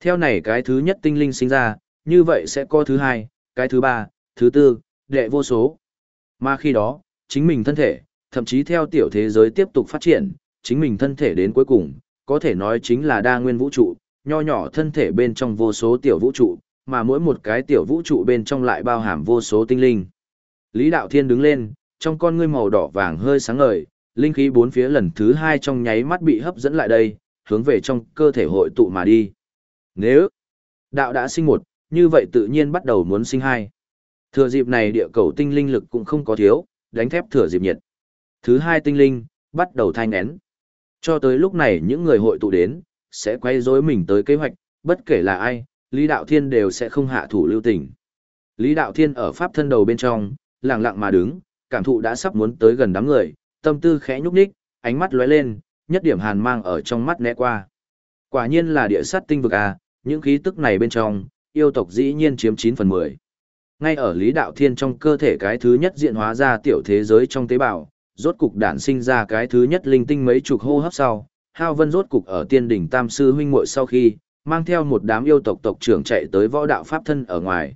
Theo này cái thứ nhất tinh linh sinh ra, như vậy sẽ có thứ hai, cái thứ ba, thứ tư, đệ vô số. Mà khi đó, chính mình thân thể, thậm chí theo tiểu thế giới tiếp tục phát triển, chính mình thân thể đến cuối cùng, có thể nói chính là đa nguyên vũ trụ, nho nhỏ thân thể bên trong vô số tiểu vũ trụ, mà mỗi một cái tiểu vũ trụ bên trong lại bao hàm vô số tinh linh. Lý Đạo Thiên đứng lên, trong con ngươi màu đỏ vàng hơi sáng ngời, linh khí bốn phía lần thứ hai trong nháy mắt bị hấp dẫn lại đây, hướng về trong cơ thể hội tụ mà đi. Nếu đạo đã sinh một, như vậy tự nhiên bắt đầu muốn sinh hai. Thừa dịp này địa cầu tinh linh lực cũng không có thiếu, đánh thép thừa dịp nhiệt. Thứ hai tinh linh, bắt đầu thanh nén. Cho tới lúc này những người hội tụ đến, sẽ quay rối mình tới kế hoạch, bất kể là ai, Lý Đạo Thiên đều sẽ không hạ thủ lưu tình. Lý Đạo Thiên ở pháp thân đầu bên trong, lặng lặng mà đứng, cảm thụ đã sắp muốn tới gần đám người, tâm tư khẽ nhúc nhích, ánh mắt lóe lên, nhất điểm hàn mang ở trong mắt né qua. Quả nhiên là địa sát tinh vực à, những khí tức này bên trong, yêu tộc dĩ nhiên chiếm 9 phần 10. Ngay ở Lý Đạo Thiên trong cơ thể cái thứ nhất diện hóa ra tiểu thế giới trong tế bào, rốt cục đản sinh ra cái thứ nhất linh tinh mấy chục hô hấp sau, Hao Vân rốt cục ở tiên đỉnh Tam sư huynh muội sau khi, mang theo một đám yêu tộc tộc trưởng chạy tới võ đạo pháp thân ở ngoài.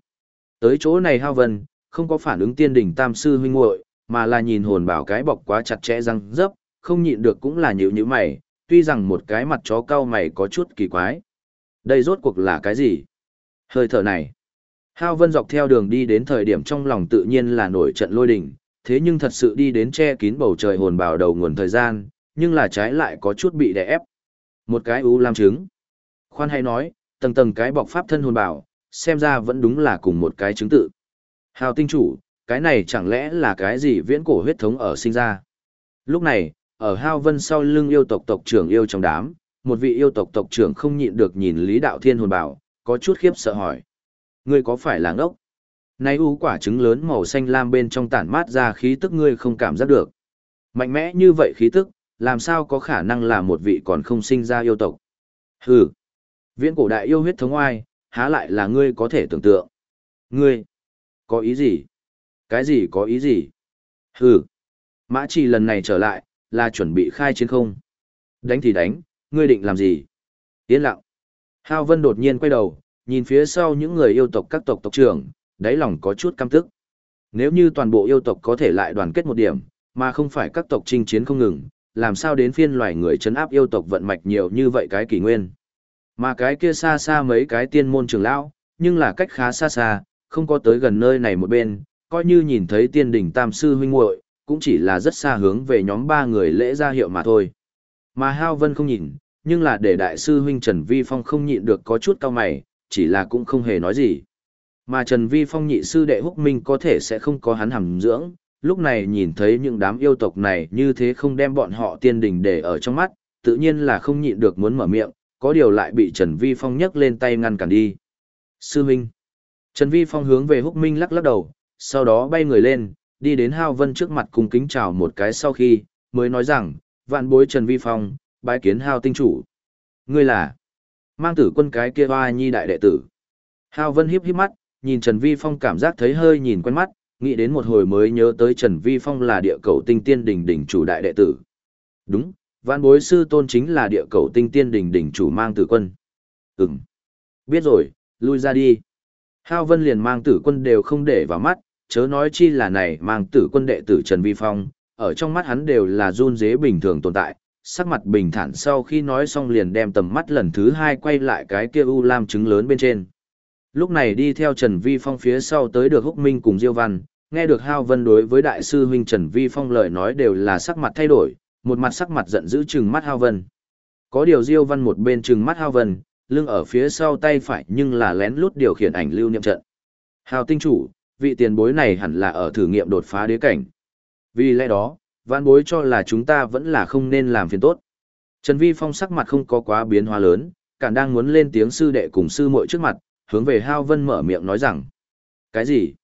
Tới chỗ này Hao Vân, không có phản ứng tiên đỉnh Tam sư huynh muội, mà là nhìn hồn bảo cái bọc quá chặt chẽ răng dấp, không nhịn được cũng là nhữ nhữ mày, tuy rằng một cái mặt chó cao mày có chút kỳ quái. Đây rốt cuộc là cái gì? Hơi thở này. Hao Vân dọc theo đường đi đến thời điểm trong lòng tự nhiên là nổi trận lôi đình, thế nhưng thật sự đi đến che kín bầu trời hồn bảo đầu nguồn thời gian, nhưng là trái lại có chút bị đè ép. Một cái u lam trứng. Khoan hay nói, tầng tầng cái bọc pháp thân hồn bảo, xem ra vẫn đúng là cùng một cái chứng tự. Hào tinh chủ, cái này chẳng lẽ là cái gì viễn cổ huyết thống ở sinh ra? Lúc này, ở Hao Vân sau lưng yêu tộc tộc trưởng yêu trong đám, một vị yêu tộc tộc trưởng không nhịn được nhìn Lý Đạo Thiên hồn bảo, có chút khiếp sợ hỏi. Ngươi có phải là ngốc? nay u quả trứng lớn màu xanh lam bên trong tản mát ra khí tức ngươi không cảm giác được. Mạnh mẽ như vậy khí tức, làm sao có khả năng là một vị còn không sinh ra yêu tộc? Hừ. Viễn cổ đại yêu huyết thống oai, há lại là ngươi có thể tưởng tượng. Ngươi, có ý gì? Cái gì có ý gì? Hừ. Mã chỉ lần này trở lại, là chuẩn bị khai chiến không? Đánh thì đánh, ngươi định làm gì? Yên lặng. Hao Vân đột nhiên quay đầu, nhìn phía sau những người yêu tộc các tộc tộc trưởng, đáy lòng có chút căm tức. Nếu như toàn bộ yêu tộc có thể lại đoàn kết một điểm, mà không phải các tộc chinh chiến không ngừng, làm sao đến phiên loài người chấn áp yêu tộc vận mạch nhiều như vậy cái kỷ nguyên. Mà cái kia xa xa mấy cái tiên môn trưởng lão, nhưng là cách khá xa xa, không có tới gần nơi này một bên, coi như nhìn thấy tiên đỉnh tam sư huynh muội cũng chỉ là rất xa hướng về nhóm ba người lễ ra hiệu mà thôi. Mà Hao Vân không nhìn, nhưng là để đại sư huynh Trần Vi Phong không nhịn được có chút cao mày, chỉ là cũng không hề nói gì. Mà Trần Vi Phong nhị sư đệ húc minh có thể sẽ không có hắn hàm dưỡng, lúc này nhìn thấy những đám yêu tộc này như thế không đem bọn họ tiên đình để ở trong mắt, tự nhiên là không nhịn được muốn mở miệng, có điều lại bị Trần Vi Phong nhấc lên tay ngăn cản đi. Sư Minh. Trần Vi Phong hướng về húc minh lắc lắc đầu, sau đó bay người lên, đi đến Hao Vân trước mặt cùng kính chào một cái sau khi, mới nói rằng, vạn bối Trần Vi Phong, bái kiến Hao tinh chủ. Ngươi là, mang tử quân cái kia hoa nhi đại đệ tử. Hao Vân hiếp hiếp mắt, nhìn Trần Vi Phong cảm giác thấy hơi nhìn quen mắt, nghĩ đến một hồi mới nhớ tới Trần Vi Phong là địa cầu tinh tiên đỉnh đỉnh chủ đại đệ tử. Đúng, vạn bối sư tôn chính là địa cầu tinh tiên đỉnh đỉnh chủ mang tử quân. Ừm, biết rồi, lui ra đi. Hao Vân liền mang tử quân đều không để vào mắt, chớ nói chi là này mang tử quân đệ tử Trần Vi Phong, ở trong mắt hắn đều là run dế bình thường tồn tại, sắc mặt bình thản sau khi nói xong liền đem tầm mắt lần thứ hai quay lại cái kia u lam trứng lớn bên trên. Lúc này đi theo Trần Vi Phong phía sau tới được Húc Minh cùng Diêu Văn, nghe được Hao Vân đối với đại sư huynh Trần Vi Phong lời nói đều là sắc mặt thay đổi, một mặt sắc mặt giận dữ chừng mắt Hao Vân. Có điều Diêu Văn một bên chừng mắt Hao Vân, lưng ở phía sau tay phải nhưng là lén lút điều khiển ảnh lưu niệm trận. Hào tinh chủ, vị tiền bối này hẳn là ở thử nghiệm đột phá đế cảnh. Vì lẽ đó, vạn bối cho là chúng ta vẫn là không nên làm phiền tốt. Trần Vi Phong sắc mặt không có quá biến hóa lớn, càng đang muốn lên tiếng sư đệ cùng sư muội trước mặt, hướng về Hao Vân mở miệng nói rằng. Cái gì?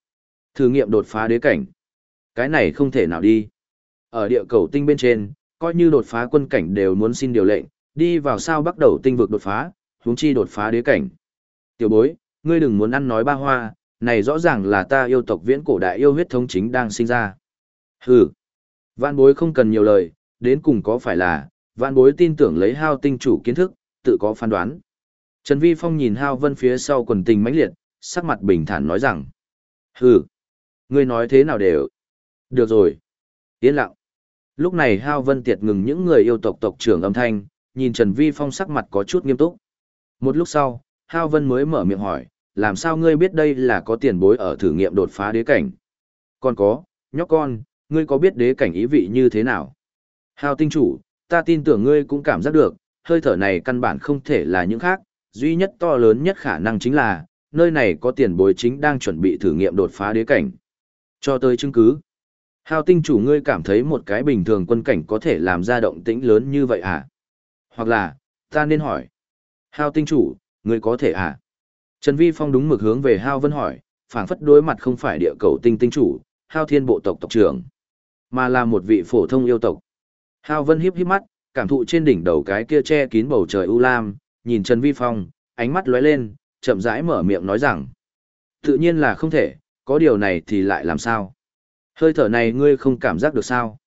Thử nghiệm đột phá đế cảnh. Cái này không thể nào đi. Ở địa cầu tinh bên trên, coi như đột phá quân cảnh đều muốn xin điều lệnh, đi vào sao bắt đầu tinh vực đột phá, huống chi đột phá đế cảnh. Tiểu bối, ngươi đừng muốn ăn nói ba hoa, này rõ ràng là ta yêu tộc viễn cổ đại yêu huyết thống chính đang sinh ra. Hừ. Vạn bối không cần nhiều lời, đến cùng có phải là, vạn bối tin tưởng lấy hao tinh chủ kiến thức, tự có phán đoán. Trần Vi Phong nhìn hao vân phía sau quần tình mãnh liệt, sắc mặt bình thản nói rằng. Hừ. Ngươi nói thế nào đều. Được rồi. Yên lặng. Lúc này hao vân tiệt ngừng những người yêu tộc tộc trưởng âm thanh, nhìn Trần Vi Phong sắc mặt có chút nghiêm túc. Một lúc sau, hao vân mới mở miệng hỏi, làm sao ngươi biết đây là có tiền bối ở thử nghiệm đột phá đế cảnh? Còn có, nhóc con, ngươi có biết đế cảnh ý vị như thế nào? Hào tinh chủ, ta tin tưởng ngươi cũng cảm giác được, hơi thở này căn bản không thể là những khác, duy nhất to lớn nhất khả năng chính là, nơi này có tiền bối chính đang chuẩn bị thử nghiệm đột phá đế cảnh. Cho tới chứng cứ. Hào tinh chủ ngươi cảm thấy một cái bình thường quân cảnh có thể làm ra động tĩnh lớn như vậy à? Hoặc là, ta nên hỏi. Hào tinh chủ, ngươi có thể à? Trần Vi Phong đúng mực hướng về Hao Vân hỏi, phảng phất đối mặt không phải địa cầu tinh tinh chủ, Hao Thiên bộ tộc tộc trưởng, mà là một vị phổ thông yêu tộc. Hao Vân hiếp hiếp mắt, cảm thụ trên đỉnh đầu cái kia che kín bầu trời u lam, nhìn Trần Vi Phong, ánh mắt lóe lên, chậm rãi mở miệng nói rằng: "Tự nhiên là không thể, có điều này thì lại làm sao? Hơi thở này ngươi không cảm giác được sao?"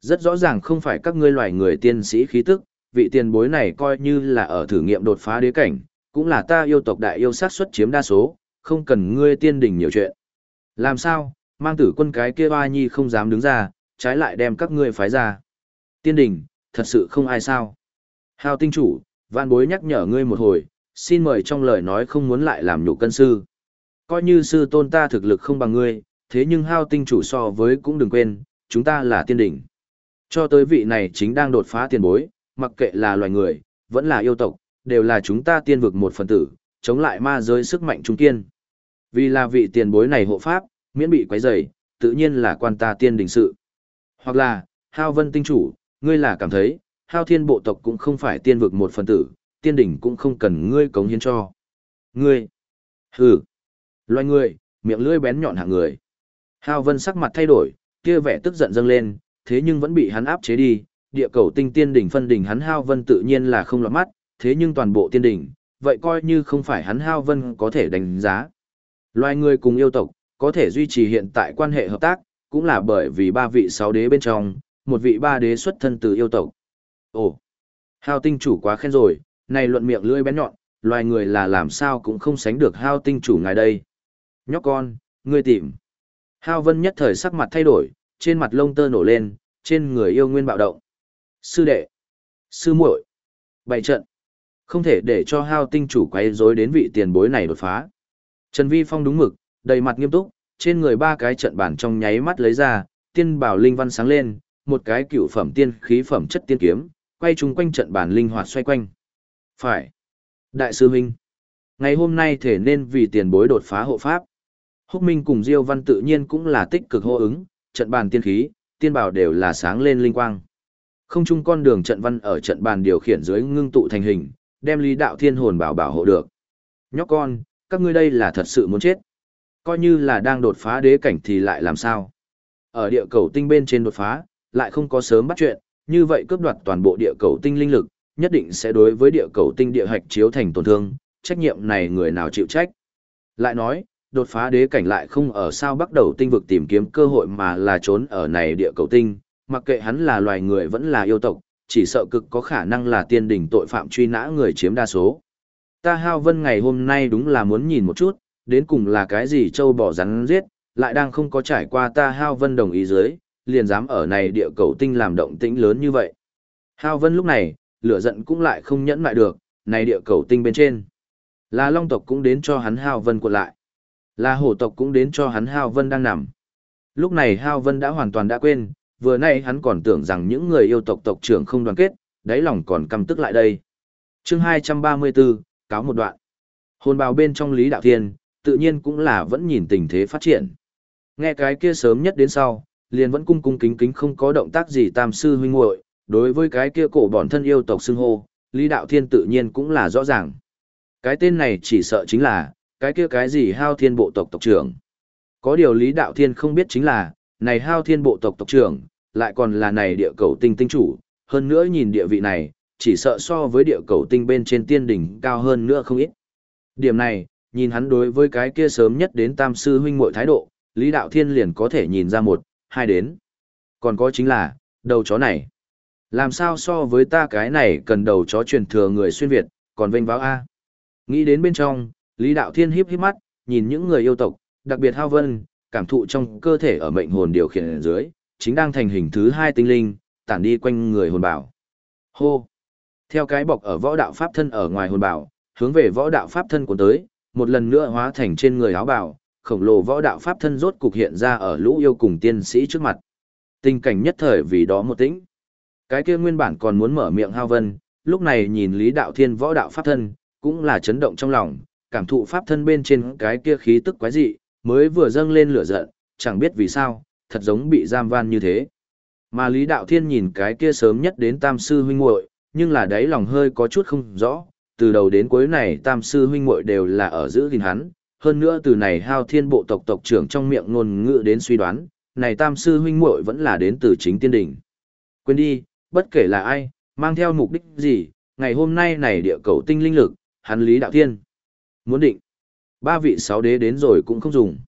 Rất rõ ràng không phải các ngươi loài người tiên sĩ khí tức, vị tiền bối này coi như là ở thử nghiệm đột phá đế cảnh, cũng là ta yêu tộc đại yêu sát xuất chiếm đa số, không cần ngươi tiên đình nhiều chuyện. Làm sao, mang tử quân cái kia ba nhi không dám đứng ra, trái lại đem các ngươi phái ra. Tiên đình, thật sự không ai sao. Hào tinh chủ, vạn bối nhắc nhở ngươi một hồi, xin mời trong lời nói không muốn lại làm nhục cân sư. Coi như sư tôn ta thực lực không bằng ngươi, thế nhưng hao tinh chủ so với cũng đừng quên, chúng ta là tiên đỉnh. Cho tới vị này chính đang đột phá tiền bối, mặc kệ là loài người, vẫn là yêu tộc, đều là chúng ta tiên vực một phần tử, chống lại ma giới sức mạnh trung kiên. Vì là vị tiền bối này hộ pháp, Miễn bị quấy rầy, tự nhiên là quan ta tiên đình sự. Hoặc là, Hao Vân tinh chủ, ngươi là cảm thấy, Hao Thiên bộ tộc cũng không phải tiên vực một phần tử, tiên đỉnh cũng không cần ngươi cống hiến cho. Ngươi, hừ, loài người, miệng lưỡi bén nhọn hạng người. Hao Vân sắc mặt thay đổi, kia vẻ tức giận dâng lên, thế nhưng vẫn bị hắn áp chế đi, địa cầu tinh tiên đỉnh phân đỉnh hắn Hao Vân tự nhiên là không lọt mắt, thế nhưng toàn bộ tiên đỉnh, vậy coi như không phải hắn Hao Vân có thể đánh giá. Loài người cùng yêu tộc, có thể duy trì hiện tại quan hệ hợp tác, cũng là bởi vì ba vị sáu đế bên trong, một vị ba đế xuất thân từ yêu tộc. Ồ, Hao tinh chủ quá khen rồi, này luận miệng lưỡi bén nhọn, loài người là làm sao cũng không sánh được Hao tinh chủ ngài đây. Nhóc con, ngươi tìm. Hao Vân nhất thời sắc mặt thay đổi, trên mặt lông tơ nổ lên, trên người yêu nguyên bạo động. Sư đệ, sư muội, bày trận. Không thể để cho Hao tinh chủ quấy rối đến vị tiền bối này đột phá. Trần Vi Phong đúng mực, đầy mặt nghiêm túc, trên người ba cái trận bản trong nháy mắt lấy ra, tiên bảo linh văn sáng lên, một cái cựu phẩm tiên khí phẩm chất tiên kiếm, quay chung quanh trận bản linh hoạt xoay quanh. Phải. Đại sư huynh. Ngày hôm nay thể nên vì tiền bối đột phá hộ pháp. Húc Minh cùng Diêu Văn tự nhiên cũng là tích cực hô ứng, trận bàn tiên khí, tiên bảo đều là sáng lên linh quang. Không chung con đường trận văn ở trận bàn điều khiển dưới ngưng tụ thành hình, đem Lý Đạo Thiên hồn bảo bảo hộ được. Nhóc con, các ngươi đây là thật sự muốn chết. Coi như là đang đột phá đế cảnh thì lại làm sao? Ở địa cầu tinh bên trên đột phá, lại không có sớm bắt chuyện, như vậy cướp đoạt toàn bộ địa cầu tinh linh lực, nhất định sẽ đối với địa cầu tinh địa hạch chiếu thành tổn thương, trách nhiệm này người nào chịu trách. Lại nói, đột phá đế cảnh lại không ở sao bắt đầu tinh vực tìm kiếm cơ hội mà là trốn ở này địa cầu tinh, mặc kệ hắn là loài người vẫn là yêu tộc, chỉ sợ cực có khả năng là tiên đỉnh tội phạm truy nã người chiếm đa số. Ta hao vân ngày hôm nay đúng là muốn nhìn một chút, đến cùng là cái gì châu bỏ rắn giết, lại đang không có trải qua ta hao vân đồng ý dưới, liền dám ở này địa cầu tinh làm động tĩnh lớn như vậy. Hao vân lúc này, lửa giận cũng lại không nhẫn lại được, này địa cầu tinh bên trên. Là long tộc cũng đến cho hắn hao vân cuộn lại. Là hổ tộc cũng đến cho hắn hao vân đang nằm. Lúc này hao vân đã hoàn toàn đã quên, vừa nay hắn còn tưởng rằng những người yêu tộc tộc trưởng không đoàn kết, đáy lòng còn căm tức lại đây. chương 234, cáo một đoạn. Hồn bào bên trong Lý Đạo Thiên, tự nhiên cũng là vẫn nhìn tình thế phát triển. Nghe cái kia sớm nhất đến sau, liền vẫn cung cung kính kính không có động tác gì tam sư huynh muội đối với cái kia cổ bọn thân yêu tộc xưng hô, Lý Đạo Thiên tự nhiên cũng là rõ ràng. Cái tên này chỉ sợ chính là, cái kia cái gì hao thiên bộ tộc tộc trưởng. Có điều Lý Đạo Thiên không biết chính là, này hao thiên bộ tộc tộc trưởng, lại còn là này địa cầu tinh tinh chủ, hơn nữa nhìn địa vị này, chỉ sợ so với địa cầu tinh bên trên tiên đỉnh cao hơn nữa không ít. Điểm này, nhìn hắn đối với cái kia sớm nhất đến tam sư huynh muội thái độ, Lý Đạo Thiên liền có thể nhìn ra một, hai đến. Còn có chính là, đầu chó này. Làm sao so với ta cái này cần đầu chó truyền thừa người xuyên Việt, còn vênh báo A. Nghĩ đến bên trong, Lý Đạo Thiên híp híp mắt, nhìn những người yêu tộc, đặc biệt Hao Vân, cảm thụ trong cơ thể ở mệnh hồn điều khiển ở dưới, chính đang thành hình thứ hai tinh linh, tản đi quanh người hồn bảo. Hô! Theo cái bọc ở võ đạo pháp thân ở ngoài hồn bảo, hướng về võ đạo pháp thân của tới, một lần nữa hóa thành trên người áo bảo, khổng lồ võ đạo pháp thân rốt cục hiện ra ở lũ yêu cùng tiên sĩ trước mặt. Tình cảnh nhất thời vì đó một tĩnh. Cái kia nguyên bản còn muốn mở miệng hao vân, lúc này nhìn Lý Đạo Thiên võ đạo pháp thân, cũng là chấn động trong lòng, cảm thụ pháp thân bên trên cái kia khí tức quái dị, mới vừa dâng lên lửa giận, chẳng biết vì sao, thật giống bị giam van như thế. Mà Lý Đạo Thiên nhìn cái kia sớm nhất đến tam sư huynh muội, nhưng là đáy lòng hơi có chút không rõ, từ đầu đến cuối này tam sư huynh muội đều là ở giữ gìn hắn, hơn nữa từ này hao thiên bộ tộc tộc trưởng trong miệng ngôn ngữ đến suy đoán, này tam sư huynh muội vẫn là đến từ chính tiên đỉnh. Quên đi, bất kể là ai, mang theo mục đích gì, ngày hôm nay này địa cầu tinh linh lực, hắn Lý Đạo Thiên. Muốn định, ba vị sáu đế đến rồi cũng không dùng.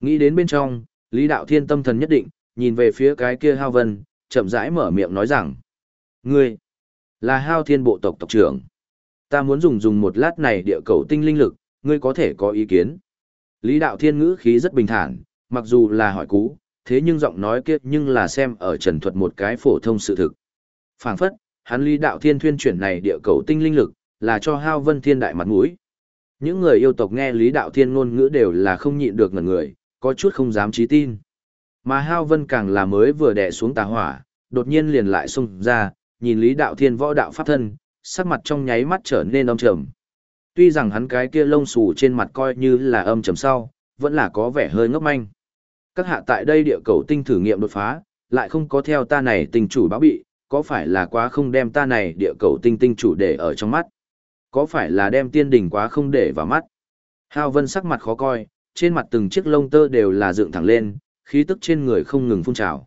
Nghĩ đến bên trong, Lý Đạo Thiên tâm thần nhất định, nhìn về phía cái kia hao vân, chậm rãi mở miệng nói rằng. Ngươi, là hao thiên bộ tộc tộc trưởng. Ta muốn dùng dùng một lát này địa cầu tinh linh lực, ngươi có thể có ý kiến. Lý Đạo Thiên ngữ khí rất bình thản, mặc dù là hỏi cú, thế nhưng giọng nói kia nhưng là xem ở trần thuật một cái phổ thông sự thực. phảng phất, hắn Lý Đạo Thiên thuyên chuyển này địa cầu tinh linh lực, là cho Hao Vân Thiên đại mặt mũi. Những người yêu tộc nghe Lý Đạo Thiên ngôn ngữ đều là không nhịn được ngẩn người, có chút không dám trí tin. Mà Hao Vân càng là mới vừa đè xuống tà hỏa, đột nhiên liền lại xung ra, nhìn Lý Đạo Thiên võ đạo pháp thân, sắc mặt trong nháy mắt trở nên âm trầm. Tuy rằng hắn cái kia lông xù trên mặt coi như là âm trầm sau, vẫn là có vẻ hơi ngốc manh. Các hạ tại đây địa cầu tinh thử nghiệm đột phá, lại không có theo ta này tình chủ báo bị, có phải là quá không đem ta này địa cầu tinh tinh chủ để ở trong mắt? Có phải là đem tiên đỉnh quá không để vào mắt? Hao Vân sắc mặt khó coi, trên mặt từng chiếc lông tơ đều là dựng thẳng lên, khí tức trên người không ngừng phun trào.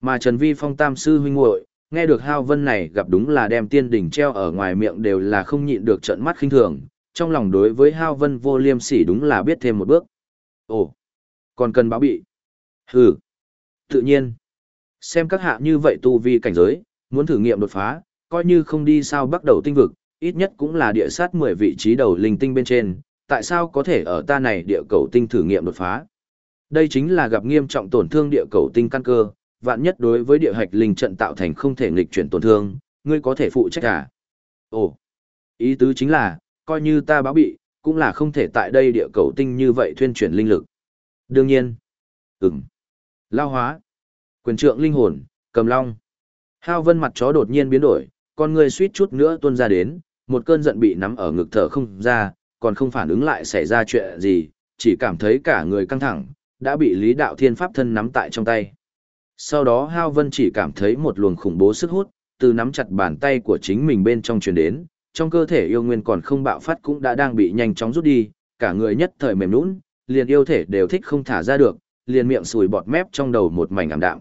Mà Trần Vi Phong tam sư huynh muội, nghe được Hao Vân này gặp đúng là đem tiên đỉnh treo ở ngoài miệng đều là không nhịn được trợn mắt khinh thường, trong lòng đối với Hao Vân vô liêm sỉ đúng là biết thêm một bước. Ồ, còn cần báo bị. Hừ, tự nhiên. Xem các hạ như vậy tu vi cảnh giới, muốn thử nghiệm đột phá, coi như không đi sao bắt đầu tinh vực, ít nhất cũng là địa sát 10 vị trí đầu linh tinh bên trên, tại sao có thể ở ta này địa cầu tinh thử nghiệm đột phá? Đây chính là gặp nghiêm trọng tổn thương địa cầu tinh căn cơ, vạn nhất đối với địa hạch linh trận tạo thành không thể nghịch chuyển tổn thương, ngươi có thể phụ trách à? Ồ, ý tứ chính là, coi như ta báo bị, cũng là không thể tại đây địa cầu tinh như vậy thuyên chuyển linh lực. Đương nhiên, ừm, lao hóa, quyền trượng linh hồn, cầm long. Hao vân mặt chó đột nhiên biến đổi, con người suýt chút nữa tuôn ra đến, một cơn giận bị nắm ở ngực thở không ra, còn không phản ứng lại xảy ra chuyện gì, chỉ cảm thấy cả người căng thẳng, đã bị Lý Đạo Thiên Pháp thân nắm tại trong tay. Sau đó Hao Vân chỉ cảm thấy một luồng khủng bố sức hút, từ nắm chặt bàn tay của chính mình bên trong truyền đến, trong cơ thể yêu nguyên còn không bạo phát cũng đã đang bị nhanh chóng rút đi, cả người nhất thời mềm nũng, liền yêu thể đều thích không thả ra được, liền miệng sùi bọt mép trong đầu một mảnh ảm đạm.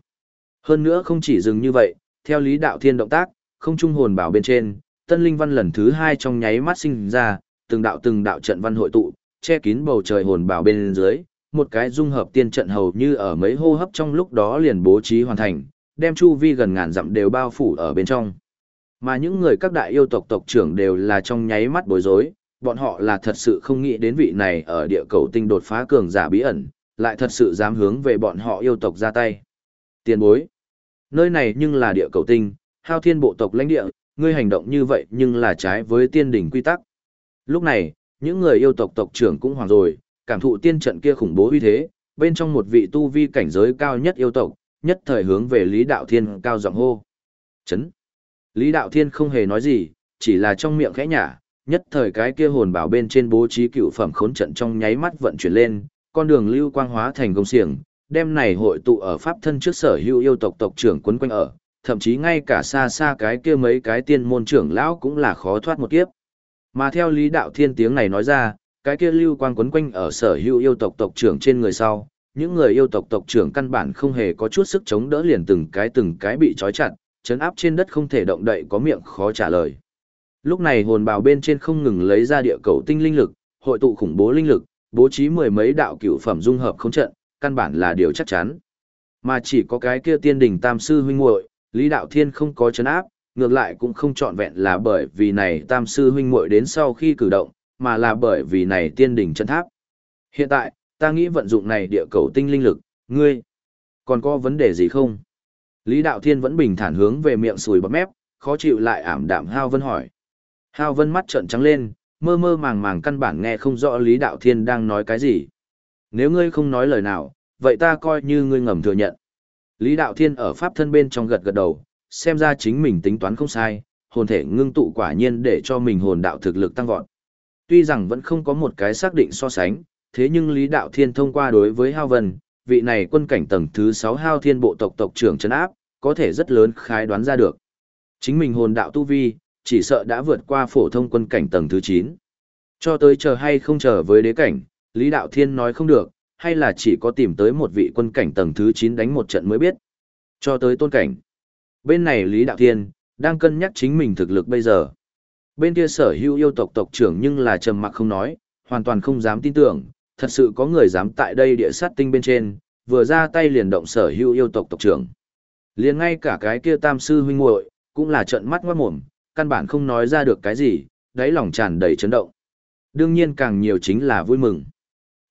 Hơn nữa không chỉ dừng như vậy, theo Lý Đạo Thiên động tác, không trung hồn bảo bên trên, tân linh văn lần thứ hai trong nháy mắt sinh ra, từng đạo từng đạo trận văn hội tụ, che kín bầu trời hồn bảo bên dưới, một cái dung hợp tiên trận hầu như ở mấy hô hấp trong lúc đó liền bố trí hoàn thành, đem chu vi gần ngàn dặm đều bao phủ ở bên trong. Mà những người các đại yêu tộc tộc trưởng đều là trong nháy mắt bối rối, bọn họ là thật sự không nghĩ đến vị này ở địa cầu tinh đột phá cường giả bí ẩn, lại thật sự dám hướng về bọn họ yêu tộc ra tay. Tiền bối. Nơi này nhưng là địa cầu tinh, hao thiên bộ tộc lãnh địa, ngươi hành động như vậy nhưng là trái với tiên đỉnh quy tắc. Lúc này, những người yêu tộc tộc trưởng cũng hoàng rồi, cảm thụ tiên trận kia khủng bố uy thế, bên trong một vị tu vi cảnh giới cao nhất yêu tộc, nhất thời hướng về Lý Đạo Thiên cao giọng hô. Chấn! Lý Đạo Thiên không hề nói gì, chỉ là trong miệng khẽ nhả, nhất thời cái kia hồn bảo bên trên bố trí cựu phẩm khốn trận trong nháy mắt vận chuyển lên, con đường lưu quang hóa thành công xiềng, đem này hội tụ ở pháp thân trước sở hữu yêu tộc tộc trưởng quấn quanh ở, thậm chí ngay cả xa xa cái kia mấy cái tiên môn trưởng lão cũng là khó thoát một kiếp. Mà theo Lý Đạo Thiên tiếng này nói ra, cái kia lưu quang quấn quanh ở sở hữu yêu tộc tộc trưởng trên người sau, những người yêu tộc tộc trưởng căn bản không hề có chút sức chống đỡ liền từng cái từng cái bị trói chặt, chấn áp trên đất không thể động đậy có miệng khó trả lời. Lúc này hồn bào bên trên không ngừng lấy ra địa cầu tinh linh lực, hội tụ khủng bố linh lực, bố trí mười mấy đạo cửu phẩm dung hợp không trận, căn bản là điều chắc chắn. Mà chỉ có cái kia tiên đỉnh tam sư huynh muội, Lý Đạo Thiên không có chấn áp, ngược lại cũng không trọn vẹn là bởi vì này tam sư huynh muội đến sau khi cử động, mà là bởi vì này tiên đỉnh chân tháp. Hiện tại, ta nghĩ vận dụng này địa cầu tinh linh lực, ngươi, còn có vấn đề gì không? Lý Đạo Thiên vẫn bình thản hướng về miệng sùi bắp mép, khó chịu lại ảm đạm Hao Vân hỏi. Hao Vân mắt trợn trắng lên, mơ mơ màng màng căn bản nghe không rõ Lý Đạo Thiên đang nói cái gì. Nếu ngươi không nói lời nào, vậy ta coi như ngươi ngầm thừa nhận. Lý Đạo Thiên ở pháp thân bên trong gật gật đầu, xem ra chính mình tính toán không sai, hồn thể ngưng tụ quả nhiên để cho mình hồn đạo thực lực tăng vọt. Tuy rằng vẫn không có một cái xác định so sánh, thế nhưng Lý Đạo Thiên thông qua đối với Hao Vân, vị này quân cảnh tầng thứ 6 Hao Thiên bộ tộc tộc trưởng trấn áp, có thể rất lớn khái đoán ra được. Chính mình hồn đạo tu vi, chỉ sợ đã vượt qua phổ thông quân cảnh tầng thứ 9. Cho tới chờ hay không chờ với đế cảnh, Lý Đạo Thiên nói không được, hay là chỉ có tìm tới một vị quân cảnh tầng thứ 9 đánh một trận mới biết. Cho tới tôn cảnh. Bên này Lý Đạo Thiên, đang cân nhắc chính mình thực lực bây giờ. Bên kia sở hữu yêu tộc tộc trưởng nhưng là trầm mặc không nói, hoàn toàn không dám tin tưởng, thật sự có người dám tại đây địa sát tinh bên trên, vừa ra tay liền động sở hữu yêu tộc tộc trưởng. Liền ngay cả cái kia tam sư huynh muội cũng là trợn mắt ngoát mồm, căn bản không nói ra được cái gì, đáy lòng tràn đầy chấn động. Đương nhiên càng nhiều chính là vui mừng.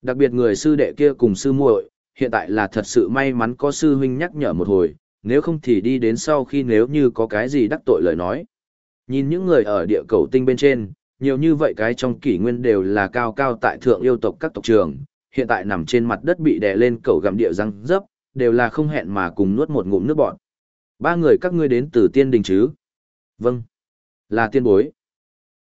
Đặc biệt người sư đệ kia cùng sư muội, hiện tại là thật sự may mắn có sư huynh nhắc nhở một hồi, nếu không thì đi đến sau khi nếu như có cái gì đắc tội lời nói. Nhìn những người ở địa cầu tinh bên trên, nhiều như vậy cái trong kỷ nguyên đều là cao cao tại thượng yêu tộc các tộc trường, hiện tại nằm trên mặt đất bị đè lên cầu gặm địa răng dấp, đều là không hẹn mà cùng nuốt một ngụm nước bọt Ba người các ngươi đến từ tiên đình chứ? Vâng. Là tiên bối.